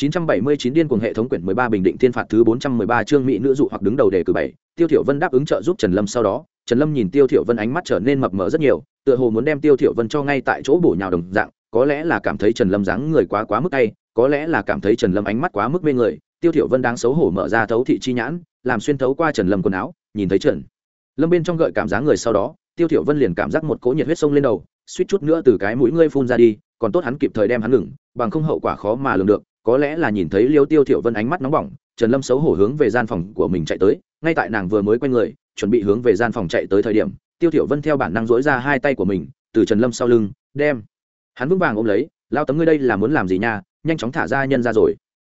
979 điên cuồng hệ thống quyển 13 bình định thiên phạt thứ 413 chương mỹ nữ dụ hoặc đứng đầu đề cử bảy. Tiêu Thiểu Vân đáp ứng trợ giúp Trần Lâm sau đó, Trần Lâm nhìn Tiêu Thiểu Vân ánh mắt trở nên mập mờ rất nhiều, tựa hồ muốn đem Tiêu Thiểu Vân cho ngay tại chỗ bổ nhào đồng dạng, có lẽ là cảm thấy Trần Lâm dáng người quá quá mức hay, có lẽ là cảm thấy Trần Lâm ánh mắt quá mức mê người, Tiêu Thiểu Vân đang xấu hổ mở ra thấu thị chi nhãn, làm xuyên thấu qua Trần Lâm quần áo, nhìn thấy Trần Lâm bên trong gợi cảm dáng người sau đó, Tiêu Thiểu Vân liền cảm giác một cỗ nhiệt huyết sông lên đầu, suýt chút nữa từ cái mũi ngươi phun ra đi, còn tốt hắn kịp thời đem hắn ngừng, bằng không hậu quả khó mà lường được, có lẽ là nhìn thấy liêu tiêu thiểu vân ánh mắt nóng bỏng, trần lâm xấu hổ hướng về gian phòng của mình chạy tới, ngay tại nàng vừa mới quay người, chuẩn bị hướng về gian phòng chạy tới thời điểm, tiêu thiểu vân theo bản năng dỗi ra hai tay của mình, từ trần lâm sau lưng, đem. Hắn vững vàng ôm lấy, lao tấm ngươi đây là muốn làm gì nha, nhanh chóng thả ra nhân ra rồi.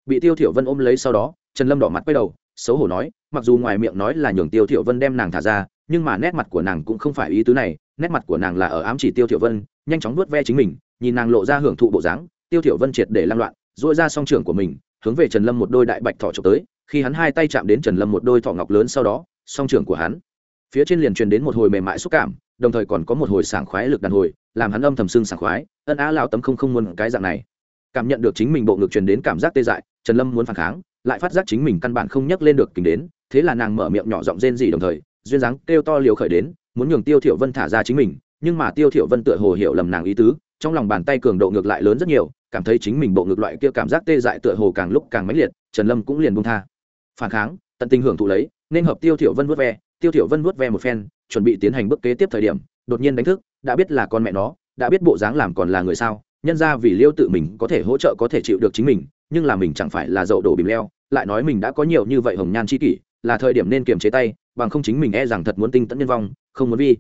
Bị tiêu thiểu vân ôm lấy sau đó, trần lâm đỏ mặt quay đầu, xấu hổ nói, mặc dù ngoài miệng nói là nhường tiêu thiểu vân đem nàng thả ra, nhưng mà nét mặt của nàng cũng không phải ý tứ này, nét mặt của nàng là ở ám chỉ tiêu thiểu vân, nhanh chóng vuốt ve chính mình, nhìn nàng lộ ra hưởng thụ bộ dáng, tiêu thiểu vân triệt để lăng loạn dội ra song trưởng của mình, hướng về trần lâm một đôi đại bạch thỏ trộm tới, khi hắn hai tay chạm đến trần lâm một đôi thỏ ngọc lớn sau đó, song trưởng của hắn phía trên liền truyền đến một hồi mềm mại xúc cảm, đồng thời còn có một hồi sảng khoái lực đàn hồi, làm hắn âm thầm sưng sảng khoái, ân á lao tấm không không muốn cái dạng này. Cảm nhận được chính mình bộ ngực truyền đến cảm giác tê dại, trần lâm muốn phản kháng, lại phát giác chính mình căn bản không nhắc lên được kính đến, thế là nàng mở miệng nhỏ giọng rên rỉ đồng thời, duyên dáng kêu to liều khởi đến, muốn nhường tiêu thiểu vân thả ra chính mình, nhưng mà tiêu thiểu vân tựa hồ hiểu lầm nàng ý tứ trong lòng bàn tay cường độ ngược lại lớn rất nhiều, cảm thấy chính mình bộ ngực loại kia cảm giác tê dại tựa hồ càng lúc càng mãnh liệt, trần lâm cũng liền buông tha. Phản kháng, tận tình hưởng thụ lấy, nên hợp tiêu thiểu vân vuốt ve, tiêu thiểu vân vuốt ve một phen, chuẩn bị tiến hành bước kế tiếp thời điểm, đột nhiên đánh thức, đã biết là con mẹ nó, đã biết bộ dáng làm còn là người sao, nhân ra vì liêu tự mình có thể hỗ trợ có thể chịu được chính mình, nhưng là mình chẳng phải là dậu đổ bìm leo, lại nói mình đã có nhiều như vậy hồng nhan chi kỷ, là thời điểm nên kiềm chế tay, bằng không chính mình e rằng thật muốn tinh tận nhân vong, không muốn vi.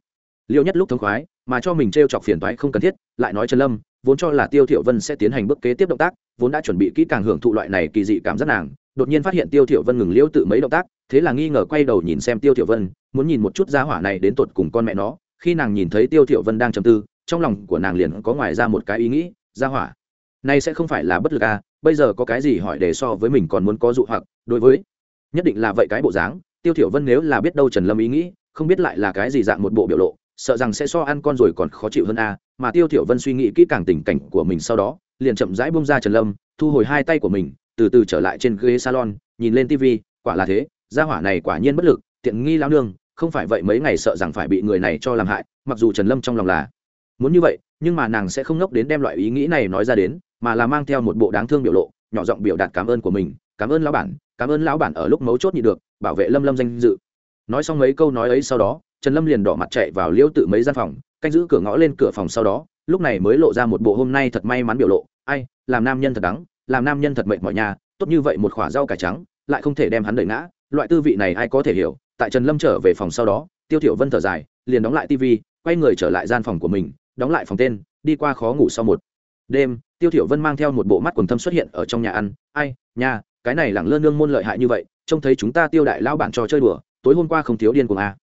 Liêu nhất lúc thống khoái mà cho mình t chọc phiền toái không cần thiết, lại nói trần lâm, vốn cho là tiêu thiểu vân sẽ tiến hành bước kế tiếp động tác, vốn đã chuẩn bị kỹ càng hưởng thụ loại này kỳ dị cảm giác nàng, đột nhiên phát hiện tiêu thiểu vân ngừng liêu tự mấy động tác, thế là nghi ngờ quay đầu nhìn xem tiêu thiểu vân, muốn nhìn một chút gia hỏa này đến tột cùng con mẹ nó. Khi nàng nhìn thấy tiêu thiểu vân đang trầm tư, trong lòng của nàng liền có ngoài ra một cái ý nghĩ, gia hỏa này sẽ không phải là bất lực à bây giờ có cái gì hỏi để so với mình còn muốn có dụ hoặc, đối với, nhất định là vậy cái bộ dáng. Tiêu thiểu vân nếu là biết đâu trần lâm ý nghĩ, không biết lại là cái gì dạng một bộ biểu lộ sợ rằng sẽ so ăn con rồi còn khó chịu hơn a, mà tiêu thiểu vân suy nghĩ kỹ càng tình cảnh của mình sau đó, liền chậm rãi buông ra trần lâm, thu hồi hai tay của mình, từ từ trở lại trên ghế salon, nhìn lên tivi quả là thế, gia hỏa này quả nhiên bất lực, tiện nghi lão nương, không phải vậy mấy ngày sợ rằng phải bị người này cho làm hại, mặc dù trần lâm trong lòng là muốn như vậy, nhưng mà nàng sẽ không ngốc đến đem loại ý nghĩ này nói ra đến, mà là mang theo một bộ đáng thương biểu lộ, nhỏ giọng biểu đạt cảm ơn của mình, cảm ơn lão bản, cảm ơn lão bản ở lúc mấu chốt nhị được, bảo vệ lâm lâm danh dự. Nói xong mấy câu nói ấy sau đó trần lâm liền đỏ mặt chạy vào liễu tự mấy gian phòng, canh giữ cửa ngõ lên cửa phòng sau đó, lúc này mới lộ ra một bộ hôm nay thật may mắn biểu lộ. Ai, làm nam nhân thật đắng, làm nam nhân thật mệnh mọi nhà, tốt như vậy một khoả rau cải trắng, lại không thể đem hắn đợi ngã. Loại tư vị này ai có thể hiểu. Tại trần lâm trở về phòng sau đó, tiêu thiểu vân thở dài, liền đóng lại tivi, quay người trở lại gian phòng của mình, đóng lại phòng tên, đi qua khó ngủ sau một đêm, tiêu thiểu vân mang theo một bộ mắt quần thâm xuất hiện ở trong nhà ăn. Ai, nhà, cái này lẳng lơ nương môn lợi hại như vậy, trông thấy chúng ta tiêu đại lão bản trò chơi đùa, tối hôm qua không thiếu điên cuồng à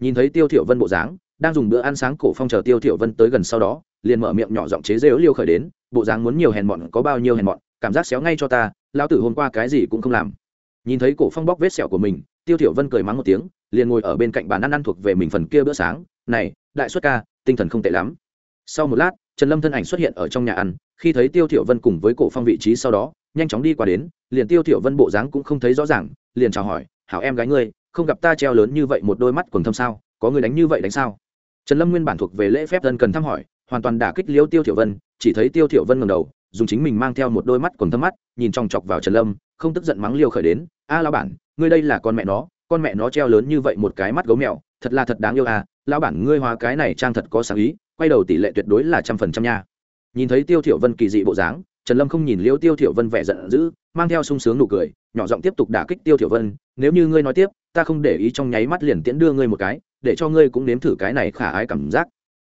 nhìn thấy tiêu thiểu vân bộ dáng, đang dùng bữa ăn sáng cổ phong chờ tiêu thiểu vân tới gần sau đó, liền mở miệng nhỏ giọng chế rêu liêu khởi đến, bộ dáng muốn nhiều hèn mọn, có bao nhiêu hèn mọn, cảm giác xéo ngay cho ta, lão tử hôm qua cái gì cũng không làm. Nhìn thấy cổ phong bóc vết sẹo của mình, tiêu thiểu vân cười mắng một tiếng, liền ngồi ở bên cạnh bàn ăn ăn thuộc về mình phần kia bữa sáng, này, đại xuất ca, tinh thần không tệ lắm. Sau một lát, trần lâm thân ảnh xuất hiện ở trong nhà ăn, khi thấy tiêu thiểu vân cùng với cổ phong vị trí sau đó, nhanh chóng đi qua đến, liền tiêu thiểu vân bộ dáng cũng không thấy rõ ràng, liền chào hỏi, hảo em gái ngươi không gặp ta treo lớn như vậy một đôi mắt quần thâm sao, có người đánh như vậy đánh sao? Trần lâm nguyên bản thuộc về lễ phép dân cần thăm hỏi, hoàn toàn đả kích liêu tiêu thiểu vân, chỉ thấy tiêu thiểu vân ngẩng đầu, dùng chính mình mang theo một đôi mắt quần thâm mắt, nhìn trong chọc vào trần lâm, không tức giận mắng liêu khởi đến, a lão bản, ngươi đây là con mẹ nó, con mẹ nó treo lớn như vậy một cái mắt gấu mèo, thật là thật đáng yêu à lão bản ngươi hóa cái này trang thật có sáng ý, quay đầu tỷ lệ tuyệt đối là trăm phần trăm nha. Nhìn thấy tiêu thiểu vân kỳ dị bộ dáng, trần lâm không nhìn liêu tiêu thiểu vân vẻ giận dữ, mang theo sung sướng nụ cười, nhỏ giọng tiếp tục đả kích tiêu thiểu vân, nếu như ngươi nói tiếp ta không để ý trong nháy mắt liền tiễn đưa ngươi một cái, để cho ngươi cũng nếm thử cái này khả ái cảm giác.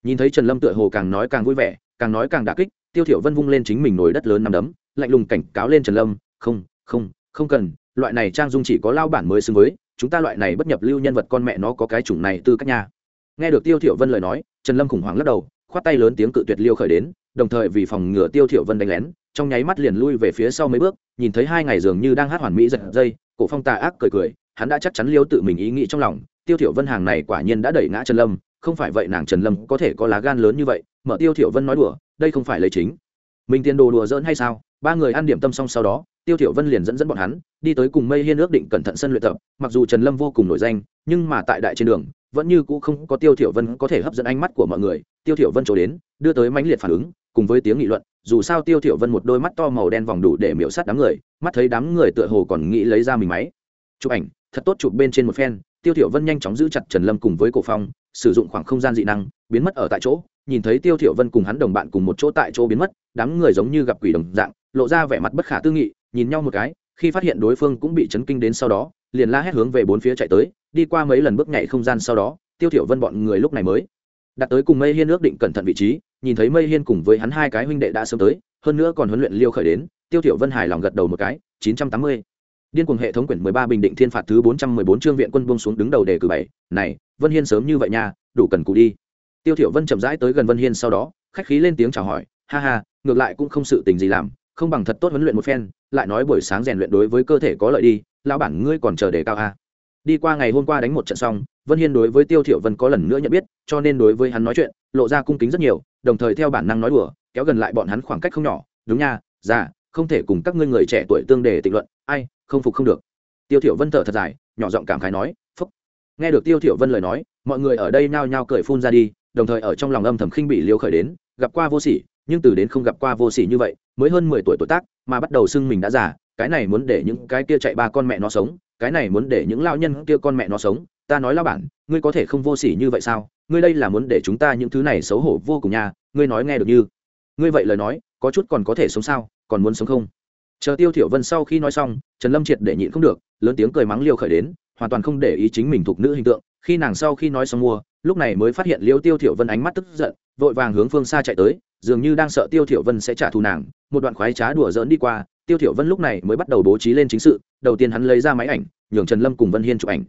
Nhìn thấy trần lâm tựa hồ càng nói càng vui vẻ, càng nói càng đả kích, tiêu thiểu vân vung lên chính mình nổi đất lớn nằm đấm, lạnh lùng cảnh cáo lên trần lâm, không không không cần, loại này trang dung chỉ có lao bản mới xứng với, chúng ta loại này bất nhập lưu nhân vật con mẹ nó có cái chủng này tư cách nha. Nghe được tiêu thiểu vân lời nói, trần lâm khủng hoảng lắc đầu, khoát tay lớn tiếng cự tuyệt liêu khởi đến, đồng thời vì phòng ngừa tiêu thiểu vân đánh lén, trong nháy mắt liền lui về phía sau mấy bước, nhìn thấy hai ngày dường như đang hát hoàn mỹ giật dây, cổ phong tà ác cười cười hắn đã chắc chắn liêu tự mình ý nghĩ trong lòng, tiêu thiểu vân hàng này quả nhiên đã đẩy ngã trần lâm, không phải vậy nàng trần lâm có thể có lá gan lớn như vậy, mở tiêu thiểu vân nói đùa, đây không phải lấy chính. Mình tiền đồ đùa giỡn hay sao? Ba người ăn điểm tâm xong sau đó, tiêu thiểu vân liền dẫn dẫn bọn hắn, đi tới cùng mây hiên ước định cẩn thận sân luyện tập, mặc dù trần lâm vô cùng nổi danh, nhưng mà tại đại trên đường, vẫn như cũ không có tiêu thiểu vân có thể hấp dẫn ánh mắt của mọi người. Tiêu thiểu vân chỗ đến, đưa tới mãnh liệt phản ứng, cùng với tiếng nghị luận, dù sao tiêu thiểu vân một đôi mắt to màu đen vòng đủ để miểu sát đám người, mắt thấy đám người tựa hồ còn nghĩ lấy ra mình máy. Chụp ảnh thật tốt chụp bên trên một phen, tiêu thiểu vân nhanh chóng giữ chặt trần lâm cùng với cổ phong, sử dụng khoảng không gian dị năng, biến mất ở tại chỗ nhìn thấy tiêu thiểu vân cùng hắn đồng bạn cùng một chỗ tại chỗ biến mất, đám người giống như gặp quỷ đồng dạng, lộ ra vẻ mặt bất khả tư nghị, nhìn nhau một cái, khi phát hiện đối phương cũng bị chấn kinh đến sau đó, liền la hét hướng về bốn phía chạy tới, đi qua mấy lần bước nhảy không gian sau đó, tiêu thiểu vân bọn người lúc này mới đặt tới cùng mây hiên ước định cẩn thận vị trí, nhìn thấy mây hiên cùng với hắn hai cái huynh đệ đã sớm tới, hơn nữa còn huấn luyện liêu khởi đến, tiêu thiểu vân hài lòng gật đầu một cái 980 điên cuồng hệ thống quyển 13 bình định thiên phạt thứ 414 trương viện quân buông xuống đứng đầu đề cử bảy. Này, vân hiên sớm như vậy nha, đủ cần cụ đi. Tiêu thiểu vân chậm rãi tới gần vân hiên sau đó, khách khí lên tiếng chào hỏi, ha ha, ngược lại cũng không sự tình gì làm, không bằng thật tốt huấn luyện một phen, lại nói buổi sáng rèn luyện đối với cơ thể có lợi đi, lão bản ngươi còn chờ đề cao a đi qua ngày hôm qua đánh một trận xong, vân hiên đối với tiêu thiểu vân có lần nữa nhận biết, cho nên đối với hắn nói chuyện, lộ ra cung kính rất nhiều, đồng thời theo bản năng nói đùa, kéo gần lại bọn hắn khoảng cách không nhỏ, đúng nha già không thể cùng các ngươi người trẻ tuổi tương đề tịnh luận, ai không phục không được. Tiêu thiểu vân thở thật dài, nhỏ giọng cảm khái nói, phúc. Nghe được tiêu thiểu vân lời nói, mọi người ở đây nhao nhao cười phun ra đi, đồng thời ở trong lòng âm thầm khinh bị liêu khởi đến, gặp qua vô sỉ, nhưng từ đến không gặp qua vô sỉ như vậy, mới hơn mười tuổi tuổi tác, mà bắt đầu xưng mình đã già, cái này muốn để những cái kia chạy ba con mẹ nó sống, cái này muốn để những lao nhân kia con mẹ nó sống, ta nói lao bản, ngươi có thể không vô sỉ như vậy sao? Ngươi đây là muốn để chúng ta những thứ này xấu hổ vô cùng nha, ngươi nói nghe được như. Ngươi vậy lời nói, có chút còn có thể sống sao, còn muốn sống không? Chờ tiêu thiểu vân sau khi nói xong, trần lâm triệt để nhịn không được, lớn tiếng cười mắng liêu khởi đến, hoàn toàn không để ý chính mình thuộc nữ hình tượng. Khi nàng sau khi nói xong mua, lúc này mới phát hiện liêu tiêu thiểu vân ánh mắt tức giận, vội vàng hướng phương xa chạy tới, dường như đang sợ tiêu thiểu vân sẽ trả thù nàng. Một đoạn khoái trá đùa giỡn đi qua, tiêu thiểu vân lúc này mới bắt đầu bố trí lên chính sự. Đầu tiên hắn lấy ra máy ảnh, nhường trần lâm cùng vân hiên chụp ảnh.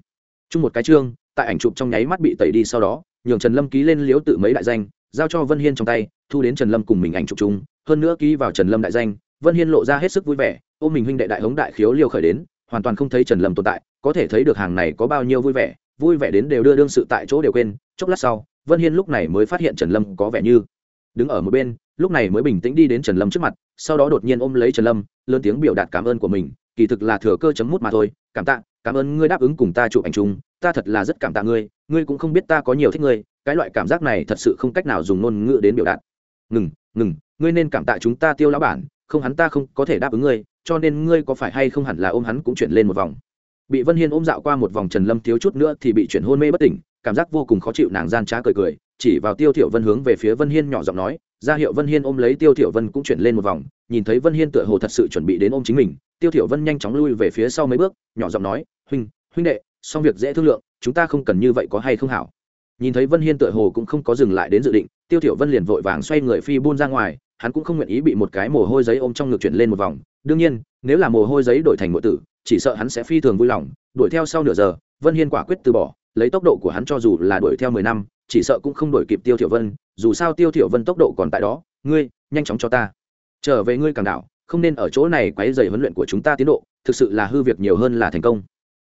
Chung một cái chương, tại ảnh chụp trong nháy mắt bị tẩy đi sau đó, nhường trần lâm ký lên liếu tự mấy đại danh, giao cho vân hiên trong tay, thu đến trần lâm cùng mình ảnh chụp chung. Hơn nữa ký vào trần lâm đại danh vân hiên lộ ra hết sức vui vẻ, ôm mình huynh đệ đại hống đại khiếu liều khởi đến, hoàn toàn không thấy trần lâm tồn tại, có thể thấy được hàng này có bao nhiêu vui vẻ vui vẻ đến đều đưa đương sự tại chỗ đều quên. Chốc lát sau, vân hiên lúc này mới phát hiện trần lâm có vẻ như đứng ở một bên, lúc này mới bình tĩnh đi đến trần lâm trước mặt, sau đó đột nhiên ôm lấy trần lâm, lớn tiếng biểu đạt cảm ơn của mình. Kỳ thực là thừa cơ chấm mút mà thôi. Cảm tạ, cảm ơn ngươi đáp ứng cùng ta chụp ảnh chung, ta thật là rất cảm tạ ngươi ngươi cũng không biết ta có nhiều thích ngươi, cái loại cảm giác này thật sự không cách nào dùng ngôn ngữ đến biểu đạt. Ngừng ngừng, ngươi nên cảm tạ chúng ta tiêu lão bản không hắn ta không có thể đáp ứng ngươi, cho nên ngươi có phải hay không hẳn là ôm hắn cũng chuyển lên một vòng. Bị vân hiên ôm dạo qua một vòng trần lâm thiếu chút nữa thì bị chuyển hôn mê bất tỉnh, cảm giác vô cùng khó chịu nàng gian trá cười cười, chỉ vào tiêu thiểu vân hướng về phía vân hiên nhỏ giọng nói, ra hiệu vân hiên ôm lấy tiêu thiểu vân cũng chuyển lên một vòng, nhìn thấy vân hiên tựa hồ thật sự chuẩn bị đến ôm chính mình, tiêu thiểu vân nhanh chóng lui về phía sau mấy bước, nhỏ giọng nói, huynh huynh đệ, xong việc dễ thương lượng, chúng ta không cần như vậy có hay không hảo. Nhìn thấy vân hiên tựa hồ cũng không có dừng lại đến dự định, tiêu thiểu vân liền vội vàng xoay người phi buôn ra ngoài hắn cũng không nguyện ý bị một cái mồ hôi giấy ôm trong ngực chuyển lên một vòng. Đương nhiên, nếu là mồ hôi giấy đổi thành nội tử, chỉ sợ hắn sẽ phi thường vui lòng. Đuổi theo sau nửa giờ, vân hiên quả quyết từ bỏ, lấy tốc độ của hắn cho dù là đuổi theo mười năm, chỉ sợ cũng không đuổi kịp tiêu thiểu vân. Dù sao tiêu thiểu vân tốc độ còn tại đó, ngươi, nhanh chóng cho ta. Trở về ngươi càng đảo, không nên ở chỗ này quấy rầy huấn luyện của chúng ta tiến độ, thực sự là hư việc nhiều hơn là thành công.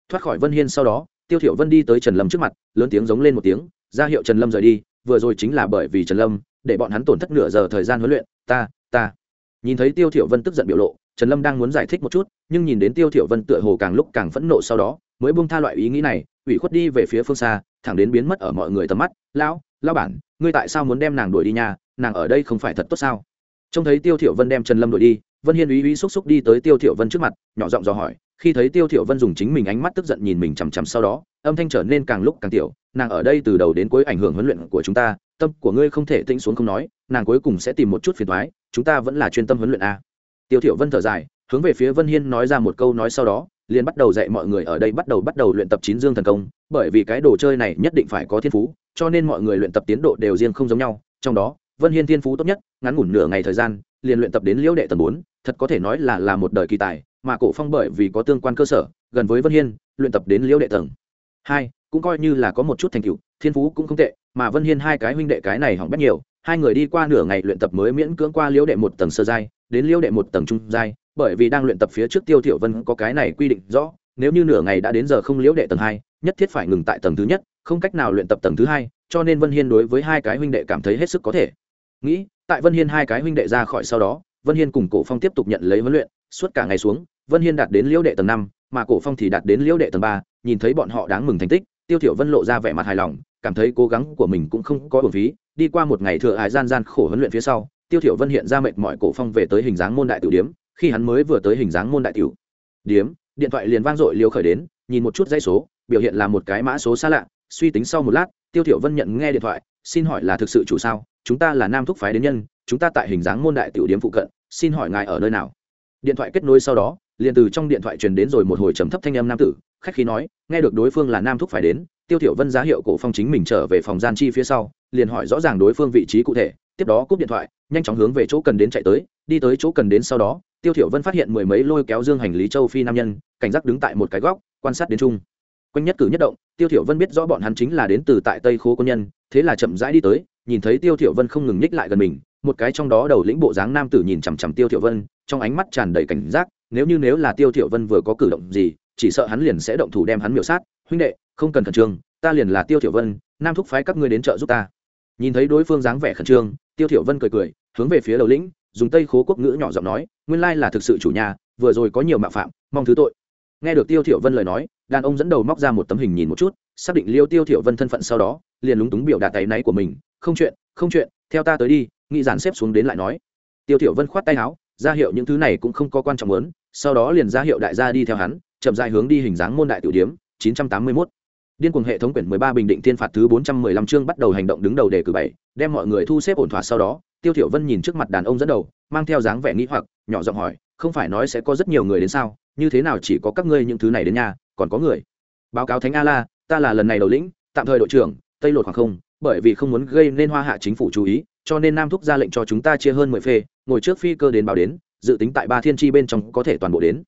Thoát khỏi vân hiên sau đó, tiêu thiểu vân đi tới trần lâm trước mặt, lớn tiếng giống lên một tiếng, ra hiệu trần lâm rời đi, vừa rồi chính là bởi vì trần lâm để bọn hắn tổn thất nửa giờ thời gian huấn luyện. Ta ta. Nhìn thấy tiêu thiểu vân tức giận biểu lộ, trần lâm đang muốn giải thích một chút, nhưng nhìn đến tiêu thiểu vân tựa hồ càng lúc càng phẫn nộ sau đó, mới buông tha loại ý nghĩ này, ủy khuất đi về phía phương xa, thẳng đến biến mất ở mọi người tầm mắt. Lão lão bản, ngươi tại sao muốn đem nàng đuổi đi nhà nàng ở đây không phải thật tốt sao? Trông thấy tiêu thiểu vân đem trần lâm đuổi đi, vân hiên uy uy xúc xúc đi tới tiêu thiểu vân trước mặt, nhỏ giọng dò hỏi. Khi thấy tiêu thiểu vân dùng chính mình ánh mắt tức giận nhìn mình chằm chằm sau đó, âm thanh trở nên càng lúc càng tiểu. Nàng ở đây từ đầu đến cuối ảnh hưởng huấn luyện của chúng ta tâm của ngươi không thể tĩnh xuống không nói, nàng cuối cùng sẽ tìm một chút phiền toái, chúng ta vẫn là chuyên tâm huấn luyện a. Tiêu thiểu vân thở dài, hướng về phía vân hiên nói ra một câu nói sau đó, liền bắt đầu dạy mọi người ở đây bắt đầu bắt đầu luyện tập chín dương thần công, bởi vì cái đồ chơi này nhất định phải có thiên phú, cho nên mọi người luyện tập tiến độ đều riêng không giống nhau, trong đó, vân hiên thiên phú tốt nhất, ngắn ngủn nửa ngày thời gian, liền luyện tập đến liễu đệ tầng bốn, thật có thể nói là là một đời kỳ tài, mà cổ phong bởi vì có tương quan cơ sở, gần với vân hiên, luyện tập đến liễu đệ tầng hai, cũng coi như là có một chút thành tựu thiên phú cũng không tệ, mà vân hiên hai cái huynh đệ cái này hỏng bét nhiều, hai người đi qua nửa ngày luyện tập mới miễn cưỡng qua liễu đệ một tầng sơ giai, đến liễu đệ một tầng trung giai, bởi vì đang luyện tập phía trước tiêu thiểu vân có cái này quy định rõ, nếu như nửa ngày đã đến giờ không liễu đệ tầng hai, nhất thiết phải ngừng tại tầng thứ nhất, không cách nào luyện tập tầng thứ hai, cho nên vân hiên đối với hai cái huynh đệ cảm thấy hết sức có thể. Nghĩ, tại vân hiên hai cái huynh đệ ra khỏi sau đó, vân hiên cùng cổ phong tiếp tục nhận lấy huấn luyện, suốt cả ngày xuống, vân hiên đạt đến liễu đệ tầng năm, mà cổ phong thì đạt đến liễu đệ tầng ba, nhìn thấy bọn họ đáng mừng thành tích tiêu thiểu vân lộ ra vẻ mặt hài lòng, cảm thấy cố gắng của mình cũng không có uổng phí. Đi qua một ngày thừa hải gian gian khổ huấn luyện phía sau, tiêu thiểu vân hiện ra mệt mỏi cổ phong về tới hình dáng môn đại tiểu điếm. Khi hắn mới vừa tới hình dáng môn đại tiểu điếm, điện thoại liền vang dội liều khởi đến, nhìn một chút dãy số, biểu hiện là một cái mã số xa lạ. Suy tính sau một lát, tiêu thiểu vân nhận nghe điện thoại, xin hỏi là thực sự chủ sao? Chúng ta là nam thúc phái đến nhân, chúng ta tại hình dáng môn đại tiểu điếm phụ cận, xin hỏi ngài ở nơi nào? Điện thoại kết nối sau đó, liền từ trong điện thoại truyền đến rồi một hồi trầm thấp thanh âm nam tử khách khí nói, nghe được đối phương là nam thúc phải đến, tiêu thiểu vân giá hiệu cổ phong chính mình trở về phòng gian chi phía sau, liền hỏi rõ ràng đối phương vị trí cụ thể, tiếp đó cúp điện thoại, nhanh chóng hướng về chỗ cần đến chạy tới, đi tới chỗ cần đến sau đó, tiêu thiểu vân phát hiện mười mấy lôi kéo dương hành lý châu phi nam nhân, cảnh giác đứng tại một cái góc, quan sát đến chung. Quanh nhất cử nhất động, tiêu thiểu vân biết rõ bọn hắn chính là đến từ tại tây khố quân nhân, thế là chậm rãi đi tới, nhìn thấy tiêu thiểu vân không ngừng nhích lại gần mình, một cái trong đó đầu lĩnh bộ dáng nam tử nhìn chằm chằm tiêu thiểu vân, trong ánh mắt tràn đầy cảnh giác, nếu như nếu là tiêu thiểu vân vừa có cử động gì chỉ sợ hắn liền sẽ động thủ đem hắn miểu sát. Huynh đệ, không cần khẩn trương, ta liền là tiêu thiểu vân, nam thúc phái các ngươi đến trợ giúp ta. Nhìn thấy đối phương dáng vẻ khẩn trương, tiêu thiểu vân cười cười, hướng về phía đầu lĩnh, dùng tây khố quốc ngữ nhỏ giọng nói, nguyên lai là thực sự chủ nhà, vừa rồi có nhiều mạo phạm, mong thứ tội. Nghe được tiêu thiểu vân lời nói, đàn ông dẫn đầu móc ra một tấm hình nhìn một chút, xác định liêu tiêu thiểu vân thân phận sau đó, liền lúng túng biểu đạt tay náy của mình, không chuyện không chuyện, theo ta tới đi nghĩ giản xếp xuống đến lại nói. Tiêu thiểu vân khoát tay áo, ra hiệu những thứ này cũng không có quan trọng lớn sau đó liền ra hiệu đại gia đi theo hắn chậm dài hướng đi hình dáng môn đại tiểu điếm 981 điên cuồng hệ thống quyển 13 bình định tiên phạt thứ 415 chương bắt đầu hành động đứng đầu đề cử bảy, đem mọi người thu xếp ổn thỏa sau đó, tiêu thiểu vân nhìn trước mặt đàn ông dẫn đầu, mang theo dáng vẻ nghi hoặc, nhỏ giọng hỏi, không phải nói sẽ có rất nhiều người đến sao? Như thế nào chỉ có các ngươi những thứ này đến nhà còn có người? Báo cáo thánh a la ta là lần này đầu lĩnh, tạm thời đội trưởng, tây lột khoảng không, bởi vì không muốn gây nên hoa hạ chính phủ chú ý, cho nên nam thúc ra lệnh cho chúng ta chia hơn mười phê, ngồi trước phi cơ đến báo đến, dự tính tại ba thiên tri bên trong có thể toàn bộ đến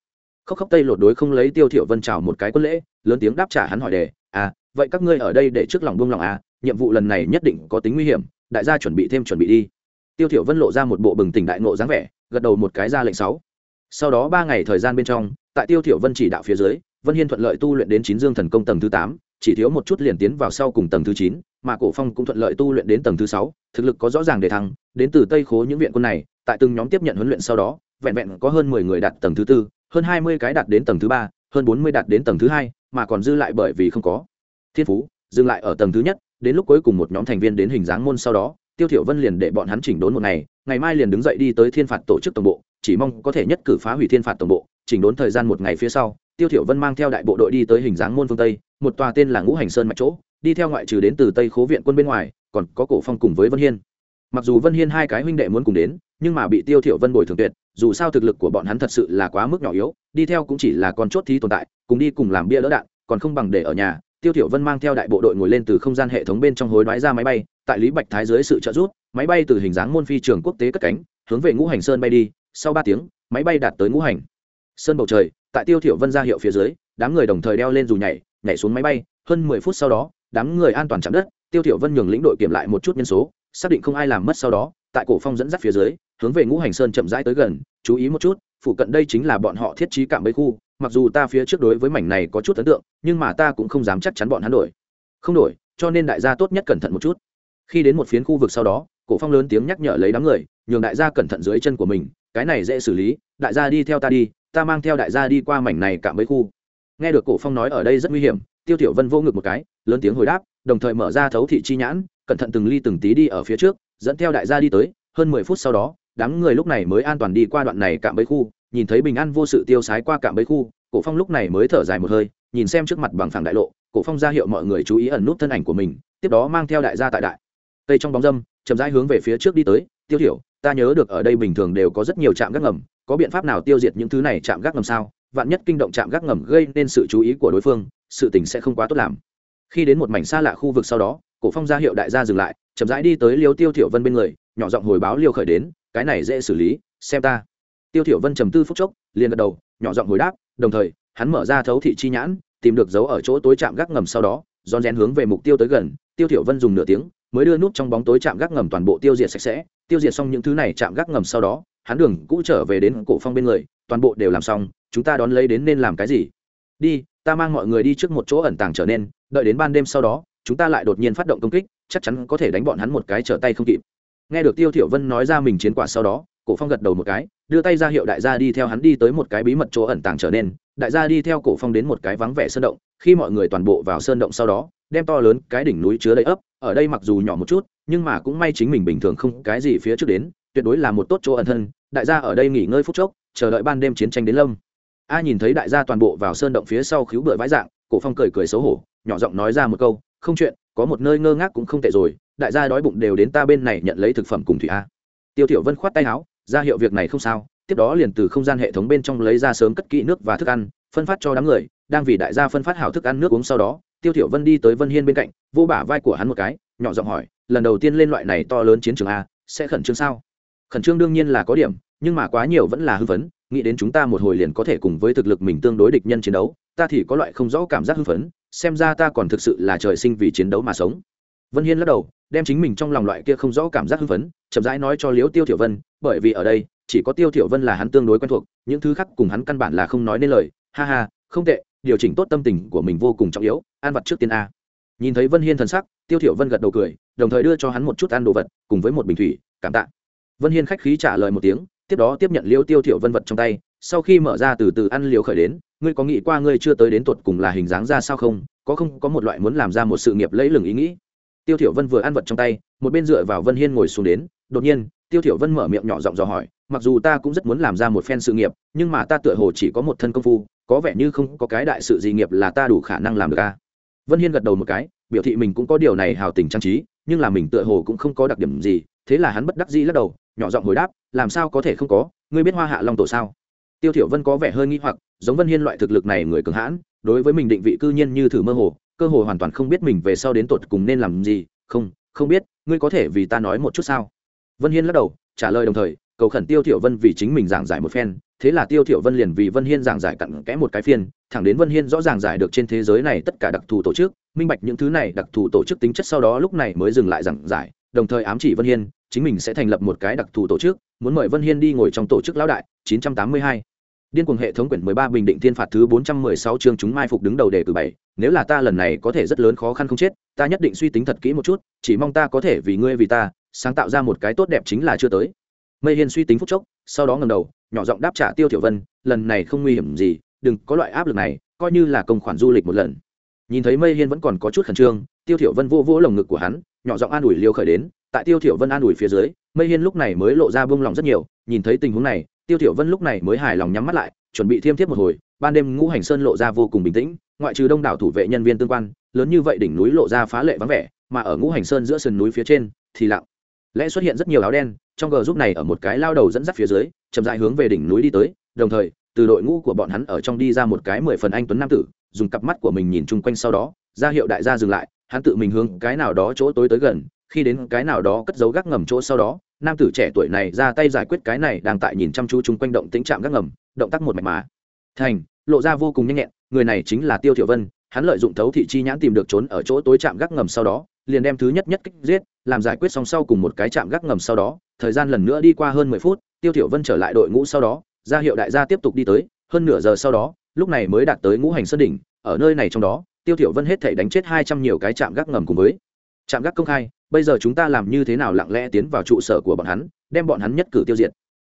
khóc khóc tây lột đối không lấy tiêu thiểu vân chào một cái quân lễ, lớn tiếng đáp trả hắn hỏi đề à vậy các ngươi ở đây để trước lòng buông lòng à nhiệm vụ lần này nhất định có tính nguy hiểm, đại gia chuẩn bị thêm chuẩn bị đi. Tiêu thiểu vân lộ ra một bộ bừng tỉnh đại ngộ dáng vẻ, gật đầu một cái ra lệnh sáu. Sau đó ba ngày thời gian bên trong, tại tiêu thiểu vân chỉ đạo phía dưới, vân hiên thuận lợi tu luyện đến chín dương thần công tầng thứ tám, chỉ thiếu một chút liền tiến vào sau cùng tầng thứ chín, mà cổ phong cũng thuận lợi tu luyện đến tầng thứ sáu, thực lực có rõ ràng để thăng, đến từ tây khố những viện quân này, tại từng nhóm tiếp nhận huấn luyện sau đó, vẹn vẹn có hơn mười người đạt tầng thứ tư hơn hai mươi cái đạt đến tầng thứ ba, hơn bốn mươi đạt đến tầng thứ hai, mà còn dư lại bởi vì không có. Thiên phú, dừng lại ở tầng thứ nhất, đến lúc cuối cùng một nhóm thành viên đến hình dáng môn sau đó, tiêu thiểu vân liền để bọn hắn chỉnh đốn một ngày ngày mai liền đứng dậy đi tới thiên phạt tổ chức tổng bộ, chỉ mong có thể nhất cử phá hủy thiên phạt tổng bộ. Chỉnh đốn thời gian một ngày phía sau, tiêu thiểu vân mang theo đại bộ đội đi tới hình dáng môn phương tây, một tòa tên là ngũ hành sơn mạch chỗ, đi theo ngoại trừ đến từ tây khố viện quân bên ngoài, còn có cổ phong cùng với vân hiên mặc dù vân hiên hai cái huynh đệ muốn cùng đến, nhưng mà bị tiêu thiểu vân bồi thường tuyệt, dù sao thực lực của bọn hắn thật sự là quá mức nhỏ yếu, đi theo cũng chỉ là con chốt thí tồn tại, cùng đi cùng làm bia đỡ đạn, còn không bằng để ở nhà. Tiêu thiểu vân mang theo đại bộ đội ngồi lên từ không gian hệ thống bên trong hối đoái ra máy bay, tại lý bạch thái dưới sự trợ giúp, máy bay từ hình dáng môn phi trường quốc tế cất cánh, hướng về ngũ hành sơn bay đi. Sau ba tiếng, máy bay đạt tới ngũ hành sơn bầu trời, tại tiêu thiểu vân ra hiệu phía dưới, đám người đồng thời đeo lên dù nhảy nhảy xuống máy bay. Hơn mười phút sau đó, đám người an toàn chạm đất, tiêu thiểu vân nhường lĩnh đội kiểm lại một chút nhân số xác định không ai làm mất sau đó, tại cổ phong dẫn dắt phía dưới, hướng về ngũ hành sơn chậm rãi tới gần, chú ý một chút phụ cận đây chính là bọn họ thiết trí cạm bẫy khu, mặc dù ta phía trước đối với mảnh này có chút ấn tượng, nhưng mà ta cũng không dám chắc chắn bọn hắn đổi. Không đổi, cho nên đại gia tốt nhất cẩn thận một chút. Khi đến một phiến khu vực sau đó, cổ phong lớn tiếng nhắc nhở lấy đám người, nhường đại gia cẩn thận dưới chân của mình, cái này dễ xử lý, đại gia đi theo ta đi, ta mang theo đại gia đi qua mảnh này cạm bẫy khu. Nghe được cổ phong nói ở đây rất nguy hiểm, tiêu tiểu vân vô ngực một cái, lớn tiếng hồi đáp, đồng thời mở ra thấu thị chi nhãn cẩn thận từng ly từng tí đi ở phía trước, dẫn theo đại gia đi tới, hơn mười phút sau đó, đám người lúc này mới an toàn đi qua đoạn này cạm bẫy khu, nhìn thấy bình an vô sự tiêu sái qua cạm bẫy khu, cổ phong lúc này mới thở dài một hơi, nhìn xem trước mặt bằng phẳng đại lộ, cổ phong ra hiệu mọi người chú ý ẩn nút thân ảnh của mình, tiếp đó mang theo đại gia tại đại. Tây trong bóng dâm, chậm rãi hướng về phía trước đi tới, tiêu thiểu, ta nhớ được ở đây bình thường đều có rất nhiều trạm gác ngầm, có biện pháp nào tiêu diệt những thứ này chạm gác ngầm sao? Vạn nhất kinh động chạm gác ngầm gây nên sự chú ý của đối phương, sự tình sẽ không quá tốt làm. Khi đến một mảnh xa lạ khu vực sau đó cổ phong ra hiệu đại gia dừng lại, chậm rãi đi tới liêu tiêu thiểu vân bên người, nhỏ giọng hồi báo liêu khởi đến, cái này dễ xử lý, xem ta. Tiêu thiểu vân trầm tư phút chốc, liền gật đầu, nhỏ giọng hồi đáp, đồng thời, hắn mở ra thấu thị chi nhãn, tìm được dấu ở chỗ tối chạm gác ngầm sau đó, rón rén hướng về mục tiêu tới gần, tiêu thiểu vân dùng nửa tiếng, mới đưa nút trong bóng tối chạm gác ngầm toàn bộ tiêu diệt sạch sẽ, tiêu diệt xong những thứ này chạm gác ngầm sau đó, hắn đường cũ trở về đến cổ phong bên người, toàn bộ đều làm xong, chúng ta đón lấy đến nên làm cái gì? Đi, ta mang mọi người đi trước một chỗ ẩn tàng trở nên, đợi đến ban đêm sau đó chúng ta lại đột nhiên phát động công kích, chắc chắn có thể đánh bọn hắn một cái trở tay không kịp. Nghe được tiêu thiểu vân nói ra mình chiến quả sau đó, cổ phong gật đầu một cái, đưa tay ra hiệu đại gia đi theo hắn đi tới một cái bí mật chỗ ẩn tàng trở nên. Đại gia đi theo cổ phong đến một cái vắng vẻ sơn động, khi mọi người toàn bộ vào sơn động sau đó, đem to lớn cái đỉnh núi chứa đầy ấp, ở đây mặc dù nhỏ một chút, nhưng mà cũng may chính mình bình thường không cái gì phía trước đến, tuyệt đối là một tốt chỗ ẩn thân. Đại gia ở đây nghỉ ngơi phút chốc, chờ đợi ban đêm chiến tranh đến lâm. A nhìn thấy đại gia toàn bộ vào sơn động phía sau khiếu bưởi vãi dạng, cổ phong cười cười xấu hổ, nhỏ giọng nói ra một câu không chuyện, có một nơi ngơ ngác cũng không tệ rồi, đại gia đói bụng đều đến ta bên này nhận lấy thực phẩm cùng thủy a tiêu tiểu vân khoát tay áo, ra hiệu việc này không sao, tiếp đó liền từ không gian hệ thống bên trong lấy ra sớm cất kỹ nước và thức ăn, phân phát cho đám người, đang vì đại gia phân phát hảo thức ăn nước uống sau đó, tiêu tiểu vân đi tới vân hiên bên cạnh vô bả vai của hắn một cái, nhỏ giọng hỏi, lần đầu tiên lên loại này to lớn chiến trường a, sẽ khẩn trương sao khẩn trương đương nhiên là có điểm, nhưng mà quá nhiều vẫn là hư vấn. nghĩ đến chúng ta một hồi liền có thể cùng với thực lực mình tương đối địch nhân chiến đấu ta thì có loại không rõ cảm giác hưng phấn, xem ra ta còn thực sự là trời sinh vì chiến đấu mà sống. Vân hiên lắc đầu, đem chính mình trong lòng loại kia không rõ cảm giác hưng phấn, chậm rãi nói cho liễu tiêu thiểu vân, bởi vì ở đây, chỉ có tiêu thiểu vân là hắn tương đối quen thuộc, những thứ khác cùng hắn căn bản là không nói nên lời. Ha ha, không tệ, điều chỉnh tốt tâm tình của mình vô cùng trọng yếu an vật trước tiên a. Nhìn thấy vân hiên thần sắc, tiêu thiểu vân gật đầu cười, đồng thời đưa cho hắn một chút ăn đồ vật, cùng với một bình thủy, cảm tạ. Vân hiên khách khí trả lời một tiếng, tiếp đó tiếp nhận liêu tiêu thiểu vân vật trong tay, sau khi mở ra từ từ ăn liều khởi đến ngươi có nghĩ qua ngươi chưa tới đến tuột cùng là hình dáng ra sao không? Có không? Có một loại muốn làm ra một sự nghiệp lẫy lừng ý nghĩ. Tiêu thiểu vân vừa ăn vật trong tay, một bên dựa vào vân hiên ngồi xuống đến, đột nhiên, tiêu thiểu vân mở miệng nhỏ giọng dò hỏi, mặc dù ta cũng rất muốn làm ra một phen sự nghiệp, nhưng mà ta tựa hồ chỉ có một thân công phu, có vẻ như không có cái đại sự gì nghiệp là ta đủ khả năng làm được a vân hiên gật đầu một cái, biểu thị mình cũng có điều này hào tình trang trí, nhưng là mình tựa hồ cũng không có đặc điểm gì, thế là hắn bất đắc dĩ lắc đầu, nhỏ giọng hồi đáp, làm sao có thể không có? Ngươi biết hoa hạ long tổ sao? Tiêu thiểu vân có vẻ hơi nghi hoặc, giống vân hiên loại thực lực này người cường hãn, đối với mình định vị cư nhiên như thử mơ hồ, cơ hồ hoàn toàn không biết mình về sau đến tột cùng nên làm gì. Không không biết, ngươi có thể vì ta nói một chút sao? Vân hiên lắc đầu, trả lời đồng thời, cầu khẩn tiêu thiểu vân vì chính mình giảng giải một phen. Thế là tiêu thiểu vân liền vì vân hiên giảng giải cặn kẽ một cái phiên, thẳng đến vân hiên rõ ràng giải được trên thế giới này tất cả đặc thù tổ chức, minh bạch những thứ này đặc thù tổ chức tính chất sau đó lúc này mới dừng lại giảng giải, đồng thời ám chỉ vân hiên, chính mình sẽ thành lập một cái đặc thù tổ chức, muốn mời vân hiên đi ngồi trong tổ chức lão đại 982 điên cuồng hệ thống quyển 13 bình định thiên phạt thứ 416 chương chúng mai phục đứng đầu đề cử bảy, nếu là ta lần này có thể rất lớn khó khăn không chết, ta nhất định suy tính thật kỹ một chút, chỉ mong ta có thể vì ngươi vì ta, sáng tạo ra một cái tốt đẹp chính là chưa tới. Mây hiên suy tính phút chốc, sau đó ngẩng đầu, nhỏ giọng đáp trả tiêu tiểu vân, lần này không nguy hiểm gì, đừng có loại áp lực này, coi như là công khoản du lịch một lần. Nhìn thấy mây hiên vẫn còn có chút khẩn trương, tiêu tiểu vân vô vỗ lồng ngực của hắn, nhỏ giọng an ủi liêu khởi đến, tại tiêu tiểu vân an ủi phía dưới, mây hiên lúc này mới lộ ra buông lòng rất nhiều, nhìn thấy tình huống này tiêu tiểu vân lúc này mới hài lòng nhắm mắt lại, chuẩn bị thiêm thiếp một hồi, ban đêm ngũ hành sơn lộ ra vô cùng bình tĩnh, ngoại trừ đông đảo thủ vệ nhân viên tương quan, lớn như vậy đỉnh núi lộ ra phá lệ vắng vẻ, mà ở ngũ hành sơn giữa sườn núi phía trên, thì lặng. Lẽ xuất hiện rất nhiều áo đen, trong gờ giúp này ở một cái lao đầu dẫn dắt phía dưới, chậm dại hướng về đỉnh núi đi tới, đồng thời, từ đội ngũ của bọn hắn ở trong đi ra một cái mười phần anh tuấn nam tử, dùng cặp mắt của mình nhìn chung quanh sau đó, ra hiệu đại gia dừng lại, hắn tự mình hướng cái nào đó chỗ tối tới gần, khi đến cái nào đó cất dấu gác ngầm chỗ sau đó nam tử trẻ tuổi này ra tay giải quyết cái này đang tại nhìn chăm chú chung quanh động tĩnh chạm gác ngầm, động tác một mạch mà. Thành, lộ ra vô cùng nhanh nhẹn, người này chính là tiêu thiểu vân, hắn lợi dụng thấu thị chi nhãn tìm được trốn ở chỗ tối chạm gác ngầm sau đó, liền đem thứ nhất nhất kích giết, làm giải quyết xong sau cùng một cái chạm gác ngầm sau đó, thời gian lần nữa đi qua hơn mười phút, tiêu thiểu vân trở lại đội ngũ sau đó, ra hiệu đại gia tiếp tục đi tới, hơn nửa giờ sau đó, lúc này mới đạt tới ngũ hành sơn đỉnh, ở nơi này trong đó, tiêu thiểu vân hết thảy đánh chết hai trăm nhiều cái chạm gác ngầm cùng với. Chạm gác công khai bây giờ chúng ta làm như thế nào lặng lẽ tiến vào trụ sở của bọn hắn, đem bọn hắn nhất cử tiêu diệt.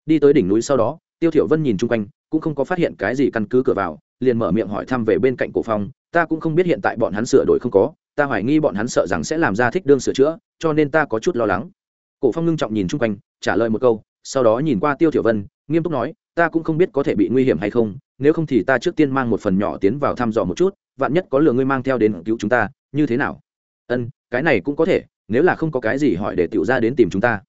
Đi tới đỉnh núi sau đó, tiêu thiểu vân nhìn chung quanh, cũng không có phát hiện cái gì căn cứ cửa vào, liền mở miệng hỏi thăm về bên cạnh cổ phong, ta cũng không biết hiện tại bọn hắn sửa đổi không có, ta hoài nghi bọn hắn sợ rằng sẽ làm ra thích đương sửa chữa, cho nên ta có chút lo lắng. Cổ phong ngưng trọng nhìn chung quanh, trả lời một câu, sau đó nhìn qua tiêu thiểu vân, nghiêm túc nói, ta cũng không biết có thể bị nguy hiểm hay không, nếu không thì ta trước tiên mang một phần nhỏ tiến vào thăm dò một chút, vạn nhất có lừa ngươi mang theo đến cứu chúng ta, như thế nào? Ân, cái này cũng có thể nếu là không có cái gì hỏi để tiểu ra đến tìm chúng ta.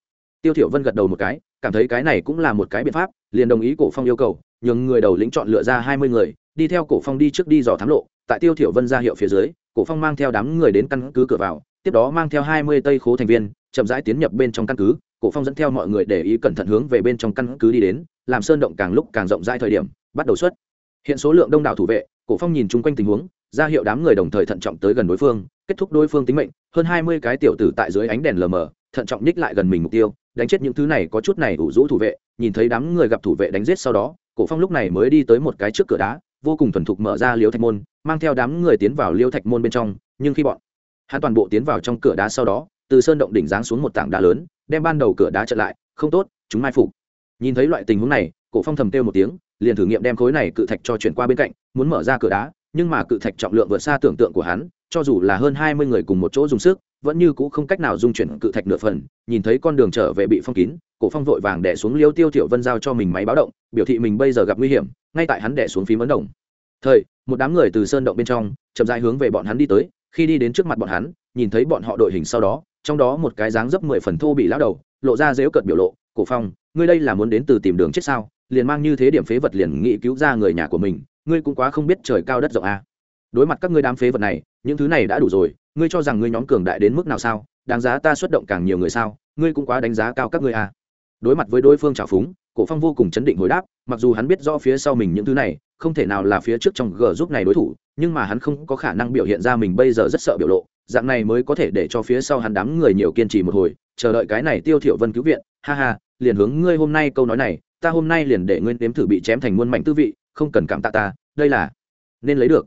Tiêu thiểu vân gật đầu một cái, cảm thấy cái này cũng là một cái biện pháp, liền đồng ý cổ phong yêu cầu, nhường người đầu lĩnh chọn lựa ra hai mươi người, đi theo cổ phong đi trước đi dò thám lộ. Tại tiêu thiểu vân ra hiệu phía dưới, cổ phong mang theo đám người đến căn cứ cửa vào, tiếp đó mang theo hai mươi tây khố thành viên, chậm rãi tiến nhập bên trong căn cứ. Cổ phong dẫn theo mọi người để ý cẩn thận hướng về bên trong căn cứ đi đến, làm sơn động càng lúc càng rộng rãi thời điểm, bắt đầu xuất. Hiện số lượng đông đảo thủ vệ, cổ phong nhìn chung quanh tình huống, ra hiệu đám người đồng thời thận trọng tới gần đối phương kết thúc đối phương tính mệnh, hơn hai mươi cái tiểu tử tại dưới ánh đèn lờ mờ, thận trọng ních lại gần mình mục tiêu, đánh chết những thứ này có chút này ủ rũ thủ vệ, nhìn thấy đám người gặp thủ vệ đánh giết sau đó, cổ phong lúc này mới đi tới một cái trước cửa đá, vô cùng thuần thục mở ra liêu thạch môn, mang theo đám người tiến vào liêu thạch môn bên trong, nhưng khi bọn hắn toàn bộ tiến vào trong cửa đá sau đó, từ sơn động đỉnh giáng xuống một tảng đá lớn, đem ban đầu cửa đá chặn lại, không tốt, chúng mai phục. Nhìn thấy loại tình huống này, cổ phong thầm kêu một tiếng, liền thử nghiệm đem khối này cự thạch cho chuyển qua bên cạnh, muốn mở ra cửa đá, nhưng mà cự thạch trọng lượng vượt xa tưởng tượng của hắn cho dù là hơn hai mươi người cùng một chỗ dùng sức, vẫn như cũ không cách nào dung chuyển cự thạch nửa phần, nhìn thấy con đường trở về bị phong kín, cổ phong vội vàng đẻ xuống liêu tiêu tiểu vân giao cho mình máy báo động, biểu thị mình bây giờ gặp nguy hiểm, ngay tại hắn đẻ xuống phím ấn động thời, một đám người từ sơn động bên trong, chậm rãi hướng về bọn hắn đi tới, khi đi đến trước mặt bọn hắn, nhìn thấy bọn họ đội hình sau đó, trong đó một cái dáng dấp mười phần thô bị lão đầu, lộ ra dếu cợt biểu lộ, cổ phong, ngươi đây là muốn đến từ tìm đường chết sao liền mang như thế điểm phế vật liền nghĩ cứu ra người nhà của mình, ngươi cũng quá không biết trời cao đất rộng a à đối mặt các ngươi đám phế vật này, những thứ này đã đủ rồi, ngươi cho rằng ngươi nhóm cường đại đến mức nào sao? Đáng giá ta xuất động càng nhiều người sao? Ngươi cũng quá đánh giá cao các ngươi à. đối mặt với đối phương trào phúng, cổ phong vô cùng chấn định hồi đáp, mặc dù hắn biết rõ phía sau mình những thứ này, không thể nào là phía trước trong g giúp này đối thủ, nhưng mà hắn không có khả năng biểu hiện ra mình bây giờ rất sợ biểu lộ, dạng này mới có thể để cho phía sau hắn đám người nhiều kiên trì một hồi, chờ đợi cái này tiêu thiểu vân cứu viện. Ha ha, liền hướng ngươi hôm nay câu nói này, ta hôm nay liền để ngươi nếm thử bị chém thành muôn mảnh tư vị, không cần cảm tạ ta, đây là nên lấy được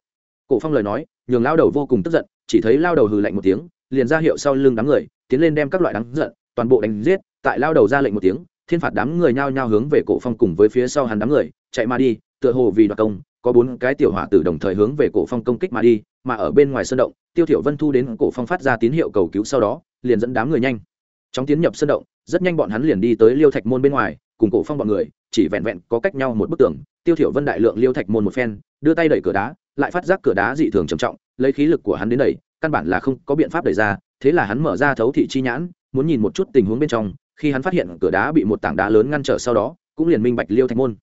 cổ phong lời nói, nhường lao đầu vô cùng tức giận, chỉ thấy lao đầu hừ lạnh một tiếng, liền ra hiệu sau lưng đám người, tiến lên đem các loại đáng giận, toàn bộ đánh giết, tại lao đầu ra lệnh một tiếng, thiên phạt đám người nhao nhao hướng về cổ phong cùng với phía sau hắn đám người, chạy mà đi, tựa hồ vì đoạt công, có bốn cái tiểu hỏa tử đồng thời hướng về cổ phong công kích mà đi, mà ở bên ngoài sân động, tiêu thiểu vân thu đến cổ phong phát ra tín hiệu cầu cứu sau đó, liền dẫn đám người nhanh. Chóng tiến nhập sân động, rất nhanh bọn hắn liền đi tới liêu thạch môn bên ngoài, cùng cổ phong bọn người, chỉ vẹn vẹn có cách nhau một bức tường, tiêu thiểu vân đại lượng liêu thạch môn một phen, đưa tay đẩy cửa đá lại phát giác cửa đá dị thường trầm trọng, lấy khí lực của hắn đến đẩy căn bản là không có biện pháp đẩy ra, thế là hắn mở ra thấu thị chi nhãn, muốn nhìn một chút tình huống bên trong, khi hắn phát hiện cửa đá bị một tảng đá lớn ngăn trở sau đó, cũng liền minh bạch liêu thạch môn.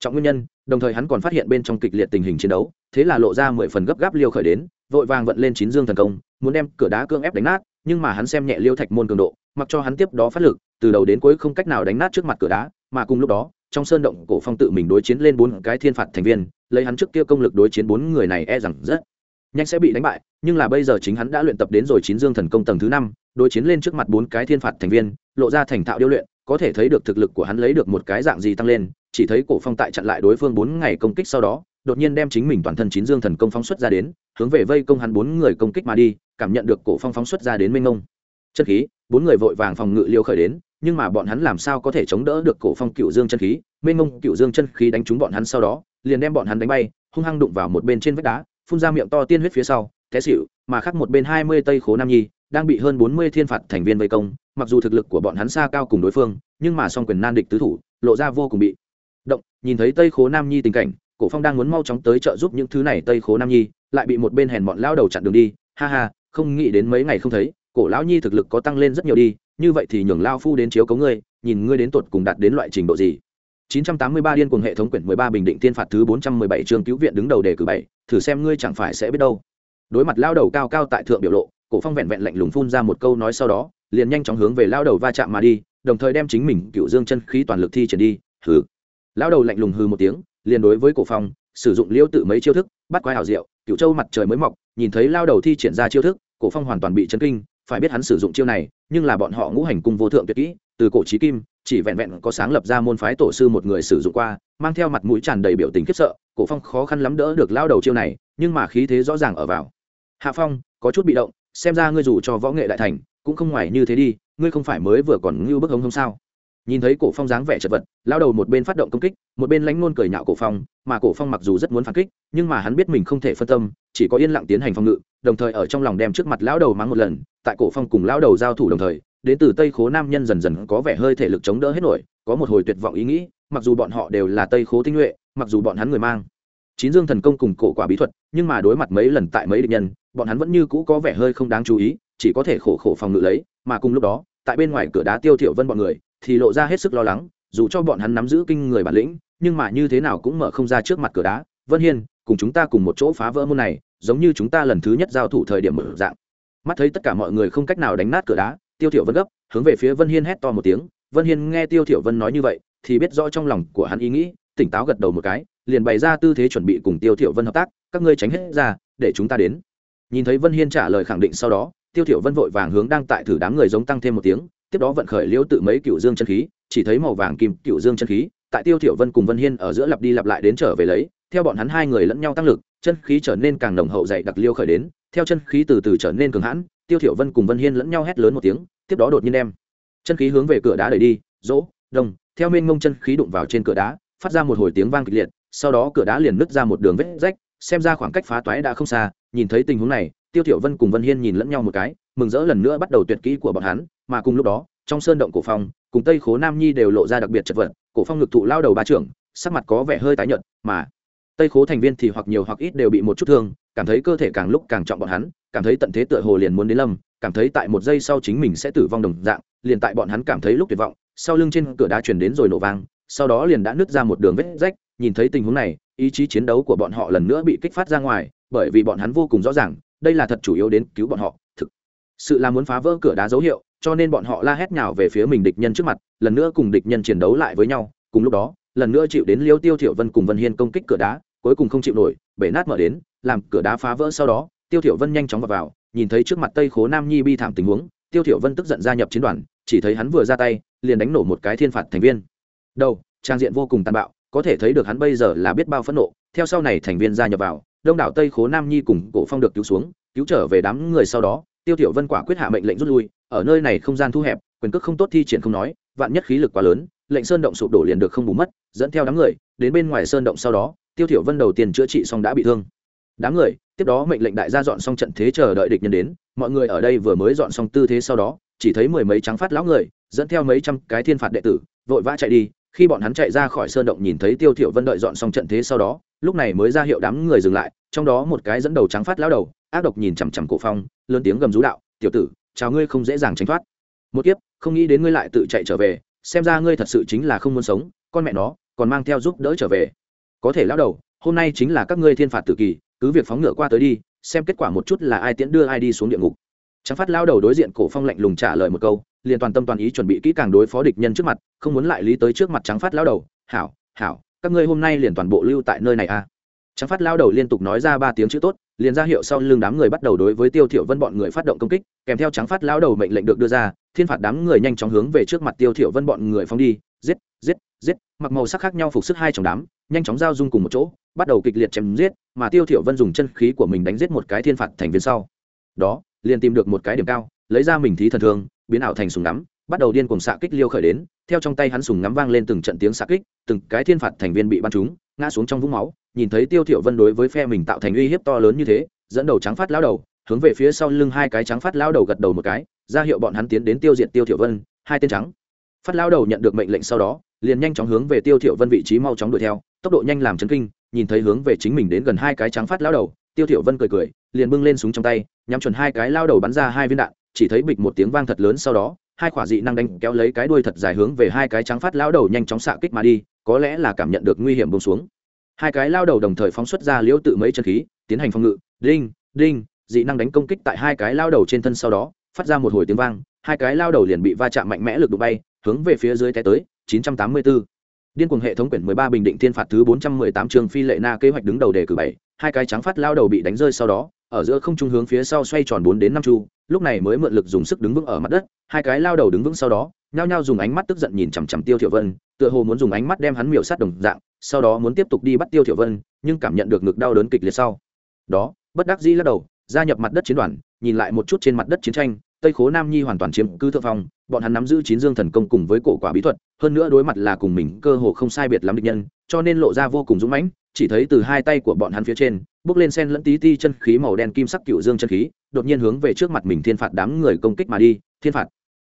Trọng nguyên nhân, đồng thời hắn còn phát hiện bên trong kịch liệt tình hình chiến đấu, thế là lộ ra mười phần gấp gáp liêu khởi đến, vội vàng vận lên chín dương thần công, muốn đem cửa đá cương ép đánh nát, nhưng mà hắn xem nhẹ liêu thạch môn cường độ, mặc cho hắn tiếp đó phát lực, từ đầu đến cuối không cách nào đánh nát trước mặt cửa đá, mà cùng lúc đó trong sơn động cổ phong tự mình đối chiến lên bốn cái thiên phạt thành viên, lấy hắn trước kia công lực đối chiến bốn người này e rằng rất nhanh sẽ bị đánh bại, nhưng là bây giờ chính hắn đã luyện tập đến rồi chín dương thần công tầng thứ năm, đối chiến lên trước mặt bốn cái thiên phạt thành viên, lộ ra thành thạo điêu luyện, có thể thấy được thực lực của hắn lấy được một cái dạng gì tăng lên, chỉ thấy cổ phong tại chặn lại đối phương bốn ngày công kích sau đó, đột nhiên đem chính mình toàn thân chín dương thần công phóng xuất ra đến, hướng về vây công hắn bốn người công kích mà đi, cảm nhận được cổ phong phóng xuất ra đến minh ngông chân khí, bốn người vội vàng phòng ngự liêu khởi đến nhưng mà bọn hắn làm sao có thể chống đỡ được cổ phong cựu dương chân khí? Mênh mông cựu dương chân khí đánh trúng bọn hắn sau đó, liền đem bọn hắn đánh bay, hung hăng đụng vào một bên trên vách đá, phun ra miệng to tiên huyết phía sau, té xỉu, mà khác một bên hai mươi tây khố nam nhi đang bị hơn bốn mươi thiên phạt thành viên vây công, mặc dù thực lực của bọn hắn xa cao cùng đối phương, nhưng mà song quyền nan địch tứ thủ, lộ ra vô cùng bị động. Nhìn thấy tây khố nam nhi tình cảnh, cổ phong đang muốn mau chóng tới trợ giúp những thứ này, tây khố nam nhi lại bị một bên hèn bọn lao đầu chặn đường đi. Ha ha, không nghĩ đến mấy ngày không thấy, cổ lão nhi thực lực có tăng lên rất nhiều đi như vậy thì nhường lao phu đến chiếu cấu ngươi, nhìn ngươi đến tột cùng đạt đến loại trình độ gì. 983 điên cuồng hệ thống quyển 13 bình định tiên phạt thứ 417 trường cứu viện đứng đầu đề cử bảy, thử xem ngươi chẳng phải sẽ biết đâu. Đối mặt lao đầu cao cao tại thượng biểu lộ, cổ phong vẹn vẹn lạnh lùng phun ra một câu nói sau đó, liền nhanh chóng hướng về lao đầu va chạm mà đi, đồng thời đem chính mình cựu dương chân khí toàn lực thi triển đi, hừ. Lao đầu lạnh lùng hừ một tiếng, liền đối với cổ phong, sử dụng liêu tự mấy chiêu thức, bắt quái hảo diệu cựu châu mặt trời mới mọc, nhìn thấy lao đầu thi triển ra chiêu thức, cổ phong hoàn toàn bị chấn kinh phải biết hắn sử dụng chiêu này, nhưng là bọn họ ngũ hành cung vô thượng tuyệt kỹ, từ cổ chí kim, chỉ vẹn vẹn có sáng lập ra môn phái tổ sư một người sử dụng qua, mang theo mặt mũi tràn đầy biểu tình khiếp sợ, cổ phong khó khăn lắm đỡ được lao đầu chiêu này, nhưng mà khí thế rõ ràng ở vào. Hạ phong, có chút bị động, xem ra ngươi dù cho võ nghệ đại thành, cũng không ngoài như thế đi, ngươi không phải mới vừa còn ngưu bức hống hống sao? Nhìn thấy cổ phong dáng vẻ chật vật lao đầu một bên phát động công kích, một bên lánh nôn cười nhạo cổ phong, mà cổ phong mặc dù rất muốn phản kích, nhưng mà hắn biết mình không thể phân tâm, chỉ có yên lặng tiến hành phòng ngự, đồng thời ở trong lòng đem trước mặt lão đầu mắng một lần, tại cổ phong cùng lão đầu giao thủ đồng thời, đến từ tây khố nam nhân dần dần có vẻ hơi thể lực chống đỡ hết nổi, có một hồi tuyệt vọng ý nghĩ, mặc dù bọn họ đều là tây khố tinh nhuệ, mặc dù bọn hắn người mang chín dương thần công cùng cổ quả bí thuật, nhưng mà đối mặt mấy lần tại mấy địch nhân, bọn hắn vẫn như cũ có vẻ hơi không đáng chú ý, chỉ có thể khổ khổ phòng ngự lấy, mà cùng lúc đó, tại bên ngoài cửa đá tiêu thiểu vân bọn người thì lộ ra hết sức lo lắng, dù cho bọn hắn nắm giữ kinh người bản lĩnh, nhưng mà như thế nào cũng mở không ra trước mặt cửa đá. Vân hiên, cùng chúng ta cùng một chỗ phá vỡ môn này, giống như chúng ta lần thứ nhất giao thủ thời điểm mở dạng. Mắt thấy tất cả mọi người không cách nào đánh nát cửa đá, tiêu thiểu vân gấp, hướng về phía vân hiên hét to một tiếng. Vân hiên nghe tiêu thiểu vân nói như vậy, thì biết rõ trong lòng của hắn ý nghĩ, tỉnh táo gật đầu một cái, liền bày ra tư thế chuẩn bị cùng tiêu thiểu vân hợp tác, các ngươi tránh hết ra, để chúng ta đến. Nhìn thấy vân hiên trả lời khẳng định sau đó, tiêu thiểu vân vội vàng hướng đang tại thử đám người giống tăng thêm một tiếng tiếp đó vận khởi liễu tự mấy cựu dương chân khí, chỉ thấy màu vàng kim cựu dương chân khí, tại tiêu thiểu vân cùng vân hiên ở giữa lặp đi lặp lại đến trở về lấy, theo bọn hắn hai người lẫn nhau tăng lực, chân khí trở nên càng nồng hậu dày đặc liêu khởi đến, theo chân khí từ từ trở nên cường hãn, tiêu thiểu vân cùng vân hiên lẫn nhau hét lớn một tiếng, tiếp đó đột nhiên đem chân khí hướng về cửa đá đẩy đi dỗ đông theo mênh ngông chân khí đụng vào trên cửa đá, phát ra một hồi tiếng vang kịch liệt, sau đó cửa đá liền nứt ra một đường vết rách, xem ra khoảng cách phá toái đã không xa, nhìn thấy tình huống này, tiêu thiểu vân cùng vân hiên nhìn lẫn nhau một cái mừng rỡ lần nữa bắt đầu tuyệt kỹ của bọn hắn, mà cùng lúc đó, trong sơn động cổ phong, cùng tây khố nam nhi đều lộ ra đặc biệt chật vật, cổ phong ngực thụ lao đầu ba trưởng, sắc mặt có vẻ hơi tái nhợt, mà tây khố thành viên thì hoặc nhiều hoặc ít đều bị một chút thương, cảm thấy cơ thể càng lúc càng trọng bọn hắn, cảm thấy tận thế tựa hồ liền muốn đến lâm, cảm thấy tại một giây sau chính mình sẽ tử vong đồng dạng, liền tại bọn hắn cảm thấy lúc tuyệt vọng, sau lưng trên cửa đá chuyển đến rồi nổ vang, sau đó liền đã nứt ra một đường vết rách, nhìn thấy tình huống này, ý chí chiến đấu của bọn họ lần nữa bị kích phát ra ngoài, bởi vì bọn hắn vô cùng rõ ràng, đây là thật chủ yếu đến cứu bọn họ sự là muốn phá vỡ cửa đá dấu hiệu cho nên bọn họ la hét nhào về phía mình địch nhân trước mặt lần nữa cùng địch nhân chiến đấu lại với nhau. Cùng lúc đó lần nữa chịu đến liêu tiêu thiểu vân cùng vân hiên công kích cửa đá cuối cùng không chịu nổi bể nát mở đến làm cửa đá phá vỡ sau đó tiêu thiểu vân nhanh chóng vào, vào nhìn thấy trước mặt tây khố nam nhi bi thảm tình huống tiêu thiểu vân tức giận gia nhập chiến đoàn chỉ thấy hắn vừa ra tay liền đánh nổ một cái thiên phạt thành viên. Đầu trang diện vô cùng tàn bạo có thể thấy được hắn bây giờ là biết bao phẫn nộ theo sau này thành viên gia nhập vào đông đảo tây khố nam nhi cùng cổ phong được cứu xuống cứu trở về đám người sau đó tiêu thiểu vân quả quyết hạ mệnh lệnh rút lui, ở nơi này không gian thu hẹp, quyền cước không tốt thi triển không nói, vạn nhất khí lực quá lớn, lệnh sơn động sụp đổ liền được không bù mất, dẫn theo đám người, đến bên ngoài sơn động sau đó, tiêu thiểu vân đầu tiên chữa trị xong đã bị thương. Đám người, tiếp đó mệnh lệnh đại gia dọn xong trận thế chờ đợi địch nhân đến, mọi người ở đây vừa mới dọn xong tư thế sau đó, chỉ thấy mười mấy trắng phát lão người, dẫn theo mấy trăm cái thiên phạt đệ tử, vội vã chạy đi, khi bọn hắn chạy ra khỏi sơn động nhìn thấy tiêu thiểu vân đợi dọn xong trận thế sau đó lúc này mới ra hiệu đám người dừng lại, trong đó một cái dẫn đầu trắng phát lão đầu, ác độc nhìn chằm chằm cổ phong, lớn tiếng gầm rú đạo, tiểu tử, chào ngươi không dễ dàng tránh thoát. Một kiếp, không nghĩ đến ngươi lại tự chạy trở về, xem ra ngươi thật sự chính là không muốn sống, con mẹ nó, còn mang theo giúp đỡ trở về. Có thể lão đầu, hôm nay chính là các ngươi thiên phạt tử kỳ, cứ việc phóng ngựa qua tới đi, xem kết quả một chút là ai tiễn đưa ai đi xuống địa ngục. Trắng phát lao đầu đối diện cổ phong lạnh lùng trả lời một câu, liền toàn tâm toàn ý chuẩn bị kỹ càng đối phó địch nhân trước mặt, không muốn lại lý tới trước mặt trắng phát lao đầu, hảo hảo các ngươi hôm nay liền toàn bộ lưu tại nơi này a à. trắng phát lao đầu liên tục nói ra ba tiếng chữ tốt, liền ra hiệu sau lưng đám người bắt đầu đối với tiêu thiểu vân bọn người phát động công kích, kèm theo trắng phát lao đầu mệnh lệnh được đưa ra, thiên phạt đám người nhanh chóng hướng về trước mặt tiêu thiểu vân bọn người phóng đi, giết giết giết, mặc màu sắc khác nhau phục sức hai trong đám, nhanh chóng giao dung cùng một chỗ, bắt đầu kịch liệt chém giết, mà tiêu thiểu vân dùng chân khí của mình đánh giết một cái thiên phạt thành viên sau đó, liền tìm được một cái điểm cao, lấy ra mình thí thần thương, biến ảo thành súng ngắm bắt đầu điên cuồng xạ kích liêu khởi đến, theo trong tay hắn súng ngắm vang lên từng trận tiếng xạ kích, từng cái thiên phạt thành viên bị bắn trúng, ngã xuống trong vũng máu, nhìn thấy tiêu thiểu vân đối với phe mình tạo thành uy hiếp to lớn như thế, dẫn đầu trắng phát lão đầu, hướng về phía sau lưng hai cái trắng phát lão đầu gật đầu một cái, ra hiệu bọn hắn tiến đến tiêu diệt tiêu thiểu vân, hai tên trắng. Phát lão đầu nhận được mệnh lệnh sau đó, liền nhanh chóng hướng về tiêu thiểu vân vị trí mau chóng đuổi theo, tốc độ nhanh làm chấn kinh, nhìn thấy hướng về chính mình đến gần hai cái trắng phát lão đầu, tiêu thiểu vân cười cười, liền bưng lên súng trong tay, nhắm chuẩn hai cái lao đầu bắn ra hai viên đạn, chỉ thấy bịch một tiếng vang thật lớn sau đó hai quả dị năng đánh kéo lấy cái đuôi thật dài hướng về hai cái trắng phát lao đầu nhanh chóng xạ kích mà đi có lẽ là cảm nhận được nguy hiểm buông xuống hai cái lao đầu đồng thời phóng xuất ra liễu tự mấy chân khí tiến hành phòng ngự đinh đinh dị năng đánh công kích tại hai cái lao đầu trên thân sau đó phát ra một hồi tiếng vang hai cái lao đầu liền bị va chạm mạnh mẽ lực đụng bay hướng về phía dưới té tới 984. Điên cuồng hệ thống quyển 13 bình định thiên phạt thứ 418 trường phi lệ na kế hoạch đứng đầu đề cử 7, hai cái trắng phát lao đầu bị đánh rơi sau đó, ở giữa không trung hướng phía sau xoay tròn 4 đến 5 chu, lúc này mới mượn lực dùng sức đứng vững ở mặt đất, hai cái lao đầu đứng vững sau đó, nhao nhao dùng ánh mắt tức giận nhìn chằm chằm Tiêu Thiểu Vân, tựa hồ muốn dùng ánh mắt đem hắn miểu sát đồng dạng, sau đó muốn tiếp tục đi bắt Tiêu Thiểu Vân, nhưng cảm nhận được ngực đau đớn kịch liệt sau. Đó, bất đắc dĩ lắc đầu, gia nhập mặt đất chiến đoàn, nhìn lại một chút trên mặt đất chiến tranh, Tây Khố Nam Nhi hoàn toàn chiếm cứ thượng phong, bọn hắn nắm giữ chín dương thần công cùng với cổ quả bí thuật hơn nữa đối mặt là cùng mình cơ hồ không sai biệt lắm địch nhân cho nên lộ ra vô cùng dũng mãnh chỉ thấy từ hai tay của bọn hắn phía trên, bước lên sen lẫn tí ti chân khí màu đen kim sắc cựu dương chân khí, đột nhiên hướng về trước mặt mình thiên phạt đám người công kích mà đi, thiên phạt.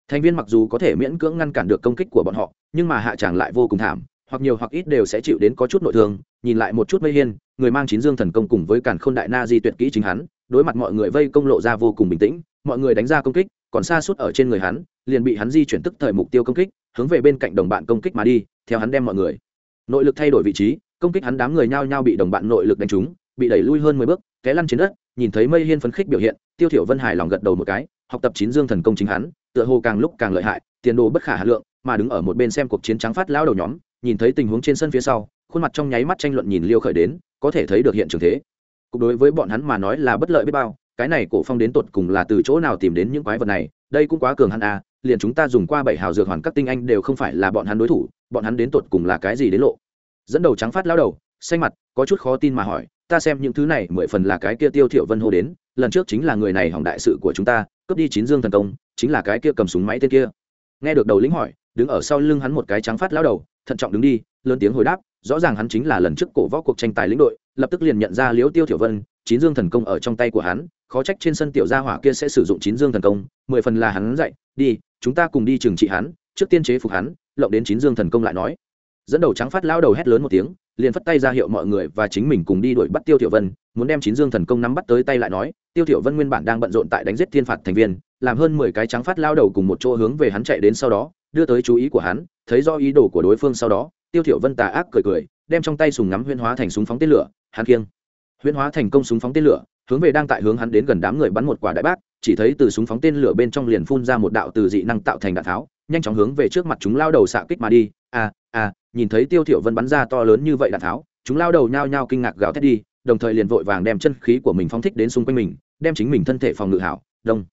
Thành viên mặc dù có thể miễn cưỡng ngăn cản được công kích của bọn họ, nhưng mà hạ tràng lại vô cùng thảm, hoặc nhiều hoặc ít đều sẽ chịu đến có chút nội thương, nhìn lại một chút mây hiên, người mang chín dương thần công cùng với càn khôn đại na di tuyệt kỹ chính hắn, đối mặt mọi người vây công lộ ra vô cùng bình tĩnh, mọi người đánh ra công kích, còn xa suốt ở trên người hắn, liền bị hắn di chuyển tức thời mục tiêu công kích, hướng về bên cạnh đồng bạn công kích mà đi, theo hắn đem mọi người. Nội lực thay đổi vị trí công kích hắn đám người nhao nhao bị đồng bạn nội lực đánh trúng, bị đẩy lui hơn mười bước, té lăn trên đất, nhìn thấy mây hiên phấn khích biểu hiện, tiêu thiểu vân hài lòng gật đầu một cái, học tập chín dương thần công chính hắn, tựa hồ càng lúc càng lợi hại, tiền đồ bất khả hà lượng, mà đứng ở một bên xem cuộc chiến trắng phát lao đầu nhóm, nhìn thấy tình huống trên sân phía sau, khuôn mặt trong nháy mắt tranh luận nhìn liêu khởi đến, có thể thấy được hiện trường thế. Cục đối với bọn hắn mà nói là bất lợi biết bao, cái này cổ phong đến tột cùng là từ chỗ nào tìm đến những quái vật này, đây cũng quá cường hắn à liền chúng ta dùng qua bảy hào dược hoàn các tinh anh đều không phải là bọn hắn đối thủ, bọn hắn đến tột cùng là cái gì đến lộ dẫn đầu trắng phát lao đầu, xanh mặt, có chút khó tin mà hỏi, ta xem những thứ này mười phần là cái kia tiêu thiệu vân hô đến, lần trước chính là người này hỏng đại sự của chúng ta, cướp đi chín dương thần công, chính là cái kia cầm súng máy tên kia. Nghe được đầu lĩnh hỏi, đứng ở sau lưng hắn một cái trắng phát lao đầu, thận trọng đứng đi, lớn tiếng hồi đáp, rõ ràng hắn chính là lần trước cổ võ cuộc tranh tài lĩnh đội, lập tức liền nhận ra liễu tiêu thiểu vân, chín dương thần công ở trong tay của hắn, khó trách trên sân tiểu gia hỏa kia sẽ sử dụng chín dương thần công, mười phần là hắn dạy, đi, chúng ta cùng đi trừng trị hắn, trước tiên chế phục hắn, lộng đến chín dương thần công lại nói dẫn đầu trắng phát lao đầu hét lớn một tiếng, liền phất tay ra hiệu mọi người và chính mình cùng đi đuổi bắt tiêu thiểu vân, muốn đem chín dương thần công nắm bắt tới tay lại nói, tiêu thiểu vân nguyên bản đang bận rộn tại đánh giết thiên phạt thành viên, làm hơn mười cái trắng phát lao đầu cùng một chỗ hướng về hắn chạy đến sau đó, đưa tới chú ý của hắn, thấy do ý đồ của đối phương sau đó, tiêu thiểu vân tà ác cười cười, đem trong tay súng ngắm huyễn hóa thành súng phóng tên lửa, hắn kiêng. Huyễn hóa thành công súng phóng tên lửa, hướng về đang tại hướng hắn đến gần đám người bắn một quả đại bác, chỉ thấy từ súng phóng tên lửa bên trong liền phun ra một đạo từ dị năng tạo thành đạn tháo, nhanh chóng hướng về trước mặt chúng lao đầu xạ kích mà đi à à nhìn thấy tiêu thiểu vân bắn ra to lớn như vậy đạn tháo, chúng lao đầu nhao nhao kinh ngạc gào thét đi, đồng thời liền vội vàng đem chân khí của mình phóng thích đến xung quanh mình, đem chính mình thân thể phòng ngự hảo. Đông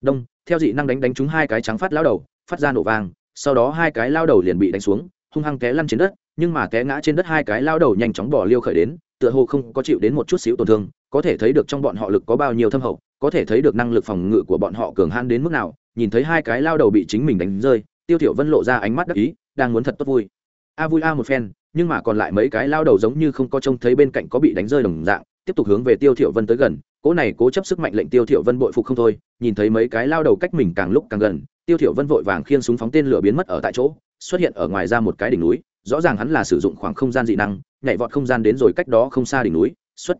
đông, theo dị năng đánh đánh chúng hai cái trắng phát lao đầu, phát ra nổ vang, sau đó hai cái lao đầu liền bị đánh xuống, hung hăng té lăn trên đất, nhưng mà té ngã trên đất hai cái lao đầu nhanh chóng bỏ liêu khởi đến, tựa hồ không có chịu đến một chút xíu tổn thương, có thể thấy được trong bọn họ lực có bao nhiêu thâm hậu, có thể thấy được năng lực phòng ngự của bọn họ cường hãn đến mức nào, nhìn thấy hai cái lao đầu bị chính mình đánh rơi, tiêu thiểu vân lộ ra ánh mắt đắc ý, đang muốn thật tốt vui a vui a một phen, nhưng mà còn lại mấy cái lao đầu giống như không có trông thấy bên cạnh có bị đánh rơi đồng dạng, tiếp tục hướng về tiêu thiểu vân tới gần. Cố này cố chấp sức mạnh lệnh tiêu thiểu vân bội phục không thôi, nhìn thấy mấy cái lao đầu cách mình càng lúc càng gần, tiêu thiểu vân vội vàng khiên súng phóng tên lửa biến mất ở tại chỗ, xuất hiện ở ngoài ra một cái đỉnh núi, rõ ràng hắn là sử dụng khoảng không gian dị năng, nhảy vọt không gian đến rồi cách đó không xa đỉnh núi, xuất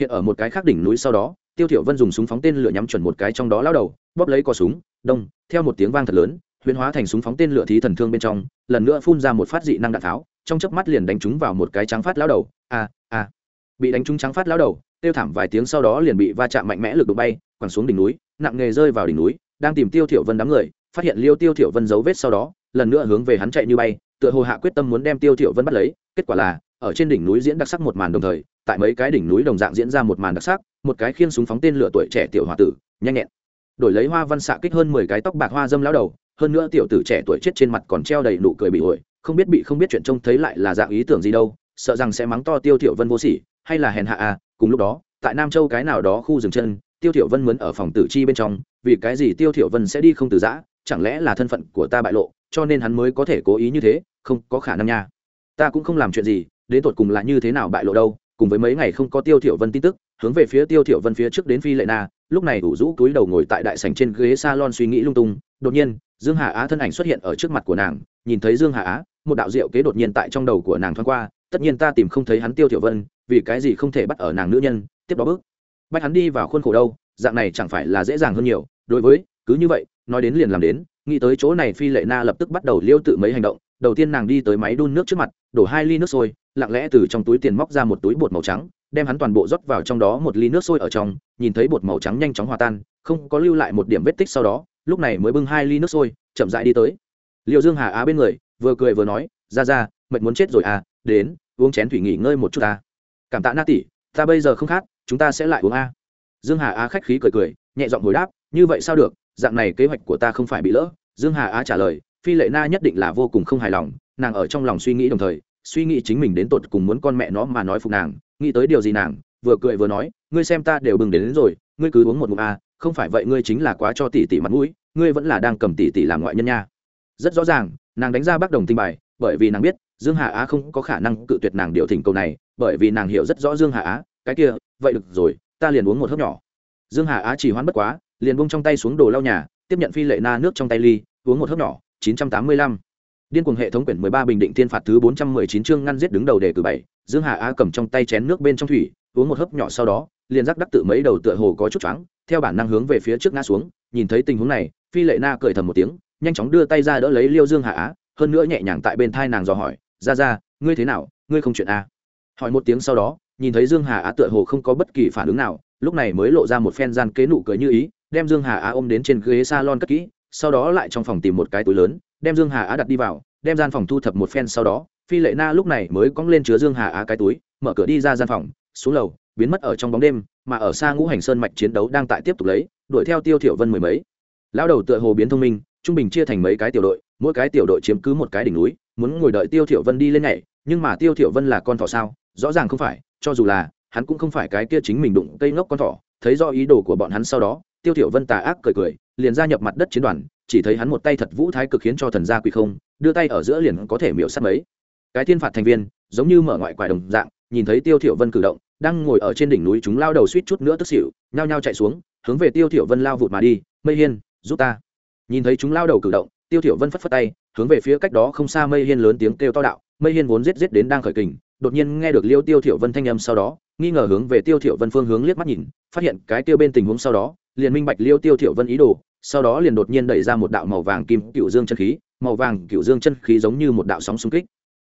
hiện ở một cái khác đỉnh núi sau đó, tiêu thiểu vân dùng súng phóng tên lửa nhắm chuẩn một cái trong đó lao đầu, bóp lấy cò súng, đông, theo một tiếng vang thật lớn huyễn hóa thành súng phóng tên lửa thí thần thương bên trong, lần nữa phun ra một phát dị năng đạn tháo, trong chớp mắt liền đánh trúng vào một cái trắng phát lao đầu. A a bị đánh trúng trắng phát lao đầu, tiêu thảm vài tiếng sau đó liền bị va chạm mạnh mẽ lực đụng bay, quẳng xuống đỉnh núi, nặng nghề rơi vào đỉnh núi, đang tìm tiêu thiểu vân đám người, phát hiện liêu tiêu thiểu vân dấu vết sau đó, lần nữa hướng về hắn chạy như bay, tựa hồ hạ quyết tâm muốn đem tiêu thiểu vân bắt lấy, kết quả là, ở trên đỉnh núi diễn đặc sắc một màn đồng thời, tại mấy cái đỉnh núi đồng dạng diễn ra một màn đặc sắc, một cái khiên súng phóng tên lửa tuổi trẻ tiểu hòa tử, nhanh nhẹn. Đổi lấy hoa văn xạ kích hơn mười cái tóc bạc hoa dâm lão đầu hơn nữa tiểu tử trẻ tuổi chết trên mặt còn treo đầy nụ cười bị ổi không biết bị không biết chuyện trông thấy lại là dạng ý tưởng gì đâu, sợ rằng sẽ mắng to tiêu tiểu vân vô sỉ, hay là hèn hạ à cùng lúc đó, tại nam châu cái nào đó khu dừng chân, tiêu tiểu vân muốn ở phòng tử chi bên trong, vì cái gì tiêu tiểu vân sẽ đi không từ giã, chẳng lẽ là thân phận của ta bại lộ, cho nên hắn mới có thể cố ý như thế, không có khả năng nha. Ta cũng không làm chuyện gì, đến tột cùng là như thế nào bại lộ đâu, cùng với mấy ngày không có tiêu tiểu vân tin tức, hướng về phía tiêu tiểu vân phía trước đến phi lệ na lúc này đủ rũ túi đầu ngồi tại đại sảnh trên ghế salon suy nghĩ lung tung. Đột nhiên, dương hà á thân ảnh xuất hiện ở trước mặt của nàng, nhìn thấy dương hà á, một đạo diệu kế đột nhiên tại trong đầu của nàng thoáng qua. Tất nhiên ta tìm không thấy hắn tiêu thiểu vân, vì cái gì không thể bắt ở nàng nữ nhân? Tiếp đó bước. Bắt hắn đi vào khuôn khổ đâu, dạng này chẳng phải là dễ dàng hơn nhiều. Đối với, cứ như vậy, nói đến liền làm đến, nghĩ tới chỗ này phi lệ na lập tức bắt đầu liêu tự mấy hành động. Đầu tiên nàng đi tới máy đun nước trước mặt, đổ hai ly nước sôi, lặng lẽ từ trong túi tiền móc ra một túi bột màu trắng đem hắn toàn bộ rót vào trong đó một ly nước sôi ở trong, nhìn thấy bột màu trắng nhanh chóng hòa tan, không có lưu lại một điểm vết tích sau đó, lúc này mới bưng hai ly nước sôi, chậm rãi đi tới. Liệu dương hà á bên người, vừa cười vừa nói, ra ra, mệt muốn chết rồi à đến, uống chén thủy nghỉ ngơi một chút ta. Cảm tạ na tỷ, ta bây giờ không khát, chúng ta sẽ lại uống a. Dương hà á khách khí cười cười, nhẹ giọng hồi đáp, như vậy sao được, dạng này kế hoạch của ta không phải bị lỡ. Dương hà á trả lời, phi lệ na nhất định là vô cùng không hài lòng, nàng ở trong lòng suy nghĩ đồng thời, suy nghĩ chính mình đến tột cùng muốn con mẹ nó mà nói phục nàng nghĩ tới điều gì nàng vừa cười vừa nói ngươi xem ta đều bừng đến, đến rồi ngươi cứ uống một ngụm a không phải vậy ngươi chính là quá cho tỷ tỷ mặt mũi ngươi vẫn là đang cầm tỷ tỷ làm ngoại nhân nha. Rất rõ ràng nàng đánh ra bác đồng tinh bài bởi vì nàng biết dương hà á không có khả năng cự tuyệt nàng điều thỉnh cầu này bởi vì nàng hiểu rất rõ dương hà á cái kia vậy được rồi ta liền uống một hớp nhỏ. Dương hà á chỉ hoãn bất quá liền bông trong tay xuống đồ lau nhà tiếp nhận phi lệ na nước trong tay ly uống một hớp nhỏ chín trăm tám mươi lăm điên cuồng hệ thống quyển mười ba bình định thiên phạt thứ bốn trăm mười chín chương ngăn giết đứng đầu đề cử bảy, dương hà á cầm trong tay chén nước bên trong thủy, uống một hớp nhỏ sau đó, liền rắc đắc tự mấy đầu tựa hồ có chút choáng, theo bản năng hướng về phía trước ngã xuống, nhìn thấy tình huống này, phi lệ na cười thầm một tiếng, nhanh chóng đưa tay ra đỡ lấy liêu dương hà á, hơn nữa nhẹ nhàng tại bên thai nàng dò hỏi, ra ra, ngươi thế nào ngươi không chuyện a à? hỏi một tiếng sau đó, nhìn thấy dương hà á tựa hồ không có bất kỳ phản ứng nào, lúc này mới lộ ra một phen gian kế nụ cười như ý, đem dương hà á ôm đến trên ghế salon cất kỹ, sau đó lại trong phòng tìm một cái túi lớn đem dương hà á đặt đi vào, đem gian phòng thu thập một phen sau đó, phi lệ na lúc này mới cong lên chứa dương hà á cái túi, mở cửa đi ra gian phòng, xuống lầu, biến mất ở trong bóng đêm, mà ở xa ngũ hành sơn mạch chiến đấu đang tại tiếp tục lấy, đuổi theo tiêu thiểu vân mười mấy. Lão đầu tựa hồ biến thông minh, trung bình chia thành mấy cái tiểu đội, mỗi cái tiểu đội chiếm cứ một cái đỉnh núi, muốn ngồi đợi tiêu thiểu vân đi lên nhảy, nhưng mà tiêu thiểu vân là con thỏ sao, rõ ràng không phải, cho dù là, hắn cũng không phải cái kia chính mình đụng cây ngốc con thỏ, thấy do ý đồ của bọn hắn sau đó, tiêu thiểu vân tà ác cười cười liền gia nhập mặt đất chiến đoàn, chỉ thấy hắn một tay thật vũ thái cực khiến cho thần gia quỳ không, đưa tay ở giữa liền có thể miễu sát mấy. Cái thiên phạt thành viên, giống như mở ngoại quải đồng dạng, nhìn thấy tiêu thiểu vân cử động, đang ngồi ở trên đỉnh núi chúng lao đầu suýt chút nữa tức xỉu, nhao nhao chạy xuống, hướng về tiêu thiểu vân lao vụt mà đi, mây hiên, giúp ta. Nhìn thấy chúng lao đầu cử động, tiêu thiểu vân phất phất tay, hướng về phía cách đó không xa mây hiên lớn tiếng kêu to đạo, mây hiên vốn giết giết đến đang khởi kình. Đột nhiên nghe được liêu tiêu thiểu vân thanh âm sau đó, nghi ngờ hướng về tiêu thiểu vân phương hướng liếc mắt nhìn, phát hiện cái tiêu bên tình huống sau đó liền minh bạch liêu tiêu thiểu vân ý đồ, sau đó liền đột nhiên đẩy ra một đạo màu vàng kim cựu dương chân khí, màu vàng cựu dương chân khí giống như một đạo sóng xung kích.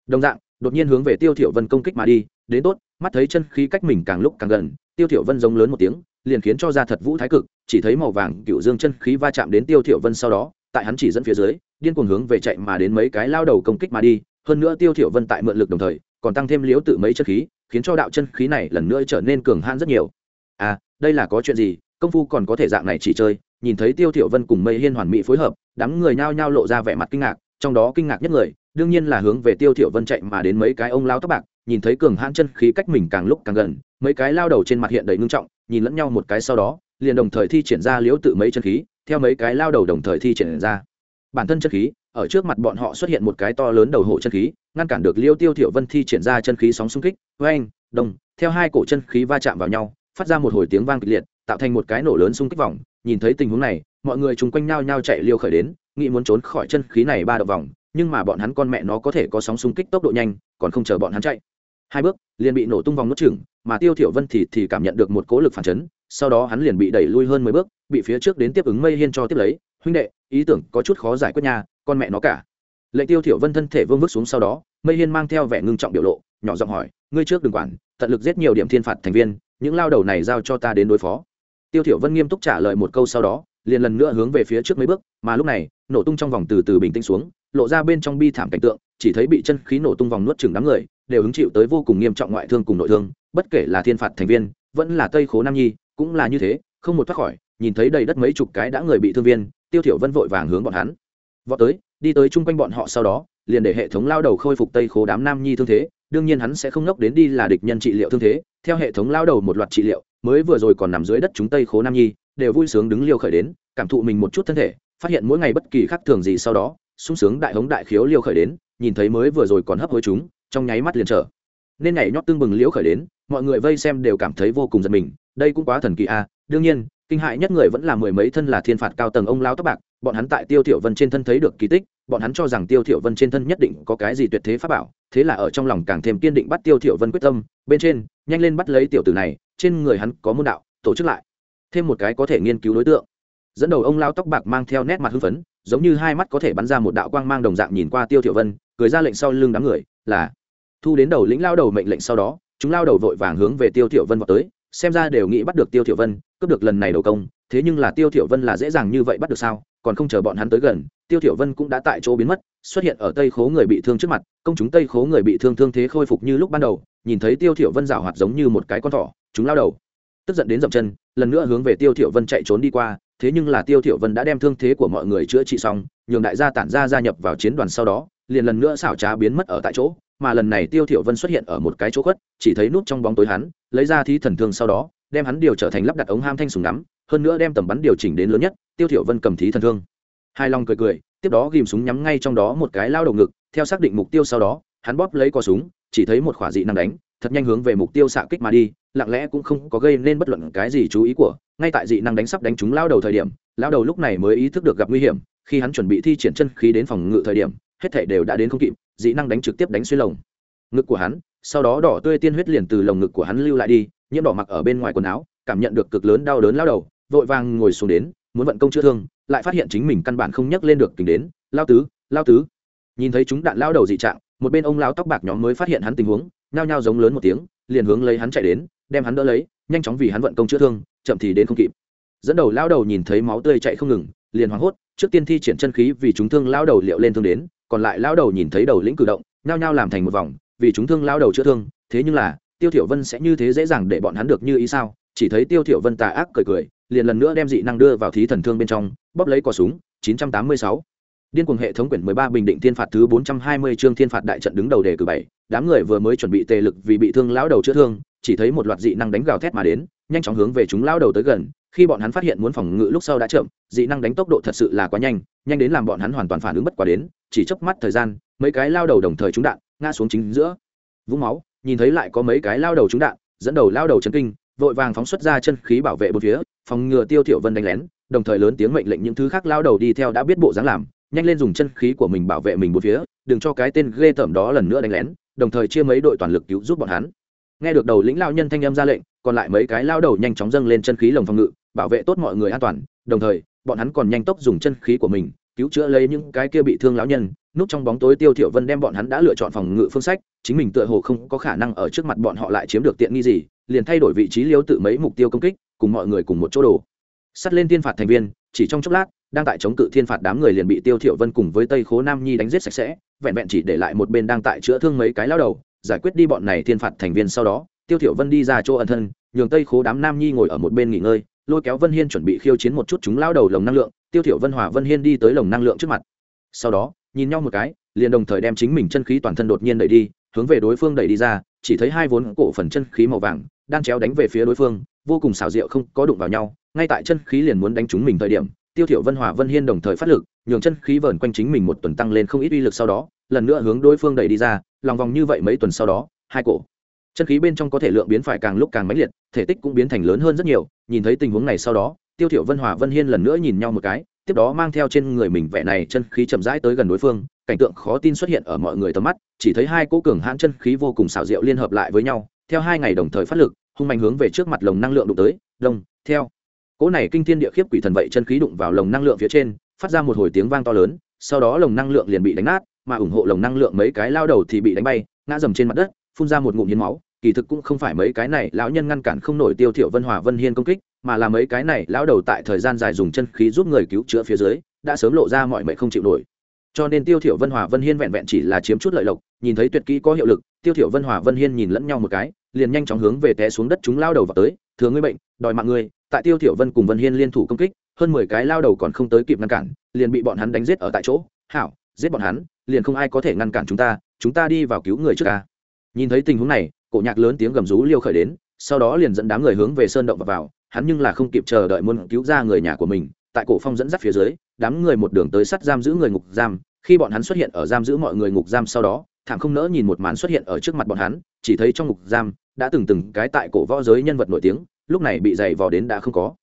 Đồng dạng, đột nhiên hướng về tiêu thiểu vân công kích mà đi, đến tốt, mắt thấy chân khí cách mình càng lúc càng gần, tiêu thiểu vân giống lớn một tiếng, liền khiến cho ra thật vũ thái cực, chỉ thấy màu vàng cựu dương chân khí va chạm đến tiêu thiểu vân sau đó, tại hắn chỉ dẫn phía dưới, điên cuồng hướng về chạy mà đến mấy cái lao đầu công kích mà đi, hơn nữa tiêu thiểu vân tại mượn lực đồng thời, còn tăng thêm liếu tự mấy chân khí, khiến cho đạo chân khí này lần nữa trở nên cường hãn rất nhiều. À đây là có chuyện gì? Công phu còn có thể dạng này chỉ chơi, nhìn thấy tiêu thiểu vân cùng mây hiên hoàn mỹ phối hợp, đám người nhao nhao lộ ra vẻ mặt kinh ngạc, trong đó kinh ngạc nhất người, đương nhiên là hướng về tiêu thiểu vân chạy mà đến mấy cái ông lao tóc bạc, nhìn thấy cường hãn chân khí cách mình càng lúc càng gần, mấy cái lao đầu trên mặt hiện đầy ngưng trọng, nhìn lẫn nhau một cái sau đó, liền đồng thời thi triển ra liễu tự mấy chân khí, theo mấy cái lao đầu đồng thời thi triển ra. Bản thân chân khí, ở trước mặt bọn họ xuất hiện một cái to lớn đầu hộ chân khí, ngăn cản được liêu tiêu thiểu vân thi triển ra chân khí sóng xung kích với anh đồng, theo hai cổ chân khí va chạm vào nhau, phát ra một hồi tiếng vang kịch liệt tạo thành một cái nổ lớn xung kích vòng, nhìn thấy tình huống này, mọi người chung quanh nhau nhau chạy liêu khởi đến, nghĩ muốn trốn khỏi chân khí này ba độ vòng, nhưng mà bọn hắn con mẹ nó có thể có sóng xung kích tốc độ nhanh, còn không chờ bọn hắn chạy. Hai bước, liền bị nổ tung vòng nốt chừng mà tiêu thiểu vân thì thì cảm nhận được một cỗ lực phản chấn, sau đó hắn liền bị đẩy lui hơn mười bước, bị phía trước đến tiếp ứng mây hiên cho tiếp lấy. Huynh đệ, ý tưởng có chút khó giải quyết nha, con mẹ nó cả. Lệnh tiêu thiểu vân thân thể vương vứt xuống sau đó, mây hiên mang theo vẻ ngưng trọng biểu lộ, nhỏ giọng hỏi, ngươi trước đừng quản, tận lực giết nhiều điểm thiên phạt thành viên, những lao đầu này giao cho ta đến đối phó tiêu thiểu vân nghiêm túc trả lời một câu sau đó, liền lần nữa hướng về phía trước mấy bước, mà lúc này, nổ tung trong vòng từ từ bình tĩnh xuống, lộ ra bên trong bi thảm cảnh tượng, chỉ thấy bị chân khí nổ tung vòng nuốt chửng đám người, đều hứng chịu tới vô cùng nghiêm trọng ngoại thương cùng nội thương, bất kể là thiên phạt thành viên, vẫn là tây khố nam nhi, cũng là như thế, không một thoát khỏi, nhìn thấy đầy đất mấy chục cái đã người bị thương viên, tiêu thiểu vân vội vàng hướng bọn hắn. Vọt tới, đi tới chung quanh bọn họ sau đó, liền để hệ thống lao đầu khôi phục tây khố đám nam nhi thương thế, đương nhiên hắn sẽ không ngốc đến đi là địch nhân trị liệu thương thế, theo hệ thống lao đầu một loạt trị liệu mới vừa rồi còn nằm dưới đất chúng tây khố nam nhi, đều vui sướng đứng liêu khởi đến, cảm thụ mình một chút thân thể, phát hiện mỗi ngày bất kỳ khác thường gì sau đó, sung sướng đại hống đại khiếu liêu khởi đến, nhìn thấy mới vừa rồi còn hấp hối chúng, trong nháy mắt liền trở. Nên nhảy nhót tương bừng liễu khởi đến, mọi người vây xem đều cảm thấy vô cùng giật mình, đây cũng quá thần kỳ a đương nhiên, kinh hại nhất người vẫn là mười mấy thân là thiên phạt cao tầng ông lao tóc bạc, bọn hắn tại tiêu thiểu vân trên thân thấy được kỳ tích, bọn hắn cho rằng tiêu thiểu vân trên thân nhất định có cái gì tuyệt thế pháp bảo, thế là ở trong lòng càng thêm kiên định bắt tiêu thiểu vân quyết tâm, bên trên, nhanh lên bắt lấy tiểu tử này trên người hắn có môn đạo, tổ chức lại. Thêm một cái có thể nghiên cứu đối tượng. Dẫn đầu ông lao tóc bạc mang theo nét mặt hưng phấn, giống như hai mắt có thể bắn ra một đạo quang mang đồng dạng nhìn qua tiêu thiểu vân, cười ra lệnh sau lưng đám người, là thu đến đầu lĩnh lao đầu mệnh lệnh sau đó, chúng lao đầu vội vàng hướng về tiêu thiểu vân vào tới, xem ra đều nghĩ bắt được tiêu thiểu vân, cướp được lần này đầu công, thế nhưng là tiêu thiểu vân là dễ dàng như vậy bắt được sao, còn không chờ bọn hắn tới gần, tiêu thiểu vân cũng đã tại chỗ biến mất, xuất hiện ở tây khố người bị thương trước mặt, công chúng tây khố người bị thương thương thế khôi phục như lúc ban đầu, nhìn thấy tiêu thiểu vân rảo hoạt giống như một cái con thỏ chúng lao đầu. Tức giận đến dậm chân, lần nữa hướng về tiêu thiểu vân chạy trốn đi qua, thế nhưng là tiêu thiểu vân đã đem thương thế của mọi người chữa trị xong, nhường đại gia tản ra gia nhập vào chiến đoàn sau đó, liền lần nữa xảo trá biến mất ở tại chỗ, mà lần này tiêu thiểu vân xuất hiện ở một cái chỗ khuất, chỉ thấy nút trong bóng tối hắn, lấy ra thí thần thương sau đó, đem hắn điều trở thành lắp đặt ống ham thanh súng ngắm, hơn nữa đem tầm bắn điều chỉnh đến lớn nhất, tiêu thiểu vân cầm thí thần thương. Hai long cười cười, tiếp đó ghim súng nhắm ngay trong đó một cái lao đầu ngực, theo xác định mục tiêu sau đó, hắn bóp lấy cò súng, chỉ thấy một khỏa dị năng đánh, thật nhanh hướng về mục tiêu xạ kích mà đi lặng lẽ cũng không có gây nên bất luận cái gì chú ý của, ngay tại dị năng đánh sắp đánh trúng lao đầu thời điểm lao đầu lúc này mới ý thức được gặp nguy hiểm, khi hắn chuẩn bị thi triển chân khí đến phòng ngự thời điểm, hết thảy đều đã đến không kịp, dị năng đánh trực tiếp đánh xuyên lồng. Ngực của hắn, sau đó đỏ tươi tiên huyết liền từ lồng ngực của hắn lưu lại đi, nhiễm đỏ mặc ở bên ngoài quần áo, cảm nhận được cực lớn đau đớn lao đầu, vội vàng ngồi xuống đến, muốn vận công chữa thương, lại phát hiện chính mình căn bản không nhấc lên được kính đến. Lao tứ lao tứ. Nhìn thấy chúng đạn lao đầu dị trạng, một bên ông lao tóc bạc nhóm mới phát hiện hắn tình huống, nhao nhao giống lớn một tiếng, liền hướng lấy hắn chạy đến đem hắn đỡ lấy, nhanh chóng vì hắn vận công chữa thương, chậm thì đến không kịp. Dẫn đầu lao đầu nhìn thấy máu tươi chạy không ngừng, liền hoảng hốt, trước tiên thi triển chân khí vì chúng thương lao đầu liệu lên thương đến, còn lại lao đầu nhìn thấy đầu lĩnh cử động, nhao nhao làm thành một vòng, vì chúng thương lao đầu chữa thương, thế nhưng là, tiêu thiểu vân sẽ như thế dễ dàng để bọn hắn được như ý sao? Chỉ thấy tiêu thiểu vân tà ác cười cười, liền lần nữa đem dị năng đưa vào thí thần thương bên trong, bóp lấy cò súng 986 điên cuồng hệ thống quyển 13 bình định thiên phạt thứ 420 chương thiên phạt đại trận đứng đầu đề cử bảy, đám người vừa mới chuẩn bị tề lực vì bị thương lão đầu chữa thương chỉ thấy một loạt dị năng đánh gào thét mà đến, nhanh chóng hướng về chúng lao đầu tới gần, khi bọn hắn phát hiện muốn phòng ngự lúc sau đã chậm, dị năng đánh tốc độ thật sự là quá nhanh nhanh đến làm bọn hắn hoàn toàn phản ứng bất quá đến, chỉ chớp mắt thời gian, mấy cái lao đầu đồng thời trúng đạn, ngã xuống chính giữa. Vũng máu, nhìn thấy lại có mấy cái lao đầu trúng đạn, dẫn đầu lao đầu chấn kinh, vội vàng phóng xuất ra chân khí bảo vệ bốn phía, phòng ngừa tiêu thiểu vân đánh lén, đồng thời lớn tiếng mệnh lệnh những thứ khác lao đầu đi theo đã biết bộ dáng làm, nhanh lên dùng chân khí của mình bảo vệ mình bốn phía, đừng cho cái tên ghê tởm đó lần nữa đánh lén, đồng thời chia mấy đội toàn lực cứu giúp bọn hắn nghe được đầu lĩnh lao nhân thanh âm ra lệnh, còn lại mấy cái lao đầu nhanh chóng dâng lên chân khí lồng phòng ngự, bảo vệ tốt mọi người an toàn. Đồng thời, bọn hắn còn nhanh tốc dùng chân khí của mình cứu chữa lấy những cái kia bị thương lão nhân. Núp trong bóng tối tiêu thiểu vân đem bọn hắn đã lựa chọn phòng ngự phương sách, chính mình tựa hồ không có khả năng ở trước mặt bọn họ lại chiếm được tiện nghi gì, liền thay đổi vị trí liêu tự mấy mục tiêu công kích, cùng mọi người cùng một chỗ đổ. sắt lên thiên phạt thành viên, chỉ trong chốc lát, đang tại chống cự thiên phạt đám người liền bị tiêu thiểu vân cùng với tây khố nam nhi đánh giết sạch sẽ, vẹn vẹn chỉ để lại một bên đang tại chữa thương mấy cái lão đầu giải quyết đi bọn này thiên phạt thành viên sau đó, tiêu thiểu vân đi ra chỗ ẩn thân, nhường tây khố đám nam nhi ngồi ở một bên nghỉ ngơi, lôi kéo vân hiên chuẩn bị khiêu chiến một chút chúng lao đầu lồng năng lượng, tiêu thiểu vân hòa vân hiên đi tới lồng năng lượng trước mặt. Sau đó, nhìn nhau một cái, liền đồng thời đem chính mình chân khí toàn thân đột nhiên đẩy đi, hướng về đối phương đẩy đi ra, chỉ thấy hai vốn cổ phần chân khí màu vàng đan chéo đánh về phía đối phương, vô cùng xảo diệu không có đụng vào nhau, ngay tại chân khí liền muốn đánh trúng mình thời điểm, tiêu thiểu vân hòa vân hiên đồng thời phát lực, nhường chân khí vờn quanh chính mình một tuần tăng lên không ít uy lực sau đó, lần nữa hướng đối phương đẩy đi ra lòng vòng như vậy mấy tuần sau đó, hai cổ chân khí bên trong có thể lượng biến phải càng lúc càng mãnh liệt, thể tích cũng biến thành lớn hơn rất nhiều, nhìn thấy tình huống này sau đó, tiêu thiểu vân, hòa vân hiên lần nữa nhìn nhau một cái, tiếp đó mang theo trên người mình vẻ này chân khí chậm rãi tới gần đối phương, cảnh tượng khó tin xuất hiện ở mọi người tầm mắt, chỉ thấy hai cỗ cường hãn chân khí vô cùng xảo diệu liên hợp lại với nhau, theo hai ngày đồng thời phát lực, hung mạnh hướng về trước mặt lồng năng lượng đụng tới đông theo. Cỗ này kinh thiên địa khiếp quỷ thần vậy chân khí đụng vào lồng năng lượng phía trên, phát ra một hồi tiếng vang to lớn, sau đó lồng năng lượng liền bị đánh nát mà ủng hộ lồng năng lượng mấy cái lao đầu thì bị đánh bay, ngã dầm trên mặt đất, phun ra một ngụm hiến máu. Kỳ thực cũng không phải mấy cái này lão nhân ngăn cản không nổi tiêu thiểu vân hòa vân hiên công kích, mà là mấy cái này lão đầu tại thời gian dài dùng chân khí giúp người cứu chữa phía dưới, đã sớm lộ ra mọi mệnh không chịu nổi. Cho nên tiêu thiểu vân hòa vân hiên vẹn vẹn chỉ là chiếm chút lợi lộc, nhìn thấy tuyệt kỹ có hiệu lực, tiêu thiểu vân hòa vân hiên nhìn lẫn nhau một cái, liền nhanh chóng hướng về té xuống đất chúng lao đầu vào tới, thừa ngươi bệnh, đòi mạng ngươi. Tại tiêu thiểu vân cùng vân hiên liên thủ công kích, hơn mười cái lao đầu còn không tới kịp ngăn cản, liền bị bọn hắn đánh giết ở tại chỗ. Hảo giết bọn hắn, liền không ai có thể ngăn cản chúng ta chúng ta đi vào cứu người trước ca nhìn thấy tình huống này, cổ nhạc lớn tiếng gầm rú liêu khởi đến, sau đó liền dẫn đám người hướng về sơn động và vào, hắn nhưng là không kịp chờ đợi muốn cứu ra người nhà của mình, tại cổ phong dẫn dắt phía dưới, đám người một đường tới sắt giam giữ người ngục giam, khi bọn hắn xuất hiện ở giam giữ mọi người ngục giam sau đó, thảm không nỡ nhìn một màn xuất hiện ở trước mặt bọn hắn, chỉ thấy trong ngục giam, đã từng từng cái tại cổ võ giới nhân vật nổi tiếng, lúc này bị dày vò đến đã không có.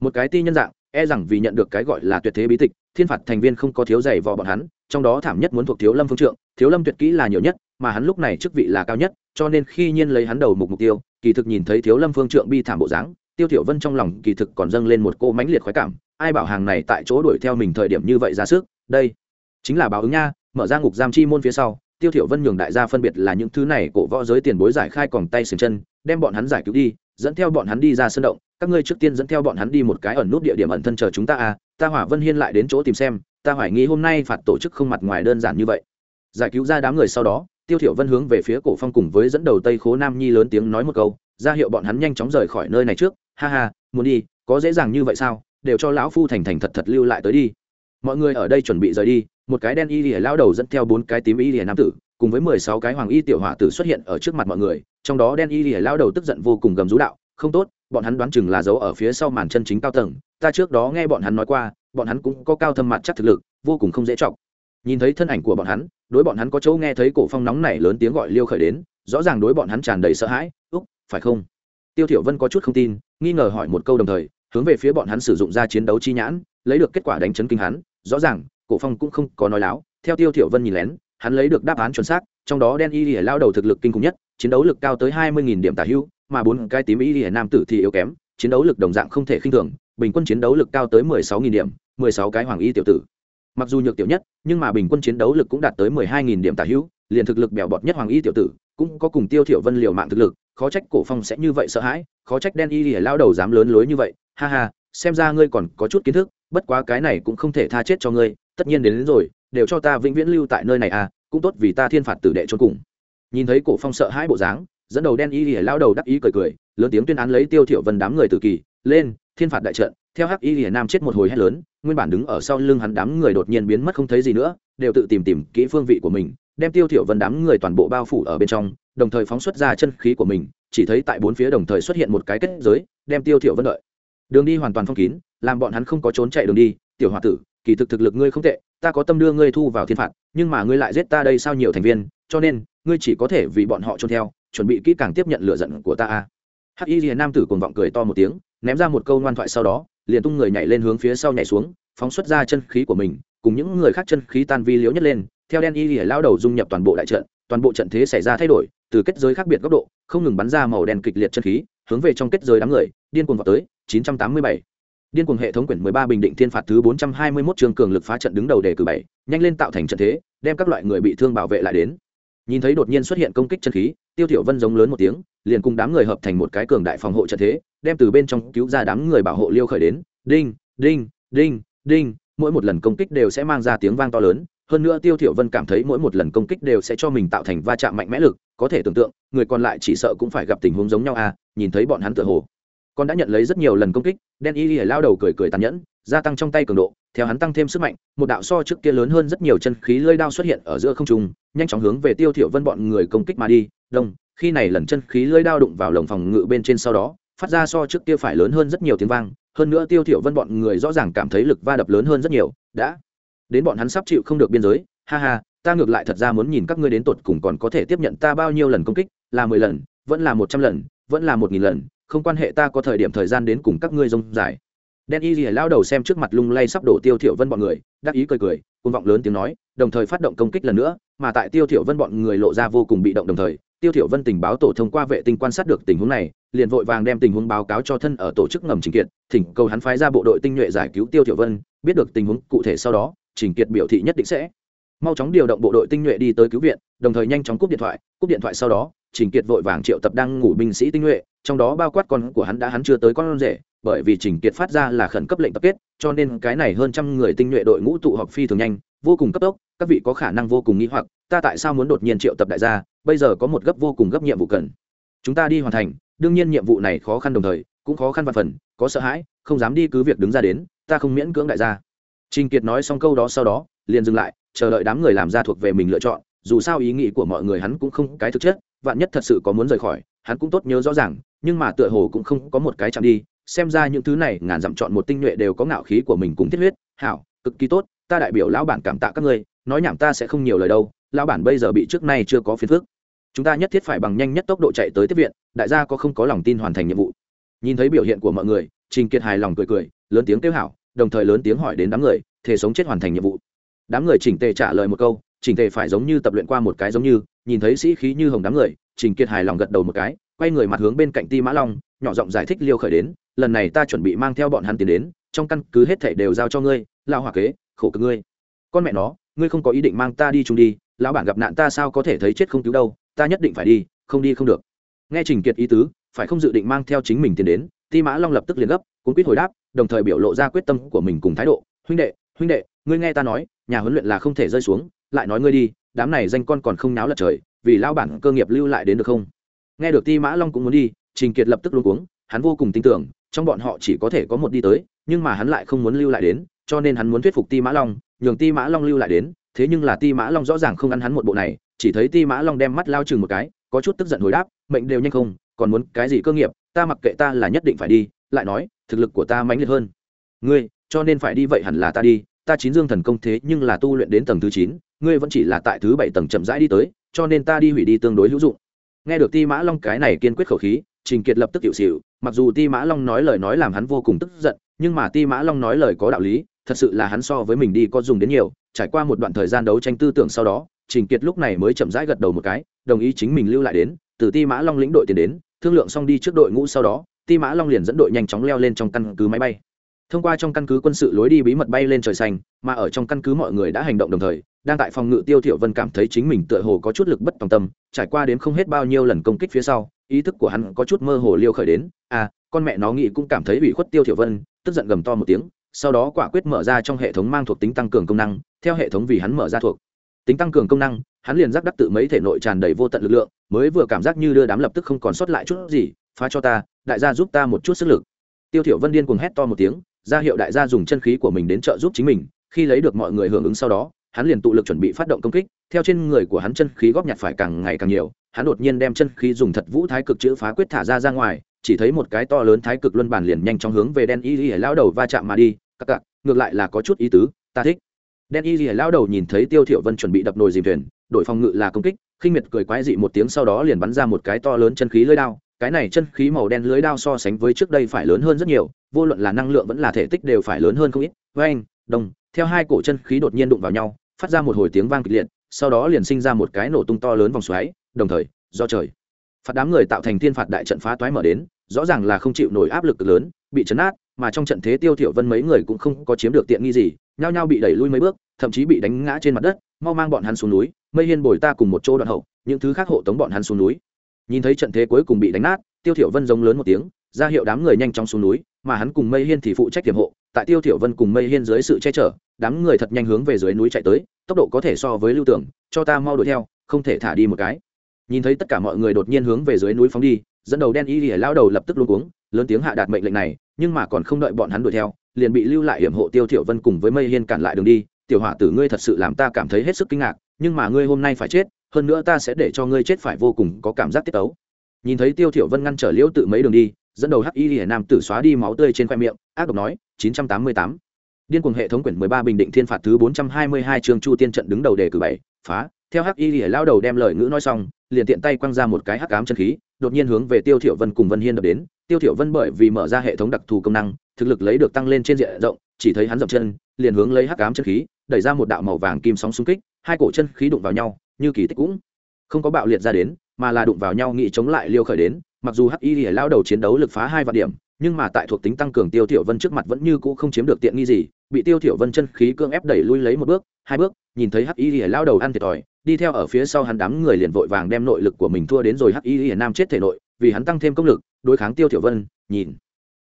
Một cái ti nhân dạng e rằng vì nhận được cái gọi là tuyệt thế bí tịch, thiên phạt thành viên không có thiếu dày vò bọn hắn trong đó thảm nhất muốn thuộc thiếu lâm phương trượng, thiếu lâm tuyệt kỹ là nhiều nhất, mà hắn lúc này chức vị là cao nhất, cho nên khi nhiên lấy hắn đầu mục mục tiêu, kỳ thực nhìn thấy thiếu lâm phương trượng bi thảm bộ dáng, tiêu thiểu vân trong lòng kỳ thực còn dâng lên một cô mãnh liệt khoái cảm, ai bảo hàng này tại chỗ đuổi theo mình thời điểm như vậy ra sức, đây chính là báo ứng nha, mở ra ngục giam chi môn phía sau, tiêu thiểu vân nhường đại gia phân biệt là những thứ này cổ võ giới tiền bối giải khai còng tay xiềng chân, đem bọn hắn giải cứu đi, dẫn theo bọn hắn đi ra sân động, các ngươi trước tiên dẫn theo bọn hắn đi một cái ẩn nút địa điểm ẩn thân chờ chúng ta à ta hỏa vân hiên lại đến chỗ tìm xem ta hoài nghi hôm nay phạt tổ chức không mặt ngoài đơn giản như vậy. Giải cứu ra đám người sau đó, tiêu thiểu vân hướng về phía cổ phong cùng với dẫn đầu tây khố nam nhi lớn tiếng nói một câu, ra hiệu bọn hắn nhanh chóng rời khỏi nơi này trước. Ha ha, muốn đi, có dễ dàng như vậy sao? Đều cho lão phu thành thành thật thật lưu lại tới đi. Mọi người ở đây chuẩn bị rời đi, một cái đen y lìa lao đầu dẫn theo bốn cái tím y lìa nam tử, cùng với mười sáu cái hoàng y tiểu hỏa tử xuất hiện ở trước mặt mọi người, trong đó đen y lìa lao đầu tức giận vô cùng gầm rú đạo, không tốt bọn hắn đoán chừng là giấu ở phía sau màn chân chính cao tầng, ta trước đó nghe bọn hắn nói qua, bọn hắn cũng có cao thâm mặt chắc thực lực, vô cùng không dễ chọc. nhìn thấy thân ảnh của bọn hắn, đối bọn hắn có chỗ nghe thấy cổ phong nóng này lớn tiếng gọi liêu khởi đến, rõ ràng đối bọn hắn tràn đầy sợ hãi, úc, phải không tiêu thiểu vân có chút không tin, nghi ngờ hỏi một câu đồng thời, hướng về phía bọn hắn sử dụng ra chiến đấu chi nhãn, lấy được kết quả đánh chấn kinh hắn, rõ ràng, cổ phong cũng không có nói láo theo tiêu thiểu vân nhìn lén, hắn lấy được đáp án chuẩn xác, trong đó đen y lìa lao đầu thực lực kinh khủng nhất, chiến đấu lực cao tới hai mươi điểm tả hưu mà bốn cái tím y lìa nam tử thì yếu kém chiến đấu lực đồng dạng không thể khinh thường bình quân chiến đấu lực cao tới mười sáu điểm mười sáu cái hoàng y tiểu tử. Mặc dù nhược tiểu nhất nhưng mà bình quân chiến đấu lực cũng đạt tới mười hai nghìn điểm tả hữu liền thực lực bèo bọt nhất hoàng y tiểu tử cũng có cùng tiêu thiểu vân liều mạng thực lực khó trách cổ phong sẽ như vậy sợ hãi khó trách đen y lìa lao đầu dám lớn lối như vậy ha ha xem ra ngươi còn có chút kiến thức bất quá cái này cũng không thể tha chết cho ngươi tất nhiên đến, đến rồi đều cho ta vĩnh viễn lưu tại nơi này à cũng tốt vì ta thiên phạt tử đệ cho cùng. Nhìn thấy cổ phong sợ hãi bộ dáng dẫn đầu đen y lìa lao đầu đắc ý cười cười, lớn tiếng tuyên án lấy tiêu thiểu vân đám người tử kỳ, lên, thiên phạt đại trận, theo hắc y lìa nam chết một hồi hét lớn, nguyên bản đứng ở sau lưng hắn đám người đột nhiên biến mất không thấy gì nữa, đều tự tìm tìm kỹ phương vị của mình, đem tiêu thiểu vân đám người toàn bộ bao phủ ở bên trong, đồng thời phóng xuất ra chân khí của mình, chỉ thấy tại bốn phía đồng thời xuất hiện một cái kết giới, đem tiêu thiểu vân đợi. Đường đi hoàn toàn phong kín, làm bọn hắn không có trốn chạy đường đi, tiểu hòa tử, kỳ thực thực lực ngươi không tệ, ta có tâm đưa ngươi thu vào thiên phạt, nhưng mà ngươi lại giết ta đây sao nhiều thành viên, cho nên, ngươi chỉ có thể vì bọn họ trốn theo chuẩn bị kỹ càng tiếp nhận lựa giận của ta a hắc y liền nam tử cùng vọng cười to một tiếng, ném ra một câu ngoan thoại sau đó, liền tung người nhảy lên hướng phía sau nhảy xuống, phóng xuất ra chân khí của mình, cùng những người khác chân khí tan vi liếu nhất lên, theo đen y lìa lao đầu dung nhập toàn bộ đại trận, toàn bộ trận thế xảy ra thay đổi, từ kết giới khác biệt góc độ, không ngừng bắn ra màu đen kịch liệt chân khí, hướng về trong kết giới đám người, điên cuồng vào tới 987. điên cuồng hệ thống quyển 13 bình định thiên phạt thứ 421 trường cường lực phá trận đứng đầu đề cử bảy, nhanh lên tạo thành trận thế, đem các loại người bị thương bảo vệ lại đến nhìn thấy đột nhiên xuất hiện công kích chân khí, tiêu thiểu vân giống lớn một tiếng, liền cùng đám người hợp thành một cái cường đại phòng hộ trận thế, đem từ bên trong cứu ra đám người bảo hộ liêu khởi đến. Đinh đinh đinh đinh, mỗi một lần công kích đều sẽ mang ra tiếng vang to lớn. Hơn nữa tiêu thiểu vân cảm thấy mỗi một lần công kích đều sẽ cho mình tạo thành va chạm mạnh mẽ lực, có thể tưởng tượng, người còn lại chỉ sợ cũng phải gặp tình huống giống nhau à nhìn thấy bọn hắn tựa hồ con đã nhận lấy rất nhiều lần công kích, đen y lìa lao đầu cười cười tàn nhẫn, gia tăng trong tay cường độ, theo hắn tăng thêm sức mạnh, một đạo so trước kia lớn hơn rất nhiều chân khí lơi đao xuất hiện ở giữa không trung, nhanh chóng hướng về tiêu thiểu vân bọn người công kích mà đi. Đông, khi này lần chân khí lơi đao đụng vào lồng phòng ngự bên trên sau đó, phát ra so trước kia phải lớn hơn rất nhiều tiếng vang, hơn nữa tiêu thiểu vân bọn người rõ ràng cảm thấy lực va đập lớn hơn rất nhiều. Đã, đến bọn hắn sắp chịu không được biên giới. Ha ha, ta ngược lại thật ra muốn nhìn các ngươi đến tột cùng còn có thể tiếp nhận ta bao nhiêu lần công kích, là mười lần, vẫn là một trăm lần, vẫn là một nghìn lần không quan hệ ta có thời điểm thời gian đến cùng các ngươi rông dài. Đen y rìa lao đầu xem trước mặt lung lay sắp đổ tiêu thiểu vân bọn người, đắc ý cười cười côn vọng lớn tiếng nói, đồng thời phát động công kích lần nữa, mà tại tiêu thiểu vân bọn người lộ ra vô cùng bị động đồng thời, tiêu thiểu vân tình báo tổ thông qua vệ tinh quan sát được tình huống này, liền vội vàng đem tình huống báo cáo cho thân ở tổ chức ngầm trình kiệt, thỉnh cầu hắn phái ra bộ đội tinh nhuệ giải cứu tiêu thiểu vân, biết được tình huống cụ thể sau đó, trình kiệt biểu thị nhất định sẽ. Mau chóng điều động bộ đội tinh nhuệ đi tới cứu viện, đồng thời nhanh chóng cúp điện thoại, cúp điện thoại sau đó trình kiệt vội vàng triệu tập đang ngủ binh sĩ tinh nhuệ, trong đó bao quát con của hắn đã hắn chưa tới con rể, bởi vì trình kiệt phát ra là khẩn cấp lệnh tập kết, cho nên cái này hơn trăm người tinh nhuệ đội ngũ tụ họp phi thường nhanh, vô cùng cấp tốc, các vị có khả năng vô cùng nghĩ hoặc, ta tại sao muốn đột nhiên triệu tập đại gia, bây giờ có một gấp vô cùng gấp nhiệm vụ cần. Chúng ta đi hoàn thành, đương nhiên nhiệm vụ này khó khăn đồng thời, cũng khó khăn vạn phần, có sợ hãi, không dám đi cứ việc đứng ra đến, ta không miễn cưỡng đại gia. Trình kiệt nói xong câu đó sau đó, liền dừng lại, chờ đợi đám người làm ra thuộc về mình lựa chọn, dù sao ý nghĩ của mọi người hắn cũng không cái thực chất vạn nhất thật sự có muốn rời khỏi, hắn cũng tốt nhớ rõ ràng, nhưng mà tựa hồ cũng không có một cái chạm đi. Xem ra những thứ này, ngàn dặm chọn một tinh nhuệ đều có ngạo khí của mình cùng thiết huyết. Hảo, cực kỳ tốt, ta đại biểu lão bản cảm tạ các ngươi, nói nhảm ta sẽ không nhiều lời đâu. Lão bản bây giờ bị trước nay chưa có phiền phức. Chúng ta nhất thiết phải bằng nhanh nhất tốc độ chạy tới tiếp viện, đại gia có không có lòng tin hoàn thành nhiệm vụ? Nhìn thấy biểu hiện của mọi người, trình kiệt hài lòng cười cười, lớn tiếng kêu hảo, đồng thời lớn tiếng hỏi đến đám người thể sống chết hoàn thành nhiệm vụ? Đám người chỉnh tề trả lời một câu, chỉnh tề phải giống như tập luyện qua một cái giống như nhìn thấy sĩ khí như hồng đám người, trình kiệt hài lòng gật đầu một cái, quay người mặt hướng bên cạnh ti mã long, nhỏ giọng giải thích liêu khởi đến, lần này ta chuẩn bị mang theo bọn hắn tiến đến, trong căn cứ hết thảy đều giao cho ngươi lao hòa kế, khổ cực ngươi. Con mẹ nó, ngươi không có ý định mang ta đi chung đi, lão bản gặp nạn ta sao có thể thấy chết không cứu đâu, ta nhất định phải đi, không đi không được. Nghe trình kiệt ý tứ, phải không dự định mang theo chính mình tiến đến, ti mã long lập tức liền gấp cũng quyết hồi đáp, đồng thời biểu lộ ra quyết tâm của mình cùng thái độ. Huynh đệ huynh đệ, ngươi nghe ta nói, nhà huấn luyện là không thể rơi xuống, lại nói ngươi đi đám này danh con còn không náo lật trời, vì lao bản cơ nghiệp lưu lại đến được không? Nghe được ti mã long cũng muốn đi, trình kiệt lập tức luôn cuống, hắn vô cùng tin tưởng, trong bọn họ chỉ có thể có một đi tới, nhưng mà hắn lại không muốn lưu lại đến, cho nên hắn muốn thuyết phục ti mã long, nhường ti mã long lưu lại đến, thế nhưng là ti mã long rõ ràng không ăn hắn một bộ này, chỉ thấy ti mã long đem mắt lao chừng một cái, có chút tức giận hồi đáp, mệnh đều nhanh không, còn muốn cái gì cơ nghiệp, ta mặc kệ ta là nhất định phải đi. Lại nói, thực lực của ta mãnh liệt hơn. Ngươi, cho nên phải đi vậy hẳn là ta đi, ta chín dương thần công thế nhưng là tu luyện đến tầng thứ chín ngươi vẫn chỉ là tại thứ bảy tầng chậm rãi đi tới, cho nên ta đi hủy đi tương đối hữu dụng. Nghe được ti mã long cái này kiên quyết khẩu khí, trình kiệt lập tức hiệu xịu mặc dù ti mã long nói lời nói làm hắn vô cùng tức giận, nhưng mà ti mã long nói lời có đạo lý, thật sự là hắn so với mình đi có dùng đến nhiều, trải qua một đoạn thời gian đấu tranh tư tưởng sau đó, trình kiệt lúc này mới chậm rãi gật đầu một cái, đồng ý chính mình lưu lại đến, từ ti mã long lĩnh đội tiền đến, thương lượng xong đi trước đội ngũ sau đó, ti mã long liền dẫn đội nhanh chóng leo lên trong căn cứ máy bay thông qua trong căn cứ quân sự lối đi bí mật bay lên trời xanh, mà ở trong căn cứ mọi người đã hành động đồng thời, đang tại phòng ngự tiêu thiểu vân cảm thấy chính mình tựa hồ có chút lực bất tòng tâm, trải qua đến không hết bao nhiêu lần công kích phía sau, ý thức của hắn có chút mơ hồ liêu khởi đến à con mẹ nó nghĩ cũng cảm thấy bị khuất tiêu thiểu vân, tức giận gầm to một tiếng, sau đó quả quyết mở ra trong hệ thống mang thuộc tính tăng cường công năng, theo hệ thống vì hắn mở ra thuộc tính tăng cường công năng, hắn liền giác đắc tự mấy thể nội tràn đầy vô tận lực lượng, mới vừa cảm giác như đưa đám lập tức không còn sót lại chút gì, phá cho ta, đại gia giúp ta một chút sức lực. Tiêu thiểu vân điên cuồng hét to một tiếng ra hiệu đại gia dùng chân khí của mình đến trợ giúp chính mình, khi lấy được mọi người hưởng ứng sau đó, hắn liền tụ lực chuẩn bị phát động công kích, theo trên người của hắn chân khí góp nhặt phải càng ngày càng nhiều, hắn đột nhiên đem chân khí dùng thật vũ thái cực chữ phá quyết thả ra ra ngoài, chỉ thấy một cái to lớn thái cực luân bản liền nhanh chóng hướng về đen y y lao đầu va chạm mà đi cặc cặc ngược lại là có chút ý tứ, ta thích. Đen y y lao đầu nhìn thấy tiêu thiểu vân chuẩn bị đập nồi dìm thuyền, đổi phòng ngự là công kích, khinh miệt cười quái dị một tiếng sau đó liền bắn ra một cái to lớn chân khí lưỡi đao cái này chân khí màu đen lưới đao so sánh với trước đây phải lớn hơn rất nhiều, vô luận là năng lượng vẫn là thể tích đều phải lớn hơn không ít. Với anh đồng, theo hai cổ chân khí đột nhiên đụng vào nhau, phát ra một hồi tiếng vang kịch liệt, sau đó liền sinh ra một cái nổ tung to lớn vòng xoáy, đồng thời, do trời, phạt đám người tạo thành thiên phạt đại trận phá toái mở đến, rõ ràng là không chịu nổi áp lực lớn, bị chấn át mà trong trận thế tiêu thiểu vân mấy người cũng không có chiếm được tiện nghi gì, nhao nhao bị đẩy lui mấy bước, thậm chí bị đánh ngã trên mặt đất, mau mang bọn hắn xuống núi, mây hiên bồi ta cùng một chỗ đoạn hậu, những thứ khác hộ tống bọn hắn xuống núi nhìn thấy trận thế cuối cùng bị đánh nát, tiêu thiểu vân giống lớn một tiếng, ra hiệu đám người nhanh chóng xuống núi, mà hắn cùng mây hiên thì phụ trách tiềm hộ, tại tiêu thiểu vân cùng mây hiên dưới sự che chở, đám người thật nhanh hướng về dưới núi chạy tới, tốc độ có thể so với lưu tưởng, cho ta mau đuổi theo, không thể thả đi một cái. Nhìn thấy tất cả mọi người đột nhiên hướng về dưới núi phóng đi, dẫn đầu đen y lìa lao đầu lập tức luống cuống, lớn tiếng hạ đạt mệnh lệnh này, nhưng mà còn không đợi bọn hắn đuổi theo, liền bị lưu lại hiểm hộ tiêu thiểu vân cùng với mây hiên cản lại đường đi. Tiểu hỏa tử, ngươi thật sự làm ta cảm thấy hết sức kinh ngạc, nhưng mà ngươi hôm nay phải chết hơn nữa ta sẽ để cho ngươi chết phải vô cùng có cảm giác tiết tấu. Nhìn thấy tiêu thiểu vân ngăn trở liễu tự mấy đường đi, dẫn đầu hắc y lìa nam tử xóa đi máu tươi trên khoe miệng, ác độc nói 988 điên cuồng hệ thống quyển 13 bình định thiên phạt thứ 422 trường chu tiên trận đứng đầu đề cử bảy, phá. Theo hắc y lìa lao đầu đem lời ngữ nói xong, liền tiện tay quăng ra một cái hắc ám chân khí, đột nhiên hướng về tiêu thiểu vân cùng vân hiên đập đến. Tiêu thiểu vân bởi vì mở ra hệ thống đặc thù công năng, thực lực lấy được tăng lên trên diện rộng chỉ thấy hắn dậm chân, liền hướng lấy hắc ám chân khí, đẩy ra một đạo màu vàng kim sóng xung kích, hai cổ chân khí đụng vào nhau, như kỳ tích cũng không có bạo liệt ra đến, mà là đụng vào nhau nghị chống lại liêu khởi đến. Mặc dù hắc y lìa lao đầu chiến đấu lực phá hai vạn điểm, nhưng mà tại thuộc tính tăng cường tiêu thiểu vân trước mặt vẫn như cũ không chiếm được tiện nghi gì, bị tiêu thiểu vân chân khí cương ép đẩy lui lấy một bước, hai bước, nhìn thấy hắc y lìa lao đầu ăn thiệt thòi, đi theo ở phía sau hắn đám người liền vội vàng đem nội lực của mình thua đến rồi hắc y lìa nam chết thể nội, vì hắn tăng thêm công lực, đối kháng tiêu thiểu vân, nhìn,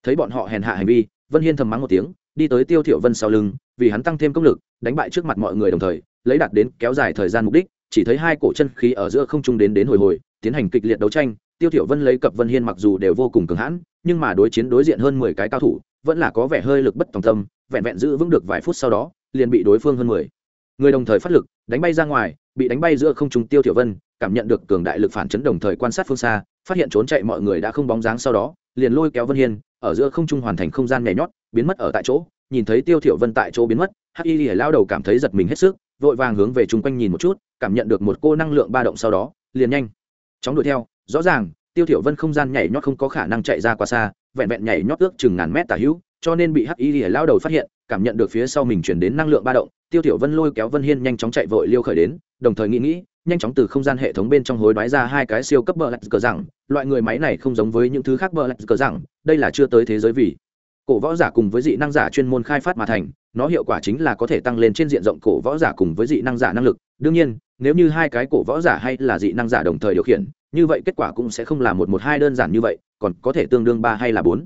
thấy bọn họ hèn hạ hành vi, vân hiên thầm mắng một tiếng đi tới tiêu thiểu vân sau lưng, vì hắn tăng thêm công lực, đánh bại trước mặt mọi người đồng thời, lấy đạt đến kéo dài thời gian mục đích, chỉ thấy hai cổ chân khí ở giữa không trung đến đến hồi hồi, tiến hành kịch liệt đấu tranh. Tiêu thiểu vân lấy cập vân hiên mặc dù đều vô cùng cứng hãn, nhưng mà đối chiến đối diện hơn mười cái cao thủ, vẫn là có vẻ hơi lực bất tòng tâm, vẹn vẹn giữ vững được vài phút sau đó, liền bị đối phương hơn mười. Người đồng thời phát lực, đánh bay ra ngoài, bị đánh bay giữa không trung tiêu thiểu vân, cảm nhận được cường đại lực phản chấn đồng thời quan sát phương xa, phát hiện trốn chạy mọi người đã không bóng dáng sau đó liền lôi kéo vân hiên, ở giữa không trung hoàn thành không gian nhảy nhót, biến mất ở tại chỗ, nhìn thấy tiêu thiểu vân tại chỗ biến mất, hắc y lìa lao đầu cảm thấy giật mình hết sức, vội vàng hướng về chung quanh nhìn một chút, cảm nhận được một cô năng lượng ba động sau đó, liền nhanh chóng đuổi theo. Rõ ràng, tiêu thiểu vân không gian nhảy nhót không có khả năng chạy ra quá xa, vẹn vẹn nhảy nhót ước chừng ngàn mét tả hữu, cho nên bị hắc y lìa lao đầu phát hiện, cảm nhận được phía sau mình chuyển đến năng lượng ba động. Tiêu thiểu vân lôi kéo vân hiên nhanh chóng chạy vội liêu khởi đến, đồng thời nghĩ nghĩ nhanh chóng từ không gian hệ thống bên trong hối đoái ra hai cái siêu cấp bờ lạch cờ rằng loại người máy này không giống với những thứ khác bờ lạch cờ rằng đây là chưa tới thế giới vì cổ võ giả cùng với dị năng giả chuyên môn khai phát mà thành, nó hiệu quả chính là có thể tăng lên trên diện rộng cổ võ giả cùng với dị năng giả năng lực. Đương nhiên, nếu như hai cái cổ võ giả hay là dị năng giả đồng thời điều khiển, như vậy kết quả cũng sẽ không là một một hai đơn giản như vậy, còn có thể tương đương ba hay là bốn.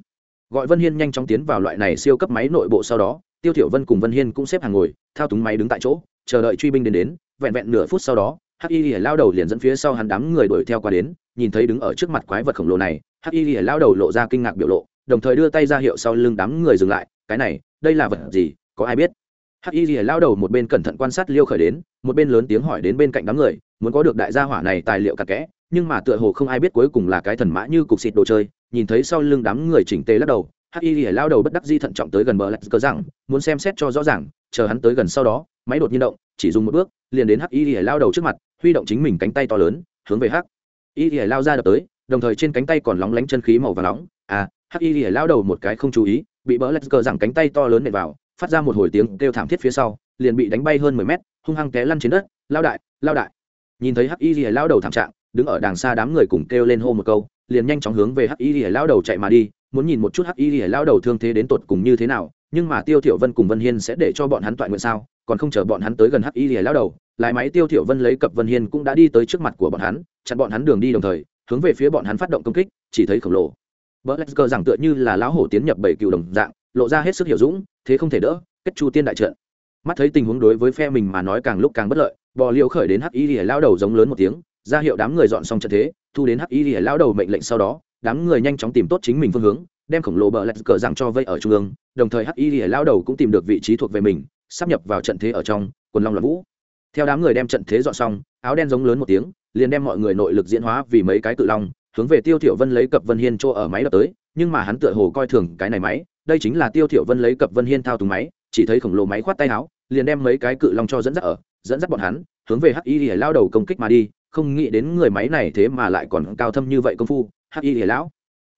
Gọi vân hiên nhanh chóng tiến vào loại này siêu cấp máy nội bộ sau đó, tiêu thiểu vân cùng vân hiên cũng xếp hàng ngồi, thao túng máy đứng tại chỗ, chờ đợi truy binh đến đến, vẹn vẹn nửa phút sau đó hắc y lìa lao đầu liền dẫn phía sau hắn đám người đuổi theo qua đến, nhìn thấy đứng ở trước mặt quái vật khổng lồ này, hắc y lìa lao đầu lộ ra kinh ngạc biểu lộ, đồng thời đưa tay ra hiệu sau lưng đám người dừng lại, cái này, đây là vật gì? Có ai biết? Hắc y lìa lao đầu một bên cẩn thận quan sát liêu khởi đến, một bên lớn tiếng hỏi đến bên cạnh đám người, muốn có được đại gia hỏa này tài liệu cặn kẽ, nhưng mà tựa hồ không ai biết cuối cùng là cái thần mã như cục xịt đồ chơi. Nhìn thấy sau lưng đám người chỉnh tề lắc đầu, hắc y lìa lao đầu bất đắc di thận trọng tới gần bờ lạch cờ rằng, muốn xem xét cho rõ ràng, chờ hắn tới gần sau đó, máy đột nhiên động, chỉ dùng một bước, liền đến hắc y lìa lao đầu trước mặt huy động chính mình cánh tay to lớn, hướng về hắc y ỉa lao ra đập tới, đồng thời trên cánh tay còn lóng lánh chân khí màu và nóng. À hắc y ỉa lao đầu một cái không chú ý, bị bỡ lét cờ rằng cánh tay to lớn nện vào, phát ra một hồi tiếng kêu thảm thiết phía sau, liền bị đánh bay hơn mười mét, hung hăng té lăn trên đất. Lao đại lao đại. Nhìn thấy hắc y ỉa lao đầu thảm trạng, đứng ở đằng xa đám người cùng kêu lên hô một câu, liền nhanh chóng hướng về hắc y ỉa lao đầu chạy mà đi, muốn nhìn một chút hắc y ỉa lao đầu thương thế đến tột cùng như thế nào, nhưng mà tiêu thiểu vân cùng vân hiên sẽ để cho bọn hắn toại nguyện sao, còn không chờ bọn hắn tới gần hắc y ỉa lao đầu lại máy tiêu thiểu vân lấy cập vân hiên cũng đã đi tới trước mặt của bọn hắn, chặn bọn hắn đường đi đồng thời, hướng về phía bọn hắn phát động công kích, chỉ thấy khổng lồ. Blacker rằng tựa như là lão hổ tiến nhập bảy cựu đồng dạng, lộ ra hết sức hiểu dũng, thế không thể đỡ, kết chu tiên đại trận. Mắt thấy tình huống đối với phe mình mà nói càng lúc càng bất lợi, bò liều khởi đến hắc y lìa lao đầu giống lớn một tiếng, ra hiệu đám người dọn xong trận thế, thu đến hắc y lìa lao đầu mệnh lệnh sau đó, đám người nhanh chóng tìm tốt chính mình phương hướng, đem khổng lồ bờ lạch cờ rằng cho vây ở trung ương, đồng thời hắc y lìa lao đầu cũng tìm được vị trí thuộc về mình, sắp nhập vào trận thế ở trong, quần long loạn vũ theo đám người đem trận thế dọn xong, áo đen giống lớn một tiếng, liền đem mọi người nội lực diễn hóa vì mấy cái cự long, hướng về tiêu thiểu vân lấy cập vân hiên chỗ ở máy đập tới, nhưng mà hắn tựa hồ coi thường cái này máy, đây chính là tiêu thiểu vân lấy cập vân hiên thao túng máy, chỉ thấy khổng lồ máy khoát tay áo, liền đem mấy cái cự long cho dẫn dắt ở, dẫn dắt bọn hắn, hướng về hắc y lìa lao đầu công kích mà đi, không nghĩ đến người máy này thế mà lại còn cao thâm như vậy công phu, hắc y lìa lão.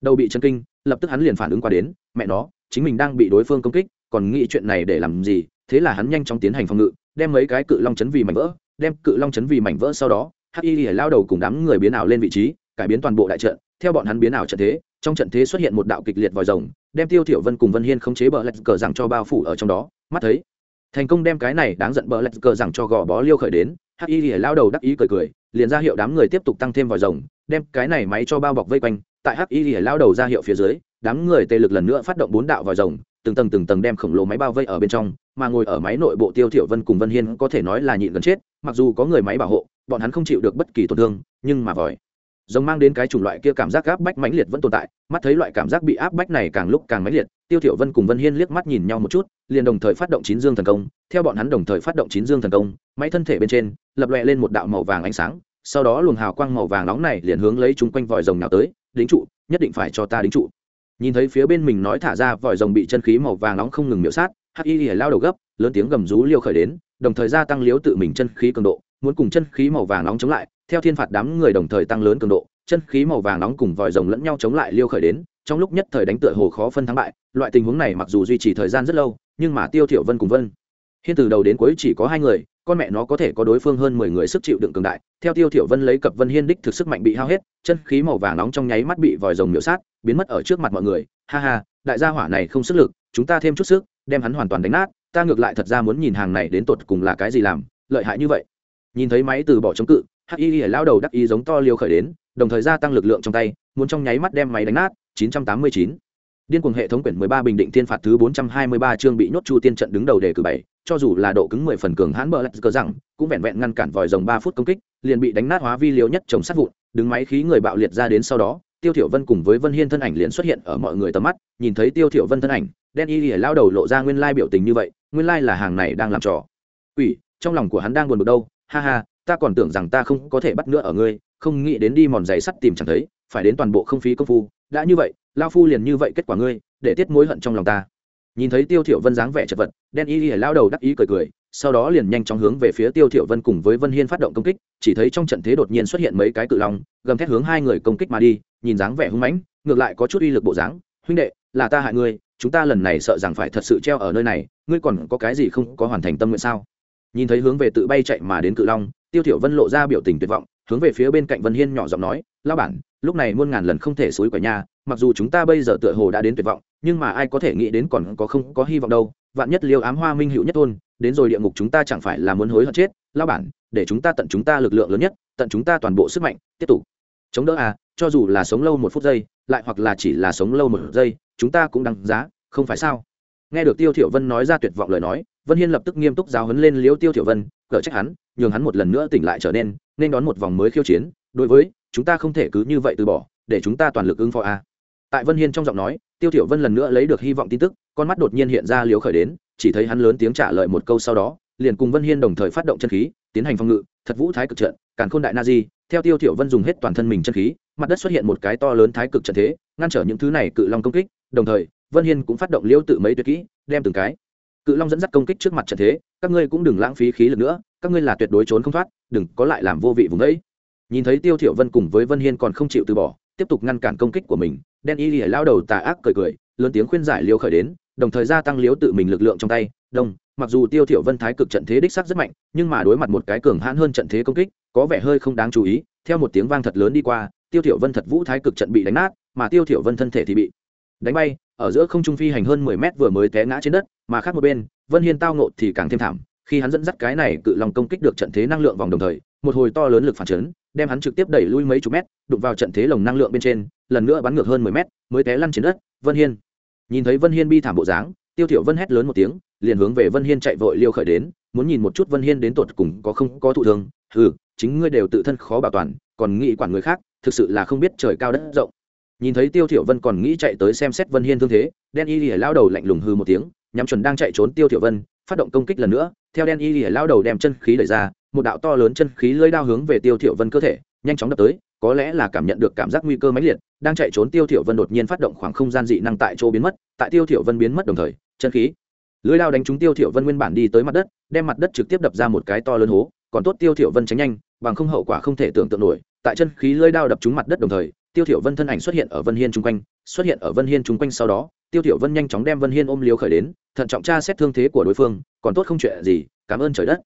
Đầu bị chấn kinh, lập tức hắn liền phản ứng qua đến, mẹ nó, chính mình đang bị đối phương công kích, còn nghĩ chuyện này để làm gì, thế là hắn nhanh chóng tiến hành phòng ngự đem mấy cái cự long chấn vì mảnh vỡ, đem cự long chấn vì mảnh vỡ sau đó, hắc y lìa lao đầu cùng đám người biến ảo lên vị trí, cải biến toàn bộ đại trận. Theo bọn hắn biến ảo trận thế, trong trận thế xuất hiện một đạo kịch liệt vòi rồng, đem tiêu thiểu vân cùng vân hiên khống chế bờ lạch cờ rằng cho bao phủ ở trong đó. Mắt thấy, thành công đem cái này đáng giận bờ lạch cờ rằng cho gò bó liêu khởi đến, hắc y lìa lao đầu đắc ý cười cười, liền ra hiệu đám người tiếp tục tăng thêm vòi rồng, đem cái này máy cho bao bọc vây quanh. Tại hắc y lìa lao đầu ra hiệu phía dưới, đám người tê lực lần nữa phát động bốn đạo vòi rồng từng tầng từng tầng đem khổng lồ máy bao vây ở bên trong, mà ngồi ở máy nội bộ tiêu thiểu vân cùng vân hiên có thể nói là nhịn gần chết, mặc dù có người máy bảo hộ, bọn hắn không chịu được bất kỳ tổn thương, nhưng mà vòi. Rồng mang đến cái chủng loại kia cảm giác áp bách mãnh liệt vẫn tồn tại, mắt thấy loại cảm giác bị áp bách này càng lúc càng mãnh liệt, tiêu thiểu vân cùng vân hiên liếc mắt nhìn nhau một chút, liền đồng thời phát động chín dương thần công, theo bọn hắn đồng thời phát động chín dương thần công, máy thân thể bên trên, lập lòe lên một đạo màu vàng ánh sáng, sau đó luồng hào quang màu vàng nóng này liền hướng lấy chúng quanh vòi rồng nào tới, đính trụ, nhất định phải cho ta đính trụ nhìn thấy phía bên mình nói thả ra vòi rồng bị chân khí màu vàng nóng không ngừng miễu sát, hắc y lao đầu gấp, lớn tiếng gầm rú liêu khởi đến, đồng thời gia tăng liếu tự mình chân khí cường độ, muốn cùng chân khí màu vàng nóng chống lại. Theo thiên phạt đám người đồng thời tăng lớn cường độ, chân khí màu vàng nóng cùng vòi rồng lẫn nhau chống lại liêu khởi đến, trong lúc nhất thời đánh tựa hồ khó phân thắng bại. Loại tình huống này mặc dù duy trì thời gian rất lâu, nhưng mà tiêu thiểu vân cùng vân, hiên từ đầu đến cuối chỉ có hai người con mẹ nó có thể có đối phương hơn mười người sức chịu đựng cường đại. Theo tiêu thiểu vân lấy cập vân hiên đích thực sức mạnh bị hao hết, chân khí màu vàng nóng trong nháy mắt bị vòi rồng miểu sát, biến mất ở trước mặt mọi người. Ha ha, đại gia hỏa này không sức lực, chúng ta thêm chút sức, đem hắn hoàn toàn đánh nát. Ta ngược lại thật ra muốn nhìn hàng này đến tột cùng là cái gì làm, lợi hại như vậy. Nhìn thấy máy từ bỏ chống cự, hắc y lao đầu đắc ý giống to liều khởi đến, đồng thời gia tăng lực lượng trong tay, muốn trong nháy mắt đem máy đánh nát. 989 điên cuồng hệ thống quyển 13 bình định thiên phạt thứ 423 chương bị nhốt chu tiên trận đứng đầu đề cử bảy, cho dù là độ cứng 10 phần cường hãn bờ lạch cờ rằng, cũng vẹn vẹn ngăn cản vòi rồng 3 phút công kích, liền bị đánh nát hóa vi liều nhất trồng sát vụn, đứng máy khí người bạo liệt ra đến sau đó, tiêu thiểu vân cùng với vân hiên thân ảnh liền xuất hiện ở mọi người tầm mắt, nhìn thấy tiêu thiểu vân thân ảnh, đen y lìa lao đầu lộ ra nguyên lai biểu tình như vậy, nguyên lai là hàng này đang làm trò. Ủy trong lòng của hắn đang buồn bực đâu, ha ha, ta còn tưởng rằng ta không có thể bắt nữa ở ngươi, không nghĩ đến đi mòn giày sắt tìm chẳng thấy, phải đến toàn bộ không phí công phu, đã như vậy lao phu liền như vậy kết quả ngươi, để tiết mối hận trong lòng ta. Nhìn thấy tiêu thiểu vân dáng vẻ chật vật, đen y lìa lao đầu đắc ý cười cười, sau đó liền nhanh chóng hướng về phía tiêu thiểu vân cùng với vân hiên phát động công kích, chỉ thấy trong trận thế đột nhiên xuất hiện mấy cái cự long, gầm thét hướng hai người công kích mà đi, nhìn dáng vẻ hung mãnh, ngược lại có chút uy lực bộ dáng, huynh đệ, là ta hại ngươi, chúng ta lần này sợ rằng phải thật sự treo ở nơi này, ngươi còn có cái gì không có hoàn thành tâm nguyện sao? Nhìn thấy hướng về tự bay chạy mà đến cự long, tiêu thiểu vân lộ ra biểu tình tuyệt vọng, hướng về phía bên cạnh vân hiên nhỏ giọng nói, lão bản, lúc này muôn ngàn lần không thể suối quả nhà mặc dù chúng ta bây giờ tựa hồ đã đến tuyệt vọng, nhưng mà ai có thể nghĩ đến còn có không có hy vọng đâu. Vạn nhất liêu ám hoa minh hữu nhất thôn đến rồi địa ngục chúng ta chẳng phải là muốn hối hận chết? Lao bản, để chúng ta tận chúng ta lực lượng lớn nhất, tận chúng ta toàn bộ sức mạnh, tiếp tục. Chống đỡ à cho dù là sống lâu một phút giây, lại hoặc là chỉ là sống lâu một giây, chúng ta cũng đăng giá, không phải sao? Nghe được tiêu thiểu vân nói ra tuyệt vọng lời nói, vân hiên lập tức nghiêm túc giáo huấn lên liêu tiêu thiểu vân cở trách hắn, nhường hắn một lần nữa tỉnh lại trở nên nên đón một vòng mới khiêu chiến. Đối với, chúng ta không thể cứ như vậy từ bỏ, để chúng ta toàn lực ứng phó a tại vân hiên trong giọng nói, tiêu thiểu vân lần nữa lấy được hy vọng tin tức, con mắt đột nhiên hiện ra liếu khởi đến, chỉ thấy hắn lớn tiếng trả lời một câu sau đó, liền cùng vân hiên đồng thời phát động chân khí, tiến hành phòng ngự, thật vũ thái cực trận, càn khôn đại na di, theo tiêu thiểu vân dùng hết toàn thân mình chân khí, mặt đất xuất hiện một cái to lớn thái cực trận thế, ngăn trở những thứ này cự long công kích, đồng thời, vân hiên cũng phát động liêu tự mấy tuyệt kỹ, đem từng cái cự long dẫn dắt công kích trước mặt trận thế, các ngươi cũng đừng lãng phí khí lực nữa, các ngươi là tuyệt đối trốn không thoát, đừng có lại làm vô vị vùng đấy nhìn thấy tiêu thiểu vân cùng với vân hiên còn không chịu từ bỏ, tiếp tục ngăn cản công kích của mình đen y lìa lao đầu tà ác cười cười, lớn tiếng khuyên giải liêu khởi đến, đồng thời gia tăng liếu tự mình lực lượng trong tay. Đông mặc dù tiêu thiểu vân thái cực trận thế đích sắc rất mạnh, nhưng mà đối mặt một cái cường hãn hơn trận thế công kích, có vẻ hơi không đáng chú ý. Theo một tiếng vang thật lớn đi qua, tiêu thiểu vân thật vũ thái cực trận bị đánh nát, mà tiêu thiểu vân thân thể thì bị đánh bay, ở giữa không trung phi hành hơn 10 mét vừa mới té ngã trên đất, mà khác một bên, vân hiên tao nộ thì càng thêm thảm, khi hắn dẫn dắt cái này cự long công kích được trận thế năng lượng vòng đồng thời một hồi to lớn lực phản chấn đem hắn trực tiếp đẩy lui mấy chục mét đụng vào trận thế lồng năng lượng bên trên lần nữa bắn ngược hơn 10 mét mới té lăn trên đất vân hiên. Nhìn thấy vân hiên bi thảm bộ dáng tiêu thiểu vân hét lớn một tiếng liền hướng về vân hiên chạy vội liêu khởi đến muốn nhìn một chút vân hiên đến tột cùng có không có thụ thương. Hừ, chính ngươi đều tự thân khó bảo toàn còn nghĩ quản người khác thực sự là không biết trời cao đất rộng. Nhìn thấy tiêu thiểu vân còn nghĩ chạy tới xem xét vân hiên thương thế đen y lìa lao đầu lạnh lùng hừ một tiếng nhắm chuẩn đang chạy trốn tiêu thiểu vân phát động công kích lần nữa theo đen y lìa lao đầu đem chân khí đẩy ra một đạo to lớn chân khí lưỡi đao hướng về tiêu thiểu vân cơ thể, nhanh chóng đập tới, có lẽ là cảm nhận được cảm giác nguy cơ mãnh liệt, đang chạy trốn tiêu thiểu vân đột nhiên phát động khoảng không gian dị năng tại chỗ biến mất, tại tiêu thiểu vân biến mất đồng thời, chân khí lưỡi đao đánh trúng tiêu thiểu vân nguyên bản đi tới mặt đất, đem mặt đất trực tiếp đập ra một cái to lớn hố, còn tốt tiêu thiểu vân tránh nhanh, bằng không hậu quả không thể tưởng tượng nổi, tại chân khí lưỡi đao đập trúng mặt đất đồng thời, tiêu thiểu vân thân ảnh xuất hiện ở vân hiên trung quanh, xuất hiện ở vân hiên trung quanh sau đó, tiêu thiểu vân nhanh chóng đem vân hiên ôm liều khởi đến, thận trọng tra xét thương thế của đối phương, còn tốt không chuyện gì, cảm ơn trời đất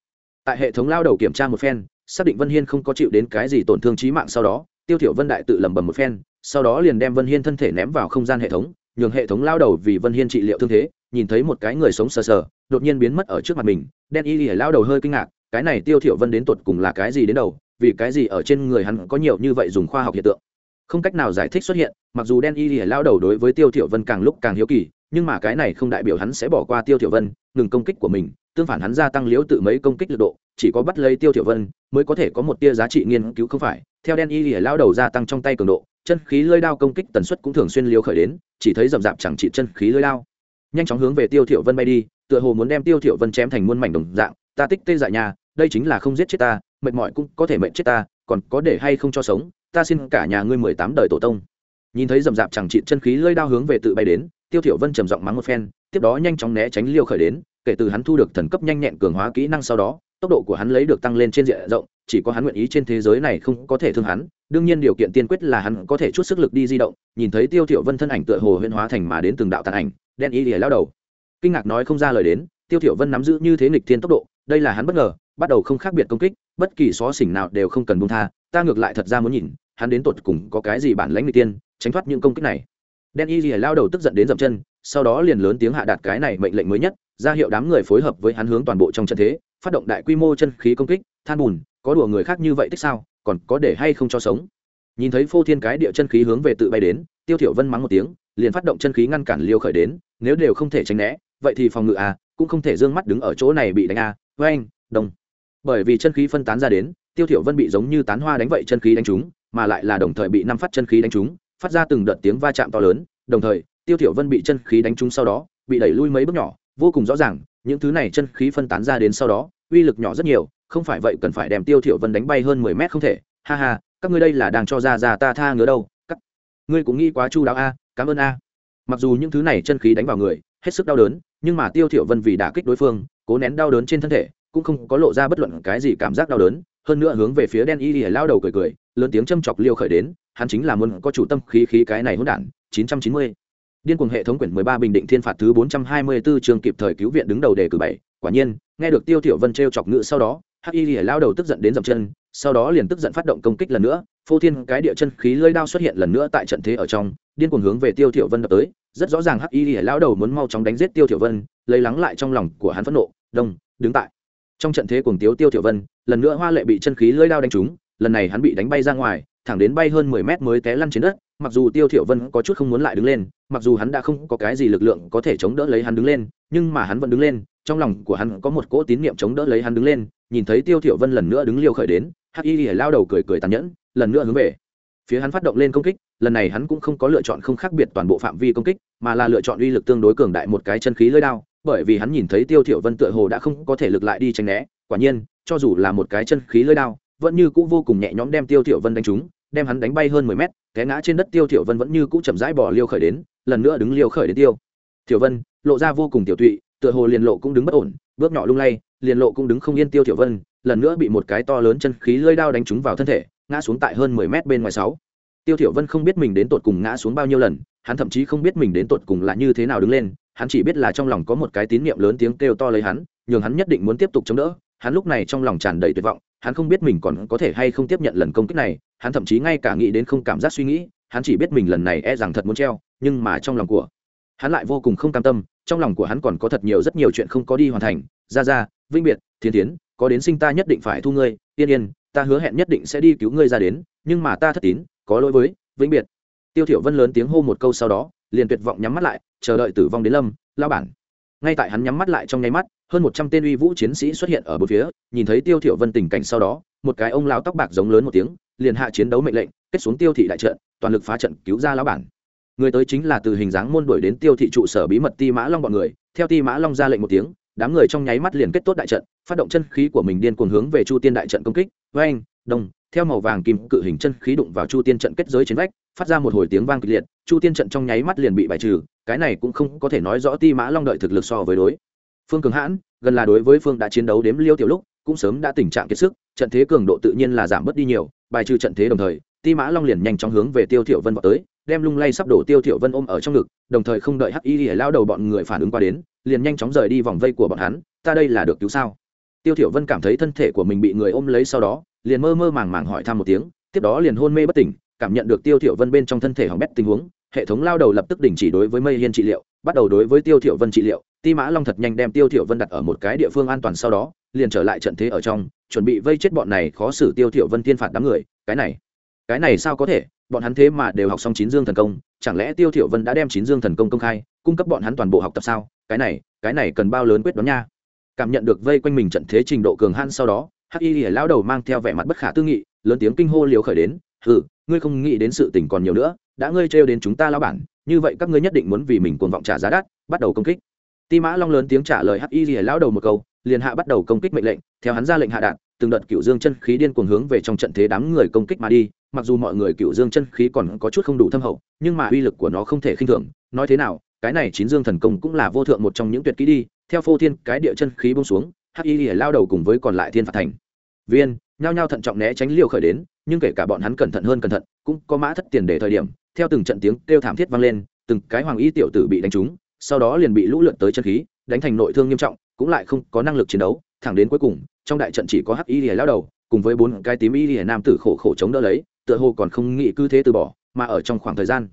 tại hệ thống lao đầu kiểm tra một phen, xác định vân hiên không có chịu đến cái gì tổn thương chí mạng sau đó, tiêu thiểu vân đại tự lẩm bẩm một phen, sau đó liền đem vân hiên thân thể ném vào không gian hệ thống, nhường hệ thống lao đầu vì vân hiên trị liệu thương thế, nhìn thấy một cái người sống sờ sờ, đột nhiên biến mất ở trước mặt mình, đen y lìa lao đầu hơi kinh ngạc, cái này tiêu thiểu vân đến tuột cùng là cái gì đến đầu, vì cái gì ở trên người hắn có nhiều như vậy dùng khoa học hiện tượng. Không cách nào giải thích xuất hiện, mặc dù đen y lìa lao đầu đối với tiêu thiểu vân càng lúc càng hiếu kỳ, nhưng mà cái này không đại biểu hắn sẽ bỏ qua tiêu thiểu vân, ngừng công kích của mình tương phản hắn gia tăng liễu tự mấy công kích lực độ, chỉ có bắt lấy tiêu tiểu vân mới có thể có một tia giá trị nghiên cứu không phải. Theo đen y lìa lao đầu gia tăng trong tay cường độ, chân khí lưỡi đao công kích tần suất cũng thường xuyên liều khởi đến, chỉ thấy rậm rạp chẳng trị chân khí lưỡi đao. Nhanh chóng hướng về tiêu tiểu vân bay đi, tựa hồ muốn đem tiêu tiểu vân chém thành muôn mảnh đồng dạng. Ta tích tê dại nhà, đây chính là không giết chết ta, mệt mỏi cũng có thể mệt chết ta, còn có để hay không cho sống, ta xin cả nhà ngươi mười tám đời tổ tông. Nhìn thấy rậm rạp chẳng trị chân khí lưỡi đao hướng về tự bay đến, tiêu tiểu vân trầm giọng mắng một phen, tiếp đó nhanh chóng né tránh liêu khởi đến kể từ hắn thu được thần cấp nhanh nhẹn cường hóa kỹ năng sau đó, tốc độ của hắn lấy được tăng lên trên diện rộng, chỉ có hắn nguyện ý trên thế giới này không có thể thương hắn. Đương nhiên điều kiện tiên quyết là hắn có thể chút sức lực đi di động, nhìn thấy tiêu thiểu vân thân ảnh tựa hồ huyễn hóa thành mà đến từng đạo tàn ảnh, đen y lìa lao đầu. Kinh ngạc nói không ra lời đến, tiêu thiểu vân nắm giữ như thế nghịch thiên tốc độ, đây là hắn bất ngờ, bắt đầu không khác biệt công kích, bất kỳ xó xỉnh nào đều không cần buông tha, ta ngược lại thật ra muốn nhìn, hắn đến tột cùng có cái gì bản lãnh nghịch tiên, tránh thoát những công kích này. Đen y lìa lao đầu tức giận đến dậm chân sau đó liền lớn tiếng hạ đạt cái này mệnh lệnh mới nhất, ra hiệu đám người phối hợp với hắn hướng toàn bộ trong trận thế, phát động đại quy mô chân khí công kích, than bùn, có đùa người khác như vậy tích sao, còn có để hay không cho sống. Nhìn thấy phô thiên cái địa chân khí hướng về tự bay đến, tiêu thiểu vân mắng một tiếng, liền phát động chân khí ngăn cản liêu khởi đến, nếu đều không thể tránh né, vậy thì phòng ngự à cũng không thể dương mắt đứng ở chỗ này bị đánh à với anh đồng. Bởi vì chân khí phân tán ra đến, tiêu thiểu vân bị giống như tán hoa đánh vậy chân khí đánh trúng, mà lại là đồng thời bị năm phát chân khí đánh trúng, phát ra từng đợt tiếng va chạm to lớn, đồng thời tiêu thiểu vân bị chân khí đánh trúng sau đó, bị đẩy lui mấy bước nhỏ, vô cùng rõ ràng, những thứ này chân khí phân tán ra đến sau đó, uy lực nhỏ rất nhiều, không phải vậy cần phải đem tiêu thiểu vân đánh bay hơn mười mét không thể. Ha ha, các ngươi đây là đang cho ra ra ta tha ngứa đâu, các ngươi cũng nghĩ quá chu đáo a à, cảm ơn a. Mặc dù những thứ này chân khí đánh vào người, hết sức đau đớn, nhưng mà tiêu thiểu vân vì đả kích đối phương, cố nén đau đớn trên thân thể, cũng không có lộ ra bất luận cái gì cảm giác đau đớn, hơn nữa hướng về phía đen y lìa lao đầu cười cười, lớn tiếng châm chọc liêu khởi đến, hắn chính là muốn có chủ tâm khí khí cái này hỗn đản 990 điên cuồng hệ thống quyển 13 bình định thiên phạt thứ 424 trường kịp thời cứu viện đứng đầu đề cử bảy. Quả nhiên, nghe được tiêu tiểu vân treo chọc ngựa sau đó hắc y lìa lao đầu tức giận đến dậm chân, sau đó liền tức giận phát động công kích lần nữa, phô thiên cái địa chân khí lưỡi đao xuất hiện lần nữa tại trận thế ở trong, điên cuồng hướng về tiêu tiểu vân đập tới, rất rõ ràng hắc y lìa lao đầu muốn mau chóng đánh giết tiêu tiểu vân, lấy lắng lại trong lòng của hắn phẫn nộ, đông, đứng tại. Trong trận thế cuồng tiêu tiêu tiểu vân, lần nữa hoa lệ bị chân khí lưỡi đao đánh trúng, lần này hắn bị đánh bay ra ngoài, thẳng đến bay hơn mười mét mới té lăn trên đất mặc dù tiêu thiểu vân có chút không muốn lại đứng lên, mặc dù hắn đã không có cái gì lực lượng có thể chống đỡ lấy hắn đứng lên, nhưng mà hắn vẫn đứng lên, trong lòng của hắn có một cỗ tín niệm chống đỡ lấy hắn đứng lên, nhìn thấy tiêu thiểu vân lần nữa đứng liều khởi đến, hắc y lìa lao đầu cười cười tàn nhẫn, lần nữa hướng về phía hắn phát động lên công kích, lần này hắn cũng không có lựa chọn không khác biệt toàn bộ phạm vi công kích, mà là lựa chọn uy lực tương đối cường đại một cái chân khí lưỡi đao, bởi vì hắn nhìn thấy tiêu thiểu vân tựa hồ đã không có thể lực lại đi tránh né, quả nhiên, cho dù là một cái chân khí lưỡi đao, vẫn như cũ vô cùng nhẹ nhõm đem tiêu thiểu vân đánh trúng đem hắn đánh bay hơn mười mét, té ngã trên đất tiêu thiểu vân vẫn như cũ chậm rãi bỏ liêu khởi đến, lần nữa đứng liêu khởi đến tiêu. Thiểu vân, lộ ra vô cùng tiểu tụy, tựa hồ liền lộ cũng đứng bất ổn, bước nhỏ lung lay, liền lộ cũng đứng không yên tiêu thiểu vân, lần nữa bị một cái to lớn chân khí lưỡi đao đánh trúng vào thân thể, ngã xuống tại hơn mười mét bên ngoài sáu. Tiêu thiểu vân không biết mình đến tột cùng ngã xuống bao nhiêu lần, hắn thậm chí không biết mình đến tột cùng là như thế nào đứng lên, hắn chỉ biết là trong lòng có một cái tín niệm lớn tiếng kêu to lấy hắn, nhường hắn nhất định muốn tiếp tục chống đỡ hắn lúc này trong lòng tràn đầy tuyệt vọng, hắn không biết mình còn có thể hay không tiếp nhận lần công kích này, hắn thậm chí ngay cả nghĩ đến không cảm giác suy nghĩ, hắn chỉ biết mình lần này e rằng thật muốn treo, nhưng mà trong lòng của hắn lại vô cùng không cam tâm, trong lòng của hắn còn có thật nhiều rất nhiều chuyện không có đi hoàn thành. Ra ra vĩnh biệt thiên tiến có đến sinh ta nhất định phải thu ngươi, yên yên, ta hứa hẹn nhất định sẽ đi cứu ngươi ra đến, nhưng mà ta thất tín, có lỗi với vĩnh biệt. Tiêu thiểu vân lớn tiếng hô một câu sau đó, liền tuyệt vọng nhắm mắt lại, chờ đợi tử vong đến lâm lao bản. Ngay tại hắn nhắm mắt lại trong nháy mắt hơn một trăm tên uy vũ chiến sĩ xuất hiện ở bốn phía, nhìn thấy tiêu thiểu vân tình cảnh sau đó, một cái ông lão tóc bạc giống lớn một tiếng, liền hạ chiến đấu mệnh lệnh, kết xuống tiêu thị đại trận, toàn lực phá trận cứu ra lão bản. Người tới chính là từ hình dáng môn đuổi đến tiêu thị trụ sở bí mật ti mã long bọn người, theo ti mã long ra lệnh một tiếng, đám người trong nháy mắt liền kết tốt đại trận, phát động chân khí của mình điên cuồng hướng về chu tiên đại trận công kích. Với anh đông, theo màu vàng kim cự hình chân khí đụng vào chu tiên trận kết giới trên vách, phát ra một hồi tiếng vang kịch liệt, chu tiên trận trong nháy mắt liền bị bài trừ, cái này cũng không có thể nói rõ ti mã long đợi thực lực so với đối phương cường hãn, gần là đối với phương đã chiến đấu đếm liêu tiểu lúc, cũng sớm đã tình trạng kiệt sức, trận thế cường độ tự nhiên là giảm bớt đi nhiều, bài trừ trận thế đồng thời, ti mã long liền nhanh chóng hướng về tiêu thiểu vân vào tới, đem lung lay sắp đổ tiêu thiểu vân ôm ở trong ngực, đồng thời không đợi hắc y để lao đầu bọn người phản ứng qua đến, liền nhanh chóng rời đi vòng vây của bọn hắn, ta đây là được cứu sao? Tiêu thiểu vân cảm thấy thân thể của mình bị người ôm lấy sau đó, liền mơ mơ màng màng hỏi thăm một tiếng, tiếp đó liền hôn mê bất tỉnh, cảm nhận được tiêu thiểu vân bên trong thân thể hỏng bét tình huống, hệ thống lao đầu lập tức đình chỉ đối với mây hiên trị liệu, bắt đầu đối với tiêu thiểu vân trị liệu ti mã long thật nhanh đem tiêu thiểu vân đặt ở một cái địa phương an toàn sau đó, liền trở lại trận thế ở trong, chuẩn bị vây chết bọn này khó xử tiêu thiểu vân thiên phạt đám người. Cái này cái này sao có thể? Bọn hắn thế mà đều học xong chín dương thần công, chẳng lẽ tiêu thiểu vân đã đem chín dương thần công công khai, cung cấp bọn hắn toàn bộ học tập sao? Cái này cái này cần bao lớn quyết đoán nha. Cảm nhận được vây quanh mình trận thế trình độ cường hãn sau đó, hắc y lìa lão đầu mang theo vẻ mặt bất khả tư nghị, lớn tiếng kinh hô liều khởi đến, hừ, ngươi không nghĩ đến sự tình còn nhiều nữa, đã ngươi trêu đến chúng ta lão bản, như vậy các ngươi nhất định muốn vì mình cuồng vọng trả giá đắt, bắt đầu công kích ti mã long lớn tiếng trả lời hắc y lìa lão đầu một câu, liền hạ bắt đầu công kích mệnh lệnh, theo hắn ra lệnh hạ đạn, từng đợt cựu dương chân khí điên cuồng hướng về trong trận thế đám người công kích mà đi, mặc dù mọi người cựu dương chân khí còn có chút không đủ thâm hậu, nhưng mà uy lực của nó không thể khinh thường, nói thế nào, cái này chín dương thần công cũng là vô thượng một trong những tuyệt kỹ đi, theo phô thiên cái địa chân khí bông xuống hắc y lìa lao đầu cùng với còn lại thiên phạt thành. Viên, nhao nhao thận trọng né tránh liều khởi đến, nhưng kể cả bọn hắn cẩn thận hơn cẩn thận, cũng có mã thất tiền để thời điểm, theo từng trận tiếng kêu thảm thiết vang lên, từng cái hoàng y tiểu tử bị đánh trúng sau đó liền bị lũ lượt tới chân khí, đánh thành nội thương nghiêm trọng, cũng lại không có năng lực chiến đấu, thẳng đến cuối cùng, trong đại trận chỉ có hắc y lìa lao đầu, cùng với bốn cái tím y lìa nam tử khổ khổ chống đỡ lấy, tựa hồ còn không nghĩ cứ thế từ bỏ, mà ở trong khoảng thời gian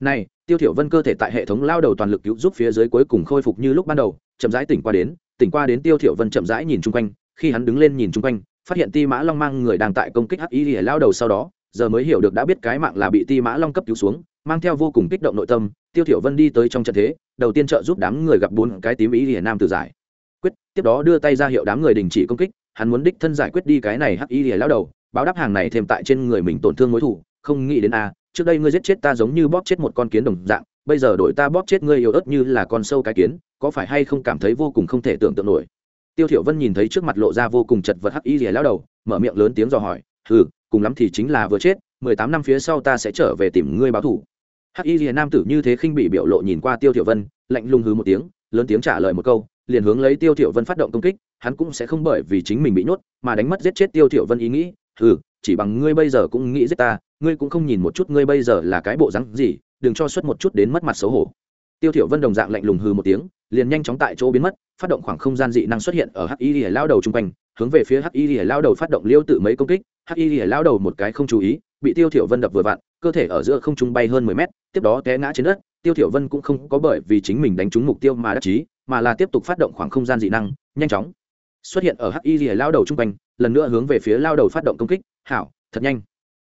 này, tiêu thiểu vân cơ thể tại hệ thống lao đầu toàn lực cứu giúp phía dưới cuối cùng khôi phục như lúc ban đầu, chậm rãi tỉnh qua đến, tỉnh qua đến tiêu thiểu vân chậm rãi nhìn chung quanh, khi hắn đứng lên nhìn chung quanh, phát hiện ti mã long mang người đang tại công kích hắc y lìa lao đầu sau đó giờ mới hiểu được đã biết cái mạng là bị ti mã long cấp cứu xuống, mang theo vô cùng kích động nội tâm, tiêu thiểu vân đi tới trong trận thế, đầu tiên trợ giúp đám người gặp bốn cái tím ý lìa nam tử giải. Quyết, tiếp đó đưa tay ra hiệu đám người đình chỉ công kích, hắn muốn đích thân giải quyết đi cái này hắc ý lìa lão đầu, báo đáp hàng này thêm tại trên người mình tổn thương mối thù, không nghĩ đến a, trước đây ngươi giết chết ta giống như bóp chết một con kiến đồng dạng, bây giờ đổi ta bóp chết ngươi yếu ớt như là con sâu cái kiến, có phải hay không cảm thấy vô cùng không thể tưởng tượng nổi? Tiêu thiểu vân nhìn thấy trước mặt lộ ra vô cùng chật vật hắc ý lìa lão đầu, mở miệng lớn tiếng dò hỏi, hừ cùng lắm thì chính là vừa chết, mười tám năm phía sau ta sẽ trở về tìm ngươi báo thù hắc y lìa nam tử như thế khinh bị biểu lộ nhìn qua tiêu tiểu vân, lạnh lùng hừ một tiếng, lớn tiếng trả lời một câu, liền hướng lấy tiêu tiểu vân phát động công kích, hắn cũng sẽ không bởi vì chính mình bị nhốt, mà đánh mất giết chết tiêu tiểu vân ý nghĩ, hừ, chỉ bằng ngươi bây giờ cũng nghĩ giết ta, ngươi cũng không nhìn một chút ngươi bây giờ là cái bộ dáng gì, đừng cho xuất một chút đến mất mặt xấu hổ. Tiêu tiểu vân đồng dạng lạnh lùng hừ một tiếng liền nhanh chóng tại chỗ biến mất, phát động khoảng không gian dị năng xuất hiện ở hắc y lìa lao đầu trung quanh, hướng về phía hắc y lìa lao đầu phát động liêu tự mấy công kích. Hắc y lìa lao đầu một cái không chú ý, bị tiêu thiểu vân đập vừa vặn, cơ thể ở giữa không trung bay hơn mười mét, tiếp đó té ngã trên đất. Tiêu thiểu vân cũng không có bởi vì chính mình đánh trúng mục tiêu mà đắc chí, mà là tiếp tục phát động khoảng không gian dị năng, nhanh chóng xuất hiện ở hắc y lìa lao đầu trung quanh, lần nữa hướng về phía lao đầu phát động công kích. Hảo, thật nhanh.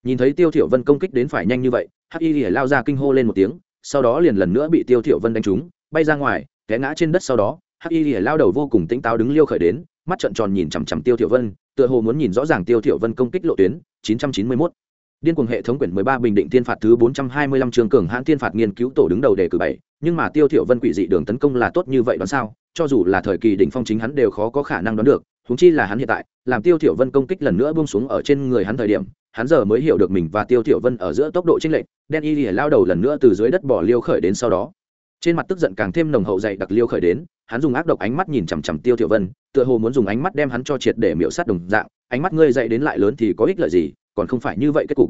Nhìn thấy tiêu thiểu vân công kích đến phải nhanh như vậy, hắc y lìa lao ra kinh hô lên một tiếng, sau đó liền lần nữa bị tiêu thiểu vân đánh trúng, bay ra ngoài té ngã trên đất sau đó, hắc y lìa lao đầu vô cùng tỉnh táo đứng liêu khởi đến, mắt trợn tròn nhìn chằm chằm tiêu thiểu vân, tựa hồ muốn nhìn rõ ràng tiêu thiểu vân công kích lộ tuyến 991 điên cuồng hệ thống quyển 13 bình định tiên phạt thứ 425 trường cường hãn tiên phạt nghiên cứu tổ đứng đầu đề cử bảy, nhưng mà tiêu thiểu vân quỷ dị đường tấn công là tốt như vậy đoán sao? Cho dù là thời kỳ đỉnh phong chính hắn đều khó có khả năng đoán được, huống chi là hắn hiện tại, làm tiêu thiểu vân công kích lần nữa buông xuống ở trên người hắn thời điểm, hắn giờ mới hiểu được mình và tiêu thiểu vân ở giữa tốc độ chênh lệch, đen y lìa lao đầu lần nữa từ dưới đất bỏ liêu khởi đến sau đó trên mặt tức giận càng thêm nồng hậu dày đặc liêu khởi đến, hắn dùng ác độc ánh mắt nhìn chằm chằm tiêu tiểu vân, tựa hồ muốn dùng ánh mắt đem hắn cho triệt để miễu sát đồng dạng, ánh mắt ngươi dậy đến lại lớn thì có ích lợi gì, còn không phải như vậy kết cục.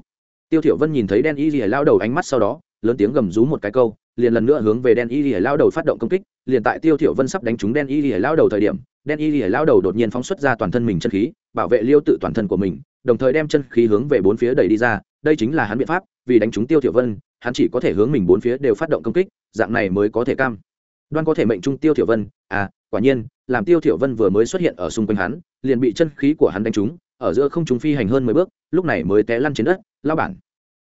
Tiêu tiểu vân nhìn thấy đen y lìa lao đầu ánh mắt sau đó, lớn tiếng gầm rú một cái câu, liền lần nữa hướng về đen y lìa lao đầu phát động công kích, liền tại tiêu tiểu vân sắp đánh trúng đen y lìa lao đầu thời điểm, đen y lìa lao đầu đột nhiên phóng xuất ra toàn thân mình chân khí, bảo vệ liêu tự toàn thân của mình, đồng thời đem chân khí hướng về bốn phía đẩy đi ra, đây chính là hắn biện pháp, vì đánh trúng tiêu tiểu vân, hắn chỉ có thể hướng mình bốn phía đều phát động công kích dạng này mới có thể cam. Đoan có thể mệnh trung tiêu thiểu vân à quả nhiên, làm tiêu thiểu vân vừa mới xuất hiện ở xung quanh hắn, liền bị chân khí của hắn đánh trúng, ở giữa không trung phi hành hơn mười bước, lúc này mới té lăn trên đất lao bản.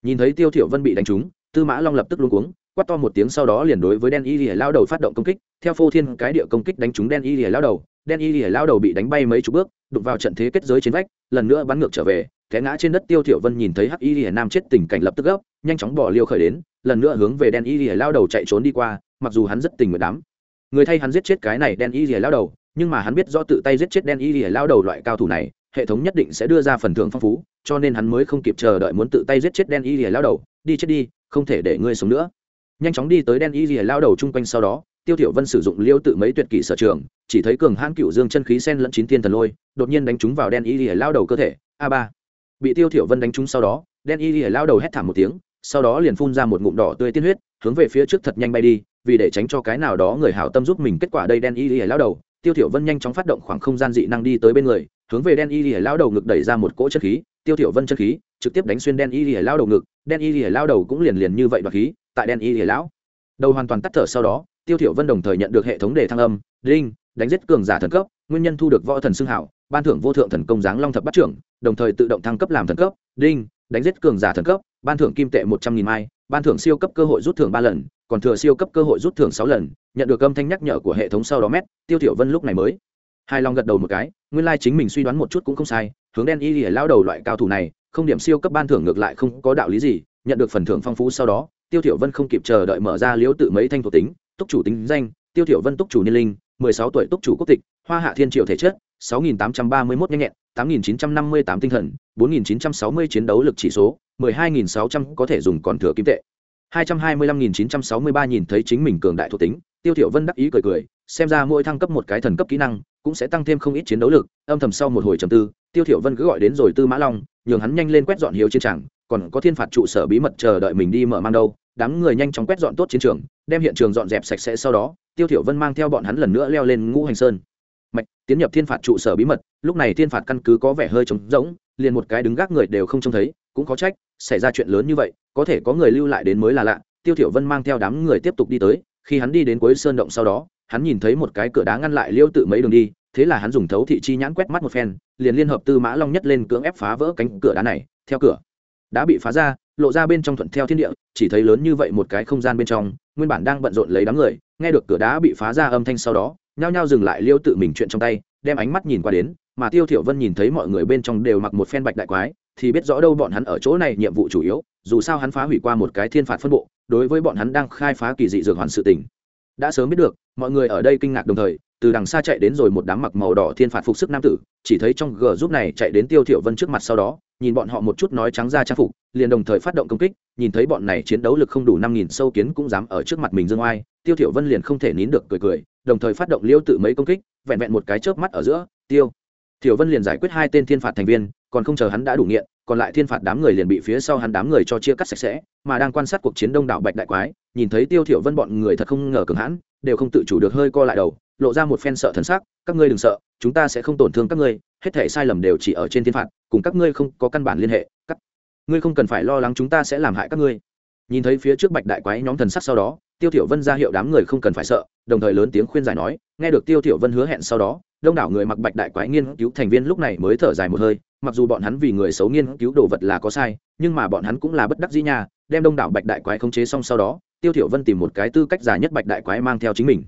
Nhìn thấy tiêu thiểu vân bị đánh trúng, tư mã long lập tức luống cuống, quát to một tiếng sau đó liền đối với đen y lìa lao đầu phát động công kích. Theo phô thiên cái địa công kích đánh trúng đen y lìa lao đầu, đen y lìa lao đầu bị đánh bay mấy chục bước đụng vào trận thế kết giới trên vách, lần nữa bắn ngược trở về, té ngã trên đất tiêu thiểu vân nhìn thấy hắc y lìa nam chết tình cảnh lập tức gấp, nhanh chóng bỏ liều khởi đến, lần nữa hướng về đen y lìa lao đầu chạy trốn đi qua, mặc dù hắn rất tình nguyện đám người thay hắn giết chết cái này đen y lìa lao đầu, nhưng mà hắn biết do tự tay giết chết đen y lìa lao đầu loại cao thủ này, hệ thống nhất định sẽ đưa ra phần thưởng phong phú, cho nên hắn mới không kịp chờ đợi muốn tự tay giết chết đen y lìa lao đầu, đi chết đi, không thể để ngươi sống nữa. Nhanh chóng đi tới đen y lìa lao đầu chung quanh sau đó tiêu tiểu vân sử dụng liêu tự mấy tuyệt kỹ sở trường, chỉ thấy cường hãn cựu dương chân khí sen lẫn chín thiên thần lôi, đột nhiên đánh trúng vào đen y lìa lao đầu cơ thể, a ba. Bị tiêu tiểu vân đánh trúng sau đó, đen y lìa lao đầu hét thảm một tiếng, sau đó liền phun ra một ngụm đỏ tươi tiên huyết, hướng về phía trước thật nhanh bay đi, vì để tránh cho cái nào đó người hảo tâm giúp mình kết quả đây đen y lìa lao đầu. Tiêu tiểu vân nhanh chóng phát động khoảng không gian dị năng đi tới bên người, hướng về đen y lìa lao đầu ngực đẩy ra một cỗ chân khí, tiêu tiểu vân chân khí trực tiếp đánh xuyên đen y lìa lao đầu ngực, đen y lìa lao đầu cũng liền liền như vậy đoạt khí, tại đen y lìa lão đầu hoàn toàn tắt thở sau đó tiêu thiểu vân đồng thời nhận được hệ thống đề thăng âm, đinh, đánh giết cường giả thần cấp, nguyên nhân thu được võ thần xưng hảo, ban thưởng vô thượng thần công giáng long thập bát trưởng, đồng thời tự động thăng cấp làm thần cấp. Đinh, đánh giết cường giả thần cấp, ban thưởng kim tệ một trăm nghìn mai, ban thưởng siêu cấp cơ hội rút thưởng ba lần, còn thừa siêu cấp cơ hội rút thưởng sáu lần, nhận được âm thanh nhắc nhở của hệ thống sau đó mét, tiêu thiểu vân lúc này mới. Hai long gật đầu một cái, nguyên lai like chính mình suy đoán một chút cũng không sai, hướng đen y lìa lao đầu loại cao thủ này, không điểm siêu cấp ban thưởng ngược lại không có đạo lý gì, nhận được phần thưởng phong phú sau đó, tiêu thiểu vân không kịp chờ đợi mở ra liếu tự mấy thanh thuộc tính túc chủ tính danh tiêu thiểu vân túc chủ niên linh 16 tuổi túc chủ quốc tịch hoa hạ thiên triệu thể chất 6.831 nhanh nhẹn 8.958 tinh thần 4.960 chiến đấu lực chỉ số 12.600 có thể dùng còn thừa kim tệ. 225.963 nhìn thấy chính mình cường đại thuộc tính tiêu thiểu vân đắc ý cười cười xem ra mỗi thăng cấp một cái thần cấp kỹ năng cũng sẽ tăng thêm không ít chiến đấu lực âm thầm sau một hồi trầm tư tiêu thiểu vân cứ gọi đến rồi tư mã long nhường hắn nhanh lên quét dọn hiếu chiến trạng, còn có thiên phạt trụ sở bí mật chờ đợi mình đi mở mang đâu đám người nhanh chóng quét dọn tốt chiến trường, đem hiện trường dọn dẹp sạch sẽ sau đó, tiêu thiểu vân mang theo bọn hắn lần nữa leo lên ngũ hành sơn. Mạch, tiến nhập thiên phạt trụ sở bí mật, lúc này thiên phạt căn cứ có vẻ hơi trống rỗng, liền một cái đứng gác người đều không trông thấy, cũng có trách, xảy ra chuyện lớn như vậy, có thể có người lưu lại đến mới là lạ. Tiêu thiểu vân mang theo đám người tiếp tục đi tới, khi hắn đi đến cuối sơn động sau đó, hắn nhìn thấy một cái cửa đá ngăn lại liêu tự mấy đường đi, thế là hắn dùng thấu thị chi nhãn quét mắt một phen, liền liên hợp tư mã long nhất lên cưỡng ép phá vỡ cánh cửa đá này, theo cửa đã bị phá ra, lộ ra bên trong thuận theo thiên địa, chỉ thấy lớn như vậy một cái không gian bên trong, nguyên bản đang bận rộn lấy đám người, nghe được cửa đá bị phá ra âm thanh sau đó, nhao nhao dừng lại liêu tự mình chuyện trong tay, đem ánh mắt nhìn qua đến, mà tiêu thiểu vân nhìn thấy mọi người bên trong đều mặc một phen bạch đại quái, thì biết rõ đâu bọn hắn ở chỗ này nhiệm vụ chủ yếu, dù sao hắn phá hủy qua một cái thiên phạt phân bộ, đối với bọn hắn đang khai phá kỳ dị dược hoàn sự tình. Đã sớm biết được, mọi người ở đây kinh ngạc đồng thời, từ đằng xa chạy đến rồi một đám mặc màu đỏ thiên phạt phục sức nam tử, chỉ thấy trong gờ giúp này chạy đến tiêu thiểu vân trước mặt sau đó nhìn bọn họ một chút nói trắng ra trang phục, liền đồng thời phát động công kích, nhìn thấy bọn này chiến đấu lực không đủ năm nghìn sâu kiến cũng dám ở trước mặt mình dương oai, tiêu thiểu vân liền không thể nín được cười cười, đồng thời phát động liêu tự mấy công kích, vẹn vẹn một cái chớp mắt ở giữa, tiêu. Thiểu vân liền giải quyết hai tên thiên phạt thành viên, còn không chờ hắn đã đủ nghiện còn lại thiên phạt đám người liền bị phía sau hắn đám người cho chia cắt sạch sẽ, mà đang quan sát cuộc chiến đông đảo bạch đại quái, nhìn thấy tiêu thiểu vân bọn người thật không ngờ cường hãn, đều không tự chủ được hơi co lại đầu, lộ ra một phen sợ thần sắc, các ngươi đừng sợ, chúng ta sẽ không tổn thương các ngươi, hết thể sai lầm đều chỉ ở trên thiên phạt, cùng các ngươi không có căn bản liên hệ, các ngươi không cần phải lo lắng chúng ta sẽ làm hại các ngươi. Nhìn thấy phía trước bạch đại quái nhóm thần sắc sau đó, tiêu thiểu vân ra hiệu đám người không cần phải sợ, đồng thời lớn tiếng khuyên giải nói, nghe được tiêu thiểu vân hứa hẹn sau đó, đông đảo người mặc bạch đại quái nghiên cứu thành viên lúc này mới thở dài một hơi mặc dù bọn hắn vì người xấu nghiên cứu đồ vật là có sai, nhưng mà bọn hắn cũng là bất đắc dĩ nha, đem đông đảo bạch đại quái khống chế xong sau đó, tiêu thiểu vân tìm một cái tư cách giả nhất bạch đại quái mang theo chính mình.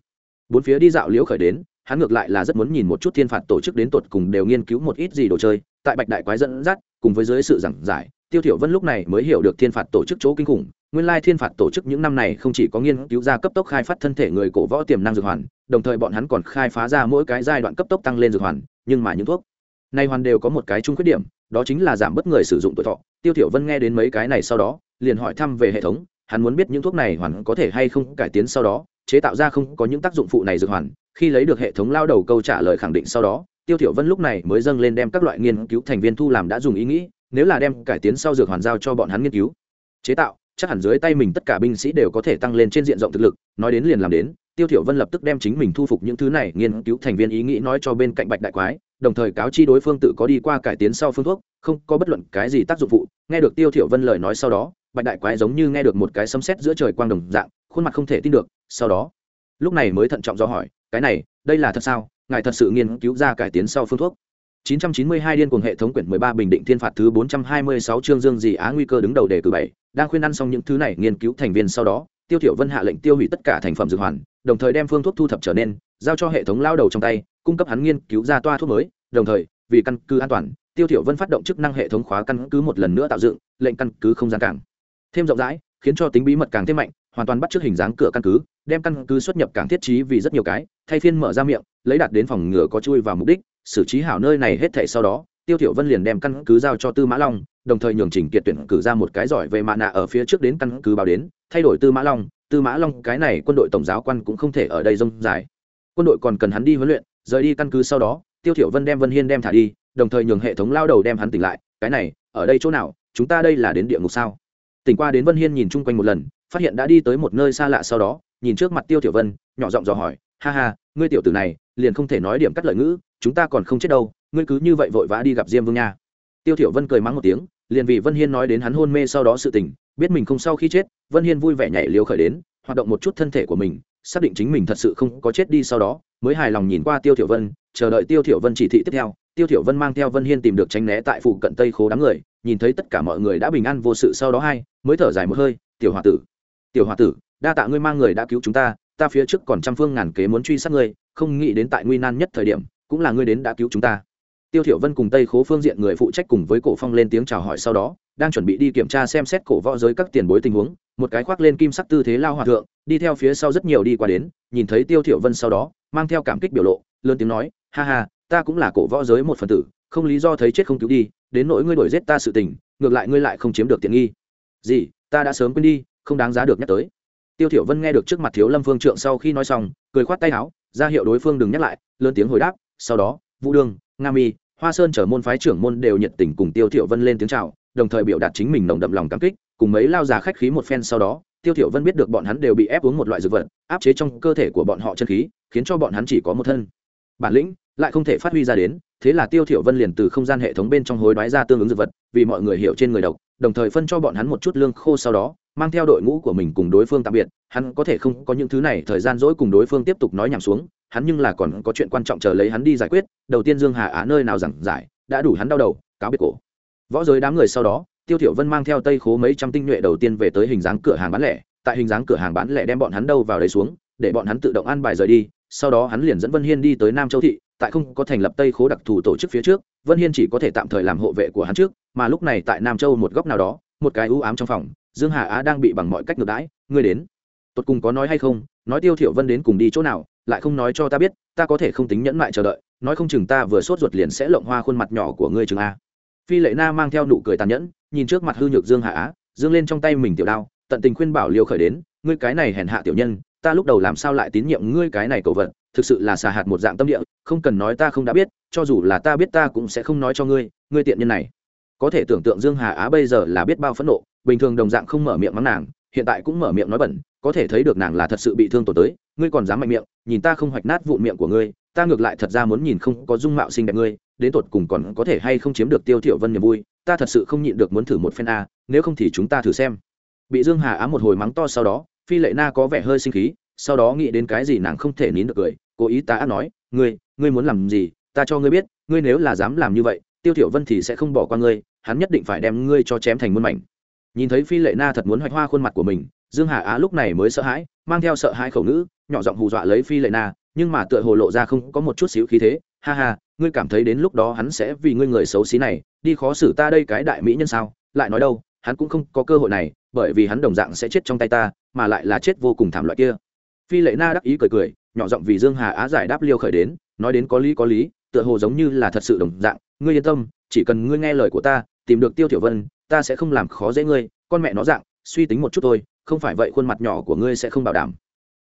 Bốn phía đi dạo liễu khởi đến, hắn ngược lại là rất muốn nhìn một chút thiên phạt tổ chức đến tột cùng đều nghiên cứu một ít gì đồ chơi, tại bạch đại quái dẫn dắt, cùng với dưới sự giảng giải, tiêu thiểu vân lúc này mới hiểu được thiên phạt tổ chức chỗ kinh khủng, nguyên lai thiên phạt tổ chức những năm này không chỉ có nghiên cứu ra cấp tốc khai phát thân thể người cổ võ tiềm năng dược hoàn, đồng thời bọn hắn còn khai phá ra mỗi cái giai đoạn cấp tốc tăng lên dược hoàn, nhưng mà những thuốc nay hoàn đều có một cái chung khuyết điểm, đó chính là giảm bớt người sử dụng tuổi thọ. Tiêu thiểu vân nghe đến mấy cái này sau đó, liền hỏi thăm về hệ thống, hắn muốn biết những thuốc này hoàn có thể hay không cải tiến sau đó, chế tạo ra không có những tác dụng phụ này dược hoàn. Khi lấy được hệ thống lao đầu câu trả lời khẳng định sau đó, tiêu thiểu vân lúc này mới dâng lên đem các loại nghiên cứu thành viên thu làm đã dùng ý nghĩ, nếu là đem cải tiến sau dược hoàn giao cho bọn hắn nghiên cứu, chế tạo, chắc hẳn dưới tay mình tất cả binh sĩ đều có thể tăng lên trên diện rộng thực lực. Nói đến liền làm đến, tiêu thiểu vân lập tức đem chính mình thu phục những thứ này nghiên cứu thành viên ý nghĩ nói cho bên cạnh bạch đại quái đồng thời cáo chi đối phương tự có đi qua cải tiến sau phương thuốc không có bất luận cái gì tác dụng phụ. Nghe được tiêu thiểu vân lời nói sau đó bạch đại quái giống như nghe được một cái sấm sét giữa trời quang đồng dạng khuôn mặt không thể tin được sau đó lúc này mới thận trọng do hỏi cái này đây là thật sao? Ngài thật sự nghiên cứu ra cải tiến sau phương thuốc? 992 điên cuồng hệ thống quyển 13 bình định thiên phạt thứ 426 chương dương gì á nguy cơ đứng đầu đề cử 7, đang khuyên ăn xong những thứ này nghiên cứu thành viên sau đó, Tiêu Thiểu Vân hạ lệnh tiêu hủy tất cả thành phẩm dược hoàn, đồng thời đem phương thuốc thu thập trở nên, giao cho hệ thống lao đầu trong tay, cung cấp hắn nghiên cứu ra toa thuốc mới, đồng thời, vì căn cứ an toàn, Tiêu Thiểu Vân phát động chức năng hệ thống khóa căn cứ một lần nữa tạo dựng, lệnh căn cứ không gian càng thêm rộng rãi, khiến cho tính bí mật càng thêm mạnh, hoàn toàn bắt chước hình dáng cửa căn cứ, đem căn cứ xuất nhập cảng thiết trí vì rất nhiều cái thay phiên mở ra miệng lấy đặt đến phòng ngừa có chui vào mục đích xử trí hảo nơi này hết thảy sau đó tiêu thiểu vân liền đem căn cứ giao cho tư mã long đồng thời nhường chỉnh kiệt tuyển cử ra một cái giỏi về mạ nạ ở phía trước đến căn cứ báo đến, thay đổi tư mã long, tư mã long, cái này quân đội tổng giáo quan cũng không thể ở đây rông dài. Quân đội còn cần hắn đi huấn luyện, rời đi căn cứ sau đó, tiêu thiểu vân đem vân hiên đem thả đi, đồng thời nhường hệ thống lao đầu đem hắn tỉnh lại, cái này, ở đây chỗ nào, chúng ta đây là đến địa ngục sao? Tỉnh qua đến vân hiên nhìn chung quanh một lần, phát hiện đã đi tới một nơi xa lạ sau đó, nhìn trước mặt tiêu thiểu vân, nhỏ giọng dò hỏi, ha ha, ngươi tiểu tử này, liền không thể nói điểm cắt lợi ngữ, chúng ta còn không chết đâu, ngươi cứ như vậy vội vã đi gặp diêm vương nha. Tiêu thiểu vân cười mắng một tiếng liền vì vân hiên nói đến hắn hôn mê sau đó sự tình, biết mình không sau khi chết, vân hiên vui vẻ nhảy liều khởi đến, hoạt động một chút thân thể của mình, xác định chính mình thật sự không có chết đi sau đó, mới hài lòng nhìn qua tiêu thiểu vân, chờ đợi tiêu thiểu vân chỉ thị tiếp theo. Tiêu thiểu vân mang theo vân hiên tìm được tránh né tại phụ cận tây khố đám người, nhìn thấy tất cả mọi người đã bình an vô sự sau đó hai, mới thở dài một hơi, tiểu hòa tử, tiểu hòa tử, đa tạ ngươi mang người đã cứu chúng ta ta phía trước còn trăm phương ngàn kế muốn truy sát ngươi, không nghĩ đến tại nguy nan nhất thời điểm, cũng là ngươi đến đã cứu chúng ta tiêu thiểu vân cùng tây khố phương diện người phụ trách cùng với cổ phong lên tiếng chào hỏi sau đó, đang chuẩn bị đi kiểm tra xem xét cổ võ giới các tiền bối tình huống, một cái khoác lên kim sắc tư thế lao hòa thượng, đi theo phía sau rất nhiều đi qua đến, nhìn thấy tiêu thiểu vân sau đó, mang theo cảm kích biểu lộ, lớn tiếng nói, ha ha, ta cũng là cổ võ giới một phần tử, không lý do thấy chết không cứu đi, đến nỗi ngươi đuổi giết ta sự tình, ngược lại ngươi lại không chiếm được tiện nghi gì, ta đã sớm quên đi, không đáng giá được nhắc tới tiêu thiểu vân nghe được trước mặt thiếu lâm phương trượng sau khi nói xong, cười khoát tay áo, ra hiệu đối phương đừng nhắc lại, lớn tiếng hồi đáp, sau đó, vũ đường nga mi, hoa sơn chở môn phái trưởng môn đều nhiệt tình cùng tiêu thiểu vân lên tiếng chào, đồng thời biểu đạt chính mình nồng đậm lòng cảm kích, cùng mấy lao già khách khí một phen sau đó, tiêu thiểu vân biết được bọn hắn đều bị ép uống một loại dược vật, áp chế trong cơ thể của bọn họ chân khí, khiến cho bọn hắn chỉ có một thân. Bản lĩnh lại không thể phát huy ra đến, thế là tiêu thiểu vân liền từ không gian hệ thống bên trong hối đoái ra tương ứng dược vật, vì mọi người hiểu trên người độc, đồng thời phân cho bọn hắn một chút lương khô sau đó mang theo đội ngũ của mình cùng đối phương tạm biệt, hắn có thể không có những thứ này, thời gian dỗi cùng đối phương tiếp tục nói nhảm xuống, hắn nhưng là còn có chuyện quan trọng chờ lấy hắn đi giải quyết, đầu tiên dương hà á nơi nào giảng giải, đã đủ hắn đau đầu, cáo biệt cổ. Võ giới đám người sau đó, tiêu thiểu vân mang theo tây khố mấy trăm tinh nhuệ đầu tiên về tới hình dáng cửa hàng bán lẻ, tại hình dáng cửa hàng bán lẻ đem bọn hắn đâu vào đấy xuống, để bọn hắn tự động an bài rời đi, sau đó hắn liền dẫn vân hiên đi tới nam châu thị, tại không có thành lập tây khố đặc thù tổ chức phía trước, vân hiên chỉ có thể tạm thời làm hộ vệ của hắn trước, mà lúc này tại nam châu một góc nào đó, một cái ưu ám trong phòng dương hà á đang bị bằng mọi cách ngược đãi, ngươi đến. Tột cùng có nói hay không? Nói tiêu thiểu vân đến cùng đi chỗ nào, lại không nói cho ta biết, ta có thể không tính nhẫn mại chờ đợi, nói không chừng ta vừa sốt ruột liền sẽ lộng hoa khuôn mặt nhỏ của ngươi chừng a. Phi lệ na mang theo nụ cười tàn nhẫn, nhìn trước mặt hư nhược dương hà á, dương lên trong tay mình tiểu đao, tận tình khuyên bảo liều khởi đến, ngươi cái này hèn hạ tiểu nhân, ta lúc đầu làm sao lại tín nhiệm ngươi cái này cầu vật, thực sự là xà hạt một dạng tâm địa, không cần nói ta không đã biết, cho dù là ta biết ta cũng sẽ không nói cho ngươi ngươi tiện nhân này. Có thể tưởng tượng dương hà á bây giờ là biết bao phẫn nộ bình thường đồng dạng không mở miệng mắng nàng, hiện tại cũng mở miệng nói bẩn, có thể thấy được nàng là thật sự bị thương tổn tới, ngươi còn dám mạnh miệng, nhìn ta không hoạch nát vụn miệng của ngươi, ta ngược lại thật ra muốn nhìn không có dung mạo xinh đẹp ngươi, đến tột cùng còn có thể hay không chiếm được tiêu thiểu vân niềm vui, ta thật sự không nhịn được muốn thử một phen a, nếu không thì chúng ta thử xem. Bị dương hà ám một hồi mắng to sau đó, phi lệ na có vẻ hơi sinh khí, sau đó nghĩ đến cái gì nàng không thể nín được cười, cố ý ta nói, ngươi ngươi muốn làm gì, ta cho ngươi biết, ngươi nếu là dám làm như vậy, tiêu thiểu vân thì sẽ không bỏ qua ngươi, hắn nhất định phải đem ngươi cho chém thành muôn mảnh nhìn thấy phi lệ na thật muốn hoạch hoa khuôn mặt của mình, dương hà á lúc này mới sợ hãi, mang theo sợ hãi khẩu ngữ, nhỏ giọng hù dọa lấy phi lệ na, nhưng mà tựa hồ lộ ra không có một chút xíu khí thế. Ha ha, ngươi cảm thấy đến lúc đó hắn sẽ vì ngươi người xấu xí này, đi khó xử ta đây cái đại mỹ nhân sao? Lại nói đâu, hắn cũng không có cơ hội này, bởi vì hắn đồng dạng sẽ chết trong tay ta, mà lại là chết vô cùng thảm loại kia. Phi lệ na đắc ý cười cười, nhỏ giọng vì dương hà á giải đáp liêu khởi đến, nói đến có lý có lý, tựa hồ giống như là thật sự đồng dạng. Ngươi yên tâm, chỉ cần ngươi nghe lời của ta tìm được tiêu tiểu vân, ta sẽ không làm khó dễ ngươi, con mẹ nó dạng, suy tính một chút thôi, không phải vậy khuôn mặt nhỏ của ngươi sẽ không bảo đảm.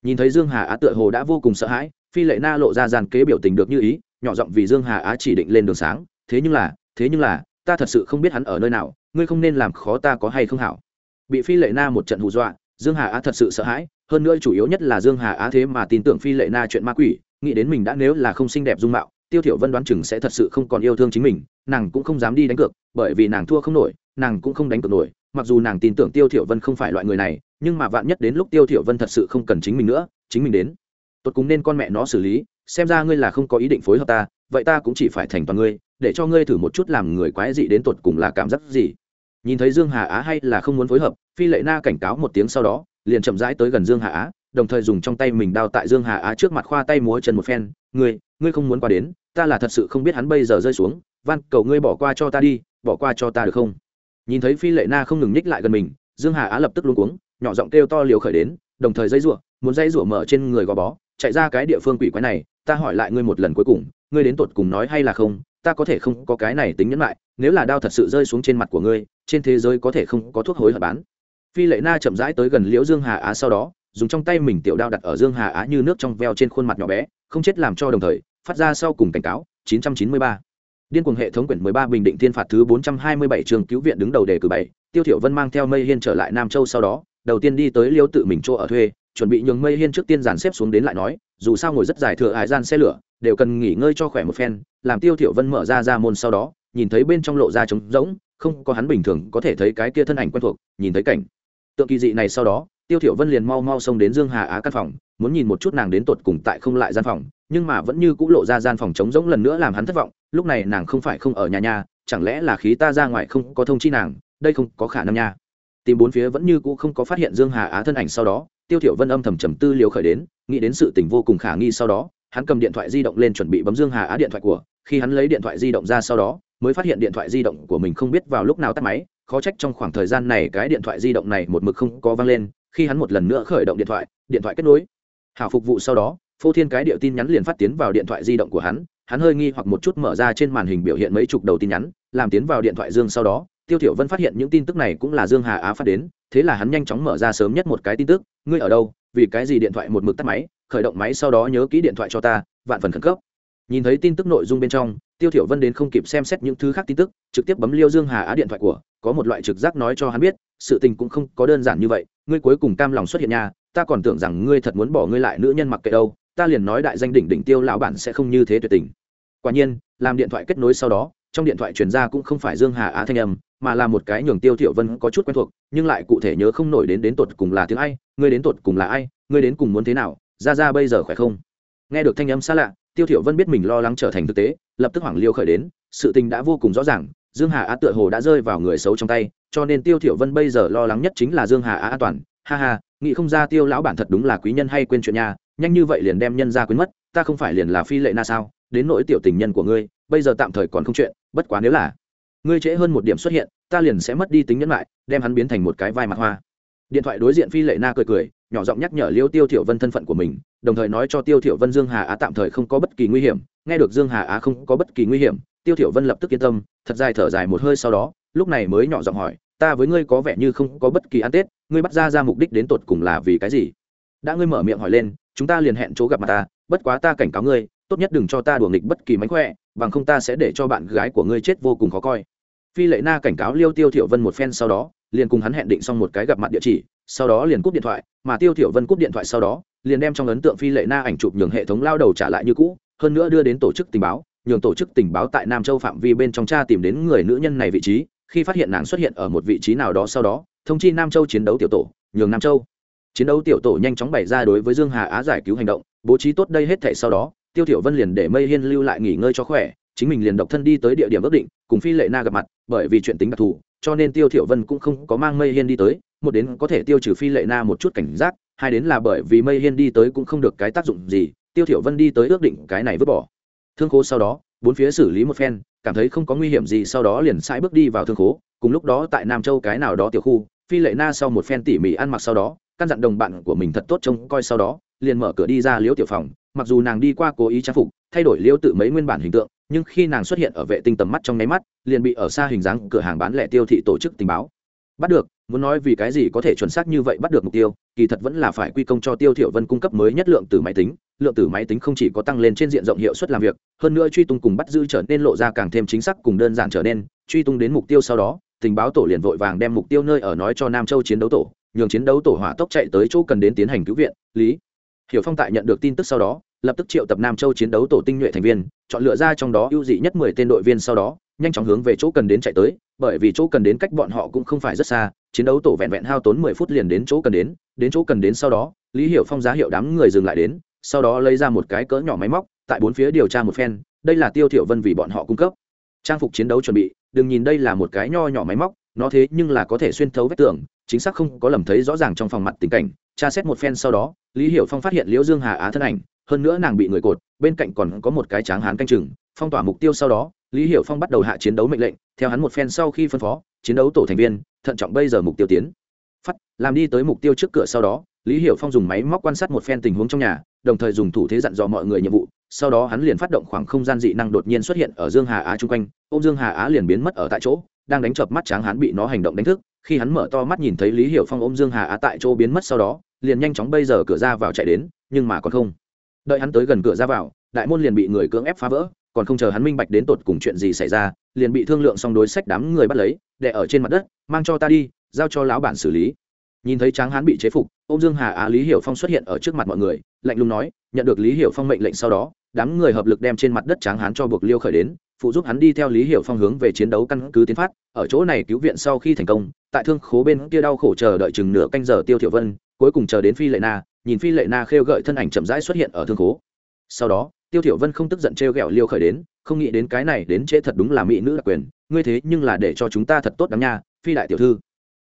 Nhìn thấy dương hà á tựa hồ đã vô cùng sợ hãi, phi lệ na lộ ra dàn kế biểu tình được như ý, nhỏ giọng vì dương hà á chỉ định lên đường sáng, thế nhưng là, thế nhưng là, ta thật sự không biết hắn ở nơi nào, ngươi không nên làm khó ta có hay không hảo. Bị phi lệ na một trận hù dọa, dương hà á thật sự sợ hãi, hơn nữa chủ yếu nhất là dương hà á thế mà tin tưởng phi lệ na chuyện ma quỷ, nghĩ đến mình đã nếu là không xinh đẹp dung mạo, tiêu thiểu vân đoán chừng sẽ thật sự không còn yêu thương chính mình nàng cũng không dám đi đánh cược, bởi vì nàng thua không nổi, nàng cũng không đánh cược nổi, mặc dù nàng tin tưởng tiêu thiểu vân không phải loại người này, nhưng mà vạn nhất đến lúc tiêu thiểu vân thật sự không cần chính mình nữa, chính mình đến. Tốt cũng nên con mẹ nó xử lý, xem ra ngươi là không có ý định phối hợp ta, vậy ta cũng chỉ phải thành toàn ngươi, để cho ngươi thử một chút làm người quái dị đến tột cùng là cảm giác gì. Nhìn thấy dương hà á hay là không muốn phối hợp, phi lệ na cảnh cáo một tiếng sau đó, liền chậm rãi tới gần dương hà á, đồng thời dùng trong tay mình đao tại dương hà á trước mặt khoa tay múa chân một phen, ngươi ngươi không muốn qua đến, ta là thật sự không biết hắn bây giờ rơi xuống van cầu ngươi bỏ qua cho ta đi bỏ qua cho ta được không? Nhìn thấy phi lệ na không ngừng nhích lại gần mình dương hà á lập tức luôn cuống nhỏ giọng kêu to liều khởi đến đồng thời dây rủa, muốn dây rủa mở trên người gò bó chạy ra cái địa phương quỷ quái này ta hỏi lại ngươi một lần cuối cùng ngươi đến tột cùng nói hay là không? Ta có thể không có cái này tính nhẫn lại nếu là đao thật sự rơi xuống trên mặt của ngươi trên thế giới có thể không có thuốc hối hận bán. Phi lệ na chậm rãi tới gần liễu dương hà á sau đó dùng trong tay mình tiểu đao đặt ở dương hà á như nước trong veo trên khuôn mặt nhỏ bé không chết làm cho đồng thời phát ra sau cùng cảnh cáo 993 điên cuồng hệ thống quyển 13 bình định thiên phạt thứ 427 trường cứu viện đứng đầu đề cử bảy, tiêu thiểu vân mang theo mây hiên trở lại nam châu sau đó, đầu tiên đi tới liêu tự mình chỗ ở thuê, chuẩn bị nhường mây hiên trước tiên dàn xếp xuống đến lại nói, dù sao ngồi rất dài thừa hải gian xe lửa, đều cần nghỉ ngơi cho khỏe một phen, làm tiêu thiểu vân mở ra ra môn sau đó, nhìn thấy bên trong lộ ra trống rỗng, không có hắn bình thường có thể thấy cái kia thân ảnh quen thuộc, nhìn thấy cảnh. Tượng kỳ dị này sau đó, tiêu thiểu vân liền mau mau xông đến dương hà á căn phòng, muốn nhìn một chút nàng đến tột cùng tại không lại gian phòng nhưng mà vẫn như cũ lộ ra gian phòng trống rỗng lần nữa làm hắn thất vọng, lúc này nàng không phải không ở nhà nhà chẳng lẽ là khí ta ra ngoài không có thông chi nàng, đây không có khả năng nha. Tìm bốn phía vẫn như cũ không có phát hiện dương hà á thân ảnh sau đó, tiêu thiểu vân âm thầm trầm tư liều khởi đến, nghĩ đến sự tình vô cùng khả nghi sau đó, hắn cầm điện thoại di động lên chuẩn bị bấm dương hà á điện thoại của, khi hắn lấy điện thoại di động ra sau đó, mới phát hiện điện thoại di động của mình không biết vào lúc nào tắt máy, khó trách trong khoảng thời gian này cái điện thoại di động này một mực không có vang lên, khi hắn một lần nữa khởi động điện thoại điện thoại kết nối. Hảo phục vụ sau đó phô thiên cái điệu tin nhắn liền phát tiến vào điện thoại di động của hắn hắn hơi nghi hoặc một chút mở ra trên màn hình biểu hiện mấy chục đầu tin nhắn làm tiến vào điện thoại dương sau đó tiêu thiểu vân phát hiện những tin tức này cũng là dương hà á phát đến thế là hắn nhanh chóng mở ra sớm nhất một cái tin tức ngươi ở đâu? Vì cái gì điện thoại một mực tắt máy? Khởi động máy sau đó nhớ kỹ điện thoại cho ta vạn phần khẩn cấp. Nhìn thấy tin tức nội dung bên trong tiêu thiểu vân đến không kịp xem xét những thứ khác tin tức trực tiếp bấm liêu dương hà á điện thoại của có một loại trực giác nói cho hắn biết sự tình cũng không có đơn giản như vậy ngươi cuối cùng cam lòng xuất hiện nhà, ta còn tưởng rằng ngươi thật muốn bỏ ngươi lại nữ nhân mặc kệ đâu ta liền nói đại danh đỉnh đỉnh tiêu lão bản sẽ không như thế tuyệt tình. Quả nhiên, làm điện thoại kết nối sau đó, trong điện thoại truyền ra cũng không phải dương hà á thanh âm, mà là một cái nhường tiêu thiểu vân có chút quen thuộc, nhưng lại cụ thể nhớ không nổi đến đến tột cùng là tiếng ai, ngươi đến tột cùng là ai, ngươi đến cùng muốn thế nào, ra ra bây giờ khỏe không? Nghe được thanh âm xa lạ, tiêu thiểu vân biết mình lo lắng trở thành thực tế, lập tức hoảng liêu khởi đến, sự tình đã vô cùng rõ ràng, dương hà á tựa hồ đã rơi vào người xấu trong tay, cho nên tiêu thiểu vân bây giờ lo lắng nhất chính là dương hà á an toàn. Ha ha, nghĩ không ra tiêu lão bản thật đúng là quý nhân hay quên chuyện nhà nhanh như vậy liền đem nhân ra quên mất, ta không phải liền là phi lệ na sao, đến nỗi tiểu tình nhân của ngươi, bây giờ tạm thời còn không chuyện, bất quá nếu là ngươi trễ hơn một điểm xuất hiện, ta liền sẽ mất đi tính nhẫn lại đem hắn biến thành một cái vai mặt hoa. Điện thoại đối diện phi lệ na cười cười, nhỏ giọng nhắc nhở liêu tiêu thiểu vân thân phận của mình, đồng thời nói cho tiêu thiểu vân dương hà á tạm thời không có bất kỳ nguy hiểm, nghe được dương hà á không có bất kỳ nguy hiểm, tiêu thiểu vân lập tức yên tâm, thật dài thở dài một hơi sau đó, lúc này mới nhỏ giọng hỏi, ta với ngươi có vẻ như không có bất kỳ ăn tết, ngươi bắt ra ra mục đích đến tột cùng là vì cái gì? Đã ngươi mở miệng hỏi lên, chúng ta liền hẹn chỗ gặp mặt ta, bất quá ta cảnh cáo ngươi, tốt nhất đừng cho ta đùa nghịch bất kỳ mánh khỏe, bằng không ta sẽ để cho bạn gái của ngươi chết vô cùng khó coi. Phi lệ na cảnh cáo liêu tiêu thiểu vân một phen sau đó, liền cùng hắn hẹn định xong một cái gặp mặt địa chỉ, sau đó liền cúp điện thoại, mà tiêu thiểu vân cúp điện thoại sau đó, liền đem trong ấn tượng phi lệ na ảnh chụp nhường hệ thống lao đầu trả lại như cũ, hơn nữa đưa đến tổ chức tình báo, nhường tổ chức tình báo tại nam châu phạm vi bên trong cha tìm đến người nữ nhân này vị trí, khi phát hiện nàng xuất hiện ở một vị trí nào đó sau đó, thông chi nam châu chiến đấu tiểu tổ, nhường nam châu chiến đấu tiểu tổ nhanh chóng bày ra đối với dương hà á giải cứu hành động, bố trí tốt đây hết thể sau đó, tiêu thiểu vân liền để mây hiên lưu lại nghỉ ngơi cho khỏe, chính mình liền độc thân đi tới địa điểm ước định, cùng phi lệ na gặp mặt, bởi vì chuyện tính đặc thù, cho nên tiêu thiểu vân cũng không có mang mây hiên đi tới, một đến có thể tiêu trừ phi lệ na một chút cảnh giác, hai đến là bởi vì mây hiên đi tới cũng không được cái tác dụng gì, tiêu thiểu vân đi tới ước định cái này vứt bỏ. Thương khố sau đó, bốn phía xử lý một phen, cảm thấy không có nguy hiểm gì, sau đó liền sai bước đi vào thương khố, cùng lúc đó tại nam châu cái nào đó tiểu khu, phi lệ na sau một phen tỉ mỉ ăn mặc sau đó căn dặn đồng bạn của mình thật tốt trông coi sau đó, liền mở cửa đi ra liễu tiểu phòng. Mặc dù nàng đi qua cố ý trang phục, thay đổi liễu tự mấy nguyên bản hình tượng, nhưng khi nàng xuất hiện ở vệ tinh tầm mắt trong nháy mắt, liền bị ở xa hình dáng cửa hàng bán lẻ tiêu thị tổ chức tình báo. Bắt được, muốn nói vì cái gì có thể chuẩn xác như vậy bắt được mục tiêu, kỳ thật vẫn là phải quy công cho tiêu thiểu vân cung cấp mới nhất lượng tử máy tính. Lượng tử máy tính không chỉ có tăng lên trên diện rộng hiệu suất làm việc, hơn nữa truy tung cùng bắt giữ trở nên lộ ra càng thêm chính xác cùng đơn giản trở nên, truy tung đến mục tiêu sau đó tình báo tổ liền vội vàng đem mục tiêu nơi ở nói cho nam châu chiến đấu tổ, nhường chiến đấu tổ hỏa tốc chạy tới chỗ cần đến tiến hành cứu viện, lý hiểu phong tại nhận được tin tức sau đó, lập tức triệu tập nam châu chiến đấu tổ tinh nhuệ thành viên, chọn lựa ra trong đó ưu dị nhất mười tên đội viên sau đó, nhanh chóng hướng về chỗ cần đến chạy tới, bởi vì chỗ cần đến cách bọn họ cũng không phải rất xa, chiến đấu tổ vẹn vẹn hao tốn mười phút liền đến chỗ cần đến đến chỗ cần đến sau đó, lý hiểu phong giá hiệu đám người dừng lại đến, sau đó lấy ra một cái cỡ nhỏ máy móc, tại bốn phía điều tra một phen, đây là tiêu thiểu vân vì bọn họ cung cấp trang phục chiến đấu chuẩn bị, đừng nhìn đây là một cái nho nhỏ máy móc, nó thế nhưng là có thể xuyên thấu vết tường, chính xác không có lầm thấy rõ ràng trong phòng mặt tình cảnh, tra xét một phen sau đó, lý hiểu phong phát hiện liễu dương hà á thân ảnh, hơn nữa nàng bị người cột, bên cạnh còn có một cái tráng hán canh chừng, phong tỏa mục tiêu sau đó, lý hiểu phong bắt đầu hạ chiến đấu mệnh lệnh, theo hắn một phen sau khi phân phó, chiến đấu tổ thành viên, thận trọng bây giờ mục tiêu tiến. Phát, làm đi tới mục tiêu trước cửa sau đó, lý hiểu phong dùng máy móc quan sát một phen tình huống trong nhà, đồng thời dùng thủ thế dặn dò mọi người nhiệm vụ sau đó hắn liền phát động khoảng không gian dị năng đột nhiên xuất hiện ở dương hà á chung quanh ô m dương hà á liền biến mất ở tại chỗ, đang đánh chợp mắt tráng hắn bị nó hành động đánh thức, khi hắn mở to mắt nhìn thấy lý hiểu phong ôm dương hà á tại chỗ biến mất sau đó, liền nhanh chóng bây giờ cửa ra vào chạy đến, nhưng mà còn không. Đợi hắn tới gần cửa ra vào, đại môn liền bị người cưỡng ép phá vỡ, còn không chờ hắn minh bạch đến tột cùng chuyện gì xảy ra, liền bị thương lượng xong đối sách đám người bắt lấy, đè ở trên mặt đất, mang cho ta đi, giao cho lão bản xử lý nhìn thấy tráng hán bị chế phục ô m dương hà á lý hiểu phong xuất hiện ở trước mặt mọi người, lạnh lùng nói, nhận được lý hiểu phong mệnh lệnh sau đó, đám người hợp lực đem trên mặt đất tráng hán cho buộc liêu khởi đến, phụ giúp hắn đi theo lý hiểu phong hướng về chiến đấu căn cứ tiến phát, ở chỗ này cứu viện sau khi thành công, tại thương khố bên kia đau khổ chờ đợi chừng nửa canh giờ tiêu thiểu vân, cuối cùng chờ đến phi lệ na, nhìn phi lệ na khêu gợi thân ảnh chậm rãi xuất hiện ở thương khố. Sau đó, tiêu thiểu vân không tức giận treo gẹo liêu khởi đến, không nghĩ đến cái này đến trễ thật đúng là mỹ nữ đặc quyền, ngươi thế nhưng là để cho chúng ta thật tốt đáng nha, phi đại tiểu thư.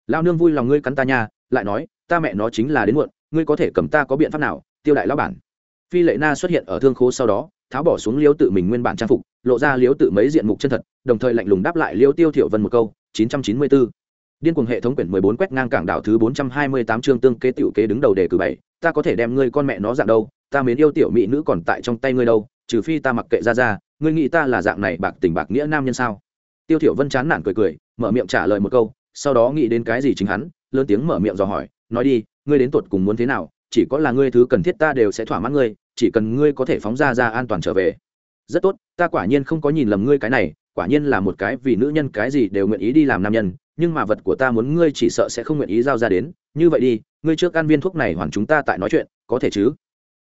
Lao nương vui lòng ngươi cắn ta nha lại nói, ta mẹ nó chính là đến muộn, ngươi có thể cầm ta có biện pháp nào, tiêu đại lão bản phi lệ na xuất hiện ở thương khố sau đó, tháo bỏ xuống liêu tự mình nguyên bản trang phục, lộ ra liêu tự mấy diện mục chân thật, đồng thời lạnh lùng đáp lại liêu tiêu thiểu vân một câu 994. điên cuồng hệ thống quyển 14 quét ngang cảng đảo thứ 428 chương tương kế tiểu kế đứng đầu đề cử bảy, ta có thể đem ngươi con mẹ nó dạng đâu, ta mến yêu tiểu mỹ nữ còn tại trong tay ngươi đâu, trừ phi ta mặc kệ ra ra, ngươi nghĩ ta là dạng này bạc tình bạc nghĩa nam nhân sao tiêu thiểu vân chán nản cười cười, mở miệng trả lời một câu, sau đó nghĩ đến cái gì chính hắn lớn tiếng mở miệng dò hỏi, nói đi, ngươi đến tuột cùng muốn thế nào? Chỉ có là ngươi thứ cần thiết ta đều sẽ thỏa mãn ngươi, chỉ cần ngươi có thể phóng ra ra an toàn trở về. Rất tốt, ta quả nhiên không có nhìn lầm ngươi cái này, quả nhiên là một cái vì nữ nhân cái gì đều nguyện ý đi làm nam nhân, nhưng mà vật của ta muốn ngươi chỉ sợ sẽ không nguyện ý giao ra đến. Như vậy đi, ngươi trước ăn viên thuốc này hoàn chúng ta tại nói chuyện, có thể chứ?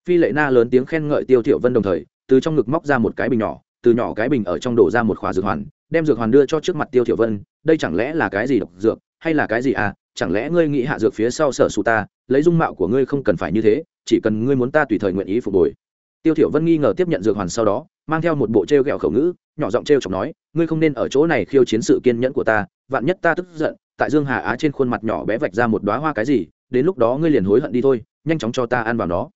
Phi lệ na lớn tiếng khen ngợi tiêu thiểu vân đồng thời, từ trong ngực móc ra một cái bình nhỏ, từ nhỏ cái bình ở trong đổ ra một khỏa dược hoàn, đem dược hoàn đưa cho trước mặt tiêu thiểu vân, đây chẳng lẽ là cái gì độc dược, hay là cái gì à? Chẳng lẽ ngươi nghĩ hạ dược phía sau sở sụ ta, lấy dung mạo của ngươi không cần phải như thế, chỉ cần ngươi muốn ta tùy thời nguyện ý phục hồi. Tiêu thiểu vân nghi ngờ tiếp nhận dược hoàn sau đó, mang theo một bộ treo gẹo khẩu ngữ, nhỏ giọng treo chọc nói, ngươi không nên ở chỗ này khiêu chiến sự kiên nhẫn của ta, vạn nhất ta tức giận, tại dương hà á trên khuôn mặt nhỏ bé vạch ra một đóa hoa cái gì, đến lúc đó ngươi liền hối hận đi thôi, nhanh chóng cho ta ăn vào đó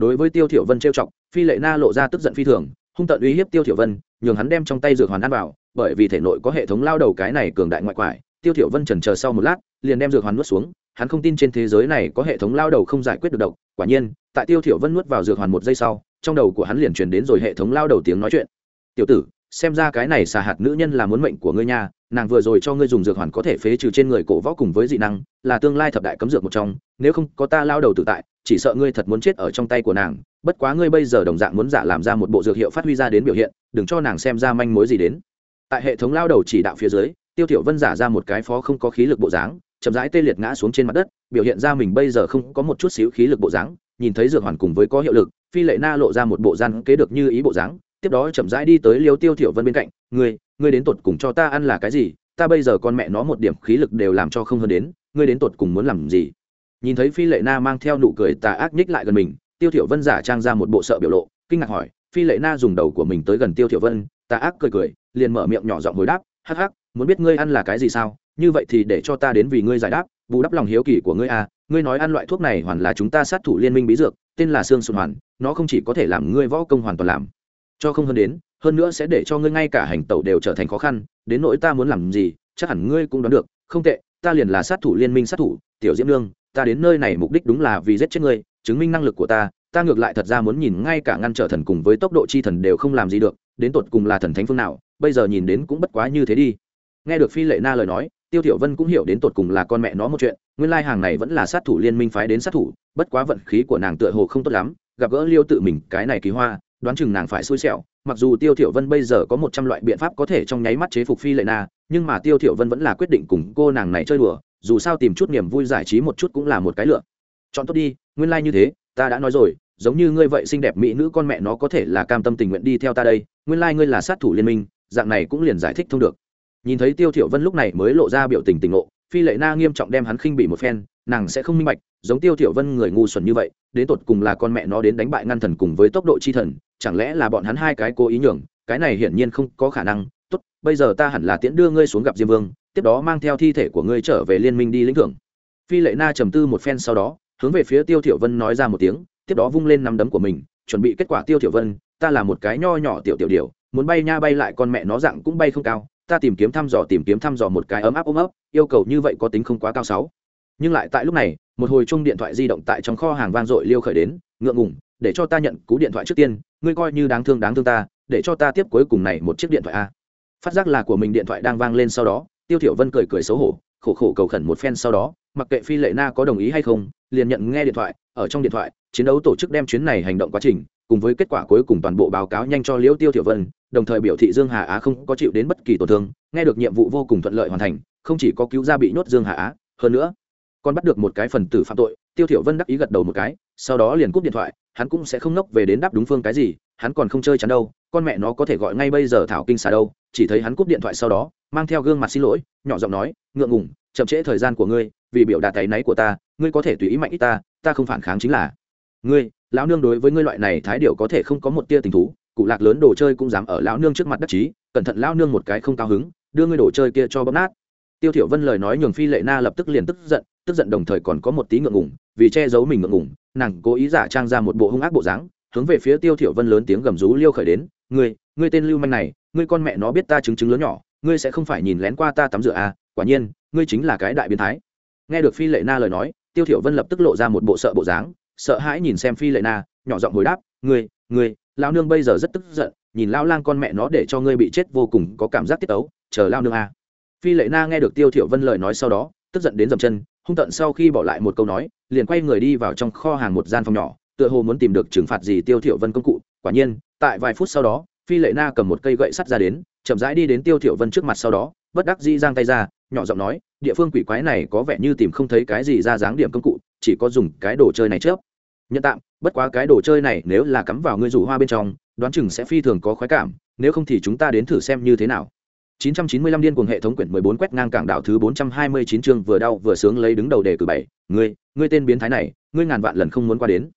đối với tiêu thiểu vân treo chọc, phi lệ na lộ ra tức giận phi thường, hung tợn uy hiếp tiêu thiểu vân, nhường hắn đem trong tay dược hoàn ăn vào, bởi vì thể nội có hệ thống lao đầu cái này cường đại ngoại quải, tiêu thiểu vân chần chờ sau một lát liền đem dược hoàn nuốt xuống, hắn không tin trên thế giới này có hệ thống lao đầu không giải quyết được độc, quả nhiên, tại tiêu thiểu vân nuốt vào dược hoàn một giây sau, trong đầu của hắn liền truyền đến rồi hệ thống lao đầu tiếng nói chuyện. Tiểu tử, xem ra cái này xà hạt nữ nhân là muốn mệnh của ngươi nha, nàng vừa rồi cho ngươi dùng dược hoàn có thể phế trừ trên người cổ võ cùng với dị năng, là tương lai thập đại cấm dược một trong, nếu không có ta lao đầu tự tại, chỉ sợ ngươi thật muốn chết ở trong tay của nàng, bất quá ngươi bây giờ đồng dạng muốn giả làm ra một bộ dược hiệu phát huy ra đến biểu hiện, đừng cho nàng xem ra manh mối gì đến. Tại hệ thống lao đầu chỉ đạo phía dưới, tiêu tiểu vân giả ra một cái phó không có khí lực bộ dáng chậm rãi tê liệt ngã xuống trên mặt đất, biểu hiện ra mình bây giờ không có một chút xíu khí lực bộ dáng, nhìn thấy dược hoàn cùng với có hiệu lực, phi lệ na lộ ra một bộ gian kế được như ý bộ dáng, tiếp đó chậm rãi đi tới liêu tiêu tiểu vân bên cạnh, ngươi ngươi đến tột cùng cho ta ăn là cái gì? Ta bây giờ con mẹ nó một điểm khí lực đều làm cho không hơn đến, ngươi đến tột cùng muốn làm gì? Nhìn thấy phi lệ na mang theo nụ cười tà ác nhích lại gần mình, tiêu thiểu vân giả trang ra một bộ sợ biểu lộ, kinh ngạc hỏi, phi lệ na dùng đầu của mình tới gần tiêu thiểu vân? Tà ác cười cười, liền mở miệng nhỏ giọng hồi đáp, hắc hắc, muốn biết ngươi ăn là cái gì sao? Như vậy thì để cho ta đến vì ngươi giải đáp, bù đắp lòng hiếu kỳ của ngươi à ngươi nói ăn loại thuốc này hoàn là chúng ta sát thủ liên minh bí dược, tên là xương sụn hoàn, nó không chỉ có thể làm ngươi võ công hoàn toàn làm. Cho không hơn đến, hơn nữa sẽ để cho ngươi ngay cả hành tẩu đều trở thành khó khăn, đến nỗi ta muốn làm gì, chắc hẳn ngươi cũng đoán được. Không tệ, ta liền là sát thủ liên minh sát thủ, tiểu diễm lương ta đến nơi này mục đích đúng là vì giết chết ngươi, chứng minh năng lực của ta ta ngược lại thật ra muốn nhìn ngay cả ngăn trở thần cùng với tốc độ chi thần đều không làm gì được, đến tột cùng là thần thánh phương nào, bây giờ nhìn đến cũng bất quá như thế đi. Nghe được phi lệ na lời nói tiêu thiểu vân cũng hiểu đến tột cùng là con mẹ nó một chuyện, nguyên lai hàng này vẫn là sát thủ liên minh phái đến sát thủ, bất quá vận khí của nàng tựa hồ không tốt lắm, gặp gỡ liêu tự mình, cái này kỳ hoa, đoán chừng nàng phải xui xẻo, mặc dù tiêu thiểu vân bây giờ có một trăm loại biện pháp có thể trong nháy mắt chế phục phi lệ na, nhưng mà tiêu thiểu vân vẫn là quyết định cùng cô nàng này chơi đùa, dù sao tìm chút niềm vui giải trí một chút cũng là một cái lựa. Chọn tốt đi, nguyên lai like như thế, ta đã nói rồi, giống như ngươi vậy xinh đẹp mỹ nữ con mẹ nó có thể là cam tâm tình nguyện đi theo ta đây, nguyên lai like ngươi là sát thủ liên minh, dạng này cũng liền giải thích thông được nhìn thấy tiêu thiểu vân lúc này mới lộ ra biểu tình tình ngộ, phi lệ na nghiêm trọng đem hắn khinh bị một phen, nàng sẽ không minh bạch, giống tiêu thiểu vân người ngu xuẩn như vậy, đến tột cùng là con mẹ nó đến đánh bại ngăn thần cùng với tốc độ chi thần, chẳng lẽ là bọn hắn hai cái cố ý nhường, cái này hiển nhiên không có khả năng. Tốt, bây giờ ta hẳn là tiễn đưa ngươi xuống gặp diêm vương, tiếp đó mang theo thi thể của ngươi trở về liên minh đi lĩnh thưởng. Phi lệ na trầm tư một phen sau đó, hướng về phía tiêu thiểu vân nói ra một tiếng, tiếp đó vung lên nắm đấm của mình, chuẩn bị kết quả tiêu thiểu vân, ta là một cái nho nhỏ tiểu tiểu điều muốn bay nha bay lại con mẹ nó dạng cũng bay không cao ta tìm kiếm thăm dò, tìm kiếm thăm dò một cái ấm áp ôm ấp, yêu cầu như vậy có tính không quá cao sáu. Nhưng lại tại lúc này, một hồi chung điện thoại di động tại trong kho hàng vang dội liêu khởi đến, ngượng ngùng, để cho ta nhận cú điện thoại trước tiên, ngươi coi như đáng thương đáng thương ta, để cho ta tiếp cuối cùng này một chiếc điện thoại a. Phát giác là của mình điện thoại đang vang lên sau đó, tiêu thiểu vân cười cười xấu hổ, khổ khổ cầu khẩn một phen sau đó, mặc kệ phi lệ na có đồng ý hay không, liền nhận nghe điện thoại, ở trong điện thoại, chiến đấu tổ chức đem chuyến này hành động quá trình cùng với kết quả cuối cùng toàn bộ báo cáo nhanh cho liễu tiêu thiểu vân, đồng thời biểu thị dương hà á không có chịu đến bất kỳ tổn thương, nghe được nhiệm vụ vô cùng thuận lợi hoàn thành, không chỉ có cứu ra bị nhốt dương hà á, hơn nữa, còn bắt được một cái phần tử phạm tội, tiêu thiểu vân đắc ý gật đầu một cái, sau đó liền cúp điện thoại, hắn cũng sẽ không nốc về đến đáp đúng phương cái gì, hắn còn không chơi chắn đâu, con mẹ nó có thể gọi ngay bây giờ thảo kinh xà đâu, chỉ thấy hắn cúp điện thoại sau đó, mang theo gương mặt xin lỗi, nhỏ giọng nói, ngượng ngùng, chậm trễ thời gian của ngươi, vì biểu đạt tay náy của ta, ngươi có thể tùy ý mạnh ít ta ta không phản kháng chính là ngươi, lão nương đối với ngươi loại này thái điệu có thể không có một tia tình thú, cụ lạc lớn đồ chơi cũng dám ở lão nương trước mặt đắc chí. cẩn thận lão nương một cái không cao hứng, đưa ngươi đồ chơi kia cho bóp nát tiêu thiểu vân lời nói nhường phi lệ na lập tức liền tức giận tức giận đồng thời còn có một tí ngượng ngùng, vì che giấu mình ngượng ngùng, nàng cố ý giả trang ra một bộ hung ác bộ dáng, hướng về phía tiêu thiểu vân lớn tiếng gầm rú liêu khởi đến, ngươi ngươi tên lưu manh này, ngươi con mẹ nó biết ta chứng chứng lớn nhỏ, ngươi sẽ không phải nhìn lén qua ta tắm rửa à quả nhiên, ngươi chính là cái đại biến thái nghe được phi lệ na lời nói, tiêu thiểu vân lập tức lộ ra một bộ sợ bộ dáng sợ hãi nhìn xem phi lệ na, nhỏ giọng hồi đáp, ngươi ngươi, lão nương bây giờ rất tức giận, nhìn lao lang con mẹ nó để cho ngươi bị chết vô cùng có cảm giác tiết ấu, chờ lao nương à. phi lệ na nghe được tiêu thiểu vân lời nói sau đó, tức giận đến dậm chân, hung tận sau khi bỏ lại một câu nói, liền quay người đi vào trong kho hàng một gian phòng nhỏ, tựa hồ muốn tìm được trừng phạt gì tiêu thiểu vân công cụ quả nhiên, tại vài phút sau đó, phi lệ na cầm một cây gậy sắt ra đến, chậm rãi đi đến tiêu thiểu vân trước mặt sau đó, bất đắc dĩ giang tay ra, nhỏ giọng nói, địa phương quỷ quái này có vẻ như tìm không thấy cái gì ra dáng điểm công cụ, chỉ có dùng cái đồ chơi này trước nhận tạm bất quá cái đồ chơi này nếu là cắm vào ngươi rủ hoa bên trong đoán chừng sẽ phi thường có khoái cảm nếu không thì chúng ta đến thử xem như thế nào 995 điên cuồng hệ thống quyển 14 quét ngang cảng đảo thứ 429 chương vừa đau vừa sướng lấy đứng đầu đề cử bảy, ngươi, ngươi tên biến thái này, ngươi ngàn vạn lần không muốn qua đến.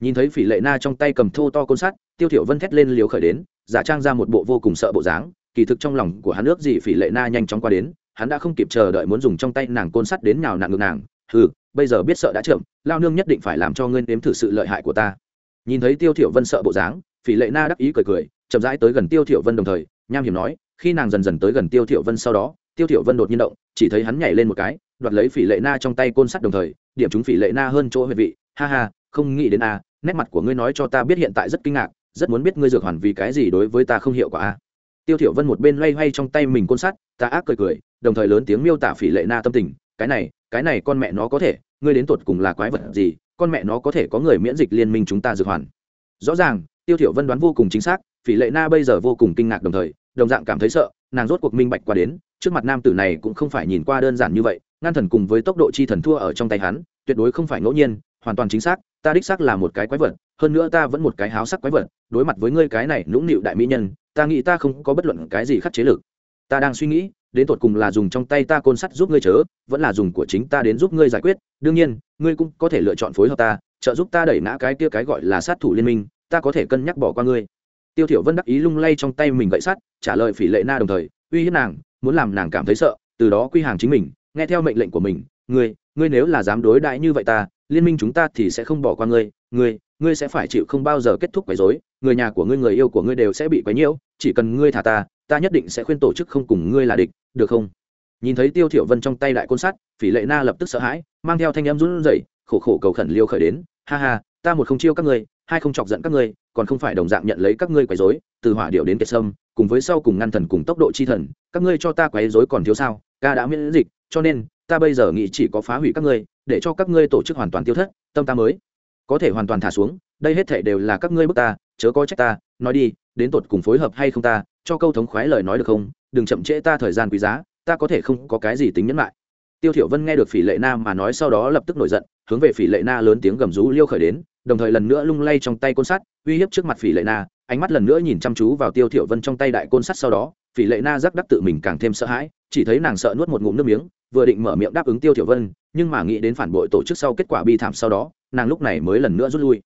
Nhìn thấy Phỉ Lệ Na trong tay cầm thô to côn sắt, Tiêu Thiểu Vân thét lên liều khởi đến, giả trang ra một bộ vô cùng sợ bộ dáng, kỳ thực trong lòng của hắn ước gì Phỉ Lệ Na nhanh chóng qua đến, hắn đã không kịp chờ đợi muốn dùng trong tay nàng côn sắt đến nhào nặn ngược nàng, hừ, bây giờ biết sợ đã chậm, lao nương nhất định phải làm cho ngươi nếm thử sự lợi hại của ta. Nhìn thấy Tiêu Thiểu Vân sợ bộ dáng, Phỉ Lệ Na đắc ý cười cười, chậm rãi tới gần Tiêu Thiểu Vân đồng thời, nham hiểm nói, khi nàng dần dần tới gần tiêu thiểu vân sau đó tiêu thiểu vân đột nhiên động chỉ thấy hắn nhảy lên một cái đoạt lấy phỉ lệ na trong tay côn sắt đồng thời điểm chúng phỉ lệ na hơn chỗ huyệt vị ha ha không nghĩ đến a nét mặt của ngươi nói cho ta biết hiện tại rất kinh ngạc rất muốn biết ngươi dược hoàn vì cái gì đối với ta không hiệu quả a tiêu thiểu vân một bên loay hoay trong tay mình côn sắt ta ác cười cười đồng thời lớn tiếng miêu tả phỉ lệ na tâm tình cái này cái này con mẹ nó có thể ngươi đến tột cùng là quái vật gì, con mẹ nó có thể có người miễn dịch liên minh chúng ta dược hoàn. Rõ ràng, tiêu thiểu vân đoán vô cùng chính xác, phỉ lệ na bây giờ vô cùng kinh ngạc đồng thời, đồng dạng cảm thấy sợ, nàng rốt cuộc minh bạch qua đến, trước mặt nam tử này cũng không phải nhìn qua đơn giản như vậy, ngăn thần cùng với tốc độ chi thần thua ở trong tay hắn, tuyệt đối không phải ngẫu nhiên, hoàn toàn chính xác, ta đích xác là một cái quái vật, hơn nữa ta vẫn một cái háo sắc quái vật, đối mặt với ngươi cái này nũng nịu đại mỹ nhân, ta nghĩ ta không có bất luận cái gì khắc chế lực. Ta đang suy nghĩ đến tột cùng là dùng trong tay ta côn sắt giúp ngươi chớ, vẫn là dùng của chính ta đến giúp ngươi giải quyết. Đương nhiên, ngươi cũng có thể lựa chọn phối hợp ta, trợ giúp ta đẩy ngã cái kia cái gọi là sát thủ liên minh, ta có thể cân nhắc bỏ qua ngươi. Tiêu thiểu vân đắc ý lung lay trong tay mình gậy sắt, trả lời phỉ lệ na đồng thời, uy hiếp nàng, muốn làm nàng cảm thấy sợ, từ đó quy hàng chính mình, nghe theo mệnh lệnh của mình, ngươi ngươi nếu là dám đối đại như vậy ta, liên minh chúng ta thì sẽ không bỏ qua ngươi ngươi ngươi sẽ phải chịu không bao giờ kết thúc quấy rối, người nhà của ngươi, người yêu của ngươi đều sẽ bị quấy nhiễu, chỉ cần ngươi thả ta ta nhất định sẽ khuyên tổ chức không cùng ngươi là địch, được không? Nhìn thấy tiêu thiểu vân trong tay đại côn sắt, phỉ lệ na lập tức sợ hãi, mang theo thanh âm run rẩy, khổ khổ cầu khẩn liêu khởi đến, ha ha, ta một không chiêu các ngươi, hai không chọc giận các ngươi, còn không phải đồng dạng nhận lấy các ngươi quấy rối, từ hỏa điệu đến kiệt sâm, cùng với sau cùng ngăn thần cùng tốc độ chi thần, các ngươi cho ta quấy rối còn thiếu sao, ca đã miễn dịch, cho nên, ta bây giờ nghĩ chỉ có phá hủy các ngươi, để cho các ngươi tổ chức hoàn toàn tiêu thất, tâm ta mới. Có thể hoàn toàn thả xuống, đây hết thảy đều là các ngươi bức ta, chớ có trách ta, nói đi, đến tột cùng phối hợp hay không ta cho câu thống khoái lời nói được không? Đừng chậm trễ ta thời gian quý giá, ta có thể không có cái gì tính nhẫn lại. Tiêu thiểu vân nghe được phỉ lệ na mà nói sau đó lập tức nổi giận, hướng về phỉ lệ na lớn tiếng gầm rú liêu khởi đến, đồng thời lần nữa lung lay trong tay côn sắt, uy hiếp trước mặt phỉ lệ na, ánh mắt lần nữa nhìn chăm chú vào tiêu thiểu vân trong tay đại côn sắt sau đó, phỉ lệ na rắc đắc tự mình càng thêm sợ hãi, chỉ thấy nàng sợ nuốt một ngụm nước miếng, vừa định mở miệng đáp ứng tiêu thiểu vân, nhưng mà nghĩ đến phản bội tổ chức sau kết quả bi thảm sau đó, nàng lúc này mới lần nữa rút lui.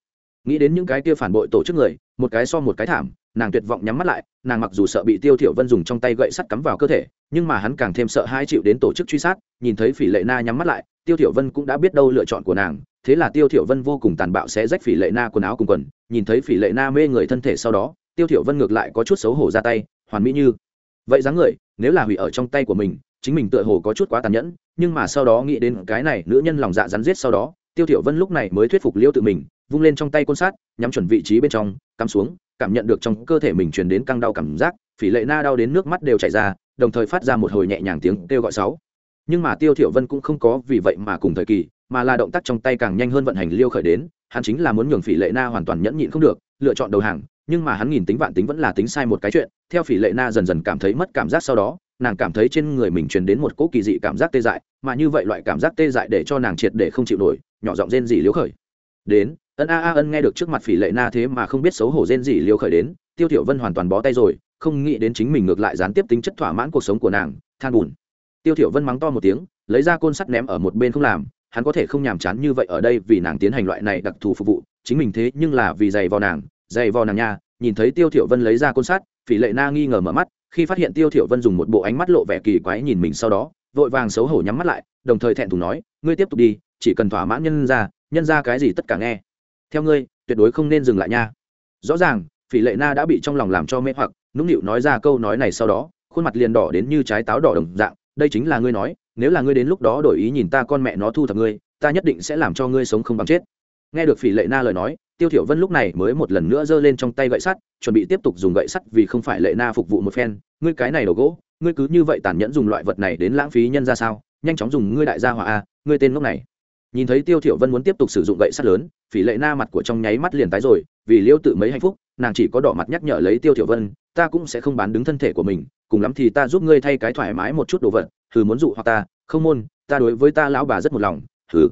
Nghĩ đến những cái kia phản bội tổ chức người, một cái so một cái thảm nàng tuyệt vọng nhắm mắt lại, nàng mặc dù sợ bị tiêu thiểu vân dùng trong tay gậy sắt cắm vào cơ thể, nhưng mà hắn càng thêm sợ hai chịu đến tổ chức truy sát, nhìn thấy phỉ lệ na nhắm mắt lại, tiêu thiểu vân cũng đã biết đâu lựa chọn của nàng, thế là tiêu thiểu vân vô cùng tàn bạo sẽ rách phỉ lệ na quần áo cùng quần, nhìn thấy phỉ lệ na mê người thân thể sau đó, tiêu thiểu vân ngược lại có chút xấu hổ ra tay, hoàn mỹ như, vậy dáng người, nếu là hủy ở trong tay của mình, chính mình tựa hồ có chút quá tàn nhẫn, nhưng mà sau đó nghĩ đến cái này nữ nhân lòng dạ rắn giết sau đó, tiêu thiểu vân lúc này mới thuyết phục liêu tự mình, vung lên trong tay côn sát, nhắm chuẩn vị trí bên trong, cắm xuống cảm nhận được trong cơ thể mình truyền đến căng đau cảm giác, phỉ lệ na đau đến nước mắt đều chảy ra, đồng thời phát ra một hồi nhẹ nhàng tiếng kêu gọi sáu. Nhưng mà tiêu thiểu vân cũng không có vì vậy mà cùng thời kỳ, mà là động tác trong tay càng nhanh hơn vận hành liêu khởi đến, hắn chính là muốn nhường phỉ lệ na hoàn toàn nhẫn nhịn không được, lựa chọn đầu hàng, nhưng mà hắn nhìn tính vạn tính vẫn là tính sai một cái chuyện, theo phỉ lệ na dần dần cảm thấy mất cảm giác sau đó, nàng cảm thấy trên người mình truyền đến một cỗ kỳ dị cảm giác tê dại, mà như vậy loại cảm giác tê dại để cho nàng triệt để không chịu nổi, nhỏ giọng rên rỉ liếu khởi. Đến ân a a ân nghe được trước mặt phỉ lệ na thế mà không biết xấu hổ rên gì liều khởi đến, tiêu thiểu vân hoàn toàn bó tay rồi, không nghĩ đến chính mình ngược lại gián tiếp tính chất thỏa mãn cuộc sống của nàng, than buồn tiêu thiểu vân mắng to một tiếng, lấy ra côn sắt ném ở một bên không làm, hắn có thể không nhàm chán như vậy ở đây vì nàng tiến hành loại này đặc thù phục vụ, chính mình thế nhưng là vì giày vò nàng, giày vò nàng nha, nhìn thấy tiêu thiểu vân lấy ra côn sắt, phỉ lệ na nghi ngờ mở mắt, khi phát hiện tiêu thiểu vân dùng một bộ ánh mắt lộ vẻ kỳ quái nhìn mình sau đó, vội vàng xấu hổ nhắm mắt lại, đồng thời thẹn thùng nói, ngươi tiếp tục đi, chỉ cần thỏa mãn nhân ra nhân ra cái gì tất cả nghe theo ngươi, tuyệt đối không nên dừng lại nha. Rõ ràng, phỉ lệ na đã bị trong lòng làm cho mê hoặc, nũng nịu nói ra câu nói này sau đó, khuôn mặt liền đỏ đến như trái táo đỏ đồng dạng. Đây chính là ngươi nói, nếu là ngươi đến lúc đó đổi ý nhìn ta con mẹ nó thu thập ngươi, ta nhất định sẽ làm cho ngươi sống không bằng chết. Nghe được phỉ lệ na lời nói, tiêu thiểu vân lúc này mới một lần nữa giơ lên trong tay gậy sắt, chuẩn bị tiếp tục dùng gậy sắt vì không phải lệ na phục vụ một phen. Ngươi cái này đồ gỗ, ngươi cứ như vậy tàn nhẫn dùng loại vật này đến lãng phí nhân ra sao? Nhanh chóng dùng ngươi đại gia hỏa a, ngươi tên lúc này nhìn thấy tiêu thiểu vân muốn tiếp tục sử dụng gậy sắt lớn, phỉ lệ na mặt của trong nháy mắt liền tái rồi, vì liêu tự mấy hạnh phúc, nàng chỉ có đỏ mặt nhắc nhở lấy tiêu thiểu vân, ta cũng sẽ không bán đứng thân thể của mình, cùng lắm thì ta giúp ngươi thay cái thoải mái một chút đồ vật, thử muốn dụ hoặc ta, không môn, ta đối với ta lão bà rất một lòng, thử.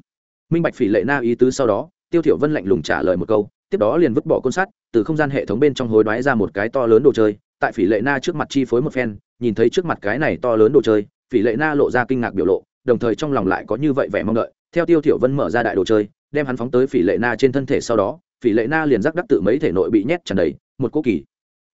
Minh bạch phỉ lệ na ý tứ sau đó, tiêu thiểu vân lạnh lùng trả lời một câu, tiếp đó liền vứt bỏ côn sắt, từ không gian hệ thống bên trong hối đoái ra một cái to lớn đồ chơi, tại phỉ lệ na trước mặt chi phối một phen, nhìn thấy trước mặt cái này to lớn đồ chơi, phỉ lệ na lộ ra kinh ngạc biểu lộ, đồng thời trong lòng lại có như vậy vẻ mong đợi theo tiêu thiểu vân mở ra đại đồ chơi, đem hắn phóng tới phỉ lệ na trên thân thể sau đó, phỉ lệ na liền rắc đắc tự mấy thể nội bị nhét tràn đầy, một cố kỳ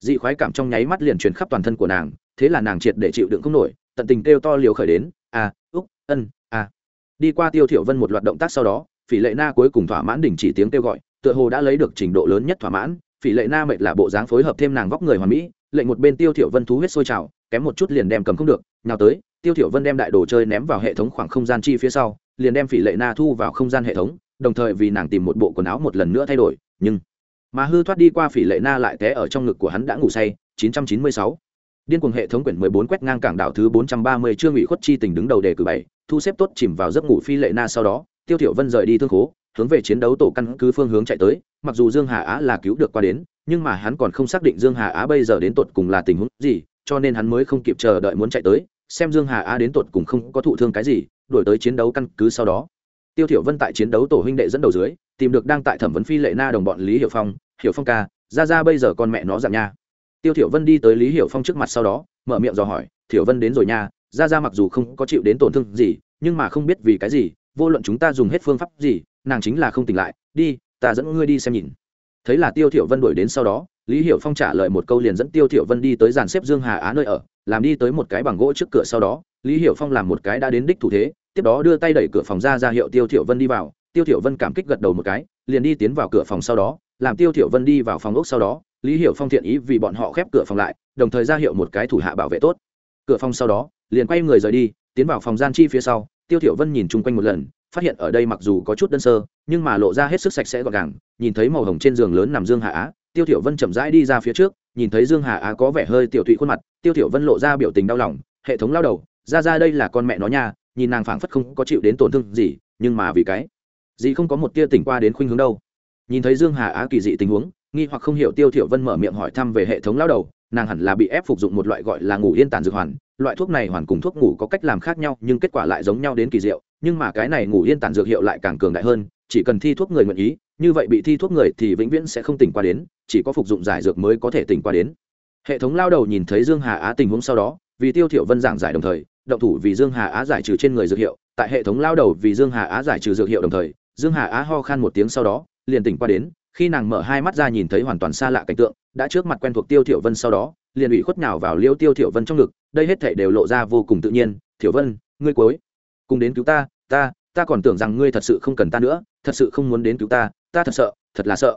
dị khoái cảm trong nháy mắt liền truyền khắp toàn thân của nàng, thế là nàng triệt để chịu đựng không nổi, tận tình kêu to liều khởi đến, a, úc, ân, a. Đi qua tiêu thiểu vân một loạt động tác sau đó, phỉ lệ na cuối cùng thỏa mãn đỉnh chỉ tiếng kêu gọi, tựa hồ đã lấy được trình độ lớn nhất thỏa mãn. Phỉ lệ na mệt là bộ dáng phối hợp thêm nàng vóc người hoàn mỹ, lệnh một bên tiêu thiểu vân thú huyết sôi trào, kém một chút liền đem cầm không được nào tới, tiêu thiểu vân đem đại đồ chơi ném vào hệ thống khoảng không gian chi phía sau liền đem phỉ lệ na thu vào không gian hệ thống, đồng thời vì nàng tìm một bộ quần áo một lần nữa thay đổi, nhưng mà hư thoát đi qua phỉ lệ na lại té ở trong ngực của hắn đã ngủ say 996 điên cuồng hệ thống quyển 14 quét ngang cảng đảo thứ 430 chương ủy khuất chi tình đứng đầu đề cử bảy, thu xếp tốt chìm vào giấc ngủ phi lệ na sau đó, tiêu thiểu vân rời đi thương khố, hướng về chiến đấu tổ căn cứ phương hướng chạy tới, mặc dù dương hà á là cứu được qua đến, nhưng mà hắn còn không xác định dương hà á bây giờ đến tột cùng là tình huống gì, cho nên hắn mới không kịp chờ đợi muốn chạy tới xem dương hà a đến tột cùng không có thụ thương cái gì đuổi tới chiến đấu căn cứ sau đó. Tiêu thiểu vân tại chiến đấu tổ huynh đệ dẫn đầu dưới, tìm được đang tại thẩm vấn phi lệ na đồng bọn lý hiểu phong hiểu phong ca, ra ra bây giờ con mẹ nó dạng nha. Tiêu thiểu vân đi tới lý hiểu phong trước mặt sau đó, mở miệng dò hỏi, thiểu vân đến rồi nha, ra ra mặc dù không có chịu đến tổn thương gì, nhưng mà không biết vì cái gì, vô luận chúng ta dùng hết phương pháp gì, nàng chính là không tỉnh lại, đi, ta dẫn ngươi đi xem nhìn. Thấy là tiêu thiểu vân đuổi đến sau đó lý hiểu phong trả lời một câu liền dẫn tiêu thiểu vân đi tới dàn xếp dương hà á nơi ở, làm đi tới một cái bằng gỗ trước cửa sau đó, lý hiểu phong làm một cái đã đến đích thủ thế, tiếp đó đưa tay đẩy cửa phòng ra ra hiệu tiêu thiểu vân đi vào. Tiêu thiểu vân cảm kích gật đầu một cái, liền đi tiến vào cửa phòng sau đó, làm tiêu thiểu vân đi vào phòng ốc sau đó, lý hiểu phong thiện ý vì bọn họ khép cửa phòng lại, đồng thời ra hiệu một cái thủ hạ bảo vệ tốt. Cửa phòng sau đó, liền quay người rời đi, tiến vào phòng gian chi phía sau, tiêu thiểu vân nhìn chung quanh một lần, phát hiện ở đây mặc dù có chút đơn sơ, nhưng mà lộ ra hết sức sạch sẽ gọn gàng, nhìn thấy màu hồng trên giường lớn nằm dương Hạ á tiêu thiểu vân chậm rãi đi ra phía trước, nhìn thấy dương hà á có vẻ hơi tiểu thụy khuôn mặt, tiêu thiểu vân lộ ra biểu tình đau lòng, hệ thống lao đầu, ra ra đây là con mẹ nó nha, nhìn nàng phảng phất không có chịu đến tổn thương gì, nhưng mà vì cái gì không có một tia tỉnh qua đến khuynh hướng đâu? Nhìn thấy dương hà á kỳ dị tình huống, nghi hoặc không hiểu tiêu thiểu vân mở miệng hỏi thăm về hệ thống lao đầu, nàng hẳn là bị ép phục dụng một loại gọi là ngủ yên tàn dược hoàn, loại thuốc này hoàn cùng thuốc ngủ có cách làm khác nhau, nhưng kết quả lại giống nhau đến kỳ diệu, nhưng mà cái này ngủ yên tàn dược hiệu lại càng cường đại hơn, chỉ cần thi thuốc người nguyện ý như vậy bị thi thuốc người thì vĩnh viễn sẽ không tỉnh qua đến, chỉ có phục dụng giải dược mới có thể tỉnh qua đến. Hệ thống lao đầu nhìn thấy dương hà á tình huống sau đó, vì tiêu thiểu vân giảng giải đồng thời, động thủ vì dương hà á giải trừ trên người dược hiệu. Tại hệ thống lao đầu vì dương hà á giải trừ dược hiệu đồng thời, dương hà á ho khan một tiếng sau đó, liền tỉnh qua đến. Khi nàng mở hai mắt ra nhìn thấy hoàn toàn xa lạ cảnh tượng, đã trước mặt quen thuộc tiêu thiểu vân sau đó, liền ủy khuất nhào vào liêu tiêu thiểu vân trong ngực. Đây hết thảy đều lộ ra vô cùng tự nhiên. Thiểu vân, ngươi cuối, cùng đến cứu ta ta ta còn tưởng rằng ngươi thật sự không cần ta nữa, thật sự không muốn đến cứu ta ta thật sợ, thật là sợ.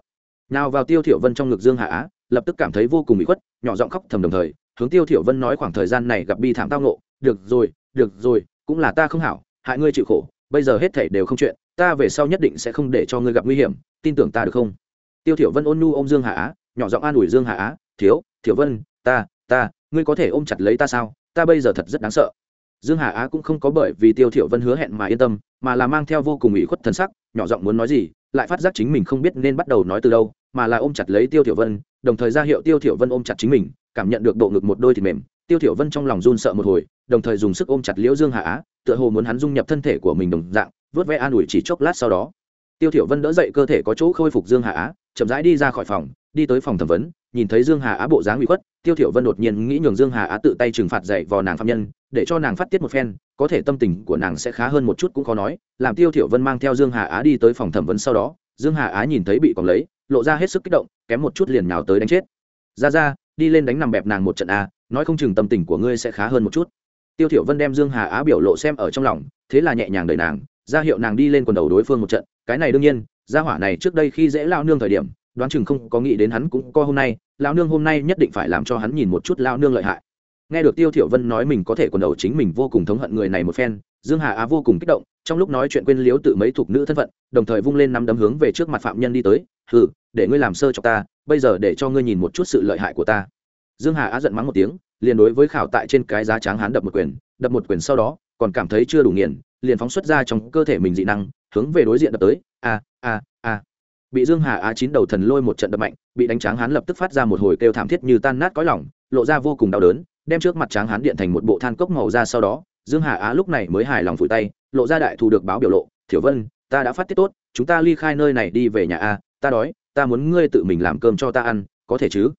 Nào vào tiêu thiểu vân trong ngực dương hạ á, lập tức cảm thấy vô cùng bị khuất, nhỏ giọng khóc thầm đồng thời, hướng tiêu thiểu vân nói khoảng thời gian này gặp bi thảm tao ngộ, được rồi được rồi, cũng là ta không hảo, hại ngươi chịu khổ, bây giờ hết thảy đều không chuyện, ta về sau nhất định sẽ không để cho ngươi gặp nguy hiểm, tin tưởng ta được không? Tiêu thiểu vân ôn nhu ôm dương hà á, nhỏ giọng an ủi dương hà á, thiếu, thiểu vân, ta ta, ngươi có thể ôm chặt lấy ta sao? Ta bây giờ thật rất đáng sợ dương hà á cũng không có bởi vì tiêu thiểu vân hứa hẹn mà yên tâm, mà là mang theo vô cùng ủy khuất thần sắc, nhỏ giọng muốn nói gì, lại phát giác chính mình không biết nên bắt đầu nói từ đâu, mà là ôm chặt lấy tiêu thiểu vân, đồng thời ra hiệu tiêu thiểu vân ôm chặt chính mình, cảm nhận được độ ngực một đôi thịt mềm. Tiêu thiểu vân trong lòng run sợ một hồi, đồng thời dùng sức ôm chặt liễu dương hà á, tựa hồ muốn hắn dung nhập thân thể của mình đồng dạng, vớt ve an ủi chỉ chốc lát sau đó. Tiêu thiểu vân đỡ dậy cơ thể có chỗ khôi phục dương hà á, chậm rãi đi ra khỏi phòng, đi tới phòng thẩm vấn nhìn thấy dương hà á bộ dáng ủy khuất, tiêu thiểu vân đột nhiên nghĩ nhường dương hà á tự tay trừng phạt dạy vào nàng phạm nhân, để cho nàng phát tiết một phen, có thể tâm tình của nàng sẽ khá hơn một chút cũng khó nói, làm tiêu thiểu vân mang theo dương hà á đi tới phòng thẩm vấn sau đó, dương hà á nhìn thấy bị còn lấy, lộ ra hết sức kích động, kém một chút liền nhào tới đánh chết. Ra ra, đi lên đánh nằm bẹp nàng một trận a nói không chừng tâm tình của ngươi sẽ khá hơn một chút. Tiêu thiểu vân đem dương hà á biểu lộ xem ở trong lòng, thế là nhẹ nhàng đẩy nàng, ra hiệu nàng đi lên quần đầu đối phương một trận, cái này đương nhiên, gia hỏa này trước đây khi dễ lao nương thời điểm đoán chừng không có nghĩ đến hắn cũng có hôm nay lao nương hôm nay nhất định phải làm cho hắn nhìn một chút lao nương lợi hại. Nghe được tiêu thiểu vân nói mình có thể quần đầu chính mình vô cùng thống hận người này một phen, dương hà á vô cùng kích động, trong lúc nói chuyện quên liếu tự mấy thuộc nữ thân phận, đồng thời vung lên nắm đấm hướng về trước mặt phạm nhân đi tới, hừ, để ngươi làm sơ cho ta, bây giờ để cho ngươi nhìn một chút sự lợi hại của ta. Dương hà á giận mắng một tiếng, liền đối với khảo tại trên cái giá tráng hán đập một quyền, đập một quyền sau đó, còn cảm thấy chưa đủ nghiền, liền phóng xuất ra trong cơ thể mình dị năng, hướng về đối diện đập tới, a a a bị dương hà á chín đầu thần lôi một trận đập mạnh, bị đánh tráng hán lập tức phát ra một hồi kêu thảm thiết như tan nát cõi lỏng lộ ra vô cùng đau đớn, đem trước mặt tráng hán điện thành một bộ than cốc màu ra sau đó, dương hà á lúc này mới hài lòng phủi tay, lộ ra đại thù được báo biểu lộ, thiểu vân, ta đã phát tiết tốt, chúng ta ly khai nơi này đi về nhà a, ta đói, ta muốn ngươi tự mình làm cơm cho ta ăn, có thể chứ?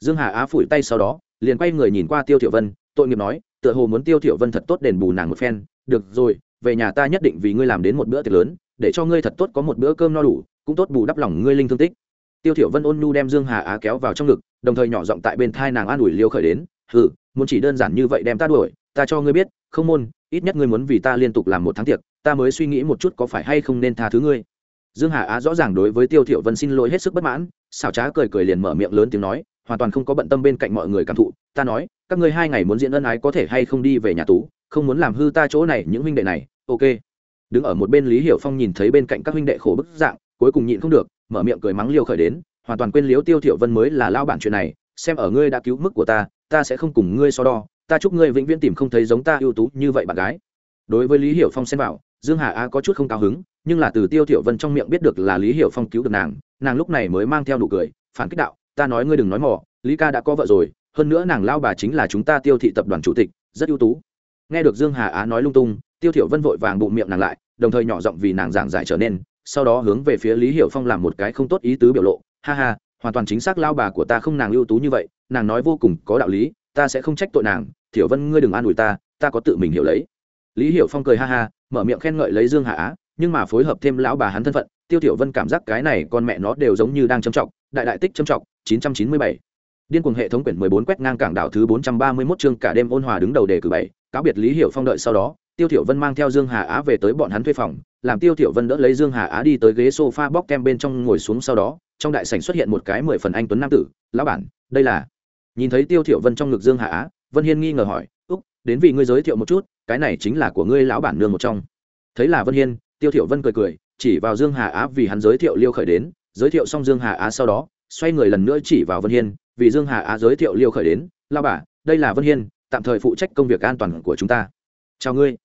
Dương hà á phủi tay sau đó, liền quay người nhìn qua tiêu thiểu vân, tội nghiệp nói, tựa hồ muốn tiêu thiểu vân thật tốt đền bù nàng một phen, được rồi, về nhà ta nhất định vì ngươi làm đến một bữa tiệc lớn, để cho ngươi thật tốt có một bữa cơm no đủ cũng tốt bù đắp lòng ngươi linh thương tích. Tiêu thiểu vân ôn nhu đem dương hà á kéo vào trong ngực, đồng thời nhỏ giọng tại bên thai nàng an ủi liêu khởi đến, hừ, muốn chỉ đơn giản như vậy đem ta đuổi, ta cho ngươi biết, không môn, ít nhất ngươi muốn vì ta liên tục làm một tháng tiệc, ta mới suy nghĩ một chút có phải hay không nên tha thứ ngươi. Dương hà á rõ ràng đối với tiêu thiểu vân xin lỗi hết sức bất mãn, xảo trá cười cười liền mở miệng lớn tiếng nói, hoàn toàn không có bận tâm bên cạnh mọi người cảm thụ, ta nói, các ngươi hai ngày muốn diễn ân ái có thể hay không đi về nhà tú không muốn làm hư ta chỗ này những huynh đệ này, ok. Đứng ở một bên lý hiểu phong nhìn thấy bên cạnh các huynh đệ khổ bức dạng cuối cùng nhịn không được, mở miệng cười mắng liêu khởi đến, hoàn toàn quên liếu tiêu thiểu vân mới là lao bản chuyện này, xem ở ngươi đã cứu mức của ta ta sẽ không cùng ngươi so đo, ta chúc ngươi vĩnh viễn tìm không thấy giống ta ưu tú như vậy bạn gái. Đối với lý hiểu phong xem vào, dương hà a có chút không cao hứng, nhưng là từ tiêu thiểu vân trong miệng biết được là lý hiểu phong cứu được nàng nàng lúc này mới mang theo nụ cười, phản kích đạo, ta nói ngươi đừng nói mỏ lý ca đã có vợ rồi, hơn nữa nàng lao bà chính là chúng ta tiêu thị tập đoàn chủ tịch, rất ưu tú. Nghe được dương hà á nói lung tung, tiêu thiểu vân vội vàng bụng miệng nàng lại, đồng thời nhỏ giọng vì nàng giảng giải trở nên sau đó hướng về phía lý hiểu phong làm một cái không tốt ý tứ biểu lộ ha ha hoàn toàn chính xác lao bà của ta không nàng ưu tú như vậy nàng nói vô cùng có đạo lý ta sẽ không trách tội nàng thiểu vân ngươi đừng an ủi ta ta có tự mình hiểu lấy. Lý hiểu phong cười ha ha mở miệng khen ngợi lấy dương Hạ, á nhưng mà phối hợp thêm lão bà hắn thân phận tiêu thiểu vân cảm giác cái này con mẹ nó đều giống như đang châm trọng đại đại tích châm trọng 997 điên cuồng hệ thống quyển 14 quét ngang cảng đảo thứ 431 chương cả đêm ôn hòa đứng đầu đề cử bảy cáo biệt lý hiểu phong đợi sau đó tiêu thiểu vân mang theo dương hà á về tới bọn hắn thuê phòng, làm tiêu thiểu vân đỡ lấy dương hà á đi tới ghế sofa bóc kem bên trong ngồi xuống sau đó, trong đại sảnh xuất hiện một cái mười phần anh tuấn nam tử, lão bản, đây là nhìn thấy tiêu thiểu vân trong ngực dương hà á, vân hiên nghi ngờ hỏi, úc, đến vì ngươi giới thiệu một chút, cái này chính là của ngươi lão bản nương một trong. Thấy là vân hiên, tiêu thiểu vân cười cười, chỉ vào dương hà á vì hắn giới thiệu liêu khởi đến, giới thiệu xong dương hà á sau đó, xoay người lần nữa chỉ vào vân hiên, vì dương hà á giới thiệu liêu khởi đến, lão bà, đây là vân hiên, tạm thời phụ trách công việc an toàn của chúng ta. Chào ngươi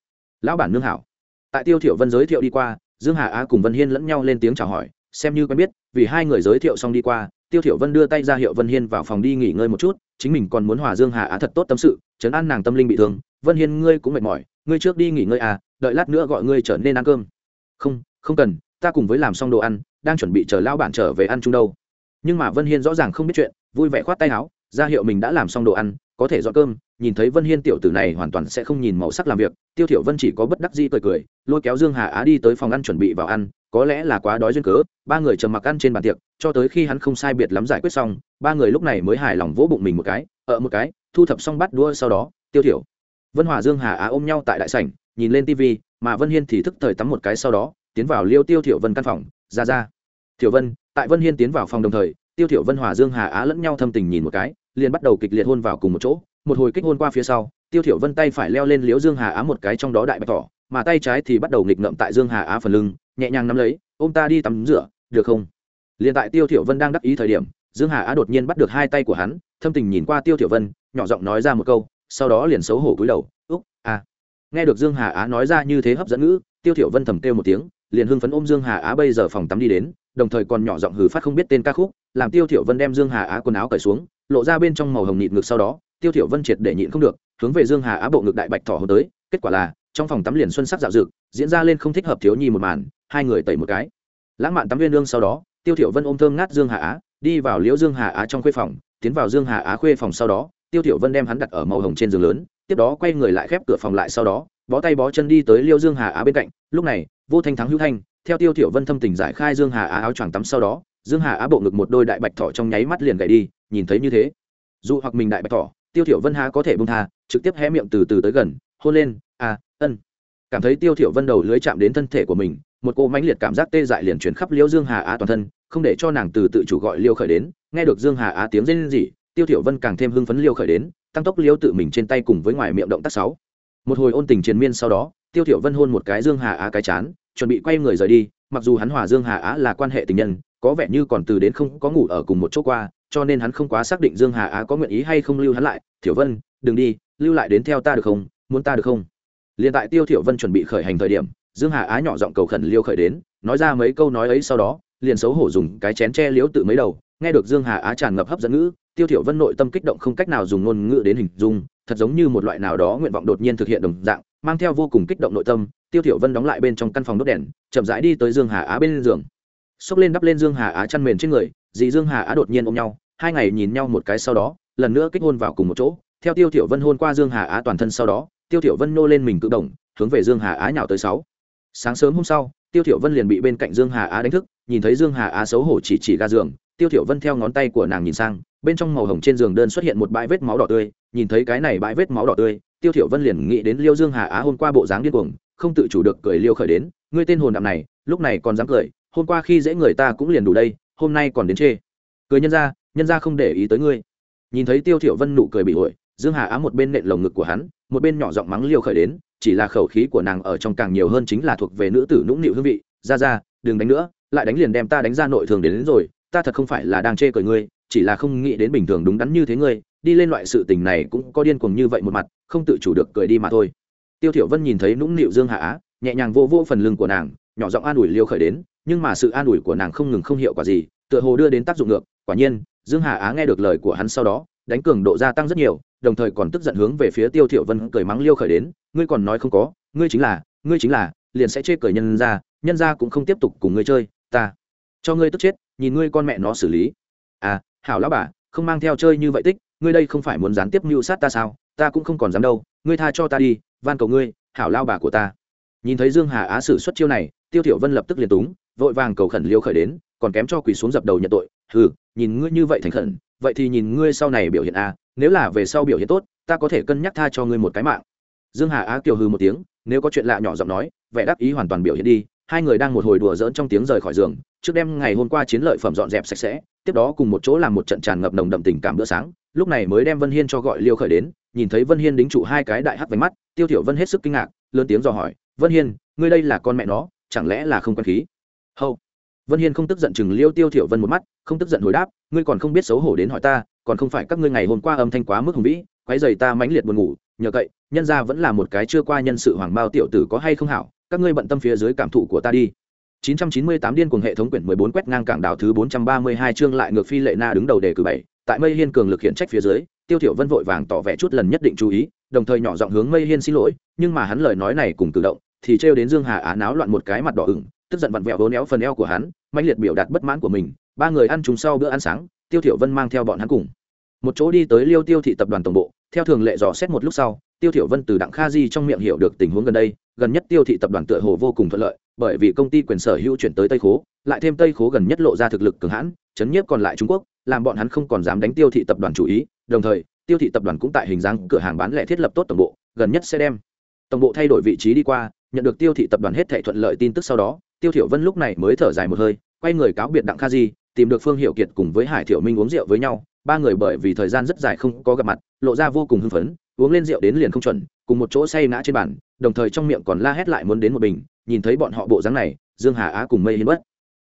lão bản nương hảo. Tại tiêu thiểu vân giới thiệu đi qua, dương hà á cùng vân hiên lẫn nhau lên tiếng chào hỏi, xem như quen biết, vì hai người giới thiệu xong đi qua, tiêu thiểu vân đưa tay ra hiệu vân hiên vào phòng đi nghỉ ngơi một chút, chính mình còn muốn hòa dương hà á thật tốt tâm sự chấn an nàng tâm linh bị thương. Vân hiên, ngươi cũng mệt mỏi, ngươi trước đi nghỉ ngơi à đợi lát nữa gọi ngươi trở nên ăn cơm. Không không cần, ta cùng với làm xong đồ ăn, đang chuẩn bị chờ lão bản trở về ăn chung đâu. Nhưng mà vân hiên rõ ràng không biết chuyện, vui vẻ khoát tay áo ra hiệu mình đã làm xong đồ ăn, có thể dọn cơm, nhìn thấy vân hiên tiểu tử này hoàn toàn sẽ không nhìn màu sắc làm việc, tiêu thiểu vân chỉ có bất đắc dĩ cười cười, lôi kéo dương hà á đi tới phòng ăn chuẩn bị vào ăn, có lẽ là quá đói duyên cớ, ba người trầm mặc ăn trên bàn tiệc, cho tới khi hắn không sai biệt lắm giải quyết xong, ba người lúc này mới hài lòng vỗ bụng mình một cái ở một cái, thu thập xong bắt đua sau đó, tiêu thiểu. Vân hòa dương hà á ôm nhau tại đại sảnh, nhìn lên tivi mà vân hiên thì thức thời tắm một cái sau đó, tiến vào liêu tiêu thiểu vân căn phòng, ra ra. Thiểu vân. Tại vân hiên tiến vào phòng đồng thời, tiêu thiểu vân hòa dương hà á lẫn nhau thâm tình nhìn một cái liền bắt đầu kịch liệt hôn vào cùng một chỗ, một hồi kích hôn qua phía sau, tiêu thiểu vân tay phải leo lên liễu dương hà á một cái trong đó đại bạch thỏ, mà tay trái thì bắt đầu nghịch ngợm tại dương hà á phần lưng, nhẹ nhàng nắm lấy, ôm ta đi tắm rửa, được không? Liền tại tiêu thiểu vân đang đắc ý thời điểm, dương hà á đột nhiên bắt được hai tay của hắn, thâm tình nhìn qua tiêu thiểu vân, nhỏ giọng nói ra một câu, sau đó liền xấu hổ cúi đầu, úc à. Nghe được dương hà á nói ra như thế hấp dẫn ngữ, tiêu thiểu vân thầm kêu một tiếng, liền hưng phấn ôm dương hà á bây giờ phòng tắm đi đến, đồng thời còn nhỏ giọng hừ phát không biết tên ca khúc, làm tiêu thiểu vân đem dương hà á quần áo cởi xuống lộ ra bên trong màu hồng nhịn ngực sau đó, tiêu thiểu vân triệt để nhịn không được, hướng về dương hà á bộ ngực đại bạch thỏ hướng tới, kết quả là, trong phòng tắm liền xuân sắc dạo dực diễn ra lên không thích hợp thiếu nhi một màn, hai người tẩy một cái. Lãng mạn tắm viên lương sau đó, tiêu thiểu vân ôm thơm ngát dương hà á, đi vào liễu dương hà á trong khuê phòng, tiến vào dương hà á khuê phòng sau đó, tiêu thiểu vân đem hắn đặt ở màu hồng trên giường lớn, tiếp đó quay người lại khép cửa phòng lại sau đó, bó tay bó chân đi tới liêu dương hà á bên cạnh. Lúc này, vô thanh thắng hữu thanh, theo tiêu thiểu vân thâm tình giải khai dương hà á áo choàng tắm sau đó dương hà á bộ ngực một đôi đại bạch thỏ trong nháy mắt liền gậy đi, nhìn thấy như thế. Dù hoặc mình đại bạch thỏ, tiêu thiểu vân há có thể buông tha, trực tiếp hé miệng từ từ tới gần, hôn lên à ân. Cảm thấy tiêu thiểu vân đầu lưới chạm đến thân thể của mình, một cô mãnh liệt cảm giác tê dại liền truyền khắp liêu dương hà á toàn thân, không để cho nàng từ tự chủ gọi liêu khởi đến. Nghe được dương hà á tiếng rên rỉ, tiêu thiểu vân càng thêm hưng phấn liêu khởi đến, tăng tốc liêu tự mình trên tay cùng với ngoài miệng động tác sáu. Một hồi ôn tình triền miên sau đó, tiêu thiểu vân hôn một cái dương hà á cái chán, chuẩn bị quay người rời đi, mặc dù hắn hòa dương hà á là quan hệ tình nhân có vẻ như còn từ đến không có ngủ ở cùng một chỗ qua, cho nên hắn không quá xác định dương hà á có nguyện ý hay không lưu hắn lại. Thiểu vân, đừng đi, lưu lại đến theo ta được không? Muốn ta được không? Liền tại tiêu thiểu vân chuẩn bị khởi hành thời điểm, dương hà á nhỏ giọng cầu khẩn liêu khởi đến, nói ra mấy câu nói ấy sau đó, liền xấu hổ dùng cái chén che liếu tự mấy đầu, nghe được dương hà á tràn ngập hấp dẫn ngữ, tiêu thiểu vân nội tâm kích động không cách nào dùng ngôn ngữ đến hình dung, thật giống như một loại nào đó nguyện vọng đột nhiên thực hiện đồng dạng, mang theo vô cùng kích động nội tâm, tiêu thiểu vân đóng lại bên trong căn phòng đốt đèn, chậm rãi đi tới dương hà á bên giường xốc lên đắp lên dương hà á chăn mền trên người, dì dương hà á đột nhiên ôm nhau, hai ngày nhìn nhau một cái sau đó, lần nữa kết hôn vào cùng một chỗ. Theo tiêu tiểu vân hôn qua dương hà á toàn thân sau đó, tiêu tiểu vân nô lên mình cự động, hướng về dương hà á nhào tới sáu. Sáng sớm hôm sau, tiêu tiểu vân liền bị bên cạnh dương hà á đánh thức, nhìn thấy dương hà á xấu hổ chỉ chỉ ga giường, tiêu tiểu vân theo ngón tay của nàng nhìn sang, bên trong màu hồng trên giường đơn xuất hiện một bãi vết máu đỏ tươi, nhìn thấy cái này bãi vết máu đỏ tươi, tiêu tiểu vân liền nghĩ đến liêu dương hà á hôm qua bộ dáng điên cuồng, không tự chủ được cười liêu khởi đến, ngươi tên hồn đạm này, lúc này còn dám cười hôm qua khi dễ người ta cũng liền đủ đây hôm nay còn đến chê. Cười nhân ra nhân ra không để ý tới ngươi. Nhìn thấy tiêu thiểu vân nụ cười bị ổi dương hà á một bên nện lồng ngực của hắn một bên nhỏ giọng mắng liêu khởi đến chỉ là khẩu khí của nàng ở trong càng nhiều hơn chính là thuộc về nữ tử nũng nịu hương vị. Ra ra đừng đánh nữa lại đánh liền đem ta đánh ra nội thường đến, đến rồi ta thật không phải là đang chê cười ngươi chỉ là không nghĩ đến bình thường đúng đắn như thế ngươi đi lên loại sự tình này cũng có điên cuồng như vậy một mặt không tự chủ được cười đi mà thôi. Tiêu thiểu vân nhìn thấy nũng nịu dương hạ á nhẹ nhàng vô vô phần lưng của nàng nhỏ giọng an ủi liêu khởi đến nhưng mà sự an ủi của nàng không ngừng không hiệu quả gì, tựa hồ đưa đến tác dụng ngược. Quả nhiên, dương Hà á nghe được lời của hắn sau đó, đánh cường độ gia tăng rất nhiều, đồng thời còn tức giận hướng về phía tiêu Thiệu vân cười mắng liêu khởi đến, ngươi còn nói không có, ngươi chính là, ngươi chính là, liền sẽ chê cười nhân ra nhân ra cũng không tiếp tục cùng ngươi chơi, ta cho ngươi tức chết, nhìn ngươi con mẹ nó xử lý. À hảo lão bà, không mang theo chơi như vậy tích, ngươi đây không phải muốn gián tiếp mưu sát ta sao? Ta cũng không còn dám đâu, ngươi tha cho ta đi, van cầu ngươi, hảo lao bà của ta. Nhìn thấy dương hà á sử xuất chiêu này, tiêu thiểu vân lập tức liền túng vội vàng cầu khẩn liêu khởi đến, còn kém cho quỳ xuống dập đầu nhận tội. Hừ, nhìn ngươi như vậy thành khẩn, vậy thì nhìn ngươi sau này biểu hiện a nếu là về sau biểu hiện tốt, ta có thể cân nhắc tha cho ngươi một cái mạng. Dương hà á kiều hừ một tiếng, nếu có chuyện lạ nhỏ giọng nói, vẻ đáp ý hoàn toàn biểu hiện đi. Hai người đang một hồi đùa giỡn trong tiếng rời khỏi giường, trước đêm ngày hôm qua chiến lợi phẩm dọn dẹp sạch sẽ, tiếp đó cùng một chỗ làm một trận tràn ngập nồng đậm tình cảm bữa sáng. Lúc này mới đem vân hiên cho gọi liêu khởi đến, nhìn thấy vân hiên đính trụ hai cái đại hắc váy mắt, tiêu thiểu vân hết sức kinh ngạc, lớn tiếng dò hỏi, vân hiên, ngươi đây là con mẹ nó, chẳng lẽ là không quan khí? Hậu vân hiên không tức giận chừng liêu tiêu thiểu vân một mắt không tức giận hồi đáp ngươi còn không biết xấu hổ đến hỏi ta còn không phải các ngươi ngày hôm qua âm thanh quá mức hùng vĩ quấy giày ta mãnh liệt buồn ngủ nhờ cậy nhân gia vẫn là một cái chưa qua nhân sự hoàng bao tiểu tử có hay không hảo các ngươi bận tâm phía dưới cảm thụ của ta đi. 998 điên cuồng hệ thống quyển 14 quét ngang cảng đảo thứ 432 chương lại ngược phi lệ na đứng đầu đề cử 7, tại Mây Hiên cường lực hiện trách phía dưới, Tiêu Thiểu Vân vội vàng tỏ vẻ chút lần nhất định chú ý, đồng thời nhỏ giọng hướng Mây Hiên xin lỗi, nhưng mà hắn lời nói này cùng tự động, thì trêu đến Dương Hà Á náo loạn một cái mặt đỏ ửng, tức giận vặn vẹo vốn éo phần eo của hắn, mãnh liệt biểu đạt bất mãn của mình. Ba người ăn chung sau bữa ăn sáng, Tiêu Thiểu Vân mang theo bọn hắn cùng một chỗ đi tới Liêu Tiêu thị tập đoàn tổng bộ, theo thường lệ dò xét một lúc sau, Tiêu Thiểu Vân từ Đặng Kha Di trong miệng hiểu được tình huống gần đây, gần nhất Tiêu thị tập đoàn tựa hồ vô cùng thuận lợi, bởi vì công ty quyền sở hữu chuyển tới Tây Khố, lại thêm Tây Khố gần nhất lộ ra thực lực cường hãn, chấn nhiếp còn lại Trung Quốc, làm bọn hắn không còn dám đánh Tiêu thị tập đoàn chủ ý, đồng thời, Tiêu thị tập đoàn cũng tại hình dáng cửa hàng bán lẻ thiết lập tốt tổng bộ, gần nhất sẽ đem tổng bộ thay đổi vị trí đi qua, nhận được Tiêu thị tập đoàn hết thảy thuận lợi tin tức sau đó, Tiêu Thiểu Vân lúc này mới thở dài một hơi, quay người cáo biệt Đặng Kha Di, tìm được Phương Hiểu Kiệt cùng với Hải Thiểu Minh uống rượu với nhau, ba người bởi vì thời gian rất dài không có gặp mặt, lộ ra vô cùng hưng phấn, uống lên rượu đến liền không chuẩn cùng một chỗ say ngã trên bàn đồng thời trong miệng còn la hét lại muốn đến một bình. Nhìn thấy bọn họ bộ dáng này dương hà á cùng mây hiên bất.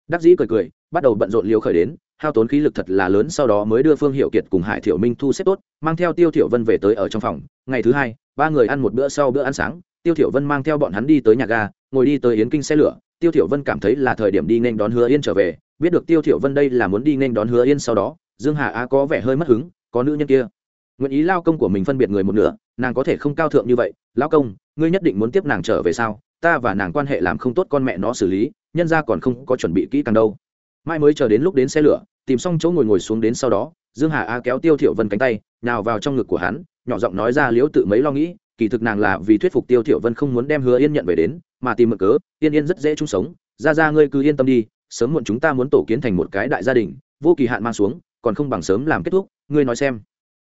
Đắc dĩ cười cười bắt đầu bận rộn liều khởi đến hao tốn khí lực thật là lớn sau đó mới đưa phương hiệu kiệt cùng hải thiểu minh thu xếp tốt mang theo tiêu thiểu vân về tới ở trong phòng. Ngày thứ hai ba người ăn một bữa sau bữa ăn sáng tiêu thiểu vân mang theo bọn hắn đi tới nhà ga ngồi đi tới yến kinh xe lửa tiêu thiểu vân cảm thấy là thời điểm đi nên đón hứa yên trở về, biết được tiêu thiểu vân đây là muốn đi nên đón hứa yên sau đó, dương hà á có vẻ hơi mất hứng, có nữ nhân kia. Nguyện ý lao công của mình phân biệt người một nửa, nàng có thể không cao thượng như vậy lao công, ngươi nhất định muốn tiếp nàng trở về sao? Ta và nàng quan hệ làm không tốt con mẹ nó xử lý, nhân ra còn không có chuẩn bị kỹ càng đâu. Mai mới chờ đến lúc đến xe lửa, tìm xong chỗ ngồi ngồi xuống đến sau đó, dương hà a kéo tiêu thiểu vân cánh tay nào vào trong ngực của hắn, nhỏ giọng nói ra liếu tự mấy lo nghĩ kỳ thực nàng là vì thuyết phục tiêu thiểu vân không muốn đem hứa yên nhận về đến, mà tìm mực cớ, yên yên rất dễ chung sống. Ra ra, ngươi cứ yên tâm đi, sớm muộn chúng ta muốn tổ kiến thành một cái đại gia đình, vô kỳ hạn mang xuống, còn không bằng sớm làm kết thúc, ngươi nói xem.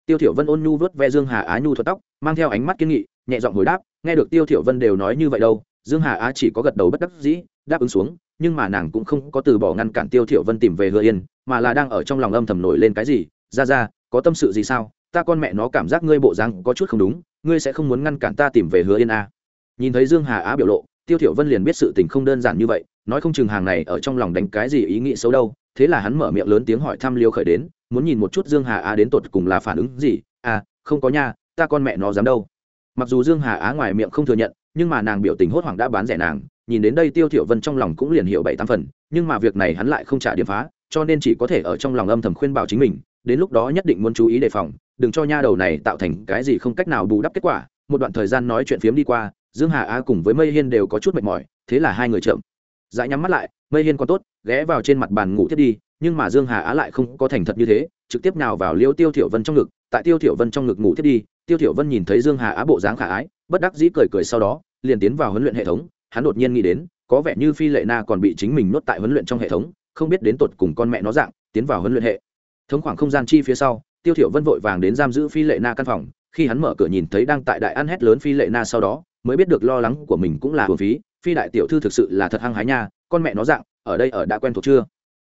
Tiêu thiểu vân ôn nhu vớt ve dương hà á nhu thuật tóc, mang theo ánh mắt kiên nghị, nhẹ giọng hồi đáp, nghe được tiêu thiểu vân đều nói như vậy đâu, dương hà á chỉ có gật đầu bất đắc dĩ, đáp ứng xuống, nhưng mà nàng cũng không có từ bỏ ngăn cản tiêu thiểu vân tìm về hứa yên, mà là đang ở trong lòng âm thầm nổi lên cái gì? Ra ra, có tâm sự gì sao? Ta con mẹ nó cảm giác ngươi bộ dáng có chút không đúng ngươi sẽ không muốn ngăn cản ta tìm về hứa yên à. nhìn thấy dương hà á biểu lộ, tiêu thiểu vân liền biết sự tình không đơn giản như vậy, nói không chừng hàng này ở trong lòng đánh cái gì ý nghĩ xấu đâu, thế là hắn mở miệng lớn tiếng hỏi thăm liêu khởi đến, muốn nhìn một chút dương hà á đến tột cùng là phản ứng gì à không có nha, ta con mẹ nó dám đâu mặc dù dương hà á ngoài miệng không thừa nhận, nhưng mà nàng biểu tình hốt hoảng đã bán rẻ nàng, nhìn đến đây tiêu thiểu vân trong lòng cũng liền hiểu bảy tám phần, nhưng mà việc này hắn lại không trả điểm phá, cho nên chỉ có thể ở trong lòng âm thầm khuyên bảo chính mình, đến lúc đó nhất định muốn chú ý đề phòng đừng cho nha đầu này tạo thành cái gì không cách nào bù đắp kết quả. Một đoạn thời gian nói chuyện phiếm đi qua, dương hà á cùng với mây hiên đều có chút mệt mỏi, thế là hai người chậm. Dãi nhắm mắt lại, mây hiên còn tốt, ghé vào trên mặt bàn ngủ thiết đi, nhưng mà dương hà á lại không có thành thật như thế, trực tiếp nào vào liêu tiêu thiểu vân trong ngực. Tại tiêu thiểu vân trong ngực ngủ thiết đi, tiêu thiểu vân nhìn thấy dương hà á bộ dáng khả ái, bất đắc dĩ cười cười sau đó, liền tiến vào huấn luyện hệ thống. Hắn đột nhiên nghĩ đến, có vẻ như phi lệ na còn bị chính mình nuốt tại huấn luyện trong hệ thống, không biết đến tột cùng con mẹ nó dạng, tiến vào huấn luyện hệ. Thống khoảng không gian chi phía sau tiêu thiểu vân vội vàng đến giam giữ phi lệ na căn phòng, khi hắn mở cửa nhìn thấy đang tại đại ăn hét lớn phi lệ na sau đó, mới biết được lo lắng của mình cũng là hưởng phí, phi đại tiểu thư thực sự là thật hăng hái nha, con mẹ nó dạng, ở đây ở đã quen thuộc chưa?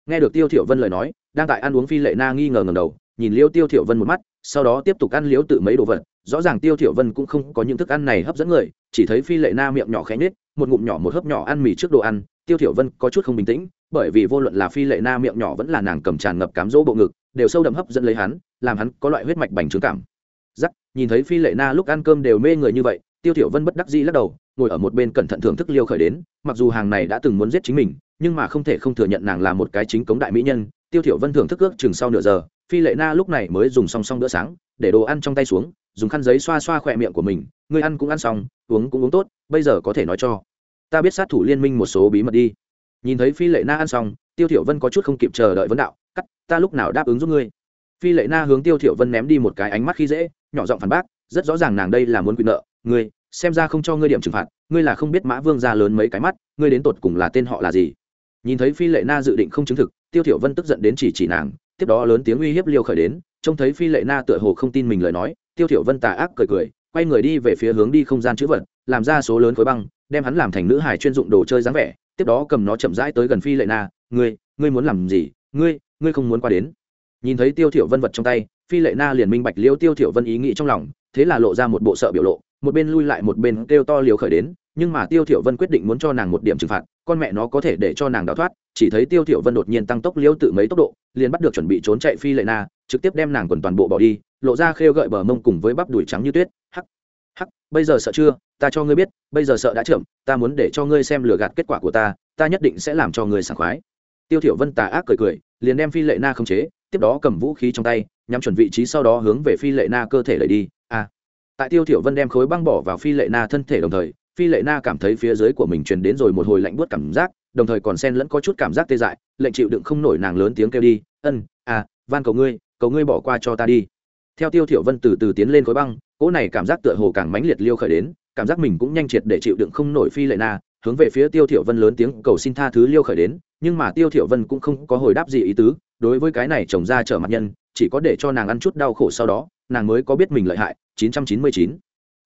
Nghe được tiêu thiểu vân lời nói, đang tại ăn uống phi lệ na nghi ngờ ngẩng đầu, nhìn liêu tiêu thiểu vân một mắt, sau đó tiếp tục ăn liếu tự mấy đồ vật, rõ ràng tiêu thiểu vân cũng không có những thức ăn này hấp dẫn người, chỉ thấy phi lệ na miệng nhỏ khẽ nết một ngụm nhỏ một hớp nhỏ ăn mì trước đồ ăn tiêu thiểu vân có chút không bình tĩnh, bởi vì vô luận là phi lệ na miệng nhỏ vẫn là nàng cầm tràn ngập cám dỗ bộ ngực, đều sâu đậm hấp dẫn lấy hắn, làm hắn có loại huyết mạch bành trướng cảm. Giắc nhìn thấy phi lệ na lúc ăn cơm đều mê người như vậy, tiêu thiểu vân bất đắc dĩ lắc đầu, ngồi ở một bên cẩn thận thưởng thức liêu khởi đến, mặc dù hàng này đã từng muốn giết chính mình, nhưng mà không thể không thừa nhận nàng là một cái chính cống đại mỹ nhân, tiêu thiểu vân thưởng thức ước chừng sau nửa giờ, phi lệ na lúc này mới dùng song song bữa sáng, để đồ ăn trong tay xuống, dùng khăn giấy xoa xoa khoẹt miệng của mình, ngươi ăn cũng ăn xong, uống cũng uống tốt, bây giờ có thể nói cho ta biết sát thủ liên minh một số bí mật đi. Nhìn thấy phi lệ na ăn xong, tiêu thiểu vân có chút không kịp chờ đợi vấn đạo, cắt, ta lúc nào đáp ứng giúp ngươi? Phi lệ na hướng tiêu thiểu vân ném đi một cái ánh mắt khi dễ, nhỏ giọng phản bác, rất rõ ràng nàng đây là muốn quy nợ, ngươi, xem ra không cho ngươi điểm trừng phạt, ngươi là không biết mã vương gia lớn mấy cái mắt, ngươi đến tột cùng là tên họ là gì? Nhìn thấy phi lệ na dự định không chứng thực, tiêu thiểu vân tức giận đến chỉ chỉ nàng, tiếp đó lớn tiếng uy hiếp liêu khởi đến, trông thấy phi lệ na tựa hồ không tin mình lời nói, tiêu thiểu vân tà ác cười cười, quay người đi về phía hướng đi không gian chữ vật làm ra số lớn khối băng, đem hắn làm thành nữ hài chuyên dụng đồ chơi dáng vẻ, tiếp đó cầm nó chậm rãi tới gần phi lệ na, ngươi ngươi muốn làm gì? Ngươi ngươi không muốn qua đến? Nhìn thấy tiêu thiểu vân vật trong tay, phi lệ na liền minh bạch liêu tiêu thiểu vân ý nghĩ trong lòng, thế là lộ ra một bộ sợ biểu lộ, một bên lui lại một bên kêu to liều khởi đến, nhưng mà tiêu thiểu vân quyết định muốn cho nàng một điểm trừng phạt, con mẹ nó có thể để cho nàng đào thoát, chỉ thấy tiêu thiểu vân đột nhiên tăng tốc liêu tự mấy tốc độ, liền bắt được chuẩn bị trốn chạy phi lệ na, trực tiếp đem nàng quần toàn bộ bỏ đi, lộ ra khêu gợi bờ mông cùng với bắp đùi trắng như tuyết. Hắc hắc, bây giờ sợ chưa? Ta cho ngươi biết, bây giờ sợ đã chậm, ta muốn để cho ngươi xem lừa gạt kết quả của ta ta nhất định sẽ làm cho ngươi sảng khoái. Tiêu thiểu vân tà ác cười cười, liền đem phi lệ na khống chế, tiếp đó cầm vũ khí trong tay, nhắm chuẩn vị trí sau đó hướng về phi lệ na cơ thể đẩy đi. A tại tiêu thiểu vân đem khối băng bỏ vào phi lệ na thân thể đồng thời, phi lệ na cảm thấy phía dưới của mình truyền đến rồi một hồi lạnh buốt cảm giác, đồng thời còn xen lẫn có chút cảm giác tê dại, lệnh chịu đựng không nổi nàng lớn tiếng kêu đi, ân à van cầu ngươi cầu ngươi bỏ qua cho ta đi. Theo tiêu thiểu vân từ từ tiến lên khối băng, cỗ này cảm giác tựa hồ càng mãnh liệt liêu khởi đến cảm giác mình cũng nhanh triệt để chịu đựng không nổi phi lệ na, hướng về phía tiêu thiểu vân lớn tiếng cầu xin tha thứ liêu khởi đến, nhưng mà tiêu thiểu vân cũng không có hồi đáp gì ý tứ, đối với cái này chồng ra trở mặt nhân, chỉ có để cho nàng ăn chút đau khổ sau đó, nàng mới có biết mình lợi hại 999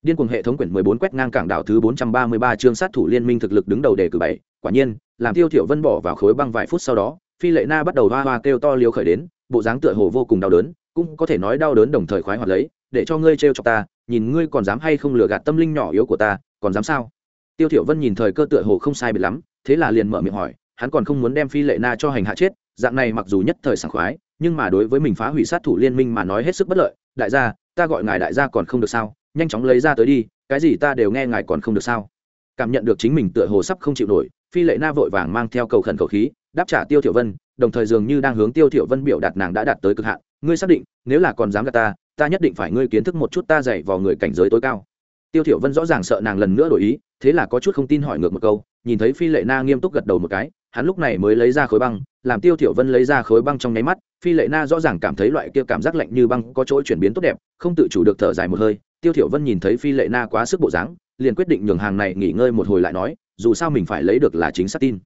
điên cuồng hệ thống quyển 14 quét ngang cảng đảo thứ 433 chương sát thủ liên minh thực lực đứng đầu đề cử bảy. Quả nhiên, làm tiêu thiểu vân bỏ vào khối băng vài phút sau đó, phi lệ na bắt đầu hoa hoa kêu to liêu khởi đến, bộ dáng tựa hồ vô cùng đau đớn, cũng có thể nói đau đớn đồng thời khoái hoạt lấy, để cho ngươi treo chọc ta nhìn ngươi còn dám hay không lừa gạt tâm linh nhỏ yếu của ta, còn dám sao? Tiêu thiểu vân nhìn thời cơ tựa hồ không sai biệt lắm, thế là liền mở miệng hỏi, hắn còn không muốn đem phi lệ na cho hành hạ chết, dạng này mặc dù nhất thời sảng khoái, nhưng mà đối với mình phá hủy sát thủ liên minh mà nói hết sức bất lợi, đại gia, ta gọi ngài đại gia còn không được sao? Nhanh chóng lấy ra tới đi, cái gì ta đều nghe ngài còn không được sao? Cảm nhận được chính mình tựa hồ sắp không chịu nổi, phi lệ na vội vàng mang theo cầu khẩn cầu khí, đáp trả tiêu thiểu vân, đồng thời dường như đang hướng tiêu thiểu vân biểu đạt nàng đã đạt tới cực hạn, ngươi xác định, nếu là còn dám gạt ta ta nhất định phải ngươi kiến thức một chút ta dạy vào người cảnh giới tối cao. Tiêu thiểu vân rõ ràng sợ nàng lần nữa đổi ý, thế là có chút không tin hỏi ngược một câu, nhìn thấy phi lệ na nghiêm túc gật đầu một cái, hắn lúc này mới lấy ra khối băng, làm tiêu thiểu vân lấy ra khối băng trong nháy mắt, phi lệ na rõ ràng cảm thấy loại kia cảm giác lạnh như băng có chỗ chuyển biến tốt đẹp, không tự chủ được thở dài một hơi, tiêu thiểu vân nhìn thấy phi lệ na quá sức bộ dáng, liền quyết định nhường hàng này nghỉ ngơi một hồi lại nói, dù sao mình phải lấy được là chính xác tin.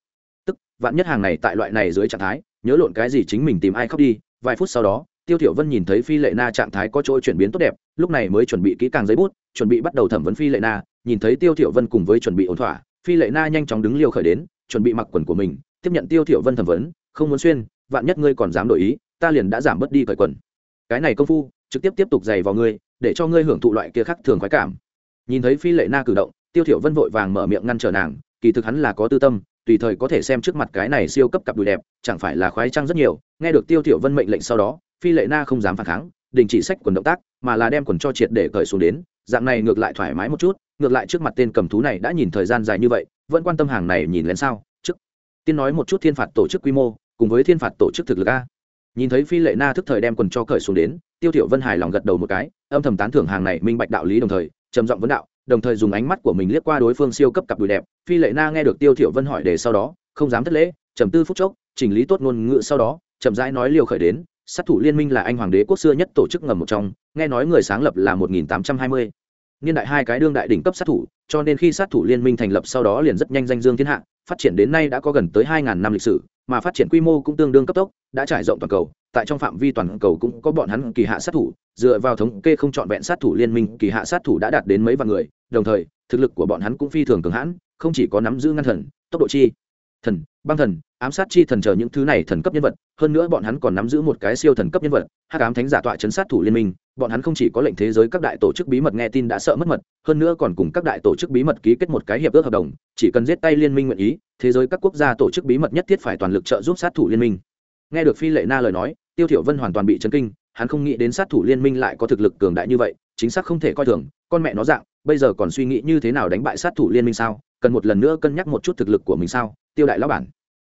Tức, vạn nhất hàng này tại loại này dưới trạng thái, nhớ lộn cái gì chính mình tìm ai khóc đi, vài phút sau đó tiêu thiểu vân nhìn thấy phi lệ na trạng thái có chỗ chuyển biến tốt đẹp, lúc này mới chuẩn bị kỹ càng giấy bút, chuẩn bị bắt đầu thẩm vấn phi lệ na, nhìn thấy tiêu thiểu vân cùng với chuẩn bị ổn thỏa, phi lệ na nhanh chóng đứng liều khởi đến, chuẩn bị mặc quần của mình, tiếp nhận tiêu thiểu vân thẩm vấn, không muốn xuyên, vạn nhất ngươi còn dám đổi ý, ta liền đã giảm bớt đi cởi quần. Cái này công phu, trực tiếp tiếp tục giày vào ngươi, để cho ngươi hưởng thụ loại kia khác thường khoái cảm. Nhìn thấy phi lệ na cử động, tiêu thiểu vân vội vàng mở miệng ngăn trở nàng, kỳ thực hắn là có tư tâm, tùy thời có thể xem trước mặt cái này siêu cấp cặp đùi đẹp, chẳng phải là khoái trang rất nhiều, nghe được tiêu thiểu vân mệnh lệnh sau đó phi lệ na không dám phản kháng, đình chỉ sách quần động tác, mà là đem quần cho triệt để cởi xuống đến, dạng này ngược lại thoải mái một chút, ngược lại trước mặt tên cầm thú này đã nhìn thời gian dài như vậy, vẫn quan tâm hàng này nhìn lên sao, trước. Tiên nói một chút thiên phạt tổ chức quy mô, cùng với thiên phạt tổ chức thực lực a. Nhìn thấy phi lệ na thức thời đem quần cho cởi xuống đến, tiêu thiểu vân hài lòng gật đầu một cái, âm thầm tán thưởng hàng này minh bạch đạo lý đồng thời, trầm giọng vấn đạo, đồng thời dùng ánh mắt của mình liếc qua đối phương siêu cấp cặp đùi đẹp, phi lệ na nghe được tiêu thiểu vân hỏi đề sau đó, không dám thất lễ, trầm tư phút chốc, chỉnh lý tốt ngôn ngữ sau đó, chậm rãi nói liều khởi đến sát thủ liên minh là anh hoàng đế quốc xưa nhất tổ chức ngầm một trong, nghe nói người sáng lập là 1820. niên đại hai cái đương đại đỉnh cấp sát thủ, cho nên khi sát thủ liên minh thành lập sau đó liền rất nhanh danh dương thiên hạ, phát triển đến nay đã có gần tới 2.000 năm lịch sử, mà phát triển quy mô cũng tương đương cấp tốc, đã trải rộng toàn cầu, tại trong phạm vi toàn cầu cũng có bọn hắn kỳ hạ sát thủ, dựa vào thống kê không chọn vẹn sát thủ liên minh, kỳ hạ sát thủ đã đạt đến mấy vạn người, đồng thời, thực lực của bọn hắn cũng phi thường cường hãn, không chỉ có nắm giữ ngăn thần, tốc độ chi, thần băng thần, ám sát chi thần chờ những thứ này thần cấp nhân vật, hơn nữa bọn hắn còn nắm giữ một cái siêu thần cấp nhân vật hát ám thánh giả tọa chấn sát thủ liên minh, bọn hắn không chỉ có lệnh thế giới các đại tổ chức bí mật nghe tin đã sợ mất mật, hơn nữa còn cùng các đại tổ chức bí mật ký kết một cái hiệp ước hợp đồng, chỉ cần giết tay liên minh nguyện ý, thế giới các quốc gia tổ chức bí mật nhất thiết phải toàn lực trợ giúp sát thủ liên minh. Nghe được phi lệ na lời nói, tiêu thiểu vân hoàn toàn bị chấn kinh, hắn không nghĩ đến sát thủ liên minh lại có thực lực cường đại như vậy, chính xác không thể coi thường, con mẹ nó dạng, bây giờ còn suy nghĩ như thế nào đánh bại sát thủ liên minh sao, cần một lần nữa cân nhắc một chút thực lực của mình sao tiêu đại lão bản.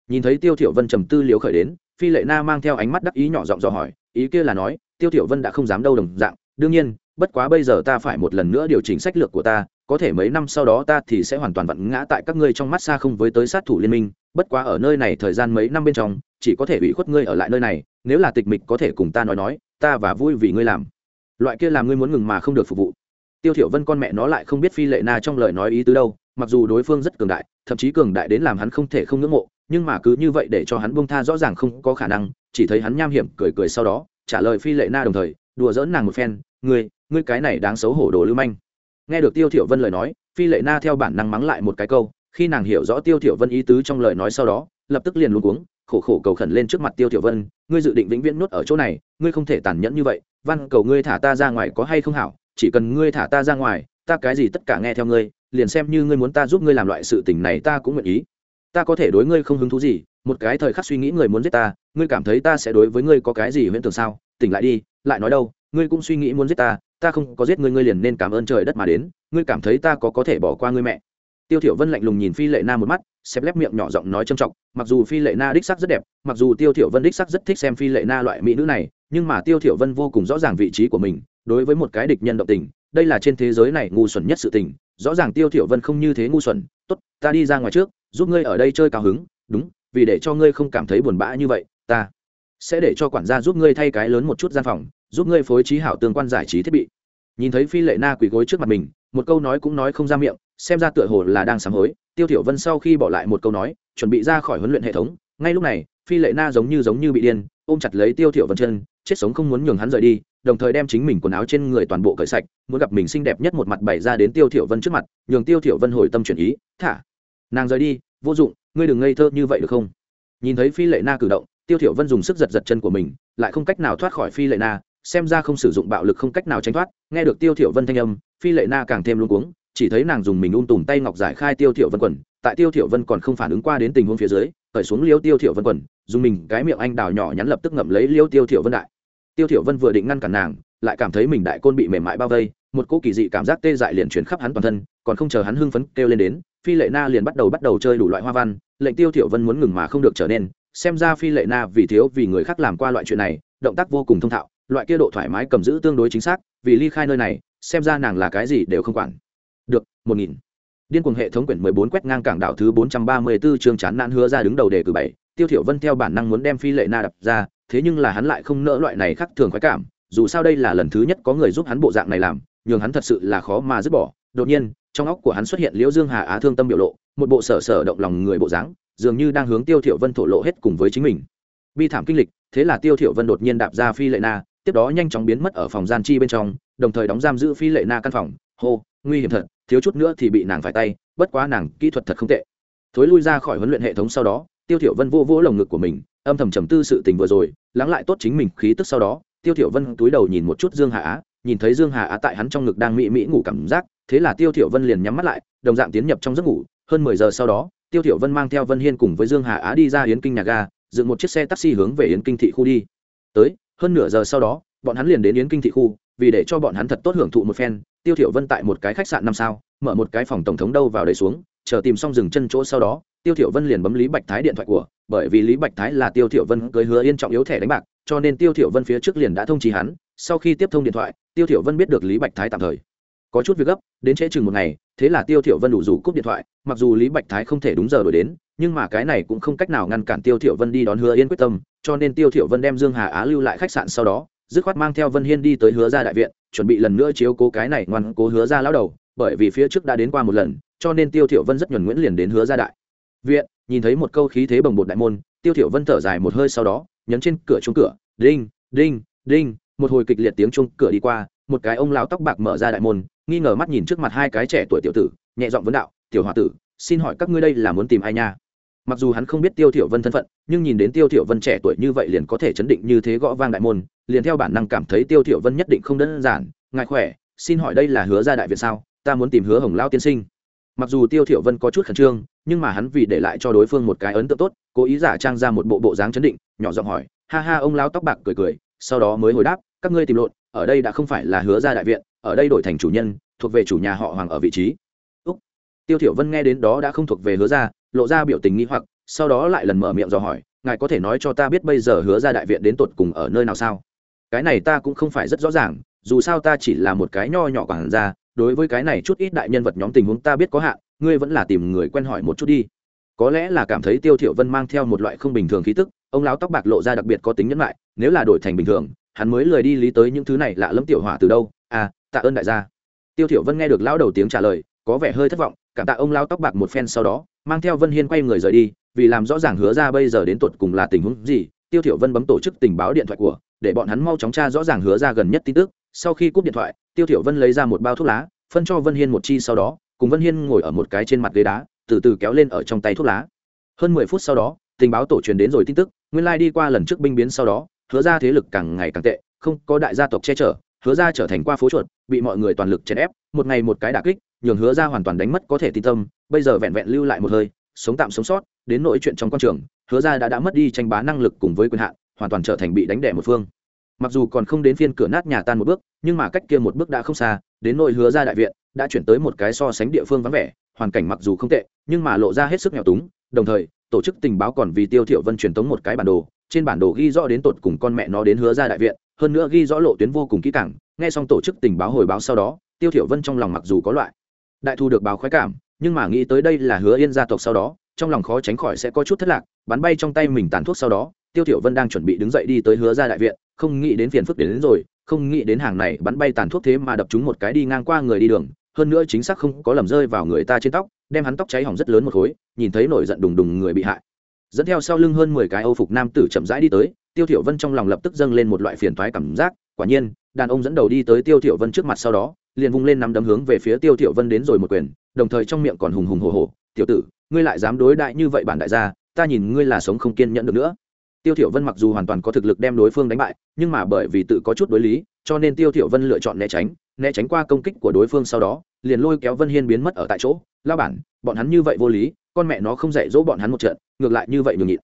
Nhìn thấy tiêu thiểu vân trầm tư liếu khởi đến, phi lệ na mang theo ánh mắt đắc ý nhỏ giọng dò hỏi, ý kia là nói, tiêu thiểu vân đã không dám đâu đồng dạng, đương nhiên, bất quá bây giờ ta phải một lần nữa điều chỉnh sách lược của ta, có thể mấy năm sau đó ta thì sẽ hoàn toàn vặn ngã tại các ngươi trong mắt xa không với tới sát thủ liên minh, bất quá ở nơi này thời gian mấy năm bên trong, chỉ có thể ủy khuất ngươi ở lại nơi này, nếu là tịch mịch có thể cùng ta nói nói, ta và vui vì ngươi làm. Loại kia làm ngươi muốn ngừng mà không được phục vụ. Tiêu thiểu vân con mẹ nó lại không biết phi lệ na trong lời nói ý tứ đâu mặc dù đối phương rất cường đại, thậm chí cường đại đến làm hắn không thể không ngưỡng mộ, nhưng mà cứ như vậy để cho hắn buông tha rõ ràng không có khả năng, chỉ thấy hắn nham hiểm cười cười sau đó, trả lời phi lệ na đồng thời, đùa dỡn nàng một phen, ngươi ngươi cái này đáng xấu hổ đồ lưu manh. Nghe được tiêu thiểu vân lời nói, phi lệ na theo bản năng mắng lại một cái câu, khi nàng hiểu rõ tiêu thiểu vân ý tứ trong lời nói sau đó, lập tức liền luống cuống, khổ khổ cầu khẩn lên trước mặt tiêu thiểu vân, ngươi dự định vĩnh viễn nuốt ở chỗ này, ngươi không thể tàn nhẫn như vậy văn cầu ngươi thả ta ra ngoài có hay không hảo, chỉ cần ngươi thả ta ra ngoài, ta cái gì tất cả nghe theo ngươi liền xem như ngươi muốn ta giúp ngươi làm loại sự tình này ta cũng nguyện ý. Ta có thể đối ngươi không hứng thú gì, một cái thời khắc suy nghĩ người muốn giết ta, ngươi cảm thấy ta sẽ đối với ngươi có cái gì huyễn tưởng sao? Tỉnh lại đi, lại nói đâu, ngươi cũng suy nghĩ muốn giết ta ta không có giết ngươi ngươi liền nên cảm ơn trời đất mà đến, ngươi cảm thấy ta có có thể bỏ qua ngươi mẹ. Tiêu thiểu vân lạnh lùng nhìn phi lệ na một mắt xếp lép miệng nhỏ giọng nói trầm trọng, mặc dù phi lệ na đích sắc rất đẹp, mặc dù tiêu thiểu vân đích sắc rất thích xem phi lệ na loại mỹ nữ này, nhưng mà tiêu thiểu vân vô cùng rõ ràng vị trí của mình, đối với một cái địch nhân động tình, đây là trên thế giới này ngu xuẩn nhất sự tình rõ ràng tiêu thiểu vân không như thế ngu xuẩn, tốt, ta đi ra ngoài trước, giúp ngươi ở đây chơi cao hứng, đúng, vì để cho ngươi không cảm thấy buồn bã như vậy, ta sẽ để cho quản gia giúp ngươi thay cái lớn một chút gian phòng, giúp ngươi phối trí hảo tương quan giải trí thiết bị. Nhìn thấy phi lệ na quỳ gối trước mặt mình, một câu nói cũng nói không ra miệng, xem ra tựa hồ là đang sám hối. Tiêu thiểu vân sau khi bỏ lại một câu nói, chuẩn bị ra khỏi huấn luyện hệ thống, ngay lúc này, phi lệ na giống như giống như bị điên, ôm chặt lấy tiêu thiểu vân chân, chết sống không muốn nhường hắn rời đi đồng thời đem chính mình quần áo trên người toàn bộ cởi sạch, muốn gặp mình xinh đẹp nhất một mặt bày ra đến tiêu thiểu vân trước mặt, nhường tiêu thiểu vân hồi tâm chuyển ý, thả, nàng rời đi, vô dụng, ngươi đừng ngây thơ như vậy được không? Nhìn thấy phi lệ na cử động, tiêu thiểu vân dùng sức giật giật chân của mình, lại không cách nào thoát khỏi phi lệ na, xem ra không sử dụng bạo lực không cách nào tránh thoát, nghe được tiêu thiểu vân thanh âm, phi lệ na càng thêm luống cuống, chỉ thấy nàng dùng mình ung tùm tay ngọc giải khai tiêu thiểu vân quần, tại tiêu thiểu vân còn không phản ứng qua đến tình huống phía dưới, cởi xuống liêu tiêu thiểu vân quần, dùng mình cái miệng anh đào nhỏ nhắn lập tức ngậm lấy liêu tiêu thiểu vân đại tiêu thiểu vân vừa định ngăn cản nàng, lại cảm thấy mình đại côn bị mềm mại bao vây, một cỗ kỳ dị cảm giác tê dại liền chuyển khắp hắn toàn thân, còn không chờ hắn hưng phấn kêu lên đến, phi lệ na liền bắt đầu bắt đầu chơi đủ loại hoa văn, lệnh tiêu thiểu vân muốn ngừng mà không được trở nên, xem ra phi lệ na vì thiếu vì người khác làm qua loại chuyện này, động tác vô cùng thông thạo, loại kia độ thoải mái cầm giữ tương đối chính xác, vì ly khai nơi này, xem ra nàng là cái gì đều không quản. Được, một nghìn. Điên cuồng hệ thống quyển mười bốn quét ngang cảng đảo thứ bốn trăm ba mươi 434 chương chán nản hứa ra đứng đầu đề cử bảy, tiêu thiểu vân theo bản năng muốn đem phi lệ na đập ra thế nhưng là hắn lại không nỡ loại này khác thường khoái cảm, dù sao đây là lần thứ nhất có người giúp hắn bộ dạng này làm, nhường hắn thật sự là khó mà dứt bỏ. Đột nhiên, trong óc của hắn xuất hiện liễu dương hà á thương tâm biểu lộ, một bộ sở sở động lòng người bộ dáng, dường như đang hướng tiêu thiểu vân thổ lộ hết cùng với chính mình. Bi thảm kinh lịch, thế là tiêu thiểu vân đột nhiên đạp ra phi lệ na, tiếp đó nhanh chóng biến mất ở phòng gian chi bên trong, đồng thời đóng giam giữ phi lệ na căn phòng. Hô, nguy hiểm thật, thiếu chút nữa thì bị nàng phải tay, bất quá nàng kỹ thuật thật không tệ. Thối lui ra khỏi huấn luyện hệ thống sau đó tiêu thiểu vân vô vỗ lồng ngực của mình, âm thầm trầm tư sự tình vừa rồi, lắng lại tốt chính mình khí tức sau đó, tiêu thiểu vân túi đầu nhìn một chút dương hà á, nhìn thấy dương hà á tại hắn trong ngực đang mỹ mỹ ngủ cảm giác, thế là tiêu thiểu vân liền nhắm mắt lại, đồng dạng tiến nhập trong giấc ngủ. Hơn mười giờ sau đó, tiêu thiểu vân mang theo vân hiên cùng với dương hà á đi ra yến kinh nhà ga, dựng một chiếc xe taxi hướng về yến kinh thị khu đi. Tới, hơn nửa giờ sau đó, bọn hắn liền đến yến kinh thị khu, vì để cho bọn hắn thật tốt hưởng thụ một phen, tiêu thiểu vân tại một cái khách sạn năm sao, mở một cái phòng tổng thống đâu vào đấy xuống, chờ tìm xong dừng chân chỗ sau đó tiêu thiểu vân liền bấm lý bạch thái điện thoại của, bởi vì lý bạch thái là tiêu thiểu vân cưới hứa yên trọng yếu thẻ đánh bạc, cho nên tiêu thiểu vân phía trước liền đã thông trì hắn, sau khi tiếp thông điện thoại, tiêu thiểu vân biết được lý bạch thái tạm thời. Có chút việc gấp, đến trễ chừng một ngày, thế là tiêu thiểu vân đủ rủ cúp điện thoại, mặc dù lý bạch thái không thể đúng giờ đổi đến, nhưng mà cái này cũng không cách nào ngăn cản tiêu thiểu vân đi đón hứa yên quyết tâm, cho nên tiêu thiểu vân đem dương hà á lưu lại khách sạn sau đó, dứt khoát mang theo vân hiên đi tới hứa gia đại viện, chuẩn bị lần nữa chiếu cố cái này ngoan cố hứa gia lão đầu, bởi vì phía trước đã đến qua một lần, cho nên tiêu thiểu vân rất nhuần nguyễn liền đến hứa gia đại viện, nhìn thấy một câu khí thế bồng bột đại môn, tiêu thiểu vân thở dài một hơi sau đó, nhấn trên cửa chuông cửa, đinh đinh đinh. Một hồi kịch liệt tiếng chuông cửa đi qua, một cái ông lão tóc bạc mở ra đại môn, nghi ngờ mắt nhìn trước mặt hai cái trẻ tuổi tiểu tử, nhẹ giọng vấn đạo, tiểu hòa tử, xin hỏi các ngươi đây là muốn tìm ai nha? Mặc dù hắn không biết tiêu thiểu vân thân phận, nhưng nhìn đến tiêu thiểu vân trẻ tuổi như vậy liền có thể chấn định như thế gõ vang đại môn, liền theo bản năng cảm thấy tiêu thiểu vân nhất định không đơn giản. Ngài khỏe, xin hỏi đây là hứa gia đại viện sao? Ta muốn tìm hứa hồng lão tiên sinh mặc dù tiêu thiểu vân có chút khẩn trương, nhưng mà hắn vì để lại cho đối phương một cái ấn tượng tốt, cố ý giả trang ra một bộ bộ dáng chấn định, nhỏ giọng hỏi, ha ha, ông lão tóc bạc cười cười. Sau đó mới hồi đáp, các ngươi tìm lộn, ở đây đã không phải là hứa gia đại viện, ở đây đổi thành chủ nhân, thuộc về chủ nhà họ hoàng ở vị trí. Úc. tiêu thiểu vân nghe đến đó đã không thuộc về hứa gia lộ ra biểu tình nghi hoặc, sau đó lại lần mở miệng dò hỏi, ngài có thể nói cho ta biết bây giờ hứa gia đại viện đến tột cùng ở nơi nào sao? Cái này ta cũng không phải rất rõ ràng, dù sao ta chỉ là một cái nho nhỏ quảng gia đối với cái này chút ít đại nhân vật nhóm tình huống ta biết có hạn, ngươi vẫn là tìm người quen hỏi một chút đi. Có lẽ là cảm thấy tiêu thiểu vân mang theo một loại không bình thường khí tức, ông lão tóc bạc lộ ra đặc biệt có tính nhẫn lại, nếu là đổi thành bình thường, hắn mới lười đi lý tới những thứ này lạ lẫm tiểu hỏa từ đâu. À tạ ơn đại gia. Tiêu thiểu vân nghe được lão đầu tiếng trả lời, có vẻ hơi thất vọng, cảm tạ ông lão tóc bạc một phen sau đó, mang theo vân hiên quay người rời đi, vì làm rõ ràng hứa ra bây giờ đến tuột cùng là tình huống gì, tiêu thiểu vân bấm tổ chức tình báo điện thoại của, để bọn hắn mau chóng tra rõ ràng hứa ra gần nhất tin tức. Sau khi cúp điện thoại tiêu thiểu vân lấy ra một bao thuốc lá, phân cho vân hiên một chi sau đó, cùng vân hiên ngồi ở một cái trên mặt ghế đá, từ từ kéo lên ở trong tay thuốc lá. Hơn mười phút sau đó, tình báo tổ truyền đến rồi tin tức, nguyên lai đi qua lần trước binh biến sau đó, hứa ra thế lực càng ngày càng tệ, không có đại gia tộc che chở, hứa ra trở thành qua phố chuột, bị mọi người toàn lực chèn ép, một ngày một cái đả kích, nhường hứa ra hoàn toàn đánh mất có thể tin tâm, bây giờ vẹn vẹn lưu lại một hơi, sống tạm sống sót, đến nội chuyện trong quan trường, hứa ra đã đã mất đi tranh bá năng lực cùng với quyền hạn, hoàn toàn trở thành bị đánh đẻ một phương mặc dù còn không đến phiên cửa nát nhà tan một bước, nhưng mà cách kia một bước đã không xa, đến nội hứa ra đại viện, đã chuyển tới một cái so sánh địa phương vắng vẻ, hoàn cảnh mặc dù không tệ, nhưng mà lộ ra hết sức nghèo túng, đồng thời, tổ chức tình báo còn vì tiêu thiệu vân truyền tống một cái bản đồ, trên bản đồ ghi rõ đến tột cùng con mẹ nó đến hứa ra đại viện, hơn nữa ghi rõ lộ tuyến vô cùng kỹ càng, nghe xong tổ chức tình báo hồi báo sau đó, tiêu thiểu vân trong lòng mặc dù có loại đại thu được báo khoái cảm, nhưng mà nghĩ tới đây là hứa yên gia tộc sau đó, trong lòng khó tránh khỏi sẽ có chút thất lạc, bắn bay trong tay mình tàn thuốc sau đó tiêu thiểu vân đang chuẩn bị đứng dậy đi tới hứa ra đại viện không nghĩ đến phiền phức đến, đến rồi không nghĩ đến hàng này bắn bay tàn thuốc thế mà đập trúng một cái đi ngang qua người đi đường hơn nữa chính xác không có lầm rơi vào người ta trên tóc đem hắn tóc cháy hỏng rất lớn một khối nhìn thấy nổi giận đùng đùng người bị hại. Dẫn theo sau lưng hơn mười cái âu phục nam tử chậm rãi đi tới tiêu thiểu vân trong lòng lập tức dâng lên một loại phiền toái cảm giác quả nhiên đàn ông dẫn đầu đi tới tiêu thiểu vân trước mặt sau đó liền vung lên nắm đấm hướng về phía tiêu thiểu vân đến rồi một quyền đồng thời trong miệng còn hùng hùng hổ hổ tiểu tử ngươi lại dám đối đại như vậy bản đại gia ta nhìn ngươi là sống không kiên nhẫn được nữa tiêu thiểu vân mặc dù hoàn toàn có thực lực đem đối phương đánh bại, nhưng mà bởi vì tự có chút đối lý, cho nên tiêu thiểu vân lựa chọn né tránh né tránh qua công kích của đối phương sau đó, liền lôi kéo vân hiên biến mất ở tại chỗ. Lao bản, bọn hắn như vậy vô lý, con mẹ nó không dạy dỗ bọn hắn một trận, ngược lại như vậy nhường nhịn.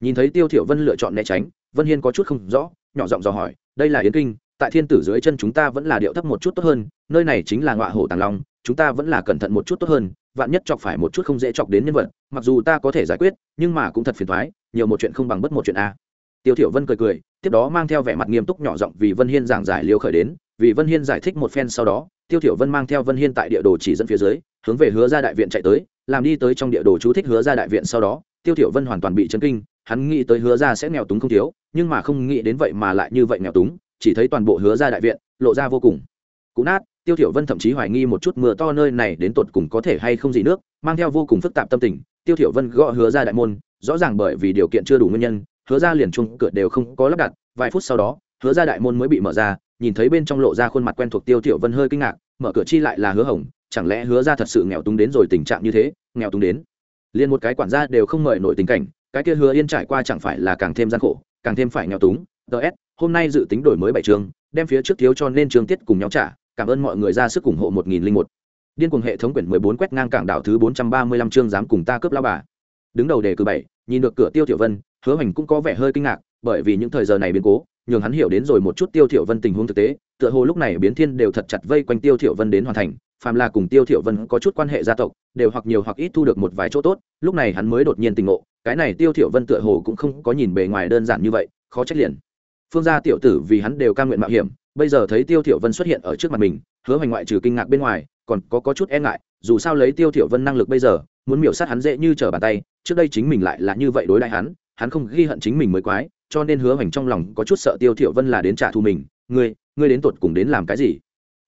Nhìn thấy tiêu thiểu vân lựa chọn né tránh, vân hiên có chút không rõ, nhỏ giọng dò hỏi, đây là yến kinh, tại thiên tử dưới chân chúng ta vẫn là điệu thấp một chút tốt hơn, nơi này chính là ngọa hổ tàng long, chúng ta vẫn là cẩn thận một chút tốt hơn, vạn nhất chọc phải một chút không dễ chọc đến nhân vật, mặc dù ta có thể giải quyết, nhưng mà cũng thật phiền toái nhiều một chuyện không bằng bất một chuyện a. Tiêu thiểu vân cười cười, tiếp đó mang theo vẻ mặt nghiêm túc nhỏ giọng vì vân hiên giảng giải liêu khởi đến, vì vân hiên giải thích một phen sau đó, tiêu thiểu vân mang theo vân hiên tại địa đồ chỉ dẫn phía dưới, hướng về hứa gia đại viện chạy tới, làm đi tới trong địa đồ chú thích hứa gia đại viện sau đó, tiêu thiểu vân hoàn toàn bị chấn kinh, hắn nghĩ tới hứa gia sẽ nghèo túng không thiếu, nhưng mà không nghĩ đến vậy mà lại như vậy nghèo túng, chỉ thấy toàn bộ hứa gia đại viện lộ ra vô cùng cũ nát. Tiêu thiểu vân thậm chí hoài nghi một chút mưa to nơi này đến tột cùng có thể hay không gì nước, mang theo vô cùng phức tạp tâm tình, tiêu thiểu vân gõ hứa ra đại môn rõ ràng bởi vì điều kiện chưa đủ nguyên nhân, hứa ra liền chung cửa đều không có lắp đặt, vài phút sau đó, hứa ra đại môn mới bị mở ra, nhìn thấy bên trong lộ ra khuôn mặt quen thuộc tiêu thiểu vân hơi kinh ngạc, mở cửa chi lại là hứa hồng, chẳng lẽ hứa ra thật sự nghèo túng đến rồi tình trạng như thế? Nghèo túng đến. Liền một cái quản gia đều không mời nổi tình cảnh, cái kia hứa yên trải qua chẳng phải là càng thêm gian khổ, càng thêm phải nghèo túng. Ts hôm nay dự tính đổi mới bảy trường, đem phía trước thiếu cho nên trường tiết cùng nhau trả, cảm ơn mọi người ra sức ủng hộ một nghìn linh một. Điên cuồng hệ thống quyển mười bốn quét ngang cảng đảo thứ bốn trăm ba mươi lăm chương dám cùng ta cướp lao bà đứng đầu đề cử bảy, nhìn được cửa tiêu tiểu vân, hứa hoành cũng có vẻ hơi kinh ngạc, bởi vì những thời giờ này biến cố, nhường hắn hiểu đến rồi một chút tiêu thiểu vân tình huống thực tế, tựa hồ lúc này biến thiên đều thật chặt vây quanh tiêu thiểu vân đến hoàn thành, phàm là cùng tiêu thiểu vân có chút quan hệ gia tộc, đều hoặc nhiều hoặc ít thu được một vài chỗ tốt, lúc này hắn mới đột nhiên tình ngộ, cái này tiêu thiểu vân tựa hồ cũng không có nhìn bề ngoài đơn giản như vậy, khó trách liền. Phương gia tiểu tử vì hắn đều cam nguyện mạo hiểm, bây giờ thấy tiêu thiểu vân xuất hiện ở trước mặt mình, hứa hoành ngoại trừ kinh ngạc bên ngoài, còn có có chút e ngại, dù sao lấy tiêu thiểu vân năng lực bây giờ muốn miểu sát hắn dễ như trở bàn tay, trước đây chính mình lại là như vậy đối đại hắn hắn không ghi hận chính mình mới quái, cho nên hứa hoành trong lòng có chút sợ tiêu thiểu vân là đến trả thù mình, ngươi ngươi đến tột cùng đến làm cái gì?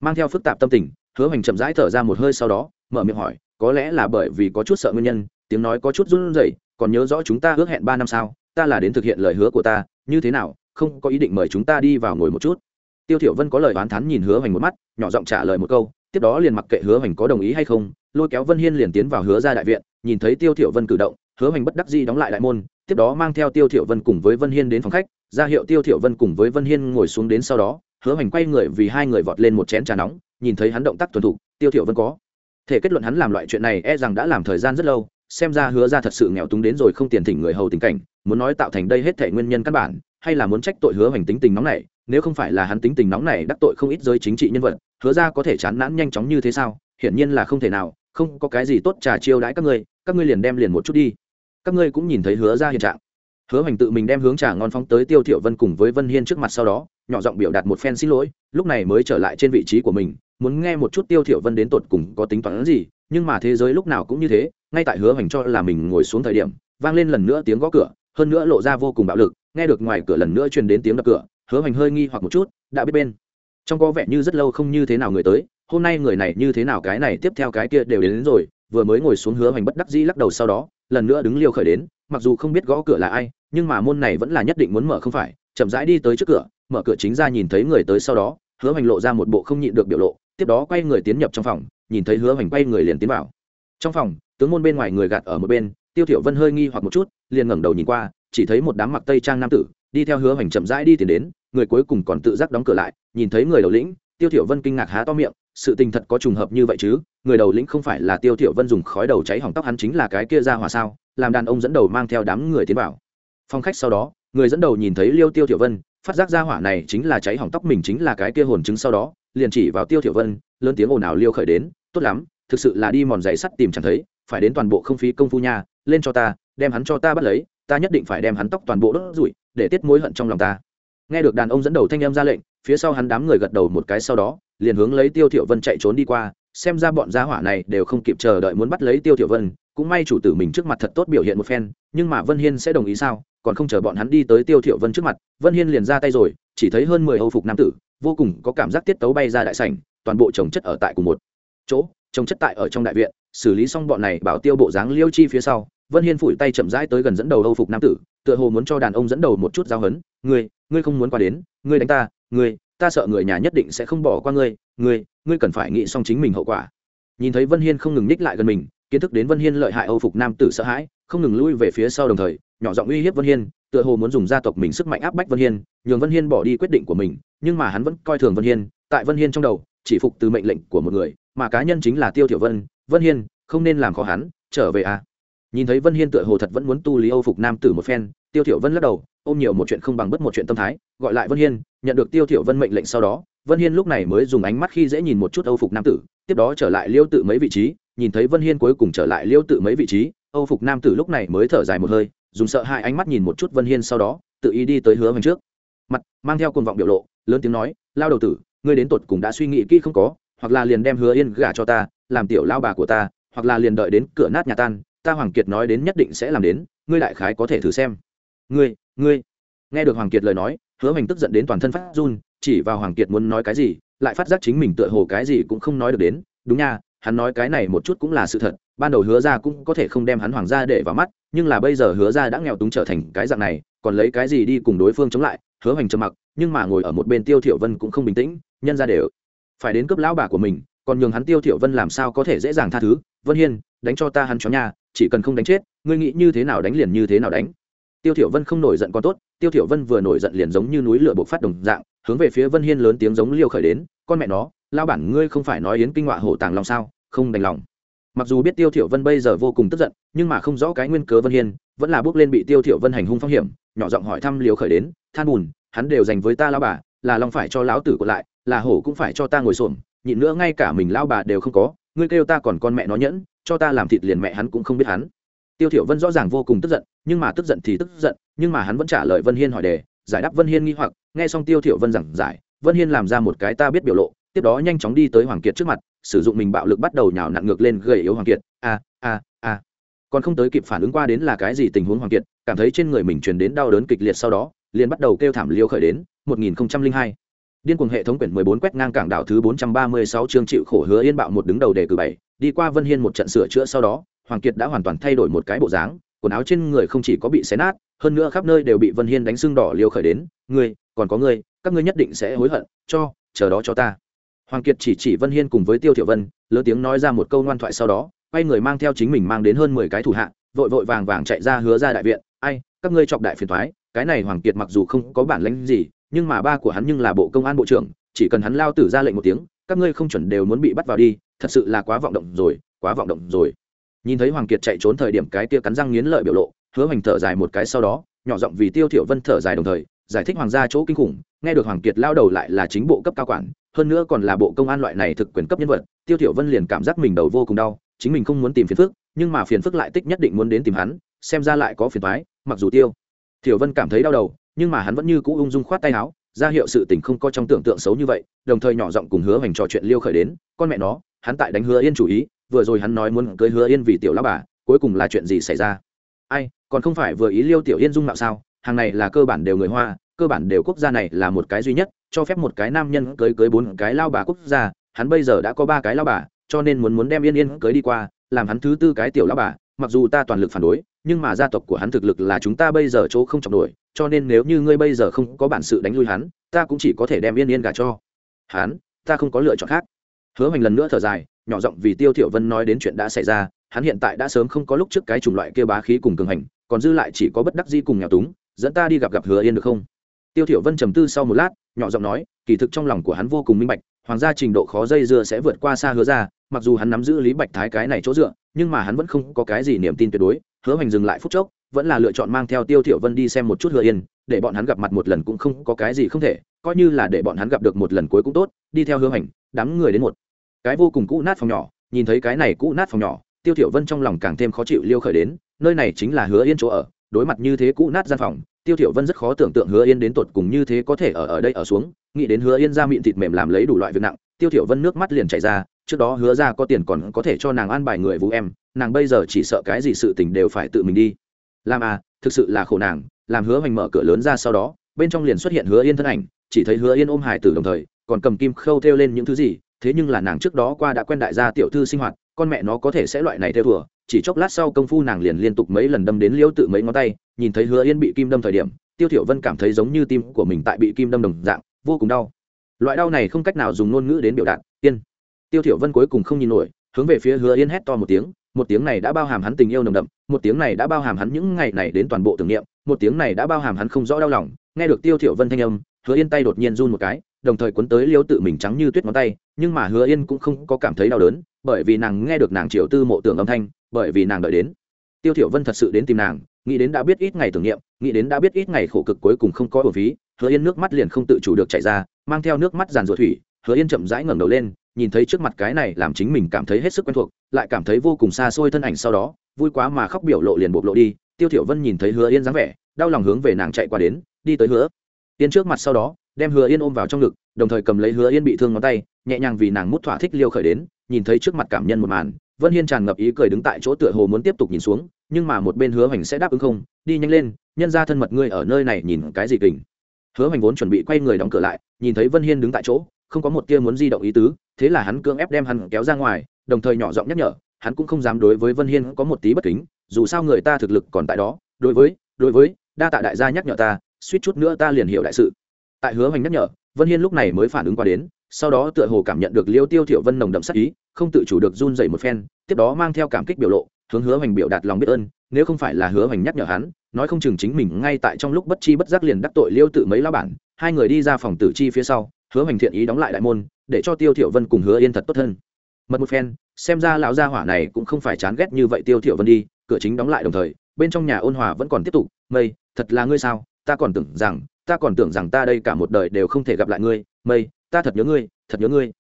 Mang theo phức tạp tâm tình, hứa hoành chậm rãi thở ra một hơi sau đó, mở miệng hỏi, có lẽ là bởi vì có chút sợ nguyên nhân, tiếng nói có chút run rẩy, còn nhớ rõ chúng ta ước hẹn ba năm sau ta là đến thực hiện lời hứa của ta, như thế nào, không có ý định mời chúng ta đi vào ngồi một chút tiêu thiểu vân có lời oán thán nhìn hứa hoành một mắt, nhỏ giọng trả lời một câu, tiếp đó liền mặc kệ hứa hoành có đồng ý hay không, lôi kéo vân hiên liền tiến vào hứa ra đại viện, nhìn thấy tiêu thiểu vân cử động, hứa hoành bất đắc dĩ đóng lại đại môn, tiếp đó mang theo tiêu thiểu vân cùng với vân hiên đến phòng khách, ra hiệu tiêu thiểu vân cùng với vân hiên ngồi xuống đến sau đó, hứa hoành quay người vì hai người vọt lên một chén trà nóng, nhìn thấy hắn động tác tuần thủ tiêu thiểu vân có thể kết luận hắn làm loại chuyện này e rằng đã làm thời gian rất lâu xem ra hứa ra thật sự nghèo túng đến rồi không tiền thỉnh người hầu tình cảnh, muốn nói tạo thành đây hết thể nguyên nhân căn bản, hay là muốn trách tội hứa hoành tính tình nóng này nếu không phải là hắn tính tình nóng này đắc tội không ít giới chính trị nhân vật, hứa ra có thể chán nản nhanh chóng như thế sao? Hiển nhiên là không thể nào, không có cái gì tốt trà chiêu đãi các ngươi các ngươi liền đem liền một chút đi. Các ngươi cũng nhìn thấy hứa ra hiện trạng. Hứa hoành tự mình đem hướng trà ngon phóng tới tiêu thiểu vân cùng với vân hiên trước mặt sau đó, nhỏ giọng biểu đạt một phen xin lỗi, lúc này mới trở lại trên vị trí của mình, muốn nghe một chút tiêu thiểu vân đến tột cùng có tính toán gì, nhưng mà thế giới lúc nào cũng như thế ngay tại hứa hoành cho là mình ngồi xuống thời điểm vang lên lần nữa tiếng gõ cửa hơn nữa lộ ra vô cùng bạo lực nghe được ngoài cửa lần nữa truyền đến tiếng đập cửa hứa hoành hơi nghi hoặc một chút đã biết bên. Trong có vẻ như rất lâu không như thế nào người tới hôm nay người này như thế nào cái này tiếp theo cái kia đều đến, đến rồi vừa mới ngồi xuống hứa hoành bất đắc dĩ lắc đầu sau đó lần nữa đứng liêu khởi đến mặc dù không biết gõ cửa là ai nhưng mà môn này vẫn là nhất định muốn mở không phải chậm rãi đi tới trước cửa mở cửa chính ra nhìn thấy người tới sau đó hứa hoành lộ ra một bộ không nhịn được biểu lộ tiếp đó quay người tiến nhập trong phòng nhìn thấy hứa hoành quay người liền tiến vào. Trong phòng tướng môn bên ngoài người gạt ở một bên, tiêu thiểu vân hơi nghi hoặc một chút, liền ngẩng đầu nhìn qua, chỉ thấy một đám mặc tây trang nam tử, đi theo hứa hoành chậm rãi đi tiến đến, người cuối cùng còn tự giác đóng cửa lại, nhìn thấy người đầu lĩnh, tiêu thiểu vân kinh ngạc há to miệng, sự tình thật có trùng hợp như vậy chứ, người đầu lĩnh không phải là tiêu thiểu vân dùng khói đầu cháy hỏng tóc hắn chính là cái kia ra hỏa sao, làm đàn ông dẫn đầu mang theo đám người tiến vào. Phòng khách sau đó, người dẫn đầu nhìn thấy liêu tiêu thiểu vân, phát giác ra hỏa này chính là cháy hỏng tóc mình chính là cái kia hồn chứng sau đó, liền chỉ vào tiêu thiểu vân, lớn tiếng ồn ào liêu khởi đến, tốt lắm, thực sự là đi mòn giày sắt tìm chẳng thấy phải đến toàn bộ không phí công phu nha, lên cho ta, đem hắn cho ta bắt lấy, ta nhất định phải đem hắn tóc toàn bộ đốt rủi, để tiết mối hận trong lòng ta. Nghe được đàn ông dẫn đầu thanh em ra lệnh, phía sau hắn đám người gật đầu một cái sau đó, liền hướng lấy tiêu thiệu vân chạy trốn đi qua, xem ra bọn gia hỏa này đều không kịp chờ đợi muốn bắt lấy tiêu thiệu vân, cũng may chủ tử mình trước mặt thật tốt biểu hiện một phen, nhưng mà vân hiên sẽ đồng ý sao? Còn không chờ bọn hắn đi tới tiêu thiệu vân trước mặt, vân hiên liền ra tay rồi, chỉ thấy hơn mười hầu phục nam tử, vô cùng có cảm giác tiết tấu bay ra đại sảnh, toàn bộ chồng chất ở tại cùng một chỗ trông chất tại ở trong đại viện, xử lý xong bọn này bảo tiêu bộ dáng liêu chi phía sau, vân hiên phủi tay chậm rãi tới gần dẫn đầu âu phục nam tử, tựa hồ muốn cho đàn ông dẫn đầu một chút giao hấn, ngươi ngươi không muốn qua đến, ngươi đánh ta, ngươi, ta sợ người nhà nhất định sẽ không bỏ qua ngươi ngươi ngươi cần phải nghĩ xong chính mình hậu quả. Nhìn thấy vân hiên không ngừng ních lại gần mình, kiến thức đến vân hiên lợi hại âu phục nam tử sợ hãi, không ngừng lui về phía sau đồng thời, nhỏ giọng uy hiếp vân hiên, tựa hồ muốn dùng gia tộc mình sức mạnh áp bách vân hiên, nhường vân hiên bỏ đi quyết định của mình, nhưng mà hắn vẫn coi thường vân hiên, tại vân hiên trong đầu, chỉ phục từ mệnh lệnh của một người mà cá nhân chính là tiêu thiểu vân vân hiên, không nên làm khó hắn, trở về à. Nhìn thấy vân hiên tựa hồ thật vẫn muốn tu lý âu phục nam tử một phen, tiêu thiểu vân lắc đầu, ôm nhiều một chuyện không bằng bất một chuyện tâm thái, gọi lại vân hiên, nhận được tiêu thiểu vân mệnh lệnh sau đó, vân hiên lúc này mới dùng ánh mắt khi dễ nhìn một chút âu phục nam tử, tiếp đó trở lại liêu tự mấy vị trí, nhìn thấy vân hiên cuối cùng trở lại liêu tự mấy vị trí, âu phục nam tử lúc này mới thở dài một hơi, dùng sợ hãi ánh mắt nhìn một chút vân hiên sau đó, tự ý đi tới hứa hoành trước. Mặt, mang theo cuồng vọng biểu lộ, lớn tiếng nói, lao đầu tử, ngươi đến tột cùng đã suy nghĩ kỹ không có hoặc là liền đem hứa yên gả cho ta, làm tiểu lao bà của ta, hoặc là liền đợi đến cửa nát nhà tan, ta hoàng kiệt nói đến nhất định sẽ làm đến, ngươi đại khái có thể thử xem. Ngươi ngươi. Nghe được hoàng kiệt lời nói, hứa hoành tức giận đến toàn thân phát run, chỉ vào hoàng kiệt muốn nói cái gì, lại phát giác chính mình tựa hồ cái gì cũng không nói được đến. Đúng nha, hắn nói cái này một chút cũng là sự thật, ban đầu hứa ra cũng có thể không đem hắn hoàng gia để vào mắt, nhưng là bây giờ hứa ra đã nghèo túng trở thành cái dạng này, còn lấy cái gì đi cùng đối phương chống lại, hứa hoành trầm mặc, nhưng mà ngồi ở một bên tiêu thiểu vân cũng không bình tĩnh, nhân ra đều phải đến cướp lão bà của mình, còn nhường hắn tiêu thiểu vân làm sao có thể dễ dàng tha thứ? Vân hiên, đánh cho ta hắn chó nhà, chỉ cần không đánh chết, ngươi nghĩ như thế nào đánh liền như thế nào đánh. Tiêu thiểu vân không nổi giận còn tốt, tiêu thiểu vân vừa nổi giận liền giống như núi lửa bộc phát đồng dạng, hướng về phía vân hiên lớn tiếng giống liêu khởi đến, con mẹ nó lao bản ngươi không phải nói yến kinh ngọa hổ tàng lòng sao? Không đành lòng. Mặc dù biết tiêu thiểu vân bây giờ vô cùng tức giận, nhưng mà không rõ cái nguyên cớ vân hiên, vẫn là bước lên bị tiêu thiểu vân hành hung phong hiểm, nhỏ giọng hỏi thăm liều khởi đến, than buồn hắn đều dành với ta lão bà, là lòng phải cho lão tử của lại là hổ cũng phải cho ta ngồi xổm, nhịn nữa ngay cả mình lao bà đều không có, ngươi kêu ta còn con mẹ nó nhẫn, cho ta làm thịt liền mẹ hắn cũng không biết hắn. Tiêu thiểu vân rõ ràng vô cùng tức giận, nhưng mà tức giận thì tức giận, nhưng mà hắn vẫn trả lời vân hiên hỏi đề, giải đáp vân hiên nghi hoặc, nghe xong tiêu thiểu vân giảng giải, vân hiên làm ra một cái ta biết biểu lộ, tiếp đó nhanh chóng đi tới hoàng kiệt trước mặt, sử dụng mình bạo lực bắt đầu nhào nặn ngược lên gầy yếu hoàng kiệt, a a a. Còn không tới kịp phản ứng qua đến là cái gì tình huống hoàng kiệt, cảm thấy trên người mình truyền đến đau đớn kịch liệt sau đó, liền bắt đầu kêu thảm liêu khởi đến 1002 điên cuồng hệ thống quyển 14 quét ngang cảng đảo thứ 436 chương chịu khổ hứa yên bạo một đứng đầu đề cử bảy, đi qua vân hiên một trận sửa chữa sau đó, hoàng kiệt đã hoàn toàn thay đổi một cái bộ dáng, quần áo trên người không chỉ có bị xé nát, hơn nữa khắp nơi đều bị vân hiên đánh sưng đỏ liêu khởi đến, ngươi, còn có ngươi, các ngươi nhất định sẽ hối hận, cho, chờ đó cho ta. Hoàng kiệt chỉ chỉ vân hiên cùng với tiêu thiểu vân, lớn tiếng nói ra một câu ngoan thoại sau đó, quay người mang theo chính mình mang đến hơn mười cái thủ hạ, vội vội vàng vàng chạy ra hứa ra đại viện, ai, các ngươi chọc đại phiền toái, cái này hoàng kiệt mặc dù không có bản lĩnh gì nhưng mà ba của hắn nhưng là bộ công an bộ trưởng, chỉ cần hắn lao tử ra lệnh một tiếng, các ngươi không chuẩn đều muốn bị bắt vào đi, thật sự là quá vọng động rồi, quá vọng động rồi. Nhìn thấy hoàng kiệt chạy trốn thời điểm cái kia cắn răng nghiến lợi biểu lộ, hứa hoành thở dài một cái sau đó, nhỏ giọng vì tiêu thiểu vân thở dài đồng thời, giải thích hoàng gia chỗ kinh khủng, nghe được hoàng kiệt lao đầu lại là chính bộ cấp cao quản, hơn nữa còn là bộ công an loại này thực quyền cấp nhân vật, tiêu thiểu vân liền cảm giác mình đầu vô cùng đau, chính mình không muốn tìm phiền phức, nhưng mà phiền phức lại tích nhất định muốn đến tìm hắn, xem ra lại có phiền toái, mặc dù tiêu thiểu vân cảm thấy đau đầu nhưng mà hắn vẫn như cũ ung dung khoát tay áo, ra hiệu sự tình không có trong tưởng tượng xấu như vậy, đồng thời nhỏ giọng cùng hứa hoành trò chuyện liêu khởi đến, con mẹ nó, hắn tại đánh hứa yên chủ ý, vừa rồi hắn nói muốn cưới hứa yên vì tiểu lão bà, cuối cùng là chuyện gì xảy ra? Ai, còn không phải vừa ý liêu tiểu yên dung mạo sao, hàng này là cơ bản đều người hoa, cơ bản đều quốc gia này là một cái duy nhất, cho phép một cái nam nhân cưới cưới bốn cái lao bà quốc gia, hắn bây giờ đã có ba cái lao bà, cho nên muốn muốn đem yên yên cưới đi qua, làm hắn thứ tư cái tiểu lao bà, mặc dù ta toàn lực phản đối, nhưng mà gia tộc của hắn thực lực là chúng ta bây giờ chỗ không chọc nổi cho nên nếu như ngươi bây giờ không có bản sự đánh lui hắn, ta cũng chỉ có thể đem yên yên gả cho. Hắn, ta không có lựa chọn khác. Hứa hoành lần nữa thở dài, nhỏ giọng vì tiêu thiểu vân nói đến chuyện đã xảy ra, hắn hiện tại đã sớm không có lúc trước cái chủng loại kia bá khí cùng cường hành, còn dư lại chỉ có bất đắc di cùng nghèo túng, dẫn ta đi gặp gặp hứa yên được không? Tiêu thiểu vân trầm tư sau một lát, nhỏ giọng nói, kỳ thực trong lòng của hắn vô cùng minh bạch, hoàng gia trình độ khó dây dưa sẽ vượt qua xa hứa ra mặc dù hắn nắm giữ lý bạch thái cái này chỗ dựa, nhưng mà hắn vẫn không có cái gì niềm tin tuyệt đối. Hứa hoành dừng lại phút chốc vẫn là lựa chọn mang theo tiêu thiểu vân đi xem một chút hứa yên, để bọn hắn gặp mặt một lần cũng không có cái gì không thể, coi như là để bọn hắn gặp được một lần cuối cũng tốt, đi theo hứa hành đám người đến một cái vô cùng cũ nát phòng nhỏ, nhìn thấy cái này cũ nát phòng nhỏ, tiêu thiểu vân trong lòng càng thêm khó chịu liêu khởi đến, nơi này chính là hứa yên chỗ ở, đối mặt như thế cũ nát gian phòng, tiêu thiểu vân rất khó tưởng tượng hứa yên đến tột cùng như thế có thể ở ở đây ở xuống, nghĩ đến hứa yên ra miệng thịt mềm làm lấy đủ loại việc nặng, tiêu thiểu vân nước mắt liền chảy ra, trước đó hứa ra có tiền còn có thể cho nàng an bài người vũ em, nàng bây giờ chỉ sợ cái gì sự tình đều phải tự mình đi làm à thực sự là khổ nàng, làm hứa hoành mở cửa lớn ra sau đó, bên trong liền xuất hiện hứa yên thân ảnh, chỉ thấy hứa yên ôm hải tử đồng thời, còn cầm kim khâu thêu lên những thứ gì, thế nhưng là nàng trước đó qua đã quen đại gia tiểu thư sinh hoạt, con mẹ nó có thể sẽ loại này theo thùa chỉ chốc lát sau công phu nàng liền liên tục mấy lần đâm đến liễu tự mấy ngón tay, nhìn thấy hứa yên bị kim đâm thời điểm, tiêu thiểu vân cảm thấy giống như tim của mình tại bị kim đâm đồng dạng, vô cùng đau. Loại đau này không cách nào dùng ngôn ngữ đến biểu đạt, yên. Tiêu thiểu vân cuối cùng không nhìn nổi, hướng về phía hứa yên hét to một tiếng một tiếng này đã bao hàm hắn tình yêu nồng đậm, một tiếng này đã bao hàm hắn những ngày này đến toàn bộ tưởng niệm, một tiếng này đã bao hàm hắn không rõ đau lòng, nghe được tiêu thiểu vân thanh âm, hứa yên tay đột nhiên run một cái, đồng thời cuốn tới liêu tự mình trắng như tuyết ngón tay, nhưng mà hứa yên cũng không có cảm thấy đau đớn, bởi vì nàng nghe được nàng triệu tư mộ tưởng âm thanh, bởi vì nàng đợi đến. Tiêu thiểu vân thật sự đến tìm nàng, nghĩ đến đã biết ít ngày tưởng niệm, nghĩ đến đã biết ít ngày khổ cực cuối cùng không có ở phí, hứa yên nước mắt liền không tự chủ được chảy ra, mang theo nước mắt giàn ruột thủy, hứa yên chậm rãi ngẩng đầu lên nhìn thấy trước mặt cái này làm chính mình cảm thấy hết sức quen thuộc, lại cảm thấy vô cùng xa xôi thân ảnh sau đó, vui quá mà khóc biểu lộ liền bộc lộ đi, tiêu thiểu vân nhìn thấy hứa yên dáng vẻ, đau lòng hướng về nàng chạy qua đến, đi tới hứa yên trước mặt sau đó, đem hứa yên ôm vào trong ngực, đồng thời cầm lấy hứa yên bị thương ngón tay, nhẹ nhàng vì nàng mút thỏa thích liêu khởi đến, nhìn thấy trước mặt cảm nhân một màn, vân hiên tràn ngập ý cười đứng tại chỗ tựa hồ muốn tiếp tục nhìn xuống, nhưng mà một bên hứa hoành sẽ đáp ứng không, đi nhanh lên, nhân ra thân mật ngươi ở nơi này nhìn cái gì kình. Hứa hoành vốn chuẩn bị quay người đóng cửa lại, nhìn thấy vân hiên đứng tại chỗ không có một tia muốn di động ý tứ, thế là hắn cưỡng ép đem hắn kéo ra ngoài, đồng thời nhỏ giọng nhắc nhở, hắn cũng không dám đối với vân hiên có một tí bất kính, dù sao người ta thực lực còn tại đó, đối với đối với, đa tạ đại gia nhắc nhở ta, suýt chút nữa ta liền hiểu đại sự. Tại hứa hoành nhắc nhở, vân hiên lúc này mới phản ứng qua đến, sau đó tựa hồ cảm nhận được liêu tiêu thiểu vân nồng đậm sắc ý, không tự chủ được run rẩy một phen, tiếp đó mang theo cảm kích biểu lộ, hướng hứa hoành biểu đạt lòng biết ơn, nếu không phải là hứa hoành nhắc nhở hắn, nói không chừng chính mình ngay tại trong lúc bất chi bất giác liền đắc tội liêu tự mấy lão bản, hai người đi ra phòng tử chi phía sau hứa hoành thiện ý đóng lại đại môn, để cho tiêu thiểu vân cùng hứa yên thật tốt hơn. Mật một phen, xem ra lão gia hỏa này cũng không phải chán ghét như vậy tiêu thiểu vân đi, cửa chính đóng lại đồng thời, bên trong nhà ôn hòa vẫn còn tiếp tục, mây, thật là ngươi sao? Ta còn tưởng rằng, ta còn tưởng rằng ta đây cả một đời đều không thể gặp lại ngươi. Mây, ta thật nhớ ngươi, thật nhớ ngươi.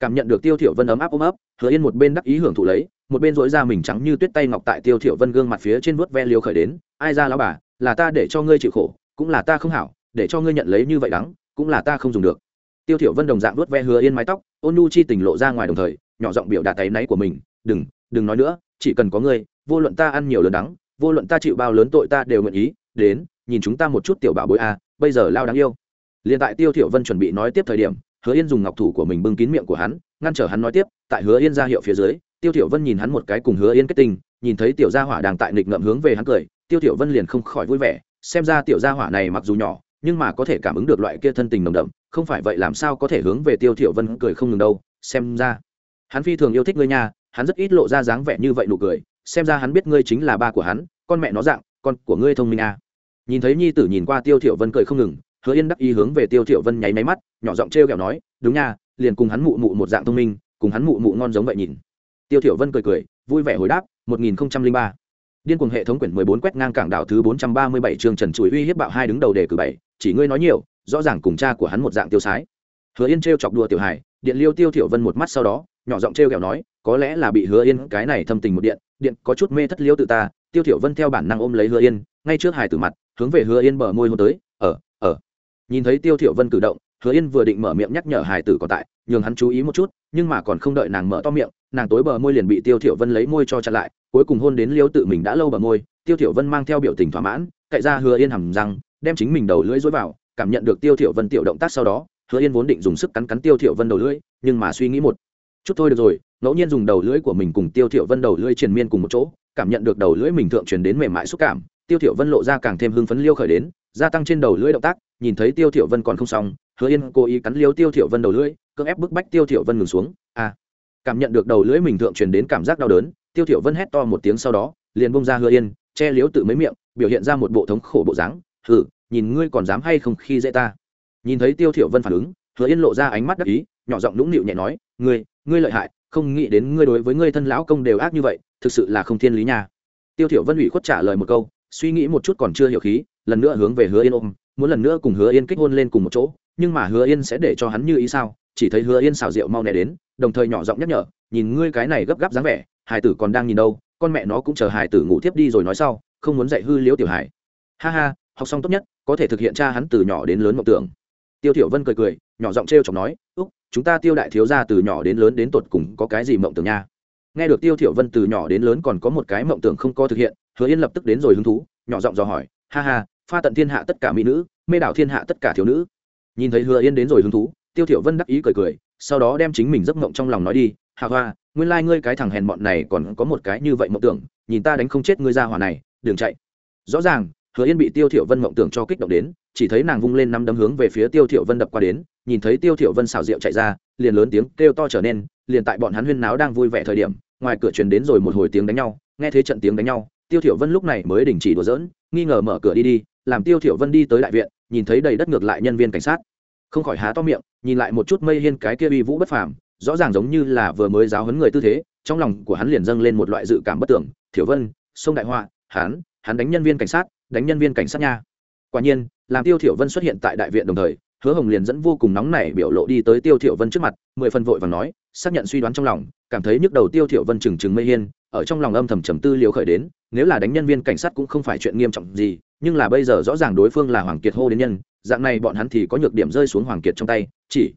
Cảm nhận được tiêu thiểu vân ấm áp ôm ấp, hứa yên một bên đắc ý hưởng thụ lấy, một bên rối ra mình trắng như tuyết tay ngọc tại tiêu thiểu vân gương mặt phía trên vuốt ve liều khởi đến, ai ra lão bà, là ta để cho ngươi chịu khổ, cũng là ta không hảo, để cho ngươi nhận lấy như vậy đắng, cũng là ta không dùng được tiêu thiểu vân đồng dạng vuốt ve hứa yên mái tóc, ôn nhu chi tình lộ ra ngoài đồng thời, nhỏ giọng biểu đạt tay náy của mình, đừng đừng nói nữa, chỉ cần có ngươi, vô luận ta ăn nhiều lớn đắng, vô luận ta chịu bao lớn tội ta đều nguyện ý, đến, nhìn chúng ta một chút tiểu bảo bối a, bây giờ lao đáng yêu. Liền tại tiêu thiểu vân chuẩn bị nói tiếp thời điểm, hứa yên dùng ngọc thủ của mình bưng kín miệng của hắn, ngăn trở hắn nói tiếp, tại hứa yên ra hiệu phía dưới, tiêu thiểu vân nhìn hắn một cái cùng hứa yên kết tình, nhìn thấy tiểu gia hỏa đang tại nghịch ngợm hướng về hắn cười, tiêu thiểu vân liền không khỏi vui vẻ, xem ra tiểu gia hỏa này mặc dù nhỏ nhưng mà có thể cảm ứng được loại kia thân tình nồng đậm, không phải vậy làm sao có thể hướng về tiêu thiểu vân cười không ngừng đâu, xem ra. Hắn phi thường yêu thích ngươi nha, hắn rất ít lộ ra dáng vẻ như vậy nụ cười, xem ra hắn biết ngươi chính là ba của hắn, con mẹ nó dạng, con của ngươi thông minh à. nhìn thấy nhi tử nhìn qua tiêu thiểu vân cười không ngừng, hứa yên đắc ý hướng về tiêu thiểu vân nháy máy mắt, nhỏ giọng treo kẹo nói, đúng nha, liền cùng hắn mụ mụ một dạng thông minh, cùng hắn mụ mụ ngon giống vậy nhìn. Tiêu thiểu vân cười cười, vui vẻ hồi đáp 1003 điên cuồng hệ thống quyển 14 quét ngang cảng đảo thứ 437 chương trần chuỗi uy hiếp bạo hai đứng đầu đề cử bảy, chỉ ngươi nói nhiều, rõ ràng cùng cha của hắn một dạng tiêu sái. Hứa yên treo chọc đùa tiểu hải, điện liêu tiêu thiểu vân một mắt sau đó, nhỏ giọng treo kẹo nói, có lẽ là bị hứa yên cái này thâm tình một điện điện có chút mê thất liêu tự ta. Tiêu thiểu vân theo bản năng ôm lấy hứa yên, ngay trước hải tử mặt, hướng về hứa yên bờ môi hôn tới ở ở nhìn thấy tiêu thiểu vân cử động hứa yên vừa định mở miệng nhắc nhở hải tử còn tại, nhường hắn chú ý một chút, nhưng mà còn không đợi nàng mở to miệng, nàng tối bờ môi liền bị tiêu thiểu vân lấy môi cho chặn lại, cuối cùng hôn đến liêu tự mình đã lâu bờ môi, tiêu thiểu vân mang theo biểu tình thỏa mãn, cậy ra hứa yên hầm răng, đem chính mình đầu lưỡi dối vào, cảm nhận được tiêu thiểu vân tiểu động tác sau đó, hứa yên vốn định dùng sức cắn cắn tiêu thiểu vân đầu lưỡi, nhưng mà suy nghĩ một chút thôi được rồi, ngẫu nhiên dùng đầu lưỡi của mình cùng tiêu thiểu vân đầu lưỡi truyền miên cùng một chỗ, cảm nhận được đầu lưỡi mình thượng truyền đến mềm mại xúc cảm, tiêu thiểu vân lộ ra càng thêm hưng phấn liêu khởi đến gia tăng trên đầu lưỡi động tác, nhìn thấy tiêu thiểu vân còn không xong, hứa yên cố ý cắn liếu tiêu thiểu vân đầu lưỡi, cưỡng ép bức bách tiêu thiểu vân ngừng xuống. À cảm nhận được đầu lưỡi mình thượng truyền đến cảm giác đau đớn, tiêu thiểu vân hét to một tiếng sau đó, liền bung ra hứa yên, che liếu tự mấy miệng, biểu hiện ra một bộ thống khổ bộ dáng. Hừ nhìn ngươi còn dám hay không khi dễ ta? Nhìn thấy tiêu thiểu vân phản ứng, hứa yên lộ ra ánh mắt đắc ý, nhỏ giọng nũng nịu nhẹ nói, ngươi ngươi lợi hại, không nghĩ đến ngươi đối với ngươi thân lão công đều ác như vậy, thực sự là không thiên lý nha. Tiêu thiểu vân ủy khuất trả lời một câu, suy nghĩ một chút còn chưa hiểu khí lần nữa hướng về hứa yên ôm, muốn lần nữa cùng hứa yên kích hôn lên cùng một chỗ, nhưng mà hứa yên sẽ để cho hắn như ý sao? Chỉ thấy hứa yên xào rượu mau nè đến, đồng thời nhỏ giọng nhắc nhở, nhìn ngươi cái này gấp gáp dáng vẻ hải tử còn đang nhìn đâu, con mẹ nó cũng chờ hải tử ngủ tiếp đi rồi nói sau, không muốn dạy hư liễu tiểu hải ha ha, học xong tốt nhất, có thể thực hiện cha hắn từ nhỏ đến lớn mộng tưởng. Tiêu thiểu vân cười cười, nhỏ giọng treo chọc nói, úc, chúng ta tiêu đại thiếu gia từ nhỏ đến lớn đến tột cùng có cái gì mộng tưởng nha? Nghe được tiêu thiểu vân từ nhỏ đến lớn còn có một cái mộng tưởng không có thực hiện, hứa yên lập tức đến rồi hứng thú, nhỏ giọng dò hỏi ha ha, pha tận thiên hạ tất cả mỹ nữ, mê đảo thiên hạ tất cả thiếu nữ. Nhìn thấy hứa yên đến rồi hứng thú, tiêu thiểu vân đắc ý cười cười, sau đó đem chính mình giấc mộng trong lòng nói đi, hà hoa, nguyên lai like ngươi cái thằng hèn mọn này còn có một cái như vậy mộng tưởng, nhìn ta đánh không chết ngươi ra hỏa này, đừng chạy. Rõ ràng, hứa yên bị tiêu thiểu vân mộng tưởng cho kích động đến, chỉ thấy nàng vung lên năm đấm hướng về phía tiêu thiểu vân đập qua đến, nhìn thấy tiêu thiểu vân xảo diệu chạy ra, liền lớn tiếng kêu to trở nên, liền tại bọn hắn huyên náo đang vui vẻ thời điểm, ngoài cửa truyền đến rồi một hồi tiếng đánh nhau, nghe thấy trận tiếng đánh nhau tiêu thiểu vân lúc này mới đình chỉ đùa giỡn, nghi ngờ mở cửa đi đi, làm tiêu thiểu vân đi tới đại viện, nhìn thấy đầy đất ngược lại nhân viên cảnh sát. Không khỏi há to miệng, nhìn lại một chút mây hiên cái kia uy vũ bất phàm, rõ ràng giống như là vừa mới giáo huấn người tư thế, trong lòng của hắn liền dâng lên một loại dự cảm bất tưởng. Thiểu vân, sông đại họa, hắn hắn đánh nhân viên cảnh sát, đánh nhân viên cảnh sát nha. Quả nhiên, làm tiêu thiểu vân xuất hiện tại đại viện đồng thời, hứa hồng liền dẫn vô cùng nóng nảy biểu lộ đi tới tiêu thiểu vân trước mặt, mười phần vội và nói, xác nhận suy đoán trong lòng, cảm thấy nhức đầu tiêu thiểu vân chừng chừng mây hiên ở trong lòng âm thầm trầm tư liều khởi đến, nếu là đánh nhân viên cảnh sát cũng không phải chuyện nghiêm trọng gì, nhưng là bây giờ rõ ràng đối phương là hoàng kiệt hô đến nhân, dạng này bọn hắn thì có nhược điểm rơi xuống hoàng kiệt trong tay, chỉ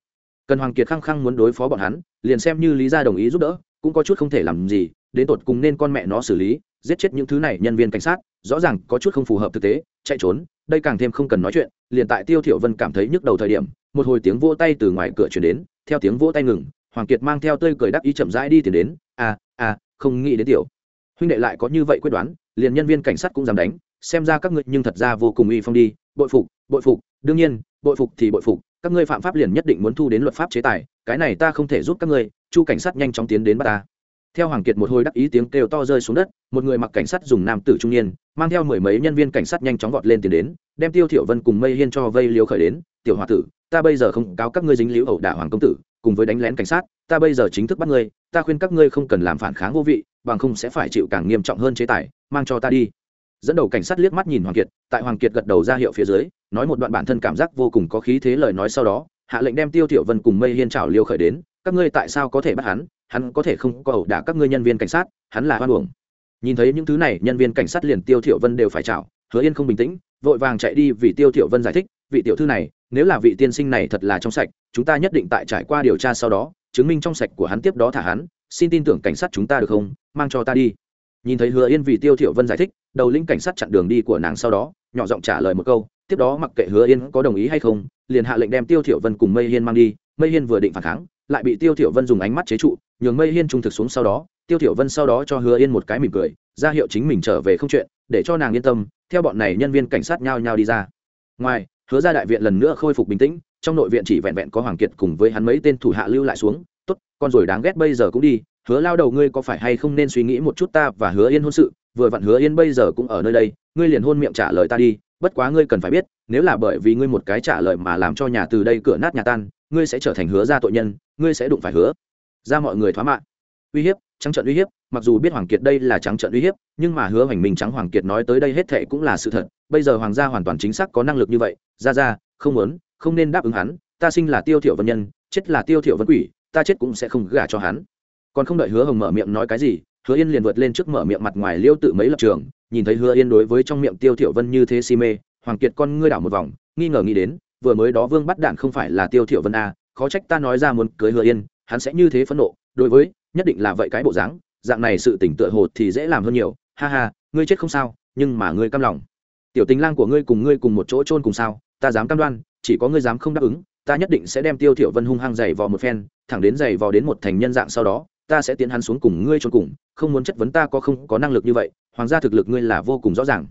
cần hoàng kiệt khăng khăng muốn đối phó bọn hắn, liền xem như lý gia đồng ý giúp đỡ, cũng có chút không thể làm gì, đến tột cùng nên con mẹ nó xử lý, giết chết những thứ này nhân viên cảnh sát, rõ ràng có chút không phù hợp thực tế, chạy trốn, đây càng thêm không cần nói chuyện, liền tại tiêu thiểu vân cảm thấy nhức đầu thời điểm, một hồi tiếng vỗ tay từ ngoài cửa truyền đến, theo tiếng vỗ tay ngừng, hoàng kiệt mang theo tươi cười đắc ý chậm rãi đi tiến đến à à không nghĩ đến tiểu. Huynh đệ lại có như vậy quyết đoán, liền nhân viên cảnh sát cũng dám đánh, xem ra các ngươi nhưng thật ra vô cùng uy phong đi. Bội phục bội phục, đương nhiên, bội phục thì bội phục, các ngươi phạm pháp liền nhất định muốn thu đến luật pháp chế tài, cái này ta không thể giúp các ngươi, chu cảnh sát nhanh chóng tiến đến bắt ta. Theo hoàng kiệt một hồi đắc ý tiếng kêu to rơi xuống đất, một người mặc cảnh sát dùng nam tử trung niên, mang theo mười mấy nhân viên cảnh sát nhanh chóng vọt lên tiến đến, đem tiêu thiểu vân cùng mây hiên cho vây liều khởi đến. Tiểu hòa tử, ta bây giờ không cáo các ngươi dính liễu ẩu đả hoàng công tử cùng với đánh lén cảnh sát, ta bây giờ chính thức bắt ngươi, ta khuyên các ngươi không cần làm phản kháng vô vị, bằng không sẽ phải chịu càng nghiêm trọng hơn chế tài, mang cho ta đi. Dẫn đầu cảnh sát liếc mắt nhìn hoàng kiệt, tại hoàng kiệt gật đầu ra hiệu phía dưới, nói một đoạn bản thân cảm giác vô cùng có khí thế lời nói sau đó, hạ lệnh đem tiêu tiểu vân cùng mây hiên trảo liêu khởi đến, các ngươi tại sao có thể bắt hắn? Hắn có thể không có ẩu đả các ngươi nhân viên cảnh sát, hắn là hoan uổng. Nhìn thấy những thứ này, nhân viên cảnh sát liền tiêu tiểu vân đều phải chảo hứa yên không bình tĩnh, vội vàng chạy đi vì tiêu tiểu vân giải thích, vị tiểu thư này nếu là vị tiên sinh này thật là trong sạch, chúng ta nhất định tại trải qua điều tra sau đó, chứng minh trong sạch của hắn tiếp đó thả hắn, xin tin tưởng cảnh sát chúng ta được không? Mang cho ta đi. Nhìn thấy hứa yên vì tiêu thiểu vân giải thích, đầu lĩnh cảnh sát chặn đường đi của nàng sau đó, nhỏ giọng trả lời một câu, tiếp đó mặc kệ hứa yên có đồng ý hay không, liền hạ lệnh đem tiêu thiểu vân cùng mây hiên mang đi. Mây hiên vừa định phản kháng, lại bị tiêu thiểu vân dùng ánh mắt chế trụ, nhường mây hiên trung thực xuống sau đó. Tiêu thiểu vân sau đó cho hứa yên một cái mỉm cười, ra hiệu chính mình trở về không chuyện, để cho nàng yên tâm, theo bọn này nhân viên cảnh sát nhao nhao đi ra. Ngoài hứa ra đại viện lần nữa khôi phục bình tĩnh, trong nội viện chỉ vẹn vẹn có hoàng kiệt cùng với hắn mấy tên thủ hạ lưu lại xuống. Tốt, con rồi đáng ghét bây giờ cũng đi. Hứa lao đầu ngươi có phải hay không nên suy nghĩ một chút ta và hứa yên hôn sự? Vừa vặn hứa yên bây giờ cũng ở nơi đây, ngươi liền hôn miệng trả lời ta đi. Bất quá ngươi cần phải biết, nếu là bởi vì ngươi một cái trả lời mà làm cho nhà từ đây cửa nát nhà tan, ngươi sẽ trở thành hứa ra tội nhân, ngươi sẽ đụng phải hứa ra mọi người thoá mạng uy hiếp, trắng trận uy hiếp mặc dù biết hoàng kiệt đây là trắng trợn uy hiếp, nhưng mà hứa hoành minh trắng hoàng kiệt nói tới đây hết thệ cũng là sự thật. Bây giờ hoàng gia hoàn toàn chính xác có năng lực như vậy. Ra ra, không muốn, không nên đáp ứng hắn. Ta sinh là tiêu thiểu vân nhân, chết là tiêu thiểu vân quỷ, ta chết cũng sẽ không gả cho hắn. Còn không đợi hứa hồng mở miệng nói cái gì, hứa yên liền vượt lên trước mở miệng mặt ngoài liêu tự mấy lập trường, nhìn thấy hứa yên đối với trong miệng tiêu thiểu vân như thế si mê, hoàng kiệt con ngươi đảo một vòng, nghi ngờ nghĩ đến, vừa mới đó vương bắt đạn không phải là tiêu thiểu vân a, khó trách ta nói ra muốn cưới hứa yên, hắn sẽ như thế phẫn nộ, đối với, nhất định là vậy cái bộ dáng dạng này sự tỉnh tựa hồ thì dễ làm hơn nhiều. Ha ha, ngươi chết không sao, nhưng mà ngươi cam lòng. Tiểu tình lang của ngươi cùng ngươi cùng một chỗ chôn cùng sao, ta dám cam đoan, chỉ có ngươi dám không đáp ứng, ta nhất định sẽ đem tiêu thiểu vân hung hăng giày vò một phen, thẳng đến giày vò đến một thành nhân dạng sau đó, ta sẽ tiến hắn xuống cùng ngươi chôn cùng, không muốn chất vấn ta có không có năng lực như vậy, hoàng gia thực lực ngươi là vô cùng rõ ràng.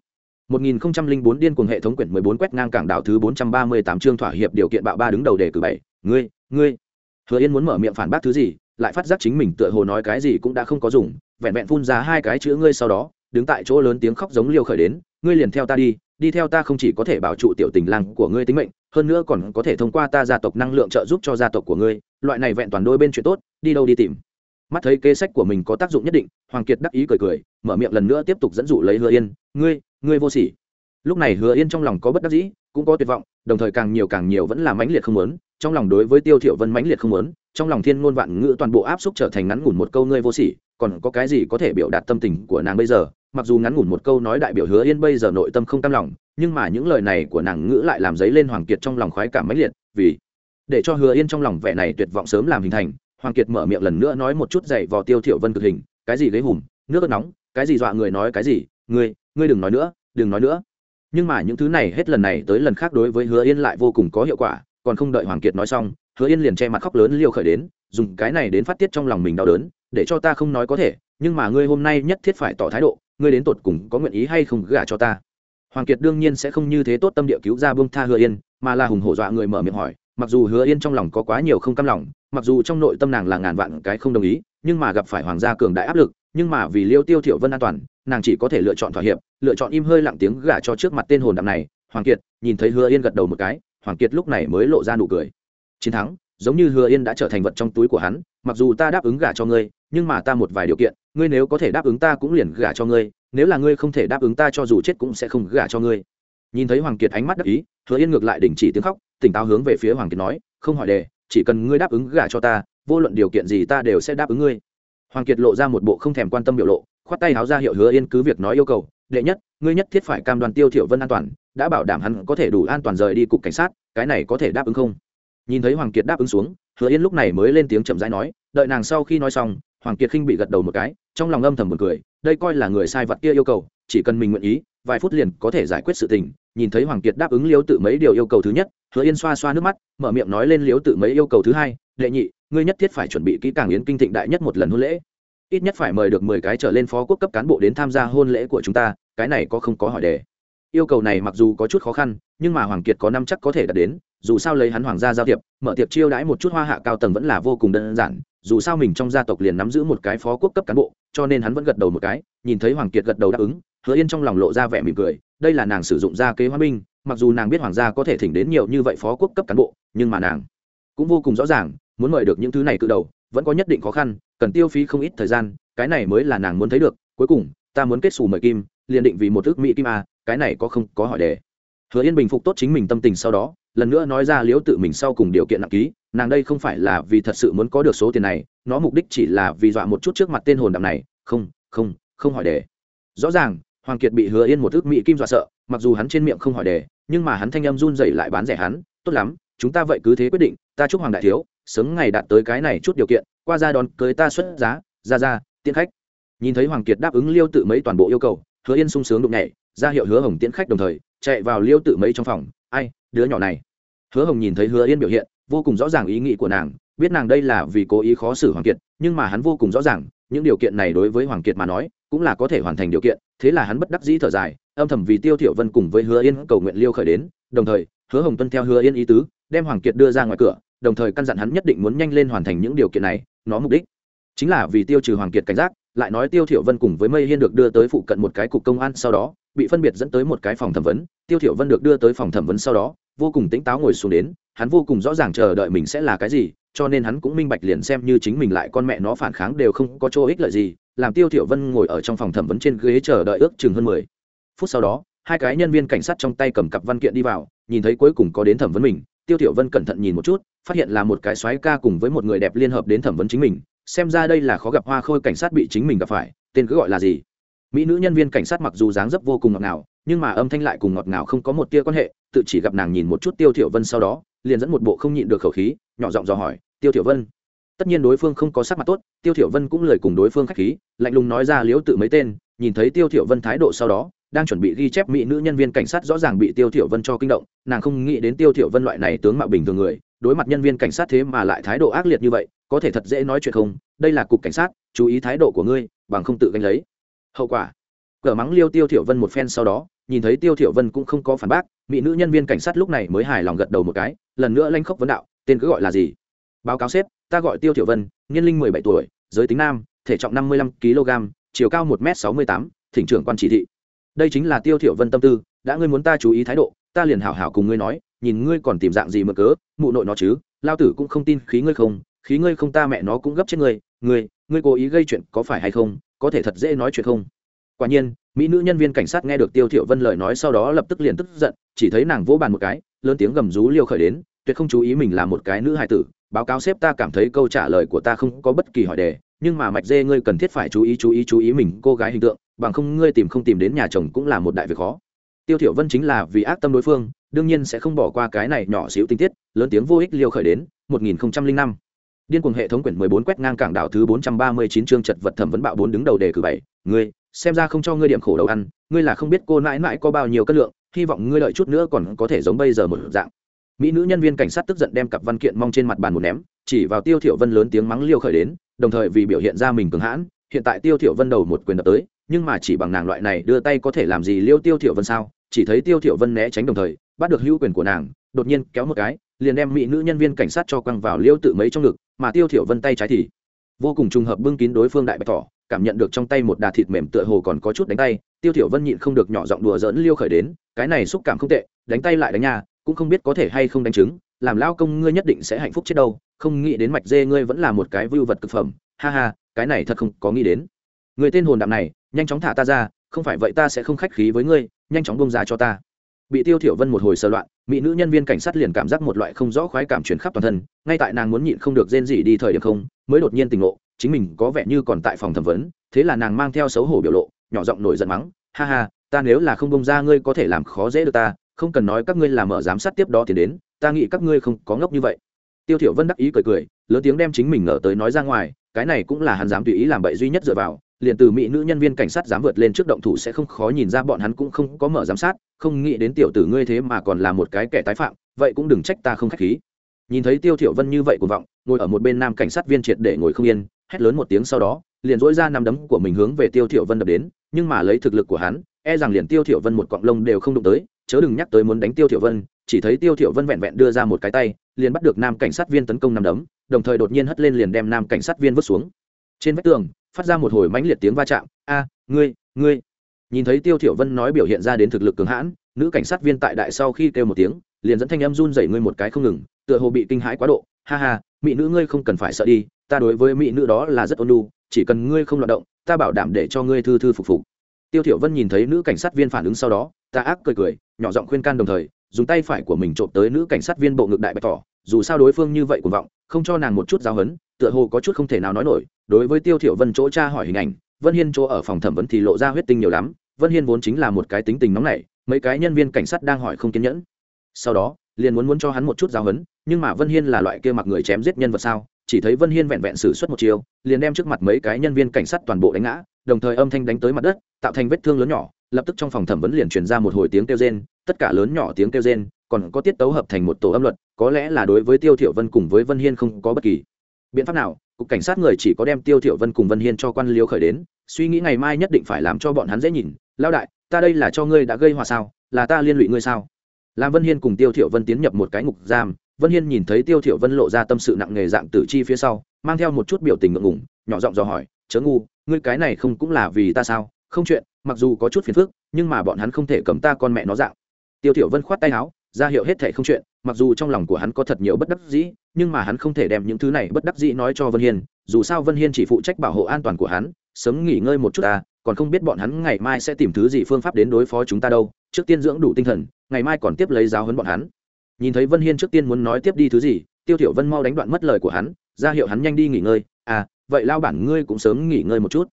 1004 điên cuồng hệ thống quyển 14 quét ngang cảng đảo thứ 438 chương thỏa hiệp điều kiện bạo ba đứng đầu đề cử bảy, ngươi ngươi. Hứa yên muốn mở miệng phản bác thứ gì lại phát giác chính mình tựa hồ nói cái gì cũng đã không có dùng, vẹn vẹn phun ra hai cái chữ ngươi sau đó, đứng tại chỗ lớn tiếng khóc giống liêu khởi đến, ngươi liền theo ta đi đi theo ta không chỉ có thể bảo trụ tiểu tình lang của ngươi tính mệnh, hơn nữa còn có thể thông qua ta gia tộc năng lượng trợ giúp cho gia tộc của ngươi, loại này vẹn toàn đôi bên chuyện tốt, đi đâu đi tìm. Mắt thấy kế sách của mình có tác dụng nhất định, hoàng kiệt đắc ý cười cười, mở miệng lần nữa tiếp tục dẫn dụ lấy hứa yên, ngươi ngươi vô sỉ. Lúc này hứa yên trong lòng có bất đắc dĩ, cũng có tuyệt vọng, đồng thời càng nhiều càng nhiều vẫn là mãnh liệt không muốn, trong lòng đối với tiêu thiểu vân mãnh liệt không muốn trong lòng thiên ngôn vạn ngữ toàn bộ áp xúc trở thành ngắn ngủn một câu ngươi vô sỉ, còn có cái gì có thể biểu đạt tâm tình của nàng bây giờ? Mặc dù ngắn ngủn một câu nói đại biểu hứa yên bây giờ nội tâm không tam lòng, nhưng mà những lời này của nàng ngữ lại làm dấy lên hoàng kiệt trong lòng khoái cảm mãnh liệt, vì để cho hứa yên trong lòng vẻ này tuyệt vọng sớm làm hình thành, hoàng kiệt mở miệng lần nữa nói một chút dậy vào tiêu thiểu vân cực hình, cái gì ghế hùm, nước nóng, cái gì dọa người nói cái gì, ngươi ngươi đừng nói nữa, đừng nói nữa. Nhưng mà những thứ này hết lần này tới lần khác đối với hứa yên lại vô cùng có hiệu quả, còn không đợi hoàng kiệt nói xong hứa yên liền che mặt khóc lớn liều khởi đến, dùng cái này đến phát tiết trong lòng mình đau đớn, để cho ta không nói có thể, nhưng mà ngươi hôm nay nhất thiết phải tỏ thái độ, ngươi đến tột cùng có nguyện ý hay không gả cho ta. Hoàng kiệt đương nhiên sẽ không như thế tốt tâm địa cứu ra bông tha hứa yên, mà là hùng hổ dọa người mở miệng hỏi, mặc dù hứa yên trong lòng có quá nhiều không cam lòng, mặc dù trong nội tâm nàng là ngàn vạn cái không đồng ý, nhưng mà gặp phải hoàng gia cường đại áp lực, nhưng mà vì liêu tiêu thiểu vân an toàn, nàng chỉ có thể lựa chọn thỏa hiệp, lựa chọn im hơi lặng tiếng gả cho trước mặt tên hồn đạm này. Hoàng kiệt nhìn thấy hứa yên gật đầu một cái, hoàng kiệt lúc này mới lộ ra nụ cười chiến thắng, giống như hứa yên đã trở thành vật trong túi của hắn, mặc dù ta đáp ứng gả cho ngươi, nhưng mà ta một vài điều kiện, ngươi nếu có thể đáp ứng ta cũng liền gả cho ngươi, nếu là ngươi không thể đáp ứng ta cho dù chết cũng sẽ không gả cho ngươi. Nhìn thấy hoàng kiệt ánh mắt đắc ý, hứa yên ngược lại đình chỉ tiếng khóc, tỉnh táo hướng về phía hoàng kiệt nói, không hỏi đề, chỉ cần ngươi đáp ứng gả cho ta, vô luận điều kiện gì ta đều sẽ đáp ứng ngươi. Hoàng kiệt lộ ra một bộ không thèm quan tâm biểu lộ, khoát tay háo ra hiệu hứa yên cứ việc nói yêu cầu, đệ nhất, ngươi nhất thiết phải cam đoan tiêu thiểu vân an toàn, đã bảo đảm hắn có thể đủ an toàn rời đi cục cảnh sát, cái này có thể đáp ứng không? Nhìn thấy hoàng kiệt đáp ứng xuống, hứa yên lúc này mới lên tiếng chậm rãi nói, đợi nàng sau khi nói xong, hoàng kiệt khinh bị gật đầu một cái, trong lòng âm thầm một cười, đây coi là người sai vật kia yêu cầu, chỉ cần mình nguyện ý, vài phút liền có thể giải quyết sự tình. Nhìn thấy hoàng kiệt đáp ứng liếu tự mấy điều yêu cầu thứ nhất, hứa yên xoa xoa nước mắt, mở miệng nói lên liếu tự mấy yêu cầu thứ hai, đệ nhị, ngươi nhất thiết phải chuẩn bị kỹ càng yến kinh thịnh đại nhất một lần hôn lễ. Ít nhất phải mời được mười cái trở lên phó quốc cấp cán bộ đến tham gia hôn lễ của chúng ta, cái này có không có hỏi đề. Yêu cầu này mặc dù có chút khó khăn, nhưng mà hoàng kiệt có năm chắc có thể đạt đến dù sao lấy hắn hoàng gia giao thiệp, mở tiệc chiêu đãi một chút hoa hạ cao tầng vẫn là vô cùng đơn giản, dù sao mình trong gia tộc liền nắm giữ một cái phó quốc cấp cán bộ, cho nên hắn vẫn gật đầu một cái, nhìn thấy hoàng kiệt gật đầu đáp ứng, hứa yên trong lòng lộ ra vẻ mỉm cười, đây là nàng sử dụng gia kế hoa binh mặc dù nàng biết hoàng gia có thể thỉnh đến nhiều như vậy phó quốc cấp cán bộ, nhưng mà nàng cũng vô cùng rõ ràng, muốn mời được những thứ này cự đầu, vẫn có nhất định khó khăn, cần tiêu phí không ít thời gian, cái này mới là nàng muốn thấy được, cuối cùng, ta muốn kết xù mời kim, liền định vì một ước mỹ kim a cái này có không có hỏi đề. Hứa yên bình phục tốt chính mình tâm tình sau đó lần nữa nói ra liếu tự mình sau cùng điều kiện nặng ký, nàng đây không phải là vì thật sự muốn có được số tiền này, nó mục đích chỉ là vì dọa một chút trước mặt tên hồn đạm này, không không không hỏi đề. Rõ ràng, hoàng kiệt bị hứa yên một ước mỹ kim dọa sợ, mặc dù hắn trên miệng không hỏi đề, nhưng mà hắn thanh âm run dậy lại bán rẻ hắn, tốt lắm, chúng ta vậy cứ thế quyết định, ta chúc hoàng đại thiếu, sớm ngày đạt tới cái này chút điều kiện, qua ra đón cưới ta xuất giá, ra ra, tiễn khách. Nhìn thấy hoàng kiệt đáp ứng liêu tự mấy toàn bộ yêu cầu, hứa yên sung sướng đụng nhảy ra hiệu hứa hồng tiễn khách đồng thời, chạy vào liêu tự mấy trong phòng, ai đứa nhỏ này. Hứa hồng nhìn thấy hứa yên biểu hiện, vô cùng rõ ràng ý nghĩ của nàng, biết nàng đây là vì cố ý khó xử hoàng kiệt, nhưng mà hắn vô cùng rõ ràng, những điều kiện này đối với hoàng kiệt mà nói, cũng là có thể hoàn thành điều kiện, thế là hắn bất đắc dĩ thở dài, âm thầm vì tiêu thiểu vân cùng với hứa yên cầu nguyện liêu khởi đến, đồng thời, hứa hồng tuân theo hứa yên ý tứ, đem hoàng kiệt đưa ra ngoài cửa, đồng thời căn dặn hắn nhất định muốn nhanh lên hoàn thành những điều kiện này, nó mục đích chính là vì tiêu trừ hoàng kiệt cảnh giác lại nói tiêu thiểu vân cùng với mây hiên được đưa tới phụ cận một cái cục công an sau đó, bị phân biệt dẫn tới một cái phòng thẩm vấn. Tiêu thiểu vân được đưa tới phòng thẩm vấn sau đó, vô cùng tỉnh táo ngồi xuống đến, hắn vô cùng rõ ràng chờ đợi mình sẽ là cái gì, cho nên hắn cũng minh bạch liền xem như chính mình lại con mẹ nó phản kháng đều không có chỗ ích lợi gì, làm tiêu thiểu vân ngồi ở trong phòng thẩm vấn trên ghế chờ đợi ước chừng hơn mười phút sau đó, hai cái nhân viên cảnh sát trong tay cầm cặp văn kiện đi vào, nhìn thấy cuối cùng có đến thẩm vấn mình, tiêu thiểu vân cẩn thận nhìn một chút, phát hiện là một cái xoáy ca cùng với một người đẹp liên hợp đến thẩm vấn chính mình xem ra đây là khó gặp hoa khôi cảnh sát bị chính mình gặp phải, tên cứ gọi là gì? Mỹ nữ nhân viên cảnh sát mặc dù dáng dấp vô cùng ngọt ngào, nhưng mà âm thanh lại cùng ngọt ngào không có một tia quan hệ, tự chỉ gặp nàng nhìn một chút tiêu thiểu vân sau đó, liền dẫn một bộ không nhịn được khẩu khí, nhỏ giọng dò hỏi, tiêu thiểu vân. Tất nhiên đối phương không có sắc mặt tốt, tiêu thiểu vân cũng lời cùng đối phương khách khí, lạnh lùng nói ra liếu tự mấy tên, nhìn thấy tiêu thiểu vân thái độ sau đó, đang chuẩn bị ghi chép mỹ nữ nhân viên cảnh sát rõ ràng bị tiêu thiểu vân cho kinh động, nàng không nghĩ đến tiêu thiểu vân loại này tướng mạo bình thường người đối mặt nhân viên cảnh sát thế mà lại thái độ ác liệt như vậy, có thể thật dễ nói chuyện không? Đây là cục cảnh sát, chú ý thái độ của ngươi, bằng không tự gánh lấy. Hậu quả. Cờ mắng liêu tiêu thiểu vân một phen sau đó, nhìn thấy tiêu thiểu vân cũng không có phản bác, mỹ nữ nhân viên cảnh sát lúc này mới hài lòng gật đầu một cái, lần nữa lanh khốc vấn đạo, tên cứ gọi là gì? Báo cáo sếp, ta gọi tiêu thiểu vân, niên linh mười bảy tuổi, giới tính nam, thể trọng năm mươi lăm kg chiều cao một m sáu mươi tám, thỉnh trưởng quan chỉ thị. Đây chính là tiêu thiểu vân tâm tư, đã ngươi muốn ta chú ý thái độ, ta liền hảo hảo cùng ngươi nói nhìn ngươi còn tìm dạng gì mà cớ, mụ nội nó chứ, lao tử cũng không tin khí ngươi không, khí ngươi không ta mẹ nó cũng gấp chết ngươi ngươi ngươi cố ý gây chuyện có phải hay không, có thể thật dễ nói chuyện không? Quả nhiên, mỹ nữ nhân viên cảnh sát nghe được tiêu Thiệu vân lời nói sau đó lập tức liền tức giận, chỉ thấy nàng vỗ bàn một cái, lớn tiếng gầm rú liêu khởi đến, tuyệt không chú ý mình là một cái nữ hài tử, báo cáo sếp ta cảm thấy câu trả lời của ta không có bất kỳ hỏi đề, nhưng mà mạch dê ngươi cần thiết phải chú ý chú ý chú ý mình, cô gái hình tượng, bằng không ngươi tìm không tìm đến nhà chồng cũng là một đại việc khó tiêu thiểu vân chính là vì ác tâm đối phương, đương nhiên sẽ không bỏ qua cái này nhỏ xíu tinh tiết, lớn tiếng vô ích liêu khởi đến 1005 điên cuồng hệ thống quyển 14 quét ngang cảng đảo thứ 439 chương trật vật thẩm vấn bạo bốn đứng đầu đề cử bảy, ngươi, xem ra không cho ngươi điểm khổ đầu ăn, ngươi là không biết cô nãi nãi có bao nhiêu cân lượng, hy vọng ngươi lợi chút nữa còn có thể giống bây giờ một dạng. Mỹ nữ nhân viên cảnh sát tức giận đem cặp văn kiện mong trên mặt bàn một ném, chỉ vào tiêu thiểu vân lớn tiếng mắng liêu khởi đến, đồng thời vì biểu hiện ra mình cường hãn hiện tại tiêu thiểu vân đầu một quyền đập tới, nhưng mà chỉ bằng nàng loại này đưa tay có thể làm gì liêu tiêu thiểu vân sao? Chỉ thấy tiêu thiểu vân né tránh đồng thời, bắt được hữu quyền của nàng, đột nhiên kéo một cái, liền đem mỹ nữ nhân viên cảnh sát cho quăng vào liêu tự mấy trong ngực, mà tiêu thiểu vân tay trái thì vô cùng trùng hợp bưng kín đối phương đại bạch thỏ, cảm nhận được trong tay một đà thịt mềm tựa hồ còn có chút đánh tay, tiêu thiểu vân nhịn không được nhỏ giọng đùa giỡn liêu khởi đến, cái này xúc cảm không tệ, đánh tay lại đánh nhà cũng không biết có thể hay không đánh trứng, làm lao công ngươi nhất định sẽ hạnh phúc chết đâu, không nghĩ đến mạch dê ngươi vẫn là một cái vưu vật cực phẩm, ha ha cái này thật không có nghĩ đến. Người tên hồn đạm này, nhanh chóng thả ta ra, không phải vậy ta sẽ không khách khí với ngươi, nhanh chóng bông ra cho ta. Bị tiêu thiểu vân một hồi sơ loạn, mỹ nữ nhân viên cảnh sát liền cảm giác một loại không rõ khoái cảm truyền khắp toàn thân, ngay tại nàng muốn nhịn không được rên gì đi thời điểm không, mới đột nhiên tỉnh ngộ, chính mình có vẻ như còn tại phòng thẩm vấn, thế là nàng mang theo xấu hổ biểu lộ, nhỏ giọng nổi giận mắng, ha ha, ta nếu là không bông ra ngươi có thể làm khó dễ được ta, không cần nói các ngươi làm mở giám sát tiếp đó thì đến, ta nghĩ các ngươi không có ngốc như vậy. Tiêu thiểu vân đắc ý cười cười, lớn tiếng đem chính mình ngờ tới nói ra ngoài cái này cũng là hắn dám tùy ý làm bậy duy nhất dựa vào, liền từ mỹ nữ nhân viên cảnh sát dám vượt lên trước động thủ sẽ không khó nhìn ra bọn hắn cũng không có mở giám sát, không nghĩ đến tiểu tử ngươi thế mà còn là một cái kẻ tái phạm, vậy cũng đừng trách ta không khách khí. Nhìn thấy tiêu thiểu vân như vậy cuồng vọng, ngồi ở một bên nam cảnh sát viên triệt để ngồi không yên, hét lớn một tiếng sau đó, liền dỗi ra nắm đấm của mình hướng về tiêu thiểu vân đập đến, nhưng mà lấy thực lực của hắn e rằng liền tiêu thiểu vân một cọng lông đều không đụng tới, chớ đừng nhắc tới muốn đánh tiêu thiểu vân, chỉ thấy tiêu thiểu vân vẹn vẹn đưa ra một cái tay, liền bắt được nam cảnh sát viên tấn công nắm đấm đồng thời đột nhiên hất lên liền đem nam cảnh sát viên vứt xuống. Trên vách tường, phát ra một hồi mãnh liệt tiếng va chạm. A, ngươi ngươi. Nhìn thấy tiêu thiểu vân nói biểu hiện ra đến thực lực cường hãn, nữ cảnh sát viên tại đại sau khi kêu một tiếng, liền dẫn thanh âm run rẩy ngươi một cái không ngừng, tựa hồ bị kinh hãi quá độ. Ha ha, mỹ nữ ngươi không cần phải sợ đi, ta đối với mỹ nữ đó là rất ôn nhu, chỉ cần ngươi không loạn động, ta bảo đảm để cho ngươi thư thư phục phục. Tiêu thiểu vân nhìn thấy nữ cảnh sát viên phản ứng sau đó, ta ác cười cười, nhỏ giọng khuyên can đồng thời, dùng tay phải của mình trộm tới nữ cảnh sát viên bộ ngực đại bạch tỏ dù sao đối phương như vậy cuồng vọng, không cho nàng một chút giáo hấn, tựa hồ có chút không thể nào nói nổi. Đối với tiêu thiểu vân chỗ tra hỏi hình ảnh, vân hiên chỗ ở phòng thẩm vấn thì lộ ra huyết tinh nhiều lắm. Vân hiên vốn chính là một cái tính tình nóng nảy, mấy cái nhân viên cảnh sát đang hỏi không kiên nhẫn. Sau đó, liền muốn muốn cho hắn một chút giáo hấn, nhưng mà vân hiên là loại kia mặc người chém giết nhân vật sao? Chỉ thấy vân hiên vẹn vẹn xử suất một chiều liền đem trước mặt mấy cái nhân viên cảnh sát toàn bộ đánh ngã, đồng thời âm thanh đánh tới mặt đất, tạo thành vết thương lớn nhỏ, lập tức trong phòng thẩm vấn liền truyền ra một hồi tiếng kêu rên, tất cả lớn nhỏ tiếng kêu rên còn có tiết tấu hợp thành một tổ âm luật, có lẽ là đối với tiêu thiểu vân cùng với vân hiên không có bất kỳ biện pháp nào. Cục cảnh sát người chỉ có đem tiêu thiểu vân cùng vân hiên cho quan liêu khởi đến, suy nghĩ ngày mai nhất định phải làm cho bọn hắn dễ nhìn. Lao đại, ta đây là cho ngươi đã gây hòa sao? Là ta liên lụy ngươi sao? Làm vân hiên cùng tiêu thiểu vân tiến nhập một cái ngục giam, vân hiên nhìn thấy tiêu thiểu vân lộ ra tâm sự nặng nề dạng tử chi phía sau, mang theo một chút biểu tình ngượng ngùng, nhỏ giọng dò hỏi, chớ ngu, ngươi cái này không cũng là vì ta sao? Không chuyện, mặc dù có chút phiền phức, nhưng mà bọn hắn không thể cầm ta con mẹ nó dạng. Tiêu thiểu vân khoát tay áo ra hiệu hết thể không chuyện, mặc dù trong lòng của hắn có thật nhiều bất đắc dĩ, nhưng mà hắn không thể đem những thứ này bất đắc dĩ nói cho vân hiên, dù sao vân hiên chỉ phụ trách bảo hộ an toàn của hắn, sớm nghỉ ngơi một chút ta còn không biết bọn hắn ngày mai sẽ tìm thứ gì phương pháp đến đối phó chúng ta đâu, trước tiên dưỡng đủ tinh thần, ngày mai còn tiếp lấy giáo huấn bọn hắn. Nhìn thấy vân hiên trước tiên muốn nói tiếp đi thứ gì, tiêu thiểu vân mau đánh đoạn mất lời của hắn, ra hiệu hắn nhanh đi nghỉ ngơi à vậy lao bản ngươi cũng sớm nghỉ ngơi một chút.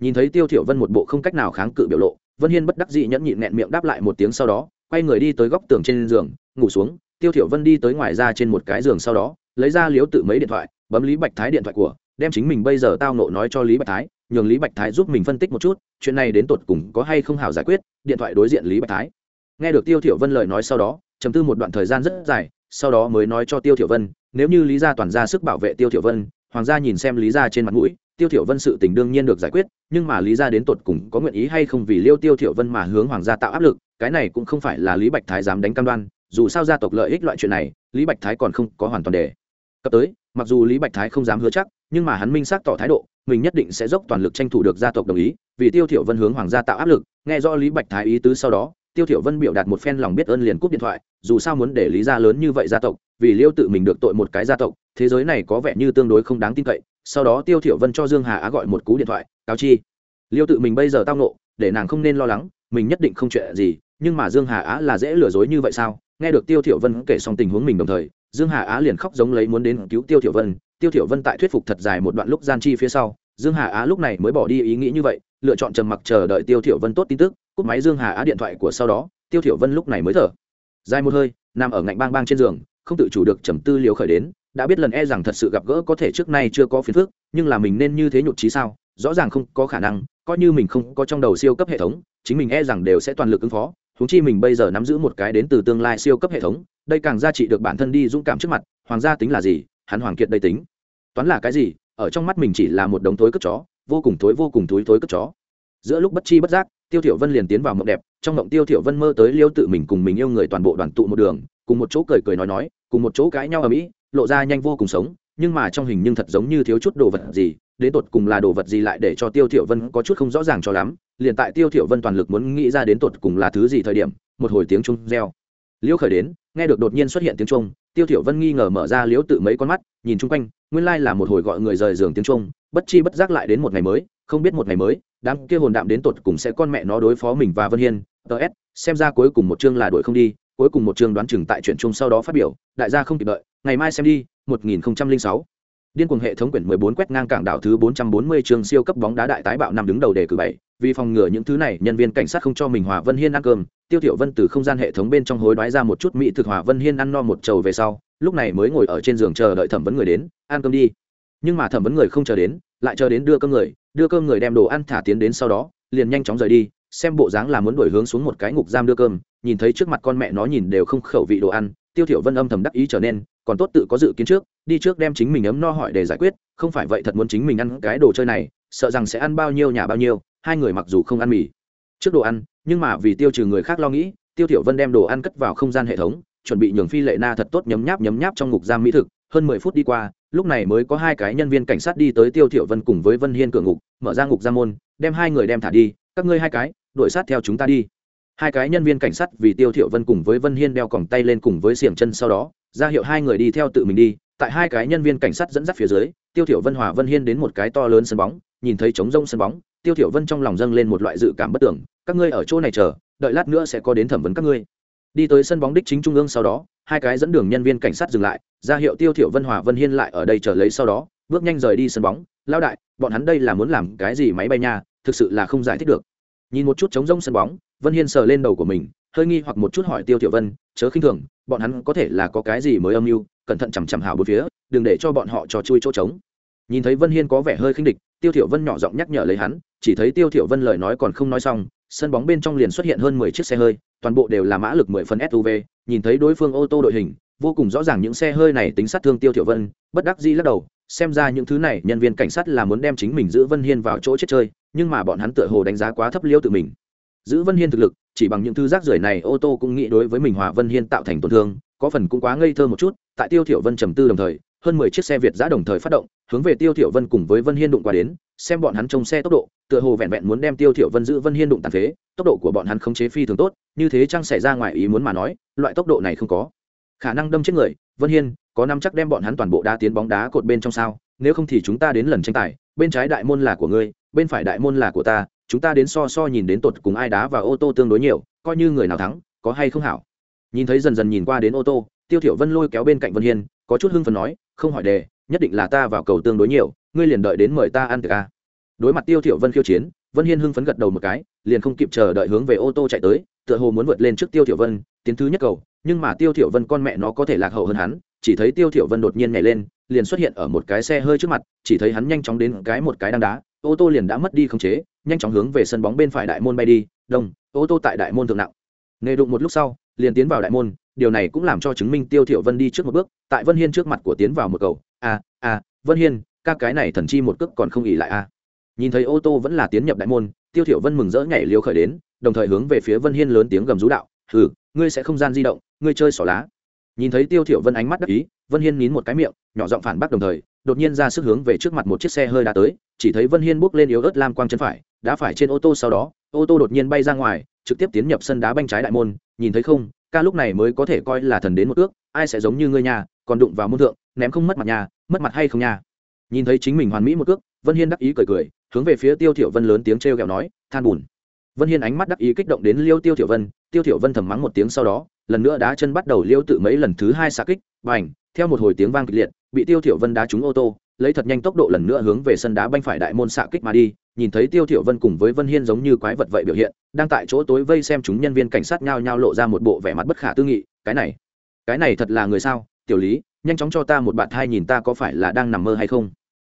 Nhìn thấy tiêu thiểu vân một bộ không cách nào kháng cự biểu lộ, vân hiên bất đắc dĩ nhẫn nhịn nẹn miệng đáp lại một tiếng sau đó quay người đi tới góc tường trên giường, ngủ xuống, tiêu thiểu vân đi tới ngoài ra trên một cái giường sau đó, lấy ra liếu tự mấy điện thoại, bấm lý bạch thái điện thoại của, đem chính mình bây giờ tao nộ nói cho lý bạch thái, nhường lý bạch thái giúp mình phân tích một chút, chuyện này đến tột cùng có hay không hảo giải quyết, điện thoại đối diện lý bạch thái. Nghe được tiêu thiểu vân lời nói sau đó, trầm tư một đoạn thời gian rất dài, sau đó mới nói cho tiêu thiểu vân, nếu như lý gia toàn ra sức bảo vệ tiêu thiểu vân, hoàng gia nhìn xem lý gia trên mặt mũi, tiêu thiểu vân sự tình đương nhiên được giải quyết, nhưng mà lý gia đến tột cùng có nguyện ý hay không vì liêu tiêu thiểu vân mà hướng hoàng gia tạo áp lực cái này cũng không phải là lý bạch thái dám đánh cam đoan, dù sao gia tộc lợi ích loại chuyện này, lý bạch thái còn không có hoàn toàn để. Cập tới, mặc dù lý bạch thái không dám hứa chắc, nhưng mà hắn minh xác tỏ thái độ, mình nhất định sẽ dốc toàn lực tranh thủ được gia tộc đồng ý, vì tiêu thiểu vân hướng hoàng gia tạo áp lực, nghe rõ lý bạch thái ý tứ sau đó, tiêu thiểu vân biểu đạt một phen lòng biết ơn liền cúp điện thoại, dù sao muốn để lý gia lớn như vậy gia tộc, vì liêu tự mình được tội một cái gia tộc, thế giới này có vẻ như tương đối không đáng tin cậy, sau đó tiêu thiểu vân cho dương hà á gọi một cú điện thoại, cáo chi. Liêu tự mình bây giờ tao nộ để nàng không nên lo lắng mình nhất định không chuyện gì, nhưng mà dương hà á là dễ lừa dối như vậy sao? Nghe được tiêu thiểu vân kể xong tình huống mình đồng thời, dương hà á liền khóc giống lấy muốn đến cứu tiêu thiểu vân. Tiêu thiểu vân tại thuyết phục thật dài một đoạn lúc gian chi phía sau, dương hà á lúc này mới bỏ đi ý nghĩ như vậy, lựa chọn trầm mặc chờ đợi tiêu thiểu vân tốt tin tức, cúp máy dương hà á điện thoại của sau đó, tiêu thiểu vân lúc này mới thở. Dài một hơi, nằm ở ngạnh bang bang trên giường, không tự chủ được trầm tư liều khởi đến, đã biết lần e rằng thật sự gặp gỡ có thể trước nay chưa có phiền phức, nhưng là mình nên như thế nhụt chí sao? Rõ ràng không có khả năng, coi như mình không có trong đầu siêu cấp hệ thống, chính mình e rằng đều sẽ toàn lực ứng phó. Húng chi mình bây giờ nắm giữ một cái đến từ tương lai siêu cấp hệ thống, đây càng gia trị được bản thân đi dũng cảm trước mặt, hoàng gia tính là gì, hắn hoàng kiệt đây tính. Toán là cái gì, ở trong mắt mình chỉ là một đống thối cất chó, vô cùng thối vô cùng thối thối cất chó. Giữa lúc bất chi bất giác, tiêu thiểu vân liền tiến vào mộng đẹp, trong mộng tiêu thiểu vân mơ tới liêu tự mình cùng mình yêu người toàn bộ đoàn tụ một đường, cùng một chỗ cười cười nói nói, cùng một chỗ cãi nhau ở mỹ, lộ ra nhanh vô cùng sống, nhưng mà trong hình nhưng thật giống như thiếu chút đồ vật gì đến tột cùng là đồ vật gì lại để cho tiêu thiểu vân có chút không rõ ràng cho lắm, liền tại tiêu thiểu vân toàn lực muốn nghĩ ra đến tột cùng là thứ gì thời điểm, một hồi tiếng trung reo. Liễu khởi đến, nghe được đột nhiên xuất hiện tiếng trung tiêu thiểu vân nghi ngờ mở ra liễu tự mấy con mắt, nhìn chung quanh, nguyên lai là một hồi gọi người rời giường tiếng trung bất chi bất giác lại đến một ngày mới, không biết một ngày mới, đám kia hồn đạm đến tột cùng sẽ con mẹ nó đối phó mình và vân hiên ts xem ra cuối cùng một chương là đuổi không đi, cuối cùng một chương đoán chừng tại chuyện chung sau đó phát biểu, đại gia không kịp đợi, ngày mai xem đi 1006 Điên cuồng hệ thống quyển 14 quét ngang cảng đảo thứ 440 trường siêu cấp bóng đá đại tái bạo năm đứng đầu đề cử 7, vì phòng ngừa những thứ này, nhân viên cảnh sát không cho mình Hòa Vân Hiên ăn cơm, Tiêu Tiểu Vân từ không gian hệ thống bên trong hối đoái ra một chút mỹ thực Hòa Vân Hiên ăn no một chầu về sau, lúc này mới ngồi ở trên giường chờ đợi thẩm vấn người đến, ăn cơm đi. Nhưng mà thẩm vấn người không chờ đến, lại chờ đến đưa cơm người, đưa cơm người đem đồ ăn thả tiến đến sau đó, liền nhanh chóng rời đi, xem bộ dáng là muốn đuổi hướng xuống một cái ngục giam đưa cơm, nhìn thấy trước mặt con mẹ nó nhìn đều không khẩu vị đồ ăn, Tiêu Tiểu Vân âm thầm đắc ý trở nên, còn tốt tự có dự kiến trước, đi trước đem chính mình ấm no hỏi để giải quyết, không phải vậy thật muốn chính mình ăn cái đồ chơi này, sợ rằng sẽ ăn bao nhiêu nhà bao nhiêu, hai người mặc dù không ăn mì. Trước đồ ăn, nhưng mà vì tiêu trừ người khác lo nghĩ, tiêu tiểu vân đem đồ ăn cất vào không gian hệ thống, chuẩn bị nhường phi lệ na thật tốt nhấm nháp nhấm nháp trong ngục giam mỹ thực. Hơn mười phút đi qua, lúc này mới có hai cái nhân viên cảnh sát đi tới tiêu tiểu vân cùng với vân hiên cửa ngục, mở ra ngục giam môn, đem hai người đem thả đi, các ngươi hai cái, đuổi sát theo chúng ta đi. Hai cái nhân viên cảnh sát vì tiêu thiệu vân cùng với vân hiên đeo còng tay lên cùng với xiềng chân sau đó ra hiệu hai người đi theo tự mình đi, tại hai cái nhân viên cảnh sát dẫn dắt phía dưới, tiêu thiểu vân hòa vân hiên đến một cái to lớn sân bóng, nhìn thấy trống rông sân bóng, tiêu thiểu vân trong lòng dâng lên một loại dự cảm bất tưởng, các ngươi ở chỗ này chờ, đợi lát nữa sẽ có đến thẩm vấn các ngươi. Đi tới sân bóng đích chính trung ương sau đó, hai cái dẫn đường nhân viên cảnh sát dừng lại, ra hiệu tiêu thiểu vân hòa vân hiên lại ở đây chờ lấy sau đó, bước nhanh rời đi sân bóng lao đại, bọn hắn đây là muốn làm cái gì máy bay nha, thực sự là không giải thích được. Nhìn một chút trống rông sân bóng, vân hiên sờ lên đầu của mình, hơi nghi hoặc một chút hỏi tiêu thiểu vân chớ khinh thường, bọn hắn có thể là có cái gì mới âm mưu, cẩn thận chằm chằm hào bốn phía, đừng để cho bọn họ trò chui chỗ trống. Nhìn thấy vân hiên có vẻ hơi khinh địch, tiêu thiểu vân nhỏ giọng nhắc nhở lấy hắn, chỉ thấy tiêu thiểu vân lời nói còn không nói xong, sân bóng bên trong liền xuất hiện hơn 10 chiếc xe hơi, toàn bộ đều là mã lực 10 phần suv nhìn thấy đối phương ô tô đội hình, vô cùng rõ ràng những xe hơi này tính sát thương tiêu thiểu vân, bất đắc dĩ lắc đầu, xem ra những thứ này nhân viên cảnh sát là muốn đem chính mình giữ vân hiên vào chỗ chết chơi, nhưng mà bọn hắn tựa hồ đánh giá quá thấp liêu tự mình. Giữ vân hiên thực lực chỉ bằng những thứ rác rưởi này, ô tô cũng nghĩ đối với mình hòa vân hiên tạo thành tổn thương, có phần cũng quá ngây thơ một chút, tại tiêu thiểu vân trầm tư đồng thời, hơn mười chiếc xe việt giã đồng thời phát động, hướng về tiêu thiểu vân cùng với vân hiên đụng qua đến, xem bọn hắn trông xe tốc độ, tựa hồ vẹn vẹn muốn đem tiêu thiểu vân giữ vân hiên đụng tàn phế, tốc độ của bọn hắn không chế phi thường tốt, như thế chẳng xảy ra ngoài ý muốn mà nói, loại tốc độ này không có. Khả năng đâm chết người, vân hiên, có năm chắc đem bọn hắn toàn bộ đá tiến bóng đá cột bên trong sao, nếu không thì chúng ta đến lần tranh tài, bên trái đại môn là của ngươi, bên phải đại môn là của ta chúng ta đến so so nhìn đến tột cùng ai đá và ô tô tương đối nhiều, coi như người nào thắng, có hay không hảo. Nhìn thấy dần dần nhìn qua đến ô tô, tiêu thiểu vân lôi kéo bên cạnh vân hiên, có chút hưng phấn nói, không hỏi đề, nhất định là ta vào cầu tương đối nhiều, ngươi liền đợi đến mời ta ăn tiệc a đối mặt tiêu thiểu vân khiêu chiến, vân hiên hưng phấn gật đầu một cái, liền không kịp chờ đợi hướng về ô tô chạy tới, tựa hồ muốn vượt lên trước tiêu thiểu vân, tiến thứ nhất cầu, nhưng mà tiêu thiểu vân con mẹ nó có thể lạc hậu hơn hắn, chỉ thấy tiêu thiểu vân đột nhiên nhảy lên, liền xuất hiện ở một cái xe hơi trước mặt, chỉ thấy hắn nhanh chóng đến cái một cái đang đá, ô tô liền đã mất đi khống chế nhanh chóng hướng về sân bóng bên phải đại môn bay đi đông ô tô tại đại môn thượng nặng. Nghề đụng một lúc sau liền tiến vào đại môn điều này cũng làm cho chứng minh tiêu thiểu vân đi trước một bước tại vân hiên trước mặt của tiến vào một cầu. A à, a à, vân hiên các cái này thần chi một cước còn không ỉ lại a à. nhìn thấy ô tô vẫn là tiến nhập đại môn tiêu thiểu vân mừng rỡ nhảy liều khởi đến đồng thời hướng về phía vân hiên lớn tiếng gầm rú đạo. Hừ ngươi sẽ không gian di động ngươi chơi xỏ lá nhìn thấy tiêu thiểu vân ánh mắt đắc ý, vân hiên nín một cái miệng, nhỏ giọng phản bác đồng thời, đột nhiên ra sức hướng về trước mặt một chiếc xe hơi đã tới, chỉ thấy vân hiên bước lên yếu ớt lam quang chân phải, đã phải trên ô tô sau đó, ô tô đột nhiên bay ra ngoài, trực tiếp tiến nhập sân đá banh trái đại môn, nhìn thấy không, ca lúc này mới có thể coi là thần đến một ước, ai sẽ giống như ngươi nhà còn đụng vào môn thượng, ném không mất mặt nhà mất mặt hay không nhà nhìn thấy chính mình hoàn mỹ một ước, vân hiên đắc ý cười cười, hướng về phía tiêu thiểu vân lớn tiếng treo kẹo nói, than buồn vân hiên ánh mắt đắc ý kích động đến liêu tiêu thiểu vân tiêu thiểu vân thầm mắng một tiếng sau đó, lần nữa đá chân bắt đầu liêu tự mấy lần thứ hai xạ kích, bành, theo một hồi tiếng vang kịch liệt, bị tiêu thiểu vân đá trúng ô tô, lấy thật nhanh tốc độ lần nữa hướng về sân đá banh phải đại môn xạ kích mà đi, nhìn thấy tiêu thiểu vân cùng với vân hiên giống như quái vật vậy biểu hiện, đang tại chỗ tối vây xem chúng nhân viên cảnh sát nhao nhao lộ ra một bộ vẻ mặt bất khả tư nghị, cái này cái này thật là người sao? Tiểu lý, nhanh chóng cho ta một bạn thai nhìn ta có phải là đang nằm mơ hay không?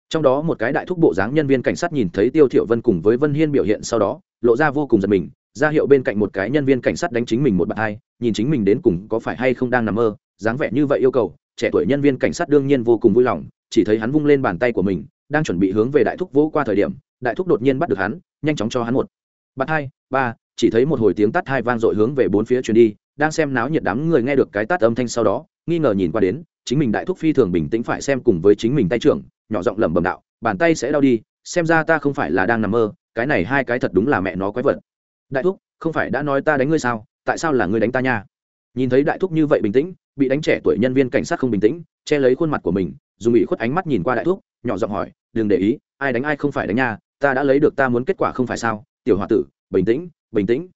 Trong đó một cái đại thúc bộ dáng nhân viên cảnh sát nhìn thấy tiêu thiểu vân cùng với vân hiên biểu hiện sau đó, lộ ra vô cùng giật mình ra hiệu bên cạnh một cái nhân viên cảnh sát đánh chính mình một bạn hai, nhìn chính mình đến cùng có phải hay không đang nằm mơ, dáng vẻ như vậy yêu cầu, trẻ tuổi nhân viên cảnh sát đương nhiên vô cùng vui lòng, chỉ thấy hắn vung lên bàn tay của mình, đang chuẩn bị hướng về đại thúc vỗ qua thời điểm, đại thúc đột nhiên bắt được hắn, nhanh chóng cho hắn một. Bạn hai, ba, chỉ thấy một hồi tiếng tắt hai vang dội hướng về bốn phía truyền đi, đang xem náo nhiệt đám người nghe được cái tát âm thanh sau đó, nghi ngờ nhìn qua đến, chính mình đại thúc phi thường bình tĩnh phải xem cùng với chính mình tay trưởng, nhỏ giọng lẩm bẩm đạo, bàn tay sẽ đau đi, xem ra ta không phải là đang nằm mơ, cái này hai cái thật đúng là mẹ nó quái vật đại thúc, không phải đã nói ta đánh ngươi sao? Tại sao là ngươi đánh ta nha? Nhìn thấy đại thúc như vậy bình tĩnh, bị đánh trẻ tuổi nhân viên cảnh sát không bình tĩnh, che lấy khuôn mặt của mình, dùng bị khuất ánh mắt nhìn qua đại thúc, nhỏ giọng hỏi, đừng để ý, ai đánh ai không phải đánh nha, ta đã lấy được ta muốn kết quả không phải sao? Tiểu h tử, bình tĩnh bình tĩnh.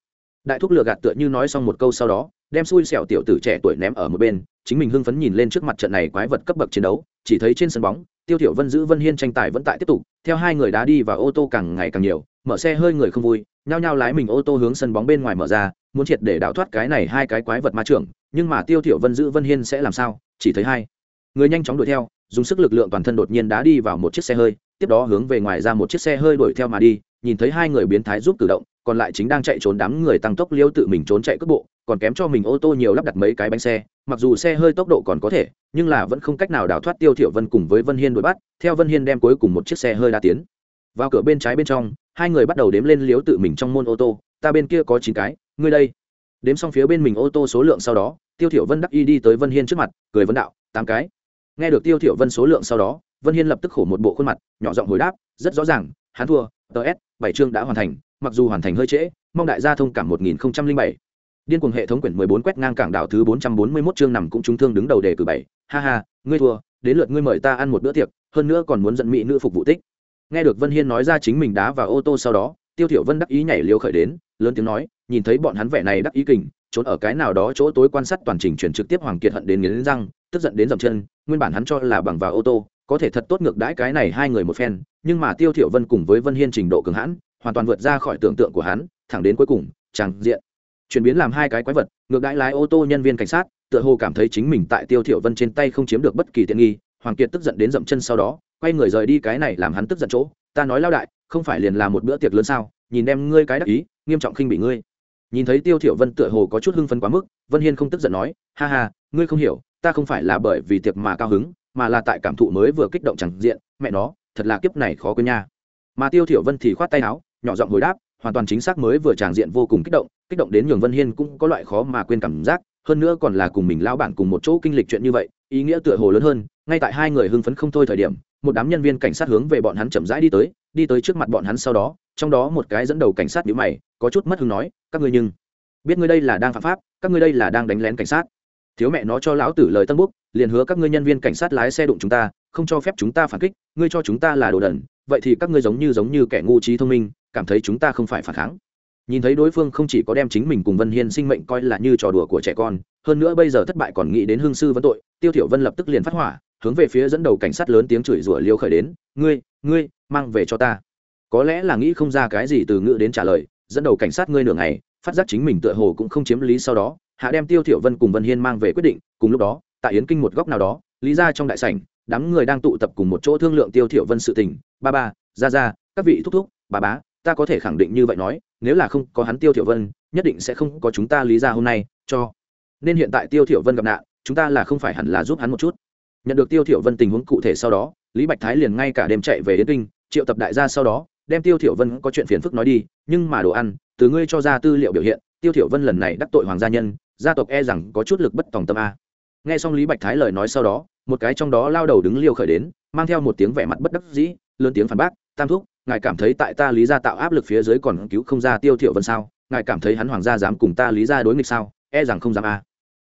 Đại thúc lừa gạt tựa như nói xong một câu sau đó, đem xui xẻo tiểu tử trẻ tuổi ném ở một bên, chính mình hưng phấn nhìn lên trước mặt trận này quái vật cấp bậc chiến đấu, chỉ thấy trên sân bóng, tiêu thiểu vân giữ vân hiên tranh tài vẫn tại tiếp tục, theo hai người đá đi và ô tô càng ngày càng nhiều mở xe hơi người không vui, nhao nhao lái mình ô tô hướng sân bóng bên ngoài mở ra, muốn triệt để đào thoát cái này hai cái quái vật ma trưởng, nhưng mà tiêu thiểu vân giữ vân hiên sẽ làm sao, chỉ thấy hai người nhanh chóng đuổi theo, dùng sức lực lượng toàn thân đột nhiên đá đi vào một chiếc xe hơi, tiếp đó hướng về ngoài ra một chiếc xe hơi đuổi theo mà đi, nhìn thấy hai người biến thái giúp cử động, còn lại chính đang chạy trốn đám người tăng tốc liêu tự mình trốn chạy cước bộ, còn kém cho mình ô tô nhiều lắp đặt mấy cái bánh xe, mặc dù xe hơi tốc độ còn có thể, nhưng là vẫn không cách nào đào thoát tiêu thiểu vân cùng với vân hiên đuổi bắt, theo vân hiên đem cuối cùng một chiếc xe hơi đa tiến vào cửa bên trái bên trong hai người bắt đầu đếm lên liếu tự mình trong môn ô tô, ta bên kia có chín cái, ngươi đây. Đếm xong phía bên mình ô tô số lượng sau đó, tiêu thiểu vân đắc y đi tới vân hiên trước mặt, cười vấn đạo, tám cái. Nghe được tiêu thiểu vân số lượng sau đó, vân hiên lập tức khổ một bộ khuôn mặt, nhỏ giọng hồi đáp, rất rõ ràng, hắn thua ts bảy chương đã hoàn thành, mặc dù hoàn thành hơi trễ, mong đại gia thông cảm một nghìn bảy. Điên cuồng hệ thống quyển mười bốn quét ngang cảng đảo thứ bốn trăm bốn mươi 441 chương nằm cũng trúng thương đứng đầu đề cử bảy. Ha ha, ngươi thua, đến lượt ngươi mời ta ăn một bữa tiệc, hơn nữa còn muốn dẫn mỹ nữ phục vụ tích nghe được vân hiên nói ra chính mình đá vào ô tô sau đó, tiêu thiểu vân đắc ý nhảy liều khởi đến, lớn tiếng nói, nhìn thấy bọn hắn vẻ này đắc ý kình, trốn ở cái nào đó chỗ tối quan sát toàn trình chuyển trực tiếp hoàng kiệt hận đến nghiến răng, tức giận đến dậm chân, nguyên bản hắn cho là bằng vào ô tô, có thể thật tốt ngược đãi cái này hai người một phen, nhưng mà tiêu thiểu vân cùng với vân hiên trình độ cường hãn, hoàn toàn vượt ra khỏi tưởng tượng của hắn, thẳng đến cuối cùng, chẳng diện. Chuyển biến làm hai cái quái vật, ngược đãi lái ô tô nhân viên cảnh sát, tựa hồ cảm thấy chính mình tại tiêu thiểu vân trên tay không chiếm được bất kỳ tiện nghi, hoàng kiệt tức giận đến dậm chân sau đó quay người rời đi cái này làm hắn tức giận chỗ, ta nói lao đại, không phải liền là một bữa tiệc lớn sao, nhìn đem ngươi cái đắc ý, nghiêm trọng khinh bị ngươi. Nhìn thấy tiêu thiểu vân tựa hồ có chút hưng phấn quá mức, vân hiên không tức giận nói, ha ha, ngươi không hiểu, ta không phải là bởi vì tiệc mà cao hứng, mà là tại cảm thụ mới vừa kích động chẳng diện, mẹ nó, thật là kiếp này khó quên nha. Mà tiêu thiểu vân thì khoát tay áo, nhỏ giọng hồi đáp, hoàn toàn chính xác mới vừa tràng diện vô cùng kích động kích động đến nhường vân hiên cũng có loại khó mà quên cảm giác, hơn nữa còn là cùng mình lao bản cùng một chỗ kinh lịch chuyện như vậy, ý nghĩa tựa hồ lớn hơn, ngay tại hai người hưng phấn không thôi thời điểm một đám nhân viên cảnh sát hướng về bọn hắn chậm rãi đi tới đi tới trước mặt bọn hắn sau đó, trong đó một cái dẫn đầu cảnh sát nhữ mày, có chút mất hứng nói, các ngươi nhưng biết ngươi đây là đang phạm pháp, các ngươi đây là đang đánh lén cảnh sát. Thiếu mẹ nó cho lão tử lời tân búc liền hứa các ngươi nhân viên cảnh sát lái xe đụng chúng ta, không cho phép chúng ta phản kích, ngươi cho chúng ta là đồ đần, vậy thì các ngươi giống như giống như kẻ ngu trí thông minh, cảm thấy chúng ta không phải phản kháng. Nhìn thấy đối phương không chỉ có đem chính mình cùng vân hiên sinh mệnh coi là như trò đùa của trẻ con, hơn nữa bây giờ thất bại còn nghĩ đến hương sư vấn tội, tiêu thiểu vân lập tức liền phát hỏa hướng về phía dẫn đầu cảnh sát lớn tiếng chửi rủa liêu khởi đến, ngươi ngươi, mang về cho ta. Có lẽ là nghĩ không ra cái gì từ ngữ đến trả lời, dẫn đầu cảnh sát ngươi nửa ngày, phát giác chính mình tựa hồ cũng không chiếm lý sau đó, hạ đem tiêu thiểu vân cùng vân hiên mang về quyết định, cùng lúc đó, tại yến kinh một góc nào đó, lý gia trong đại sảnh, đám người đang tụ tập cùng một chỗ thương lượng tiêu thiểu vân sự tình, ba ba gia gia các vị thúc thúc, bà bá, ta có thể khẳng định như vậy nói, nếu là không có hắn tiêu thiểu vân, nhất định sẽ không có chúng ta lý gia hôm nay, cho nên hiện tại tiêu thiểu vân gặp nạn, chúng ta là không phải hẳn là giúp hắn một chút nhận được tiêu thiểu vân tình huống cụ thể sau đó, lý bạch thái liền ngay cả đêm chạy về yến kinh, triệu tập đại gia sau đó, đem tiêu thiểu vân có chuyện phiền phức nói đi, nhưng mà đồ ăn, từ ngươi cho ra tư liệu biểu hiện, tiêu thiểu vân lần này đắc tội hoàng gia nhân, gia tộc e rằng có chút lực bất tòng tâm a. Nghe xong lý bạch thái lời nói sau đó, một cái trong đó lao đầu đứng liêu khởi đến, mang theo một tiếng vẻ mặt bất đắc dĩ, lớn tiếng phản bác, tam thúc, ngài cảm thấy tại ta lý gia tạo áp lực phía dưới còn cứu không ra tiêu thiểu vân sao? Ngài cảm thấy hắn hoàng gia dám cùng ta lý gia đối nghịch sao? E rằng không dám a.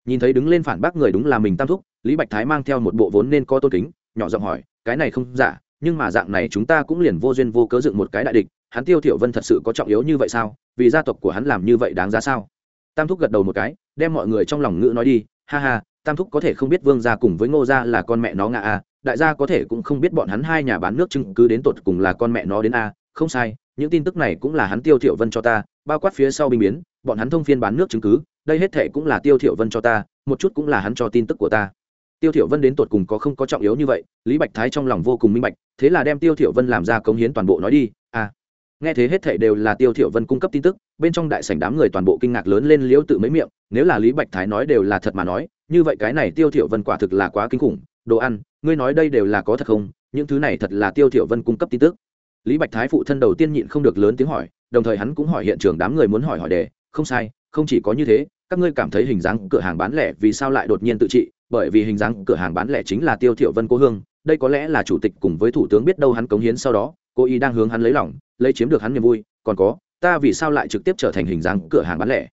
Nhìn thấy đứng lên phản bác người đúng là mình tam thúc lý bạch thái mang theo một bộ vốn nên có tôn kính, nhỏ giọng hỏi, cái này không giả, nhưng mà dạng này chúng ta cũng liền vô duyên vô cớ dựng một cái đại địch, hắn tiêu thiểu vân thật sự có trọng yếu như vậy sao? Vì gia tộc của hắn làm như vậy đáng giá sao? Tam thúc gật đầu một cái, đem mọi người trong lòng ngữ nói đi, ha ha, tam thúc có thể không biết vương gia cùng với ngô gia là con mẹ nó ngã a đại gia có thể cũng không biết bọn hắn hai nhà bán nước chứng cứ đến tột cùng là con mẹ nó đến a không sai, những tin tức này cũng là hắn tiêu thiểu vân cho ta, bao quát phía sau binh biến, bọn hắn thông phiên bán nước chứng cứ, đây hết thệ cũng là tiêu thiểu vân cho ta, một chút cũng là hắn cho tin tức của ta tiêu thiểu vân đến tột cùng có không có trọng yếu như vậy, lý bạch thái trong lòng vô cùng minh bạch, thế là đem tiêu thiểu vân làm ra cống hiến toàn bộ nói đi à. Nghe thế hết thảy đều là tiêu thiểu vân cung cấp tin tức, bên trong đại sảnh đám người toàn bộ kinh ngạc lớn lên liễu tự mấy miệng, nếu là lý bạch thái nói đều là thật mà nói, như vậy cái này tiêu thiểu vân quả thực là quá kinh khủng, đồ ăn, ngươi nói đây đều là có thật không? Những thứ này thật là tiêu thiểu vân cung cấp tin tức. Lý bạch thái phụ thân đầu tiên nhịn không được lớn tiếng hỏi, đồng thời hắn cũng hỏi hiện trường đám người muốn hỏi hỏi đề, không sai, không chỉ có như thế, các ngươi cảm thấy hình dáng cửa hàng bán lẻ vì sao lại đột nhiên tự trị bởi vì hình dáng cửa hàng bán lẻ chính là tiêu thiệu vân cố hương, đây có lẽ là chủ tịch cùng với thủ tướng biết đâu hắn cống hiến sau đó, cô ý đang hướng hắn lấy lòng, lấy chiếm được hắn niềm vui, còn có, ta vì sao lại trực tiếp trở thành hình dáng cửa hàng bán lẻ?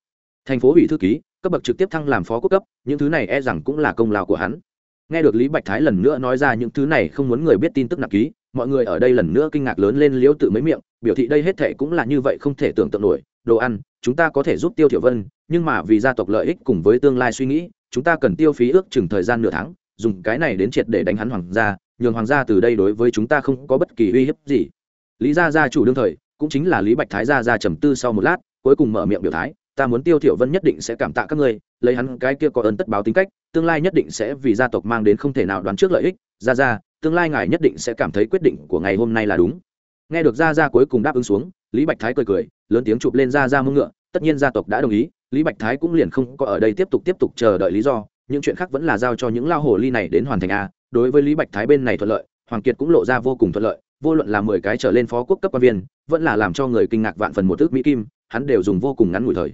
Thành phố ủy thư ký, cấp bậc trực tiếp thăng làm phó quốc cấp, những thứ này e rằng cũng là công lao của hắn. Nghe được lý bạch thái lần nữa nói ra những thứ này không muốn người biết tin tức nặng ký, mọi người ở đây lần nữa kinh ngạc lớn lên liếu tự mấy miệng, biểu thị đây hết thệ cũng là như vậy không thể tưởng tượng nổi đồ ăn, chúng ta có thể giúp tiêu thiểu vân, nhưng mà vì gia tộc lợi ích cùng với tương lai suy nghĩ, chúng ta cần tiêu phí ước chừng thời gian nửa tháng, dùng cái này đến triệt để đánh hắn hoàng gia, nhường hoàng gia từ đây đối với chúng ta không có bất kỳ uy hiếp gì. Lý gia gia chủ đương thời, cũng chính là lý bạch thái gia gia trầm tư sau một lát, cuối cùng mở miệng biểu thái, ta muốn tiêu thiểu vân nhất định sẽ cảm tạ các ngươi, lấy hắn cái kia có ơn tất báo tính cách, tương lai nhất định sẽ vì gia tộc mang đến không thể nào đoán trước lợi ích. Gia gia, tương lai ngài nhất định sẽ cảm thấy quyết định của ngày hôm nay là đúng. Nghe được gia gia cuối cùng đáp ứng xuống, lý bạch thái cười cười lớn tiếng chụp lên ra ra mông ngựa, tất nhiên gia tộc đã đồng ý, lý bạch thái cũng liền không có ở đây tiếp tục tiếp tục chờ đợi lý do, những chuyện khác vẫn là giao cho những lao hồ ly này đến hoàn thành a. Đối với lý bạch thái bên này thuận lợi, hoàng kiệt cũng lộ ra vô cùng thuận lợi, vô luận là mười cái trở lên phó quốc cấp quan viên, vẫn là làm cho người kinh ngạc vạn phần một ước mỹ kim, hắn đều dùng vô cùng ngắn ngủi thời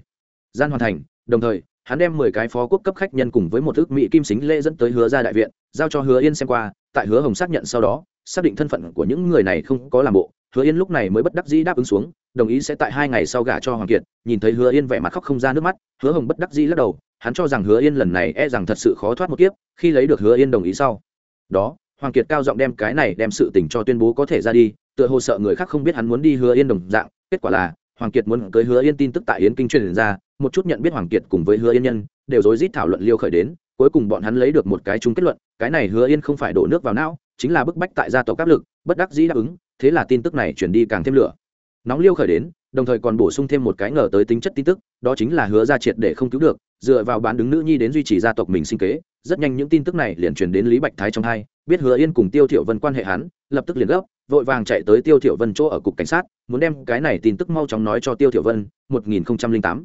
gian hoàn thành. Đồng thời, hắn đem mười cái phó quốc cấp khách nhân cùng với một ước mỹ kim xính lễ dẫn tới hứa ra đại viện, giao cho hứa yên xem qua, tại hứa hồng xác nhận sau đó, xác định thân phận của những người này không có làm bộ hứa yên lúc này mới bất đắc dĩ đáp ứng xuống, đồng ý sẽ tại hai ngày sau gả cho hoàng kiệt, nhìn thấy hứa yên vẻ mặt khóc không ra nước mắt, hứa hồng bất đắc dĩ lắc đầu, hắn cho rằng hứa yên lần này e rằng thật sự khó thoát một kiếp, khi lấy được hứa yên đồng ý sau. Đó, hoàng kiệt cao giọng đem cái này đem sự tình cho tuyên bố có thể ra đi, tựa hồ sợ người khác không biết hắn muốn đi hứa yên đồng dạng, kết quả là, hoàng kiệt muốn cưới hứa yên tin tức tại yến kinh truyền ra, một chút nhận biết hoàng kiệt cùng với hứa yên nhân, đều rối rít thảo luận liêu khởi đến, cuối cùng bọn hắn lấy được một cái chung kết luận, cái này hứa yên không phải đổ nước vào não, chính là bức bách tại gia tộc áp lực, bất đắc dĩ đáp ứng thế là tin tức này chuyển đi càng thêm lửa. Nóng liêu khởi đến, đồng thời còn bổ sung thêm một cái ngờ tới tính chất tin tức, đó chính là hứa ra triệt để không cứu được, dựa vào bán đứng nữ nhi đến duy trì gia tộc mình sinh kế, rất nhanh những tin tức này liền truyền đến lý bạch thái trong hai, biết hứa yên cùng tiêu thiểu vân quan hệ hắn, lập tức liền gấp, vội vàng chạy tới tiêu thiểu vân chỗ ở cục cảnh sát, muốn đem cái này tin tức mau chóng nói cho tiêu thiểu vân 1008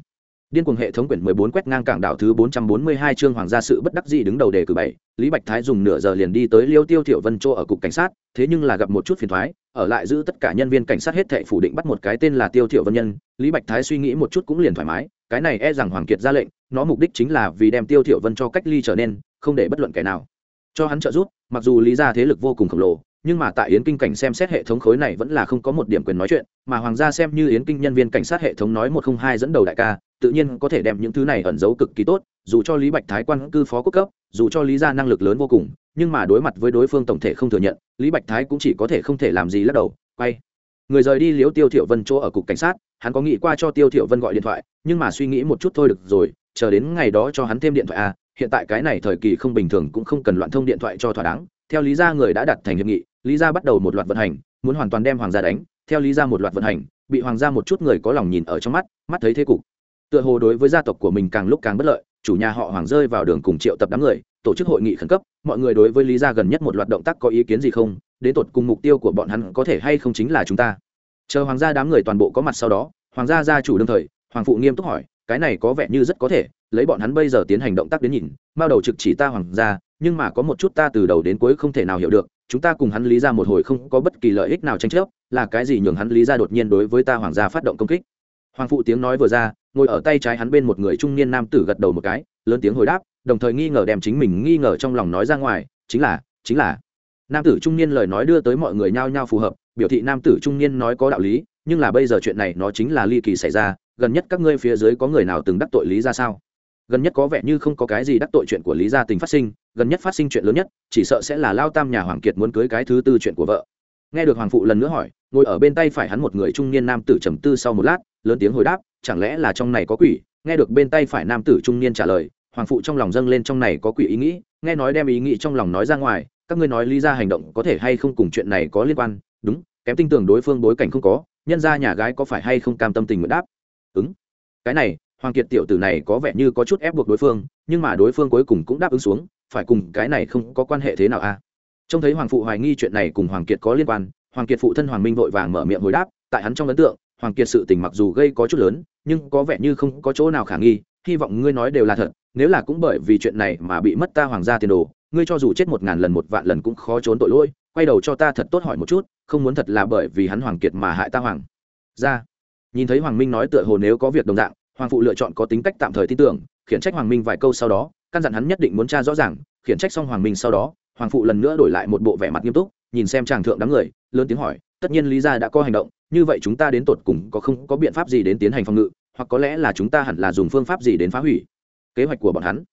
Điên cuồng hệ thống quyển 14 quét ngang cảng đảo thứ 442 chương hoàng gia sự bất đắc dĩ đứng đầu đề cử 7, Lý Bạch Thái dùng nửa giờ liền đi tới Liêu Tiêu tiểu Vân chỗ ở cục cảnh sát, thế nhưng là gặp một chút phiền toái, ở lại giữ tất cả nhân viên cảnh sát hết thảy phủ định bắt một cái tên là Tiêu tiểu Vân nhân, Lý Bạch Thái suy nghĩ một chút cũng liền thoải mái, cái này e rằng Hoàng Kiệt ra lệnh, nó mục đích chính là vì đem Tiêu tiểu Vân cho cách ly trở nên, không để bất luận kẻ nào. Cho hắn trợ giúp, mặc dù lý gia thế lực vô cùng khổng lồ, nhưng mà tại yến kinh cảnh xem xét hệ thống khối này vẫn là không có một điểm quyền nói chuyện mà hoàng gia xem như yến kinh nhân viên cảnh sát hệ thống nói một không hai dẫn đầu đại ca tự nhiên có thể đem những thứ này ẩn giấu cực kỳ tốt, dù cho lý bạch thái quan cư phó quốc cấp, dù cho lý gia năng lực lớn vô cùng, nhưng mà đối mặt với đối phương tổng thể không thừa nhận, lý bạch thái cũng chỉ có thể không thể làm gì lắc đầu, quay. Người rời đi liếu tiêu thiểu vân chỗ ở cục cảnh sát, hắn có nghĩ qua cho tiêu thiểu vân gọi điện thoại, nhưng mà suy nghĩ một chút thôi được rồi, chờ đến ngày đó cho hắn thêm điện thoại à hiện tại cái này thời kỳ không bình thường cũng không cần loạn thông điện thoại cho thỏa đáng. Theo lý gia người đã đặt thành hiệp nghị, lý gia bắt đầu một loạt vận hành, muốn hoàn toàn đem hoàng gia đánh, theo lý gia một loạt vận hành, bị hoàng gia một chút người có lòng nhìn ở trong mắt mắt thấy thế cục tựa hồ đối với gia tộc của mình càng lúc càng bất lợi, chủ nhà họ hoàng rơi vào đường cùng triệu tập đám người, tổ chức hội nghị khẩn cấp, mọi người đối với lý gia gần nhất một loạt động tác có ý kiến gì không, đến tột cùng mục tiêu của bọn hắn có thể hay không chính là chúng ta. Chờ hoàng gia đám người toàn bộ có mặt sau đó, hoàng gia gia chủ đương thời, hoàng phụ nghiêm túc hỏi, cái này có vẻ như rất có thể, lấy bọn hắn bây giờ tiến hành động tác đến nhìn bao đầu trực chỉ ta hoàng gia, nhưng mà có một chút ta từ đầu đến cuối không thể nào hiểu được, chúng ta cùng hắn lý ra một hồi không có bất kỳ lợi ích nào tranh chấp, là cái gì nhường hắn lý ra đột nhiên đối với ta hoàng gia phát động công kích hoàng phụ tiếng nói vừa ra, ngồi ở tay trái hắn bên một người trung niên nam tử gật đầu một cái, lớn tiếng hồi đáp, đồng thời nghi ngờ đem chính mình nghi ngờ trong lòng nói ra ngoài, chính là chính là. Nam tử trung niên lời nói đưa tới mọi người nhao nhao phù hợp, biểu thị nam tử trung niên nói có đạo lý, nhưng là bây giờ chuyện này nó chính là ly kỳ xảy ra, gần nhất các ngươi phía dưới có người nào từng đắc tội lý ra sao? Gần nhất có vẻ như không có cái gì đắc tội chuyện của lý gia tình phát sinh, gần nhất phát sinh chuyện lớn nhất, chỉ sợ sẽ là lao tam nhà hoàng kiệt muốn cưới cái thứ tư chuyện của vợ. Nghe được hoàng phụ lần nữa hỏi, ngồi ở bên tay phải hắn một người trung niên nam tử trầm tư sau một lát lớn tiếng hồi đáp, chẳng lẽ là trong này có quỷ? Nghe được bên tay phải nam tử trung niên trả lời, hoàng phụ trong lòng dâng lên trong này có quỷ ý nghĩ, nghe nói đem ý nghĩ trong lòng nói ra ngoài, các ngươi nói lý ra hành động có thể hay không cùng chuyện này có liên quan? Đúng, kém tin tưởng đối phương bối cảnh không có, nhân ra nhà gái có phải hay không cam tâm tình nguyện đáp? Ứng. Cái này, hoàng kiệt tiểu tử này có vẻ như có chút ép buộc đối phương, nhưng mà đối phương cuối cùng cũng đáp ứng xuống, phải cùng, cái này không có quan hệ thế nào a à? trông thấy hoàng phụ hoài nghi chuyện này cùng hoàng kiệt có liên quan, hoàng kiệt phụ thân hoàng minh vội vàng mở miệng hồi đáp, tại hắn trong ấn tượng hoàng kiệt sự tình mặc dù gây có chút lớn, nhưng có vẻ như không có chỗ nào khả nghi, hy vọng ngươi nói đều là thật, nếu là cũng bởi vì chuyện này mà bị mất ta hoàng gia tiền đồ, ngươi cho dù chết một ngàn lần một vạn lần cũng khó trốn tội lỗi, quay đầu cho ta thật tốt hỏi một chút, không muốn thật là bởi vì hắn hoàng kiệt mà hại ta hoàng. Gia nhìn thấy hoàng minh nói tựa hồ nếu có việc đồng dạng, hoàng phụ lựa chọn có tính cách tạm thời tin tưởng, khiển trách hoàng minh vài câu sau đó, căn dặn hắn nhất định muốn tra rõ ràng, khiển trách xong hoàng minh sau đó, hoàng phụ lần nữa đổi lại một bộ vẻ mặt nghiêm túc, nhìn xem chàng thượng đám người, lớn tiếng hỏi tất nhiên lý gia đã có hành động, như vậy chúng ta đến tột cùng có không có biện pháp gì đến tiến hành phòng ngự, hoặc có lẽ là chúng ta hẳn là dùng phương pháp gì đến phá hủy kế hoạch của bọn hắn.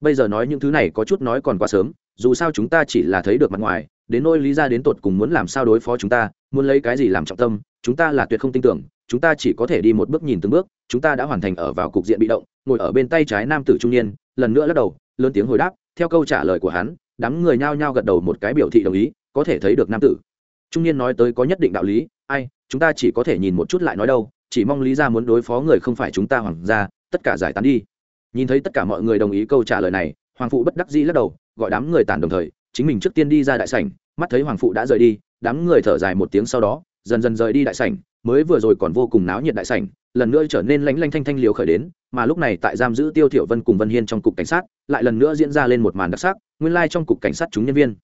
Bây giờ nói những thứ này có chút nói còn quá sớm, dù sao chúng ta chỉ là thấy được mặt ngoài, đến nôi lý ra đến tột cùng muốn làm sao đối phó chúng ta, muốn lấy cái gì làm trọng tâm, chúng ta là tuyệt không tin tưởng, chúng ta chỉ có thể đi một bước nhìn từng bước, chúng ta đã hoàn thành ở vào cục diện bị động, ngồi ở bên tay trái nam tử trung niên, lần nữa lắc đầu, lớn tiếng hồi đáp, theo câu trả lời của hắn, đám người nhao nhao gật đầu một cái biểu thị đồng ý, có thể thấy được nam tử trung niên nói tới có nhất định đạo lý, ai, chúng ta chỉ có thể nhìn một chút lại nói đâu, chỉ mong lý ra muốn đối phó người không phải chúng ta hoàng gia, tất cả giải tán đi. Nhìn thấy tất cả mọi người đồng ý câu trả lời này, hoàng phụ bất đắc dĩ lắc đầu, gọi đám người tản đồng thời, chính mình trước tiên đi ra đại sảnh, mắt thấy hoàng phụ đã rời đi, đám người thở dài một tiếng sau đó, dần dần rời đi đại sảnh, mới vừa rồi còn vô cùng náo nhiệt đại sảnh, lần nữa trở nên lánh lanh thanh thanh liều khởi đến, mà lúc này tại giam giữ tiêu thiểu vân cùng vân hiên trong cục cảnh sát, lại lần nữa diễn ra lên một màn đặc sắc, nguyên lai like trong cục cảnh sát chúng nhân viên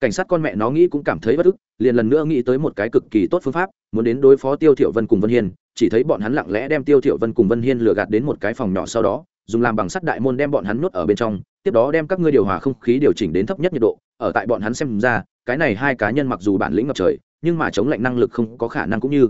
cảnh sát con mẹ nó nghĩ cũng cảm thấy bất ức, liền lần nữa nghĩ tới một cái cực kỳ tốt phương pháp, muốn đến đối phó tiêu thiểu vân cùng vân hiên, chỉ thấy bọn hắn lặng lẽ đem tiêu thiểu vân cùng vân hiên lừa gạt đến một cái phòng nhỏ sau đó, dùng làm bằng sắt đại môn đem bọn hắn nuốt ở bên trong, tiếp đó đem các ngươi điều hòa không khí điều chỉnh đến thấp nhất nhiệt độ, ở tại bọn hắn xem ra, cái này hai cá nhân mặc dù bản lĩnh ngập trời, nhưng mà chống lạnh năng lực không có khả năng cũng như.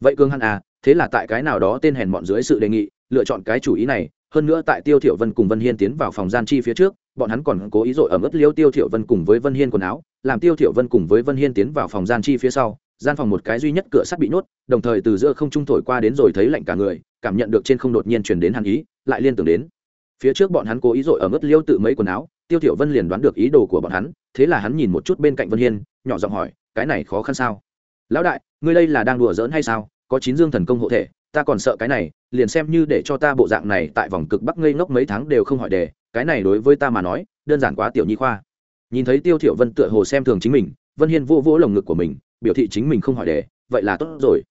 Vậy cương hắn à thế là tại cái nào đó tên hèn bọn dưới sự đề nghị, lựa chọn cái chủ ý này, hơn nữa tại tiêu thiểu vân cùng vân hiên tiến vào phòng gian chi phía trước bọn hắn còn cố ý dội ở ướt liêu tiêu thiểu vân cùng với vân hiên quần áo, làm tiêu thiểu vân cùng với vân hiên tiến vào phòng gian chi phía sau, gian phòng một cái duy nhất cửa sắt bị nhốt, đồng thời từ giữa không trung thổi qua đến rồi thấy lạnh cả người, cảm nhận được trên không đột nhiên truyền đến hàn ý, lại liên tưởng đến. Phía trước bọn hắn cố ý dội ở ướt liêu tự mấy quần áo, tiêu thiểu vân liền đoán được ý đồ của bọn hắn, thế là hắn nhìn một chút bên cạnh vân hiên, nhỏ giọng hỏi, cái này khó khăn sao? Lão đại, ngươi đây là đang đùa giỡn hay sao? Có chín dương thần công hộ thể ta còn sợ cái này, liền xem như để cho ta bộ dạng này tại vòng cực bắc ngây ngốc mấy tháng đều không hỏi đề, cái này đối với ta mà nói, đơn giản quá tiểu nhi khoa. Nhìn thấy tiêu thiểu vân tựa hồ xem thường chính mình, vân hiên vô vỗ lồng ngực của mình, biểu thị chính mình không hỏi đề, vậy là tốt rồi.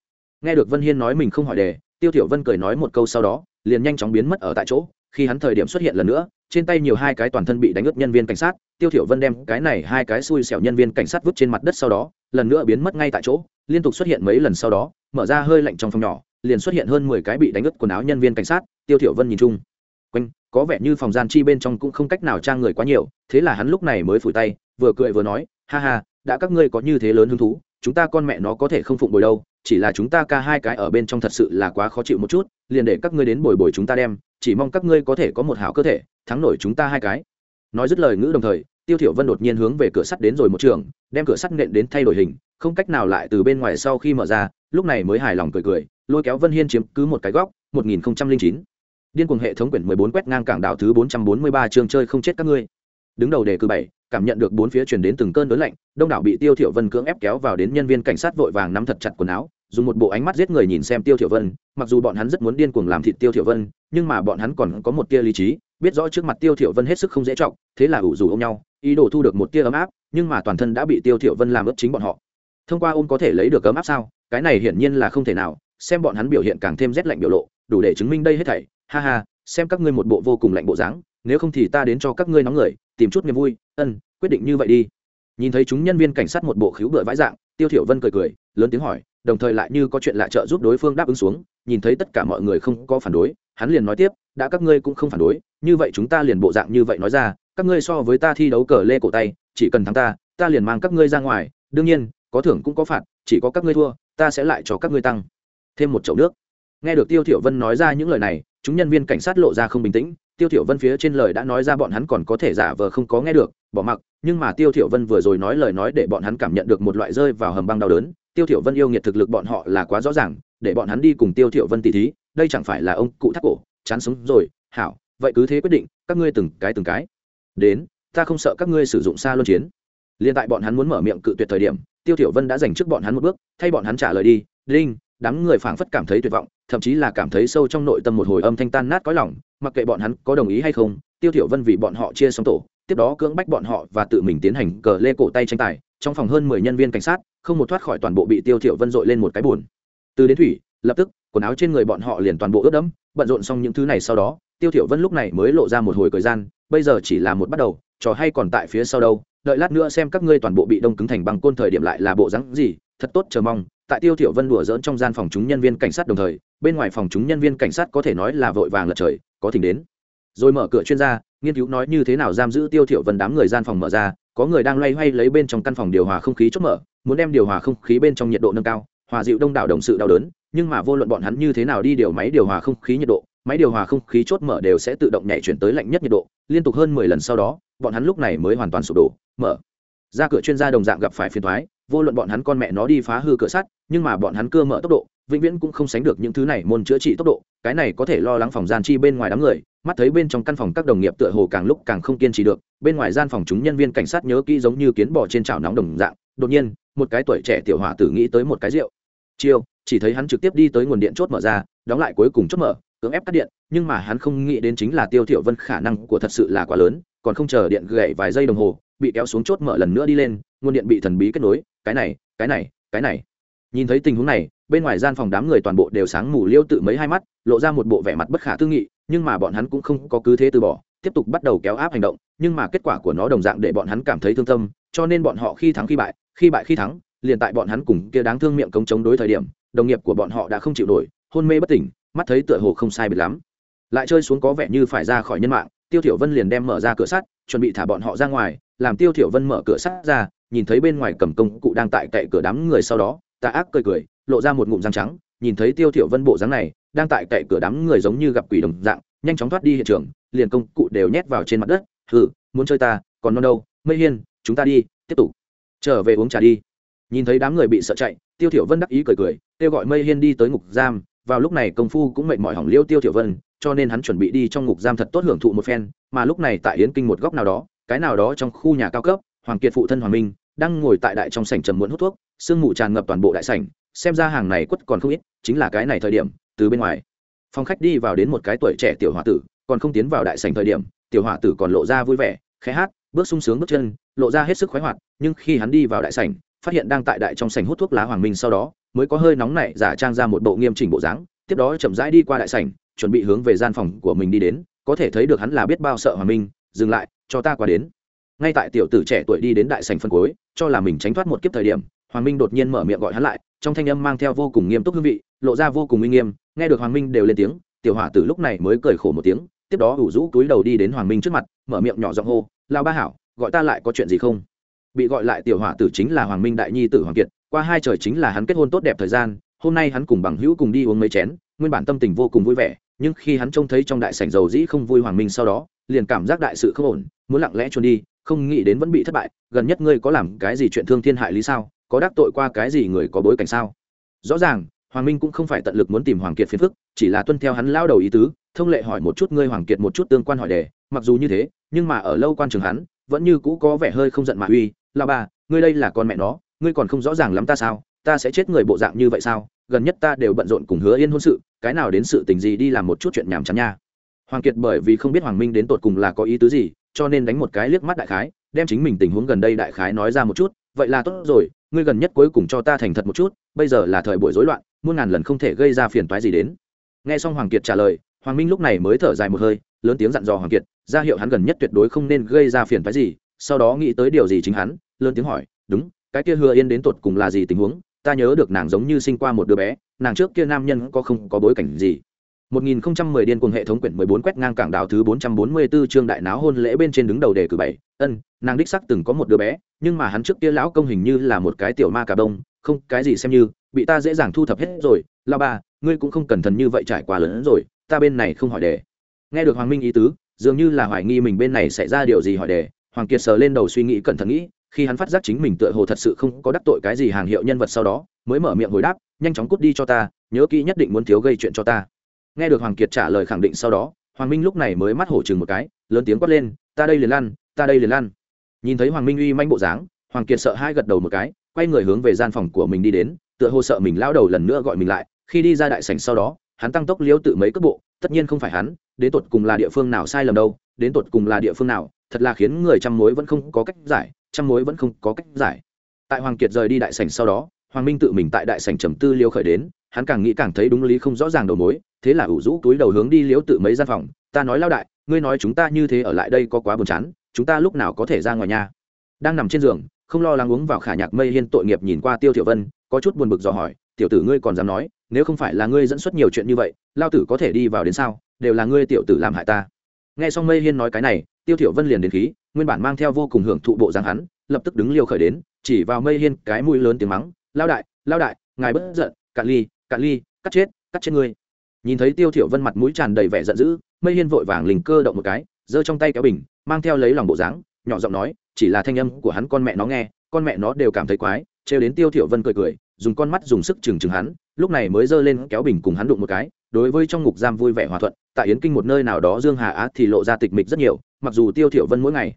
Nghe được vân hiên nói mình không hỏi đề, tiêu thiểu vân cười nói một câu sau đó, liền nhanh chóng biến mất ở tại chỗ, khi hắn thời điểm xuất hiện lần nữa, trên tay nhiều hai cái toàn thân bị đánh ướt nhân viên cảnh sát, tiêu thiểu vân đem cái này hai cái xui xẻo nhân viên cảnh sát vứt trên mặt đất sau đó, lần nữa biến mất ngay tại chỗ, liên tục xuất hiện mấy lần sau đó, mở ra hơi lạnh trong phòng nhỏ liền xuất hiện hơn mười cái bị đánh ướt quần áo nhân viên cảnh sát, tiêu thiểu vân nhìn chung. Quanh, có vẻ như phòng gian chi bên trong cũng không cách nào trang người quá nhiều, thế là hắn lúc này mới phủi tay, vừa cười vừa nói, ha ha, đã các ngươi có như thế lớn hứng thú, chúng ta con mẹ nó có thể không phụng bồi đâu, chỉ là chúng ta ca hai cái ở bên trong thật sự là quá khó chịu một chút, liền để các ngươi đến bồi bồi chúng ta đem, chỉ mong các ngươi có thể có một hảo cơ thể, thắng nổi chúng ta hai cái. Nói dứt lời ngữ đồng thời, tiêu thiểu vân đột nhiên hướng về cửa sắt đến rồi một trường, đem cửa sắt nện đến thay đổi hình, không cách nào lại từ bên ngoài sau khi mở ra, lúc này mới hài lòng cười cười lôi kéo vân hiên chiếm cứ một cái góc 1009 điên cuồng hệ thống quyển 14 quét ngang cảng đảo thứ 443 trường chơi không chết các ngươi. Đứng đầu đề cử bảy, cảm nhận được bốn phía truyền đến từng cơn đớn lạnh, đông đảo bị tiêu thiểu vân cưỡng ép kéo vào đến nhân viên cảnh sát vội vàng nắm thật chặt quần áo, dùng một bộ ánh mắt giết người nhìn xem tiêu thiểu vân, mặc dù bọn hắn rất muốn điên cuồng làm thịt tiêu thiểu vân, nhưng mà bọn hắn còn có một tia lý trí, biết rõ trước mặt tiêu thiểu vân hết sức không dễ trọng, thế là ủ rủ ôm nhau, ý đồ thu được một tia ấm áp, nhưng mà toàn thân đã bị tiêu thiểu vân làm ướt chính bọn họ. Thông qua ôm có thể lấy được ấm áp sao? Cái này hiển nhiên là không thể nào xem bọn hắn biểu hiện càng thêm rét lạnh biểu lộ, đủ để chứng minh đây hết thảy. Ha ha, xem các ngươi một bộ vô cùng lạnh bộ dáng, nếu không thì ta đến cho các ngươi nóng người, tìm chút niềm vui, ân, quyết định như vậy đi. Nhìn thấy chúng nhân viên cảnh sát một bộ khiếu bựa vãi dạng, tiêu thiểu vân cười cười, lớn tiếng hỏi, đồng thời lại như có chuyện lạ trợ giúp đối phương đáp ứng xuống, nhìn thấy tất cả mọi người không có phản đối, hắn liền nói tiếp, đã các ngươi cũng không phản đối, như vậy chúng ta liền bộ dạng như vậy nói ra, các ngươi so với ta thi đấu cờ lê cổ tay, chỉ cần thắng ta ta liền mang các ngươi ra ngoài, đương nhiên, có thưởng cũng có phạt, chỉ có các ngươi thua, ta sẽ lại cho các ngươi tăng thêm một chậu nước. Nghe được tiêu thiểu vân nói ra những lời này, chúng nhân viên cảnh sát lộ ra không bình tĩnh. Tiêu thiểu vân phía trên lời đã nói ra bọn hắn còn có thể giả vờ không có nghe được, bỏ mặc, nhưng mà tiêu thiểu vân vừa rồi nói lời nói để bọn hắn cảm nhận được một loại rơi vào hầm băng đau đớn. Tiêu thiểu vân yêu nghiệt thực lực bọn họ là quá rõ ràng, để bọn hắn đi cùng tiêu thiểu vân tỷ thí, đây chẳng phải là ông cụ thắt cổ, chán sống rồi, hảo, vậy cứ thế quyết định, các ngươi từng cái từng cái. Đến, ta không sợ các ngươi sử dụng xa luân chiến. Liên tại bọn hắn muốn mở miệng cự tuyệt thời điểm, tiêu thiểu vân đã giành trước bọn hắn một bước, thay bọn hắn trả lời đi, đinh đám người phảng phất cảm thấy tuyệt vọng, thậm chí là cảm thấy sâu trong nội tâm một hồi âm thanh tan nát cõi lòng, mặc kệ bọn hắn có đồng ý hay không, tiêu thiểu vân vì bọn họ chia xong tổ, tiếp đó cưỡng bách bọn họ và tự mình tiến hành cờ lê cổ tay tranh tài, trong phòng hơn mười nhân viên cảnh sát, không một thoát khỏi toàn bộ bị tiêu thiểu vân dội lên một cái buồn. Từ đến thủy, lập tức, quần áo trên người bọn họ liền toàn bộ ướt đẫm, bận rộn xong những thứ này sau đó, tiêu thiểu vân lúc này mới lộ ra một hồi cười gian, bây giờ chỉ là một bắt đầu, trò hay còn tại phía sau đâu, đợi lát nữa xem các ngươi toàn bộ bị đông cứng thành băng côn thời điểm lại là bộ dáng gì, thật tốt, chờ mong tại tiêu thiểu vân đùa dỡn trong gian phòng chúng nhân viên cảnh sát đồng thời, bên ngoài phòng chúng nhân viên cảnh sát có thể nói là vội vàng lật trời, có thỉnh đến. Rồi mở cửa chuyên gia, nghiên cứu nói như thế nào giam giữ tiêu thiểu vân đám người gian phòng mở ra, có người đang loay hoay lấy bên trong căn phòng điều hòa không khí chốt mở, muốn đem điều hòa không khí bên trong nhiệt độ nâng cao, hòa dịu đông đảo đồng sự đau đớn, nhưng mà vô luận bọn hắn như thế nào đi điều máy điều hòa không khí nhiệt độ, máy điều hòa không khí chốt mở đều sẽ tự động nhảy chuyển tới lạnh nhất nhiệt độ, liên tục hơn mười lần sau đó, bọn hắn lúc này mới hoàn toàn sụp đổ, mở. Ra cửa chuyên gia đồng dạng gặp phải phiền thoái vô luận bọn hắn con mẹ nó đi phá hư cửa sắt, nhưng mà bọn hắn cưa mở tốc độ, vĩnh viễn cũng không sánh được những thứ này môn chữa trị tốc độ, cái này có thể lo lắng phòng gian chi bên ngoài đám người, mắt thấy bên trong căn phòng các đồng nghiệp tựa hồ càng lúc càng không kiên trì được, bên ngoài gian phòng chúng nhân viên cảnh sát nhớ kỹ giống như kiến bò trên chảo nóng đồng dạng, đột nhiên, một cái tuổi trẻ tiểu hỏa tử nghĩ tới một cái rượu. Chiêu, chỉ thấy hắn trực tiếp đi tới nguồn điện chốt mở ra, đóng lại cuối cùng chốt mở, cưỡng ép cắt điện, nhưng mà hắn không nghĩ đến chính là tiêu thiểu vân khả năng của thật sự là quá lớn, còn không chờ điện gậy vài giây đồng hồ, bị kéo xuống chốt mở lần nữa đi lên, nguồn điện bị thần bí kết nối cái này cái này cái này. Nhìn thấy tình huống này, bên ngoài gian phòng đám người toàn bộ đều sáng mù liêu tự mấy hai mắt, lộ ra một bộ vẻ mặt bất khả tư nghị, nhưng mà bọn hắn cũng không có cứ thế từ bỏ, tiếp tục bắt đầu kéo áp hành động, nhưng mà kết quả của nó đồng dạng để bọn hắn cảm thấy thương tâm, cho nên bọn họ khi thắng khi bại khi bại khi thắng, liền tại bọn hắn cùng kia đáng thương miệng công chống đối thời điểm, đồng nghiệp của bọn họ đã không chịu nổi, hôn mê bất tỉnh, mắt thấy tựa hồ không sai biệt lắm. Lại chơi xuống có vẻ như phải ra khỏi nhân mạng, tiêu thiểu vân liền đem mở ra cửa sắt, chuẩn bị thả bọn họ ra ngoài, làm tiêu thiểu vân mở cửa sắt ra nhìn thấy bên ngoài cầm công cụ đang tại cậy cửa đám người sau đó, tà ác cười cười, lộ ra một ngụm răng trắng, nhìn thấy tiêu thiểu vân bộ dáng này, đang tại cậy cửa đám người giống như gặp quỷ đồng dạng, nhanh chóng thoát đi hiện trường, liền công cụ đều nhét vào trên mặt đất, hừ, muốn chơi ta, còn non đâu, mây hiên, chúng ta đi, tiếp tục, trở về uống trà đi. Nhìn thấy đám người bị sợ chạy, tiêu thiểu vân đắc ý cười cười, kêu gọi mây hiên đi tới ngục giam, vào lúc này công phu cũng mệt mỏi hỏng liêu tiêu thiểu vân, cho nên hắn chuẩn bị đi trong ngục giam thật tốt hưởng thụ một phen, mà lúc này tại yến kinh một góc nào đó, cái nào đó trong khu nhà cao cấp, hoàng kiệt phụ thân hoàng minh đang ngồi tại đại trong sảnh trầm muộn hút thuốc, sương mù tràn ngập toàn bộ đại sảnh, xem ra hàng này quất còn không ít, chính là cái này thời điểm, từ bên ngoài. Phòng khách đi vào đến một cái tuổi trẻ tiểu hòa tử, còn không tiến vào đại sảnh thời điểm, tiểu hòa tử còn lộ ra vui vẻ, khẽ hát, bước sung sướng bước chân, lộ ra hết sức khoái hoạt, nhưng khi hắn đi vào đại sảnh, phát hiện đang tại đại trong sảnh hút thuốc lá hoàng minh sau đó, mới có hơi nóng nảy giả trang ra một bộ nghiêm chỉnh bộ dáng, tiếp đó chậm rãi đi qua đại sảnh, chuẩn bị hướng về gian phòng của mình đi đến, có thể thấy được hắn là biết bao sợ hoàng minh, dừng lại, cho ta qua đến ngay tại tiểu tử trẻ tuổi đi đến đại sảnh phân cuối, cho là mình tránh thoát một kiếp thời điểm, hoàng minh đột nhiên mở miệng gọi hắn lại, trong thanh âm mang theo vô cùng nghiêm túc hương vị, lộ ra vô cùng uy nghiêm, nghe được hoàng minh đều lên tiếng, tiểu hỏa tử lúc này mới cười khổ một tiếng, tiếp đó ủ rũ túi đầu đi đến hoàng minh trước mặt, mở miệng nhỏ giọng hô lao ba hảo, gọi ta lại có chuyện gì không? Bị gọi lại tiểu hỏa tử chính là hoàng minh đại nhi tử hoàng kiệt, qua hai trời chính là hắn kết hôn tốt đẹp thời gian, hôm nay hắn cùng bằng hữu cùng đi uống mấy chén, nguyên bản tâm tình vô cùng vui vẻ, nhưng khi hắn trông thấy trong đại sảnh dầu dĩ không vui hoàng minh sau đó, liền cảm giác đại sự không ổn, muốn lặng lẽ trốn đi không nghĩ đến vẫn bị thất bại, gần nhất ngươi có làm cái gì chuyện thương thiên hại lý sao? Có đắc tội qua cái gì người có bối cảnh sao? Rõ ràng, hoàng minh cũng không phải tận lực muốn tìm hoàng kiệt phiền phức, chỉ là tuân theo hắn lao đầu ý tứ, thông lệ hỏi một chút ngươi hoàng kiệt một chút tương quan hỏi đề, mặc dù như thế, nhưng mà ở lâu quan trường hắn, vẫn như cũ có vẻ hơi không giận mà uy là ba ngươi đây là con mẹ nó, ngươi còn không rõ ràng lắm ta sao? Ta sẽ chết người bộ dạng như vậy sao? Gần nhất ta đều bận rộn cùng hứa yên hôn sự, cái nào đến sự tình gì đi làm một chút chuyện nhảm chán nha. Hoàng kiệt bởi vì không biết hoàng minh đến tột cùng là có ý tứ gì cho nên đánh một cái liếc mắt đại khái, đem chính mình tình huống gần đây đại khái nói ra một chút, vậy là tốt rồi, ngươi gần nhất cuối cùng cho ta thành thật một chút, bây giờ là thời buổi rối loạn, muôn ngàn lần không thể gây ra phiền toái gì đến. Nghe xong hoàng kiệt trả lời, hoàng minh lúc này mới thở dài một hơi, lớn tiếng dặn dò hoàng kiệt, ra hiệu hắn gần nhất tuyệt đối không nên gây ra phiền toái gì, sau đó nghĩ tới điều gì chính hắn, lớn tiếng hỏi, đúng, cái kia hứa yên đến tột cùng là gì tình huống? Ta nhớ được nàng giống như sinh qua một đứa bé, nàng trước kia nam nhân có không có bối cảnh gì? 1010 điên cuồng hệ thống quyển 14 quét ngang cảng đảo thứ 444 chương đại náo hôn lễ bên trên đứng đầu đề cử bảy. Ân, nàng đích sắc từng có một đứa bé, nhưng mà hắn trước kia lão công hình như là một cái tiểu ma cà đông, không, cái gì xem như, bị ta dễ dàng thu thập hết rồi. La ba, ngươi cũng không cẩn thận như vậy trải qua lớn rồi, ta bên này không hỏi đề. Nghe được Hoàng Minh ý tứ, dường như là hoài nghi mình bên này xảy ra điều gì hỏi đề, Hoàng Kiệt sờ lên đầu suy nghĩ cẩn thận nghĩ, khi hắn phát giác chính mình tựa hồ thật sự không có đắc tội cái gì hàng hiệu nhân vật sau đó, mới mở miệng hồi đáp, nhanh chóng cút đi cho ta, nhớ kỹ nhất định muốn thiếu gây chuyện cho ta nghe được hoàng kiệt trả lời khẳng định sau đó, hoàng minh lúc này mới mắt hổ chừng một cái, lớn tiếng quát lên, ta đây liền lăn, ta đây liền lăn. Nhìn thấy hoàng minh uy manh bộ dáng, hoàng kiệt sợ hai gật đầu một cái, quay người hướng về gian phòng của mình đi đến, tựa hồ sợ mình lao đầu lần nữa gọi mình lại. Khi đi ra đại sảnh sau đó, hắn tăng tốc liêu tự mấy cước bộ, tất nhiên không phải hắn, đến tột cùng là địa phương nào sai lầm đâu, đến tột cùng là địa phương nào, thật là khiến người trăm mối vẫn không có cách giải, trăm mối vẫn không có cách giải. Tại hoàng kiệt rời đi đại sảnh sau đó, hoàng minh tự mình tại đại sảnh trầm tư liêu khởi đến hắn càng nghĩ càng thấy đúng lý không rõ ràng đầu mối, thế là ủ rũ túi đầu hướng đi liếu tự mấy gian phòng, ta nói lao đại, ngươi nói chúng ta như thế ở lại đây có quá buồn chán, chúng ta lúc nào có thể ra ngoài nhà? Đang nằm trên giường, không lo lắng uống vào khả nhạc mây hiên tội nghiệp nhìn qua tiêu tiểu vân, có chút buồn bực dò hỏi, tiểu tử ngươi còn dám nói, nếu không phải là ngươi dẫn xuất nhiều chuyện như vậy lao tử có thể đi vào đến sao, đều là ngươi tiểu tử làm hại ta. Nghe xong mây hiên nói cái này, tiêu thiểu vân liền đến khí, nguyên bản mang theo vô cùng hưởng thụ bộ dáng hắn, lập tức đứng liều khởi đến, chỉ vào mây hiên cái mũi lớn tiếng mắng lao đại lao đại, ngài bất giận, cạn ly cạn ly, cắt chết cắt chết ngươi. Nhìn thấy tiêu thiểu vân mặt mũi tràn đầy vẻ giận dữ, mây hiên vội vàng lình cơ động một cái, giơ trong tay kéo bình, mang theo lấy lòng bộ dáng, nhỏ giọng nói, chỉ là thanh âm của hắn con mẹ nó nghe, con mẹ nó đều cảm thấy quái, trêu đến tiêu thiểu vân cười cười, dùng con mắt dùng sức chừng chừng hắn, lúc này mới giơ lên kéo bình cùng hắn đụng một cái, đối với trong ngục giam vui vẻ hòa thuận, tại yến kinh một nơi nào đó dương hà á thì lộ ra tịch mịch rất nhiều, mặc dù tiêu thiểu vân mỗi ngày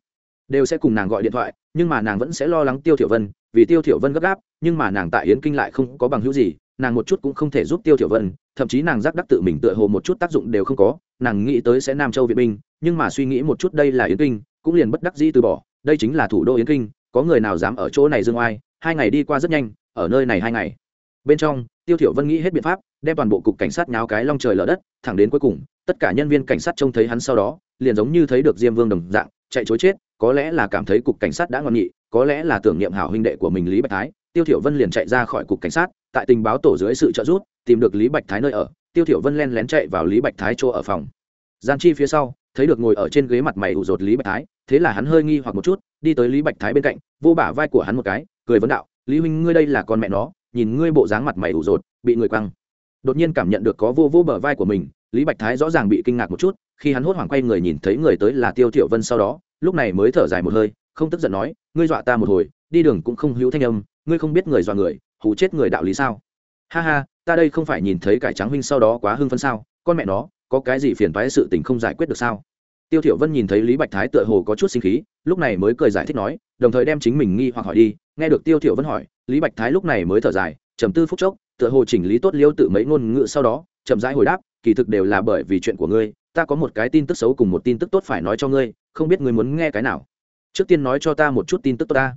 đều sẽ cùng nàng gọi điện thoại, nhưng mà nàng vẫn sẽ lo lắng tiêu thiểu vân, vì tiêu thiểu vân gấp gáp, nhưng mà nàng tại yến kinh lại không có bằng hữu gì nàng một chút cũng không thể giúp tiêu thiểu vân thậm chí nàng giác đắc tự mình tựa hồ một chút tác dụng đều không có nàng nghĩ tới sẽ nam châu viện binh nhưng mà suy nghĩ một chút đây là yến kinh cũng liền bất đắc dĩ từ bỏ đây chính là thủ đô yến kinh có người nào dám ở chỗ này dương oai hai ngày đi qua rất nhanh ở nơi này hai ngày. Bên trong tiêu thiểu vân nghĩ hết biện pháp đem toàn bộ cục cảnh sát nháo cái long trời lở đất thẳng đến cuối cùng tất cả nhân viên cảnh sát trông thấy hắn sau đó liền giống như thấy được diêm vương đồng dạng chạy chối chết có lẽ là cảm thấy cục cảnh sát đã ngon nghị, có lẽ là tưởng niệm hảo huynh đệ của mình lý bạch thái tiêu thiểu vân liền chạy ra khỏi cục cảnh sát, tại tình báo tổ dưới sự trợ giúp, tìm được lý bạch thái nơi ở. Tiêu thiểu vân len lén chạy vào lý bạch thái chỗ ở phòng. Gian chi phía sau, thấy được ngồi ở trên ghế mặt mày ủ rột lý bạch thái, thế là hắn hơi nghi hoặc một chút, đi tới lý bạch thái bên cạnh, vô bả vai của hắn một cái, cười vấn đạo, lý huynh, ngươi đây là con mẹ nó, nhìn ngươi bộ dáng mặt mày ủ rột, bị người quăng. Đột nhiên cảm nhận được có vô vô bờ vai của mình, lý bạch thái rõ ràng bị kinh ngạc một chút, khi hắn hốt hoảng quay người nhìn thấy người tới là tiêu thiểu vân sau đó, lúc này mới thở dài một hơi, không tức giận nói, ngươi dọa ta một hồi, đi đường cũng không hữu thanh âm ngươi không biết người dọa người, hù chết người đạo lý sao? Ha ha, ta đây không phải nhìn thấy cải trắng huynh sau đó quá hưng phấn sao? Con mẹ nó, có cái gì phiền toái sự tình không giải quyết được sao? Tiêu thiểu vân nhìn thấy lý bạch thái tựa hồ có chút sinh khí, lúc này mới cười giải thích nói, đồng thời đem chính mình nghi hoặc hỏi đi. Nghe được tiêu thiểu vân hỏi, lý bạch thái lúc này mới thở dài, trầm tư phút chốc, tựa hồ chỉnh lý tốt liêu tự mấy ngôn ngữ sau đó, chậm rãi hồi đáp, kỳ thực đều là bởi vì chuyện của ngươi, ta có một cái tin tức xấu cùng một tin tức tốt phải nói cho ngươi, không biết ngươi muốn nghe cái nào. Trước tiên nói cho ta một chút tin tức tốt ta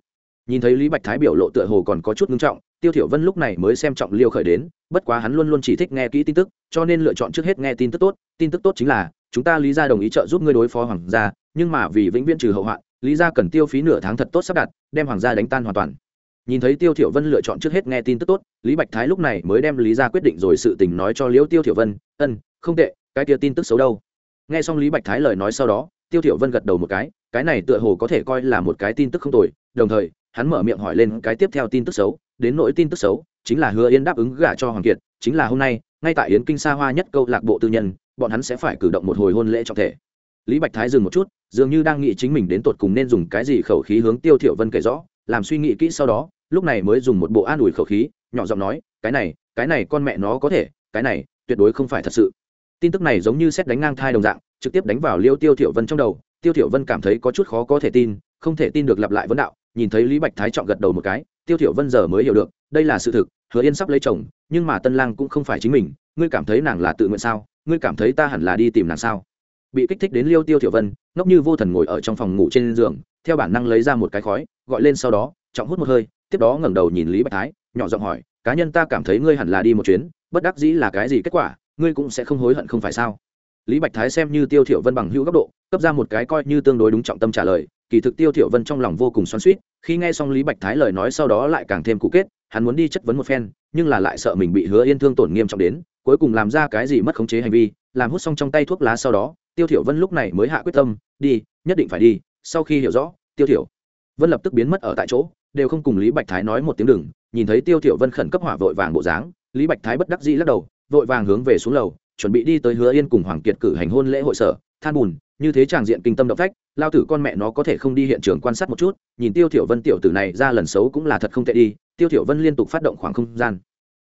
nhìn thấy lý bạch thái biểu lộ tựa hồ còn có chút ngưng trọng, tiêu thiểu vân lúc này mới xem trọng liêu khởi đến, bất quá hắn luôn luôn chỉ thích nghe kỹ tin tức, cho nên lựa chọn trước hết nghe tin tức tốt. Tin tức tốt chính là, chúng ta lý gia đồng ý trợ giúp ngươi đối phó hoàng gia, nhưng mà vì vĩnh viễn trừ hậu hoạn, lý gia cần tiêu phí nửa tháng thật tốt sắp đặt, đem hoàng gia đánh tan hoàn toàn. Nhìn thấy tiêu thiểu vân lựa chọn trước hết nghe tin tức tốt, lý bạch thái lúc này mới đem lý gia quyết định rồi sự tình nói cho liễu tiêu thiểu vân, ân, không tệ, cái kia tin tức xấu đâu. Nghe xong lý bạch thái lời nói sau đó, tiêu thiểu vân gật đầu một cái cái này tựa hồ có thể coi là một cái tin tức không tồi, đồng thời hắn mở miệng hỏi lên cái tiếp theo tin tức xấu, đến nỗi tin tức xấu, chính là hứa yên đáp ứng gả cho hoàng kiệt, chính là hôm nay, ngay tại yến kinh xa hoa nhất câu lạc bộ tư nhân, bọn hắn sẽ phải cử động một hồi hôn lễ trọng thể. Lý bạch thái dừng một chút, dường như đang nghĩ chính mình đến tột cùng nên dùng cái gì khẩu khí hướng tiêu thiểu vân kể rõ, làm suy nghĩ kỹ sau đó, lúc này mới dùng một bộ an ủi khẩu khí, nhỏ giọng nói, cái này cái này con mẹ nó có thể, cái này, tuyệt đối không phải thật sự. Tin tức này giống như xét đánh ngang thai đồng dạng, trực tiếp đánh vào liêu tiêu thiểu vân trong đầu, tiêu thiểu vân cảm thấy có chút khó có thể tin, không thể tin được lặp lại vấn đạo nhìn thấy lý bạch thái chọn gật đầu một cái, tiêu thiểu vân giờ mới hiểu được, đây là sự thực, hứa yên sắp lấy chồng, nhưng mà tân lang cũng không phải chính mình, ngươi cảm thấy nàng là tự nguyện sao? Ngươi cảm thấy ta hẳn là đi tìm nàng sao? Bị kích thích đến liêu tiêu thiểu vân, ngốc như vô thần ngồi ở trong phòng ngủ trên giường, theo bản năng lấy ra một cái khói, gọi lên sau đó, trọng hút một hơi, tiếp đó ngẩng đầu nhìn lý bạch thái, nhỏ giọng hỏi, cá nhân ta cảm thấy ngươi hẳn là đi một chuyến, bất đắc dĩ là cái gì kết quả, ngươi cũng sẽ không hối hận không phải sao? Lý bạch thái xem như tiêu thiểu vân bằng hữu góc độ, cấp ra một cái coi như tương đối đúng trọng tâm trả lời kỳ thực tiêu thiểu vân trong lòng vô cùng xoắn xuýt, khi nghe xong lý bạch thái lời nói sau đó lại càng thêm cụ kết, hắn muốn đi chất vấn một phen, nhưng là lại sợ mình bị hứa yên thương tổn nghiêm trọng đến, cuối cùng làm ra cái gì mất khống chế hành vi, làm hút xong trong tay thuốc lá sau đó, tiêu thiểu vân lúc này mới hạ quyết tâm, đi, nhất định phải đi. Sau khi hiểu rõ, tiêu thiểu vân lập tức biến mất ở tại chỗ, đều không cùng lý bạch thái nói một tiếng đừng, nhìn thấy tiêu thiểu vân khẩn cấp hỏa vội vàng bộ dáng, lý bạch thái bất đắc dĩ lắc đầu, vội vàng hướng về xuống lầu, chuẩn bị đi tới hứa yên cùng hoàng kiệt cử hành hôn lễ hội sở, than bùn như thế tràng diện kinh tâm động phách, lao tử con mẹ nó có thể không đi hiện trường quan sát một chút, nhìn tiêu thiểu vân tiểu tử này ra lần xấu cũng là thật không tệ đi, tiêu thiểu vân liên tục phát động khoảng không gian.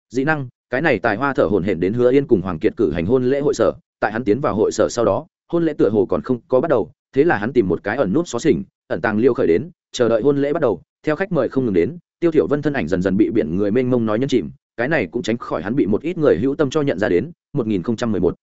Dị năng, cái này tài hoa thở hổn hển đến hứa yên cùng hoàng kiệt cử hành hôn lễ hội sở, tại hắn tiến vào hội sở sau đó, hôn lễ tựa hồ còn không có bắt đầu, thế là hắn tìm một cái ẩn nút xó xỉnh, ẩn tàng liêu khởi đến, chờ đợi hôn lễ bắt đầu, theo khách mời không ngừng đến, tiêu thiểu vân thân ảnh dần dần bị biển người mênh mông nói nhân chìm, cái này cũng tránh khỏi hắn bị một ít người hữu tâm cho nhận ra đến 1011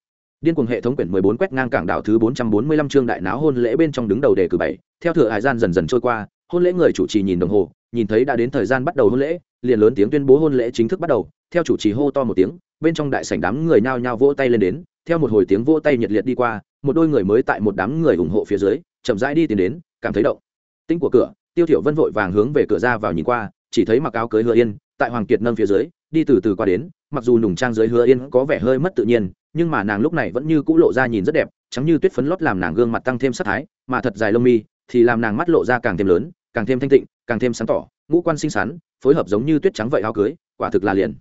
điên cuồng hệ thống quyển 14 quét ngang cảng đảo thứ 445 chương đại náo hôn lễ bên trong đứng đầu đề cử bảy. Theo thừa hải gian dần dần trôi qua, hôn lễ người chủ trì nhìn đồng hồ, nhìn thấy đã đến thời gian bắt đầu hôn lễ, liền lớn tiếng tuyên bố hôn lễ chính thức bắt đầu. Theo chủ trì hô to một tiếng, bên trong đại sảnh đám người nhao nhao vỗ tay lên đến. Theo một hồi tiếng vỗ tay nhiệt liệt đi qua, một đôi người mới tại một đám người ủng hộ phía dưới, chậm rãi đi tiến đến, cảm thấy động. Tinh của cửa, tiêu thiểu vân vội vàng hướng về cửa ra vào nhìn qua, chỉ thấy mặc áo cưới hứa yên, tại hoàng kiệt nâng phía dưới, đi từ từ qua đến. Mặc dù nùng trang dưới hứa yên có vẻ hơi mất tự nhiên nhưng mà nàng lúc này vẫn như cũ lộ ra nhìn rất đẹp, trắng như tuyết phấn lót làm nàng gương mặt tăng thêm sắc thái, mà thật dài lông mi thì làm nàng mắt lộ ra càng thêm lớn, càng thêm thanh tịnh, càng thêm sáng tỏ, ngũ quan xinh xắn, phối hợp giống như tuyết trắng vậy áo cưới, quả thực là liền.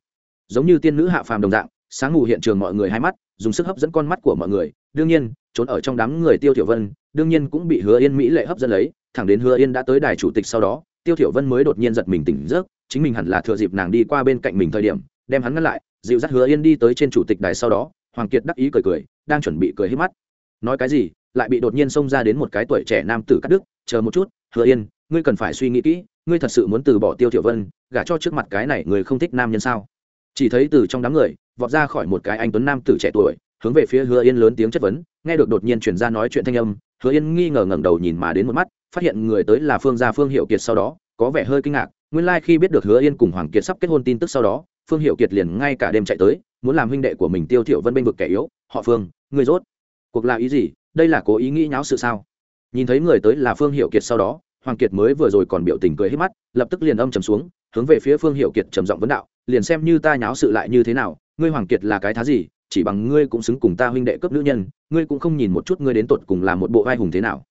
Giống như tiên nữ hạ phàm đồng dạng, sáng ngủ hiện trường mọi người hai mắt, dùng sức hấp dẫn con mắt của mọi người, đương nhiên, trốn ở trong đám người tiêu tiểu vân, đương nhiên cũng bị hứa yên mỹ lệ hấp dẫn lấy, thẳng đến hứa yên đã tới đài chủ tịch sau đó, tiêu tiểu vân mới đột nhiên giật mình tỉnh giấc, chính mình hẳn là thừa dịp nàng đi qua bên cạnh mình thời điểm, đem hắn ngăn lại, dịu dắt hứa yên đi tới trên chủ tịch đài sau đó hoàng kiệt đắc ý cười cười, đang chuẩn bị cười hết mắt. Nói cái gì, lại bị đột nhiên xông ra đến một cái tuổi trẻ nam tử cắt đứt. Chờ một chút, hứa yên, ngươi cần phải suy nghĩ kỹ, ngươi thật sự muốn từ bỏ tiêu tiểu vân, gả cho trước mặt cái này người không thích nam nhân sao? Chỉ thấy từ trong đám người, vọt ra khỏi một cái anh tuấn nam tử trẻ tuổi, hướng về phía hứa yên lớn tiếng chất vấn. Nghe được đột nhiên chuyển ra nói chuyện thanh âm, hứa yên nghi ngờ ngẩng đầu nhìn mà đến một mắt, phát hiện người tới là phương gia phương hiệu kiệt sau đó, có vẻ hơi kinh ngạc. Nguyên lai khi biết được hứa yên cùng hoàng kiệt sắp kết hôn tin tức sau đó, phương hiệu kiệt liền ngay cả đêm chạy tới muốn làm huynh đệ của mình tiêu thiểu vân bên vực kẻ yếu, họ phương, người rốt. Cuộc là ý gì? Đây là cố ý nghĩ nháo sự sao? Nhìn thấy người tới là phương hiệu kiệt sau đó, hoàng kiệt mới vừa rồi còn biểu tình cười hết mắt, lập tức liền âm trầm xuống, hướng về phía phương hiệu kiệt trầm giọng vấn đạo, liền xem như ta nháo sự lại như thế nào, ngươi hoàng kiệt là cái thá gì, chỉ bằng ngươi cũng xứng cùng ta huynh đệ cấp nữ nhân, ngươi cũng không nhìn một chút ngươi đến tột cùng là một bộ vai hùng thế nào.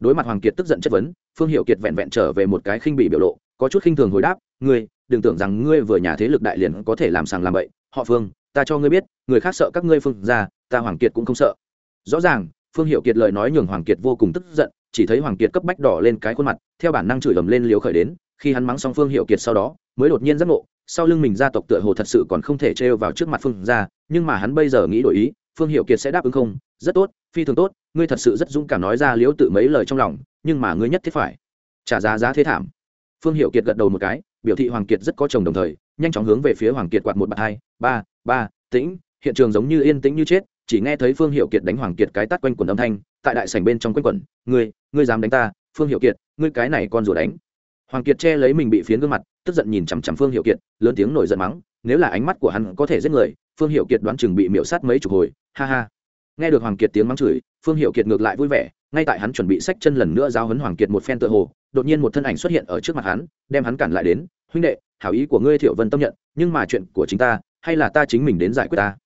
Đối mặt hoàng kiệt tức giận chất vấn, phương hiệu kiệt vẹn vẹn trở về một cái khinh bị biểu lộ, có chút khinh thường hồi đáp, ngươi, đừng tưởng rằng ngươi vừa nhà thế lực đại liền có thể làm sàng làm bậy, họ phương ta cho ngươi biết, người khác sợ các ngươi phương ra ta hoàng kiệt cũng không sợ. Rõ ràng, phương hiệu kiệt lời nói nhường hoàng kiệt vô cùng tức giận, chỉ thấy hoàng kiệt cấp bách đỏ lên cái khuôn mặt, theo bản năng chửi ầm lên liều khởi đến, khi hắn mắng xong phương hiệu kiệt sau đó, mới đột nhiên giác ngộ, sau lưng mình gia tộc tựa hồ thật sự còn không thể trêu vào trước mặt phương ra nhưng mà hắn bây giờ nghĩ đổi ý, phương hiệu kiệt sẽ đáp ứng không? Rất tốt, phi thường tốt, ngươi thật sự rất dũng cảm nói ra liếu tự mấy lời trong lòng, nhưng mà ngươi nhất thiết phải trả giá giá thế thảm. Phương hiệu kiệt gật đầu một cái, biểu thị hoàng kiệt rất có chồng đồng thời, nhanh chóng hướng về phía hoàng kiệt quạt một bạt hai, ba ba, tĩnh, hiện trường giống như yên tĩnh như chết, chỉ nghe thấy phương hiệu kiệt đánh hoàng kiệt cái tắt quanh quần âm thanh, tại đại sảnh bên trong quanh quẩn, ngươi ngươi dám đánh ta, phương hiệu kiệt, ngươi cái này con rùa đánh. Hoàng kiệt che lấy mình bị phiến gương mặt, tức giận nhìn chằm chằm phương hiệu kiệt, lớn tiếng nổi giận mắng, nếu là ánh mắt của hắn có thể giết người, phương hiệu kiệt đoán chừng bị miễu sát mấy chục hồi. Ha ha. Nghe được hoàng kiệt tiếng mắng chửi, phương hiệu kiệt ngược lại vui vẻ, ngay tại hắn chuẩn bị xách chân lần nữa giao hấn hoàng kiệt một phen tựa hồ, đột nhiên một thân ảnh xuất hiện ở trước mặt hắn, đem hắn cản lại đến, huynh đệ, hảo ý của ngươi thiệu vân tâm nhận, nhưng mà chuyện của chính ta hay là ta chính mình đến giải quyết ta?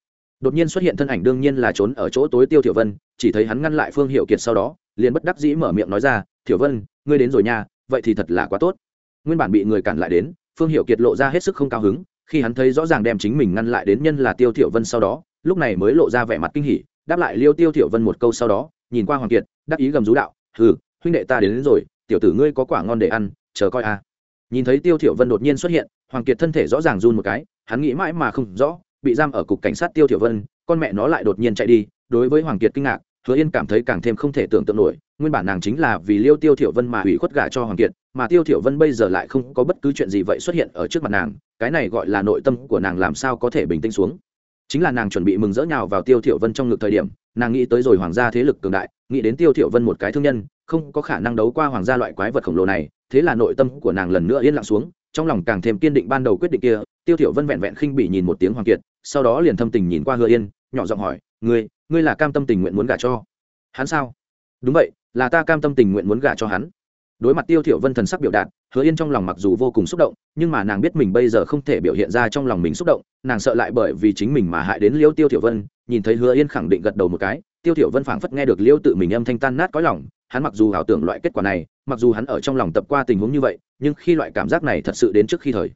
Đột nhiên xuất hiện thân ảnh đương nhiên là trốn ở chỗ tối tiêu tiểu vân chỉ thấy hắn ngăn lại phương hiệu kiệt sau đó liền bất đắc dĩ mở miệng nói ra tiểu vân ngươi đến rồi nha vậy thì thật là quá tốt. Nguyên bản bị người cản lại đến phương hiệu kiệt lộ ra hết sức không cao hứng khi hắn thấy rõ ràng đem chính mình ngăn lại đến nhân là tiêu tiểu vân sau đó lúc này mới lộ ra vẻ mặt kinh hỉ đáp lại liêu tiêu tiểu vân một câu sau đó nhìn qua hoàng kiệt đắc ý gầm rú đạo hừ huynh đệ ta đến, đến rồi tiểu tử ngươi có quả ngon để ăn chờ coi a. Nhìn thấy tiêu tiểu vân đột nhiên xuất hiện hoàng kiệt thân thể rõ ràng run một cái hắn nghĩ mãi mà không rõ, bị giam ở cục cảnh sát tiêu thiệu vân, con mẹ nó lại đột nhiên chạy đi, đối với hoàng kiệt kinh ngạc, hứa yên cảm thấy càng thêm không thể tưởng tượng nổi, nguyên bản nàng chính là vì liêu tiêu thiệu vân mà hủy khuất gả cho hoàng kiệt, mà tiêu thiệu vân bây giờ lại không có bất cứ chuyện gì vậy xuất hiện ở trước mặt nàng, cái này gọi là nội tâm của nàng làm sao có thể bình tĩnh xuống. Chính là nàng chuẩn bị mừng rỡ nhào vào tiêu thiệu vân trong ngực thời điểm, nàng nghĩ tới rồi hoàng gia thế lực cường đại, nghĩ đến tiêu thiệu vân một cái thương nhân, không có khả năng đấu qua hoàng gia loại quái vật khổng lồ này, thế là nội tâm của nàng lần nữa yên lặng xuống trong lòng càng thêm kiên định ban đầu quyết định kia, tiêu thiểu vân vẹn vẹn khinh bỉ nhìn một tiếng hoàng kiệt, sau đó liền thâm tình nhìn qua hứa yên, nhỏ giọng hỏi, ngươi ngươi là cam tâm tình nguyện muốn gả cho hắn sao? Đúng vậy, là ta cam tâm tình nguyện muốn gả cho hắn. Đối mặt tiêu thiểu vân thần sắc biểu đạt, hứa yên trong lòng mặc dù vô cùng xúc động, nhưng mà nàng biết mình bây giờ không thể biểu hiện ra trong lòng mình xúc động, nàng sợ lại bởi vì chính mình mà hại đến liêu tiêu thiểu vân, nhìn thấy hứa yên khẳng định gật đầu một cái, tiêu thiểu vân phảng phất nghe được liêu tự mình âm thanh tan nát cõi lòng hắn mặc dù ảo tưởng loại kết quả này, mặc dù hắn ở trong lòng tập qua tình huống như vậy, nhưng khi loại cảm giác này thật sự đến trước khi thời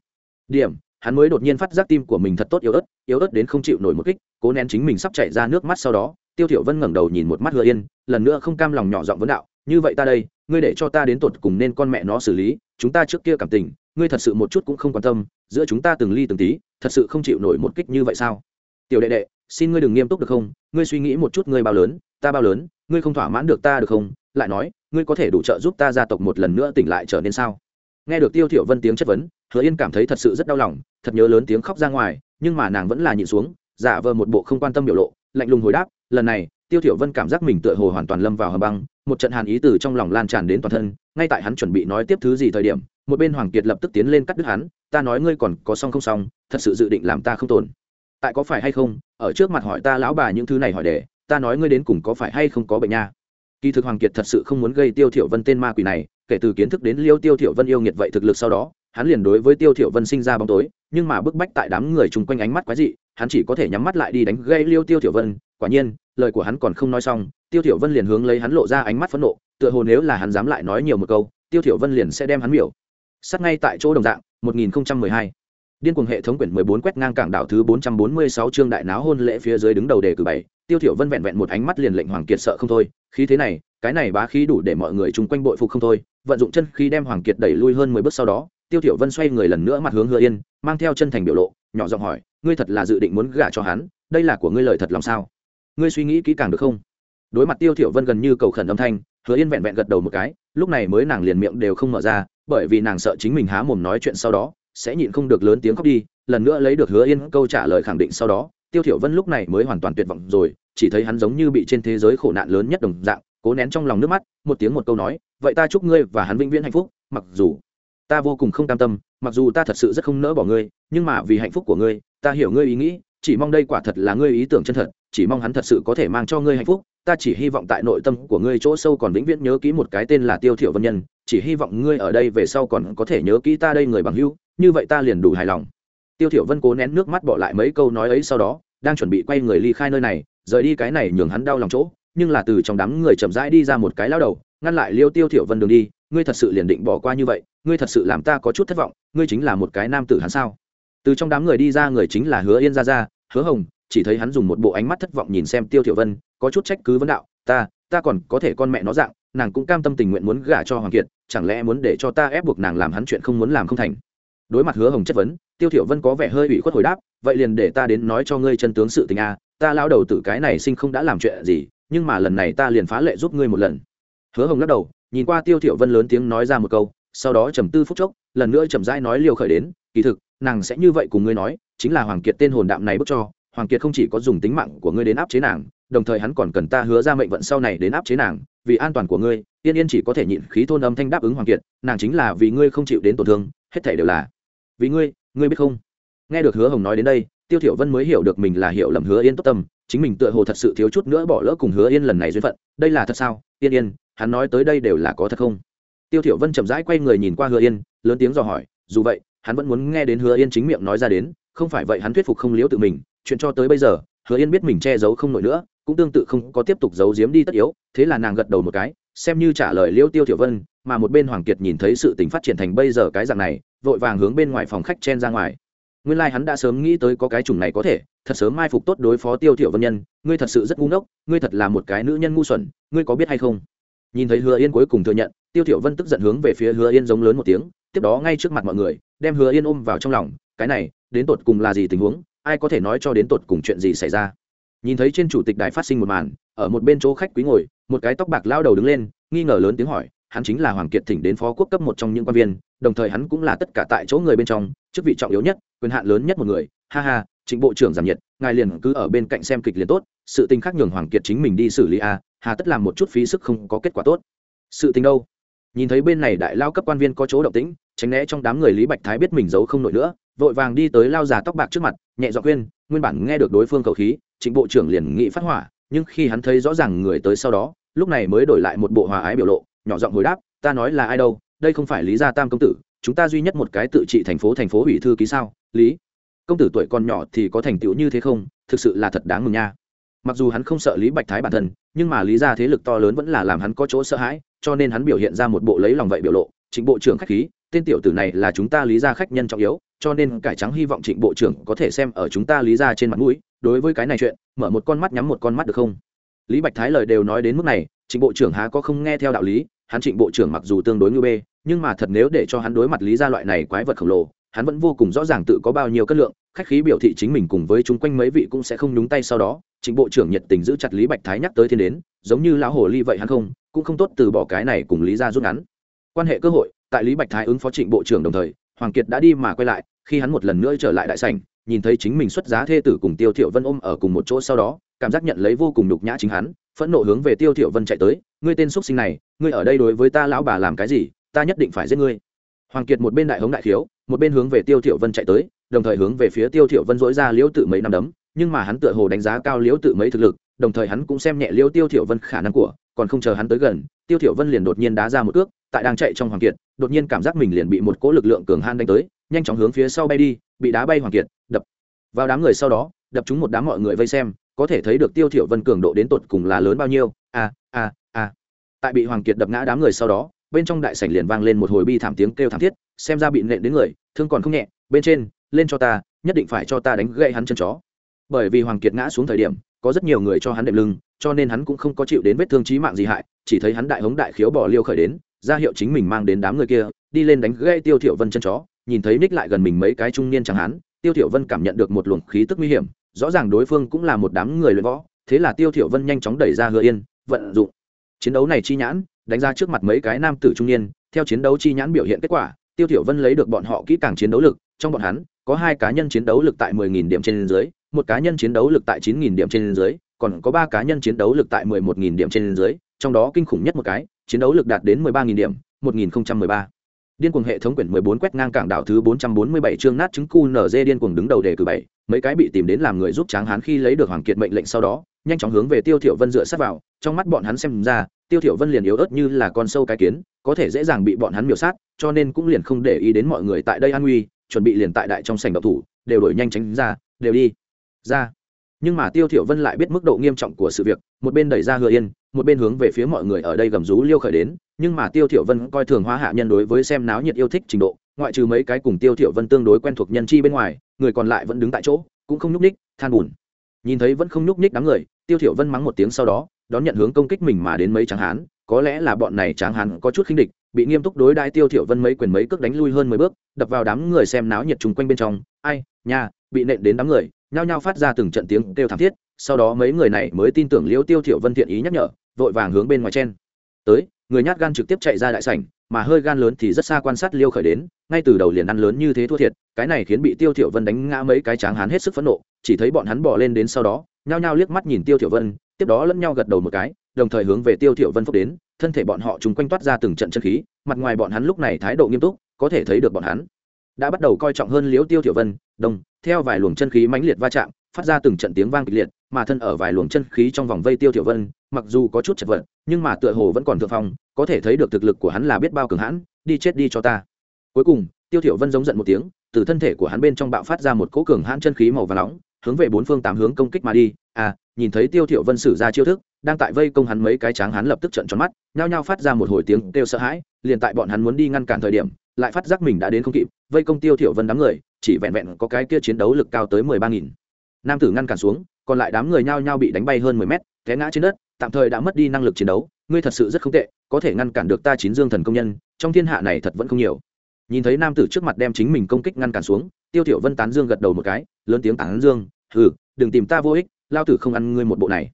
điểm, hắn mới đột nhiên phát giác tim của mình thật tốt yếu ớt yếu ớt đến không chịu nổi một kích, cố nén chính mình sắp chảy ra nước mắt sau đó, tiêu thiểu vân ngẩng đầu nhìn một mắt hứa yên, lần nữa không cam lòng nhỏ giọng vấn đạo, như vậy ta đây, ngươi để cho ta đến tột cùng nên con mẹ nó xử lý, chúng ta trước kia cảm tình, ngươi thật sự một chút cũng không quan tâm, giữa chúng ta từng ly từng tí, thật sự không chịu nổi một kích như vậy sao? Tiểu đệ đệ, xin ngươi đừng nghiêm túc được không? Ngươi suy nghĩ một chút ngươi bao lớn, ta bao lớn, ngươi không thỏa mãn được ta được không? Lại nói, ngươi có thể đủ trợ giúp ta gia tộc một lần nữa tỉnh lại trở nên sao? Nghe được tiêu thiểu vân tiếng chất vấn, hứa yên cảm thấy thật sự rất đau lòng, thật nhớ lớn tiếng khóc ra ngoài, nhưng mà nàng vẫn là nhịn xuống, giả vờ một bộ không quan tâm biểu lộ, lạnh lùng hồi đáp, lần này, tiêu thiểu vân cảm giác mình tựa hồ hoàn toàn lâm vào hầm băng, một trận hàn ý từ trong lòng lan tràn đến toàn thân, ngay tại hắn chuẩn bị nói tiếp thứ gì thời điểm, một bên hoàng kiệt lập tức tiến lên cắt đứt hắn, ta nói ngươi còn có xong không xong, thật sự dự định làm ta không tồn. Tại có phải hay không? Ở trước mặt hỏi ta lão bà những thứ này hỏi để, ta nói ngươi đến cùng có phải hay không có bệnh nha? Kỳ thực hoàng kiệt thật sự không muốn gây tiêu thiểu vân tên ma quỷ này, kể từ kiến thức đến liêu tiêu thiểu vân yêu nghiệt vậy thực lực sau đó, hắn liền đối với tiêu thiểu vân sinh ra bóng tối, nhưng mà bức bách tại đám người chung quanh ánh mắt quái dị, hắn chỉ có thể nhắm mắt lại đi đánh gây liêu tiêu thiểu vân, quả nhiên, lời của hắn còn không nói xong, tiêu thiểu vân liền hướng lấy hắn lộ ra ánh mắt phẫn nộ, tựa hồ nếu là hắn dám lại nói nhiều một câu, tiêu thiểu vân liền sẽ đem hắn miểu. Sát ngay tại chỗ đồng dạng 1012 Điên cuồng hệ thống quyển 14 quét ngang cảng đảo thứ 446 chương đại náo hôn lễ phía dưới đứng đầu đề cử bảy, Tiêu Thiểu Vân vẹn vẹn một ánh mắt liền lệnh Hoàng Kiệt sợ không thôi, khí thế này, cái này bá khí đủ để mọi người chung quanh bội phục không thôi, vận dụng chân khí đem Hoàng Kiệt đẩy lui hơn 10 bước sau đó, Tiêu Thiểu Vân xoay người lần nữa mặt hướng Hứa Yên, mang theo chân thành biểu lộ, nhỏ giọng hỏi, ngươi thật là dự định muốn gả cho hắn, đây là của ngươi lời thật lòng sao? Ngươi suy nghĩ kỹ càng được không? Đối mặt Tiêu Thiểu Vân gần như cầu khẩn âm thanh, Hứa Yên vẹn vẹn gật đầu một cái, lúc này mới nàng liền miệng đều không mở ra, bởi vì nàng sợ chính mình há mồm nói chuyện sau đó, sẽ nhịn không được lớn tiếng khóc đi, lần nữa lấy được hứa yên câu trả lời khẳng định sau đó, tiêu thiểu vân lúc này mới hoàn toàn tuyệt vọng rồi, chỉ thấy hắn giống như bị trên thế giới khổ nạn lớn nhất đồng dạng, cố nén trong lòng nước mắt, một tiếng một câu nói, vậy ta chúc ngươi và hắn vĩnh viễn hạnh phúc, mặc dù ta vô cùng không cam tâm, mặc dù ta thật sự rất không nỡ bỏ ngươi, nhưng mà vì hạnh phúc của ngươi, ta hiểu ngươi ý nghĩ, chỉ mong đây quả thật là ngươi ý tưởng chân thật, chỉ mong hắn thật sự có thể mang cho ngươi hạnh phúc ta chỉ hy vọng tại nội tâm của ngươi chỗ sâu còn vĩnh viễn nhớ kỹ một cái tên là tiêu thiểu vân nhân, chỉ hy vọng ngươi ở đây về sau còn có thể nhớ kỹ ta đây người bằng hữu, như vậy ta liền đủ hài lòng. Tiêu thiểu vân cố nén nước mắt bỏ lại mấy câu nói ấy sau đó, đang chuẩn bị quay người ly khai nơi này, rời đi cái này nhường hắn đau lòng chỗ, nhưng là từ trong đám người chậm rãi đi ra một cái lao đầu, ngăn lại liêu tiêu thiểu vân đường đi, ngươi thật sự liền định bỏ qua như vậy, ngươi thật sự làm ta có chút thất vọng, ngươi chính là một cái nam tử hắn sao? Từ trong đám người đi ra người chính là hứa yên gia gia, hứa hồng, chỉ thấy hắn dùng một bộ ánh mắt thất vọng nhìn xem tiêu thiểu vân có chút trách cứ vấn đạo, ta ta còn có thể con mẹ nó dạng, nàng cũng cam tâm tình nguyện muốn gả cho hoàng kiệt, chẳng lẽ muốn để cho ta ép buộc nàng làm hắn chuyện không muốn làm không thành? Đối mặt hứa hồng chất vấn, tiêu thiểu vân có vẻ hơi ủy khuất hồi đáp, vậy liền để ta đến nói cho ngươi chân tướng sự tình a, ta lão đầu tử cái này sinh không đã làm chuyện gì, nhưng mà lần này ta liền phá lệ giúp ngươi một lần. Hứa hồng lắc đầu, nhìn qua tiêu thiểu vân lớn tiếng nói ra một câu, sau đó trầm tư phút chốc, lần nữa chậm rãi nói liều khởi đến, kỳ thực, nàng sẽ như vậy cùng ngươi nói, chính là hoàng kiệt tên hồn đạm này bức cho, hoàng kiệt không chỉ có dùng tính mạng của ngươi đến áp chế nàng đồng thời hắn còn cần ta hứa ra mệnh vận sau này đến áp chế nàng, vì an toàn của ngươi, yên yên chỉ có thể nhịn khí thôn âm thanh đáp ứng hoàng kiệt, nàng chính là vì ngươi không chịu đến tổn thương, hết thể đều là vì ngươi ngươi biết không? Nghe được hứa hồng nói đến đây, tiêu thiểu vân mới hiểu được mình là hiểu lầm hứa yên tốt tâm, chính mình tựa hồ thật sự thiếu chút nữa bỏ lỡ cùng hứa yên lần này duyên phận, đây là thật sao? Yên yên, hắn nói tới đây đều là có thật không? Tiêu thiểu vân chậm rãi quay người nhìn qua hứa yên, lớn tiếng dò hỏi, dù vậy, hắn vẫn muốn nghe đến hứa yên chính miệng nói ra đến, không phải vậy hắn thuyết phục không liễu tự mình, chuyện cho tới bây giờ, hứa yên biết mình che giấu không nổi nữa cũng tương tự không có tiếp tục giấu giếm đi tất yếu, thế là nàng gật đầu một cái, xem như trả lời liêu tiêu tiểu vân, mà một bên hoàng kiệt nhìn thấy sự tình phát triển thành bây giờ cái dạng này, vội vàng hướng bên ngoài phòng khách chen ra ngoài. Nguyên lai like hắn đã sớm nghĩ tới có cái chủng này có thể, thật sớm mai phục tốt đối phó tiêu tiểu vân nhân, ngươi thật sự rất ngu ngốc, ngươi thật là một cái nữ nhân ngu xuẩn, ngươi có biết hay không? Nhìn thấy hứa yên cuối cùng thừa nhận, tiêu tiểu vân tức giận hướng về phía hứa yên giống lớn một tiếng, tiếp đó ngay trước mặt mọi người, đem hứa yên ôm vào trong lòng, cái này, đến tột cùng là gì tình huống, ai có thể nói cho đến tột cùng chuyện gì xảy ra? Nhìn thấy trên chủ tịch đài phát sinh một màn, ở một bên chỗ khách quý ngồi, một cái tóc bạc lao đầu đứng lên, nghi ngờ lớn tiếng hỏi, hắn chính là hoàng kiệt thỉnh đến phó quốc cấp một trong những quan viên, đồng thời hắn cũng là tất cả tại chỗ người bên trong, chức vị trọng yếu nhất, quyền hạn lớn nhất một người. Ha ha, trịnh bộ trưởng giảm nhiệt, ngài liền cứ ở bên cạnh xem kịch liền tốt, sự tình khác nhường hoàng kiệt chính mình đi xử lý a hà tất làm một chút phí sức không có kết quả tốt. Sự tình đâu? Nhìn thấy bên này đại lao cấp quan viên có chỗ động tĩnh, tránh né trong đám người lý bạch thái biết mình giấu không nổi nữa, vội vàng đi tới lao già tóc bạc trước mặt, nhẹ dọ khuyên, nguyên bản nghe được đối phương cầu khí trịnh bộ trưởng liền nghị phát hỏa, nhưng khi hắn thấy rõ ràng người tới sau đó, lúc này mới đổi lại một bộ hòa ái biểu lộ, nhỏ giọng hồi đáp, ta nói là ai đâu, đây không phải lý gia tam công tử, chúng ta duy nhất một cái tự trị thành phố thành phố ủy thư ký sao, lý? Công tử tuổi còn nhỏ thì có thành tựu như thế không? Thực sự là thật đáng mừng nha. Mặc dù hắn không sợ lý bạch thái bản thân, nhưng mà lý gia thế lực to lớn vẫn là làm hắn có chỗ sợ hãi, cho nên hắn biểu hiện ra một bộ lấy lòng vậy biểu lộ, trịnh bộ trưởng khách khí, tên tiểu tử này là chúng ta lý gia khách nhân trọng yếu, cho nên cải trắng hy vọng trịnh bộ trưởng có thể xem ở chúng ta lý gia trên mặt mũi đối với cái này chuyện, mở một con mắt nhắm một con mắt được không? Lý bạch thái lời đều nói đến mức này, trịnh bộ trưởng há có không nghe theo đạo lý, hắn trịnh bộ trưởng mặc dù tương đối ngư bê, nhưng mà thật nếu để cho hắn đối mặt lý gia loại này quái vật khổng lồ, hắn vẫn vô cùng rõ ràng tự có bao nhiêu cân lượng, khách khí biểu thị chính mình cùng với chúng quanh mấy vị cũng sẽ không nhúng tay sau đó, trịnh bộ trưởng nhiệt tình giữ chặt lý bạch thái nhắc tới thiên đến, giống như lão hồ ly vậy hắn không, cũng không tốt từ bỏ cái này cùng lý gia rút ngắn. Quan hệ cơ hội, tại lý bạch thái ứng phó trịnh bộ trưởng đồng thời, hoàng kiệt đã đi mà quay lại, khi hắn một lần nữa trở lại đại sảnh nhìn thấy chính mình xuất giá thê tử cùng tiêu thiểu vân ôm ở cùng một chỗ sau đó, cảm giác nhận lấy vô cùng nhục nhã chính hắn, phẫn nộ hướng về tiêu thiểu vân chạy tới, ngươi tên xuất sinh này, ngươi ở đây đối với ta lão bà làm cái gì? Ta nhất định phải giết ngươi. Hoàng kiệt một bên đại hống đại thiếu một bên hướng về tiêu thiểu vân chạy tới, đồng thời hướng về phía tiêu thiểu vân dỗi ra liễu tự mấy năm đấm, nhưng mà hắn tựa hồ đánh giá cao liễu tự mấy thực lực, đồng thời hắn cũng xem nhẹ liễu tiêu thiểu vân khả năng của, còn không chờ hắn tới gần, tiêu thiểu vân liền đột nhiên đá ra một cước, tại đang chạy trong hoàng kiệt, đột nhiên cảm giác mình liền bị một cỗ lực lượng cường han đánh tới, nhanh chóng hướng phía sau bay đi, bị đá bay hoàng kiệt vào đám người sau đó, đập chúng một đám mọi người vây xem, có thể thấy được tiêu thiểu vân cường độ đến tột cùng là lớn bao nhiêu. A a a tại bị hoàng kiệt đập ngã đám người sau đó, bên trong đại sảnh liền vang lên một hồi bi thảm tiếng kêu thảm thiết, xem ra bị nện đến người, thương còn không nhẹ, bên trên, lên cho ta, nhất định phải cho ta đánh gãy hắn chân chó. Bởi vì hoàng kiệt ngã xuống thời điểm, có rất nhiều người cho hắn đệm lưng, cho nên hắn cũng không có chịu đến vết thương chí mạng gì hại, chỉ thấy hắn đại hống đại khiếu bỏ liêu khởi đến, ra hiệu chính mình mang đến đám người kia, đi lên đánh gãy tiêu thiểu vân chân chó, nhìn thấy ních lại gần mình mấy cái trung niên chẳng hắn tiêu thiểu vân cảm nhận được một luồng khí tức nguy hiểm, rõ ràng đối phương cũng là một đám người luyện võ, thế là tiêu thiểu vân nhanh chóng đẩy ra hứa yên, vận dụng. Chiến đấu này chi nhãn, đánh ra trước mặt mấy cái nam tử trung niên, theo chiến đấu chi nhãn biểu hiện kết quả, tiêu thiểu vân lấy được bọn họ kỹ càng chiến đấu lực, trong bọn hắn, có hai cá nhân chiến đấu lực tại 10.000 điểm trên dưới, một cá nhân chiến đấu lực tại 9.000 điểm trên dưới, còn có ba cá nhân chiến đấu lực tại 11.000 điểm trên dưới, trong đó kinh khủng nhất một cái, chiến đấu lực đạt đến 13.000 điểm 1013 điên cuồng hệ thống quyển 14 quét ngang cảng đảo thứ 447 chương nát trứng cu nở dê điên cuồng đứng đầu đề cử bảy. Mấy cái bị tìm đến làm người giúp tráng hán khi lấy được hoàng kiệt mệnh lệnh sau đó, nhanh chóng hướng về tiêu thiểu vân dựa sát vào, trong mắt bọn hắn xem ra, tiêu thiểu vân liền yếu ớt như là con sâu cái kiến, có thể dễ dàng bị bọn hắn miểu sát, cho nên cũng liền không để ý đến mọi người tại đây an nguy, chuẩn bị liền tại đại trong sảnh đạo thủ, đều đổi nhanh tránh ra, đều đi. Ra. Nhưng mà tiêu thiểu vân lại biết mức độ nghiêm trọng của sự việc, một bên đẩy ra hứa yên một bên hướng về phía mọi người ở đây gầm rú liêu khởi đến, nhưng mà tiêu thiểu vân coi thường hoa hạ nhân đối với xem náo nhiệt yêu thích trình độ, ngoại trừ mấy cái cùng tiêu thiểu vân tương đối quen thuộc nhân chi bên ngoài, người còn lại vẫn đứng tại chỗ, cũng không nhúc ních than buồn nhìn thấy vẫn không nhúc ních đám người, tiêu thiểu vân mắng một tiếng sau đó, đón nhận hướng công kích mình mà đến mấy tráng hán, có lẽ là bọn này tráng hán có chút khinh địch, bị nghiêm túc đối đãi tiêu thiểu vân mấy quyền mấy cước đánh lui hơn mười bước, đập vào đám người xem náo nhiệt trùng quanh bên trong. Ai, nha, bị nện đến đám người nhao nhao phát ra từng trận tiếng kêu thảm thiết, sau đó mấy người này mới tin tưởng liễu tiêu thiểu vân thiện ý nhắc nhở, vội vàng hướng bên ngoài chen. Tới, người nhát gan trực tiếp chạy ra đại sảnh, mà hơi gan lớn thì rất xa quan sát liêu khởi đến, ngay từ đầu liền ăn lớn như thế thua thiệt, cái này khiến bị tiêu thiểu vân đánh ngã mấy cái tráng hán hết sức phẫn nộ, chỉ thấy bọn hắn bỏ lên đến sau đó, nhao nhao liếc mắt nhìn tiêu thiểu vân, tiếp đó lẫn nhau gật đầu một cái, đồng thời hướng về tiêu thiểu vân phúc đến, thân thể bọn họ trùng quanh toát ra từng trận chân khí, mặt ngoài bọn hắn lúc này thái độ nghiêm túc, có thể thấy được bọn hắn đã bắt đầu coi trọng hơn liễu tiêu Tiểu vân, đồng, theo vài luồng chân khí mãnh liệt va chạm, phát ra từng trận tiếng vang kịch liệt, mà thân ở vài luồng chân khí trong vòng vây tiêu Tiểu vân, mặc dù có chút chật vật, nhưng mà tựa hồ vẫn còn thượng phong, có thể thấy được thực lực của hắn là biết bao cường hãn, đi chết đi cho ta. Cuối cùng, tiêu Tiểu vân giống giận một tiếng, từ thân thể của hắn bên trong bạo phát ra một cỗ cường hãn chân khí màu vàng nóng, hướng về bốn phương tám hướng công kích mà đi. À nhìn thấy tiêu Tiểu vân sử ra chiêu thức, đang tại vây công hắn mấy cái tráng hắn lập tức trợn tròn mắt, nhao nhao phát ra một hồi tiếng kêu sợ hãi, liền tại bọn hắn muốn đi ngăn cản thời điểm lại phát giác mình đã đến không kịp, vây công tiêu thiểu vân đám người, chỉ vẹn vẹn có cái kia chiến đấu lực cao tới mười ba nghìn. Nam tử ngăn cản xuống, còn lại đám người nhao nhao bị đánh bay hơn mười mét, té ngã trên đất, tạm thời đã mất đi năng lực chiến đấu, ngươi thật sự rất không tệ, có thể ngăn cản được ta chín dương thần công nhân, trong thiên hạ này thật vẫn không nhiều. Nhìn thấy nam tử trước mặt đem chính mình công kích ngăn cản xuống, tiêu thiểu vân tán dương gật đầu một cái, lớn tiếng tán dương, hừ, đừng tìm ta vô ích, lao tử không ăn ngươi một bộ này.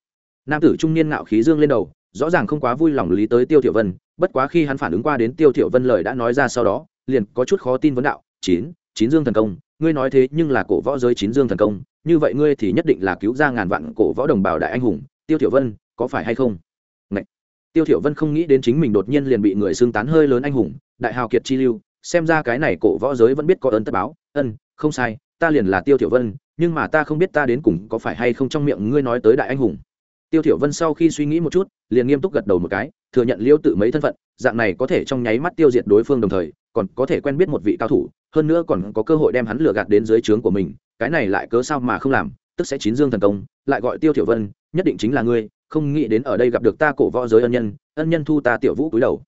Nam tử trung niên ngạo khí dương lên đầu, rõ ràng không quá vui lòng lý tới tiêu thiểu vân, bất quá khi hắn phản ứng qua đến tiêu thiểu vân lời đã nói ra sau đó liền có chút khó tin vấn đạo, chín chín dương thần công, ngươi nói thế nhưng là cổ võ giới chín dương thần công, như vậy ngươi thì nhất định là cứu ra ngàn vạn cổ võ đồng bào đại anh hùng, tiêu thiểu vân, có phải hay không Ngậy. tiêu thiểu vân không nghĩ đến chính mình đột nhiên liền bị người xương tán hơi lớn anh hùng, đại hào kiệt chi lưu, xem ra cái này cổ võ giới vẫn biết có ơn tất báo, ân, không sai, ta liền là tiêu thiểu vân, nhưng mà ta không biết ta đến cùng có phải hay không trong miệng ngươi nói tới đại anh hùng tiêu thiểu vân sau khi suy nghĩ một chút, liền nghiêm túc gật đầu một cái, thừa nhận liêu tự mấy thân phận, dạng này có thể trong nháy mắt tiêu diệt đối phương đồng thời còn có thể quen biết một vị cao thủ, hơn nữa còn có cơ hội đem hắn lừa gạt đến dưới trướng của mình, cái này lại cớ sao mà không làm, tức sẽ chín dương thần công, lại gọi tiêu tiểu vân, nhất định chính là ngươi, không nghĩ đến ở đây gặp được ta cổ võ giới ân nhân ân nhân thu ta tiểu vũ cúi đầu.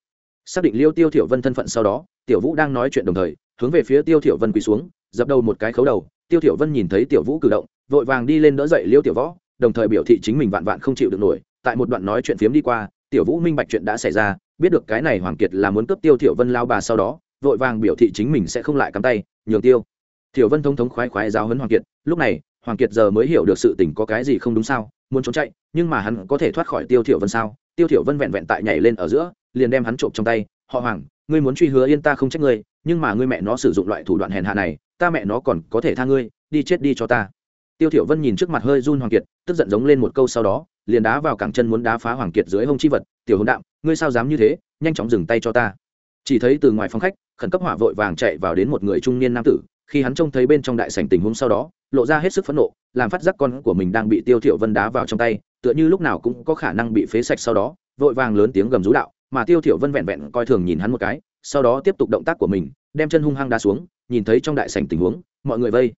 Xác định liêu tiêu tiểu vân thân phận sau đó, tiểu vũ đang nói chuyện đồng thời, hướng về phía tiêu tiểu vân quỳ xuống, dập đầu một cái khấu đầu, tiêu tiểu vân nhìn thấy tiểu vũ cử động, vội vàng đi lên đỡ dậy liêu tiểu võ, đồng thời biểu thị chính mình vạn vạn không chịu được nổi, tại một đoạn nói chuyện phiếm đi qua, tiểu vũ minh bạch chuyện đã xảy ra, biết được cái này hoàng kiệt là muốn cướp tiêu tiểu vân lao bà sau đó vội vàng biểu thị chính mình sẽ không lại cắm tay, nhường tiêu. Thiểu vân thông thống khoái khoái giáo huấn hoàng kiệt, lúc này, hoàng kiệt giờ mới hiểu được sự tình có cái gì không đúng sao, muốn trốn chạy, nhưng mà hắn có thể thoát khỏi tiêu thiểu vân sao? Tiêu thiểu vân vẹn vẹn tại nhảy lên ở giữa, liền đem hắn trộm trong tay, họ hoàng, ngươi muốn truy hứa yên ta không trách ngươi, nhưng mà ngươi mẹ nó sử dụng loại thủ đoạn hèn hạ này, ta mẹ nó còn có thể tha ngươi, đi chết đi cho ta. Tiêu thiểu vân nhìn trước mặt hơi run hoàng kiệt, tức giận giống lên một câu sau đó, liền đá vào cẳng chân muốn đá phá hoàng kiệt dưới hông chi vật, tiểu hồn đạm, ngươi sao dám như thế, nhanh chóng dừng tay cho ta. Chỉ thấy từ ngoài phòng khách khẩn cấp hỏa vội vàng chạy vào đến một người trung niên nam tử, khi hắn trông thấy bên trong đại sảnh tình huống sau đó, lộ ra hết sức phẫn nộ, làm phát giác con của mình đang bị tiêu thiểu vân đá vào trong tay, tựa như lúc nào cũng có khả năng bị phế sạch sau đó, vội vàng lớn tiếng gầm rú đạo, mà tiêu thiểu vân vẹn vẹn coi thường nhìn hắn một cái, sau đó tiếp tục động tác của mình, đem chân hung hăng đá xuống, nhìn thấy trong đại sảnh tình huống, mọi người vây.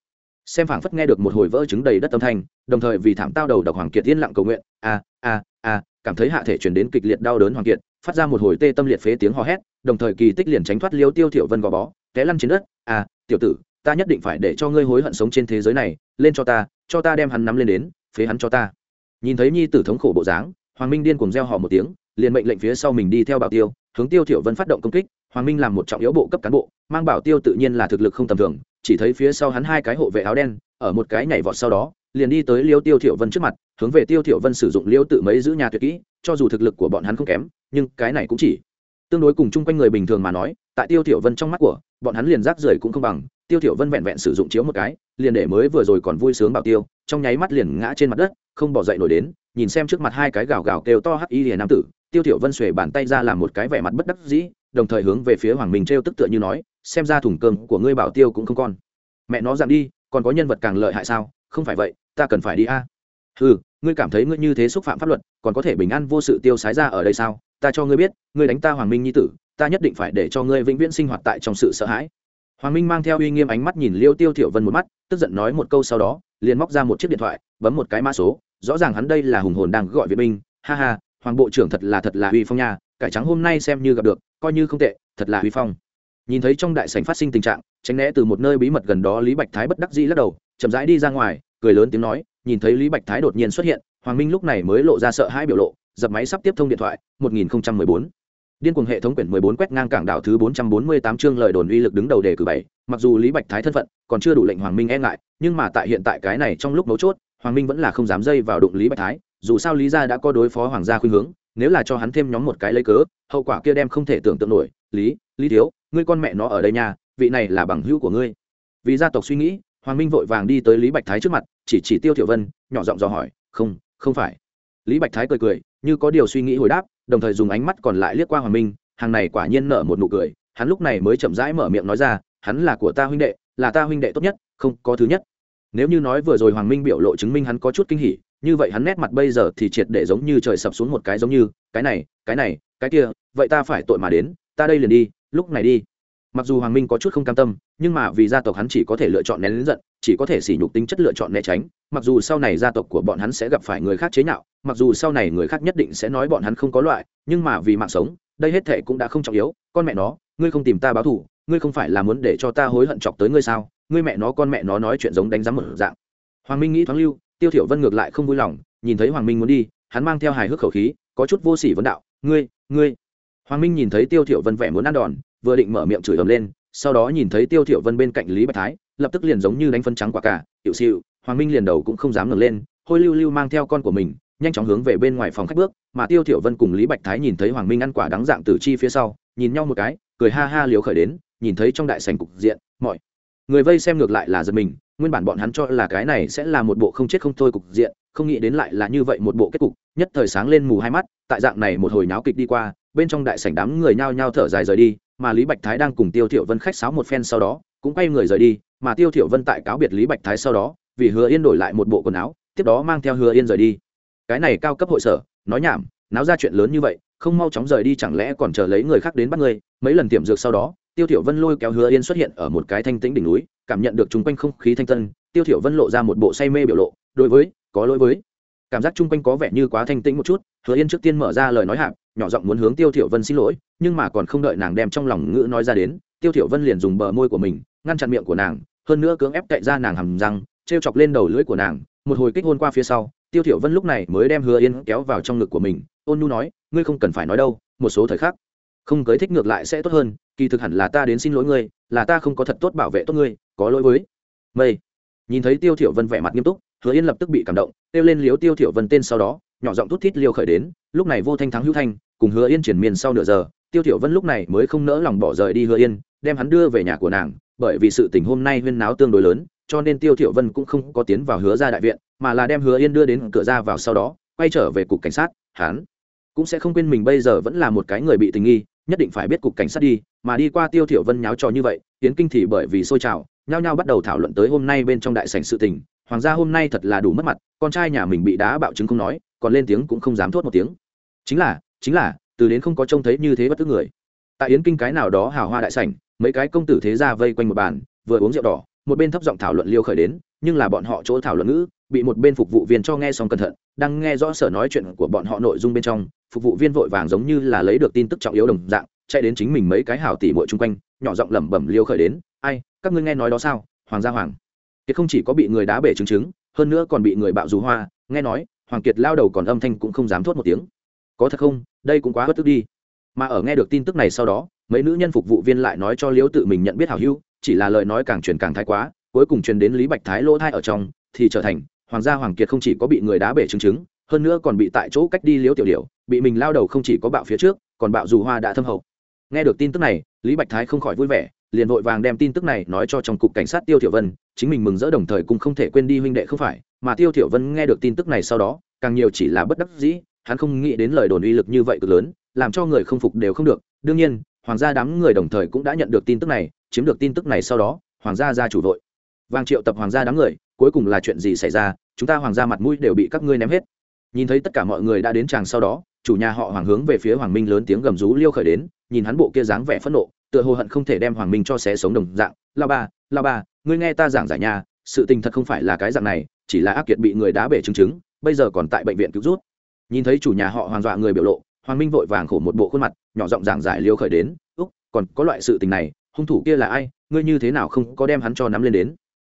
Xem phảng phất nghe được một hồi vỡ trứng đầy đất âm thanh, đồng thời vì thảm tao đầu độc hoàng kiệt yên lặng cầu nguyện, a a a, cảm thấy hạ thể truyền đến kịch liệt đau đớn hoàng kiệt, phát ra một hồi tê tâm liệt phế tiếng hò hét đồng thời kỳ tích liền tránh thoát liêu tiêu thiểu vân gò bó té lăn trên đất. À, tiểu tử ta nhất định phải để cho ngươi hối hận sống trên thế giới này lên cho ta cho ta đem hắn nắm lên đến phế hắn cho ta. Nhìn thấy nhi tử thống khổ bộ dáng hoàng minh điên cuồng reo hò một tiếng liền mệnh lệnh phía sau mình đi theo bảo tiêu hướng tiêu thiểu vân phát động công kích. Hoàng minh làm một trọng yếu bộ cấp cán bộ mang bảo tiêu tự nhiên là thực lực không tầm thường chỉ thấy phía sau hắn hai cái hộ vệ áo đen ở một cái nhảy vọt sau đó liền đi tới liêu tiêu thiểu vân trước mặt hướng về tiêu thiểu vân sử dụng liêu tự mấy giữ nhà tuyệt kỹ cho dù thực lực của bọn hắn không kém nhưng cái này cũng chỉ tương đối cùng chung quanh người bình thường mà nói, tại tiêu tiểu vân trong mắt của, bọn hắn liền rác rưởi cũng không bằng, tiêu tiểu vân vẹn vẹn sử dụng chiếu một cái, liền để mới vừa rồi còn vui sướng bảo tiêu, trong nháy mắt liền ngã trên mặt đất, không bỏ dậy nổi đến, nhìn xem trước mặt hai cái gào gào kêu to hắc y liền nam tử, tiêu tiểu vân xuề bàn tay ra làm một cái vẻ mặt bất đắc dĩ, đồng thời hướng về phía hoàng minh treo tức tựa như nói, xem ra thùng cơm của ngươi bảo tiêu cũng không còn mẹ nó giảm đi, còn có nhân vật càng lợi hại sao không phải vậy, ta cần phải đi a à? ừ ngươi cảm thấy ngươi như thế xúc phạm pháp luật, còn có thể bình an vô sự tiêu sái ra ở đây sao? Ta cho ngươi biết, ngươi đánh ta hoàng minh nhi tử, ta nhất định phải để cho ngươi vĩnh viễn sinh hoạt tại trong sự sợ hãi. Hoàng minh mang theo uy nghiêm ánh mắt nhìn liêu tiêu thiểu vân một mắt, tức giận nói một câu sau đó, liền móc ra một chiếc điện thoại, bấm một cái mã số, rõ ràng hắn đây là hùng hồn đang gọi viện binh. Ha ha, hoàng bộ trưởng thật là thật là uy phong nha, cải trắng hôm nay xem như gặp được, coi như không tệ, thật là uy phong. Nhìn thấy trong đại sảnh phát sinh tình trạng, tránh né từ một nơi bí mật gần đó lý bạch thái bất đắc dĩ lắc đầu, chậm rãi đi ra ngoài, cười lớn tiếng nói nhìn thấy lý bạch thái đột nhiên xuất hiện, hoàng minh lúc này mới lộ ra sợ hãi biểu lộ, dập máy sắp tiếp thông điện thoại 1014. điên cuồng hệ thống quyển 14 quét ngang cảng đảo thứ 448 chương lời đồn uy lực đứng đầu đề cử bảy. Mặc dù lý bạch thái thân phận còn chưa đủ lệnh hoàng minh e ngại, nhưng mà tại hiện tại cái này trong lúc mấu chốt, hoàng minh vẫn là không dám dây vào đụng lý bạch thái. Dù sao lý gia đã có đối phó hoàng gia khuyên hướng, nếu là cho hắn thêm nhóm một cái lấy cớ, hậu quả kia đem không thể tưởng tượng nổi. Lý lý thiếu, ngươi con mẹ nó ở đây nha, vị này là bằng hữu của ngươi. Vì gia tộc suy nghĩ hoàng minh vội vàng đi tới lý bạch thái trước mặt, chỉ chỉ tiêu thiểu vân, nhỏ giọng dò hỏi, không không phải. Lý bạch thái cười cười, như có điều suy nghĩ hồi đáp, đồng thời dùng ánh mắt còn lại liếc qua hoàng minh, hàng này quả nhiên nở một nụ cười, hắn lúc này mới chậm rãi mở miệng nói ra, hắn là của ta huynh đệ, là ta huynh đệ tốt nhất, không có thứ nhất. Nếu như nói vừa rồi hoàng minh biểu lộ chứng minh hắn có chút kinh hỉ, như vậy hắn nét mặt bây giờ thì triệt để giống như trời sập xuống một cái giống như, cái này cái này, cái kia, vậy ta phải tội mà đến, ta đây liền đi, lúc này đi mặc dù hoàng minh có chút không cam tâm, nhưng mà vì gia tộc hắn chỉ có thể lựa chọn nén lính giận, chỉ có thể sỉ nhục tính chất lựa chọn né tránh. Mặc dù sau này gia tộc của bọn hắn sẽ gặp phải người khác chế nhạo, mặc dù sau này người khác nhất định sẽ nói bọn hắn không có loại, nhưng mà vì mạng sống, đây hết thể cũng đã không trọng yếu. Con mẹ nó, ngươi không tìm ta báo thù, ngươi không phải là muốn để cho ta hối hận chọc tới ngươi sao? Ngươi mẹ nó, con mẹ nó nói chuyện giống đánh giá một dạng. Hoàng minh nghĩ thoáng lưu, tiêu thiểu vân ngược lại không vui lòng, nhìn thấy hoàng minh muốn đi, hắn mang theo hài hước khẩu khí, có chút vô sỉ vấn đạo, ngươi ngươi. Hoàng minh nhìn thấy tiêu thiểu vân vẻ muốn ăn đòn vừa định mở miệng chửi ầm lên, sau đó nhìn thấy tiêu thiểu vân bên cạnh lý bạch thái, lập tức liền giống như đánh phân trắng quả cả, tiểu siêu hoàng minh liền đầu cũng không dám ngẩng lên, hôi lưu lưu mang theo con của mình, nhanh chóng hướng về bên ngoài phòng khách bước, mà tiêu thiểu vân cùng lý bạch thái nhìn thấy hoàng minh ăn quả đắng dạng tử chi phía sau, nhìn nhau một cái, cười ha ha liều khởi đến, nhìn thấy trong đại sảnh cục diện, mọi người vây xem ngược lại là giật mình, nguyên bản bọn hắn cho là cái này sẽ là một bộ không chết không thôi cục diện, không nghĩ đến lại là như vậy một bộ kết cục, nhất thời sáng lên mù hai mắt, tại dạng này một hồi náo kịch đi qua, bên trong đại sảnh đám người nhao nhao thở dài rời đi mà lý bạch thái đang cùng tiêu thiểu vân khách sáo một phen sau đó, cũng quay người rời đi, mà tiêu thiểu vân tại cáo biệt lý bạch thái sau đó, vì hứa yên đổi lại một bộ quần áo, tiếp đó mang theo hứa yên rời đi. Cái này cao cấp hội sở, nói nhảm, náo ra chuyện lớn như vậy, không mau chóng rời đi chẳng lẽ còn chờ lấy người khác đến bắt người. Mấy lần tiệm dược sau đó, tiêu thiểu vân lôi kéo hứa yên xuất hiện ở một cái thanh tĩnh đỉnh núi, cảm nhận được chung quanh không khí thanh tân, tiêu thiểu vân lộ ra một bộ say mê biểu lộ, đối với, có lỗi với cảm giác chung quanh có vẻ như quá thanh tĩnh một chút, hứa yên trước tiên mở ra lời nói hạp, nhỏ giọng muốn hướng tiêu thiểu vân xin lỗi, nhưng mà còn không đợi nàng đem trong lòng ngữ nói ra đến, tiêu thiểu vân liền dùng bờ môi của mình, ngăn chặn miệng của nàng, hơn nữa cưỡng ép cậy ra nàng hầm răng treo chọc lên đầu lưỡi của nàng. Một hồi kích hôn qua phía sau, tiêu thiểu vân lúc này mới đem hứa yên kéo vào trong ngực của mình, ôn nhu nói, ngươi không cần phải nói đâu, một số thời khắc, không cưới thích ngược lại sẽ tốt hơn, kỳ thực hẳn là ta đến xin lỗi ngươi, là ta không có thật tốt bảo vệ tốt ngươi, có lỗi với. Mây, nhìn thấy tiêu thiểu vân vẻ mặt nghiêm túc hứa yên lập tức bị cảm động tiêu lên liếu tiêu thiểu vân tên sau đó, nhỏ giọng thút thít liêu khởi đến, lúc này vô thanh thắng hữu thanh, cùng hứa yên triển miên sau nửa giờ, tiêu thiểu vân lúc này mới không nỡ lòng bỏ rời đi hứa yên, đem hắn đưa về nhà của nàng, bởi vì sự tình hôm nay huyên náo tương đối lớn, cho nên tiêu thiểu vân cũng không có tiến vào hứa gia đại viện, mà là đem hứa yên đưa đến cửa ra vào sau đó, quay trở về cục cảnh sát, hắn cũng sẽ không quên mình bây giờ vẫn là một cái người bị tình nghi, nhất định phải biết cục cảnh sát đi, mà đi qua tiêu thiểu vân nháo trò như vậy tiến kinh thì bởi vì sôi trào, nhao nhao bắt đầu thảo luận tới hôm nay bên trong đại sảnh sự tình hoàng gia hôm nay thật là đủ mất mặt, con trai nhà mình bị đá bạo chứng không nói, còn lên tiếng cũng không dám thốt một tiếng. Chính là chính là, từ đến không có trông thấy như thế bất cứ người. Tại yến kinh cái nào đó hào hoa đại sảnh, mấy cái công tử thế gia vây quanh một bàn, vừa uống rượu đỏ, một bên thấp giọng thảo luận liêu khởi đến, nhưng là bọn họ chỗ thảo luận ngữ, bị một bên phục vụ viên cho nghe xong cẩn thận, đang nghe rõ sở nói chuyện của bọn họ nội dung bên trong, phục vụ viên vội vàng giống như là lấy được tin tức trọng yếu đồng dạng, chạy đến chính mình mấy cái hào tỷ muội chung quanh, nhỏ giọng lẩm bẩm liêu khởi đến, ai, các ngươi nghe nói đó sao, hoàng gia hoàng? Kiệt không chỉ có bị người đá bể trứng trứng hơn nữa còn bị người bạo dù hoa, nghe nói, hoàng kiệt lao đầu còn âm thanh cũng không dám thốt một tiếng. Có thật không? Đây cũng quá bất tức đi. Mà ở nghe được tin tức này sau đó, mấy nữ nhân phục vụ viên lại nói cho liễu tự mình nhận biết hảo hữu, chỉ là lời nói càng truyền càng thái quá, cuối cùng truyền đến lý bạch thái lỗ thai ở trong, thì trở thành, hoàng gia hoàng kiệt không chỉ có bị người đá bể trứng trứng hơn nữa còn bị tại chỗ cách đi liễu tiểu điểu, bị mình lao đầu không chỉ có bạo phía trước, còn bạo dù hoa đã thâm hậu. Nghe được tin tức này, lý bạch thái không khỏi vui vẻ liền vội vàng đem tin tức này nói cho trong cục cảnh sát tiêu thiểu vân, chính mình mừng rỡ đồng thời cũng không thể quên đi huynh đệ không phải, mà tiêu thiểu vân nghe được tin tức này sau đó, càng nhiều chỉ là bất đắc dĩ, hắn không nghĩ đến lời đồn uy lực như vậy cực lớn, làm cho người không phục đều không được. Đương nhiên, hoàng gia đám người đồng thời cũng đã nhận được tin tức này, chiếm được tin tức này sau đó, hoàng gia gia chủ vội. Vàng triệu tập hoàng gia đám người, cuối cùng là chuyện gì xảy ra, chúng ta hoàng gia mặt mũi đều bị các ngươi ném hết. Nhìn thấy tất cả mọi người đã đến tràng sau đó, chủ nhà họ hoàng hướng về phía hoàng minh lớn tiếng gầm rú liêu khởi đến, nhìn hắn bộ kia dáng vẻ phẫn nộ tựa hồ hận không thể đem hoàng minh cho xé sống đồng dạng. La ba la ba ngươi nghe ta giảng giải nhà, sự tình thật không phải là cái dạng này, chỉ là ác kiệt bị người đá bể chứng chứng, bây giờ còn tại bệnh viện cứu rút. Nhìn thấy chủ nhà họ hoàng dọa người biểu lộ, hoàng minh vội vàng khổ một bộ khuôn mặt, nhỏ giọng giảng giải liêu khởi đến, úc, còn có loại sự tình này, hung thủ kia là ai, ngươi như thế nào không có đem hắn cho nắm lên đến?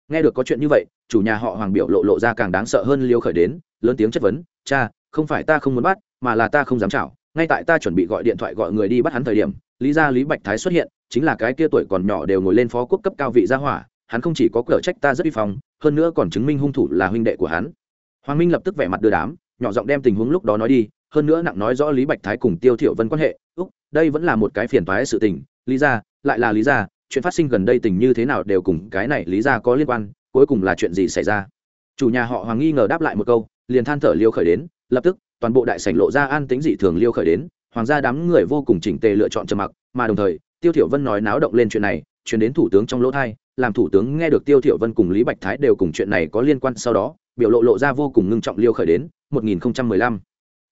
Nghe được có chuyện như vậy, chủ nhà họ hoàng biểu lộ lộ ra càng đáng sợ hơn liêu khởi đến, lớn tiếng chất vấn, cha, không phải ta không muốn bắt, mà là ta không dám chảo ngay tại ta chuẩn bị gọi điện thoại gọi người đi bắt hắn thời điểm, lý gia lý bạch thái xuất hiện, chính là cái kia tuổi còn nhỏ đều ngồi lên phó quốc cấp cao vị gia hỏa, hắn không chỉ có cửa trách ta rất uy phong, hơn nữa còn chứng minh hung thủ là huynh đệ của hắn. Hoàng minh lập tức vẻ mặt đưa đám, nhỏ giọng đem tình huống lúc đó nói đi, hơn nữa nặng nói rõ lý bạch thái cùng tiêu thiểu vân quan hệ, úc, đây vẫn là một cái phiền toái sự tình, lý gia, lại là lý gia, chuyện phát sinh gần đây tình như thế nào đều cùng cái này lý gia có liên quan, cuối cùng là chuyện gì xảy ra? Chủ nhà họ hoàng nghi ngờ đáp lại một câu, liền than thở liêu khởi đến, lập tức toàn bộ đại sảnh lộ ra an tính dị thường liêu khởi đến, hoàng gia đám người vô cùng chỉnh tề lựa chọn trầm mặc, mà đồng thời, tiêu thiểu vân nói náo động lên chuyện này truyền đến thủ tướng trong lỗ thay làm thủ tướng nghe được tiêu thiểu vân cùng lý bạch thái đều cùng chuyện này có liên quan sau đó, biểu lộ lộ ra vô cùng ngưng trọng liêu khởi đến 1015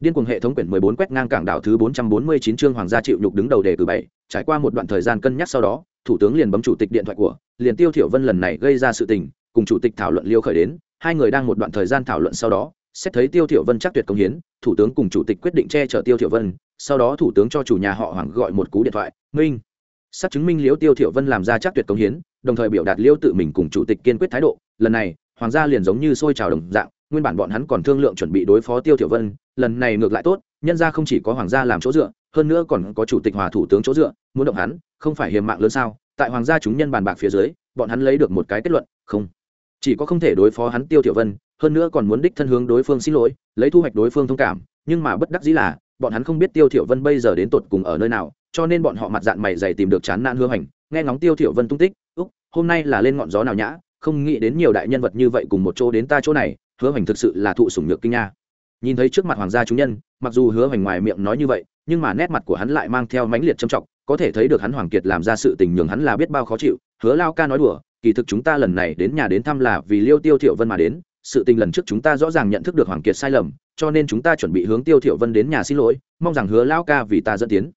điên cuồng hệ thống quyển 14 quét ngang cảng đảo thứ 449 chương hoàng gia chịu nhục đứng đầu đề cử bảy, trải qua một đoạn thời gian cân nhắc sau đó, thủ tướng liền bấm chủ tịch điện thoại của, liền tiêu thiểu vân lần này gây ra sự tình, cùng chủ tịch thảo luận liêu khởi đến, hai người đang một đoạn thời gian thảo luận sau đó xét thấy tiêu thiểu vân chắc tuyệt công hiến, thủ tướng cùng chủ tịch quyết định che chở tiêu thiểu vân, sau đó thủ tướng cho chủ nhà họ hoàng gọi một cú điện thoại, minh. Xác chứng minh liễu tiêu thiểu vân làm ra chắc tuyệt công hiến, đồng thời biểu đạt liễu tự mình cùng chủ tịch kiên quyết thái độ. Lần này, hoàng gia liền giống như sôi trào đồng dạng, nguyên bản bọn hắn còn thương lượng chuẩn bị đối phó tiêu thiểu vân, lần này ngược lại tốt, nhân gia không chỉ có hoàng gia làm chỗ dựa, hơn nữa còn có chủ tịch hòa thủ tướng chỗ dựa, muốn động hắn, không phải hiểm mạng lớn sao? Tại hoàng gia chúng nhân bàn bạc phía dưới, bọn hắn lấy được một cái kết luận, không. Chỉ có không thể đối phó hắn tiêu thiểu vân hơn nữa còn muốn đích thân hướng đối phương xin lỗi, lấy thu hoạch đối phương thông cảm, nhưng mà bất đắc dĩ là, bọn hắn không biết tiêu thiểu vân bây giờ đến tột cùng ở nơi nào, cho nên bọn họ mặt dạng mày dày tìm được chán nản hứa hành, nghe ngóng tiêu thiểu vân tung tích, úc, hôm nay là lên ngọn gió nào nhã, không nghĩ đến nhiều đại nhân vật như vậy cùng một chỗ đến ta chỗ này, hứa hành thực sự là thụ sủng nhược kinh nha. Nhìn thấy trước mặt hoàng gia chúng nhân, mặc dù hứa hành ngoài miệng nói như vậy, nhưng mà nét mặt của hắn lại mang theo mãnh liệt trầm trọng, có thể thấy được hắn hoàng kiệt làm ra sự tình nhường hắn là biết bao khó chịu, hứa lao ca nói đùa, kỳ thực chúng ta lần này đến nhà đến thăm là vì liêu tiêu thiểu vân mà đến sự tình lần trước chúng ta rõ ràng nhận thức được hoàng kiệt sai lầm, cho nên chúng ta chuẩn bị hướng tiêu thiểu vân đến nhà xin lỗi, mong rằng hứa Lão ca vì ta dẫn tiến.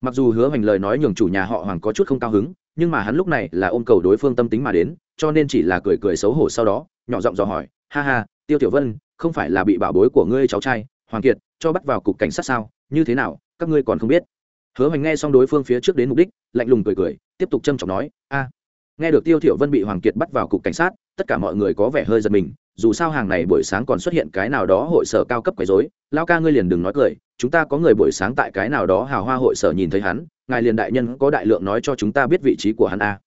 Mặc dù hứa hành lời nói nhường chủ nhà họ hoàng có chút không cao hứng, nhưng mà hắn lúc này là ôm cầu đối phương tâm tính mà đến, cho nên chỉ là cười cười xấu hổ sau đó, nhỏ giọng dò hỏi, ha ha, tiêu tiểu vân, không phải là bị bảo bối của ngươi cháu trai, hoàng kiệt, cho bắt vào cục cảnh sát sao? Như thế nào, các ngươi còn không biết? Hứa hoành nghe xong đối phương phía trước đến mục đích, lạnh lùng cười cười, tiếp tục trâm trọng nói, a, nghe được tiêu thiểu vân bị hoàng kiệt bắt vào cục cảnh sát, tất cả mọi người có vẻ hơi giật mình dù sao hàng này buổi sáng còn xuất hiện cái nào đó hội sở cao cấp quấy rối lao ca ngươi liền đừng nói cười, chúng ta có người buổi sáng tại cái nào đó hào hoa hội sở nhìn thấy hắn, ngài liền đại nhân có đại lượng nói cho chúng ta biết vị trí của hắn a.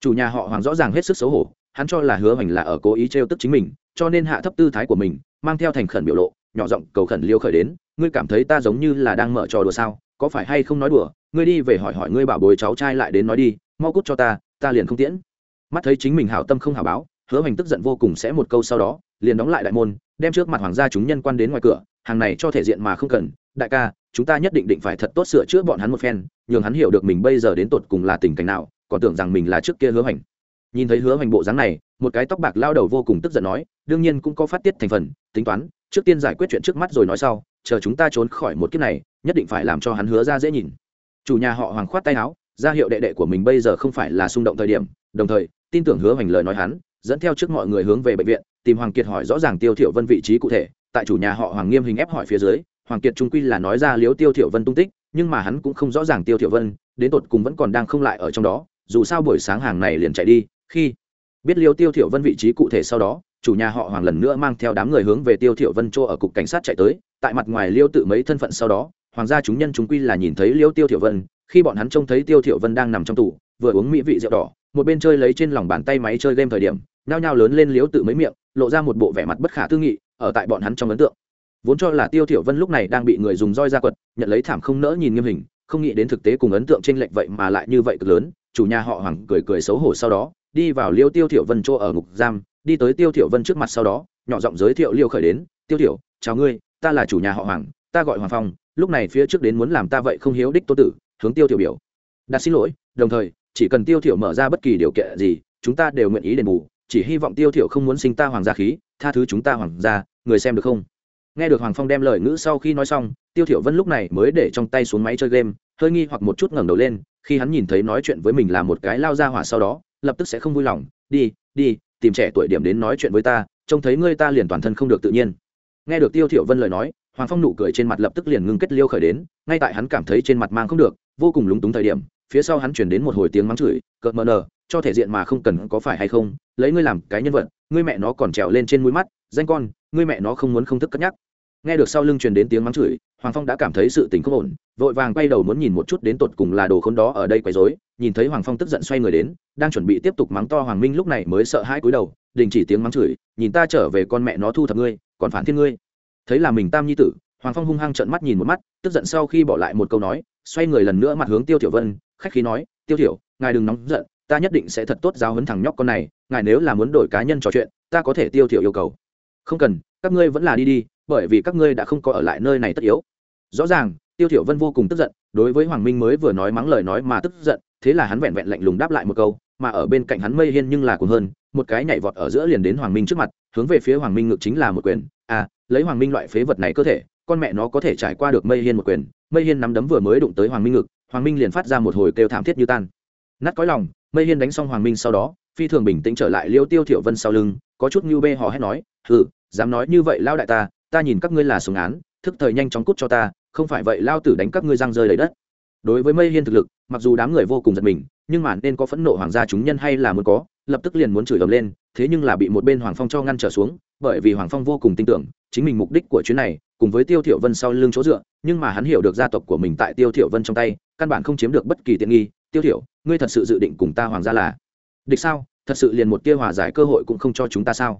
Chủ nhà họ hoàng rõ ràng hết sức xấu hổ, hắn cho là hứa hoành là ở cố ý trêu tức chính mình, cho nên hạ thấp tư thái của mình, mang theo thành khẩn biểu lộ, nhỏ giọng cầu khẩn liêu khởi đến, ngươi cảm thấy ta giống như là đang mở trò đùa sao, có phải hay không nói đùa, ngươi đi về hỏi hỏi ngươi bảo bồi cháu trai lại đến nói đi, mau cút cho ta ta liền không tiễn. Mắt thấy chính mình hảo tâm không hảo báo hứa hoành tức giận vô cùng sẽ một câu sau đó, liền đóng lại đại môn, đem trước mặt hoàng gia chúng nhân quan đến ngoài cửa, hàng này cho thể diện mà không cần. Đại ca, chúng ta nhất định định phải thật tốt sửa chữa bọn hắn một phen, nhường hắn hiểu được mình bây giờ đến tột cùng là tình cảnh nào, còn tưởng rằng mình là trước kia hứa hoành. Nhìn thấy hứa hoành bộ dáng này, một cái tóc bạc lao đầu vô cùng tức giận nói, đương nhiên cũng có phát tiết thành phần, tính toán, trước tiên giải quyết chuyện trước mắt rồi nói sau, chờ chúng ta trốn khỏi một kiếp này, nhất định phải làm cho hắn hứa ra dễ nhìn. Chủ nhà họ hoàng khoát tay áo, ra hiệu đệ đệ của mình bây giờ không phải là xung động thời điểm, đồng thời, tin tưởng hứa hoành lời nói hắn dẫn theo trước mọi người hướng về bệnh viện, tìm hoàng kiệt hỏi rõ ràng tiêu thiểu vân vị trí cụ thể. Tại chủ nhà họ hoàng nghiêm hình ép hỏi phía dưới, hoàng kiệt trung quy là nói ra liếu tiêu thiểu vân tung tích, nhưng mà hắn cũng không rõ ràng tiêu thiểu vân, đến tột cùng vẫn còn đang không lại ở trong đó, dù sao buổi sáng hàng này liền chạy đi. Khi biết liếu tiêu thiểu vân vị trí cụ thể sau đó, chủ nhà họ hoàng lần nữa mang theo đám người hướng về tiêu thiểu vân chỗ ở cục cảnh sát chạy tới. Tại mặt ngoài liêu tự mấy thân phận sau đó, hoàng gia chúng nhân chúng quy là nhìn thấy liêu tiêu thiểu vân, khi bọn hắn trông thấy tiêu thiểu vân đang nằm trong tủ, vừa uống mỹ vị rượu đỏ, một bên chơi lấy trên lòng bàn tay máy chơi game thời điểm nhao nhao lớn lên liếu tự mấy miệng, lộ ra một bộ vẻ mặt bất khả tư nghị, ở tại bọn hắn trong ấn tượng. Vốn cho là tiêu thiểu vân lúc này đang bị người dùng roi ra quật, nhận lấy thảm không nỡ nhìn nghiêm hình, không nghĩ đến thực tế cùng ấn tượng trên lệch vậy mà lại như vậy cực lớn, chủ nhà họ hoàng cười cười xấu hổ sau đó, đi vào liêu tiêu thiểu vân chỗ ở ngục giam, đi tới tiêu thiểu vân trước mặt sau đó, nhỏ giọng giới thiệu liêu khởi đến, tiêu thiểu, chào ngươi, ta là chủ nhà họ hoàng, ta gọi hoàng phong, lúc này phía trước đến muốn làm ta vậy không hiếu đích tô tử, hướng tiêu thiểu biểu. Đặt xin lỗi, đồng thời, chỉ cần tiêu thiểu mở ra bất kỳ điều kiện gì, chúng ta đều nguyện ý đền bù chỉ hy vọng tiêu thiểu không muốn sinh ta hoàng gia khí, tha thứ chúng ta hoàng gia, người xem được không? Nghe được hoàng phong đem lời ngữ sau khi nói xong, tiêu thiểu vân lúc này mới để trong tay xuống máy chơi game, hơi nghi hoặc một chút ngẩng đầu lên, khi hắn nhìn thấy nói chuyện với mình là một cái lao ra hỏa sau đó, lập tức sẽ không vui lòng, đi đi, tìm trẻ tuổi điểm đến nói chuyện với ta, trông thấy ngươi ta liền toàn thân không được tự nhiên. Nghe được tiêu thiểu vân lời nói, hoàng phong nụ cười trên mặt lập tức liền ngưng kết liêu khởi đến, ngay tại hắn cảm thấy trên mặt mang không được, vô cùng lúng túng thời điểm, phía sau hắn chuyển đến một hồi tiếng mắng chửi, cợt mờ nờ cho thể diện mà không cần có phải hay không, lấy ngươi làm cái nhân vật, ngươi mẹ nó còn trèo lên trên mũi mắt, danh con, ngươi mẹ nó không muốn không thức cất nhắc. Nghe được sau lưng truyền đến tiếng mắng chửi, hoàng phong đã cảm thấy sự tình không ổn, vội vàng quay đầu muốn nhìn một chút đến tột cùng là đồ khốn đó ở đây quấy rối, nhìn thấy hoàng phong tức giận xoay người đến, đang chuẩn bị tiếp tục mắng to hoàng minh lúc này mới sợ hãi cúi đầu, đình chỉ tiếng mắng chửi, nhìn ta trở về con mẹ nó thu thập ngươi, còn phản thiên ngươi. Thấy là mình tam nhi tử, hoàng phong hung hăng trợn mắt nhìn một mắt, tức giận sau khi bỏ lại một câu nói, xoay người lần nữa mặt hướng tiêu tiểu vân, khách khí nói, tiêu tiểu, ngài đừng nóng giận ta nhất định sẽ thật tốt giáo huấn thằng nhóc con này, ngài nếu là muốn đổi cá nhân trò chuyện, ta có thể tiêu thiểu yêu cầu. Không cần, các ngươi vẫn là đi đi, bởi vì các ngươi đã không có ở lại nơi này tất yếu. Rõ ràng, tiêu thiểu vân vô cùng tức giận, đối với hoàng minh mới vừa nói mắng lời nói mà tức giận, thế là hắn vẹn vẹn lạnh lùng đáp lại một câu, mà ở bên cạnh hắn mây hiên nhưng là cuồng hơn, một cái nhảy vọt ở giữa liền đến hoàng minh trước mặt, hướng về phía hoàng minh ngực chính là một quyền. À lấy hoàng minh loại phế vật này cơ thể, con mẹ nó có thể trải qua được mây hiên một quyền. Mây hiên nắm đấm vừa mới đụng tới hoàng minh ngực, hoàng minh liền phát ra một hồi kêu thảm thiết như tan. Nát cõi lòng mây hiên đánh xong hoàng minh sau đó, phi thường bình tĩnh trở lại liêu tiêu thiểu vân sau lưng, có chút như bê hò hét nói, hừ, dám nói như vậy lao đại ta ta nhìn các ngươi là xuống án, thức thời nhanh chóng cút cho ta, không phải vậy lao tử đánh các ngươi răng rơi đầy đất. Đối với mây hiên thực lực, mặc dù đám người vô cùng giật mình, nhưng mà nên có phẫn nộ hoàng gia chúng nhân hay là muốn có, lập tức liền muốn chửi ầm lên, thế nhưng là bị một bên hoàng phong cho ngăn trở xuống, bởi vì hoàng phong vô cùng tin tưởng, chính mình mục đích của chuyến này, cùng với tiêu thiểu vân sau lưng chỗ dựa, nhưng mà hắn hiểu được gia tộc của mình tại tiêu thiểu vân trong tay, căn bản không chiếm được bất kỳ tiện nghi tiêu thiểu ngươi thật sự dự định cùng ta hoàng gia là? Địch sao? Thật sự liền một tia hòa giải cơ hội cũng không cho chúng ta sao?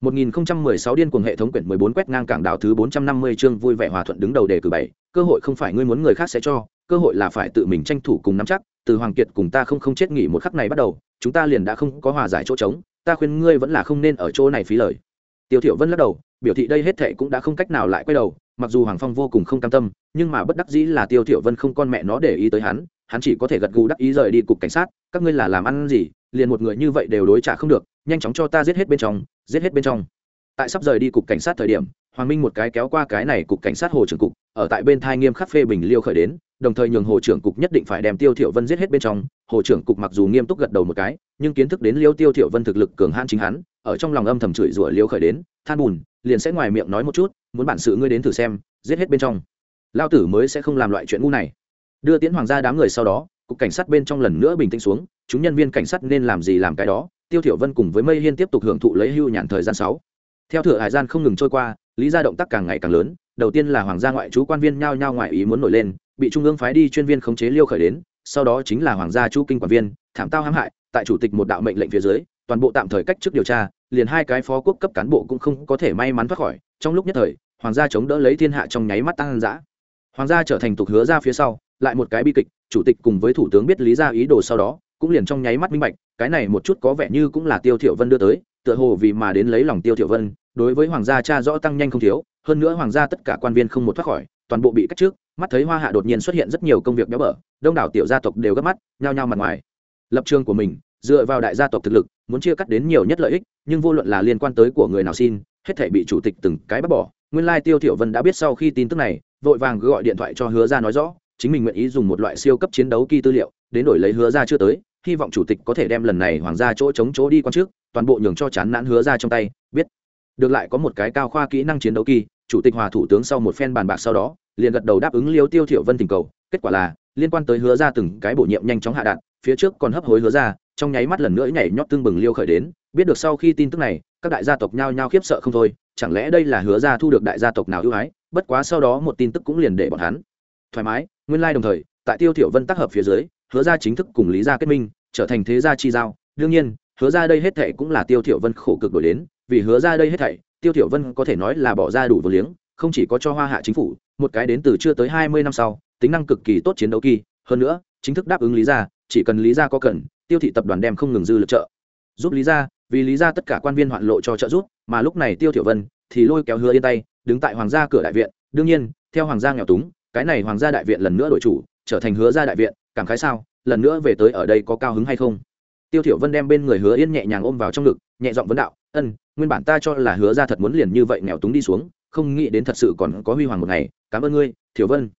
1016 điên cuồng hệ thống quyển 14 quét ngang cảng đảo thứ 450 chương vui vẻ hòa thuận đứng đầu đề cử 7, cơ hội không phải ngươi muốn người khác sẽ cho, cơ hội là phải tự mình tranh thủ cùng nắm chắc, từ Hoàng Kiệt cùng ta không không chết nghỉ một khắc này bắt đầu, chúng ta liền đã không có hòa giải chỗ trống, ta khuyên ngươi vẫn là không nên ở chỗ này phí lời. Tiêu Thiểu Vân lắc đầu, biểu thị đây hết thảy cũng đã không cách nào lại quay đầu, mặc dù Hoàng Phong vô cùng không cam tâm, nhưng mà bất đắc dĩ là Tiêu Thiểu Vân không con mẹ nó để ý tới hắn, hắn chỉ có thể gật gù đắc ý rời đi cục cảnh sát, các ngươi là làm ăn gì, liền một người như vậy đều đối trả không được, nhanh chóng cho ta giết hết bên trong, giết hết bên trong. Tại sắp rời đi cục cảnh sát thời điểm hoàng minh một cái kéo qua cái này cục cảnh sát hồ trưởng cục ở tại bên thai nghiêm khắc phê bình liêu khởi đến đồng thời nhường hồ trưởng cục nhất định phải đem tiêu thiểu vân giết hết bên trong. Hồ trưởng cục mặc dù nghiêm túc gật đầu một cái nhưng kiến thức đến liêu tiêu thiểu vân thực lực cường hãn chính hắn ở trong lòng âm thầm chửi rủa liêu khởi đến than buồn liền sẽ ngoài miệng nói một chút muốn bản sự ngươi đến thử xem giết hết bên trong. Lao tử mới sẽ không làm loại chuyện ngu này đưa tiễn hoàng gia đám người sau đó, cục cảnh sát bên trong lần nữa bình tĩnh xuống, chúng nhân viên cảnh sát nên làm gì làm cái đó, tiêu thiểu vân cùng với mây hiên tiếp tục hưởng thụ lấy hưu nhàn thời gian sáu. Theo thừa hải gian không ngừng trôi qua, lý gia động tác càng ngày càng lớn, đầu tiên là hoàng gia ngoại chú quan viên nhao nhao ngoại ý muốn nổi lên, bị trung ương phái đi chuyên viên khống chế liêu khởi đến, sau đó chính là hoàng gia chu kinh quản viên, thảm tao hãm hại, tại chủ tịch một đạo mệnh lệnh phía dưới, toàn bộ tạm thời cách chức điều tra, liền hai cái phó quốc cấp cán bộ cũng không có thể may mắn thoát khỏi, trong lúc nhất thời, hoàng gia chống đỡ lấy thiên hạ trong nháy mắt tăng dã hoàng gia trở thành tục hứa ra phía sau lại một cái bi kịch, chủ tịch cùng với thủ tướng biết lý ra ý đồ sau đó, cũng liền trong nháy mắt minh bạch, cái này một chút có vẻ như cũng là tiêu thiểu vân đưa tới, tựa hồ vì mà đến lấy lòng tiêu thiểu vân, đối với hoàng gia cha rõ tăng nhanh không thiếu, hơn nữa hoàng gia tất cả quan viên không một thoát khỏi, toàn bộ bị cách trước, mắt thấy hoa hạ đột nhiên xuất hiện rất nhiều công việc béo bở, đông đảo tiểu gia tộc đều gấp mắt, nhao nhao mặt ngoài. Lập trường của mình, dựa vào đại gia tộc thực lực, muốn chia cắt đến nhiều nhất lợi ích, nhưng vô luận là liên quan tới của người nào xin, hết thể bị chủ tịch từng cái bắt bỏ. Nguyên lai tiêu thiểu vân đã biết sau khi tin tức này, vội vàng gọi điện thoại cho hứa ra nói rõ chính mình nguyện ý dùng một loại siêu cấp chiến đấu kỳ tư liệu đến đổi lấy hứa ra chưa tới, hy vọng chủ tịch có thể đem lần này hoàng gia chỗ chống chỗ đi quan trước, toàn bộ nhường cho chán nản hứa ra trong tay, biết. Được lại có một cái cao khoa kỹ năng chiến đấu kỳ, chủ tịch hòa thủ tướng sau một phen bàn bạc sau đó, liền gật đầu đáp ứng liêu tiêu thiểu vân tình cầu, kết quả là, liên quan tới hứa ra từng cái bổ nhiệm nhanh chóng hạ đạn, phía trước còn hấp hối hứa ra, trong nháy mắt lần nữa nhảy nhót tương bừng liêu khởi đến, biết được sau khi tin tức này, các đại gia tộc nhao nhao khiếp sợ không thôi, chẳng lẽ đây là hứa ra thu được đại gia tộc nào ưu ái, bất quá sau đó một tin tức cũng liền để bọn hắn thoải mái, nguyên lai đồng thời, tại tiêu thiểu vân tác hợp phía dưới, hứa ra chính thức cùng lý gia kết minh, trở thành thế gia chi giao. Đương nhiên, hứa ra đây hết thảy cũng là tiêu thiểu vân khổ cực đổi đến, vì hứa ra đây hết thảy, tiêu thiểu vân có thể nói là bỏ ra đủ vô liếng, không chỉ có cho hoa hạ chính phủ, một cái đến từ chưa tới 20 năm sau, tính năng cực kỳ tốt chiến đấu kỳ. Hơn nữa, chính thức đáp ứng lý gia, chỉ cần lý gia có cần, tiêu thị tập đoàn đem không ngừng dư lực trợ. Giúp lý gia, vì lý gia tất cả quan viên hoạn lộ cho trợ giúp, mà lúc này tiêu thiểu vân thì lôi kéo hứa yên tay, đứng tại hoàng gia cửa đại viện. Đương nhiên, theo hoàng gia nghèo túng cái này hoàng gia đại viện lần nữa đổi chủ, trở thành hứa gia đại viện, cảm khái sao, lần nữa về tới ở đây có cao hứng hay không? Tiêu thiểu vân đem bên người hứa yên nhẹ nhàng ôm vào trong ngực, nhẹ giọng vấn đạo, ân, nguyên bản ta cho là hứa gia thật muốn liền như vậy nghèo túng đi xuống, không nghĩ đến thật sự còn có huy hoàng một ngày, cảm ơn ngươi, thiểu vân.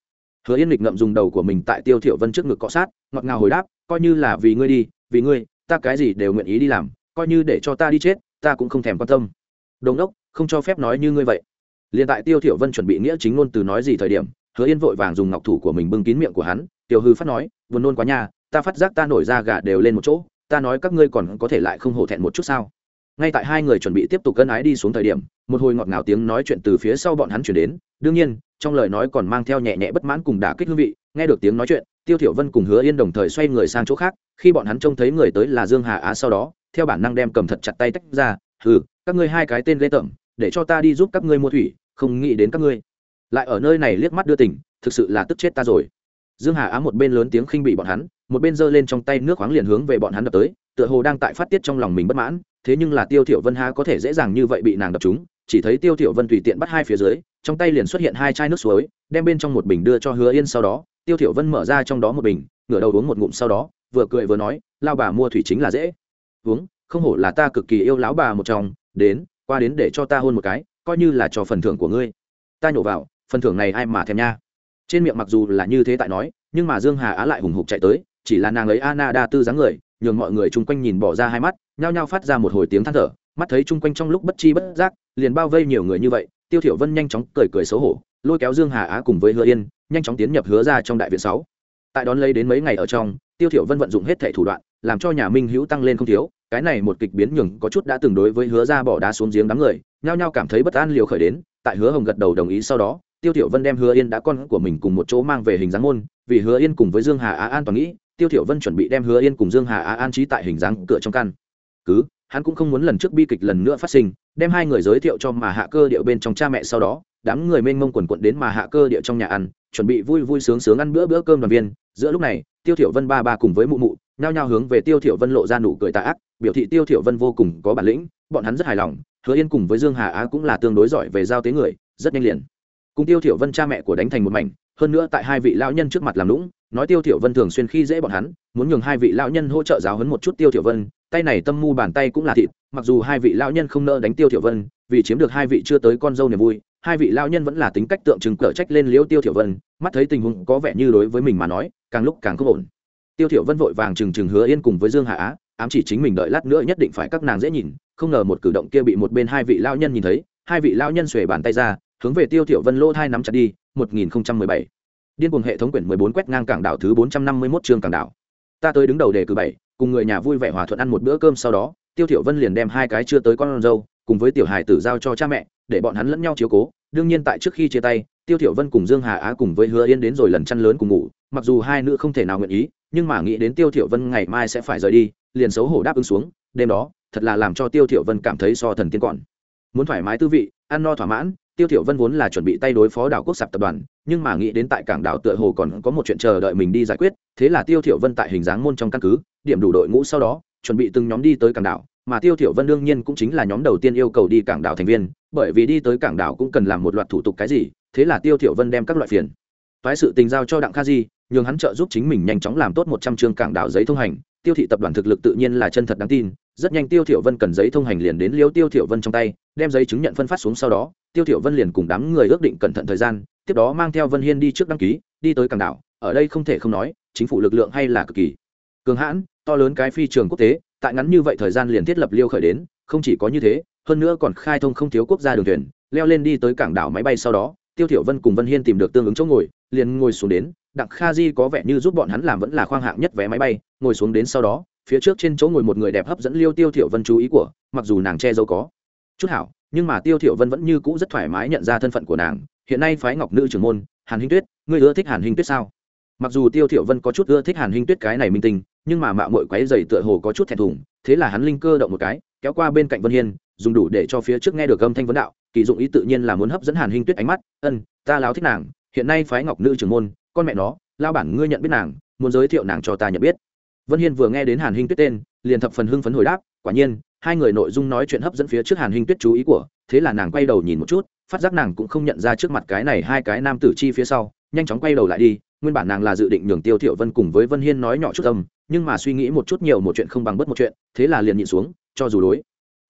Hứa yên lịch ngậm dùng đầu của mình tại tiêu thiểu vân trước ngực cọ sát, ngọt ngào hồi đáp, coi như là vì ngươi đi, vì ngươi, ta cái gì đều nguyện ý đi làm, coi như để cho ta đi chết, ta cũng không thèm quan tâm. Đồng đốc không cho phép nói như ngươi vậy. Liền tại tiêu thiểu vân chuẩn bị nghĩa chính ngôn từ nói gì thời điểm hứa yên vội vàng dùng ngọc thủ của mình bưng kín miệng của hắn, tiểu hư phát nói, buồn nôn quá nha, ta phát giác ta nổi ra gà đều lên một chỗ, ta nói các ngươi còn có thể lại không hổ thẹn một chút sao? Ngay tại hai người chuẩn bị tiếp tục cân ái đi xuống thời điểm, một hồi ngọt ngào tiếng nói chuyện từ phía sau bọn hắn chuyển đến. Đương nhiên, trong lời nói còn mang theo nhẹ nhẹ bất mãn cùng đả kích hương vị, nghe được tiếng nói chuyện, tiêu thiểu vân cùng hứa yên đồng thời xoay người sang chỗ khác, khi bọn hắn trông thấy người tới là dương hà á sau đó, theo bản năng đem cầm thật chặt tay tách ra, hừ, các ngươi hai cái tên lê tởm, để cho ta đi giúp các ngươi mua thủy, không nghĩ đến các ngươi lại ở nơi này liếc mắt đưa tình, thực sự là tức chết ta rồi. Dương hà á một bên lớn tiếng khinh bị bọn hắn, một bên giơ lên trong tay nước khoáng liền hướng về bọn hắn đập tới, tựa hồ đang tại phát tiết trong lòng mình bất mãn, thế nhưng là tiêu thiểu vân há có thể dễ dàng như vậy bị nàng đập trúng, chỉ thấy tiêu thiểu vân tùy tiện bắt hai phía dưới, trong tay liền xuất hiện hai chai nước suối, đem bên trong một bình đưa cho hứa yên sau đó, tiêu thiểu vân mở ra trong đó một bình, ngửa đầu uống một ngụm sau đó, vừa cười vừa nói, lao bà mua thủy chính là dễ. Uống, không hổ là ta cực kỳ yêu lão bà một trong, đến, qua đến để cho ta hôn một cái, coi như là cho phần thưởng của ngươi. Ta nhổ vào phần thưởng này ai mà thèm nha. Trên miệng mặc dù là như thế tại nói, nhưng mà dương hà á lại hùng hục chạy tới, chỉ là nàng ấy ana đa tư dáng người, nhường mọi người chung quanh nhìn bỏ ra hai mắt, nhao nhao phát ra một hồi tiếng than thở, mắt thấy chung quanh trong lúc bất chi bất giác, liền bao vây nhiều người như vậy, tiêu thiểu vân nhanh chóng cười cười xấu hổ, lôi kéo dương hà á cùng với hứa yên, nhanh chóng tiến nhập hứa ra trong đại viện sáu. Tại đón lấy đến mấy ngày ở trong, tiêu thiểu vân vận dụng hết thể thủ đoạn, làm cho nhà minh hữu tăng lên không thiếu, cái này một kịch biến nhường có chút đã từng đối với hứa ra bỏ đá xuống giếng đám người, nhao nhao cảm thấy bất an liều khởi đến, tại hứa hồng gật đầu đồng ý sau đó tiêu thiểu vân đem hứa yên đã con của mình cùng một chỗ mang về hình dáng môn, vì hứa yên cùng với dương hà á an toàn nghĩ, tiêu thiểu vân chuẩn bị đem hứa yên cùng dương hà á an trí tại hình dáng cửa trong căn. Cứ, hắn cũng không muốn lần trước bi kịch lần nữa phát sinh, đem hai người giới thiệu cho mà hạ cơ điệu bên trong cha mẹ sau đó, đám người mênh mông quần quận đến mà hạ cơ điệu trong nhà ăn, chuẩn bị vui vui sướng sướng ăn bữa bữa cơm đoàn viên. Giữa lúc này, tiêu thiểu vân ba ba cùng với mụ mụ, nhao nhao hướng về tiêu thiểu vân lộ ra nụ cười tà ác, biểu thị tiêu thiểu vân vô cùng có bản lĩnh, bọn hắn rất hài lòng, hứa yên cùng với dương hà á cũng là tương đối giỏi về giao tế người, rất nhanh liền cùng tiêu thiểu vân cha mẹ của đánh thành một mảnh, hơn nữa tại hai vị lão nhân trước mặt làm lũng, nói tiêu thiểu vân thường xuyên khi dễ bọn hắn, muốn nhường hai vị lão nhân hỗ trợ giáo huấn một chút tiêu thiểu vân, tay này tâm mu bàn tay cũng là thịt, mặc dù hai vị lão nhân không nỡ đánh tiêu thiểu vân, vì chiếm được hai vị chưa tới con dâu niềm vui, hai vị lão nhân vẫn là tính cách tượng trưng cỡ trách lên liễu tiêu thiểu vân, mắt thấy tình huống có vẻ như đối với mình mà nói, càng lúc càng không ổn. Tiêu thiểu vân vội vàng trừng trừng hứa yên cùng với dương hạ á, ám chỉ chính mình đợi lát nữa nhất định phải các nàng dễ nhìn, không ngờ một cử động kia bị một bên hai vị lão nhân nhìn thấy, hai vị lão nhân xuề bàn tay ra hướng về tiêu thiểu vân lô thai nắm chặt đi 1017 điên cuồng hệ thống quyển 14 quét ngang cảng đảo thứ 451 chương cảng đảo. Ta tới đứng đầu đề cử bảy, cùng người nhà vui vẻ hòa thuận ăn một bữa cơm sau đó, tiêu thiểu vân liền đem hai cái chưa tới con dâu cùng với tiểu hài tử giao cho cha mẹ, để bọn hắn lẫn nhau chiếu cố. Đương nhiên tại trước khi chia tay, tiêu thiểu vân cùng dương hà á cùng với hứa yên đến rồi lần chăn lớn cùng ngủ, mặc dù hai nữ không thể nào nguyện ý, nhưng mà nghĩ đến tiêu thiểu vân ngày mai sẽ phải rời đi, liền xấu hổ đáp ứng xuống, đêm đó, thật là làm cho tiêu thiểu vân cảm thấy so thần tiên còn. Muốn thoải mái tư vị, ăn no thỏa mãn tiêu thiểu vân vốn là chuẩn bị tay đối phó đảo quốc sạp tập đoàn, nhưng mà nghĩ đến tại cảng đảo tựa hồ còn có một chuyện chờ đợi mình đi giải quyết, thế là tiêu thiểu vân tại hình dáng môn trong căn cứ, điểm đủ đội ngũ sau đó, chuẩn bị từng nhóm đi tới cảng đảo, mà tiêu thiểu vân đương nhiên cũng chính là nhóm đầu tiên yêu cầu đi cảng đảo thành viên, bởi vì đi tới cảng đảo cũng cần làm một loạt thủ tục cái gì, thế là tiêu thiểu vân đem các loại phiền, toái sự tình giao cho đặng kha di, nhường hắn trợ giúp chính mình nhanh chóng làm tốt một trăm chương cảng đảo giấy thông hành. Tiêu thị tập đoàn thực lực tự nhiên là chân thật đáng tin, rất nhanh tiêu thiểu vân cần giấy thông hành liền đến liêu tiêu thiểu vân trong tay, đem giấy chứng nhận phân phát xuống sau đó tiêu thiểu vân liền cùng đám người ước định cẩn thận thời gian, tiếp đó mang theo vân hiên đi trước đăng ký, đi tới cảng đảo, ở đây không thể không nói, chính phủ lực lượng hay là cực kỳ cường hãn, to lớn cái phi trường quốc tế, tại ngắn như vậy thời gian liền thiết lập liêu khởi đến, không chỉ có như thế, hơn nữa còn khai thông không thiếu quốc gia đường thuyền, leo lên đi tới cảng đảo máy bay sau đó, tiêu thiểu vân cùng vân hiên tìm được tương ứng chỗ ngồi, liền ngồi xuống đến, đặng kha di có vẻ như giúp bọn hắn làm vẫn là khoang hạng nhất vé máy bay, ngồi xuống đến sau đó, phía trước trên chỗ ngồi một người đẹp hấp dẫn liêu tiêu thiểu vân chú ý của, mặc dù nàng che giấu có chút hảo nhưng mà tiêu thiểu vân vẫn như cũ rất thoải mái nhận ra thân phận của nàng. Hiện nay phái ngọc nữ trưởng môn, hàn hinh tuyết, ngươi ưa thích hàn hinh tuyết sao? Mặc dù tiêu thiểu vân có chút ưa thích hàn hinh tuyết cái này minh tinh, nhưng mà mạo muội quấy giày tựa hồ có chút thẹn thùng, thế là hắn linh cơ động một cái, kéo qua bên cạnh vân hiên, dùng đủ để cho phía trước nghe được âm thanh vấn đạo, kỳ dụng ý tự nhiên là muốn hấp dẫn hàn hinh tuyết ánh mắt, ân, ta láo thích nàng, hiện nay phái ngọc nữ trưởng môn, con mẹ nó, lao bản ngươi nhận biết nàng, muốn giới thiệu nàng cho ta nhận biết. Vân hiên vừa nghe đến hàn hinh tuyết tên, liền thập phần hưng phấn hồi đáp, quả nhiên hai người nội dung nói chuyện hấp dẫn phía trước hàn hinh tuyết chú ý của, thế là nàng quay đầu nhìn một chút, phát giác nàng cũng không nhận ra trước mặt cái này hai cái nam tử chi phía sau, nhanh chóng quay đầu lại đi, nguyên bản nàng là dự định nhường tiêu thiệu vân cùng với vân hiên nói nhỏ chút âm, nhưng mà suy nghĩ một chút nhiều một chuyện không bằng bất một chuyện, thế là liền nhịn xuống, cho dù đối.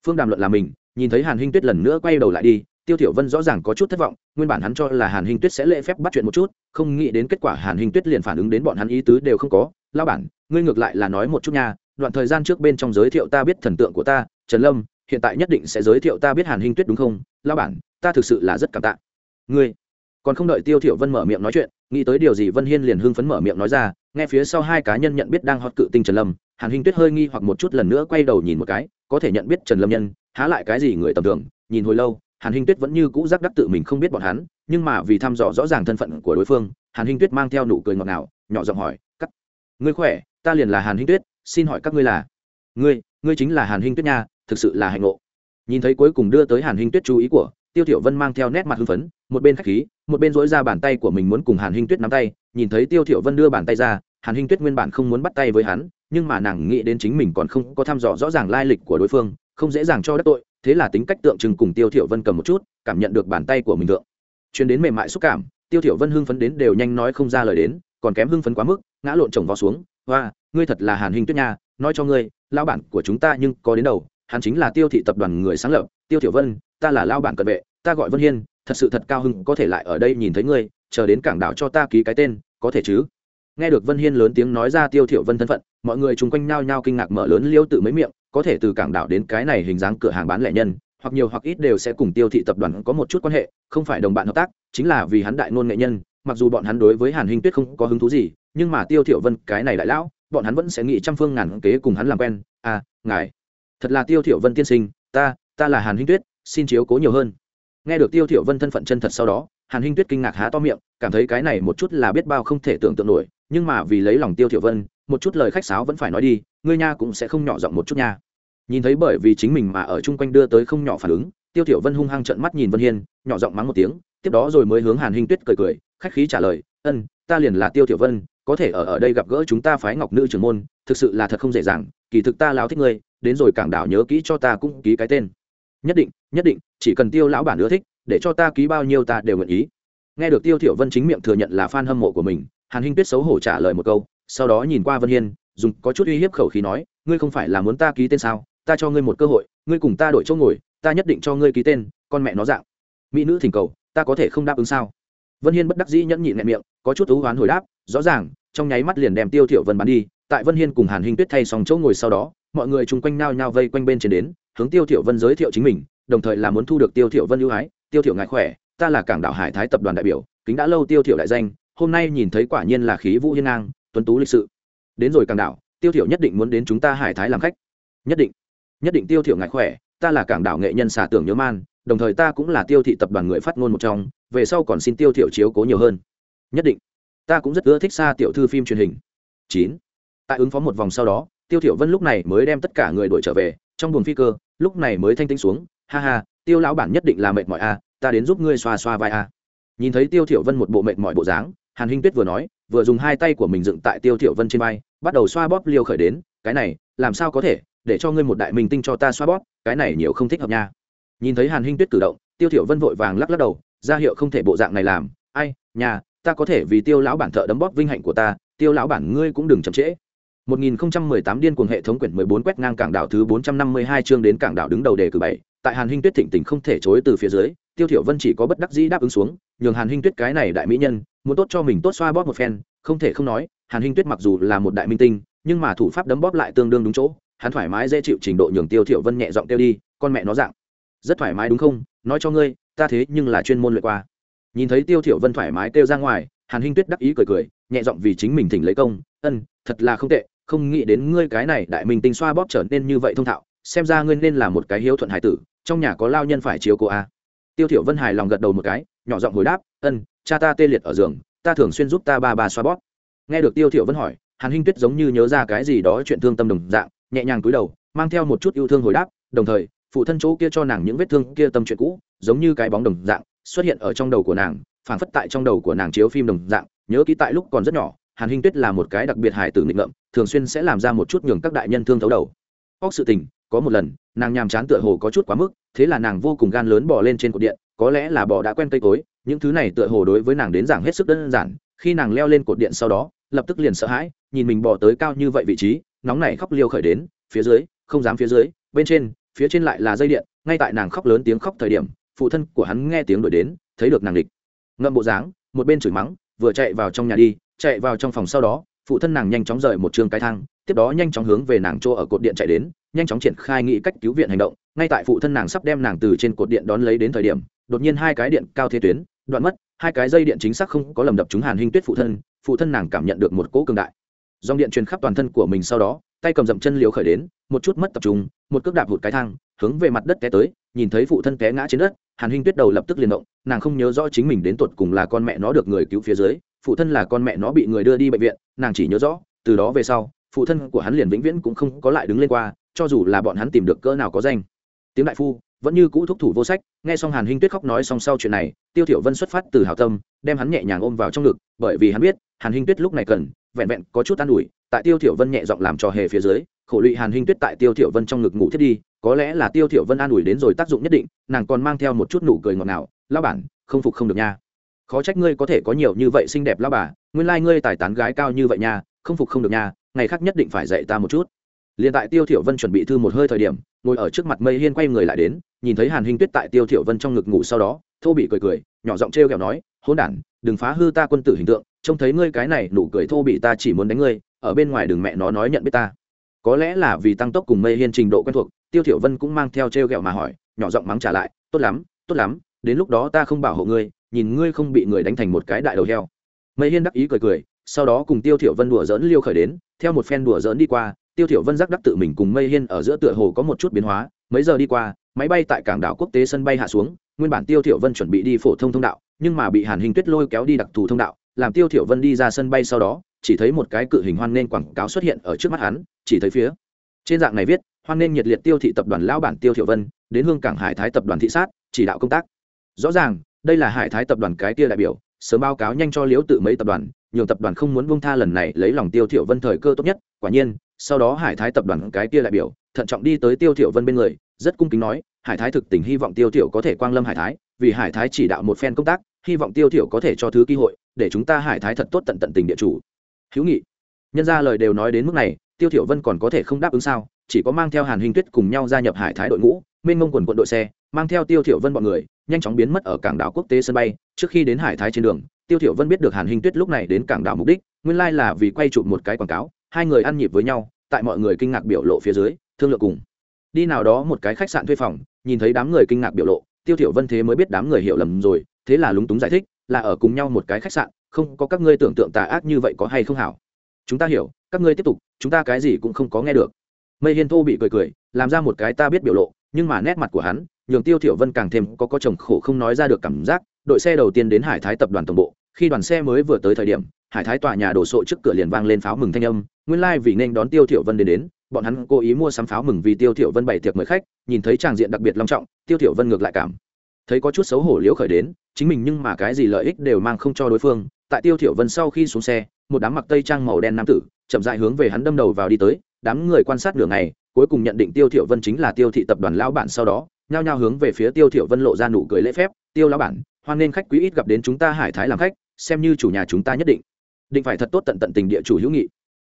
Phương đàm luận là mình, nhìn thấy hàn hinh tuyết lần nữa quay đầu lại đi, tiêu thiểu vân rõ ràng có chút thất vọng, nguyên bản hắn cho là hàn hinh tuyết sẽ lễ phép bắt chuyện một chút, không nghĩ đến kết quả hàn hinh tuyết liền phản ứng đến bọn hắn ý tứ đều không có. Lao bản, ngươi ngược lại là nói một chút nha đoạn thời gian trước bên trong giới thiệu ta biết thần tượng của ta, trần lâm, hiện tại nhất định sẽ giới thiệu ta biết hàn hinh tuyết đúng không? Lao bản, ta thực sự là rất cảm tạ. Ngươi, còn không đợi tiêu thiểu vân mở miệng nói chuyện, nghĩ tới điều gì vân hiên liền hưng phấn mở miệng nói ra, nghe phía sau hai cá nhân nhận biết đang hot cự tinh trần lâm, hàn hinh tuyết hơi nghi hoặc một chút lần nữa quay đầu nhìn một cái, có thể nhận biết trần lâm nhân, há lại cái gì người tầm thường, nhìn hồi lâu, hàn hinh tuyết vẫn như cũ giác đắc tự mình không biết bọn hắn, nhưng mà vì thăm dò rõ ràng thân phận của đối phương, hàn hinh tuyết mang theo nụ cười ngọt ngào, nhỏ giọng hỏi các ngươi khỏe? Ta liền là hàn hinh tuyết xin hỏi các ngươi là? Ngươi ngươi chính là hàn hinh tuyết nha, thực sự là hạnh ngộ. Nhìn thấy cuối cùng đưa tới hàn hinh tuyết chú ý của tiêu thiểu vân mang theo nét mặt hưng phấn, một bên khách khí, một bên dỗi ra bàn tay của mình muốn cùng hàn hinh tuyết nắm tay. Nhìn thấy tiêu thiểu vân đưa bàn tay ra, hàn hinh tuyết nguyên bản không muốn bắt tay với hắn, nhưng mà nàng nghĩ đến chính mình còn không có thăm dò rõ ràng lai lịch của đối phương, không dễ dàng cho đắc tội, thế là tính cách tượng trưng cùng tiêu thiểu vân cầm một chút, cảm nhận được bàn tay của mình tượng truyền đến mềm mại xúc cảm, tiêu thiểu vân hưng phấn đến đều nhanh nói không ra lời đến, còn kém hưng phấn quá mức, ngã lộn chồng vào xuống, hoa ngươi thật là hàn hình tuyết nha, nói cho ngươi lao bản của chúng ta nhưng có đến đầu, hắn chính là tiêu thị tập đoàn người sáng lập, tiêu thiểu vân, ta là lao bản cận vệ, ta gọi vân hiên, thật sự thật cao hưng có thể lại ở đây nhìn thấy ngươi, chờ đến cảng đảo cho ta ký cái tên, có thể chứ? Nghe được vân hiên lớn tiếng nói ra tiêu thiểu vân thân phận, mọi người chung quanh nhao nhao kinh ngạc mở lớn liêu tự mấy miệng, có thể từ cảng đảo đến cái này hình dáng cửa hàng bán lẻ nhân, hoặc nhiều hoặc ít đều sẽ cùng tiêu thị tập đoàn có một chút quan hệ, không phải đồng bạn hợp tác, chính là vì hắn đại ngôn nghệ nhân, mặc dù bọn hắn đối với hàn hình tuyết không có hứng thú gì, nhưng mà tiêu thiểu vân cái này đại lão bọn hắn vẫn sẽ nghĩ trăm phương ngàn kế cùng hắn làm quen. À ngài, thật là tiêu thiểu vân tiên sinh, ta ta là hàn huynh tuyết, xin chiếu cố nhiều hơn. Nghe được tiêu thiểu vân thân phận chân thật sau đó, hàn huynh tuyết kinh ngạc há to miệng, cảm thấy cái này một chút là biết bao không thể tưởng tượng nổi, nhưng mà vì lấy lòng tiêu thiểu vân, một chút lời khách sáo vẫn phải nói đi, ngươi nha cũng sẽ không nhỏ giọng một chút nha. Nhìn thấy bởi vì chính mình mà ở chung quanh đưa tới không nhỏ phản ứng, tiêu thiểu vân hung hăng trợn mắt nhìn vân hiên, nhỏ giọng mắng một tiếng, tiếp đó rồi mới hướng hàn hinh tuyết cười cười, khách khí trả lời, ân, ta liền là tiêu thiểu vân có thể ở ở đây gặp gỡ chúng ta phái ngọc nữ trưởng môn, thực sự là thật không dễ dàng, kỳ thực ta lão thích ngươi, đến rồi cảng đảo nhớ kỹ cho ta cũng ký cái tên. Nhất định nhất định, chỉ cần tiêu lão bản ưa thích, để cho ta ký bao nhiêu ta đều nguyện ý. Nghe được tiêu thiểu vân chính miệng thừa nhận là fan hâm mộ của mình, hàn hinh tuyết xấu hổ trả lời một câu, sau đó nhìn qua vân hiên, dùng có chút uy hiếp khẩu khí nói, ngươi không phải là muốn ta ký tên sao? Ta cho ngươi một cơ hội, ngươi cùng ta đổi chỗ ngồi, ta nhất định cho ngươi ký tên, con mẹ nó dạng. Mỹ nữ thỉnh cầu, ta có thể không đáp ứng sao? Vân hiên bất đắc dĩ nhẫn nhịn nhẹ miệng, có chút thú hoán hồi đáp rõ ràng, trong nháy mắt liền đem tiêu thiểu vân bắn đi, tại vân hiên cùng hàn hình tuyết thay xong chỗ ngồi sau đó, mọi người chung quanh nao nhao vây quanh bên trên đến, hướng tiêu thiểu vân giới thiệu chính mình, đồng thời là muốn thu được tiêu thiểu vân ưu ái. Tiêu thiểu ngài khỏe, ta là cảng đảo hải thái tập đoàn đại biểu, kính đã lâu tiêu thiểu đại danh, hôm nay nhìn thấy quả nhiên là khí vũ hiên ngang, tuấn tú lịch sự. Đến rồi cảng đảo, tiêu thiểu nhất định muốn đến chúng ta hải thái làm khách. Nhất định nhất định tiêu thiểu ngại khỏe, ta là cảng đảo nghệ nhân xả tưởng nhớ man, đồng thời ta cũng là tiêu thị tập đoàn người phát ngôn một trong, về sau còn xin tiêu thiểu chiếu cố nhiều hơn. Nhất định ta cũng rất ưa thích xa tiểu thư phim truyền hình. Chín. Tại ứng phó một vòng sau đó, tiêu thiểu vân lúc này mới đem tất cả người đuổi trở về, trong buồng phi cơ, lúc này mới thanh tĩnh xuống, ha ha, tiêu lão bản nhất định là mệt mỏi a ta đến giúp ngươi xoa xoa vai a nhìn thấy tiêu thiểu vân một bộ mệt mỏi bộ dáng, hàn hinh tuyết vừa nói, vừa dùng hai tay của mình dựng tại tiêu thiểu vân trên vai, bắt đầu xoa bóp liều khởi đến, cái này, làm sao có thể, để cho ngươi một đại minh tinh cho ta xoa bóp, cái này nhiều không thích hợp nha. Nhìn thấy hàn hinh tuyết cử động, tiêu thiểu vân vội vàng lắc lắc đầu, ra hiệu không thể bộ dạng này làm, ai, nhà ta có thể vì tiêu lão bản thợ đấm bóp vinh hạnh của ta tiêu lão bản ngươi cũng đừng chậm trễ. 1018 điên cuồng hệ thống quyển 14 quét ngang cảng đảo thứ 452 chương đến cảng đảo đứng đầu đề cử 7, tại hàn hinh tuyết thịnh tình không thể chối từ phía dưới tiêu thiểu vân chỉ có bất đắc dĩ đáp ứng xuống nhường hàn hinh tuyết cái này đại mỹ nhân muốn tốt cho mình tốt xoa bóp một phen không thể không nói hàn hinh tuyết mặc dù là một đại minh tinh nhưng mà thủ pháp đấm bóp lại tương đương đúng chỗ. Hắn thoải mái dễ chịu trình độ nhường tiêu thiểu vân nhẹ giọng tiêu đi con mẹ nó dạng rất thoải mái đúng không? Nói cho ngươi ta thế nhưng là chuyên môn luyện qua nhìn thấy tiêu thiểu vân thoải mái kêu ra ngoài, hàn hinh tuyết đắc ý cười cười, nhẹ giọng vì chính mình thỉnh lấy công, ân, thật là không tệ, không nghĩ đến ngươi cái này đại minh tinh xoa bóp trở nên như vậy thông thạo, xem ra ngươi nên là một cái hiếu thuận hải tử, trong nhà có lao nhân phải chiếu cô a. Tiêu thiểu vân hài lòng gật đầu một cái, nhỏ giọng hồi đáp, ân, cha ta tê liệt ở giường, ta thường xuyên giúp ta ba ba xoa bóp. Nghe được tiêu thiểu vân hỏi, hàn hinh tuyết giống như nhớ ra cái gì đó chuyện thương tâm đồng dạng, nhẹ nhàng cúi đầu, mang theo một chút yêu thương hồi đáp, đồng thời, phụ thân chỗ kia cho nàng những vết thương kia tâm chuyện cũ, giống như cái bóng đồng dạng xuất hiện ở trong đầu của nàng, phảng phất tại trong đầu của nàng chiếu phim đồng dạng, nhớ kỹ tại lúc còn rất nhỏ, hàn hinh tuyết là một cái đặc biệt hài tử nghịch ngợm, thường xuyên sẽ làm ra một chút nhường các đại nhân thương thấu đầu. Óc sự tình, có một lần, nàng nhàm chán tựa hồ có chút quá mức, thế là nàng vô cùng gan lớn bỏ lên trên cột điện, có lẽ là bỏ đã quen cây cối, những thứ này tựa hồ đối với nàng đến giảng hết sức đơn giản, khi nàng leo lên cột điện sau đó, lập tức liền sợ hãi, nhìn mình bỏ tới cao như vậy vị trí, nóng này khóc liêu khởi đến, phía dưới, không dám phía dưới, bên trên, phía trên lại là dây điện, ngay tại nàng khóc lớn tiếng khóc thời điểm phụ thân của hắn nghe tiếng đổi đến, thấy được nàng địch. Ngậm bộ dáng, một bên chửi mắng, vừa chạy vào trong nhà đi, chạy vào trong phòng sau đó, phụ thân nàng nhanh chóng rời một trường cái thang, tiếp đó nhanh chóng hướng về nàng chỗ ở cột điện chạy đến, nhanh chóng triển khai nghị cách cứu viện hành động. Ngay tại phụ thân nàng sắp đem nàng từ trên cột điện đón lấy đến thời điểm, đột nhiên hai cái điện cao thế tuyến, đoạn mất, hai cái dây điện chính xác không có lầm đập chúng hàn hình tuyết phụ thân phụ thân nàng cảm nhận được một cỗ cường đại. Dòng điện truyền khắp toàn thân của mình sau đó tay cầm dậm chân liều khởi đến, một chút mất tập trung, một cước đạp hụt cái thang, hướng về mặt đất té tới, nhìn thấy phụ thân té ngã trên đất, hàn hinh tuyết đầu lập tức liền động, nàng không nhớ rõ chính mình đến tột cùng là con mẹ nó được người cứu phía dưới, phụ thân là con mẹ nó bị người đưa đi bệnh viện, nàng chỉ nhớ rõ, từ đó về sau, phụ thân của hắn liền vĩnh viễn cũng không có lại đứng lên qua, cho dù là bọn hắn tìm được cỡ nào có danh. Tiếng đại phu, vẫn như cũ thúc thủ vô sách, nghe xong hàn hinh tuyết khóc nói xong sau chuyện này, tiêu thiểu vân xuất phát từ hảo tâm, đem hắn nhẹ nhàng ôm vào trong ngực, bởi vì hắn biết, hàn hinh tuyết lúc này cần, vẹn vẹn có chút an ủi tại tiêu thiểu vân nhẹ giọng làm trò hề phía dưới, khổ lụy hàn hinh tuyết tại tiêu thiểu vân trong ngực ngủ thiết đi, có lẽ là tiêu thiểu vân an ủi đến rồi tác dụng nhất định, nàng còn mang theo một chút nụ cười ngọt ngào, lão bản, không phục không được nha. Khó trách ngươi có thể có nhiều như vậy xinh đẹp lão bà, nguyên lai like ngươi tài tán gái cao như vậy nha, không phục không được nha, ngày khác nhất định phải dạy ta một chút. Liền tại tiêu thiểu vân chuẩn bị thư một hơi thời điểm, ngồi ở trước mặt mây hiên quay người lại đến, nhìn thấy hàn hinh tuyết tại tiêu thiểu vân trong ngực ngủ sau đó, thô bị cười cười, nhỏ giọng treo kẹo nói, hỗn đản, đừng phá hư ta quân tử hình tượng, trông thấy ngươi cái này nụ cười thô bị ta chỉ muốn đánh ngươi ở bên ngoài đường mẹ nó nói nhận biết ta. Có lẽ là vì tăng tốc cùng mây hiên trình độ quen thuộc, tiêu thiểu vân cũng mang theo treo kẹo mà hỏi, nhỏ giọng mắng trả lại, tốt lắm tốt lắm, đến lúc đó ta không bảo hộ ngươi, nhìn ngươi không bị người đánh thành một cái đại đầu heo. Mây hiên đắc ý cười cười, sau đó cùng tiêu thiểu vân đùa giỡn liêu khởi đến, theo một phen đùa giỡn đi qua, tiêu thiểu vân giác đắc tự mình cùng mây hiên ở giữa tựa hồ có một chút biến hóa, mấy giờ đi qua, máy bay tại cảng đảo quốc tế sân bay hạ xuống, nguyên bản tiêu thiểu vân chuẩn bị đi phổ thông thông đạo, nhưng mà bị hàn hình tuyết lôi kéo đi đặc thù thông đạo, làm tiêu thiểu vân đi ra sân bay sau đó chỉ thấy một cái cự hình hoan nên quảng cáo xuất hiện ở trước mắt hắn, chỉ thấy phía trên dạng này viết, hoan nên nhiệt liệt tiêu thị tập đoàn lão bản tiêu thiểu vân, đến hương cảng hải thái tập đoàn thị sát, chỉ đạo công tác. Rõ ràng, đây là hải thái tập đoàn cái kia đại biểu, sớm báo cáo nhanh cho liễu tự mấy tập đoàn nhiều tập đoàn không muốn buông tha lần này lấy lòng tiêu thiểu vân thời cơ tốt nhất. Quả nhiên, sau đó hải thái tập đoàn cái kia đại biểu, thận trọng đi tới tiêu thiểu vân bên người, rất cung kính nói, hải thái thực tình hy vọng tiêu thiểu có thể quang lâm hải thái, vì hải thái chỉ đạo một phen công tác, hy vọng tiêu thiểu có thể cho thứ cơ hội, để chúng ta hải thái thật tốt tận tận tình địa chủ hữu nghị. Nhân ra lời đều nói đến mức này, tiêu thiểu vân còn có thể không đáp ứng sao? Chỉ có mang theo hàn hình tuyết cùng nhau gia nhập hải thái đội ngũ mênh mông quần quận đội xe, mang theo tiêu thiểu vân bọn người, nhanh chóng biến mất ở cảng đảo quốc tế sân bay. Trước khi đến hải thái trên đường, tiêu thiểu vân biết được hàn hình tuyết lúc này đến cảng đảo mục đích, nguyên lai là vì quay chụp một cái quảng cáo, hai người ăn nhịp với nhau, tại mọi người kinh ngạc biểu lộ phía dưới, thương lượng cùng. Đi nào đó một cái khách sạn thuê phòng, nhìn thấy đám người kinh ngạc biểu lộ, tiêu thiểu vân thế mới biết đám người hiểu lầm rồi, thế là lúng túng giải thích, là ở cùng nhau một cái khách sạn không có các ngươi tưởng tượng tà ác như vậy có hay không hảo? Chúng ta hiểu, các ngươi tiếp tục, chúng ta cái gì cũng không có nghe được. Mây hiên thô bị cười cười, làm ra một cái ta biết biểu lộ, nhưng mà nét mặt của hắn, nhường tiêu thiểu vân càng thêm có có chồng khổ không nói ra được cảm giác, đội xe đầu tiên đến hải thái tập đoàn tổng bộ, khi đoàn xe mới vừa tới thời điểm, hải thái tòa nhà đổ sộ trước cửa liền vang lên pháo mừng thanh âm, nguyên lai like vì nên đón tiêu thiểu vân đến đến, bọn hắn cố ý mua sắm pháo mừng vì tiêu thiểu vân bày tiệc mời khách, nhìn thấy tràng diện đặc biệt long trọng, tiêu thiểu vân ngược lại cảm thấy có chút xấu hổ liễu khởi đến, chính mình nhưng mà cái gì lợi ích đều mang không cho đối phương tại tiêu thiểu vân sau khi xuống xe, một đám mặc tây trang màu đen nam tử chậm rãi hướng về hắn đâm đầu vào đi tới, đám người quan sát nửa ngày, cuối cùng nhận định tiêu thiểu vân chính là tiêu thị tập đoàn lão bản sau đó, nhao nhao hướng về phía tiêu thiểu vân lộ ra nụ cười lễ phép, tiêu lão bản, hoan nên khách quý ít gặp đến chúng ta hải thái làm khách, xem như chủ nhà chúng ta nhất định. Định phải thật tốt tận tận tình địa chủ hữu nghị.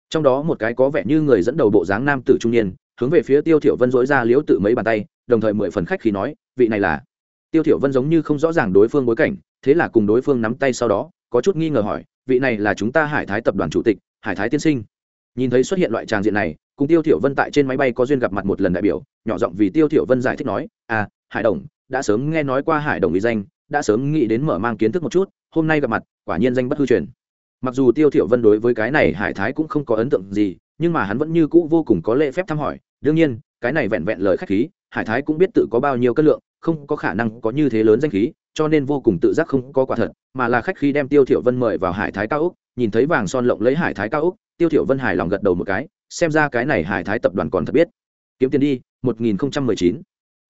Trong đó một cái có vẻ như người dẫn đầu bộ dáng nam tử trung niên, hướng về phía tiêu thiểu vân dối ra liễu tự mấy bàn tay, đồng thời mười phần khách khí nói, vị này là? Tiêu thiểu vân giống như không rõ ràng đối phương bối cảnh, thế là cùng đối phương nắm tay sau đó có chút nghi ngờ hỏi, vị này là chúng ta hải thái tập đoàn chủ tịch, hải thái tiên sinh. Nhìn thấy xuất hiện loại tràng diện này, cùng tiêu thiểu vân tại trên máy bay có duyên gặp mặt một lần đại biểu, nhỏ giọng vì tiêu thiểu vân giải thích nói à hải đồng, đã sớm nghe nói qua hải đồng uy danh, đã sớm nghĩ đến mở mang kiến thức một chút, hôm nay gặp mặt, quả nhiên danh bất hư truyền. Mặc dù tiêu thiểu vân đối với cái này hải thái cũng không có ấn tượng gì, nhưng mà hắn vẫn như cũ vô cùng có lễ phép thăm hỏi, đương nhiên, cái này vẹn vẹn lời khách khí, hải thái cũng biết tự có bao nhiêu cân lượng, không có khả năng có như thế lớn danh khí cho nên vô cùng tự giác không có quả thật, mà là khách khi đem tiêu thiểu vân mời vào hải thái cao úc, nhìn thấy vàng son lộng lấy hải thái cao úc, tiêu thiểu vân hài lòng gật đầu một cái, xem ra cái này hải thái tập đoàn còn thật biết. Kiếm tiền đi 1019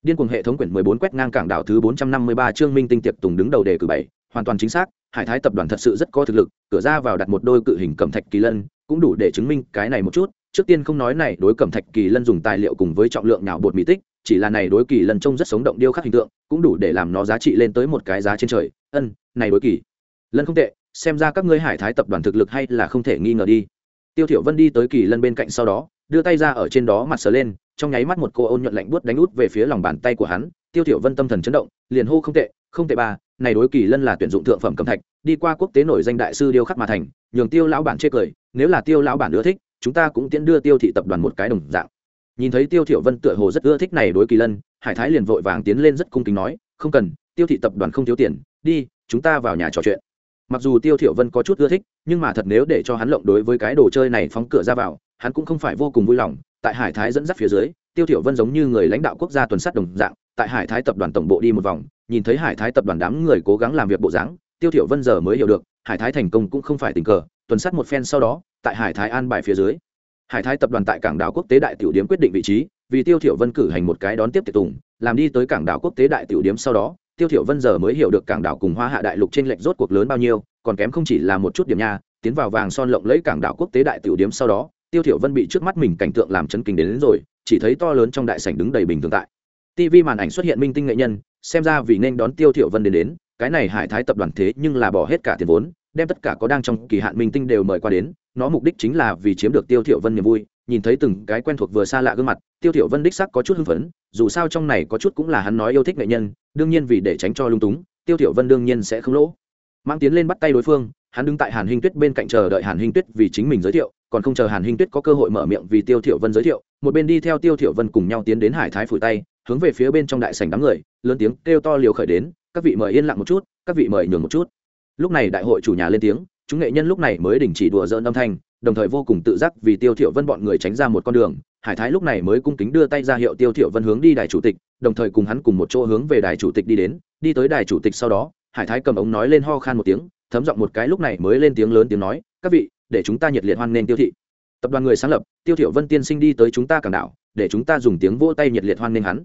điên cuồng hệ thống quyển 14 quét ngang cảng đảo thứ 453 trương minh tinh Tiệp tùng đứng đầu đề cử bảy, hoàn toàn chính xác, hải thái tập đoàn thật sự rất có thực lực, cửa ra vào đặt một đôi cự hình cẩm thạch kỳ lân, cũng đủ để chứng minh cái này một chút, trước tiên không nói này, đối cẩm thạch kỳ lân dùng tài liệu cùng với trọng lượng nào bột mỹ tích chỉ là này đối kỳ lân trông rất sống động điêu khắc hình tượng, cũng đủ để làm nó giá trị lên tới một cái giá trên trời. Ân, này đối kỳ. Lân không tệ, xem ra các ngươi hải thái tập đoàn thực lực hay là không thể nghi ngờ đi. Tiêu thiểu vân đi tới kỳ lân bên cạnh sau đó, đưa tay ra ở trên đó mặt sờ lên, trong nháy mắt một cô ôn nhuận lạnh buốt đánh út về phía lòng bàn tay của hắn. Tiêu thiểu vân tâm thần chấn động, liền hô không tệ không tệ ba, này đối kỳ lân là tuyển dụng thượng phẩm cầm thạch, đi qua quốc tế nổi danh đại sư điêu khắc mà thành, nhường tiêu lão bản chê cười, nếu là tiêu lão bản ưa thích, chúng ta cũng tiễn đưa tiêu thị tập đoàn một cái đồng dạng nhìn thấy tiêu thiểu vân tựa hồ rất ưa thích này đối kỳ lân, hải thái liền vội vàng tiến lên rất cung kính nói, không cần, tiêu thị tập đoàn không thiếu tiền, đi, chúng ta vào nhà trò chuyện. Mặc dù tiêu thiểu vân có chút ưa thích, nhưng mà thật nếu để cho hắn lộng đối với cái đồ chơi này phóng cửa ra vào, hắn cũng không phải vô cùng vui lòng. Tại hải thái dẫn dắt phía dưới, tiêu thiểu vân giống như người lãnh đạo quốc gia tuần sát đồng dạng, tại hải thái tập đoàn tổng bộ đi một vòng, nhìn thấy hải thái tập đoàn đám người cố gắng làm việc bộ dáng, tiêu thiểu vân giờ mới hiểu được, hải thái thành công cũng không phải tình cờ, tuần sát một phen sau đó, tại hải thái an bài phía dưới hải thái tập đoàn tại cảng đảo quốc tế đại tiểu điếm quyết định vị trí vì tiêu thiểu vân cử hành một cái đón tiếp tiệc tùng làm đi tới cảng đảo quốc tế đại tiểu điếm sau đó tiêu thiểu vân giờ mới hiểu được cảng đảo cùng hoa hạ đại lục trên lệnh rốt cuộc lớn bao nhiêu còn kém không chỉ là một chút điểm nha tiến vào vàng son lộng lẫy cảng đảo quốc tế đại tiểu điếm sau đó tiêu thiểu vân bị trước mắt mình cảnh tượng làm chấn kinh đến, đến rồi chỉ thấy to lớn trong đại sảnh đứng đầy bình thường tại. Tv màn ảnh xuất hiện minh tinh nghệ nhân xem ra vì nên đón tiêu thiểu vân đến đến cái này hải thái tập đoàn thế nhưng là bỏ hết cả tiền vốn đem tất cả có đang trong kỳ hạn minh tinh đều mời qua đến nó mục đích chính là vì chiếm được tiêu thiểu vân niềm vui, nhìn thấy từng cái quen thuộc vừa xa lạ gương mặt, tiêu thiểu vân đích sắc có chút hưng phấn, dù sao trong này có chút cũng là hắn nói yêu thích nghệ nhân, đương nhiên vì để tránh cho lung túng, tiêu thiểu vân đương nhiên sẽ không lỗ. Mang tiến lên bắt tay đối phương, hắn đứng tại hàn hinh tuyết bên cạnh chờ đợi hàn hinh tuyết vì chính mình giới thiệu, còn không chờ hàn hinh tuyết có cơ hội mở miệng vì tiêu thiểu vân giới thiệu, một bên đi theo tiêu thiểu vân cùng nhau tiến đến hải thái phủ tay, hướng về phía bên trong đại sảnh đám người, lớn tiếng kêu to liều khởi đến, các vị mời yên lặng một chút, các vị mời nhường một chút. Lúc này đại hội chủ nhà lên tiếng chúng nghệ nhân lúc này mới đình chỉ đùa dỡn âm thanh, đồng thời vô cùng tự giác vì tiêu thiểu vân bọn người tránh ra một con đường. Hải thái lúc này mới cung kính đưa tay ra hiệu tiêu thiểu vân hướng đi đài chủ tịch, đồng thời cùng hắn cùng một chỗ hướng về đài chủ tịch đi đến. Đi tới đài chủ tịch sau đó, hải thái cầm ống nói lên ho khan một tiếng, thấm giọng một cái lúc này mới lên tiếng lớn tiếng nói, các vị, để chúng ta nhiệt liệt hoan nghênh tiêu thị. Tập đoàn người sáng lập, tiêu thiểu vân tiên sinh đi tới chúng ta cảng đảo, để chúng ta dùng tiếng vỗ tay nhiệt liệt hoan nghênh hắn.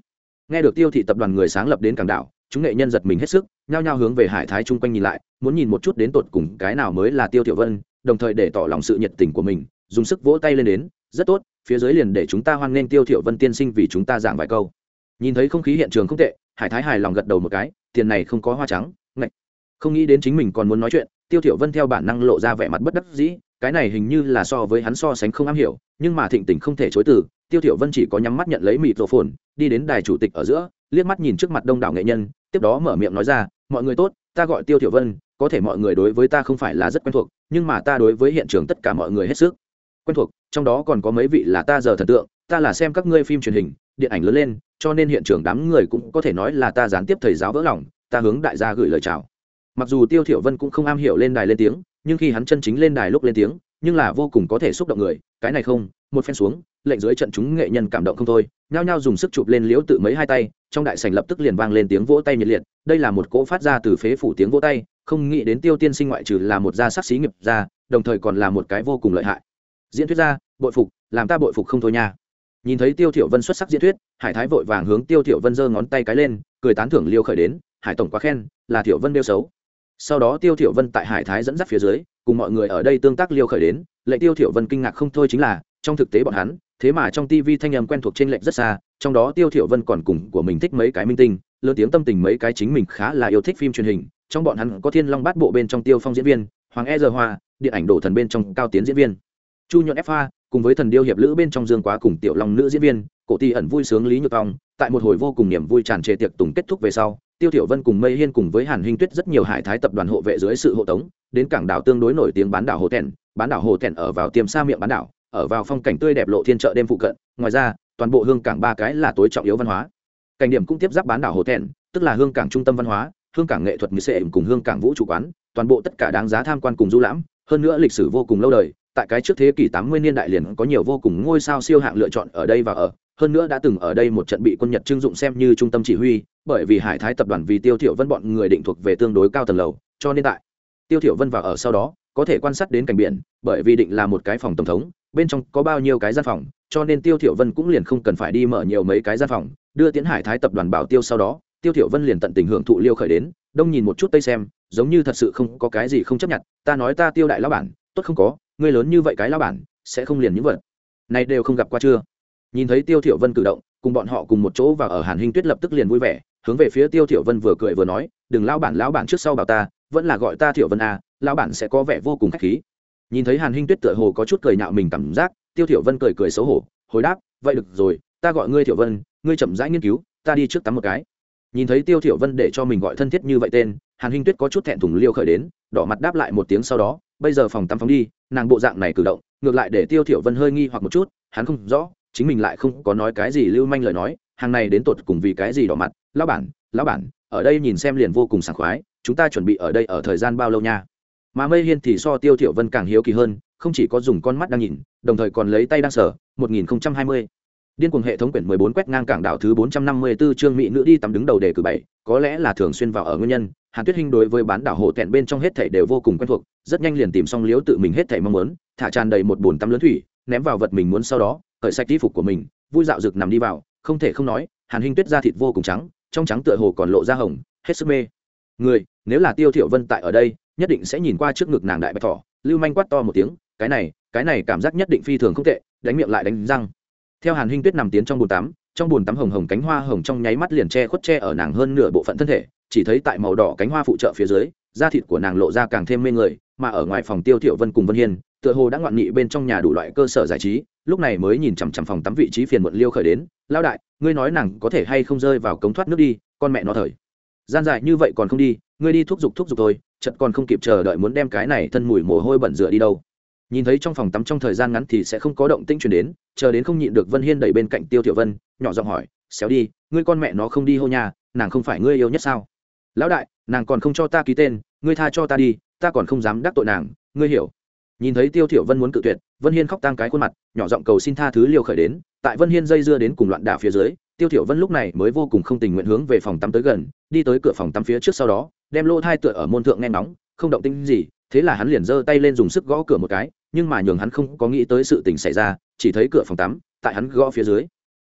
Nghe được tiêu thị tập đoàn người sáng lập đến cảng đảo chúng nghệ nhân giật mình hết sức, nhao nhao hướng về hải thái chung quanh nhìn lại, muốn nhìn một chút đến tột cùng cái nào mới là tiêu Thiệu vân, đồng thời để tỏ lòng sự nhiệt tình của mình, dùng sức vỗ tay lên đến, rất tốt, phía dưới liền để chúng ta hoan nghênh tiêu Thiệu vân tiên sinh vì chúng ta giảng vài câu. Nhìn thấy không khí hiện trường không tệ, hải thái hài lòng gật đầu một cái, tiền này không có hoa trắng, ngạch. Không nghĩ đến chính mình còn muốn nói chuyện, tiêu Thiệu vân theo bản năng lộ ra vẻ mặt bất đắc dĩ, cái này hình như là so với hắn so sánh không am hiểu, nhưng mà thịnh tình không thể chối từ, tiêu Thiệu vân chỉ có nhắm mắt nhận lấy mịt rổ phồn, đi đến đài chủ tịch ở giữa, liếc mắt nhìn trước mặt đông đảo nghệ nhân tiếp đó mở miệng nói ra, mọi người tốt, ta gọi tiêu thiểu vân, có thể mọi người đối với ta không phải là rất quen thuộc, nhưng mà ta đối với hiện trường tất cả mọi người hết sức quen thuộc, trong đó còn có mấy vị là ta giờ thần tượng, ta là xem các ngươi phim truyền hình, điện ảnh lớn lên, cho nên hiện trường đám người cũng có thể nói là ta gián tiếp thầy giáo vỡ lòng, ta hướng đại gia gửi lời chào. Mặc dù tiêu thiểu vân cũng không am hiểu lên đài lên tiếng, nhưng khi hắn chân chính lên đài lúc lên tiếng, nhưng là vô cùng có thể xúc động người, cái này không, một phen xuống, lệnh dưới trận chúng nghệ nhân cảm động không thôi, nhao nhao dùng sức chụp lên liễu tự mấy hai tay trong đại sảnh lập tức liền vang lên tiếng vỗ tay nhiệt liệt, đây là một cỗ phát ra từ phế phủ tiếng vỗ tay, không nghĩ đến tiêu tiên sinh ngoại trừ là một gia sắc xí nghiệp gia, đồng thời còn là một cái vô cùng lợi hại. Diễn thuyết gia, bội phục, làm ta bội phục không thôi nha. Nhìn thấy tiêu thiểu vân xuất sắc diễn thuyết, hải thái vội vàng hướng tiêu thiểu vân giơ ngón tay cái lên, cười tán thưởng liêu khởi đến, hải tổng quá khen, là thiểu vân đeo xấu. Sau đó tiêu thiểu vân tại hải thái dẫn dắt phía dưới, cùng mọi người ở đây tương tác liêu khởi đến lệ tiêu thiểu vân kinh ngạc không thôi chính là, trong thực tế bọn hắn, thế mà trong tivi thanh âm quen thuộc trên lệnh rất xa trong đó tiêu thiểu vân còn cùng của mình thích mấy cái minh tinh, lớn tiếng tâm tình mấy cái chính mình khá là yêu thích phim truyền hình, trong bọn hắn có thiên long bát bộ bên trong tiêu phong diễn viên, hoàng e giờ hoa, điện ảnh đổ thần bên trong cao tiến diễn viên. Chu nhuận fa cùng với thần điêu hiệp lữ bên trong dương quá cùng tiểu long nữ diễn viên, cổ ti ẩn vui sướng lý nhược phong, tại một hồi vô cùng niềm vui tràn trề tiệc tùng kết thúc về sau, tiêu thiểu vân cùng mây hiên cùng với hàn hinh tuyết rất nhiều hải thái tập đoàn hộ vệ dưới sự hộ tống, đến cảng đảo tương đối nổi tiếng bán đảo hồ thẹn, bán đảo hồ thẹn ở vào tiềm xa miệng bán đảo, ở vào phong cảnh tươi đẹp lộ thiên chợ đêm phụ cận, ngoài ra toàn bộ hương cảng ba cái là tối trọng yếu văn hóa. Cảnh điểm cũng tiếp giáp bán đảo hồ thẹn, tức là hương cảng trung tâm văn hóa, hương cảng nghệ thuật như sệ cùng hương cảng vũ trụ quán, toàn bộ tất cả đáng giá tham quan cùng du lãm. Hơn nữa lịch sử vô cùng lâu đời, tại cái trước thế kỷ 80 niên đại liền có nhiều vô cùng ngôi sao siêu hạng lựa chọn ở đây và ở. Hơn nữa đã từng ở đây một trận bị quân nhật trưng dụng xem như trung tâm chỉ huy, bởi vì hải thái tập đoàn vì tiêu thiểu vân bọn người định thuộc về tương đối cao tầng lầu, cho nên tại tiêu thiểu vân vào ở sau đó, có thể quan sát đến cảnh biển, bởi vì định là một cái phòng tổng thống bên trong có bao nhiêu cái gian phòng, cho nên tiêu thiểu vân cũng liền không cần phải đi mở nhiều mấy cái gian phòng, đưa tiến hải thái tập đoàn bảo tiêu sau đó, tiêu thiểu vân liền tận tình hưởng thụ liêu khởi đến, đông nhìn một chút tây xem, giống như thật sự không có cái gì không chấp nhận, ta nói ta tiêu đại lão bản, tốt không có, ngươi lớn như vậy cái lão bản, sẽ không liền những vật này đều không gặp qua chưa? Nhìn thấy tiêu thiểu vân cử động, cùng bọn họ cùng một chỗ và ở hàn hinh tuyết lập tức liền vui vẻ, hướng về phía tiêu thiểu vân vừa cười vừa nói, đừng lão bản lão bản trước sau bảo ta, vẫn là gọi ta thiểu vân à lão bản sẽ có vẻ vô cùng khách khí nhìn thấy hàn hinh tuyết tựa hồ có chút cười nhạo mình cảm giác, tiêu thiểu vân cười cười xấu hổ, hồi đáp, vậy được rồi, ta gọi ngươi thiểu vân, ngươi chậm rãi nghiên cứu, ta đi trước tắm một cái. Nhìn thấy tiêu thiểu vân để cho mình gọi thân thiết như vậy tên, hàn hinh tuyết có chút thẹn thùng liêu khởi đến, đỏ mặt đáp lại một tiếng sau đó, bây giờ phòng tắm phóng đi, nàng bộ dạng này cử động, ngược lại để tiêu thiểu vân hơi nghi hoặc một chút, hắn không rõ, chính mình lại không có nói cái gì lưu manh lời nói, hàng này đến tột cùng vì cái gì đỏ mặt, lão bản lão bản, ở đây nhìn xem liền vô cùng sảng khoái, chúng ta chuẩn bị ở đây ở thời gian bao lâu nha? Mà mây hiên thì so tiêu thiểu vân càng hiếu kỳ hơn, không chỉ có dùng con mắt đang nhìn, đồng thời còn lấy tay đang sở 1020 điên cuồng hệ thống quyển 14 quét ngang cảng đảo thứ 454 chương mỹ nữ đi tắm đứng đầu đề cử bảy, có lẽ là thường xuyên vào ở nguyên nhân, hàn tuyết hinh đối với bán đảo hồ tẹn bên trong hết thảy đều vô cùng quen thuộc, rất nhanh liền tìm xong liếu tự mình hết thảy mong muốn, thả tràn đầy một bồn tắm lớn thủy, ném vào vật mình muốn sau đó, cởi sạch y phục của mình, vui dạo rực nằm đi vào, không thể không nói, hàn hinh tuyết da thịt vô cùng trắng, trong trắng tựa hồ còn lộ ra hồng, hết sức mê. Người, nếu là tiêu thiểu vân tại ở đây nhất định sẽ nhìn qua trước ngực nàng đại bạch thỏ. Lưu manh quát to một tiếng, cái này cái này cảm giác nhất định phi thường không tệ, đánh miệng lại đánh răng. Theo hàn hinh tuyết nằm tiến trong bồn tắm, trong bồn tắm hồng hồng cánh hoa hồng trong nháy mắt liền che khuất che ở nàng hơn nửa bộ phận thân thể, chỉ thấy tại màu đỏ cánh hoa phụ trợ phía dưới, da thịt của nàng lộ ra càng thêm mê người, mà ở ngoài phòng tiêu Thiệu vân cùng vân hiên, tựa hồ đã ngoạn nghị bên trong nhà đủ loại cơ sở giải trí, lúc này mới nhìn chằm chằm phòng tắm vị trí phiền muộn liêu khởi đến lao đại, ngươi nói nàng có thể hay không rơi vào cống thoát nước đi, con mẹ nó thời. Gian dài như vậy còn không đi ngươi đi thúc giục thúc giục thôi chật còn không kịp chờ đợi muốn đem cái này thân mùi mồ hôi bẩn rửa đi đâu. Nhìn thấy trong phòng tắm trong thời gian ngắn thì sẽ không có động tĩnh truyền đến, chờ đến không nhịn được vân hiên đẩy bên cạnh tiêu tiểu vân, nhỏ giọng hỏi, xéo đi, ngươi con mẹ nó không đi hô nhà, nàng không phải ngươi yêu nhất sao? Lão đại, nàng còn không cho ta ký tên, ngươi tha cho ta đi, ta còn không dám đắc tội nàng, ngươi hiểu. Nhìn thấy tiêu thiểu vân muốn cự tuyệt, vân hiên khóc tang cái khuôn mặt, nhỏ giọng cầu xin tha thứ liều khởi đến, tại vân hiên dây dưa đến cùng loạn đả phía dưới tiêu thiểu vân lúc này mới vô cùng không tình nguyện hướng về phòng tắm tới gần, đi tới cửa phòng tắm phía trước sau đó, đem lô thai tựa ở môn thượng nghe nóng không động tĩnh gì, thế là hắn liền giơ tay lên dùng sức gõ cửa một cái, nhưng mà nhường hắn không có nghĩ tới sự tình xảy ra, chỉ thấy cửa phòng tắm, tại hắn gõ phía dưới.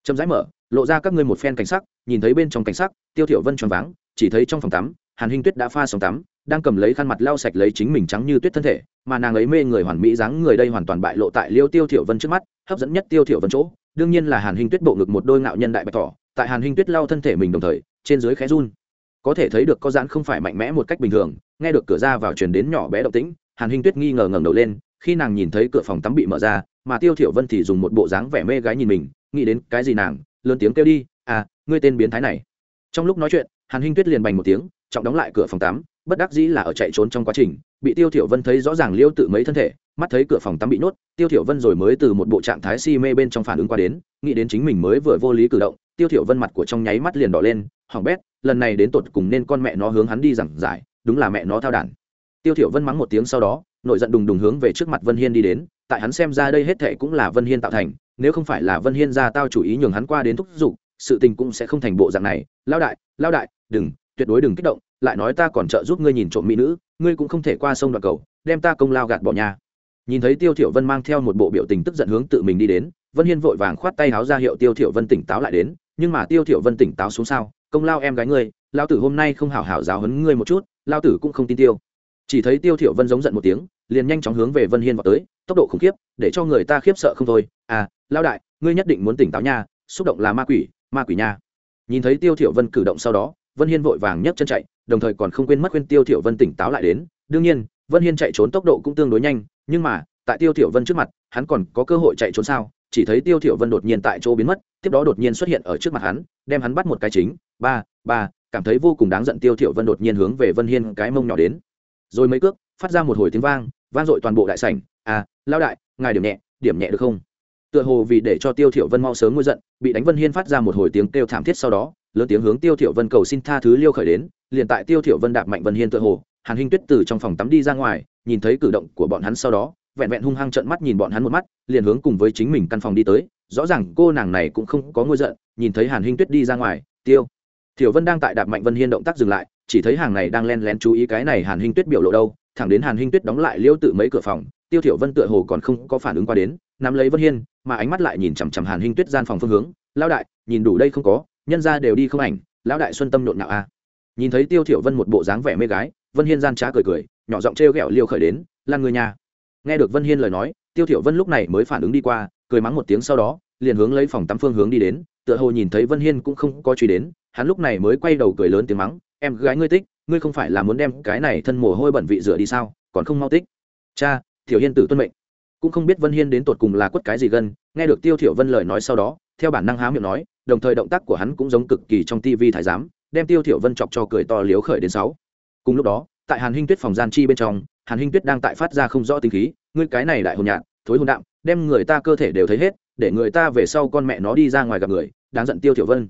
Chậm rãi mở, lộ ra các ngươi một phen cảnh sắc, nhìn thấy bên trong cảnh sắc, tiêu thiểu vân tròn váng, chỉ thấy trong phòng tắm, hàn hinh tuyết đã pha xong tắm, đang cầm lấy khăn mặt lau sạch lấy chính mình trắng như tuyết thân thể, mà nàng ấy mê người hoàn mỹ dáng người đây hoàn toàn bại lộ tại liêu tiêu thiểu vân trước mắt, hấp dẫn nhất tiêu thiểu vân chỗ đương nhiên là hàn hinh tuyết bộ ngực một đôi ngạo nhân đại bạch thỏ, tại hàn hinh tuyết lau thân thể mình đồng thời, trên dưới khẽ run. Có thể thấy được có giãn không phải mạnh mẽ một cách bình thường, nghe được cửa ra vào truyền đến nhỏ bé động tĩnh, hàn hinh tuyết nghi ngờ ngẩng đầu lên, khi nàng nhìn thấy cửa phòng tắm bị mở ra, mà tiêu thiểu vân thì dùng một bộ dáng vẻ mê gái nhìn mình, nghĩ đến cái gì nàng, lớn tiếng kêu đi à ngươi tên biến thái này. Trong lúc nói chuyện, hàn hinh tuyết liền bành một tiếng, trọng đóng lại cửa phòng tắm, bất đắc dĩ là ở chạy trốn trong quá trình, bị tiêu thiểu vân thấy rõ ràng liêu tự mấy thân thể mắt thấy cửa phòng tắm bị nhốt, tiêu thiểu vân rồi mới từ một bộ trạng thái si mê bên trong phản ứng qua đến, nghĩ đến chính mình mới vừa vô lý cử động, tiêu thiểu vân mặt của trong nháy mắt liền đỏ lên hỏng bét, lần này đến tột cùng nên con mẹ nó hướng hắn đi giảng giải, đúng là mẹ nó thao đản. Tiêu thiểu vân mắng một tiếng sau đó, nội giận đùng đùng hướng về trước mặt vân hiên đi đến, tại hắn xem ra đây hết thề cũng là vân hiên tạo thành, nếu không phải là vân hiên ra tao chủ ý nhường hắn qua đến thúc giục, sự tình cũng sẽ không thành bộ dạng này. Lao đại lao đại, đừng, tuyệt đối đừng kích động, lại nói ta còn trợ giúp ngươi nhìn trộm mỹ nữ, ngươi cũng không thể qua sông đoạn cầu, đem ta công lao gạt bỏ nhà nhìn thấy tiêu thiểu vân mang theo một bộ biểu tình tức giận hướng tự mình đi đến, vân hiên vội vàng khoát tay háo ra hiệu tiêu thiểu vân tỉnh táo lại đến, nhưng mà tiêu thiểu vân tỉnh táo xuống sao? Công lao em gái ngươi lao tử hôm nay không hảo hảo giáo huấn ngươi một chút lao tử cũng không tin tiêu. Chỉ thấy tiêu thiểu vân giống giận một tiếng, liền nhanh chóng hướng về vân hiên vọt tới, tốc độ khủng khiếp, để cho người ta khiếp sợ không thôi. À lao đại, ngươi nhất định muốn tỉnh táo nha, xúc động là ma quỷ ma quỷ nha. Nhìn thấy tiêu thiểu vân cử động sau đó, vân hiên vội vàng nhấc chân chạy, đồng thời còn không quên mất khuyên tiêu thiểu vân tỉnh táo lại đến. Đương nhiên, vân hiên chạy trốn tốc độ cũng tương đối nhanh nhưng mà, tại tiêu thiểu vân trước mặt, hắn còn có cơ hội chạy trốn sao? Chỉ thấy tiêu thiểu vân đột nhiên tại chỗ biến mất, tiếp đó đột nhiên xuất hiện ở trước mặt hắn, đem hắn bắt một cái chính. Ba ba, cảm thấy vô cùng đáng giận tiêu thiểu vân đột nhiên hướng về vân hiên cái mông nhỏ đến. Rồi mấy cước, phát ra một hồi tiếng vang vang dội toàn bộ đại sảnh. À lao đại, ngài điểm nhẹ điểm nhẹ được không? Tựa hồ vì để cho tiêu thiểu vân mau sớm nguôi giận, bị đánh vân hiên phát ra một hồi tiếng kêu thảm thiết sau đó, lớn tiếng hướng tiêu thiểu vân cầu xin tha thứ liêu khởi đến. Liền tại tiêu thiểu vân đạp mạnh vân hiên tựa hồ, hàn hình tuyết từ trong phòng tắm đi ra ngoài nhìn thấy cử động của bọn hắn sau đó, vẹn vẹn hung hăng trợn mắt nhìn bọn hắn một mắt, liền hướng cùng với chính mình căn phòng đi tới. Rõ ràng cô nàng này cũng không có ngôi giận, nhìn thấy hàn hinh tuyết đi ra ngoài, tiêu. Thiểu vân đang tại đạp mạnh vân hiên động tác dừng lại, chỉ thấy hàng này đang len lén chú ý cái này hàn hinh tuyết biểu lộ đâu. Thẳng đến hàn hinh tuyết đóng lại liêu tự mấy cửa phòng, tiêu thiểu vân tựa hồ còn không có phản ứng qua đến, nắm lấy vân hiên, mà ánh mắt lại nhìn chằm chằm hàn hinh tuyết gian phòng phương hướng. Lão đại, nhìn đủ đây không có, nhân ra đều đi không ảnh, lão đại xuân tâm nộn nạo a. Nhìn thấy tiêu thiểu vân một bộ dáng vẻ mê gái, vân hiên gian trá cười cười nhỏ giọng trêu ghẹo liêu khởi đến lan người nhà. Nghe được vân hiên lời nói, tiêu thiểu vân lúc này mới phản ứng đi qua, cười mắng một tiếng sau đó, liền hướng lấy phòng tắm phương hướng đi đến, tựa hồ nhìn thấy vân hiên cũng không có truy đến, hắn lúc này mới quay đầu cười lớn tiếng mắng, em gái ngươi tích ngươi không phải là muốn đem cái này thân mồ hôi bẩn vị rửa đi sao, còn không mau tích. Cha, tiểu hiên tử tuân mệnh. Cũng không biết vân hiên đến tột cùng là quất cái gì gần nghe được tiêu thiểu vân lời nói sau đó, theo bản năng há miệng nói, đồng thời động tác của hắn cũng giống cực kỳ trong tivi thái giám, đem tiêu thiểu vân chọc cho cười to liếu khởi đến sáu. Cùng lúc đó tại hàn hinh tuyết phòng gian chi bên trong, hàn hinh tuyết đang tại phát ra không rõ tinh khí, ngươi cái này lại hồn nhạn, thối hồn đạm, đem người ta cơ thể đều thấy hết, để người ta về sau con mẹ nó đi ra ngoài gặp người, đáng giận tiêu tiểu vân.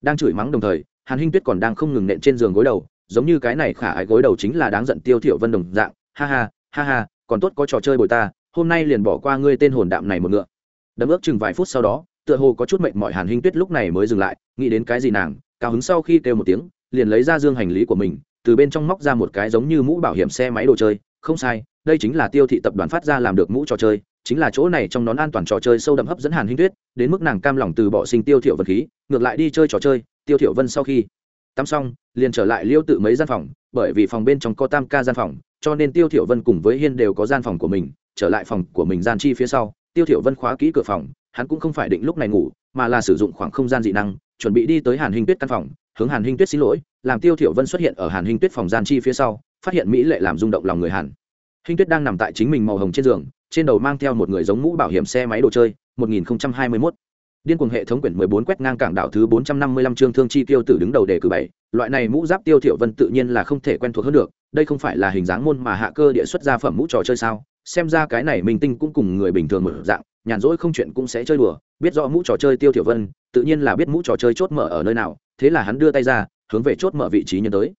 Đang chửi mắng đồng thời, hàn hinh tuyết còn đang không ngừng nện trên giường gối đầu, giống như cái này khả ái gối đầu chính là đáng giận tiêu tiểu vân đồng dạng, ha ha ha ha, còn tốt có trò chơi bồi ta, hôm nay liền bỏ qua ngươi tên hồn đạm này một ngựa. Đấm ước chừng vài phút sau đó, tựa hồ có chút mệnh mọi hàn hinh tuyết lúc này mới dừng lại, nghĩ đến cái gì nàng, cao hứng sau khi kêu một tiếng, liền lấy ra dương hành lý của mình từ bên trong móc ra một cái giống như mũ bảo hiểm xe máy đồ chơi, không sai, đây chính là tiêu thị tập đoàn phát ra làm được mũ trò chơi, chính là chỗ này trong nón an toàn trò chơi sâu đậm hấp dẫn hàn hinh tuyết, đến mức nàng cam lòng từ bỏ sinh tiêu thiểu vân khí, ngược lại đi chơi trò chơi, tiêu thiểu vân sau khi tắm xong, liền trở lại liêu tự mấy gian phòng, bởi vì phòng bên trong có tam ca gian phòng, cho nên tiêu thiểu vân cùng với hiên đều có gian phòng của mình, trở lại phòng của mình gian chi phía sau, tiêu thiểu vân khóa kỹ cửa phòng, hắn cũng không phải định lúc này ngủ, mà là sử dụng khoảng không gian dị năng, chuẩn bị đi tới hàn hinh tuyết căn phòng hướng hàn hinh tuyết xin lỗi, làm tiêu thiểu vân xuất hiện ở hàn hinh tuyết phòng gian chi phía sau, phát hiện mỹ lệ làm rung động lòng người hàn. Hinh tuyết đang nằm tại chính mình màu hồng trên giường, trên đầu mang theo một người giống mũ bảo hiểm xe máy đồ chơi 1021 điên cuồng hệ thống quyển 14 quét ngang cảng đảo thứ 455 chương thương chi tiêu tử đứng đầu đề cử bảy. Loại này mũ giáp tiêu thiểu vân tự nhiên là không thể quen thuộc hơn được, đây không phải là hình dáng môn mà hạ cơ địa xuất ra phẩm mũ trò chơi sao? Xem ra cái này minh tinh cũng cùng người bình thường mở dạng, nhàn rỗi không chuyện cũng sẽ chơi đùa, biết rõ mũ trò chơi tiêu thiểu vân, tự nhiên là biết mũ trò chơi chốt mở ở nơi nào thế là hắn đưa tay ra, hướng về chốt mở vị trí nhân tới.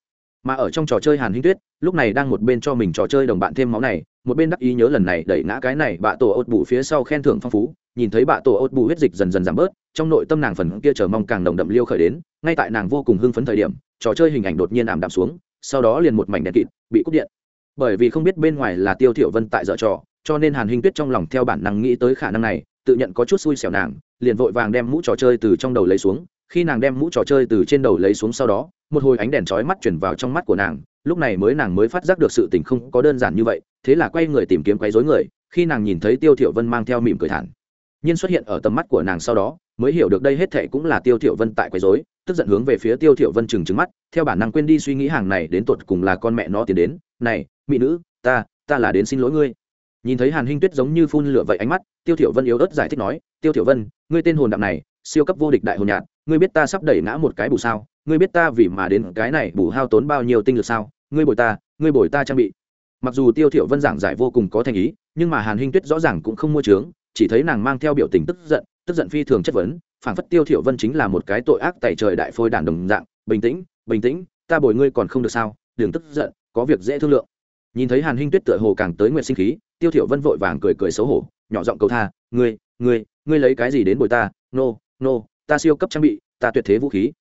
Mà ở trong trò chơi hàn hinh tuyết, lúc này đang một bên cho mình trò chơi đồng bạn thêm máu này, một bên đắc ý nhớ lần này đẩy ngã cái này bạ tổ ốt bù phía sau khen thưởng phong phú, nhìn thấy bạ tổ ốt bù huyết dịch dần dần giảm bớt, trong nội tâm nàng phần kia chờ mong càng nồng đậm liêu khởi đến, ngay tại nàng vô cùng hưng phấn thời điểm, trò chơi hình ảnh đột nhiên ảm đạm xuống, sau đó liền một mảnh đèn kịt, bị cúp điện. Bởi vì không biết bên ngoài là tiêu thiểu vân tại dở trò, cho nên hàn hinh tuyết trong lòng theo bản năng nghĩ tới khả năng này, tự nhận có chút xui xẻo nàng, liền vội vàng đem mũ trò chơi từ trong đầu lấy xuống khi nàng đem mũ trò chơi từ trên đầu lấy xuống sau đó, một hồi ánh đèn chói mắt chuyển vào trong mắt của nàng, lúc này mới nàng mới phát giác được sự tình không có đơn giản như vậy, thế là quay người tìm kiếm quấy rối người, khi nàng nhìn thấy tiêu thiểu vân mang theo mỉm cười thản. Nhiên xuất hiện ở tầm mắt của nàng sau đó, mới hiểu được đây hết thảy cũng là tiêu thiểu vân tại quấy rối, tức giận hướng về phía tiêu thiểu vân chừng chừng mắt, theo bản năng quên đi suy nghĩ hàng này đến tột cùng là con mẹ nó tiến đến, này, mỹ nữ, ta ta là đến xin lỗi ngươi. Nhìn thấy hàn hinh tuyết giống như phun lửa vậy ánh mắt, tiêu thiểu vân yếu ớt giải thích nói, tiêu thiểu vân, ngươi tên hồn đạm này, siêu cấp vô địch đại hồn nhạt ngươi biết ta sắp đẩy ngã một cái bù sao? Ngươi biết ta vì mà đến cái này bù hao tốn bao nhiêu tinh lực sao? Ngươi bồi ta ngươi bồi ta trang bị. Mặc dù tiêu thiểu vân giảng giải vô cùng có thành ý nhưng mà hàn hinh tuyết rõ ràng cũng không mua trướng chỉ thấy nàng mang theo biểu tình tức giận tức giận phi thường chất vấn phảng phất tiêu thiểu vân chính là một cái tội ác tẩy trời đại phôi đàn đồng dạng bình tĩnh bình tĩnh ta bồi ngươi còn không được sao? Đừng tức giận có việc dễ thương lượng. Nhìn thấy hàn hinh tuyết tựa hồ càng tới nguyện sinh khí tiêu thiểu vân vội vàng cười cười xấu hổ nhỏ giọng cầu tha ngươi ngươi ngươi lấy cái gì đến bồi ta? Nô, nô ta siêu cấp trang bị, ta tuyệt thế vũ khí.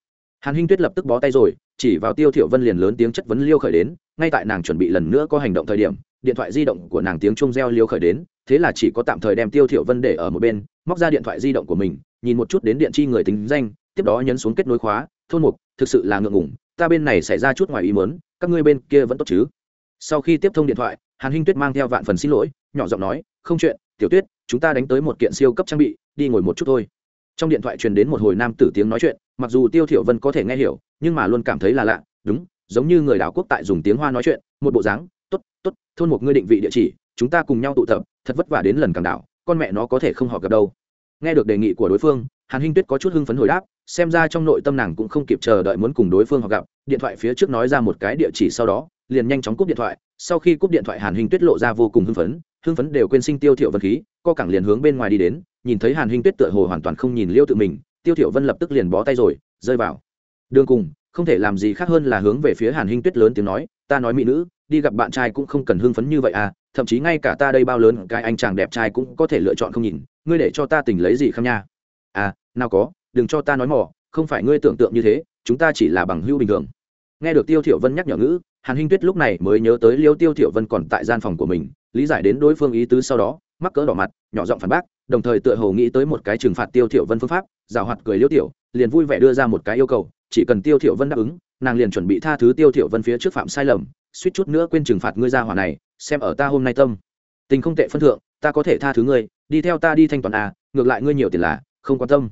Hàn hinh tuyết lập tức bó tay rồi, chỉ vào tiêu thiểu vân liền lớn tiếng chất vấn liêu khởi đến, ngay tại nàng chuẩn bị lần nữa có hành động thời điểm, điện thoại di động của nàng tiếng chuông reo liêu khởi đến, thế là chỉ có tạm thời đem tiêu thiểu vân để ở một bên, móc ra điện thoại di động của mình, nhìn một chút đến điện chi người tính danh, tiếp đó nhấn xuống kết nối khóa, thôn mục, thực sự là ngượng ngùng, ta bên này xảy ra chút ngoài ý muốn, các ngươi bên kia vẫn tốt chứ? Sau khi tiếp thông điện thoại, hàn hinh tuyết mang theo vạn phần xin lỗi, nhỏ giọng nói, không chuyện, tiểu tuyết, chúng ta đánh tới một kiện siêu cấp trang bị, đi ngồi một chút thôi trong điện thoại truyền đến một hồi nam tử tiếng nói chuyện, mặc dù tiêu thiểu vân có thể nghe hiểu, nhưng mà luôn cảm thấy là lạ, đúng, giống như người đảo quốc tại dùng tiếng hoa nói chuyện, một bộ dáng, tốt tốt, thôn một ngươi định vị địa chỉ, chúng ta cùng nhau tụ tập, thật vất vả đến lần càng đảo, con mẹ nó có thể không họp gặp đâu. Nghe được đề nghị của đối phương, hàn hinh tuyết có chút hưng phấn hồi đáp, xem ra trong nội tâm nàng cũng không kịp chờ đợi muốn cùng đối phương họ gặp, điện thoại phía trước nói ra một cái địa chỉ sau đó liền nhanh chóng cúp điện thoại, sau khi cúp điện thoại hàn hinh tuyết lộ ra vô cùng hưng phấn hưng phấn đều quên sinh tiêu thiểu vân khí, co cẳng liền hướng bên ngoài đi đến, nhìn thấy hàn hinh tuyết tựa hồ hoàn toàn không nhìn liêu tự mình, tiêu thiểu vân lập tức liền bó tay rồi, rơi vào. Đường cùng, không thể làm gì khác hơn là hướng về phía hàn hinh tuyết lớn tiếng nói, ta nói mỹ nữ, đi gặp bạn trai cũng không cần hưng phấn như vậy à thậm chí ngay cả ta đây bao lớn, cái anh chàng đẹp trai cũng có thể lựa chọn không nhìn, ngươi để cho ta tình lấy gì khâm nha? À nào có, đừng cho ta nói mỏ không phải ngươi tưởng tượng như thế, chúng ta chỉ là bằng hữu bình thường. Nghe được tiêu thiểu vân nhắc nhở ngữ hàn hinh tuyết lúc này mới nhớ tới liêu tiêu thiểu vân còn tại gian phòng của mình, lý giải đến đối phương ý tứ sau đó, mắc cỡ đỏ mặt, nhỏ giọng phản bác, đồng thời tựa hồ nghĩ tới một cái trừng phạt tiêu thiểu vân phương pháp, giảo hoạt cười liêu tiểu, liền vui vẻ đưa ra một cái yêu cầu, chỉ cần tiêu thiểu vân đáp ứng, nàng liền chuẩn bị tha thứ tiêu thiểu vân phía trước phạm sai lầm, suýt chút nữa quên trừng phạt ngươi ra hỏa này, xem ở ta hôm nay tâm. Tình không tệ phân thượng, ta có thể tha thứ ngươi, đi theo ta đi thanh toán à ngược lại ngươi nhiều tiền là, không quan tâm.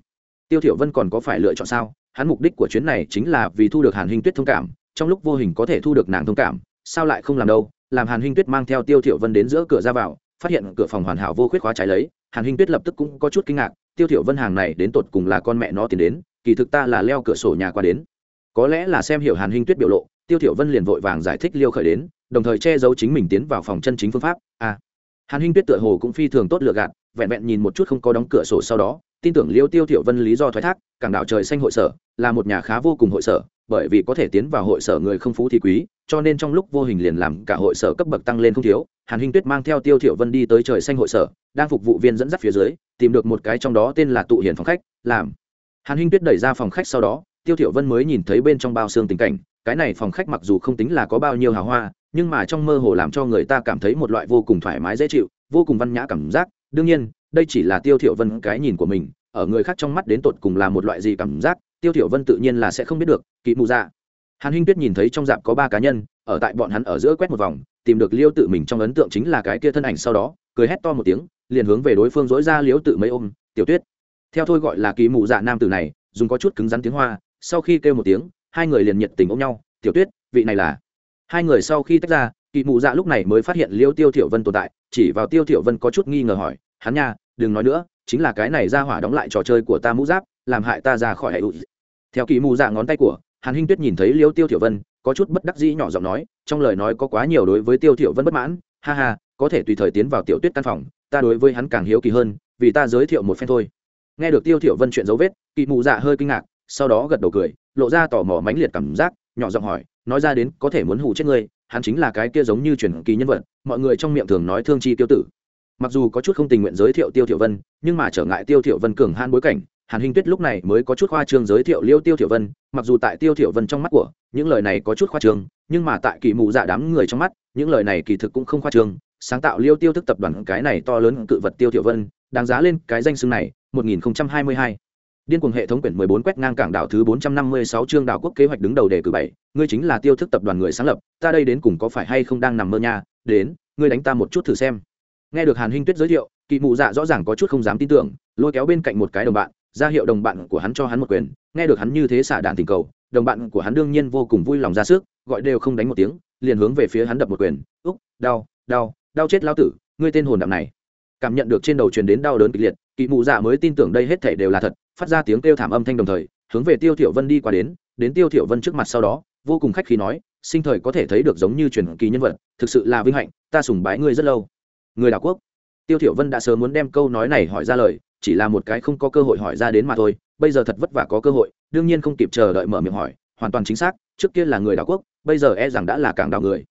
Tiêu thiểu vân còn có phải lựa chọn sao? Hắn mục đích của chuyến này chính là vì thu được hàn hinh tuyết thông cảm trong lúc vô hình có thể thu được nàng thông cảm sao lại không làm đâu? Làm hàn hinh tuyết mang theo tiêu thiểu vân đến giữa cửa ra vào phát hiện cửa phòng hoàn hảo vô khuyết khóa trái lấy hàn hinh tuyết lập tức cũng có chút kinh ngạc tiêu thiểu vân hàng này đến tột cùng là con mẹ nó tiến đến kỳ thực ta là leo cửa sổ nhà qua đến. Có lẽ là xem hiểu hàn hinh tuyết biểu lộ tiêu thiểu vân liền vội vàng giải thích liêu khởi đến đồng thời che giấu chính mình tiến vào phòng chân chính phương pháp. A à, hàn hinh tuyết tựa hồ cũng phi thường tốt lựa gạt vẹn vẹn nhìn một chút không có đóng cửa sổ sau đó tin tưởng liêu tiêu thiểu vân lý do thoái thác cảng đảo trời xanh hội sở là một nhà khá vô cùng hội sở bởi vì có thể tiến vào hội sở người không phú thì quý, cho nên trong lúc vô hình liền làm cả hội sở cấp bậc tăng lên không thiếu. Hàn hinh tuyết mang theo tiêu thiểu vân đi tới trời xanh hội sở, đang phục vụ viên dẫn dắt phía dưới, tìm được một cái trong đó tên là tụ hiển phòng khách, làm. Hàn hinh tuyết đẩy ra phòng khách sau đó, tiêu thiểu vân mới nhìn thấy bên trong bao xương tình cảnh, cái này phòng khách mặc dù không tính là có bao nhiêu hào hoa, nhưng mà trong mơ hồ làm cho người ta cảm thấy một loại vô cùng thoải mái dễ chịu, vô cùng văn nhã cảm giác. Đương nhiên, đây chỉ là tiêu thiểu vân cái nhìn của mình, ở người khác trong mắt đến tột cùng là một loại gì cảm giác tiêu thiểu vân tự nhiên là sẽ không biết được, kỵ mù dạ. Hàn hinh tuyết nhìn thấy trong dạp có ba cá nhân, ở tại bọn hắn ở giữa quét một vòng, tìm được liêu tự mình trong ấn tượng chính là cái kia thân ảnh sau đó, cười hét to một tiếng, liền hướng về đối phương dỗi ra liêu tự mấy ôm, tiểu tuyết. Theo thôi gọi là kỵ mù dạ nam tử này, dùng có chút cứng rắn tiếng hoa, sau khi kêu một tiếng, hai người liền nhiệt tình ôm nhau, tiểu tuyết, vị này là? Hai người sau khi tách ra, kỵ mù dạ lúc này mới phát hiện liêu tiêu thiểu vân tồn tại, chỉ vào tiêu thiểu vân có chút nghi ngờ hỏi, hắn nha, đừng nói nữa, chính là cái này ra hỏa đóng lại trò chơi của ta mũ giáp làm hại ta ra khỏi hệ ụi theo kỳ mù dạ ngón tay của, hàn hinh tuyết nhìn thấy liêu tiêu thiểu vân, có chút bất đắc dĩ nhỏ giọng nói, trong lời nói có quá nhiều đối với tiêu thiểu vân bất mãn, ha ha, có thể tùy thời tiến vào tiểu tuyết căn phòng, ta đối với hắn càng hiếu kỳ hơn, vì ta giới thiệu một phen thôi. Nghe được tiêu thiểu vân chuyện dấu vết, kỳ mù dạ hơi kinh ngạc, sau đó gật đầu cười, lộ ra tò mò mãnh liệt cảm giác, nhỏ giọng hỏi, nói ra đến, có thể muốn hù chết ngươi, hắn chính là cái kia giống như truyền kỳ nhân vật, mọi người trong miệng thường nói thương chi tiêu tử. Mặc dù có chút không tình nguyện giới thiệu tiêu thiểu vân, nhưng mà trở ngại tiêu thiểu vân cường han bối cảnh hàn hinh tuyết lúc này mới có chút khoa trương giới thiệu liêu tiêu thiểu vân mặc dù tại tiêu thiểu vân trong mắt của những lời này có chút khoa trương nhưng mà tại kỳ mù dạ đám người trong mắt những lời này kỳ thực cũng không khoa trương. Sáng tạo liêu tiêu thức tập đoàn cái này to lớn cự vật tiêu thiểu vân đáng giá lên cái danh xưng này 1022 Điên cuồng hệ thống quyển 14 quét ngang cảng đảo thứ 456 chương đảo quốc kế hoạch đứng đầu đề cử bảy, ngươi chính là tiêu thức tập đoàn người sáng lập, ta đây đến cùng có phải hay không đang nằm mơ nha, đến, ngươi đánh ta một chút thử xem. Nghe được Hàn Hinh Tuyết giới thiệu, kỳ Mụ Dạ rõ ràng có chút không dám tin tưởng, lôi kéo bên cạnh một cái đồng bạn, ra hiệu đồng bạn của hắn cho hắn một quyền, nghe được hắn như thế xả đạn tình cầu, đồng bạn của hắn đương nhiên vô cùng vui lòng ra sức, gọi đều không đánh một tiếng, liền hướng về phía hắn đập một quyền, "Úc, đau, đau, đau chết lao tử, ngươi tên hồn đạm này." Cảm nhận được trên đầu truyền đến đau đớn kịch liệt, Kỵ Mụ Dạ mới tin tưởng đây hết thể đều là thật, phát ra tiếng kêu thảm âm thanh đồng thời hướng về tiêu thiểu vân đi qua đến đến tiêu thiểu vân trước mặt sau đó vô cùng khách khí nói sinh thời có thể thấy được giống như truyền kỳ nhân vật thực sự là vinh hạnh ta sùng bái ngươi rất lâu. Người đảo quốc tiêu thiểu vân đã sớm muốn đem câu nói này hỏi ra lời, chỉ là một cái không có cơ hội hỏi ra đến mà thôi, bây giờ thật vất vả có cơ hội, đương nhiên không kịp chờ đợi mở miệng hỏi, hoàn toàn chính xác, trước kia là người đảo quốc, bây giờ e rằng đã là cảng đảo người.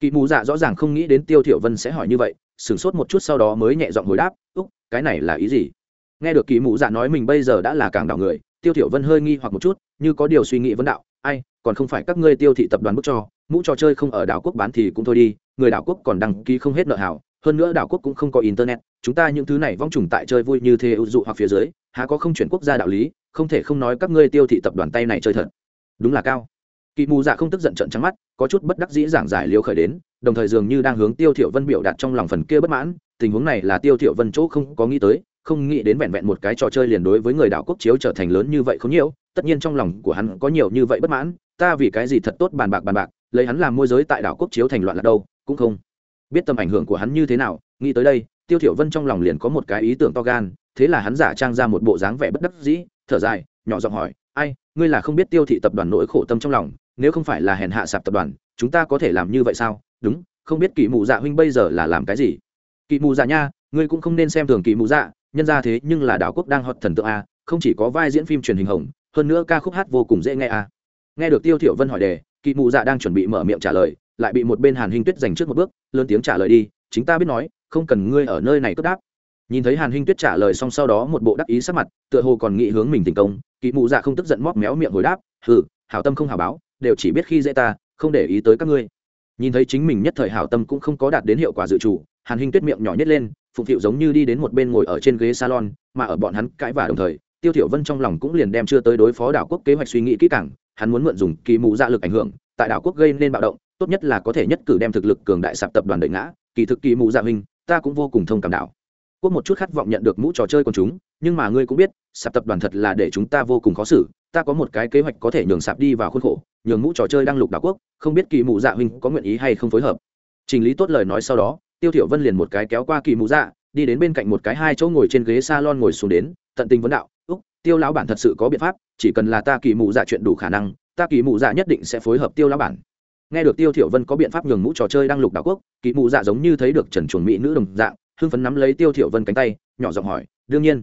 Kỵ mù dạ rõ ràng không nghĩ đến tiêu thiểu vân sẽ hỏi như vậy, sửng sốt một chút sau đó mới nhẹ giọng hồi đáp, úc, cái này là ý gì? Nghe được Kỵ mụ dạ nói mình bây giờ đã là cảng đảo người, tiêu thiểu vân hơi nghi hoặc một chút, như có điều suy nghĩ vấn đạo, ai, còn không phải các ngươi tiêu thị tập đoàn bức cho, mũ trò chơi không ở đảo quốc bán thì cũng thôi đi, người đảo quốc còn đăng ký không hết nợ hảo hơn nữa đảo quốc cũng không có internet, chúng ta những thứ này vong trùng tại chơi vui như thế ưu dụ hoặc phía dưới, há có không chuyển quốc gia đạo lý, không thể không nói các ngươi tiêu thị tập đoàn tay này chơi thật. Đúng là cao. Kỳ mù dạ không tức giận trận trắng mắt, có chút bất đắc dĩ giảng giải liều khởi đến, đồng thời dường như đang hướng tiêu thiểu vân biểu đạt trong lòng phần kia bất mãn, tình huống này là tiêu thiểu vân chỗ không có nghĩ tới, không nghĩ đến vẹn vẹn một cái trò chơi liền đối với người đảo quốc chiếu trở thành lớn như vậy không nhiều, tất nhiên trong lòng của hắn có nhiều như vậy bất mãn, ta vì cái gì thật tốt bàn bạc bàn bạc, lấy hắn làm môi giới tại đảo quốc chiếu thành loạn là đâu, cũng không biết tầm ảnh hưởng của hắn như thế nào, nghĩ tới đây, tiêu thiểu vân trong lòng liền có một cái ý tưởng to gan, thế là hắn giả trang ra một bộ dáng vẻ bất đắc dĩ, thở dài, nhỏ giọng hỏi, ai, ngươi là không biết tiêu thị tập đoàn nỗi khổ tâm trong lòng, nếu không phải là hèn hạ sạp tập đoàn, chúng ta có thể làm như vậy sao? Đúng, không biết kỳ mù dạ huynh bây giờ là làm cái gì? Kỳ mù dạ nha, ngươi cũng không nên xem thường kỳ mù dạ nhân ra thế nhưng là đảo quốc đang hot thần tượng a, không chỉ có vai diễn phim truyền hình hồng, hơn nữa ca khúc hát vô cùng dễ nghe a. Nghe được tiêu thiểu vân hỏi đề kỳ mù dạ đang chuẩn bị mở miệng trả lời lại bị một bên hàn hinh tuyết giành trước một bước, lớn tiếng trả lời đi, chính ta biết nói, không cần ngươi ở nơi này cất đáp. Nhìn thấy hàn hinh tuyết trả lời xong sau đó một bộ đắc ý sắc mặt, tựa hồ còn nghĩ hướng mình tình công, Kỵ mù dạ không tức giận móc méo miệng hồi đáp, hừ, hảo tâm không hảo báo, đều chỉ biết khi dễ ta, không để ý tới các ngươi. Nhìn thấy chính mình nhất thời hảo tâm cũng không có đạt đến hiệu quả dự chủ hàn hinh tuyết miệng nhỏ nhất lên, phụng phịu giống như đi đến một bên ngồi ở trên ghế salon, mà ở bọn hắn cãi vả đồng thời, tiêu thiểu vân trong lòng cũng liền đem chưa tới đối phó đảo quốc kế hoạch suy nghĩ kỹ càng, hắn muốn mượn dùng kỳ mù dạ lực ảnh hưởng, tại đảo quốc gây nên bạo động tốt nhất là có thể nhất cử đem thực lực cường đại sạp tập đoàn đợi ngã, kỳ thực kỳ mù dạ huynh, ta cũng vô cùng thông cảm đạo. quốc một chút khát vọng nhận được mũ trò chơi của chúng, nhưng mà ngươi cũng biết, sạp tập đoàn thật là để chúng ta vô cùng khó xử, ta có một cái kế hoạch có thể nhường sạp đi vào khuôn khổ, nhường mũ trò chơi đang lục đảo quốc, không biết kỳ mù dạ huynh có nguyện ý hay không phối hợp trình lý tốt lời nói sau đó, tiêu thiểu vân liền một cái kéo qua kỳ mù dạ đi đến bên cạnh một cái hai chỗ ngồi trên ghế salon ngồi xuống đến, tận tình vấn đạo, úc, tiêu lão bản thật sự có biện pháp, chỉ cần là ta kỳ mù dạ chuyện đủ khả năng, ta kỳ mù dạ nhất định sẽ phối hợp tiêu lão bản nghe được tiêu thiểu vân có biện pháp nhường mũ trò chơi đang lục đảo quốc kỳ mũ dạ giống như thấy được trần chuồn mỹ nữ đồng dạng, hưng phấn nắm lấy tiêu thiểu vân cánh tay, nhỏ giọng hỏi, đương nhiên.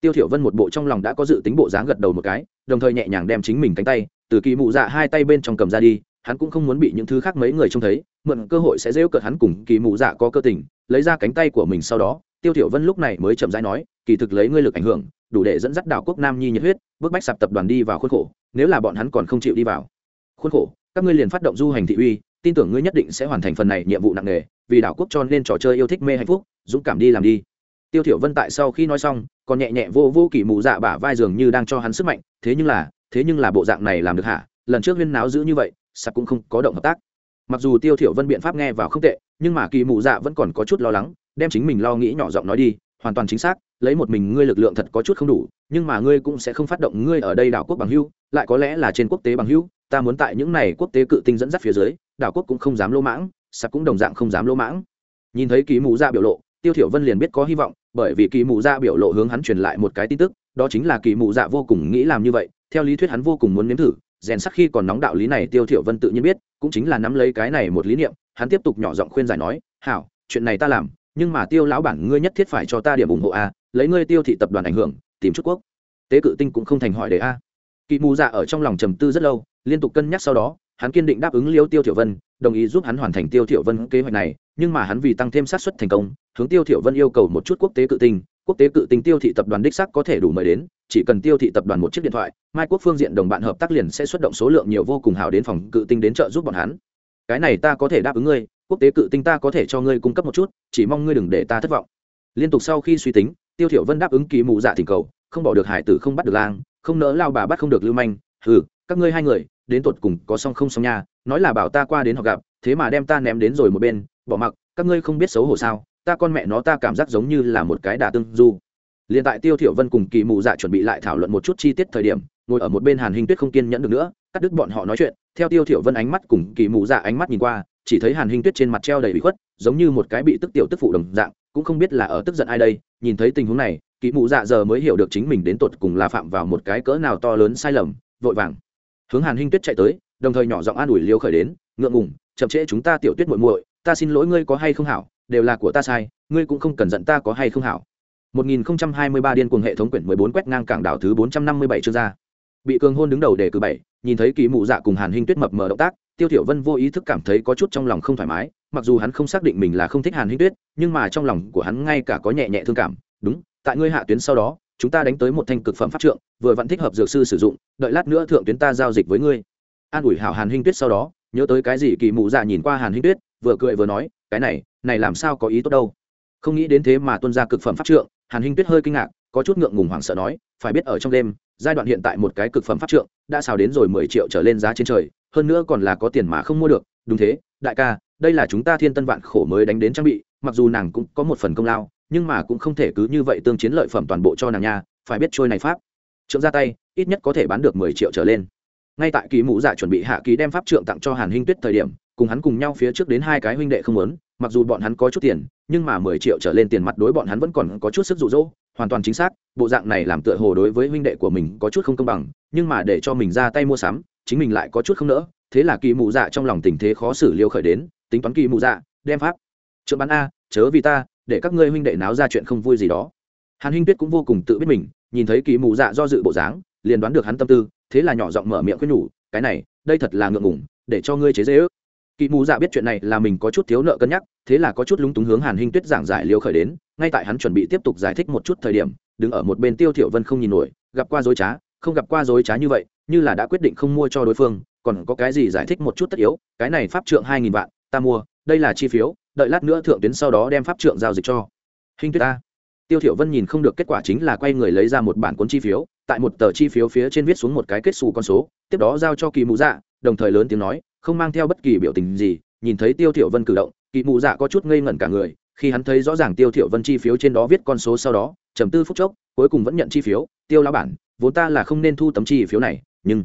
Tiêu thiểu vân một bộ trong lòng đã có dự tính bộ dáng gật đầu một cái, đồng thời nhẹ nhàng đem chính mình cánh tay, từ kỳ mũ dạ hai tay bên trong cầm ra đi, hắn cũng không muốn bị những thứ khác mấy người trông thấy, mượn cơ hội sẽ rêu cợt hắn cùng kỳ Mụ dạ có cơ tình, lấy ra cánh tay của mình sau đó, tiêu thiểu vân lúc này mới chậm rãi nói, kỳ thực lấy ngươi lực ảnh hưởng, đủ để dẫn dắt đảo quốc nam nhi nhiệt huyết bước bách sạp tập đoàn đi vào khuôn khổ, nếu là bọn hắn còn không chịu đi vào khuôn khổ các ngươi liền phát động du hành thị uy, tin tưởng ngươi nhất định sẽ hoàn thành phần này nhiệm vụ nặng nề, vì đảo quốc cho nên trò chơi yêu thích mê hạnh phúc, dũng cảm đi làm đi. Tiêu thiểu vân tại sau khi nói xong, còn nhẹ nhẹ vô vô kỳ mù dạ bả vai giường như đang cho hắn sức mạnh, thế nhưng là, thế nhưng là bộ dạng này làm được hả? Lần trước huyên náo dữ như vậy, sắp cũng không có động hợp tác. Mặc dù tiêu thiểu vân biện pháp nghe vào không tệ, nhưng mà kỳ mù dạ vẫn còn có chút lo lắng, đem chính mình lo nghĩ nhỏ giọng nói đi, hoàn toàn chính xác lấy một mình ngươi lực lượng thật có chút không đủ, nhưng mà ngươi cũng sẽ không phát động ngươi ở đây đảo quốc bằng hưu, lại có lẽ là trên quốc tế bằng hưu, ta muốn tại những này quốc tế cự tinh dẫn dắt phía dưới, đảo quốc cũng không dám lỗ mãng sạp cũng đồng dạng không dám lỗ mãng. Nhìn thấy kỳ mù ra biểu lộ, tiêu thiểu vân liền biết có hy vọng, bởi vì kỳ mù dạ biểu lộ hướng hắn truyền lại một cái tin tức, đó chính là kỳ mù dạ vô cùng nghĩ làm như vậy, theo lý thuyết hắn vô cùng muốn nếm thử, rèn sắc khi còn nóng đạo lý này tiêu thiểu vân tự nhiên biết, cũng chính là nắm lấy cái này một lý niệm, hắn tiếp tục nhỏ giọng khuyên giải nói, hảo, chuyện này ta làm, nhưng mà tiêu lão bản ngươi nhất thiết phải cho ta điểm ủng hộ a lấy ngươi tiêu thị tập đoàn ảnh hưởng, tìm chút quốc. Tế cự tinh cũng không thành hỏi để a. Kỳ mù dạ ở trong lòng trầm tư rất lâu, liên tục cân nhắc sau đó, hắn kiên định đáp ứng liêu tiêu thiểu vân, đồng ý giúp hắn hoàn thành tiêu thiểu vân kế hoạch này, nhưng mà hắn vì tăng thêm sát suất thành công, hướng tiêu thiểu vân yêu cầu một chút quốc tế cự tinh, quốc tế cự tinh tiêu thị tập đoàn đích xác có thể đủ mời đến, chỉ cần tiêu thị tập đoàn một chiếc điện thoại, mai quốc phương diện đồng bạn hợp tác liền sẽ xuất động số lượng nhiều vô cùng hào đến phòng cự tinh đến trợ giúp bọn hắn. Cái này ta có thể đáp ứng ngươi, quốc tế cự tinh ta có thể cho ngươi cung cấp một chút, chỉ mong ngươi đừng để ta thất vọng. Liên tục sau khi suy tính tiêu thiểu vân đáp ứng kỳ mù dạ thỉnh cầu, không bỏ được hải tử không bắt được lang, không nỡ lao bà bắt không được lưu manh. Hừ, các ngươi hai người, đến tột cùng có xong không xong nha, nói là bảo ta qua đến họ gặp, thế mà đem ta ném đến rồi một bên, bỏ mặc, các ngươi không biết xấu hổ sao, ta con mẹ nó ta cảm giác giống như là một cái đà tương du. Liền tại tiêu thiểu vân cùng kỳ mù dạ chuẩn bị lại thảo luận một chút chi tiết thời điểm, ngồi ở một bên hàn hình tuyết không kiên nhẫn được nữa, cắt đứt bọn họ nói chuyện. Theo tiêu thiểu vân ánh mắt cùng kỳ mù dạ ánh mắt nhìn qua, chỉ thấy hàn hình tuyết trên mặt treo đầy bị khuất, giống như một cái bị tức tiểu tức phụ đồng dạng cũng không biết là ở tức giận ai đây, nhìn thấy tình huống này kỹ mụ dạ giờ mới hiểu được chính mình đến tột cùng là phạm vào một cái cỡ nào to lớn sai lầm, vội vàng hướng hàn Hinh tuyết chạy tới, đồng thời nhỏ giọng an ủi liêu khởi đến, ngượng ngùng, chậm trễ chúng ta tiểu tuyết muội muội, ta xin lỗi ngươi có hay không hảo, đều là của ta sai, ngươi cũng không cần giận ta có hay không hảo. 1023 điên cuồng hệ thống quyển 14 quét ngang cảng đảo thứ 457 chương ra. Bị cường hôn đứng đầu đề cử bảy, nhìn thấy kỳ mụ dạ cùng hàn hinh tuyết mập mờ động tác, tiêu thiểu vân vô ý thức cảm thấy có chút trong lòng không thoải mái mặc dù hắn không xác định mình là không thích hàn hinh tuyết, nhưng mà trong lòng của hắn ngay cả có nhẹ nhẹ thương cảm. Đúng, tại ngươi hạ tuyến sau đó, chúng ta đánh tới một thanh cực phẩm pháp trượng, vừa vẫn thích hợp dược sư sử dụng, đợi lát nữa thượng tuyến ta giao dịch với ngươi. An ủi hảo hàn hinh tuyết sau đó, nhớ tới cái gì kỳ mụ dạ nhìn qua hàn hinh tuyết, vừa cười vừa nói, cái này này làm sao có ý tốt đâu? Không nghĩ đến thế mà tuân ra cực phẩm pháp trượng, hàn hinh tuyết hơi kinh ngạc, có chút ngượng ngùng hoảng sợ nói, phải biết ở trong đêm, giai đoạn hiện tại một cái cực phẩm pháp trượng, đã xào đến rồi mười triệu trở lên giá trên trời, hơn nữa còn là có tiền mà không mua được. Đúng thế, đại ca đây là chúng ta thiên tân vạn khổ mới đánh đến trang bị, mặc dù nàng cũng có một phần công lao, nhưng mà cũng không thể cứ như vậy tương chiến lợi phẩm toàn bộ cho nàng nha, phải biết trôi này pháp. Trượng ra tay, ít nhất có thể bán được mười triệu trở lên. Ngay tại kỳ mũ dạ chuẩn bị hạ ký đem pháp trượng tặng cho hàn hinh tuyết thời điểm, cùng hắn cùng nhau phía trước đến hai cái huynh đệ không lớn mặc dù bọn hắn có chút tiền, nhưng mà mười triệu trở lên tiền mặt đối bọn hắn vẫn còn có chút sức rụ rỗ hoàn toàn chính xác, bộ dạng này làm tựa hồ đối với huynh đệ của mình có chút không công bằng, nhưng mà để cho mình ra tay mua sắm, chính mình lại có chút không nỡ, thế là kỳ mụ dạ trong lòng tình thế khó xử liêu khởi đến tính toán kỳ mụ dạ đem pháp. Trượng bắn a, chớ vì ta, để các ngươi huynh đệ náo ra chuyện không vui gì đó. Hàn huynh tuyết cũng vô cùng tự biết mình, nhìn thấy kỳ mụ dạ do dự bộ dáng, liền đoán được hắn tâm tư, thế là nhỏ giọng mở miệng khuyên nhủ, cái này, đây thật là ngượng ngủng để cho ngươi chế dễ ước. Kỳ mù dạ biết chuyện này là mình có chút thiếu nợ cân nhắc, thế là có chút lúng túng hướng hàn hinh tuyết giảng giải liều khởi đến, ngay tại hắn chuẩn bị tiếp tục giải thích một chút thời điểm, đứng ở một bên tiêu thiểu vân không nhìn nổi, gặp qua dối trá, không gặp qua dối trá như vậy, như là đã quyết định không mua cho đối phương, còn có cái gì giải thích một chút tất yếu, cái này pháp trượng hai nghìn vạn ta mua, đây là chi phiếu, đợi lát nữa thượng tuyến sau đó đem pháp trượng giao dịch cho. Hình tuyết ta. Tiêu thiểu vân nhìn không được kết quả chính là quay người lấy ra một bản cuốn chi phiếu, tại một tờ chi phiếu phía trên viết xuống một cái kết xù con số, tiếp đó giao cho kỳ mù dạ đồng thời lớn tiếng nói, không mang theo bất kỳ biểu tình gì, nhìn thấy tiêu thiểu vân cử động, kỳ mù dạ có chút ngây ngẩn cả người, khi hắn thấy rõ ràng tiêu thiểu vân chi phiếu trên đó viết con số sau đó, trầm tư phút chốc, cuối cùng vẫn nhận chi phiếu, tiêu lão bản, vốn ta là không nên thu tấm chi phiếu này, nhưng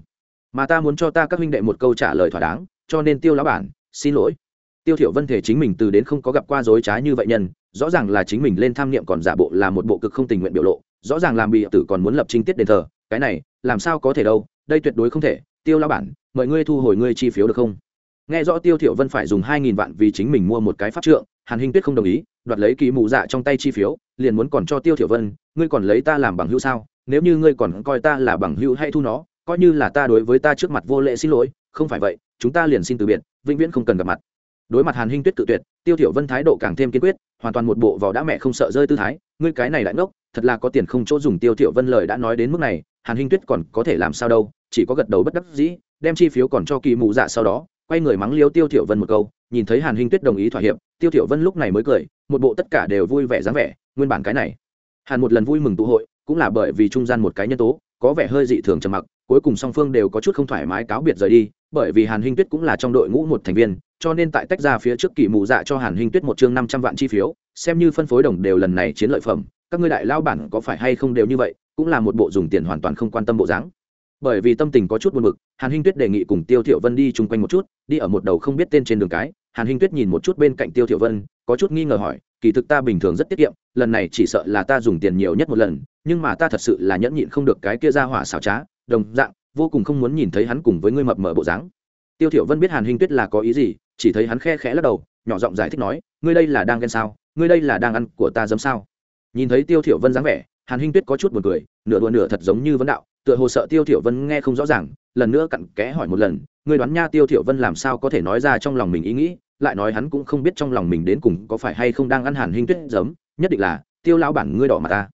mà ta muốn cho ta các huynh đệ một câu trả lời thỏa đáng, cho nên tiêu lão bản, xin lỗi tiêu thiểu vân thể chính mình từ đến không có gặp qua dối trá như vậy nhân, rõ ràng là chính mình lên tham niệm còn giả bộ là một bộ cực không tình nguyện biểu lộ, rõ ràng làm bị tử còn muốn lập trinh tiết đền thờ, cái này, làm sao có thể đâu, đây tuyệt đối không thể. Tiêu lão bản, mời ngươi thu hồi ngươi chi phiếu được không? Nghe rõ tiêu thiểu vân phải dùng hai nghìn vạn vì chính mình mua một cái pháp trượng, hàn hinh tuyết không đồng ý, đoạt lấy kỳ mù dạ trong tay chi phiếu, liền muốn còn cho tiêu thiểu vân, ngươi còn lấy ta làm bằng hữu sao? Nếu như ngươi còn coi ta là bằng hữu hay thu nó, coi như là ta đối với ta trước mặt vô lễ xin lỗi, không phải vậy, chúng ta liền xin từ biệt, vĩnh viễn không cần gặp mặt đối mặt hàn hinh tuyết tự tuyệt, tiêu thiểu vân thái độ càng thêm kiên quyết, hoàn toàn một bộ vỏ đã mẹ không sợ rơi tư thái, ngươi cái này lại ngốc, thật là có tiền không chỗ dùng tiêu thiểu vân lời đã nói đến mức này, hàn hinh tuyết còn có thể làm sao đâu, chỉ có gật đầu bất đắc dĩ, đem chi phiếu còn cho kỳ mụ dạ sau đó, quay người mắng liêu tiêu thiểu vân một câu, nhìn thấy hàn hinh tuyết đồng ý thỏa hiệp, tiêu thiểu vân lúc này mới cười, một bộ tất cả đều vui vẻ dáng vẻ, nguyên bản cái này. Hàn một lần vui mừng tụ hội, cũng là bởi vì trung gian một cái nhân tố, có vẻ hơi dị thường trầm mặc, cuối cùng song phương đều có chút không thoải mái cáo biệt rời đi bởi vì hàn hinh tuyết cũng là trong đội ngũ một thành viên, cho nên tại tách ra phía trước kỳ mù dạ cho hàn hinh tuyết một chương năm trăm vạn chi phiếu, xem như phân phối đồng đều lần này chiến lợi phẩm, các ngươi đại lao bản có phải hay không đều như vậy, cũng là một bộ dùng tiền hoàn toàn không quan tâm bộ dáng. Bởi vì tâm tình có chút buồn bực, hàn hinh tuyết đề nghị cùng tiêu thiệu vân đi chung quanh một chút, đi ở một đầu không biết tên trên đường cái, hàn hinh tuyết nhìn một chút bên cạnh tiêu thiệu vân, có chút nghi ngờ hỏi, kỳ thực ta bình thường rất tiết kiệm, lần này chỉ sợ là ta dùng tiền nhiều nhất một lần, nhưng mà ta thật sự là nhẫn nhịn không được cái kia ra hỏa xảo trá, đồng dạng vô cùng không muốn nhìn thấy hắn cùng với ngươi mập mờ bộ dáng. Tiêu thiểu vân biết hàn hinh tuyết là có ý gì, chỉ thấy hắn khe khẽ lắc đầu, nhỏ giọng giải thích nói, ngươi đây là đang ghen sao? Ngươi đây là đang ăn của ta giống sao? Nhìn thấy tiêu thiểu vân dáng vẻ, hàn hinh tuyết có chút buồn cười, nửa đùa nửa thật giống như vấn đạo, tựa hồ sợ tiêu thiểu vân nghe không rõ ràng, lần nữa cặn kẽ hỏi một lần, ngươi đoán nha, tiêu thiểu vân làm sao có thể nói ra trong lòng mình ý nghĩ, lại nói hắn cũng không biết trong lòng mình đến cùng có phải hay không đang ăn hàn hinh tuyết giấm nhất định là, tiêu lão bản ngươi đỏ mặt ta.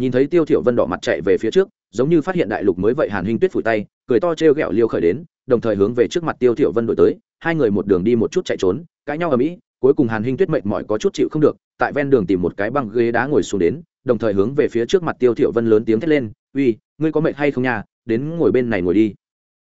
Nhìn thấy tiêu thiểu vân đỏ mặt chạy về phía trước giống như phát hiện đại lục mới vậy hàn hình tuyết phủi tay, cười to trêu ghẹo liêu khởi đến, đồng thời hướng về trước mặt tiêu thiểu vân đổi tới. Hai người một đường đi một chút chạy trốn, cãi nhau ở mỹ, cuối cùng hàn hình tuyết mệt mỏi có chút chịu không được, tại ven đường tìm một cái băng ghế đá ngồi xuống đến, đồng thời hướng về phía trước mặt tiêu thiểu vân lớn tiếng thét lên, uy, ngươi có mệt hay không nha? Đến ngồi bên này ngồi đi.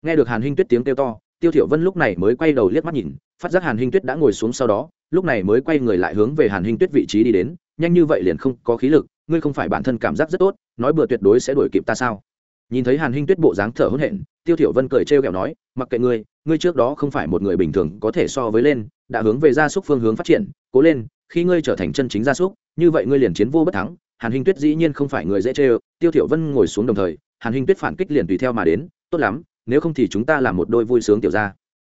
Nghe được hàn hình tuyết tiếng kêu to, tiêu thiểu vân lúc này mới quay đầu liếc mắt nhìn, phát giác hàn hình tuyết đã ngồi xuống sau đó, lúc này mới quay người lại hướng về hàn hình tuyết vị trí đi đến, nhanh như vậy liền không có khí lực ngươi không phải bản thân cảm giác rất tốt, nói bừa tuyệt đối sẽ đuổi kịp ta sao? Nhìn thấy hàn hinh tuyết bộ dáng thở hổn hển, tiêu thiểu vân cười trêu ghẹo nói, mặc kệ ngươi ngươi trước đó không phải một người bình thường có thể so với lên, đã hướng về gia súc phương hướng phát triển, cố lên, khi ngươi trở thành chân chính gia súc, như vậy ngươi liền chiến vô bất thắng. Hàn hinh tuyết dĩ nhiên không phải người dễ chơi tiêu thiểu vân ngồi xuống đồng thời, hàn hinh tuyết phản kích liền tùy theo mà đến, tốt lắm, nếu không thì chúng ta làm một đôi vui sướng tiểu gia.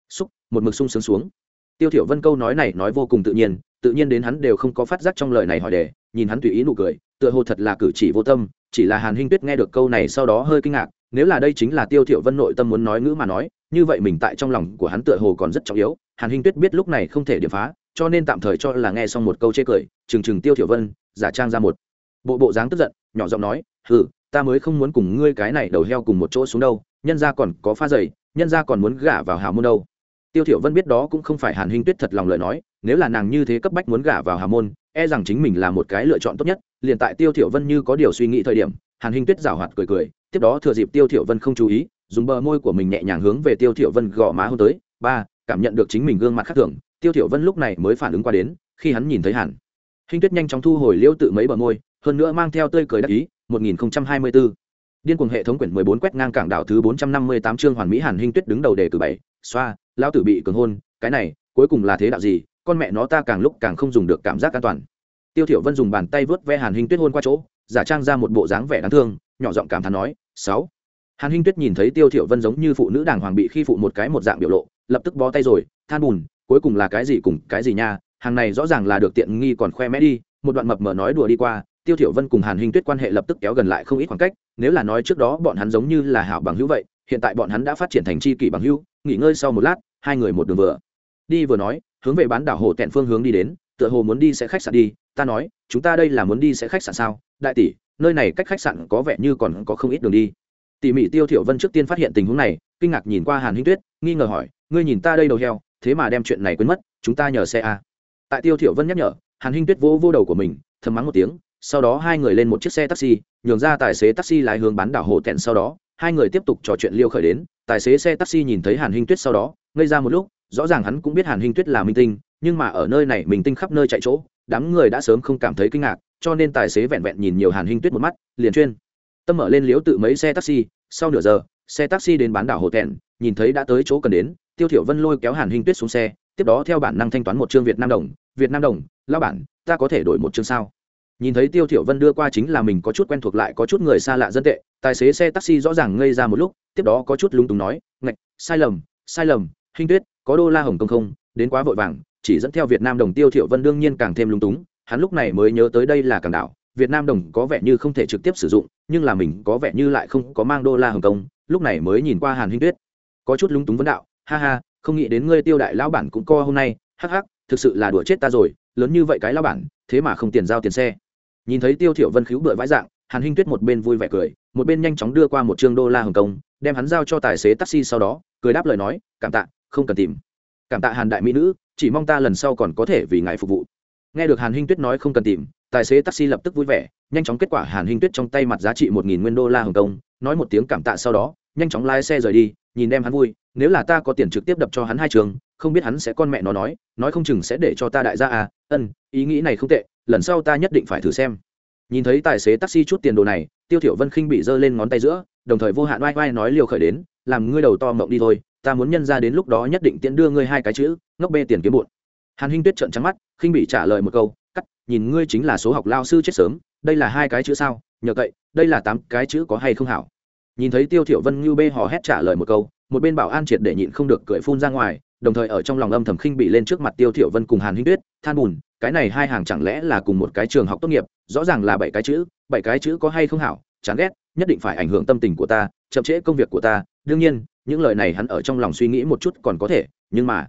Xúc một mực sung sướng xuống. Tiêu thiểu vân câu nói này nói vô cùng tự nhiên tự nhiên đến hắn đều không có phát giác trong lời này hỏi đề, nhìn hắn tùy ý nụ cười tựa hồ thật là cử chỉ vô tâm, chỉ là hàn hinh tuyết nghe được câu này sau đó hơi kinh ngạc, nếu là đây chính là tiêu thiểu vân nội tâm muốn nói ngữ mà nói, như vậy mình tại trong lòng của hắn tựa hồ còn rất trọng yếu, hàn hinh tuyết biết lúc này không thể điểm phá, cho nên tạm thời cho là nghe xong một câu chê cười chừng chừng tiêu thiểu vân, giả trang ra một. Bộ bộ dáng tức giận, nhỏ giọng nói, hừ, ta mới không muốn cùng ngươi cái này đầu heo cùng một chỗ xuống đâu, nhân gia còn có pha dày nhân gia còn muốn gả vào hào môn đâu. Tiêu thiểu vân biết đó cũng không phải hàn hinh tuyết thật lòng lời nói, nếu là nàng như thế cấp bách muốn gả vào hào môn e rằng chính mình là một cái lựa chọn tốt nhất. Liền tại tiêu thiểu vân như có điều suy nghĩ thời điểm, hàn hinh tuyết rảo hoạt cười cười, tiếp đó thừa dịp tiêu thiểu vân không chú ý, dùng bờ môi của mình nhẹ nhàng hướng về tiêu thiểu vân gò má hôn tới. Ba, cảm nhận được chính mình gương mặt khác thường, tiêu thiểu vân lúc này mới phản ứng qua đến, khi hắn nhìn thấy hàn hinh tuyết nhanh chóng thu hồi liêu tự mấy bờ môi, hơn nữa mang theo tươi cười đắc ý 1024 điên cuồng hệ thống quyển 14 quét ngang cảng đảo thứ 458 chương hoàn mỹ hàn hinh tuyết đứng đầu đề cử bảy, xoa, lão tử bị cường hôn, cái này, cuối cùng là thế đạo gì con mẹ nó ta càng lúc càng không dùng được cảm giác an toàn. Tiêu thiểu vân dùng bàn tay vớt ve hàn hinh tuyết hôn qua chỗ, giả trang ra một bộ dáng vẻ đáng thương, nhỏ giọng cảm thán nói, sáu. Hàn hinh tuyết nhìn thấy tiêu thiểu vân giống như phụ nữ đàng hoàng bị khi phụ một cái một dạng biểu lộ, lập tức bó tay rồi, than buồn cuối cùng là cái gì cùng cái gì nha, hàng này rõ ràng là được tiện nghi còn khoe mẽ đi. Một đoạn mập mờ nói đùa đi qua, tiêu thiểu vân cùng hàn hinh tuyết quan hệ lập tức kéo gần lại không ít khoảng cách, nếu là nói trước đó bọn hắn giống như là hảo bằng hữu vậy, hiện tại bọn hắn đã phát triển thành chi kỷ bằng hữu, nghỉ ngơi sau một lát, hai người một đường vừa đi vừa nói, hướng về bán đảo hồ tẹn phương hướng đi đến, tựa hồ muốn đi sẽ khách sạn đi, ta nói, chúng ta đây là muốn đi sẽ khách sạn sao đại tỷ, nơi này cách khách sạn có vẻ như còn có không ít đường đi tỉ mỉ tiêu thiểu vân trước tiên phát hiện tình huống này, kinh ngạc nhìn qua hàn hinh tuyết, nghi ngờ hỏi, ngươi nhìn ta đây đầu heo, thế mà đem chuyện này quên mất, chúng ta nhờ xe à? tại tiêu thiểu vân nhắc nhở, hàn hinh tuyết vỗ vô đầu của mình, thầm mắng một tiếng, sau đó hai người lên một chiếc xe taxi, nhường ra tài xế taxi lái hướng bán đảo hồ tẹn sau đó, hai người tiếp tục trò chuyện liêu khởi đến, tài xế xe taxi nhìn thấy hàn hinh tuyết sau đó, ngây ra một lúc rõ ràng hắn cũng biết hàn hinh tuyết là minh tinh, nhưng mà ở nơi này mình tinh khắp nơi chạy chỗ, đám người đã sớm không cảm thấy kinh ngạc, cho nên tài xế vẹn vẹn nhìn nhiều hàn hinh tuyết một mắt, liền chuyên. Tâm mở lên liếu tự mấy xe taxi, sau nửa giờ, xe taxi đến bán đảo hồ tẹn nhìn thấy đã tới chỗ cần đến, tiêu thiểu vân lôi kéo hàn hinh tuyết xuống xe, tiếp đó theo bản năng thanh toán một chương việt nam đồng, việt nam đồng, lão bản, ta có thể đổi một chương sao? Nhìn thấy tiêu thiểu vân đưa qua chính là mình có chút quen thuộc lại có chút người xa lạ dân tệ, tài xế xe taxi rõ ràng ngây ra một lúc, tiếp đó có chút lúng túng nói, ngạch, sai lầm sai lầm, hinh tuyết có đô la hồng công không, đến quá vội vàng, chỉ dẫn theo việt nam đồng tiêu thiểu vân đương nhiên càng thêm lúng túng, hắn lúc này mới nhớ tới đây là cảng đảo, việt nam đồng có vẻ như không thể trực tiếp sử dụng, nhưng là mình có vẻ như lại không có mang đô la hồng công, lúc này mới nhìn qua hàn huynh tuyết. Có chút lúng túng vấn đạo, ha ha, không nghĩ đến ngươi tiêu đại lão bản cũng co hôm nay, hắc hắc, thực sự là đùa chết ta rồi, lớn như vậy cái lão bản, thế mà không tiền giao tiền xe. Nhìn thấy tiêu thiểu vân khiếu bựa vãi dạng, hàn huynh tuyết một bên vui vẻ cười, một bên nhanh chóng đưa qua một trương đô la hồng công, đem hắn giao cho tài xế taxi sau đó, cười đáp lời nói, cảm tạ không cần tìm. Cảm tạ hàn đại mỹ nữ, chỉ mong ta lần sau còn có thể vì ngài phục vụ. Nghe được hàn hinh tuyết nói không cần tìm, tài xế taxi lập tức vui vẻ, nhanh chóng kết quả hàn hinh tuyết trong tay mặt giá trị một nghìn nguyên đô la hồng kông, nói một tiếng cảm tạ sau đó, nhanh chóng lái xe rời đi, nhìn đem hắn vui, nếu là ta có tiền trực tiếp đập cho hắn hai trường, không biết hắn sẽ con mẹ nó nói nói không chừng sẽ để cho ta đại gia à ân, ý nghĩ này không tệ, lần sau ta nhất định phải thử xem. Nhìn thấy tài xế taxi chút tiền đồ này, tiêu thiểu vân khinh bị giơ lên ngón tay giữa, đồng thời vô hạn oai oai nói liều khởi đến, làm ngươi đầu to mộng đi thôi ta muốn nhân ra đến lúc đó nhất định tiễn đưa ngươi hai cái chữ, ngốc bê tiền kiếm bụn. Hàn hinh tuyết trợn trắng mắt, khinh bị trả lời một câu, cắt, nhìn ngươi chính là số học lao sư chết sớm, đây là hai cái chữ sao? Nhờ cậy, đây là tám cái chữ có hay không hảo? Nhìn thấy tiêu thiểu vân như bê hò hét trả lời một câu, một bên bảo an triệt để nhịn không được cười phun ra ngoài, đồng thời ở trong lòng âm thầm khinh bị lên trước mặt tiêu thiểu vân cùng hàn hinh tuyết, than buồn cái này hai hàng chẳng lẽ là cùng một cái trường học tốt nghiệp, rõ ràng là bảy cái chữ, bảy cái chữ có hay không hảo? Chán ghét, nhất định phải ảnh hưởng tâm tình của ta chậm trễ công việc của ta, đương nhiên, những lời này hắn ở trong lòng suy nghĩ một chút còn có thể, nhưng mà,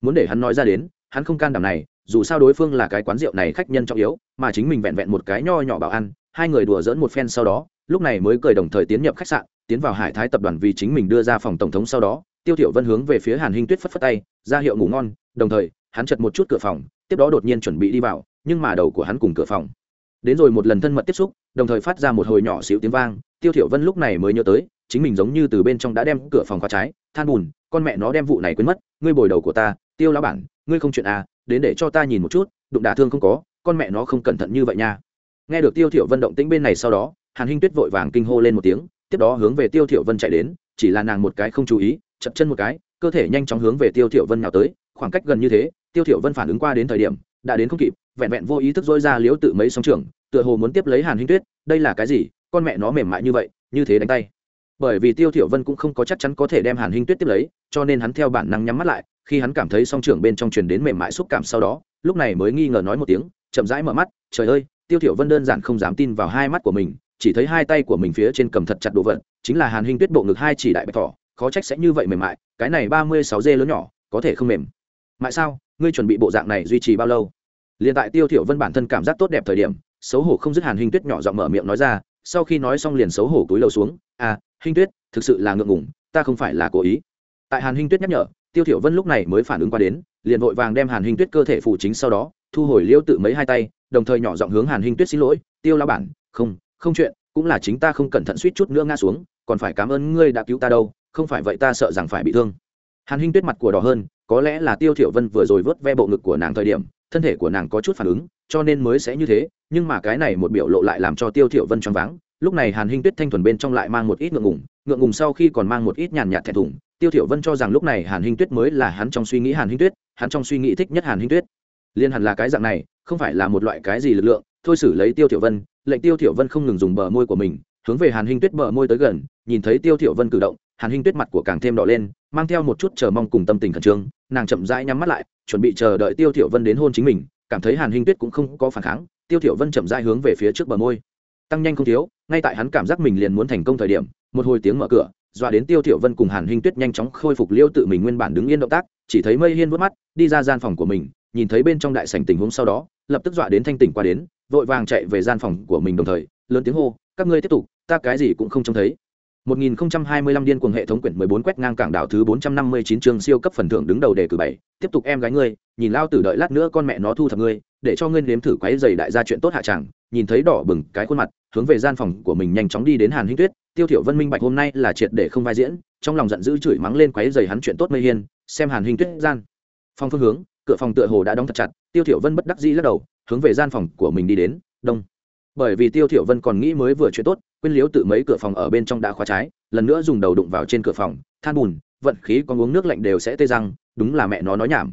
muốn để hắn nói ra đến, hắn không can đảm này, dù sao đối phương là cái quán rượu này khách nhân trọng yếu, mà chính mình vẹn vẹn một cái nho nhỏ bảo ăn, hai người đùa dỡn một phen sau đó, lúc này mới cười đồng thời tiến nhập khách sạn, tiến vào hải thái tập đoàn vì chính mình đưa ra phòng tổng thống sau đó, tiêu thiểu vân hướng về phía hàn hinh tuyết phất phất tay, ra hiệu ngủ ngon, đồng thời, hắn chật một chút cửa phòng, tiếp đó đột nhiên chuẩn bị đi vào, nhưng mà đầu của hắn cùng cửa phòng. Đến rồi một lần thân mật tiếp xúc, đồng thời phát ra một hồi nhỏ xíu tiếng vang, tiêu thiểu vân lúc này mới nhớ tới chính mình giống như từ bên trong đã đem cửa phòng khóa trái, than buồn con mẹ nó đem vụ này quên mất, ngươi bồi đầu của ta, tiêu lão bản, ngươi không chuyện à đến để cho ta nhìn một chút, đụng đả thương không có, con mẹ nó không cẩn thận như vậy nha. Nghe được tiêu thiểu vân động tĩnh bên này sau đó, hàn hinh tuyết vội vàng kinh hô lên một tiếng, tiếp đó hướng về tiêu thiểu vân chạy đến, chỉ là nàng một cái không chú ý chậm chân một cái, cơ thể nhanh chóng hướng về tiêu thiểu vân nhào tới, khoảng cách gần như thế, tiêu thiểu vân phản ứng qua đến thời điểm, đã đến không kịp, vẹn vẹn vô ý thức dối ra liếu tự mấy song trưởng tựa hồ muốn tiếp lấy hàn hinh tuyết, đây là cái gì? Con mẹ nó mềm mại như vậy, như thế đánh tay bởi vì tiêu thiểu vân cũng không có chắc chắn có thể đem hàn hinh tuyết tiếp lấy, cho nên hắn theo bản năng nhắm mắt lại, khi hắn cảm thấy song trưởng bên trong truyền đến mềm mại xúc cảm sau đó, lúc này mới nghi ngờ nói một tiếng, chậm rãi mở mắt, trời ơi, tiêu thiểu vân đơn giản không dám tin vào hai mắt của mình, chỉ thấy hai tay của mình phía trên cầm thật chặt đồ vật, chính là hàn hinh tuyết bộ ngực hai chỉ đại bạch thỏ, khó trách sẽ như vậy mềm mại, cái này ba mươi sáu dê lớn nhỏ, có thể không mềm. Mại sao? Ngươi chuẩn bị bộ dạng này duy trì bao lâu? Liền tại tiêu thiểu vân bản thân cảm giác tốt đẹp thời điểm, xấu hổ không dứt hàn hinh tuyết nhỏ giọng mở miệng nói ra, sau khi nói xong liền xấu hổ túi lầu xuống à hinh tuyết, thực sự là ngượng ngùng, ta không phải là cố ý. Tại hàn hinh tuyết nhắc nhở, tiêu thiểu vân lúc này mới phản ứng qua đến, liền vội vàng đem hàn hinh tuyết cơ thể phủ chính sau đó, thu hồi liêu tự mấy hai tay, đồng thời nhỏ giọng hướng hàn hinh tuyết xin lỗi, tiêu lão bản, không không chuyện, cũng là chính ta không cẩn thận suýt chút nữa ngã xuống, còn phải cảm ơn ngươi đã cứu ta đâu, không phải vậy ta sợ rằng phải bị thương. Hàn hinh tuyết mặt của đỏ hơn, có lẽ là tiêu thiểu vân vừa rồi vớt ve bộ ngực của nàng thời điểm, thân thể của nàng có chút phản ứng, cho nên mới sẽ như thế, nhưng mà cái này một biểu lộ lại làm cho tiêu thiểu vân choáng váng lúc này hàn hinh tuyết thanh thuần bên trong lại mang một ít ngượng ngùng ngượng ngùng sau khi còn mang một ít nhàn nhạt thẹn thùng. Tiêu thiểu vân cho rằng lúc này hàn hinh tuyết mới là hắn trong suy nghĩ hàn hinh tuyết, hắn trong suy nghĩ thích nhất hàn hinh tuyết. Liên hẳn là cái dạng này, không phải là một loại cái gì lực lượng. Thôi xử lấy tiêu thiểu vân, lệnh tiêu thiểu vân không ngừng dùng bờ môi của mình, hướng về hàn hinh tuyết bờ môi tới gần, nhìn thấy tiêu thiểu vân cử động, hàn hinh tuyết mặt của càng thêm đỏ lên, mang theo một chút chờ mong cùng tâm tình khẩn trương. Nàng chậm rãi nhắm mắt lại, chuẩn bị chờ đợi tiêu thiểu vân đến hôn chính mình, cảm thấy hàn hinh tuyết cũng không có phản kháng. Tiêu thiểu vân chậm rãi hướng về phía trước bờ môi tăng nhanh không thiếu ngay tại hắn cảm giác mình liền muốn thành công thời điểm một hồi tiếng mở cửa dọa đến tiêu thiểu vân cùng hàn hinh tuyết nhanh chóng khôi phục liêu tự mình nguyên bản đứng yên động tác chỉ thấy mây hiên vút mắt đi ra gian phòng của mình nhìn thấy bên trong đại sảnh tình huống sau đó lập tức dọa đến thanh tỉnh qua đến vội vàng chạy về gian phòng của mình đồng thời lớn tiếng hô các ngươi tiếp tục ta cái gì cũng không trông thấy. 1025 điên cuồng hệ thống quyển 14 quét ngang cảng đảo thứ 459 chương siêu cấp phần thưởng đứng đầu đề cử 7, tiếp tục em gái ngươi, nhìn lao tử đợi lát nữa con mẹ nó thu thập ngươi, để cho ngươi nếm thử quấy giày đại gia chuyện tốt hạ chẳng, nhìn thấy đỏ bừng cái khuôn mặt, hướng về gian phòng của mình nhanh chóng đi đến Hàn Hinh Tuyết, Tiêu Thiểu Vân minh bạch hôm nay là triệt để không vai diễn, trong lòng giận dữ chửi mắng lên quấy giày hắn chuyện tốt mây hiên, xem Hàn Hinh Tuyết gian. Phòng phương hướng, cửa phòng tựa hồ đã đóng thật chặt, Tiêu Thiểu Vân bất đắc dĩ lắc đầu, hướng về gian phòng của mình đi đến, đông. Bởi vì Tiêu Thiểu Vân còn nghĩ mới vừa chuyện tốt, quên liếu tự mấy cửa phòng ở bên trong đã khóa trái lần nữa dùng đầu đụng vào trên cửa phòng than bùn vận khí con uống nước lạnh đều sẽ tê răng đúng là mẹ nó nói nhảm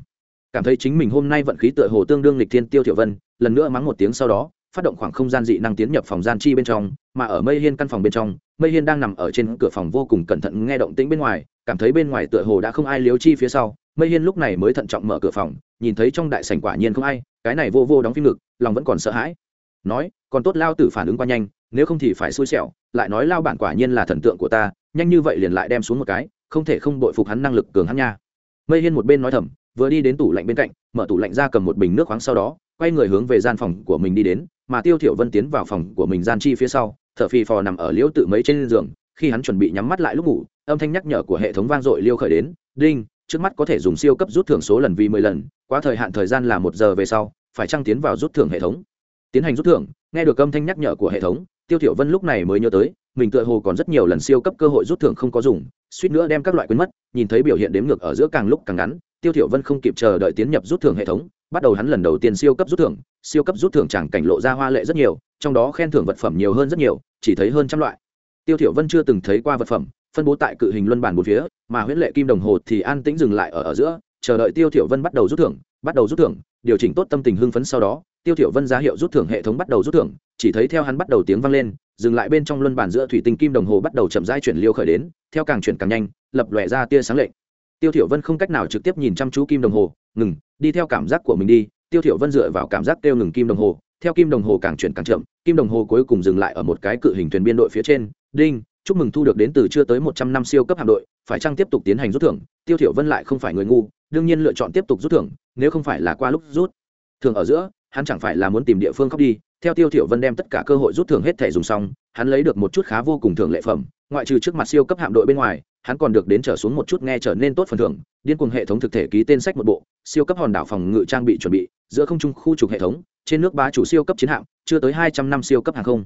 cảm thấy chính mình hôm nay vận khí tựa hồ tương đương lịch thiên tiêu thiểu vân lần nữa mắng một tiếng sau đó phát động khoảng không gian dị năng tiến nhập phòng gian chi bên trong, mà ở mây hiên căn phòng bên trong, mây hiên đang nằm ở trên cửa phòng vô cùng cẩn thận nghe động tĩnh bên ngoài, cảm thấy bên ngoài tựa hồ đã không ai liếu chi phía sau. Mây hiên lúc này mới thận trọng mở cửa phòng, nhìn thấy trong đại sảnh quả nhiên không ai, cái này vô vô đóng phim ngực, lòng vẫn còn sợ hãi. Nói, còn tốt lao tử phản ứng qua nhanh, nếu không thì phải xui xẻo, lại nói lao bản quả nhiên là thần tượng của ta, nhanh như vậy liền lại đem xuống một cái, không thể không bội phục hắn năng lực cường hắn nha. Mây hiên một bên nói thầm, vừa đi đến tủ lạnh bên cạnh, mở tủ lạnh ra cầm một bình nước khoáng sau đó quay người hướng về gian phòng của mình đi đến, mà tiêu thiểu vân tiến vào phòng của mình gian chi phía sau, thở phì phò nằm ở liễu tự mấy trên giường, khi hắn chuẩn bị nhắm mắt lại lúc ngủ, âm thanh nhắc nhở của hệ thống vang dội liêu khởi đến, đinh, trước mắt có thể dùng siêu cấp rút thưởng số lần vì mười lần, quá thời hạn thời gian là một giờ về sau, phải trăng tiến vào rút thưởng hệ thống? Tiến hành rút thưởng, nghe được âm thanh nhắc nhở của hệ thống, tiêu thiểu vân lúc này mới nhớ tới, mình tựa hồ còn rất nhiều lần siêu cấp cơ hội rút thưởng không có dùng, suýt nữa đem các loại quên mất, nhìn thấy biểu hiện đếm ngược ở giữa càng lúc càng ngắn, tiêu thiểu vân không kịp chờ đợi tiến nhập rút thưởng hệ thống bắt đầu hắn lần đầu tiên siêu cấp rút thưởng, siêu cấp rút thưởng chẳng cảnh lộ ra hoa lệ rất nhiều, trong đó khen thưởng vật phẩm nhiều hơn rất nhiều, chỉ thấy hơn trăm loại. Tiêu thiểu vân chưa từng thấy qua vật phẩm, phân bố tại cự hình luân bản bốn phía, mà huyễn lệ kim đồng hồ thì an tĩnh dừng lại ở ở giữa, chờ đợi tiêu thiểu vân bắt đầu rút thưởng, bắt đầu rút thưởng, điều chỉnh tốt tâm tình hưng phấn sau đó, tiêu thiểu vân giá hiệu rút thưởng hệ thống bắt đầu rút thưởng, chỉ thấy theo hắn bắt đầu tiếng vang lên, dừng lại bên trong luân bản giữa thủy tinh kim đồng hồ bắt đầu chậm rãi chuyển liêu khởi đến, theo càng chuyển càng nhanh, lập lòe ra tia sáng lệnh tiêu thiểu vân không cách nào trực tiếp nhìn chăm chú kim đồng hồ, ngừng, đi theo cảm giác của mình đi. Tiêu thiểu vân dựa vào cảm giác tiêu ngừng kim đồng hồ, theo kim đồng hồ càng chuyển càng chậm, kim đồng hồ cuối cùng dừng lại ở một cái cự hình thuyền biên đội phía trên, đinh, chúc mừng thu được đến từ chưa tới một trăm năm siêu cấp hạm đội, phải chăng tiếp tục tiến hành rút thưởng? Tiêu thiểu vân lại không phải người ngu, đương nhiên lựa chọn tiếp tục rút thưởng, nếu không phải là qua lúc rút thường ở giữa, hắn chẳng phải là muốn tìm địa phương khóc đi. Theo tiêu thiểu vân đem tất cả cơ hội rút thưởng hết thể dùng xong, hắn lấy được một chút khá vô cùng thưởng lệ phẩm, ngoại trừ trước mặt siêu cấp hạm đội bên ngoài hắn còn được đến trở xuống một chút nghe trở nên tốt phần thưởng, điên cuồng hệ thống thực thể ký tên sách một bộ, siêu cấp hòn đảo phòng ngự trang bị chuẩn bị, giữa không trung khu trục hệ thống, trên nước bá chủ siêu cấp chiến hạm, chưa tới hai trăm năm siêu cấp hàng không.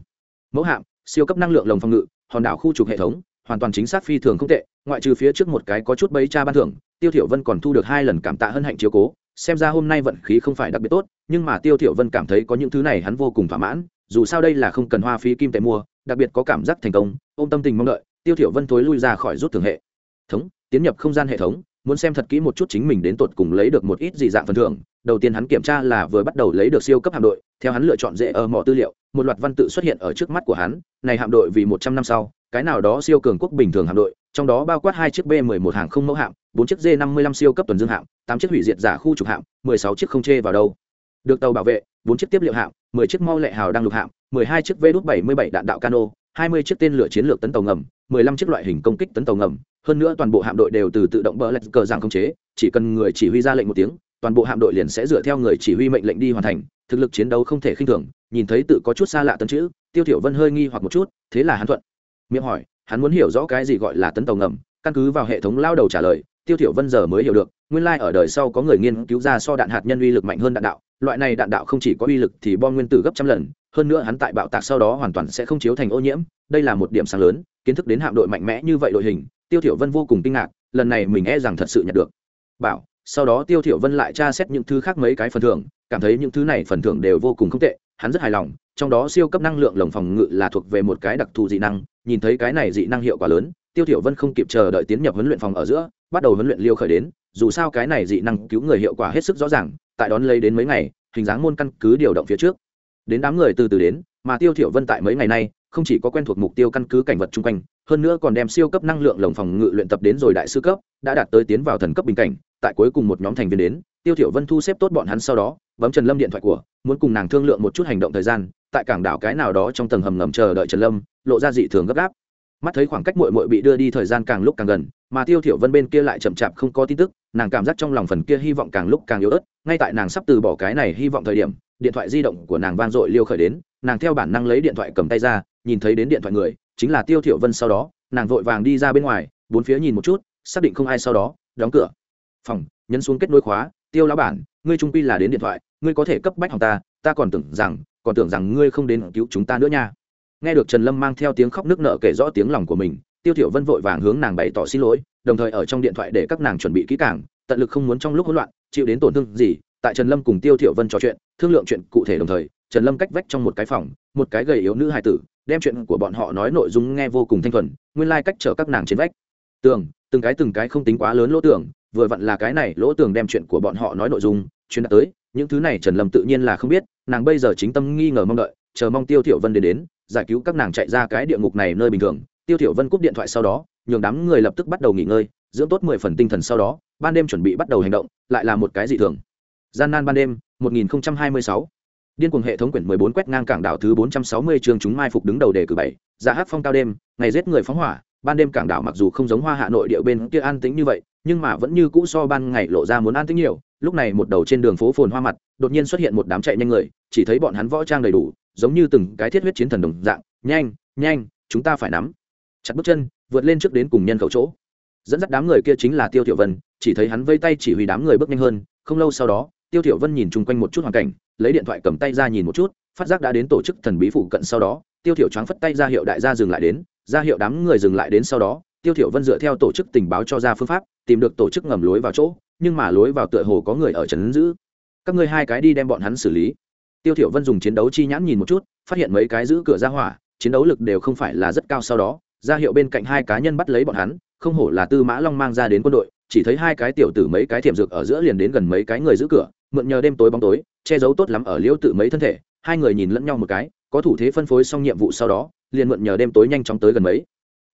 Mẫu hạm, siêu cấp năng lượng lồng phòng ngự, hòn đảo khu trục hệ thống, hoàn toàn chính xác phi thường không tệ, ngoại trừ phía trước một cái có chút bấy cha ban thưởng, tiêu thiểu vân còn thu được hai lần cảm tạ hân hạnh chiếu cố, xem ra hôm nay vận khí không phải đặc biệt tốt, nhưng mà tiêu thiểu vân cảm thấy có những thứ này hắn vô cùng thỏa mãn, dù sao đây là không cần hoa phí kim tệ mua, đặc biệt có cảm giác thành công, ôm tâm tình mong đợi tiêu thiểu vân thối lui ra khỏi rút thường hệ. Thống, tiến nhập không gian hệ thống, muốn xem thật kỹ một chút chính mình đến tột cùng lấy được một ít gì dạng phần thưởng. Đầu tiên hắn kiểm tra là vừa bắt đầu lấy được siêu cấp hạm đội, theo hắn lựa chọn dễ ở mỏ tư liệu, một loạt văn tự xuất hiện ở trước mắt của hắn. Này hạm đội vì một trăm năm sau, cái nào đó siêu cường quốc bình thường hạm đội, trong đó bao quát hai chiếc b 11 hàng không mẫu hạm, bốn chiếc d 55 siêu cấp tuần dương hạm, tám chiếc hủy diệt giả khu trục hạm, mười sáu chiếc không chê vào đâu. Được tàu bảo vệ, bốn chiếc tiếp liệu hạm, mười chiếc mau lệ hào đang lục hạm, mười hai chiếc v đút bảy mươi bảy đạn đạo cano, hai mươi chiếc tên lửa chiến lược tấn tàu ngầm mười lăm chiếc loại hình công kích tấn tàu ngầm, hơn nữa toàn bộ hạm đội đều từ tự động bờ lạch cờ giảng khống chế, chỉ cần người chỉ huy ra lệnh một tiếng, toàn bộ hạm đội liền sẽ dựa theo người chỉ huy mệnh lệnh đi hoàn thành, thực lực chiến đấu không thể khinh thường, nhìn thấy tự có chút xa lạ tấn chữ, tiêu thiểu vân hơi nghi hoặc một chút, thế là hắn thuận, miệng hỏi, hắn muốn hiểu rõ cái gì gọi là tấn tàu ngầm, căn cứ vào hệ thống lao đầu trả lời, tiêu thiểu vân giờ mới hiểu được, nguyên lai like ở đời sau có người nghiên cứu ra so đạn hạt nhân uy lực mạnh hơn đạn đạo, loại này đạn đạo không chỉ có uy lực thì bom nguyên tử gấp trăm lần hơn nữa hắn tại bạo tạc sau đó hoàn toàn sẽ không chiếu thành ô nhiễm, đây là một điểm sáng lớn, kiến thức đến hạm đội mạnh mẽ như vậy đội hình, tiêu thiểu vân vô cùng kinh ngạc, lần này mình e rằng thật sự nhận được. Bảo, sau đó tiêu thiểu vân lại tra xét những thứ khác mấy cái phần thưởng, cảm thấy những thứ này phần thưởng đều vô cùng không tệ, hắn rất hài lòng, trong đó siêu cấp năng lượng lồng phòng ngự là thuộc về một cái đặc thù dị năng, nhìn thấy cái này dị năng hiệu quả lớn, tiêu thiểu vân không kịp chờ đợi tiến nhập huấn luyện phòng ở giữa, bắt đầu huấn luyện liêu khởi đến, dù sao cái này dị năng cứu người hiệu quả hết sức rõ ràng, tại đón lấy đến mấy ngày, hình dáng môn căn cứ điều động phía trước đến đám người từ từ đến, mà tiêu thiểu vân tại mấy ngày nay, không chỉ có quen thuộc mục tiêu căn cứ cảnh vật chung quanh, hơn nữa còn đem siêu cấp năng lượng lồng phòng ngự luyện tập đến rồi đại sư cấp, đã đạt tới tiến vào thần cấp bình cảnh, tại cuối cùng một nhóm thành viên đến, tiêu thiểu vân thu xếp tốt bọn hắn sau đó, bấm trần lâm điện thoại của, muốn cùng nàng thương lượng một chút hành động thời gian, tại cảng đảo cái nào đó trong tầng hầm ngầm chờ đợi trần lâm, lộ ra dị thường gấp gáp mắt thấy khoảng cách muội muội bị đưa đi thời gian càng lúc càng gần, mà tiêu thiểu vân bên kia lại chậm chạp không có tin tức, nàng cảm giác trong lòng phần kia hy vọng càng lúc càng yếu ớt, ngay tại nàng sắp từ bỏ cái này hy vọng thời điểm, điện thoại di động của nàng vang dội liêu khởi đến, nàng theo bản năng lấy điện thoại cầm tay ra, nhìn thấy đến điện thoại người, chính là tiêu thiểu vân sau đó, nàng vội vàng đi ra bên ngoài, bốn phía nhìn một chút, xác định không ai sau đó, đóng cửa. Phòng, nhấn xuống kết nối khóa, tiêu lão bản, ngươi trung quy là đến điện thoại, ngươi có thể cấp bách hỏng ta ta còn tưởng rằng, còn tưởng rằng ngươi không đến cứu chúng ta nữa nha nghe được trần lâm mang theo tiếng khóc nước nợ kể rõ tiếng lòng của mình, tiêu thiểu vân vội vàng hướng nàng bày tỏ xin lỗi, đồng thời ở trong điện thoại để các nàng chuẩn bị kỹ càng, tận lực không muốn trong lúc hỗn loạn, chịu đến tổn thương gì, tại trần lâm cùng tiêu thiểu vân trò chuyện, thương lượng chuyện cụ thể đồng thời, trần lâm cách vách trong một cái phòng, một cái gầy yếu nữ hài tử, đem chuyện của bọn họ nói nội dung nghe vô cùng thanh thuần, nguyên lai like cách chở các nàng trên vách. Tường, từng cái từng cái không tính quá lớn lỗ tường, vừa vặn là cái này lỗ tường đem chuyện của bọn họ nói nội dung Chuyên đã tới, những thứ này trần lâm tự nhiên là không biết, nàng bây giờ chính tâm nghi ngờ mong đợi, chờ mong tiêu thiểu vân đến đến giải cứu các nàng chạy ra cái địa ngục này nơi bình thường. Tiêu thiểu vân cúp điện thoại sau đó, nhường đám người lập tức bắt đầu nghỉ ngơi, dưỡng tốt mười phần tinh thần sau đó, ban đêm chuẩn bị bắt đầu hành động, lại là một cái dị thường. Gian nan ban đêm 1026 điên cuồng hệ thống quyển 14 quét ngang cảng đảo thứ 460 trường chúng mai phục đứng đầu đề cử bảy dạ ra hát phong cao đêm, ngày giết người phóng hỏa, ban đêm cảng đảo mặc dù không giống hoa hạ nội địa bên kia an tĩnh như vậy, nhưng mà vẫn như cũ so ban ngày lộ ra muốn an tĩnh nhiều. Lúc này một đầu trên đường phố phồn hoa mặt, đột nhiên xuất hiện một đám chạy nhanh người, chỉ thấy bọn hắn võ trang đầy đủ giống như từng cái thiết huyết chiến thần đồng dạng, nhanh nhanh, chúng ta phải nắm. Chặt bước chân, vượt lên trước đến cùng nhân khẩu chỗ. Dẫn dắt đám người kia chính là tiêu tiểu vân, chỉ thấy hắn vây tay chỉ huy đám người bước nhanh hơn, không lâu sau đó, tiêu tiểu vân nhìn chung quanh một chút hoàn cảnh, lấy điện thoại cầm tay ra nhìn một chút, phát giác đã đến tổ chức thần bí phụ cận sau đó, tiêu tiểu choáng phất tay ra hiệu đại gia dừng lại đến, ra hiệu đám người dừng lại đến sau đó, tiêu tiểu vân dựa theo tổ chức tình báo cho ra phương pháp, tìm được tổ chức ngầm lối vào chỗ, nhưng mà lối vào tựa hồ có người ở trấn giữ. Các ngươi hai cái đi đem bọn hắn xử lý tiêu thiểu vân dùng chiến đấu chi nhãn nhìn một chút, phát hiện mấy cái giữ cửa ra hỏa, chiến đấu lực đều không phải là rất cao sau đó, ra hiệu bên cạnh hai cá nhân bắt lấy bọn hắn, không hổ là tư mã long mang ra đến quân đội, chỉ thấy hai cái tiểu tử mấy cái thiểm dược ở giữa liền đến gần mấy cái người giữ cửa, mượn nhờ đêm tối bóng tối, che giấu tốt lắm ở liễu tự mấy thân thể, hai người nhìn lẫn nhau một cái, có thủ thế phân phối xong nhiệm vụ sau đó, liền mượn nhờ đêm tối nhanh chóng tới gần mấy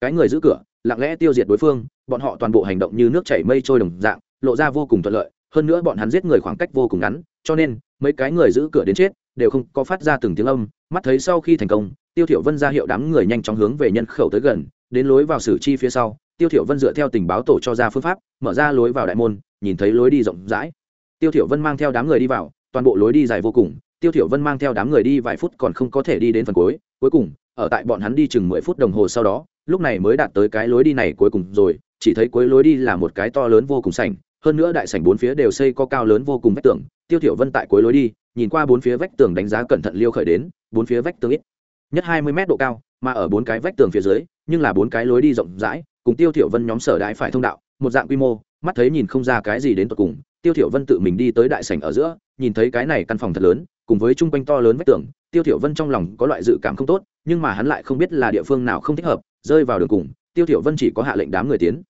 cái người giữ cửa, lặng lẽ tiêu diệt đối phương, bọn họ toàn bộ hành động như nước chảy mây trôi đồng dạng, lộ ra vô cùng thuận lợi hơn nữa bọn hắn giết người khoảng cách vô cùng ngắn, cho nên, mấy cái người giữ cửa đến chết, đều không có phát ra từng tiếng âm, mắt thấy sau khi thành công, tiêu thiểu vân ra hiệu đám người nhanh chóng hướng về nhân khẩu tới gần, đến lối vào sử chi phía sau, tiêu thiểu vân dựa theo tình báo tổ cho ra phương pháp, mở ra lối vào đại môn, nhìn thấy lối đi rộng rãi. Tiêu thiểu vân mang theo đám người đi vào, toàn bộ lối đi dài vô cùng, tiêu thiểu vân mang theo đám người đi vài phút còn không có thể đi đến phần cuối cuối cùng, ở tại bọn hắn đi chừng mười phút đồng hồ sau đó, lúc này mới đạt tới cái lối đi này cuối cùng rồi, chỉ thấy cuối lối đi là một cái to lớn vô cùng sảnh hơn nữa đại sảnh bốn phía đều xây có cao lớn vô cùng vách tường, tiêu thiểu vân tại cuối lối đi, nhìn qua bốn phía vách tường đánh giá cẩn thận liêu khởi đến, bốn phía vách tường ít, nhất hai mươi mét độ cao, mà ở bốn cái vách tường phía dưới, nhưng là bốn cái lối đi rộng rãi, cùng tiêu thiểu vân nhóm sở đại phải thông đạo, một dạng quy mô, mắt thấy nhìn không ra cái gì đến tận cùng, tiêu thiểu vân tự mình đi tới đại sảnh ở giữa, nhìn thấy cái này căn phòng thật lớn, cùng với trung quanh to lớn vách tường, tiêu thiểu vân trong lòng có loại dự cảm không tốt, nhưng mà hắn lại không biết là địa phương nào không thích hợp, rơi vào đường cùng, tiêu thiểu vân chỉ có hạ lệnh đám người tiến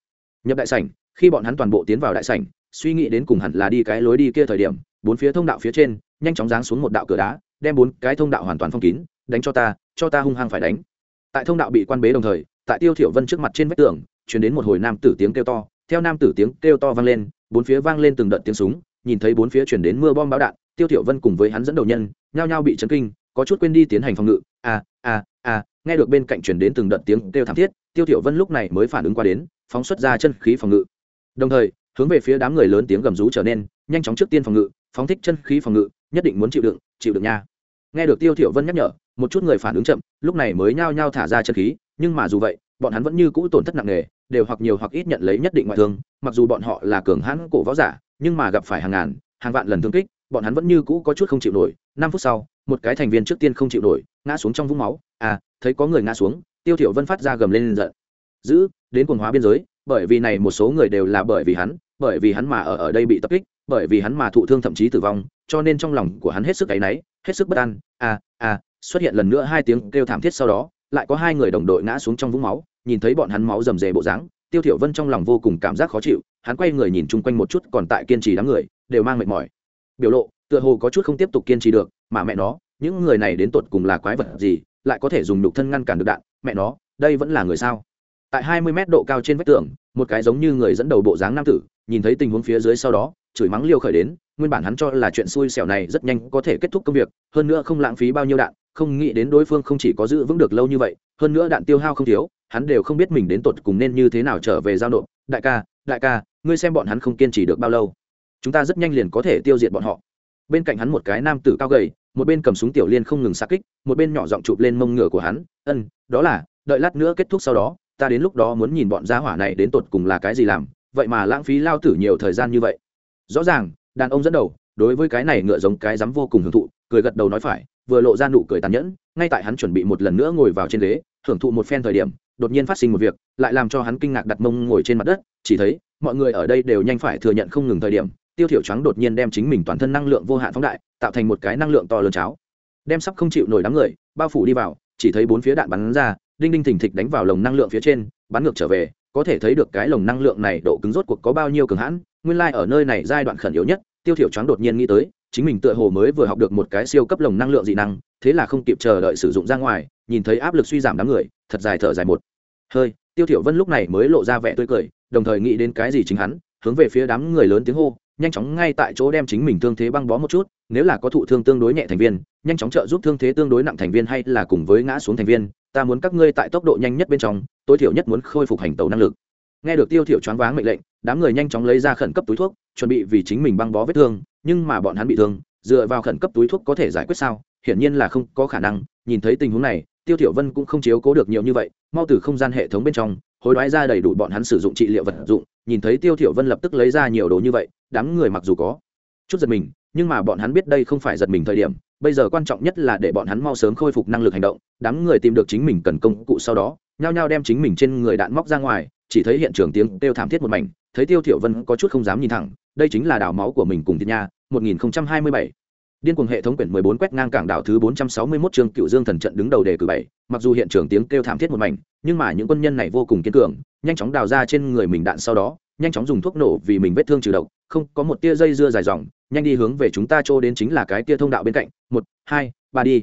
nhập đại sảnh khi bọn hắn toàn bộ tiến vào đại sảnh, suy nghĩ đến cùng hẳn là đi cái lối đi kia thời điểm, bốn phía thông đạo phía trên, nhanh chóng giáng xuống một đạo cửa đá, đem bốn cái thông đạo hoàn toàn phong kín, đánh cho ta cho ta hung hăng phải đánh. Tại thông đạo bị quan bế đồng thời, tại tiêu thiểu vân trước mặt trên vách tường, truyền đến một hồi nam tử tiếng kêu to, theo nam tử tiếng kêu to vang lên, bốn phía vang lên từng đợt tiếng súng, nhìn thấy bốn phía truyền đến mưa bom bão đạn, tiêu thiểu vân cùng với hắn dẫn đầu nhân, nhao nhao bị chấn kinh, có chút quên đi tiến hành phòng ngự a a a nghe được bên cạnh truyền đến từng đợt tiếng kêu thảm thiết, tiêu thiểu vân lúc này mới phản ứng qua đến, phóng xuất ra chân khí phòng ngự đồng thời, hướng về phía đám người lớn tiếng gầm rú trở nên, nhanh chóng trước tiên phòng ngự, phóng thích chân khí phòng ngự, nhất định muốn chịu đựng chịu đựng nha. Nghe được tiêu thiểu vân nhắc nhở, một chút người phản ứng chậm, lúc này mới nhao nhao thả ra chân khí, nhưng mà dù vậy, bọn hắn vẫn như cũ tổn thất nặng nề, đều hoặc nhiều hoặc ít nhận lấy nhất định ngoại thương, mặc dù bọn họ là cường hãn cổ võ giả, nhưng mà gặp phải hàng ngàn, hàng vạn lần thương kích, bọn hắn vẫn như cũ có chút không chịu nổi. Năm phút sau, một cái thành viên trước tiên không chịu nổi, ngã xuống trong vũng máu. À thấy có người ngã xuống, tiêu thiểu vân phát ra gầm lên giận. Giữ, đến quần hóa biên giới bởi vì này một số người đều là bởi vì hắn, bởi vì hắn mà ở ở đây bị tập kích, bởi vì hắn mà thụ thương thậm chí tử vong, cho nên trong lòng của hắn hết sức áy náy, hết sức bất an. À à xuất hiện lần nữa hai tiếng kêu thảm thiết sau đó, lại có hai người đồng đội ngã xuống trong vũng máu, nhìn thấy bọn hắn máu rầm rề bộ dáng, tiêu thiểu vân trong lòng vô cùng cảm giác khó chịu, hắn quay người nhìn chung quanh một chút, còn tại kiên trì đám người, đều mang mệt mỏi. Biểu lộ, tựa hồ có chút không tiếp tục kiên trì được, mà mẹ nó, những người này đến tột cùng là quái vật gì, lại có thể dùng nhục thân ngăn cản được đạn? Mẹ nó, đây vẫn là người sao? Tại hai mươi mét độ cao trên vách tường, một cái giống như người dẫn đầu bộ dáng nam tử, nhìn thấy tình huống phía dưới sau đó, chửi mắng liêu khởi đến, nguyên bản hắn cho là chuyện xui xẻo này rất nhanh có thể kết thúc công việc, hơn nữa không lãng phí bao nhiêu đạn, không nghĩ đến đối phương không chỉ có giữ vững được lâu như vậy, hơn nữa đạn tiêu hao không thiếu, hắn đều không biết mình đến tột cùng nên như thế nào trở về giao nộp. Đại ca đại ca, ngươi xem bọn hắn không kiên trì được bao lâu. Chúng ta rất nhanh liền có thể tiêu diệt bọn họ. Bên cạnh hắn một cái nam tử cao gầy, một bên cầm súng tiểu liên không ngừng xa kích, một bên nhỏ giọng chụp lên mông ngựa của hắn, ân, đó là, đợi lát nữa kết thúc sau đó ta đến lúc đó muốn nhìn bọn gia hỏa này đến tột cùng là cái gì làm, vậy mà lãng phí lao tử nhiều thời gian như vậy. Rõ ràng, đàn ông dẫn đầu, đối với cái này ngựa giống cái dám vô cùng hưởng thụ, cười gật đầu nói phải, vừa lộ ra nụ cười tàn nhẫn, ngay tại hắn chuẩn bị một lần nữa ngồi vào trên ghế, hưởng thụ một phen thời điểm, đột nhiên phát sinh một việc, lại làm cho hắn kinh ngạc đặt mông ngồi trên mặt đất, chỉ thấy, mọi người ở đây đều nhanh phải thừa nhận không ngừng thời điểm, tiêu thiểu trắng đột nhiên đem chính mình toàn thân năng lượng vô hạn phóng đại, tạo thành một cái năng lượng to lớn cháo. Đem sắp không chịu nổi đám người, bao phủ đi vào, chỉ thấy bốn phía đạn bắn ra đinh đinh thình thịch đánh vào lồng năng lượng phía trên, bắn ngược trở về, có thể thấy được cái lồng năng lượng này độ cứng rốt cuộc có bao nhiêu cường hãn, nguyên lai like ở nơi này giai đoạn khẩn yếu nhất, tiêu thiểu choáng đột nhiên nghĩ tới, chính mình tựa hồ mới vừa học được một cái siêu cấp lồng năng lượng dị năng, thế là không kịp chờ đợi sử dụng ra ngoài, nhìn thấy áp lực suy giảm đám người, thật dài thở dài một. Hơi, tiêu thiểu vân lúc này mới lộ ra vẻ tươi cười, đồng thời nghĩ đến cái gì chính hắn, hướng về phía đám người lớn tiếng hô, nhanh chóng ngay tại chỗ đem chính mình thương thế băng bó một chút, nếu là có thụ thương tương đối nhẹ thành viên, nhanh chóng trợ giúp thương thế tương đối nặng thành viên hay là cùng với ngã xuống thành viên ta muốn các ngươi tại tốc độ nhanh nhất bên trong, tối thiểu nhất muốn khôi phục hành tàu năng lực. Nghe được tiêu thiểu choáng váng mệnh lệnh, đám người nhanh chóng lấy ra khẩn cấp túi thuốc, chuẩn bị vì chính mình băng bó vết thương, nhưng mà bọn hắn bị thương, dựa vào khẩn cấp túi thuốc có thể giải quyết sao, hiển nhiên là không có khả năng, nhìn thấy tình huống này, tiêu thiểu vân cũng không chiếu cố được nhiều như vậy, mau từ không gian hệ thống bên trong, hối đoái ra đầy đủ bọn hắn sử dụng trị liệu vật dụng, nhìn thấy tiêu thiểu vân lập tức lấy ra nhiều đồ như vậy, đám người mặc dù có chút giật mình, nhưng mà bọn hắn biết đây không phải giật mình thời điểm bây giờ quan trọng nhất là để bọn hắn mau sớm khôi phục năng lực hành động đám người tìm được chính mình cần công cụ sau đó nhao nhao đem chính mình trên người đạn móc ra ngoài chỉ thấy hiện trường tiếng kêu thảm thiết một mảnh thấy tiêu thiểu vân có chút không dám nhìn thẳng đây chính là đào máu của mình cùng thiên nha 1027 Điên cuồng hệ thống quyển 14 quét ngang cảng đảo thứ 461 trường Cựu Dương thần trận đứng đầu đề cử bảy, mặc dù hiện trường tiếng kêu thảm thiết một mảnh, nhưng mà những quân nhân này vô cùng kiên cường, nhanh chóng đào ra trên người mình đạn sau đó, nhanh chóng dùng thuốc nổ vì mình vết thương trừ độc, không, có một tia dây dưa dài dòng, nhanh đi hướng về chúng ta trô đến chính là cái tia thông đạo bên cạnh, một, hai, ba đi.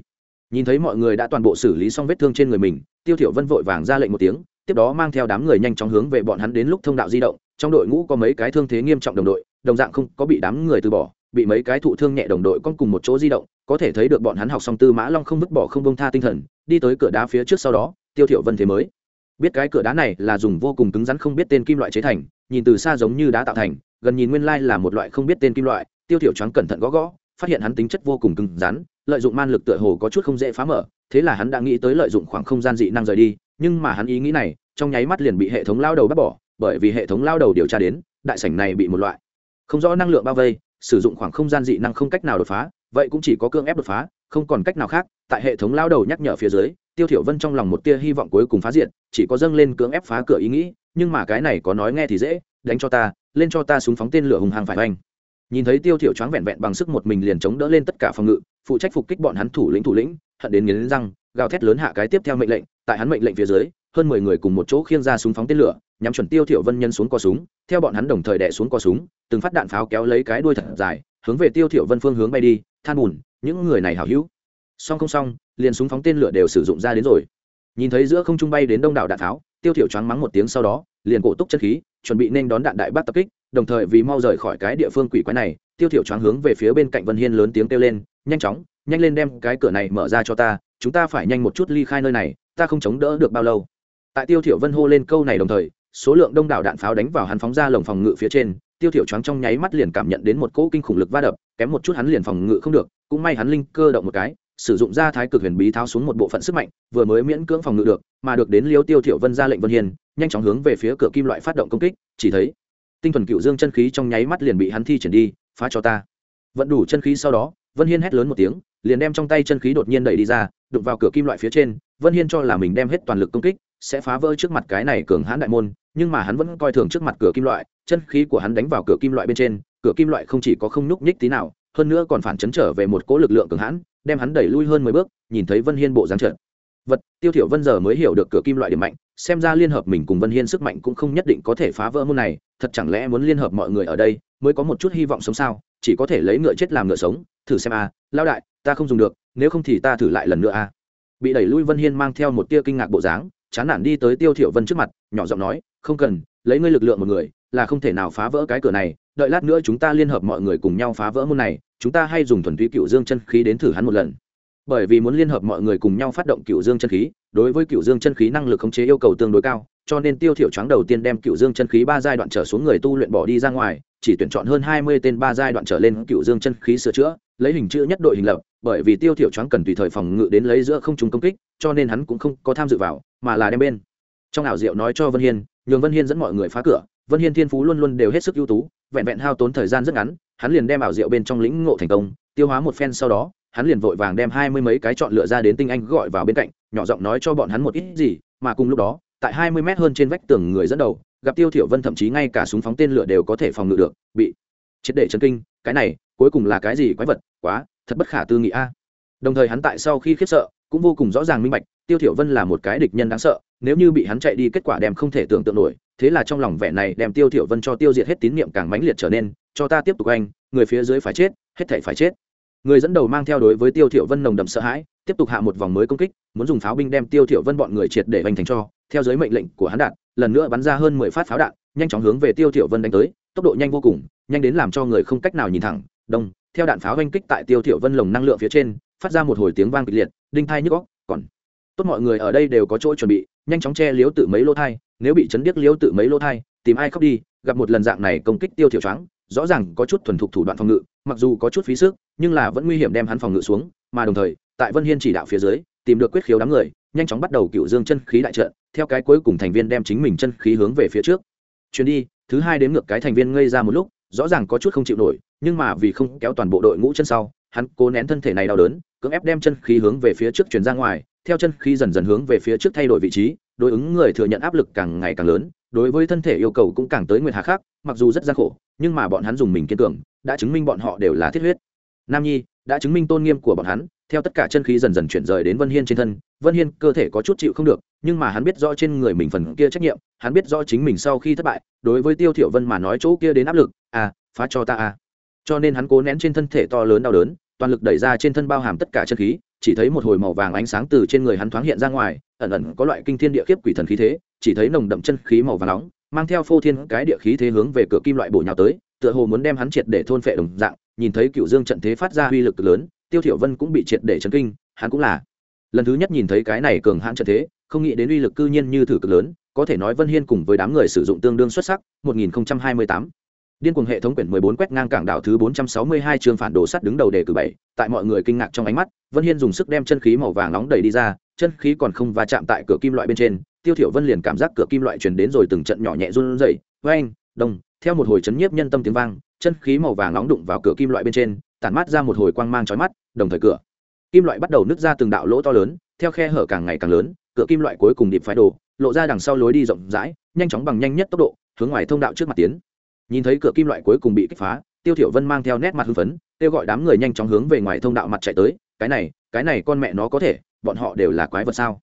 Nhìn thấy mọi người đã toàn bộ xử lý xong vết thương trên người mình, Tiêu Thiểu Vân vội vàng ra lệnh một tiếng, tiếp đó mang theo đám người nhanh chóng hướng về bọn hắn đến lúc thông đạo di động, trong đội ngũ có mấy cái thương thế nghiêm trọng đồng đội, đồng dạng không có bị đám người từ bỏ, bị mấy cái thụ thương nhẹ đồng đội con cùng một chỗ di động có thể thấy được bọn hắn học xong tư mã long không vứt bỏ không bông tha tinh thần đi tới cửa đá phía trước sau đó tiêu thiểu vân thế mới biết cái cửa đá này là dùng vô cùng cứng rắn không biết tên kim loại chế thành nhìn từ xa giống như đá tạo thành gần nhìn nguyên lai là một loại không biết tên kim loại tiêu thiểu choáng cẩn thận gõ gõ, phát hiện hắn tính chất vô cùng cứng rắn, lợi dụng man lực tựa hồ có chút không dễ phá mở, thế là hắn đã nghĩ tới lợi dụng khoảng không gian dị năng rời đi, nhưng mà hắn ý nghĩ này, trong nháy mắt liền bị hệ thống lao đầu bắt bỏ, bởi vì hệ thống lao đầu điều tra đến, đại sảnh này bị một loại không rõ năng lượng bao vây, sử dụng khoảng không gian dị năng không cách nào đột phá, vậy cũng chỉ có cương ép đột phá, không còn cách nào khác, tại hệ thống lao đầu nhắc nhở phía dưới, tiêu thiểu vân trong lòng một tia hy vọng cuối cùng phá diện chỉ có dâng lên cưỡng ép phá cửa ý nghĩ, nhưng mà cái này có nói nghe thì dễ, đánh cho ta, lên cho ta súng phóng tên lửa hùng hàng phải hoành nhìn thấy tiêu thiểu choáng vẹn vẹn bằng sức một mình liền chống đỡ lên tất cả phòng ngự, phụ trách phục kích bọn hắn thủ lĩnh thủ lĩnh, hận đến nghiến răng, gào thét lớn hạ cái tiếp theo mệnh lệnh, tại hắn mệnh lệnh phía dưới, hơn mười người cùng một chỗ khiêng ra súng phóng tên lửa, nhắm chuẩn tiêu thiểu vân nhân xuống co súng, theo bọn hắn đồng thời đè xuống co súng, từng phát đạn pháo kéo lấy cái đuôi thật dài, hướng về tiêu thiểu vân phương hướng bay đi, than buồn những người này hảo hữu. Song không song, liền súng phóng tên lửa đều sử dụng ra đến rồi. Nhìn thấy giữa không trung bay đến đông đảo đạn tháo tiêu thiểu choáng mắng một tiếng sau đó, liền cổ túc chân khí, chuẩn bị nên đón đạn đại bác tập kích đồng thời vì mau rời khỏi cái địa phương quỷ quái này, tiêu thiểu choáng hướng về phía bên cạnh vân hiên lớn tiếng kêu lên, nhanh chóng, nhanh lên đem cái cửa này mở ra cho ta, chúng ta phải nhanh một chút ly khai nơi này, ta không chống đỡ được bao lâu. Tại tiêu thiểu vân hô lên câu này đồng thời, số lượng đông đảo đạn pháo đánh vào hắn phóng ra lồng phòng ngự phía trên, tiêu thiểu choáng trong nháy mắt liền cảm nhận đến một cỗ kinh khủng lực va đập, kém một chút hắn liền phòng ngự không được, cũng may hắn linh cơ động một cái, sử dụng ra thái cực huyền bí tháo xuống một bộ phận sức mạnh, vừa mới miễn cưỡng phòng ngự được, mà được đến liêu tiêu thiểu vân ra lệnh vân hiền nhanh chóng hướng về phía cửa kim loại phát động công kích, chỉ thấy tinh thuần cựu dương chân khí trong nháy mắt liền bị hắn thi triển đi, phá cho ta. Vận đủ chân khí sau đó, vân hiên hét lớn một tiếng, liền đem trong tay chân khí đột nhiên đẩy đi ra, đụng vào cửa kim loại phía trên, vân hiên cho là mình đem hết toàn lực công kích, sẽ phá vỡ trước mặt cái này cường hãn đại môn, nhưng mà hắn vẫn coi thường trước mặt cửa kim loại, chân khí của hắn đánh vào cửa kim loại bên trên, cửa kim loại không chỉ có không nhúc nhích tí nào, hơn nữa còn phản chấn trở về một cỗ lực lượng cường hãn, đem hắn đẩy lui hơn mười bước, nhìn thấy vân hiên bộ dáng trận vật tiêu thiểu vân giờ mới hiểu được cửa kim loại điểm mạnh xem ra liên hợp mình cùng vân hiên sức mạnh cũng không nhất định có thể phá vỡ môn này thật chẳng lẽ muốn liên hợp mọi người ở đây mới có một chút hy vọng sống sao chỉ có thể lấy ngựa chết làm ngựa sống thử xem a à, lao đại ta không dùng được nếu không thì ta thử lại lần nữa a à. bị đẩy lui vân hiên mang theo một tia kinh ngạc bộ dáng chán nản đi tới tiêu thiểu vân trước mặt nhỏ giọng nói không cần lấy ngươi lực lượng một người là không thể nào phá vỡ cái cửa này đợi lát nữa chúng ta liên hợp mọi người cùng nhau phá vỡ môn này chúng ta hay dùng thuần túy cựu dương chân khí đến thử hắn một lần bởi vì muốn liên hợp mọi người cùng nhau phát động cựu dương chân khí, đối với cựu dương chân khí năng lực khống chế yêu cầu tương đối cao, cho nên tiêu thiểu choáng đầu tiên đem cựu dương chân khí ba giai đoạn trở xuống người tu luyện bỏ đi ra ngoài, chỉ tuyển chọn hơn hai mươi tên ba giai đoạn trở lên cựu dương chân khí sửa chữa, lấy hình chữ nhất đội hình lập, bởi vì tiêu thiểu choáng cần tùy thời phòng ngự đến lấy giữa không trung công kích, cho nên hắn cũng không có tham dự vào, mà là đem bên. Trong ảo diệu nói cho vân hiên, nhường vân hiên dẫn mọi người phá cửa, vân hiên thiên phú luôn luôn đều hết sức ưu tú, vẹn vẹn hao tốn thời gian rất ngắn, hắn liền đem ảo diệu bên trong lĩnh ngộ thành công, tiêu hóa một phen sau đó hắn liền vội vàng đem hai mươi mấy cái chọn lựa ra đến tinh anh gọi vào bên cạnh, nhỏ giọng nói cho bọn hắn một ít gì, mà cùng lúc đó, tại hai mươi mét hơn trên vách tường người dẫn đầu, gặp tiêu thiểu vân thậm chí ngay cả súng phóng tên lửa đều có thể phòng ngự được, bị triệt để chấn kinh, cái này, cuối cùng là cái gì quái vật, quá, thật bất khả tư nghị a. Đồng thời hắn tại sau khi khiếp sợ, cũng vô cùng rõ ràng minh bạch, tiêu thiểu vân là một cái địch nhân đáng sợ, nếu như bị hắn chạy đi kết quả đem không thể tưởng tượng nổi, thế là trong lòng vẻ này đem tiêu thiểu vân cho tiêu diệt hết tín niệm càng mãnh liệt trở nên, cho ta tiếp tục anh, người phía dưới phải chết, hết thảy phải chết người dẫn đầu mang theo đối với tiêu thiểu vân nồng đậm sợ hãi, tiếp tục hạ một vòng mới công kích, muốn dùng pháo binh đem tiêu thiểu vân bọn người triệt để vành thành cho. Theo dưới mệnh lệnh của hắn đạn lần nữa bắn ra hơn mười phát pháo đạn, nhanh chóng hướng về tiêu thiểu vân đánh tới, tốc độ nhanh vô cùng, nhanh đến làm cho người không cách nào nhìn thẳng. Đông, theo đạn pháo vanh kích tại tiêu thiểu vân lồng năng lượng phía trên, phát ra một hồi tiếng vang kịch liệt, đinh thai nhức óc, còn tốt mọi người ở đây đều có chỗ chuẩn bị, nhanh chóng che liếu tự mấy lỗ thai, nếu bị chấn điếc liếu tự mấy lỗ thai, tìm ai khóc đi, gặp một lần dạng này công kích tiêu thiểu choáng, rõ ràng có chút thuần thục thủ đoạn phòng ngự, mặc dù có chút phí sức nhưng là vẫn nguy hiểm đem hắn phòng ngự xuống, mà đồng thời, tại vân hiên chỉ đạo phía dưới, tìm được quyết khiếu đám người, nhanh chóng bắt đầu cựu dương chân khí đại trận, theo cái cuối cùng thành viên đem chính mình chân khí hướng về phía trước. Chuyến đi, thứ hai đến ngược cái thành viên ngây ra một lúc, rõ ràng có chút không chịu nổi, nhưng mà vì không kéo toàn bộ đội ngũ chân sau, hắn cố nén thân thể này đau đớn, cưỡng ép đem chân khí hướng về phía trước chuyển ra ngoài, theo chân khí dần dần hướng về phía trước thay đổi vị trí, đối ứng người thừa nhận áp lực càng ngày càng lớn, đối với thân thể yêu cầu cũng càng tới nguyệt hà khác, mặc dù rất gian khổ, nhưng mà bọn hắn dùng mình kiên cường, đã chứng minh bọn họ đều là thiết huyết nam nhi, đã chứng minh tôn nghiêm của bọn hắn, theo tất cả chân khí dần dần chuyển rời đến vân hiên trên thân, vân hiên cơ thể có chút chịu không được, nhưng mà hắn biết rõ trên người mình phần kia trách nhiệm, hắn biết rõ chính mình sau khi thất bại, đối với tiêu thiểu vân mà nói chỗ kia đến áp lực à phá cho ta à. Cho nên hắn cố nén trên thân thể to lớn đau đớn, toàn lực đẩy ra trên thân bao hàm tất cả chân khí, chỉ thấy một hồi màu vàng ánh sáng từ trên người hắn thoáng hiện ra ngoài, ẩn ẩn có loại kinh thiên địa khiếp quỷ thần khí thế, chỉ thấy nồng đậm chân khí màu vàng nóng, mang theo phô thiên cái địa khí thế hướng về cửa kim loại bổ nhào tới, tựa hồ muốn đem hắn triệt để thôn phệ đồng dạng nhìn thấy cựu dương trận thế phát ra uy lực lớn, tiêu thiểu vân cũng bị triệt để chấn kinh, hắn cũng là. Lần thứ nhất nhìn thấy cái này cường hãn trận thế, không nghĩ đến uy lực cư nhiên như thử cực lớn, có thể nói vân hiên cùng với đám người sử dụng tương đương xuất sắc 1028 điên cuồng hệ thống quyển 14 quét ngang cảng đảo thứ 462 trường phản đồ sắt đứng đầu đề cử bảy, tại mọi người kinh ngạc trong ánh mắt, vân hiên dùng sức đem chân khí màu vàng nóng đẩy đi ra, chân khí còn không va chạm tại cửa kim loại bên trên, tiêu thiểu vân liền cảm giác cửa kim loại truyền đến rồi từng trận nhỏ nhẹ run rẩy oanh đông, theo một hồi chấn nhiếp nhân tâm tiếng vang chân khí màu vàng nóng đụng vào cửa kim loại bên trên, tản mát ra một hồi quang mang chói mắt, đồng thời cửa kim loại bắt đầu nứt ra từng đạo lỗ to lớn, theo khe hở càng ngày càng lớn, cửa kim loại cuối cùng điệp phải đổ lộ ra đằng sau lối đi rộng rãi, nhanh chóng bằng nhanh nhất tốc độ, hướng ngoài thông đạo trước mặt tiến. Nhìn thấy cửa kim loại cuối cùng bị kích phá, tiêu thiểu vân mang theo nét mặt hưng phấn, kêu gọi đám người nhanh chóng hướng về ngoài thông đạo mặt chạy tới, cái này cái này con mẹ nó có thể, bọn họ đều là quái vật sao?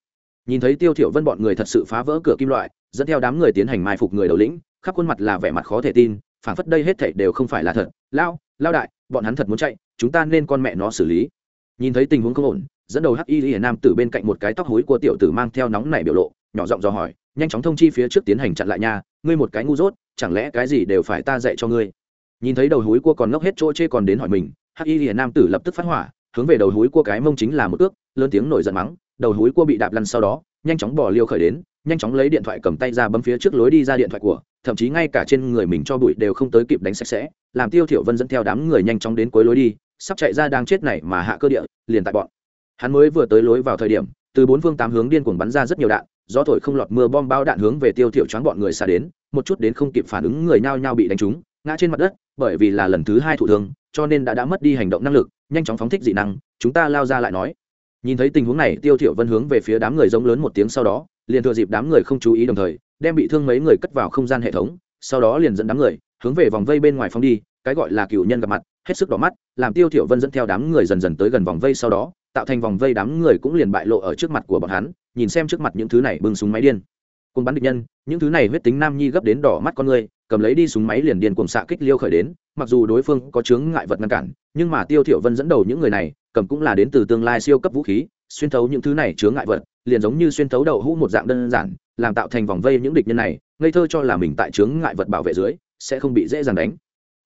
Nhìn thấy tiêu thiểu vân bọn người thật sự phá vỡ cửa kim loại, dẫn theo đám người tiến hành mai phục người đầu lĩnh, khắp khuôn mặt là vẻ mặt khó thể tin phản phất đây hết thảy đều không phải là thật. Lao lao đại, bọn hắn thật muốn chạy, chúng ta nên con mẹ nó xử lý. Nhìn thấy tình huống không ổn, dẫn đầu hắc y hiển nam tử bên cạnh một cái tóc hối của tiểu tử mang theo nóng nảy biểu lộ, nhỏ giọng dò hỏi, nhanh chóng thông chi phía trước tiến hành chặn lại nha, ngươi một cái ngu dốt, chẳng lẽ cái gì đều phải ta dạy cho ngươi? Nhìn thấy đầu hối của còn ngốc hết chỗ chê còn đến hỏi mình, hắc y hiển nam tử lập tức phát hỏa, hướng về đầu hối của cái mông chính là một ước lớn tiếng nổi giận mắng, đầu hối của bị đạp lăn sau đó, nhanh chóng bỏ liêu khởi đến, nhanh chóng lấy điện thoại cầm tay ra bấm phía trước lối đi ra điện thoại của thậm chí ngay cả trên người mình cho bụi đều không tới kịp đánh sạch sẽ, làm tiêu thiểu vân dẫn theo đám người nhanh chóng đến cuối lối đi, sắp chạy ra đang chết này mà hạ cơ địa, liền tại bọn. Hắn mới vừa tới lối vào thời điểm, từ bốn phương tám hướng điên cuồng bắn ra rất nhiều đạn, gió thổi không lọt mưa bom bao đạn hướng về tiêu thiểu choáng bọn người xa đến, một chút đến không kịp phản ứng người nhao nhao bị đánh trúng, ngã trên mặt đất, bởi vì là lần thứ hai thụ thương, cho nên đã đã mất đi hành động năng lực, nhanh chóng phóng thích dị năng, chúng ta lao ra lại nói. Nhìn thấy tình huống này, tiêu thiểu vân hướng về phía đám người giống lớn một tiếng sau đó, liền thừa dịp đám người không chú ý đồng thời đem bị thương mấy người cất vào không gian hệ thống, sau đó liền dẫn đám người hướng về vòng vây bên ngoài phong đi, cái gọi là cựu nhân gặp mặt, hết sức đỏ mắt, làm tiêu thiểu vân dẫn theo đám người dần dần tới gần vòng vây sau đó, tạo thành vòng vây đám người cũng liền bại lộ ở trước mặt của bọn hắn, nhìn xem trước mặt những thứ này bưng súng máy điên. Cùng bắn địch nhân, những thứ này huyết tính nam nhi gấp đến đỏ mắt con người, cầm lấy đi súng máy liền điên cuồng xạ kích liêu khởi đến, mặc dù đối phương có chướng ngại vật ngăn cản, nhưng mà tiêu thiểu vân dẫn đầu những người này, cầm cũng là đến từ tương lai siêu cấp vũ khí, xuyên thấu những thứ này chướng ngại vật liền giống như xuyên thấu đậu hũ một dạng đơn giản, làm tạo thành vòng vây những địch nhân này, ngây thơ cho là mình tại chướng ngại vật bảo vệ dưới, sẽ không bị dễ dàng đánh.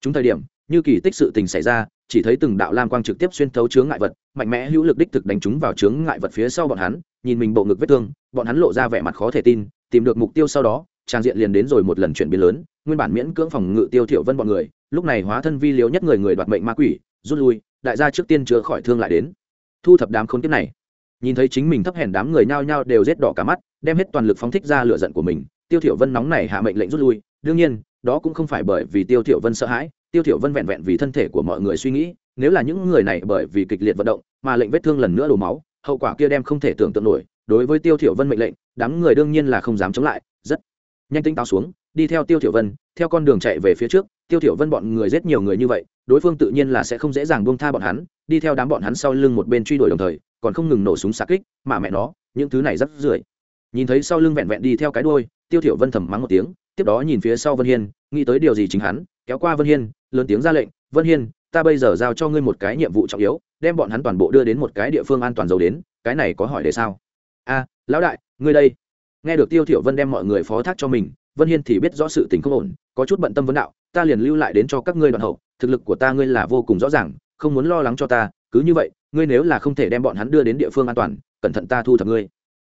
Chúng thời điểm, như kỳ tích sự tình xảy ra, chỉ thấy từng đạo lam quang trực tiếp xuyên thấu chướng ngại vật, mạnh mẽ hữu lực đích thực đánh chúng vào chướng ngại vật phía sau bọn hắn, nhìn mình bộ ngực vết thương, bọn hắn lộ ra vẻ mặt khó thể tin, tìm được mục tiêu sau đó, trang diện liền đến rồi một lần chuyển biến lớn, nguyên bản miễn cưỡng phòng ngự tiêu thiểu vân bọn người, lúc này hóa thân vi liếu nhất người người đoạt mệnh ma quỷ, rút lui, đại gia trước tiên chữa khỏi thương lại đến. Thu thập đám khốn kiếp này nhìn thấy chính mình thấp hèn đám người nhao nhao đều rết đỏ cả mắt, đem hết toàn lực phóng thích ra lửa giận của mình, tiêu thiểu vân nóng này hạ mệnh lệnh rút lui. Đương nhiên, đó cũng không phải bởi vì tiêu thiểu vân sợ hãi, tiêu thiểu vân vẹn vẹn vì thân thể của mọi người suy nghĩ, nếu là những người này bởi vì kịch liệt vận động mà lệnh vết thương lần nữa đổ máu, hậu quả kia đem không thể tưởng tượng nổi. Đối với tiêu thiểu vân mệnh lệnh, đám người đương nhiên là không dám chống lại, rất nhanh tinh táo xuống, đi theo tiêu thiểu vân, theo con đường chạy về phía trước tiêu thiểu vân bọn người giết nhiều người như vậy, đối phương tự nhiên là sẽ không dễ dàng buông tha bọn hắn, đi theo đám bọn hắn sau lưng một bên truy đuổi đồng thời, còn không ngừng nổ súng xạ kích, mà mẹ nó, những thứ này rất rưởi. Nhìn thấy sau lưng vẹn vẹn đi theo cái đuôi, tiêu thiểu vân thầm mắng một tiếng, tiếp đó nhìn phía sau vân hiên, nghĩ tới điều gì chính hắn, kéo qua vân hiên, lớn tiếng ra lệnh, vân hiên, ta bây giờ giao cho ngươi một cái nhiệm vụ trọng yếu, đem bọn hắn toàn bộ đưa đến một cái địa phương an toàn giàu đến, cái này có hỏi để sao? A, lão đại, ngươi đây. Nghe được tiêu thiểu vân đem mọi người phó thác cho mình, vân hiên thì biết rõ sự tình không ổn, có chút bận tâm vấn đạo ta liền lưu lại đến cho các ngươi đoạn hậu, thực lực của ta ngươi là vô cùng rõ ràng, không muốn lo lắng cho ta, cứ như vậy, ngươi nếu là không thể đem bọn hắn đưa đến địa phương an toàn, cẩn thận ta thu thập ngươi.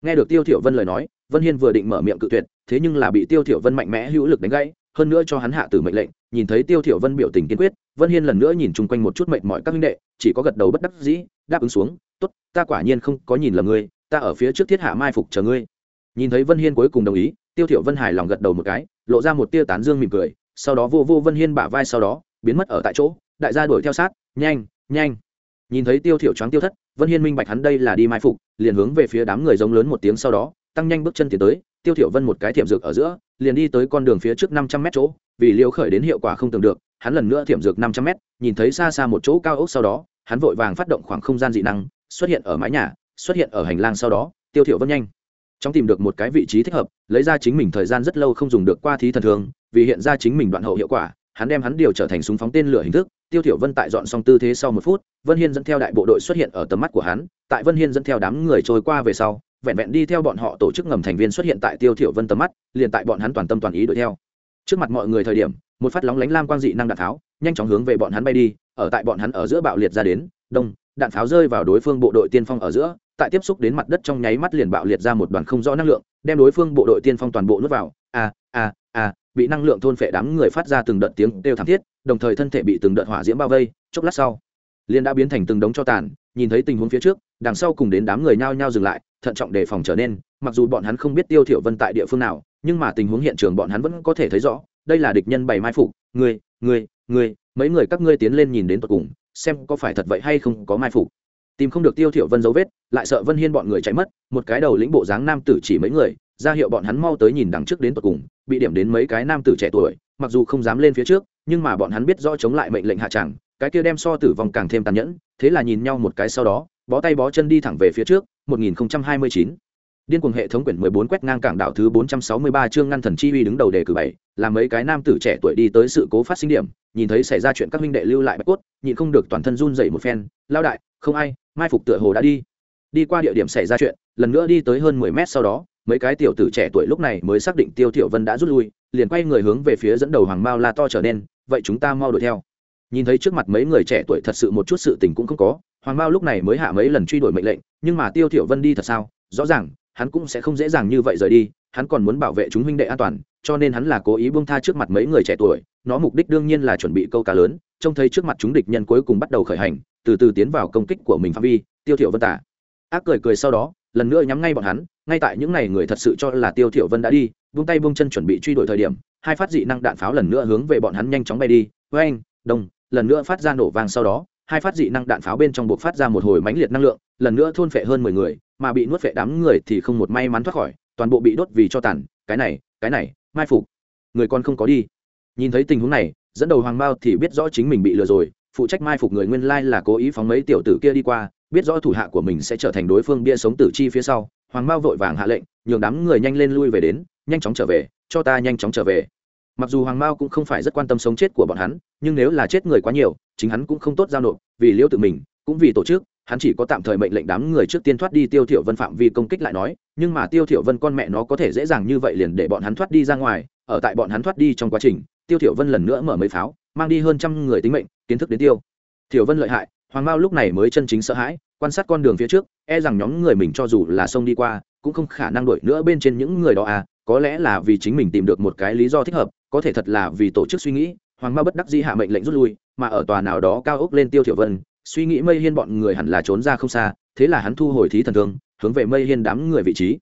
Nghe được tiêu thiểu vân lời nói, vân hiên vừa định mở miệng cự tuyệt, thế nhưng là bị tiêu thiểu vân mạnh mẽ hữu lực đánh gãy, hơn nữa cho hắn hạ tử mệnh lệnh, nhìn thấy tiêu thiểu vân biểu tình kiên quyết, vân hiên lần nữa nhìn chung quanh một chút mệt mỏi các minh đệ, chỉ có gật đầu bất đắc dĩ, đáp ứng xuống, tốt, ta quả nhiên không có nhìn lầm ngươi, ta ở phía trước thiết hạ mai phục chờ ngươi. Nhìn thấy vân hiên cuối cùng đồng ý, tiêu thiểu vân hài lòng gật đầu một cái, lộ ra một tia tán dương mỉm cười sau đó vô vô vân hiên bả vai sau đó, biến mất ở tại chỗ, đại gia đuổi theo sát, nhanh nhanh. Nhìn thấy tiêu thiểu choáng tiêu thất, vân hiên minh bạch hắn đây là đi mai phục, liền hướng về phía đám người giống lớn một tiếng sau đó, tăng nhanh bước chân tiến tới, tiêu thiểu vân một cái thiểm dược ở giữa, liền đi tới con đường phía trước 500 mét chỗ, vì liều khởi đến hiệu quả không tưởng được, hắn lần nữa thiểm dược 500 mét, nhìn thấy xa xa một chỗ cao ốc sau đó, hắn vội vàng phát động khoảng không gian dị năng, xuất hiện ở mái nhà, xuất hiện ở hành lang sau đó, tiêu thiểu vân nhanh trong tìm được một cái vị trí thích hợp, lấy ra chính mình thời gian rất lâu không dùng được qua thí thần thường, vì hiện ra chính mình đoạn hậu hiệu quả, hắn đem hắn điều trở thành súng phóng tên lửa hình thức, tiêu thiểu vân tại dọn xong tư thế sau một phút, vân hiên dẫn theo đại bộ đội xuất hiện ở tầm mắt của hắn, tại vân hiên dẫn theo đám người trôi qua về sau, vẹn vẹn đi theo bọn họ tổ chức ngầm thành viên xuất hiện tại tiêu thiểu vân tầm mắt, liền tại bọn hắn toàn tâm toàn ý đuổi theo. Trước mặt mọi người thời điểm, một phát lóng lánh lam quang dị năng đạn tháo, nhanh chóng hướng về bọn hắn bay đi, ở tại bọn hắn ở giữa bạo liệt ra đến, đông đạn pháo rơi vào đối phương bộ đội tiên phong ở giữa, tại tiếp xúc đến mặt đất trong nháy mắt liền bạo liệt ra một đoàn không rõ năng lượng, đem đối phương bộ đội tiên phong toàn bộ nuốt vào. A a a bị năng lượng thôn phệ đám người phát ra từng đợt tiếng đều thảm thiết, đồng thời thân thể bị từng đợt hỏa diễm bao vây, chốc lát sau, liền đã biến thành từng đống cho tàn, nhìn thấy tình huống phía trước, đằng sau cùng đến đám người nhao nhao dừng lại, thận trọng đề phòng trở nên, mặc dù bọn hắn không biết tiêu thiểu vân tại địa phương nào, nhưng mà tình huống hiện trường bọn hắn vẫn có thể thấy rõ, đây là địch nhân bày mai phục, người người người, mấy người các ngươi tiến lên nhìn đến tận cùng xem có phải thật vậy hay không có mai phục. Tìm không được tiêu thiểu vân dấu vết, lại sợ vân hiên bọn người chạy mất, một cái đầu lĩnh bộ dáng nam tử chỉ mấy người, ra hiệu bọn hắn mau tới nhìn đằng trước đến tận cùng, bị điểm đến mấy cái nam tử trẻ tuổi, mặc dù không dám lên phía trước, nhưng mà bọn hắn biết rõ chống lại mệnh lệnh hạ tràng cái kia đem so tử vong càng thêm tàn nhẫn, thế là nhìn nhau một cái sau đó, bó tay bó chân đi thẳng về phía trước 1029 Điên cuồng hệ thống quyển 14 quét ngang cảng đảo thứ 463 chương ngăn thần chi uy đứng đầu đề cử bảy, làm mấy cái nam tử trẻ tuổi đi tới sự cố phát sinh điểm, nhìn thấy xảy ra chuyện các huynh đệ lưu lại bạch cốt, nhịn không được toàn thân run rẩy một phen, lao đại, không ai, mai phục tựa hồ đã đi. Đi qua địa điểm xảy ra chuyện, lần nữa đi tới hơn 10 mét sau đó, mấy cái tiểu tử trẻ tuổi lúc này mới xác định Tiêu Thiểu Vân đã rút lui, liền quay người hướng về phía dẫn đầu Hoàng Mao la to trở nên, vậy chúng ta mau đuổi theo. Nhìn thấy trước mặt mấy người trẻ tuổi thật sự một chút sự tình cũng không có, Hoàng Mao lúc này mới hạ mấy lần truy đuổi mệnh lệnh, nhưng mà Tiêu Thiểu Vân đi thật sao? Rõ ràng, hắn cũng sẽ không dễ dàng như vậy rời đi, hắn còn muốn bảo vệ chúng huynh đệ an toàn, cho nên hắn là cố ý buông tha trước mặt mấy người trẻ tuổi, nó mục đích đương nhiên là chuẩn bị câu cá lớn, trông thấy trước mặt chúng địch nhân cuối cùng bắt đầu khởi hành, từ từ tiến vào công kích của mình phạm vi, tiêu thiểu vân tả. Ác cười cười sau đó, lần nữa nhắm ngay bọn hắn, ngay tại những ngày người thật sự cho là tiêu thiểu vân đã đi, buông tay buông chân chuẩn bị truy đuổi thời điểm, hai phát dị năng đạn pháo lần nữa hướng về bọn hắn nhanh chóng bay đi với anh đông, lần nữa phát ra nổ vang sau đó, hai phát dị năng đạn pháo bên trong buộc phát ra một hồi mãnh liệt năng lượng, lần nữa thôn phệ hơn mười người mà bị nuốt vệ đám người thì không một may mắn thoát khỏi, toàn bộ bị đốt vì cho tàn, cái này cái này, mai phục. Người con không có đi. Nhìn thấy tình huống này, dẫn đầu hoàng bao thì biết rõ chính mình bị lừa rồi, phụ trách mai phục người nguyên lai là cố ý phóng mấy tiểu tử kia đi qua, biết rõ thủ hạ của mình sẽ trở thành đối phương bia sống tử chi phía sau, hoàng mao vội vàng hạ lệnh, nhường đám người nhanh lên lui về đến, nhanh chóng trở về, cho ta nhanh chóng trở về. Mặc dù hoàng mao cũng không phải rất quan tâm sống chết của bọn hắn, nhưng nếu là chết người quá nhiều, chính hắn cũng không tốt giao nộp, vì liêu tự mình, cũng vì tổ chức hắn chỉ có tạm thời mệnh lệnh đám người trước tiên thoát đi tiêu thiểu vân phạm vi công kích lại nói, nhưng mà tiêu thiểu vân con mẹ nó có thể dễ dàng như vậy liền để bọn hắn thoát đi ra ngoài, ở tại bọn hắn thoát đi trong quá trình, tiêu thiểu vân lần nữa mở mấy pháo, mang đi hơn trăm người tính mệnh, kiến thức đến tiêu thiểu vân lợi hại, hoàng mao lúc này mới chân chính sợ hãi, quan sát con đường phía trước e rằng nhóm người mình cho dù là sông đi qua, cũng không khả năng đuổi nữa bên trên những người đó à có lẽ là vì chính mình tìm được một cái lý do thích hợp, có thể thật là vì tổ chức suy nghĩ, hoàng mao bất đắc dĩ hạ mệnh lệnh rút lui, mà ở tòa nào đó cao ốc lên tiêu thiểu vân suy nghĩ mây hiên bọn người hẳn là trốn ra không xa, thế là hắn thu hồi thí thần thương, hướng về mây hiên đám người vị trí.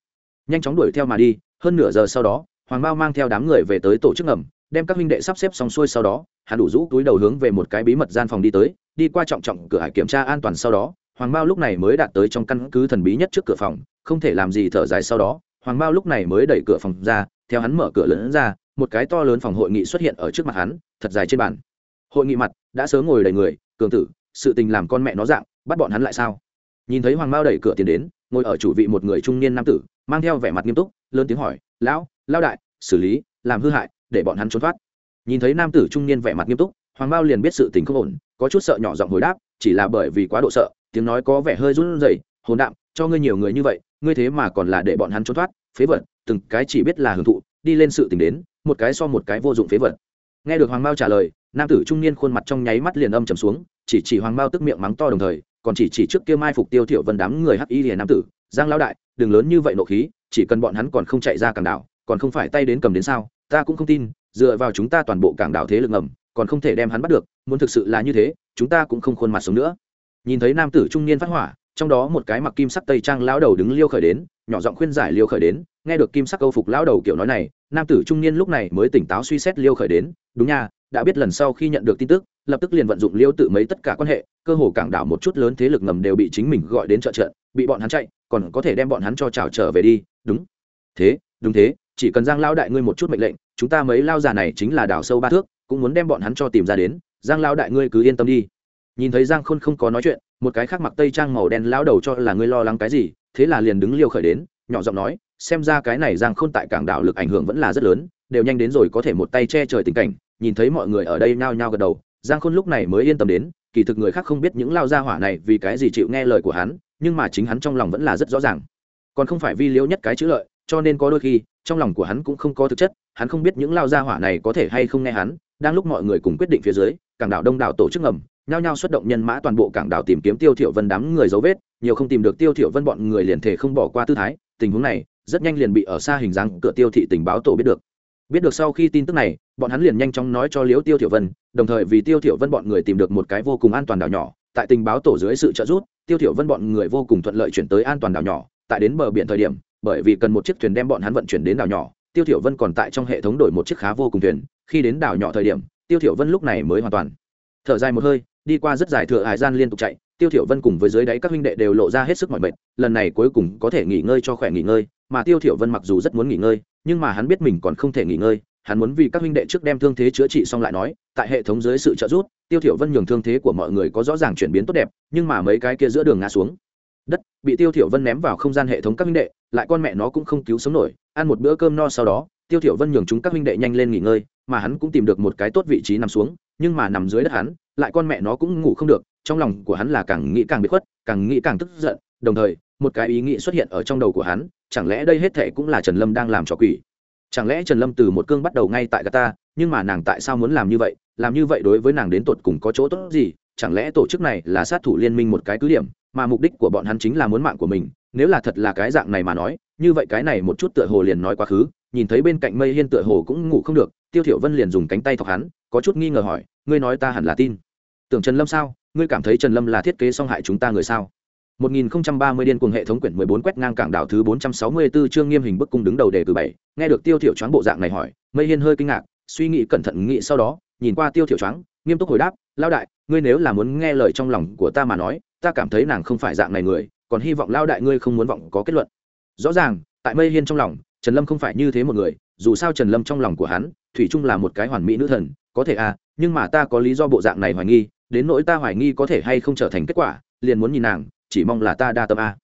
Nhanh chóng đuổi theo mà đi, hơn nửa giờ sau đó, hoàng mao mang theo đám người về tới tổ chức ngầm, đem các huynh đệ sắp xếp xong xuôi sau đó, hắn đủ rũ túi đầu hướng về một cái bí mật gian phòng đi tới, đi qua trọng trọng cửa hải kiểm tra an toàn sau đó, hoàng mao lúc này mới đạt tới trong căn cứ thần bí nhất trước cửa phòng, không thể làm gì thở dài sau đó, hoàng mao lúc này mới đẩy cửa phòng ra, theo hắn mở cửa lớn ra, một cái to lớn phòng hội nghị xuất hiện ở trước mặt hắn, thật dài trên bàn. Hội nghị mặt, đã sớm ngồi đầy người, cường tử sự tình làm con mẹ nó dạng, bắt bọn hắn lại sao? Nhìn thấy hoàng mao đẩy cửa tiền đến, ngồi ở chủ vị một người trung niên nam tử, mang theo vẻ mặt nghiêm túc, lớn tiếng hỏi, lão lao đại, xử lý, làm hư hại, để bọn hắn trốn thoát. Nhìn thấy nam tử trung niên vẻ mặt nghiêm túc, hoàng mao liền biết sự tình không ổn, có chút sợ nhỏ giọng hồi đáp, chỉ là bởi vì quá độ sợ, tiếng nói có vẻ hơi run rẩy, hồn đạm, cho ngươi nhiều người như vậy, ngươi thế mà còn là để bọn hắn trốn thoát, phế vật, từng cái chỉ biết là hưởng thụ, đi lên sự tình đến, một cái so một cái vô dụng phế vật. Nghe được hoàng mao trả lời, nam tử trung niên khuôn mặt trong nháy mắt liền âm trầm xuống chỉ chỉ hoàng mao tức miệng mắng to đồng thời, còn chỉ chỉ trước kia mai phục tiêu thiểu vân đám người hắc y liền nam tử, giang lão đại, đừng lớn như vậy nộ khí, chỉ cần bọn hắn còn không chạy ra cảng đảo, còn không phải tay đến cầm đến sao, ta cũng không tin, dựa vào chúng ta toàn bộ cảng đảo thế lực ngầm, còn không thể đem hắn bắt được, muốn thực sự là như thế, chúng ta cũng không khuôn mặt sống nữa. Nhìn thấy nam tử trung niên phát hỏa, trong đó một cái mặc kim sắc tây trang lão đầu đứng liêu khởi đến, nhỏ giọng khuyên giải liêu khởi đến, nghe được kim sắc câu phục lão đầu kiểu nói này, nam tử trung niên lúc này mới tỉnh táo suy xét liêu khởi đến, đúng nha, đã biết lần sau khi nhận được tin tức lập tức liền vận dụng liêu tự mấy tất cả quan hệ, cơ hồ cảng đảo một chút lớn thế lực ngầm đều bị chính mình gọi đến trợ trận, bị bọn hắn chạy, còn có thể đem bọn hắn cho trào trở về đi. Đúng. Thế đúng thế, chỉ cần giang lao đại ngươi một chút mệnh lệnh, chúng ta mấy lao già này chính là đảo sâu ba thước, cũng muốn đem bọn hắn cho tìm ra đến. Giang lao đại ngươi cứ yên tâm đi. Nhìn thấy giang khôn không có nói chuyện, một cái khác mặc tây trang màu đen lao đầu cho là ngươi lo lắng cái gì, thế là liền đứng liêu khởi đến, nhỏ giọng nói, xem ra cái này giang khôn tại cảng đảo lực ảnh hưởng vẫn là rất lớn, đều nhanh đến rồi có thể một tay che trời tình cảnh, nhìn thấy mọi người ở đây nhao nhao gật đầu giang khôn lúc này mới yên tâm đến, kỳ thực người khác không biết những lao gia hỏa này vì cái gì chịu nghe lời của hắn, nhưng mà chính hắn trong lòng vẫn là rất rõ ràng. Còn không phải vi liễu nhất cái chữ lợi, cho nên có đôi khi, trong lòng của hắn cũng không có thực chất, hắn không biết những lao gia hỏa này có thể hay không nghe hắn, đang lúc mọi người cùng quyết định phía dưới, cảng đảo đông đảo tổ chức ngầm, nhao nhao xuất động nhân mã toàn bộ cảng đảo tìm kiếm tiêu thiểu vân đám người dấu vết, nhiều không tìm được tiêu thiểu vân bọn người liền thể không bỏ qua tư thái, tình huống này, rất nhanh liền bị ở xa hình dáng cửa tiêu thị tình báo tổ biết được. Biết được sau khi tin tức này bọn hắn liền nhanh chóng nói cho liễu tiêu tiểu vân, đồng thời vì tiêu tiểu vân bọn người tìm được một cái vô cùng an toàn đảo nhỏ, tại tình báo tổ dưới sự trợ giúp, tiêu tiểu vân bọn người vô cùng thuận lợi chuyển tới an toàn đảo nhỏ, tại đến bờ biển thời điểm, bởi vì cần một chiếc thuyền đem bọn hắn vận chuyển đến đảo nhỏ, tiêu tiểu vân còn tại trong hệ thống đổi một chiếc khá vô cùng thuyền, khi đến đảo nhỏ thời điểm, tiêu tiểu vân lúc này mới hoàn toàn. Thở dài một hơi, đi qua rất dài thừa hải gian liên tục chạy, tiêu tiểu vân cùng với dưới đáy các huynh đệ đều lộ ra hết sức mỏi mệt, lần này cuối cùng có thể nghỉ ngơi cho khỏe nghỉ ngơi, mà tiêu tiểu vân mặc dù rất muốn nghỉ ngơi, nhưng mà hắn biết mình còn không thể nghỉ ngơi hắn muốn vì các huynh đệ trước đem thương thế chữa trị xong lại nói, tại hệ thống dưới sự trợ giúp, tiêu thiểu vân nhường thương thế của mọi người có rõ ràng chuyển biến tốt đẹp, nhưng mà mấy cái kia giữa đường ngã xuống. Đất, bị tiêu thiểu vân ném vào không gian hệ thống các huynh đệ, lại con mẹ nó cũng không cứu sống nổi, ăn một bữa cơm no sau đó, tiêu thiểu vân nhường chúng các huynh đệ nhanh lên nghỉ ngơi, mà hắn cũng tìm được một cái tốt vị trí nằm xuống, nhưng mà nằm dưới đất hắn, lại con mẹ nó cũng ngủ không được, trong lòng của hắn là càng nghĩ càng bị khuất, càng nghĩ càng tức giận, đồng thời, một cái ý nghĩ xuất hiện ở trong đầu của hắn, chẳng lẽ đây hết thệ cũng là trần lâm đang làm trò quỷ? Chẳng lẽ trần lâm từ một cương bắt đầu ngay tại gata nhưng mà nàng tại sao muốn làm như vậy? Làm như vậy đối với nàng đến tột cùng có chỗ tốt gì? Chẳng lẽ tổ chức này là sát thủ liên minh một cái cứ điểm, mà mục đích của bọn hắn chính là muốn mạng của mình? Nếu là thật là cái dạng này mà nói, như vậy cái này một chút tựa hồ liền nói quá khứ. Nhìn thấy bên cạnh mây hiên tựa hồ cũng ngủ không được, tiêu thiểu vân liền dùng cánh tay thọc hắn, có chút nghi ngờ hỏi, ngươi nói ta hẳn là tin. Tưởng trần lâm sao? Ngươi cảm thấy trần lâm là thiết kế song hại chúng ta người sao? 1030 điên cuồng hệ thống quyển 14 quét ngang cảng đảo thứ 464 chương nghiêm hình bức cung đứng đầu đề cử 7, nghe được Tiêu Thiểu Choáng bộ dạng này hỏi, Mây Hiên hơi kinh ngạc, suy nghĩ cẩn thận nghĩ sau đó, nhìn qua Tiêu Thiểu Choáng, nghiêm túc hồi đáp, "Lão đại, ngươi nếu là muốn nghe lời trong lòng của ta mà nói, ta cảm thấy nàng không phải dạng này người, còn hy vọng lão đại ngươi không muốn vọng có kết luận." Rõ ràng, tại Mây Hiên trong lòng, Trần Lâm không phải như thế một người, dù sao Trần Lâm trong lòng của hắn, thủy chung là một cái hoàn mỹ nữ thần, có thể à, nhưng mà ta có lý do bộ dạng này hoài nghi, đến nỗi ta hoài nghi có thể hay không trở thành kết quả, liền muốn nhìn nàng chỉ mong là ta đa tâm a.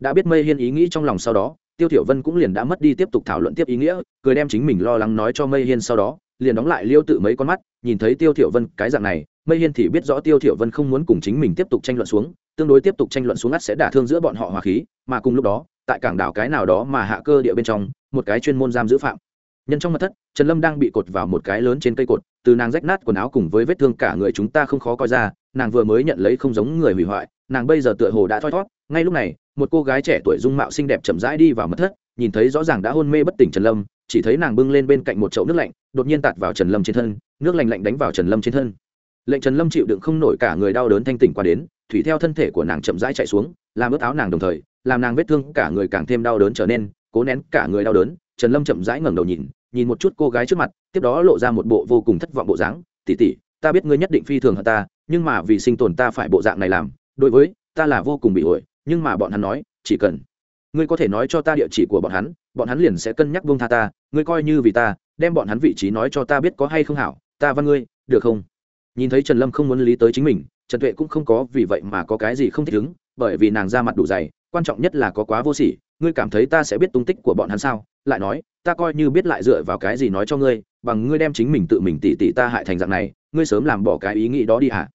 Đã biết mây hiên ý nghĩ trong lòng sau đó, tiêu thiểu vân cũng liền đã mất đi tiếp tục thảo luận tiếp ý nghĩa, cười đem chính mình lo lắng nói cho mây hiên sau đó, liền đóng lại liêu tự mấy con mắt, nhìn thấy tiêu thiểu vân cái dạng này, mây hiên thì biết rõ tiêu thiểu vân không muốn cùng chính mình tiếp tục tranh luận xuống, tương đối tiếp tục tranh luận xuống ngắt sẽ đả thương giữa bọn họ hòa khí, mà cùng lúc đó, tại cảng đảo cái nào đó mà hạ cơ địa bên trong, một cái chuyên môn giam giữ phạm nhân trong mật thất, trần lâm đang bị cột vào một cái lớn trên cây cột, từ nàng rách nát quần áo cùng với vết thương cả người chúng ta không khó coi ra, nàng vừa mới nhận lấy không giống người hủy hoại, nàng bây giờ tựa hồ đã thoi thót ngay lúc này, một cô gái trẻ tuổi dung mạo xinh đẹp chậm rãi đi vào mật thất, nhìn thấy rõ ràng đã hôn mê bất tỉnh trần lâm, chỉ thấy nàng bưng lên bên cạnh một chậu nước lạnh, đột nhiên tạt vào trần lâm trên thân, nước lạnh lạnh đánh vào trần lâm trên thân. Lệnh trần lâm chịu đựng không nổi cả người đau đớn thanh tỉnh qua đến, thủy theo thân thể của nàng chậm rãi chạy xuống, làm ướt áo nàng đồng thời, làm nàng vết thương cả người càng thêm đau đớn trở nên, cố nén cả người đau đớn trần lâm chậm rãi ngẩng đầu nhìn nhìn một chút cô gái trước mặt, tiếp đó lộ ra một bộ vô cùng thất vọng bộ dáng. Tỉ tỉ ta biết ngươi nhất định phi thường hơn ta, nhưng mà vì sinh tồn ta phải bộ dạng này làm. Đối với, ta là vô cùng bị ổi, nhưng mà bọn hắn nói, chỉ cần ngươi có thể nói cho ta địa chỉ của bọn hắn bọn hắn liền sẽ cân nhắc vương tha ta. Ngươi coi như vì ta, đem bọn hắn vị trí nói cho ta biết có hay không hảo. Ta văn ngươi, được không? Nhìn thấy trần lâm không muốn lý tới chính mình, trần tuệ cũng không có vì vậy mà có cái gì không thích ứng, bởi vì nàng ra mặt đủ dày, quan trọng nhất là có quá vô sỉ ngươi cảm thấy ta sẽ biết tung tích của bọn hắn sao? Lại nói, ta coi như biết lại dựa vào cái gì nói cho ngươi, bằng ngươi đem chính mình tự mình tỉ tỉ ta hại thành dạng này, ngươi sớm làm bỏ cái ý nghĩ đó đi hả?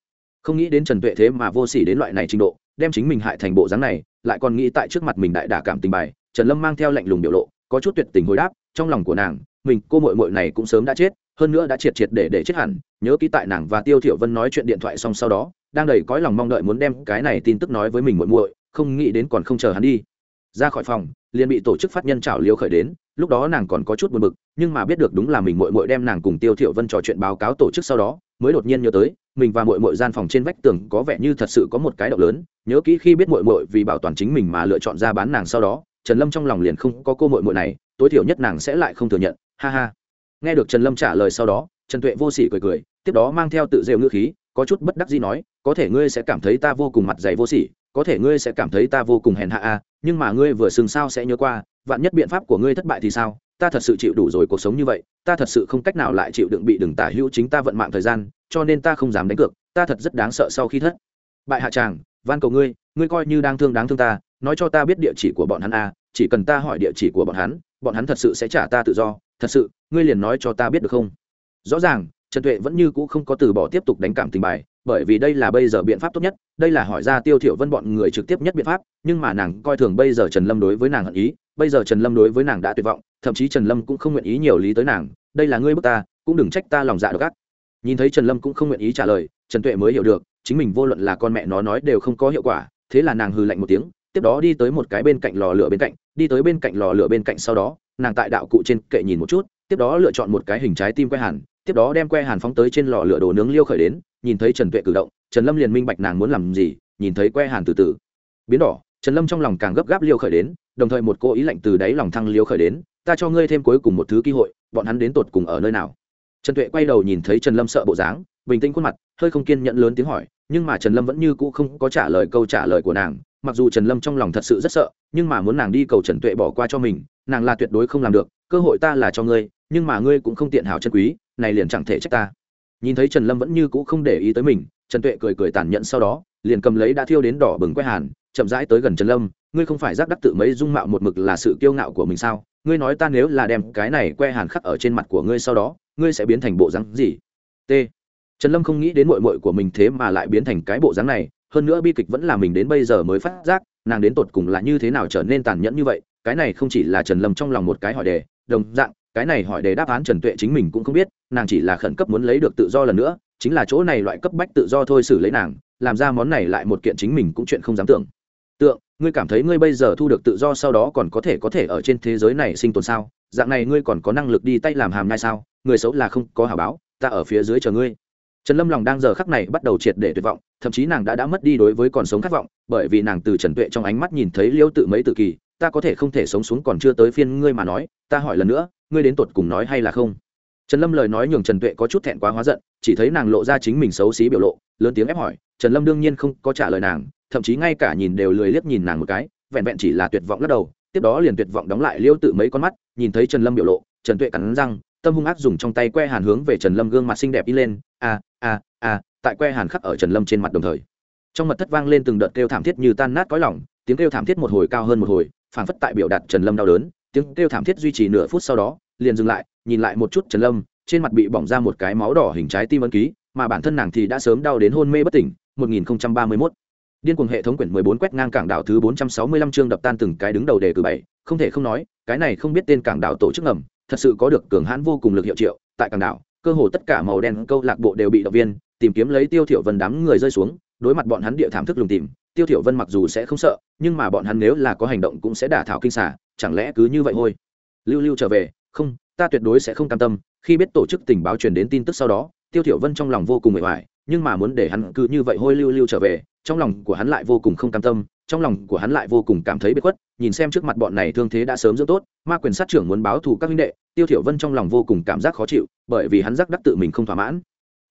Không nghĩ đến trần tuệ thế mà vô sỉ đến loại này trình độ, đem chính mình hại thành bộ dáng này, lại còn nghĩ tại trước mặt mình đại đả cảm tình bài, trần lâm mang theo lạnh lùng biểu lộ, có chút tuyệt tình hồi đáp, trong lòng của nàng, mình, cô mội mội này cũng sớm đã chết, hơn nữa đã triệt triệt để để chết hẳn, nhớ ký tại nàng và tiêu thiểu vân nói chuyện điện thoại xong sau đó, đang đầy cõi lòng mong đợi muốn đem cái này tin tức nói với mình muội muội, không nghĩ đến còn không chờ hắn đi ra khỏi phòng, liền bị tổ chức phát nhân trảo liêu khởi đến, lúc đó nàng còn có chút buồn bực, nhưng mà biết được đúng là mình muội muội đem nàng cùng tiêu thiệu vân trò chuyện báo cáo tổ chức sau đó, mới đột nhiên nhớ tới, mình và muội muội gian phòng trên vách tường có vẻ như thật sự có một cái động lớn, nhớ kỹ khi biết muội muội vì bảo toàn chính mình mà lựa chọn ra bán nàng sau đó, trần lâm trong lòng liền không có cô muội muội này, tối thiểu nhất nàng sẽ lại không thừa nhận, ha ha. Nghe được trần lâm trả lời sau đó, trần tuệ vô sỉ cười cười, tiếp đó mang theo tự rêu ngữ khí, có chút bất đắc dĩ nói, có thể ngươi sẽ cảm thấy ta vô cùng mặt dày vô sỉ có thể ngươi sẽ cảm thấy ta vô cùng hèn hạ a nhưng mà ngươi vừa sừng sao sẽ nhớ qua, vạn nhất biện pháp của ngươi thất bại thì sao? Ta thật sự chịu đủ rồi cuộc sống như vậy, ta thật sự không cách nào lại chịu đựng bị đừng tả hữu chính ta vận mạng thời gian, cho nên ta không dám đánh cược, ta thật rất đáng sợ sau khi thất bại hạ tràng, van cầu ngươi ngươi coi như đang thương đáng thương ta, nói cho ta biết địa chỉ của bọn hắn a chỉ cần ta hỏi địa chỉ của bọn hắn bọn hắn thật sự sẽ trả ta tự do, thật sự, ngươi liền nói cho ta biết được không? Rõ ràng, trần tuệ vẫn như cũ không có từ bỏ tiếp tục đánh cảm tình bài bởi vì đây là bây giờ biện pháp tốt nhất, đây là hỏi ra tiêu thiểu vân bọn người trực tiếp nhất biện pháp, nhưng mà nàng coi thường bây giờ trần lâm đối với nàng hận ý, bây giờ trần lâm đối với nàng đã tuyệt vọng, thậm chí trần lâm cũng không nguyện ý nhiều lý tới nàng, đây là ngươi bức ta, cũng đừng trách ta lòng dạ độc ác. Nhìn thấy trần lâm cũng không nguyện ý trả lời, trần tuệ mới hiểu được, chính mình vô luận là con mẹ nó nói đều không có hiệu quả, thế là nàng hừ lạnh một tiếng, tiếp đó đi tới một cái bên cạnh lò lửa bên cạnh, đi tới bên cạnh lò lửa bên cạnh sau đó, nàng tại đạo cụ trên kệ nhìn một chút, tiếp đó lựa chọn một cái hình trái tim que hàn, tiếp đó đem que hàn phóng tới trên lò lửa đồ nướng liêu khởi đến nhìn thấy trần tuệ cử động, trần lâm liền minh bạch nàng muốn làm gì, nhìn thấy que hàn từ từ. Biến đỏ, trần lâm trong lòng càng gấp gáp liêu khởi đến, đồng thời một cô ý lạnh từ đáy lòng thăng liêu khởi đến, ta cho ngươi thêm cuối cùng một thứ cơ hội, bọn hắn đến tột cùng ở nơi nào? Trần tuệ quay đầu nhìn thấy trần lâm sợ bộ dáng, bình tĩnh khuôn mặt, hơi không kiên nhẫn lớn tiếng hỏi, nhưng mà trần lâm vẫn như cũ không có trả lời câu trả lời của nàng, mặc dù trần lâm trong lòng thật sự rất sợ, nhưng mà muốn nàng đi cầu trần tuệ bỏ qua cho mình, nàng là tuyệt đối không làm được, cơ hội ta là cho ngươi, nhưng mà ngươi cũng không tiện hảo chân quý, này liền chẳng thể trách ta nhìn thấy trần lâm vẫn như cũ không để ý tới mình, trần tuệ cười cười tàn nhẫn sau đó, liền cầm lấy đã thiêu đến đỏ bừng quét hàn, chậm rãi tới gần trần lâm, ngươi không phải giác đắc tự mấy dung mạo một mực là sự kiêu ngạo của mình sao? Ngươi nói ta nếu là đem cái này que hàn khắc ở trên mặt của ngươi sau đó, ngươi sẽ biến thành bộ dáng gì? T. Trần lâm không nghĩ đến mội mội của mình thế mà lại biến thành cái bộ dáng này, hơn nữa bi kịch vẫn là mình đến bây giờ mới phát giác, nàng đến tột cùng là như thế nào trở nên tàn nhẫn như vậy, cái này không chỉ là trần lâm trong lòng một cái hỏi đề, đồng dạng cái này hỏi đề đáp án trần tuệ chính mình cũng không biết, nàng chỉ là khẩn cấp muốn lấy được tự do lần nữa, chính là chỗ này loại cấp bách tự do thôi xử lấy nàng, làm ra món này lại một kiện chính mình cũng chuyện không dám tưởng. Tượng, ngươi cảm thấy ngươi bây giờ thu được tự do sau đó còn có thể có thể ở trên thế giới này sinh tồn sao? Dạng này ngươi còn có năng lực đi tay làm hàm nhai sao? Người xấu là không có hào báo, ta ở phía dưới chờ ngươi. Trần lâm lòng đang giờ khắc này bắt đầu triệt để tuyệt vọng, thậm chí nàng đã đã mất đi đối với còn sống khát vọng, bởi vì nàng từ trần tuệ trong ánh mắt nhìn thấy liêu tự mấy tự kỳ, ta có thể không thể sống xuống còn chưa tới phiên ngươi mà nói, ta hỏi lần nữa ngươi đến tột cùng nói hay là không? Trần lâm lời nói nhường trần tuệ có chút thẹn quá hóa giận, chỉ thấy nàng lộ ra chính mình xấu xí biểu lộ, lớn tiếng ép hỏi, trần lâm đương nhiên không có trả lời nàng, thậm chí ngay cả nhìn đều lười liếc nhìn nàng một cái, vẹn vẹn chỉ là tuyệt vọng lắc đầu, tiếp đó liền tuyệt vọng đóng lại liêu tự mấy con mắt, nhìn thấy trần lâm biểu lộ, trần tuệ cắn răng, tâm hung ác dùng trong tay que hàn hướng về trần lâm gương mặt xinh đẹp đi lên, a a a, tại que hàn khắc ở trần lâm trên mặt đồng thời. Trong mật thất vang lên từng đợt kêu thảm thiết như tan nát cõi lỏng tiếng kêu thảm thiết một hồi cao hơn một hồi, phảng phất tại biểu đạt trần lâm đau đớn tiếng kêu thảm thiết duy trì nửa phút sau đó, liền dừng lại, nhìn lại một chút trần lâm, trên mặt bị bỏng ra một cái máu đỏ hình trái tim ấn ký, mà bản thân nàng thì đã sớm đau đến hôn mê bất tỉnh 1031 điên cuồng hệ thống quyển 14 quét ngang cảng đảo thứ 465 chương đập tan từng cái đứng đầu đề cử bảy, không thể không nói, cái này không biết tên cảng đảo tổ chức ngầm, thật sự có được cường hãn vô cùng lực hiệu triệu, tại cảng đảo, cơ hồ tất cả màu đen câu lạc bộ đều bị động viên, tìm kiếm lấy tiêu thiểu vân đám người rơi xuống đối mặt bọn hắn địa thảm thức lùng tìm, tiêu thiểu vân mặc dù sẽ không sợ, nhưng mà bọn hắn nếu là có hành động cũng sẽ đả thảo kinh xả chẳng lẽ cứ như vậy thôi? Lưu lưu trở về, không, ta tuyệt đối sẽ không cam tâm. Khi biết tổ chức tình báo truyền đến tin tức sau đó, tiêu thiểu vân trong lòng vô cùng mệt mỏi nhưng mà muốn để hắn cứ như vậy hôi lưu lưu trở về, trong lòng của hắn lại vô cùng không cam tâm, trong lòng của hắn lại vô cùng cảm thấy bất khuất, nhìn xem trước mặt bọn này thương thế đã sớm dưỡng tốt, ma quyền sát trưởng muốn báo thù các huynh đệ, tiêu thiểu vân trong lòng vô cùng cảm giác khó chịu, bởi vì hắn giác đắc tự mình không thỏa mãn.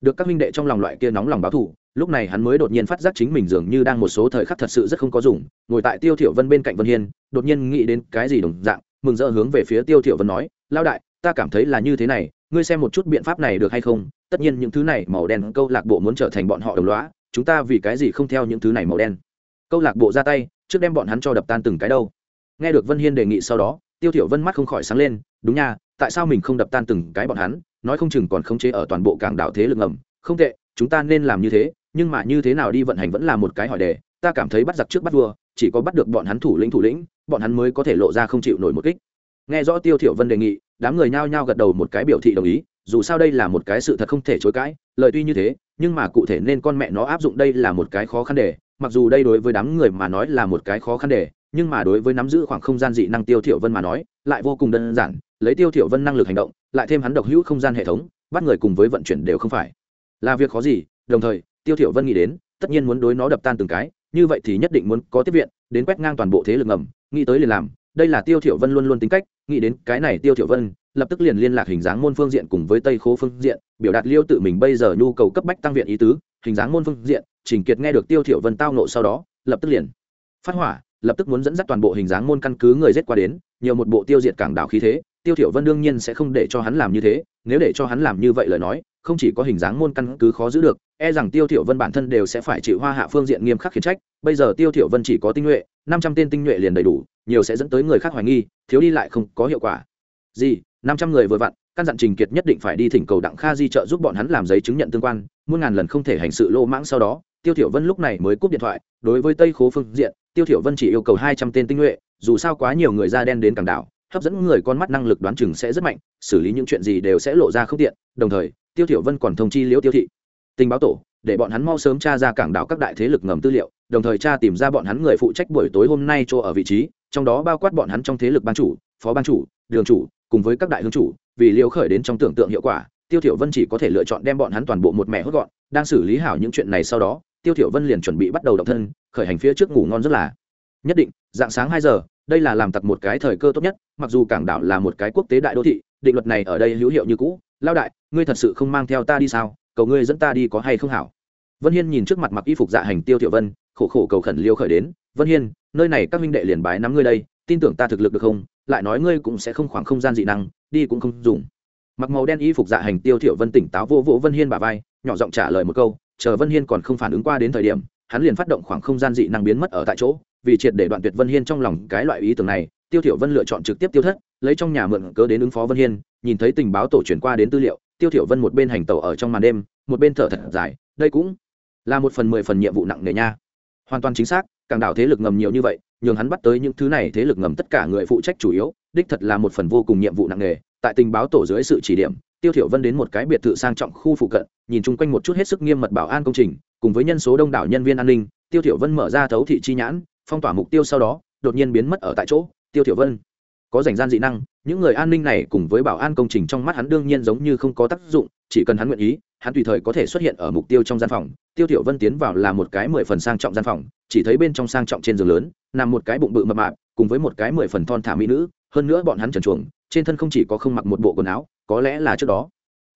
Được các huynh đệ trong lòng loại kia nóng lòng báo thù lúc này hắn mới đột nhiên phát giác chính mình dường như đang một số thời khắc thật sự rất không có dùng, ngồi tại tiêu thiểu vân bên cạnh vân hiên, đột nhiên nghĩ đến cái gì đồng dạng, mừng rỡ hướng về phía tiêu thiểu vân nói lao đại, ta cảm thấy là như thế này, ngươi xem một chút biện pháp này được hay không? Tất nhiên những thứ này màu đen câu lạc bộ muốn trở thành bọn họ đồng lõa, chúng ta vì cái gì không theo những thứ này màu đen? Câu lạc bộ ra tay, trước đem bọn hắn cho đập tan từng cái đâu. Nghe được vân hiên đề nghị sau đó, tiêu thiểu vân mắt không khỏi sáng lên, đúng nha, tại sao mình không đập tan từng cái bọn hắn? Nói không chừng còn khống chế ở toàn bộ cảng đảo thế lực ngầm. Không tệ, chúng ta nên làm như thế nhưng mà như thế nào đi vận hành vẫn là một cái hỏi đề, ta cảm thấy bắt giặc trước bắt vua, chỉ có bắt được bọn hắn thủ lĩnh thủ lĩnh, bọn hắn mới có thể lộ ra không chịu nổi một kích. Nghe rõ tiêu thiểu vân đề nghị, đám người nhao nhao gật đầu một cái biểu thị đồng ý, dù sao đây là một cái sự thật không thể chối cãi, lời tuy như thế, nhưng mà cụ thể nên con mẹ nó áp dụng đây là một cái khó khăn đề, mặc dù đây đối với đám người mà nói là một cái khó khăn đề, nhưng mà đối với nắm giữ khoảng không gian dị năng tiêu thiểu vân mà nói, lại vô cùng đơn giản, lấy tiêu thiểu vân năng lực hành động, lại thêm hắn độc hữu không gian hệ thống, bắt người cùng với vận chuyển đều không phải. Là việc khó gì, đồng thời tiêu thiểu vân nghĩ đến, tất nhiên muốn đối nó đập tan từng cái, như vậy thì nhất định muốn có tiếp viện, đến quét ngang toàn bộ thế lực ngầm, nghĩ tới liền làm, đây là tiêu thiểu vân luôn luôn tính cách, nghĩ đến cái này tiêu thiểu vân, lập tức liền liên lạc hình dáng môn phương diện cùng với tây khố phương diện, biểu đạt liêu tự mình bây giờ nhu cầu cấp bách tăng viện ý tứ, hình dáng môn phương diện, trình kiệt nghe được tiêu thiểu vân tao nộ sau đó, lập tức liền phát hỏa, lập tức muốn dẫn dắt toàn bộ hình dáng môn căn cứ người giết qua đến, nhiều một bộ tiêu diệt cảng đảo khí thế, tiêu thiểu vân đương nhiên sẽ không để cho hắn làm như thế, nếu để cho hắn làm như vậy lời nói không chỉ có hình dáng môn căn cứ khó giữ được e rằng tiêu thiểu vân bản thân đều sẽ phải chịu hoa hạ phương diện nghiêm khắc khiển trách. Bây giờ tiêu thiểu vân chỉ có tinh nhuệ 500 tên tinh nhuệ liền đầy đủ, nhiều sẽ dẫn tới người khác hoài nghi, thiếu đi lại không có hiệu quả. Gì? 500 người vừa vặn, căn dặn trình kiệt nhất định phải đi thỉnh cầu đặng kha di trợ giúp bọn hắn làm giấy chứng nhận tương quan, muôn ngàn lần không thể hành sự lô mãng sau đó, tiêu thiểu vân lúc này mới cúp điện thoại. Đối với tây khố phương diện, tiêu thiểu vân chỉ yêu cầu 200 tên tinh nhuệ, dù sao quá nhiều người da đen đến cảng đảo, hấp dẫn người con mắt năng lực đoán chừng sẽ rất mạnh, xử lý những chuyện gì đều sẽ lộ ra không tiện, đồng thời tiêu thiểu vân còn thông chi liễu tiêu thị. Tình báo tổ, để bọn hắn mau sớm tra ra cảng đảo các đại thế lực ngầm tư liệu, đồng thời tra tìm ra bọn hắn người phụ trách buổi tối hôm nay cho ở vị trí, trong đó bao quát bọn hắn trong thế lực ban chủ, phó ban chủ, đường chủ, cùng với các đại hương chủ, vì liễu khởi đến trong tưởng tượng hiệu quả, tiêu thiểu vân chỉ có thể lựa chọn đem bọn hắn toàn bộ một mẹ hốt gọn, đang xử lý hảo những chuyện này sau đó, tiêu thiểu vân liền chuẩn bị bắt đầu động thân, khởi hành phía trước ngủ ngon rất là. Nhất định, dạng sáng hai giờ, đây là làm tặc một cái thời cơ tốt nhất, mặc dù cảng đảo là một cái quốc tế đại đô thị, định luật này ở đây hữu hiệu như cũ lao đại ngươi thật sự không mang theo ta đi sao? Cầu ngươi dẫn ta đi có hay không hảo? Vân hiên nhìn trước mặt mặc y phục dạ hành tiêu thiệu vân, khổ khổ cầu khẩn liêu khởi đến, vân hiên, nơi này các minh đệ liền bái nắm ngươi đây, tin tưởng ta thực lực được không? Lại nói ngươi cũng sẽ không khoảng không gian dị năng, đi cũng không dùng. Mặc màu đen y phục dạ hành tiêu thiệu vân tỉnh táo vô vỗ vân hiên bà vai, nhỏ giọng trả lời một câu, chờ vân hiên còn không phản ứng qua đến thời điểm, hắn liền phát động khoảng không gian dị năng biến mất ở tại chỗ, vì triệt để đoạn tuyệt vân hiên trong lòng cái loại ý tưởng này, tiêu thiểu vân lựa chọn trực tiếp tiêu thất, lấy trong nhà mượn cớ đến ứng phó vân hiên, nhìn thấy tình báo tổ truyền qua đến tư liệu tiêu thiểu vân một bên hành tẩu ở trong màn đêm, một bên thở thật dài, đây cũng là một phần mười phần nhiệm vụ nặng nề nha. Hoàn toàn chính xác, càng đảo thế lực ngầm nhiều như vậy, nhường hắn bắt tới những thứ này thế lực ngầm tất cả người phụ trách chủ yếu, đích thật là một phần vô cùng nhiệm vụ nặng nề. Tại tình báo tổ dưới sự chỉ điểm, tiêu thiểu vân đến một cái biệt thự sang trọng khu phụ cận, nhìn chung quanh một chút hết sức nghiêm mật bảo an công trình, cùng với nhân số đông đảo nhân viên an ninh, tiêu thiểu vân mở ra thấu thị chi nhãn, phong tỏa mục tiêu sau đó, đột nhiên biến mất ở tại chỗ. Tiêu thiểu vân có rảnh gian dị năng, những người an ninh này cùng với bảo an công trình trong mắt hắn đương nhiên giống như không có tác dụng, chỉ cần hắn nguyện ý, hắn tùy thời có thể xuất hiện ở mục tiêu trong gian phòng. Tiêu thiểu vân tiến vào là một cái mười phần sang trọng gian phòng, chỉ thấy bên trong sang trọng trên giường lớn, nằm một cái bụng bự mập mạp, cùng với một cái mười phần thon thả mỹ nữ, hơn nữa bọn hắn trần chuồng, trên thân không chỉ có không mặc một bộ quần áo, có lẽ là trước đó.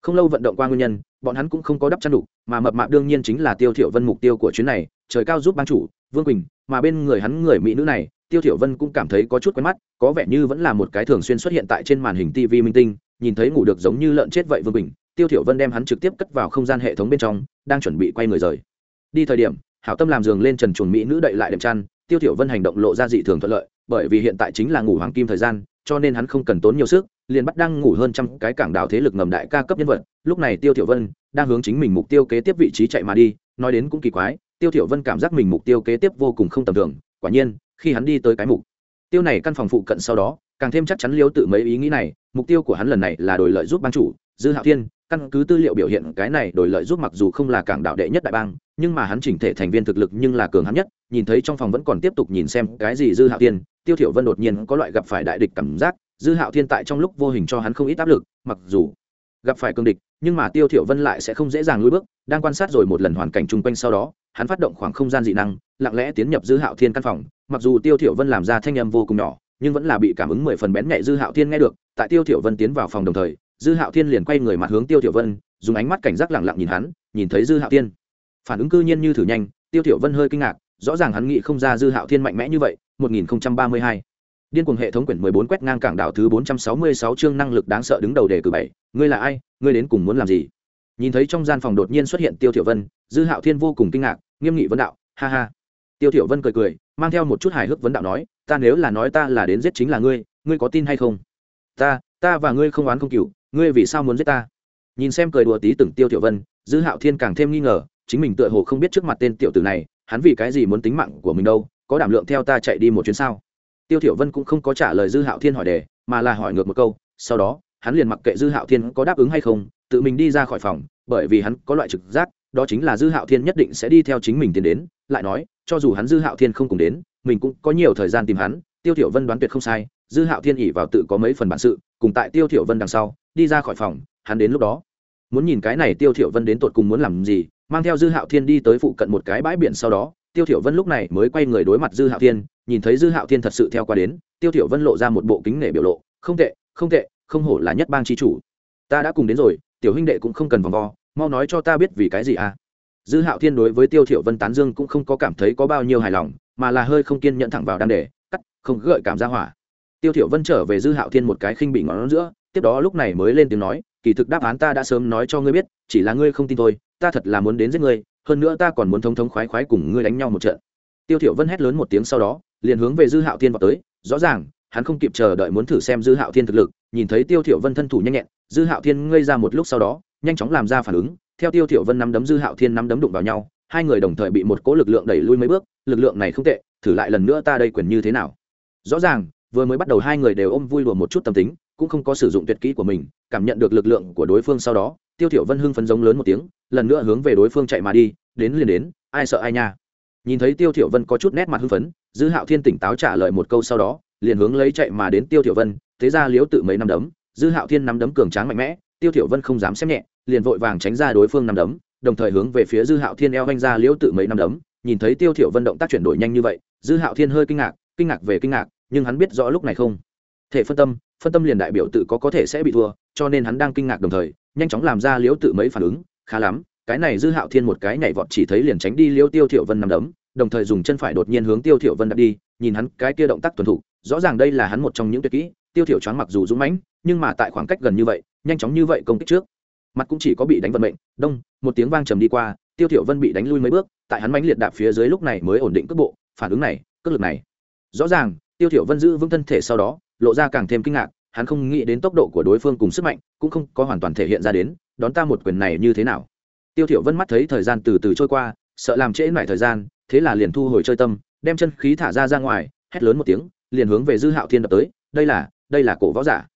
Không lâu vận động qua nguyên nhân, bọn hắn cũng không có đắp chăn đủ mà mập mạp đương nhiên chính là tiêu thiểu vân mục tiêu của chuyến này, trời cao giúp ban chủ, vương quỳnh, mà bên người hắn người mỹ nữ này tiêu thiểu vân cũng cảm thấy có chút quen mắt, có vẻ như vẫn là một cái thường xuyên xuất hiện tại trên màn hình tv minh tinh, nhìn thấy ngủ được giống như lợn chết vậy vương bình, tiêu thiểu vân đem hắn trực tiếp cất vào không gian hệ thống bên trong, đang chuẩn bị quay người rời. Đi thời điểm, hảo tâm làm giường lên trần chuẩn mỹ nữ đậy lại đệm chăn, tiêu thiểu vân hành động lộ ra dị thường thuận lợi, bởi vì hiện tại chính là ngủ hoàng kim thời gian, cho nên hắn không cần tốn nhiều sức, liền bắt đang ngủ hơn trăm cái cảng đảo thế lực ngầm đại ca cấp nhân vật, lúc này tiêu thiểu vân đang hướng chính mình mục tiêu kế tiếp vị trí chạy mà đi, nói đến cũng kỳ quái, tiêu thiểu vân cảm giác mình mục tiêu kế tiếp vô cùng không tầm thường, quả nhiên khi hắn đi tới cái mục. Tiêu này căn phòng phụ cận sau đó, càng thêm chắc chắn liêu tự mấy ý nghĩ này, mục tiêu của hắn lần này là đổi lợi giúp ban chủ, dư hạo thiên. Căn cứ tư liệu biểu hiện, cái này đổi lợi giúp mặc dù không là cảng đạo đệ nhất đại bang, nhưng mà hắn chỉnh thể thành viên thực lực nhưng là cường hắn nhất, nhìn thấy trong phòng vẫn còn tiếp tục nhìn xem cái gì dư hạo thiên, tiêu thiểu vân đột nhiên có loại gặp phải đại địch cảm giác, dư hạo thiên tại trong lúc vô hình cho hắn không ít áp lực, mặc dù gặp phải cương địch, nhưng mà tiêu thiểu vân lại sẽ không dễ dàng lùi bước, đang quan sát rồi một lần hoàn cảnh chung quanh sau đó, hắn phát động khoảng không gian dị năng, lặng lẽ tiến nhập dư hạo thiên căn phòng. Mặc dù tiêu thiểu vân làm ra thanh âm vô cùng nhỏ, nhưng vẫn là bị cảm ứng mười phần bén nhạy dư hạo thiên nghe được. Tại tiêu thiểu vân tiến vào phòng đồng thời, dư hạo thiên liền quay người mặt hướng tiêu thiểu vân, dùng ánh mắt cảnh giác lặng lặng nhìn hắn, nhìn thấy dư hạo thiên. Phản ứng cư nhiên như thử nhanh, tiêu thiểu vân hơi kinh ngạc, rõ ràng hắn nghĩ không ra dư hạo thiên mạnh mẽ như vậy 1032 điên cuồng hệ thống quyển 14 quét ngang cảng đảo thứ 466 chương năng lực đáng sợ đứng đầu đề cử bảy ngươi là ai, ngươi đến cùng muốn làm gì? Nhìn thấy trong gian phòng đột nhiên xuất hiện tiêu thiểu vân, dư hạo thiên vô cùng kinh ngạc, nghiêm nghị vấn đạo, ha ha. Tiêu thiểu vân cười cười, mang theo một chút hài hước vấn đạo nói, ta nếu là nói ta là đến giết chính là ngươi ngươi có tin hay không? Ta ta và ngươi không oán không cửu, ngươi vì sao muốn giết ta? Nhìn xem cười đùa tí từng tiêu thiểu vân, dư hạo thiên càng thêm nghi ngờ, chính mình tựa hồ không biết trước mặt tên tiểu tử này, hắn vì cái gì muốn tính mạng của mình đâu, có đảm lượng theo ta chạy đi một chuyến sao? Tiêu thiểu vân cũng không có trả lời dư hạo thiên hỏi đề, mà là hỏi ngược một câu, sau đó hắn liền mặc kệ dư hạo thiên có đáp ứng hay không, tự mình đi ra khỏi phòng, bởi vì hắn có loại trực giác, đó chính là dư hạo thiên nhất định sẽ đi theo chính mình tiến đến, lại nói, cho dù hắn dư hạo thiên không cùng đến, mình cũng có nhiều thời gian tìm hắn, tiêu thiểu vân đoán tuyệt không sai, dư hạo thiên ỉ vào tự có mấy phần bản sự, cùng tại tiêu thiểu vân đằng sau, đi ra khỏi phòng, hắn đến lúc đó. Muốn nhìn cái này tiêu thiểu vân đến tột cùng muốn làm gì, mang theo dư hạo thiên đi tới phụ cận một cái bãi biển sau đó, tiêu thiểu vân lúc này mới quay người đối mặt dư hạo thiên, nhìn thấy dư hạo thiên thật sự theo qua đến, tiêu thiểu vân lộ ra một bộ kính nể biểu lộ, không tệ không tệ không hổ là nhất bang chi chủ. Ta đã cùng đến rồi, tiểu huynh đệ cũng không cần vòng vo, mau nói cho ta biết vì cái gì à? Dư hạo thiên đối với tiêu thiểu vân tán dương cũng không có cảm thấy có bao nhiêu hài lòng, mà là hơi không kiên nhẫn thẳng vào đan đề, cắt, không gợi cảm ra hỏa. Tiêu thiểu vân trở về dư hạo thiên một cái khinh bị ngón giữa, tiếp đó lúc này mới lên tiếng nói, kỳ thực đáp án ta đã sớm nói cho ngươi biết, chỉ là ngươi không tin thôi, ta thật là muốn đến giết ngươi, hơn nữa ta còn muốn thống thống khoái khoái cùng ngươi đánh nhau một trận. Tiêu thiểu vân hét lớn một tiếng sau đó, liền hướng về dư hạo thiên vào tới, rõ ràng hắn không kịp chờ đợi muốn thử xem dư hạo thiên thực lực, nhìn thấy tiêu thiểu vân thân thủ nhanh nhẹn, dư hạo thiên ngây ra một lúc sau đó, nhanh chóng làm ra phản ứng, theo tiêu thiểu vân nắm đấm dư hạo thiên nắm đấm đụng vào nhau, hai người đồng thời bị một cỗ lực lượng đẩy lui mấy bước, lực lượng này không tệ, thử lại lần nữa ta đây quyền như thế nào? Rõ ràng, vừa mới bắt đầu hai người đều ôm vui đùa một chút tâm tính, cũng không có sử dụng tuyệt kỹ của mình, cảm nhận được lực lượng của đối phương sau đó, tiêu thiểu vân hưng phấn giống lớn một tiếng, lần nữa hướng về đối phương chạy mà đi, đến liền đến, ai sợ ai nha. Nhìn thấy tiêu thiểu vân có chút nét mặt hưng phấn, dư hạo thiên tỉnh táo trả lời một câu sau đó liền hướng lấy chạy mà đến tiêu thiểu vân, thế ra liếu tự mấy năm đấm, dư hạo thiên nắm đấm cường tráng mạnh mẽ, tiêu thiểu vân không dám xem nhẹ, liền vội vàng tránh ra đối phương nắm đấm, đồng thời hướng về phía dư hạo thiên eo vanh ra liếu tự mấy năm đấm. Nhìn thấy tiêu thiểu vân động tác chuyển đổi nhanh như vậy, dư hạo thiên hơi kinh ngạc kinh ngạc về kinh ngạc, nhưng hắn biết rõ lúc này không. Thể phân tâm phân tâm liền đại biểu tự có có thể sẽ bị thua, cho nên hắn đang kinh ngạc đồng thời, nhanh chóng làm ra liếu tự mấy phản ứng, khá lắm, cái này dư hạo thiên một cái nhảy vọt chỉ thấy liền tránh đi liêu tiêu thiểu vân nằm đấm, đồng thời dùng chân phải đột nhiên hướng tiêu thiểu vân đặt đi, nhìn hắn cái kia động tác tuần thủ rõ ràng đây là hắn một trong những tuyệt kỹ, tiêu thiểu choáng mặc dù dũng mãnh, nhưng mà tại khoảng cách gần như vậy, nhanh chóng như vậy công kích trước. Mặt cũng chỉ có bị đánh vận mệnh, đông, một tiếng vang trầm đi qua, tiêu thiểu vân bị đánh lui mấy bước, tại hắn mãnh liệt đạp phía dưới lúc này mới ổn định cước bộ, phản ứng này, cước lực này. Rõ ràng, tiêu thiểu vân giữ vững thân thể sau đó, lộ ra càng thêm kinh ngạc, hắn không nghĩ đến tốc độ của đối phương cùng sức mạnh cũng không có hoàn toàn thể hiện ra đến, đón ta một quyền này như thế nào? Tiêu thiểu vân mắt thấy thời gian từ từ trôi qua, sợ làm trễ nải thời gian, thế là liền thu hồi chơi tâm, đem chân khí thả ra ra ngoài, hét lớn một tiếng liền hướng về dư hạo thiên đập tới, đây là đây là cổ võ giả.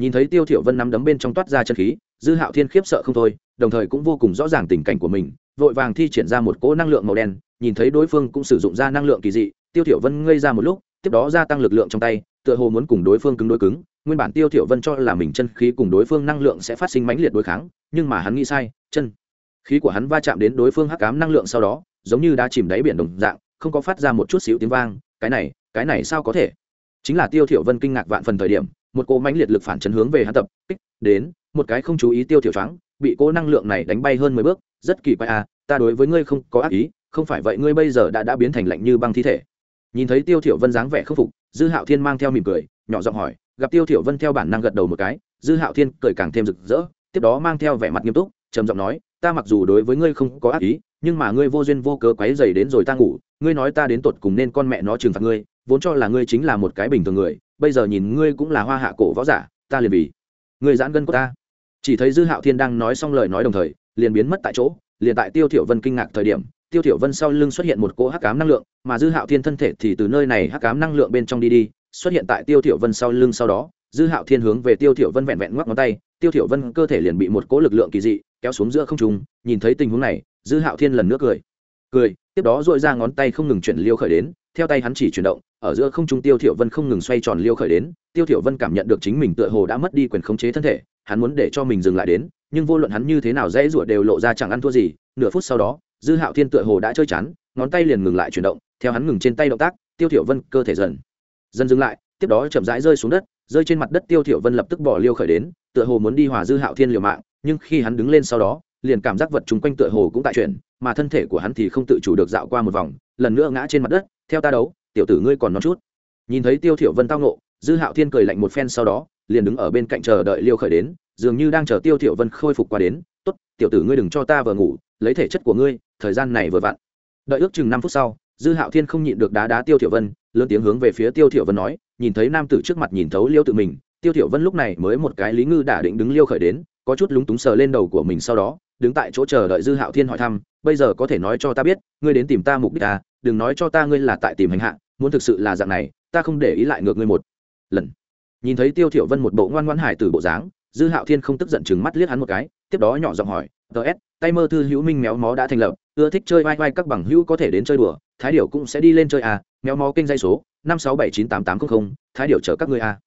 Nhìn thấy tiêu thiểu vân nắm đấm bên trong toát ra chân khí, dư hạo thiên khiếp sợ không thôi, đồng thời cũng vô cùng rõ ràng tình cảnh của mình, vội vàng thi triển ra một cỗ năng lượng màu đen, nhìn thấy đối phương cũng sử dụng ra năng lượng kỳ dị, tiêu thiểu vân ngây ra một lúc, tiếp đó gia tăng lực lượng trong tay, tựa hồ muốn cùng đối phương cứng đối cứng, nguyên bản tiêu thiểu vân cho là mình chân khí cùng đối phương năng lượng sẽ phát sinh mãnh liệt đối kháng, nhưng mà hắn nghĩ sai, chân khí của hắn va chạm đến đối phương hắc ám năng lượng sau đó, giống như đã chìm đáy biển đồng dạng, không có phát ra một chút xíu tiếng vang, cái này cái này sao có thể? Chính là tiêu thiểu vân kinh ngạc vạn phần thời điểm, một cỗ mãnh liệt lực phản chấn hướng về hắn tập, kích, đến, một cái không chú ý tiêu thiểu choáng, bị cỗ năng lượng này đánh bay hơn mười bước, rất kỳ quái à ta đối với ngươi không có ác ý, không phải vậy ngươi bây giờ đã đã biến thành lạnh như băng thi thể. Nhìn thấy tiêu thiểu vân dáng vẻ khắc phục, dư hạo thiên mang theo mỉm cười, nhỏ giọng hỏi, gặp tiêu thiểu vân theo bản năng gật đầu một cái, dư hạo thiên cười càng thêm rực rỡ, tiếp đó mang theo vẻ mặt nghiêm túc, trầm giọng nói, ta mặc dù đối với ngươi không có ác ý, nhưng mà ngươi vô duyên vô cớ quấy rầy đến rồi ta ngủ, ngươi nói ta đến tột cùng nên con mẹ nó trừng phạt ngươi vốn cho là ngươi chính là một cái bình thường người, bây giờ nhìn ngươi cũng là hoa hạ cổ võ giả, ta liền vì ngươi giãn gân của ta. Chỉ thấy dư hạo thiên đang nói xong lời nói đồng thời, liền biến mất tại chỗ, liền tại tiêu thiểu vân kinh ngạc thời điểm, tiêu thiểu vân sau lưng xuất hiện một cỗ hắc ám năng lượng, mà dư hạo thiên thân thể thì từ nơi này hắc ám năng lượng bên trong đi đi, xuất hiện tại tiêu thiểu vân sau lưng sau đó, dư hạo thiên hướng về tiêu thiểu vân vẹn vẹn ngoắc ngón tay, tiêu thiểu vân cơ thể liền bị một cỗ lực lượng kỳ dị kéo xuống giữa không trung, nhìn thấy tình huống này, dư hạo thiên lần nữa cười. Cười, tiếp đó dội ra ngón tay không ngừng chuyển liêu khởi đến theo tay hắn chỉ chuyển động, ở giữa không trung tiêu thiểu vân không ngừng xoay tròn liêu khởi đến, tiêu thiểu vân cảm nhận được chính mình tựa hồ đã mất đi quyền khống chế thân thể, hắn muốn để cho mình dừng lại đến, nhưng vô luận hắn như thế nào dễ rủa đều lộ ra chẳng ăn thua gì, nửa phút sau đó, dư hạo thiên tựa hồ đã chơi chán, ngón tay liền ngừng lại chuyển động, theo hắn ngừng trên tay động tác, tiêu thiểu vân cơ thể dần dần dừng lại, tiếp đó chậm rãi rơi xuống đất, rơi trên mặt đất tiêu thiểu vân lập tức bỏ liêu khởi đến, tựa hồ muốn đi hòa dư hạo thiên liều mạng, nhưng khi hắn đứng lên sau đó liền cảm giác vật chung quanh tựa hồ cũng tại chuyển, mà thân thể của hắn thì không tự chủ được dạo qua một vòng, lần nữa ngã trên mặt đất, theo ta đấu, tiểu tử ngươi còn non chút. Nhìn thấy tiêu thiểu vân tao nộ dư hạo thiên cười lạnh một phen sau đó, liền đứng ở bên cạnh chờ đợi liêu khởi đến, dường như đang chờ tiêu thiểu vân khôi phục qua đến, tốt, tiểu tử ngươi đừng cho ta vừa ngủ, lấy thể chất của ngươi, thời gian này vừa vặn. Đợi ước chừng năm phút sau, dư hạo thiên không nhịn được đá đá tiêu thiểu vân, lớn tiếng hướng về phía tiêu thiểu vân nói, nhìn thấy nam tử trước mặt nhìn thấu liêu tự mình, tiêu thiểu vân lúc này mới một cái lý ngư đã định đứng liêu khởi đến, có chút lúng túng sờ lên đầu của mình sau đó đứng tại chỗ chờ đợi dư hạo thiên hỏi thăm bây giờ có thể nói cho ta biết ngươi đến tìm ta mục đích à đừng nói cho ta ngươi là tại tìm hành hạ muốn thực sự là dạng này ta không để ý lại ngược ngươi một lần. Nhìn thấy tiêu thiểu vân một bộ ngoan ngoãn hải tử bộ dáng dư hạo thiên không tức giận chừng mắt liếc hắn một cái tiếp đó nhỏ giọng hỏi ts tay mơ thư hữu minh méo mó đã thành lập ưa thích chơi vai vai các bằng hữu có thể đến chơi đùa thái điểu cũng sẽ đi lên chơi à méo mó kênh dây số năm sáu bảy chín tám tám không không, thái điểu chở các ngươi à.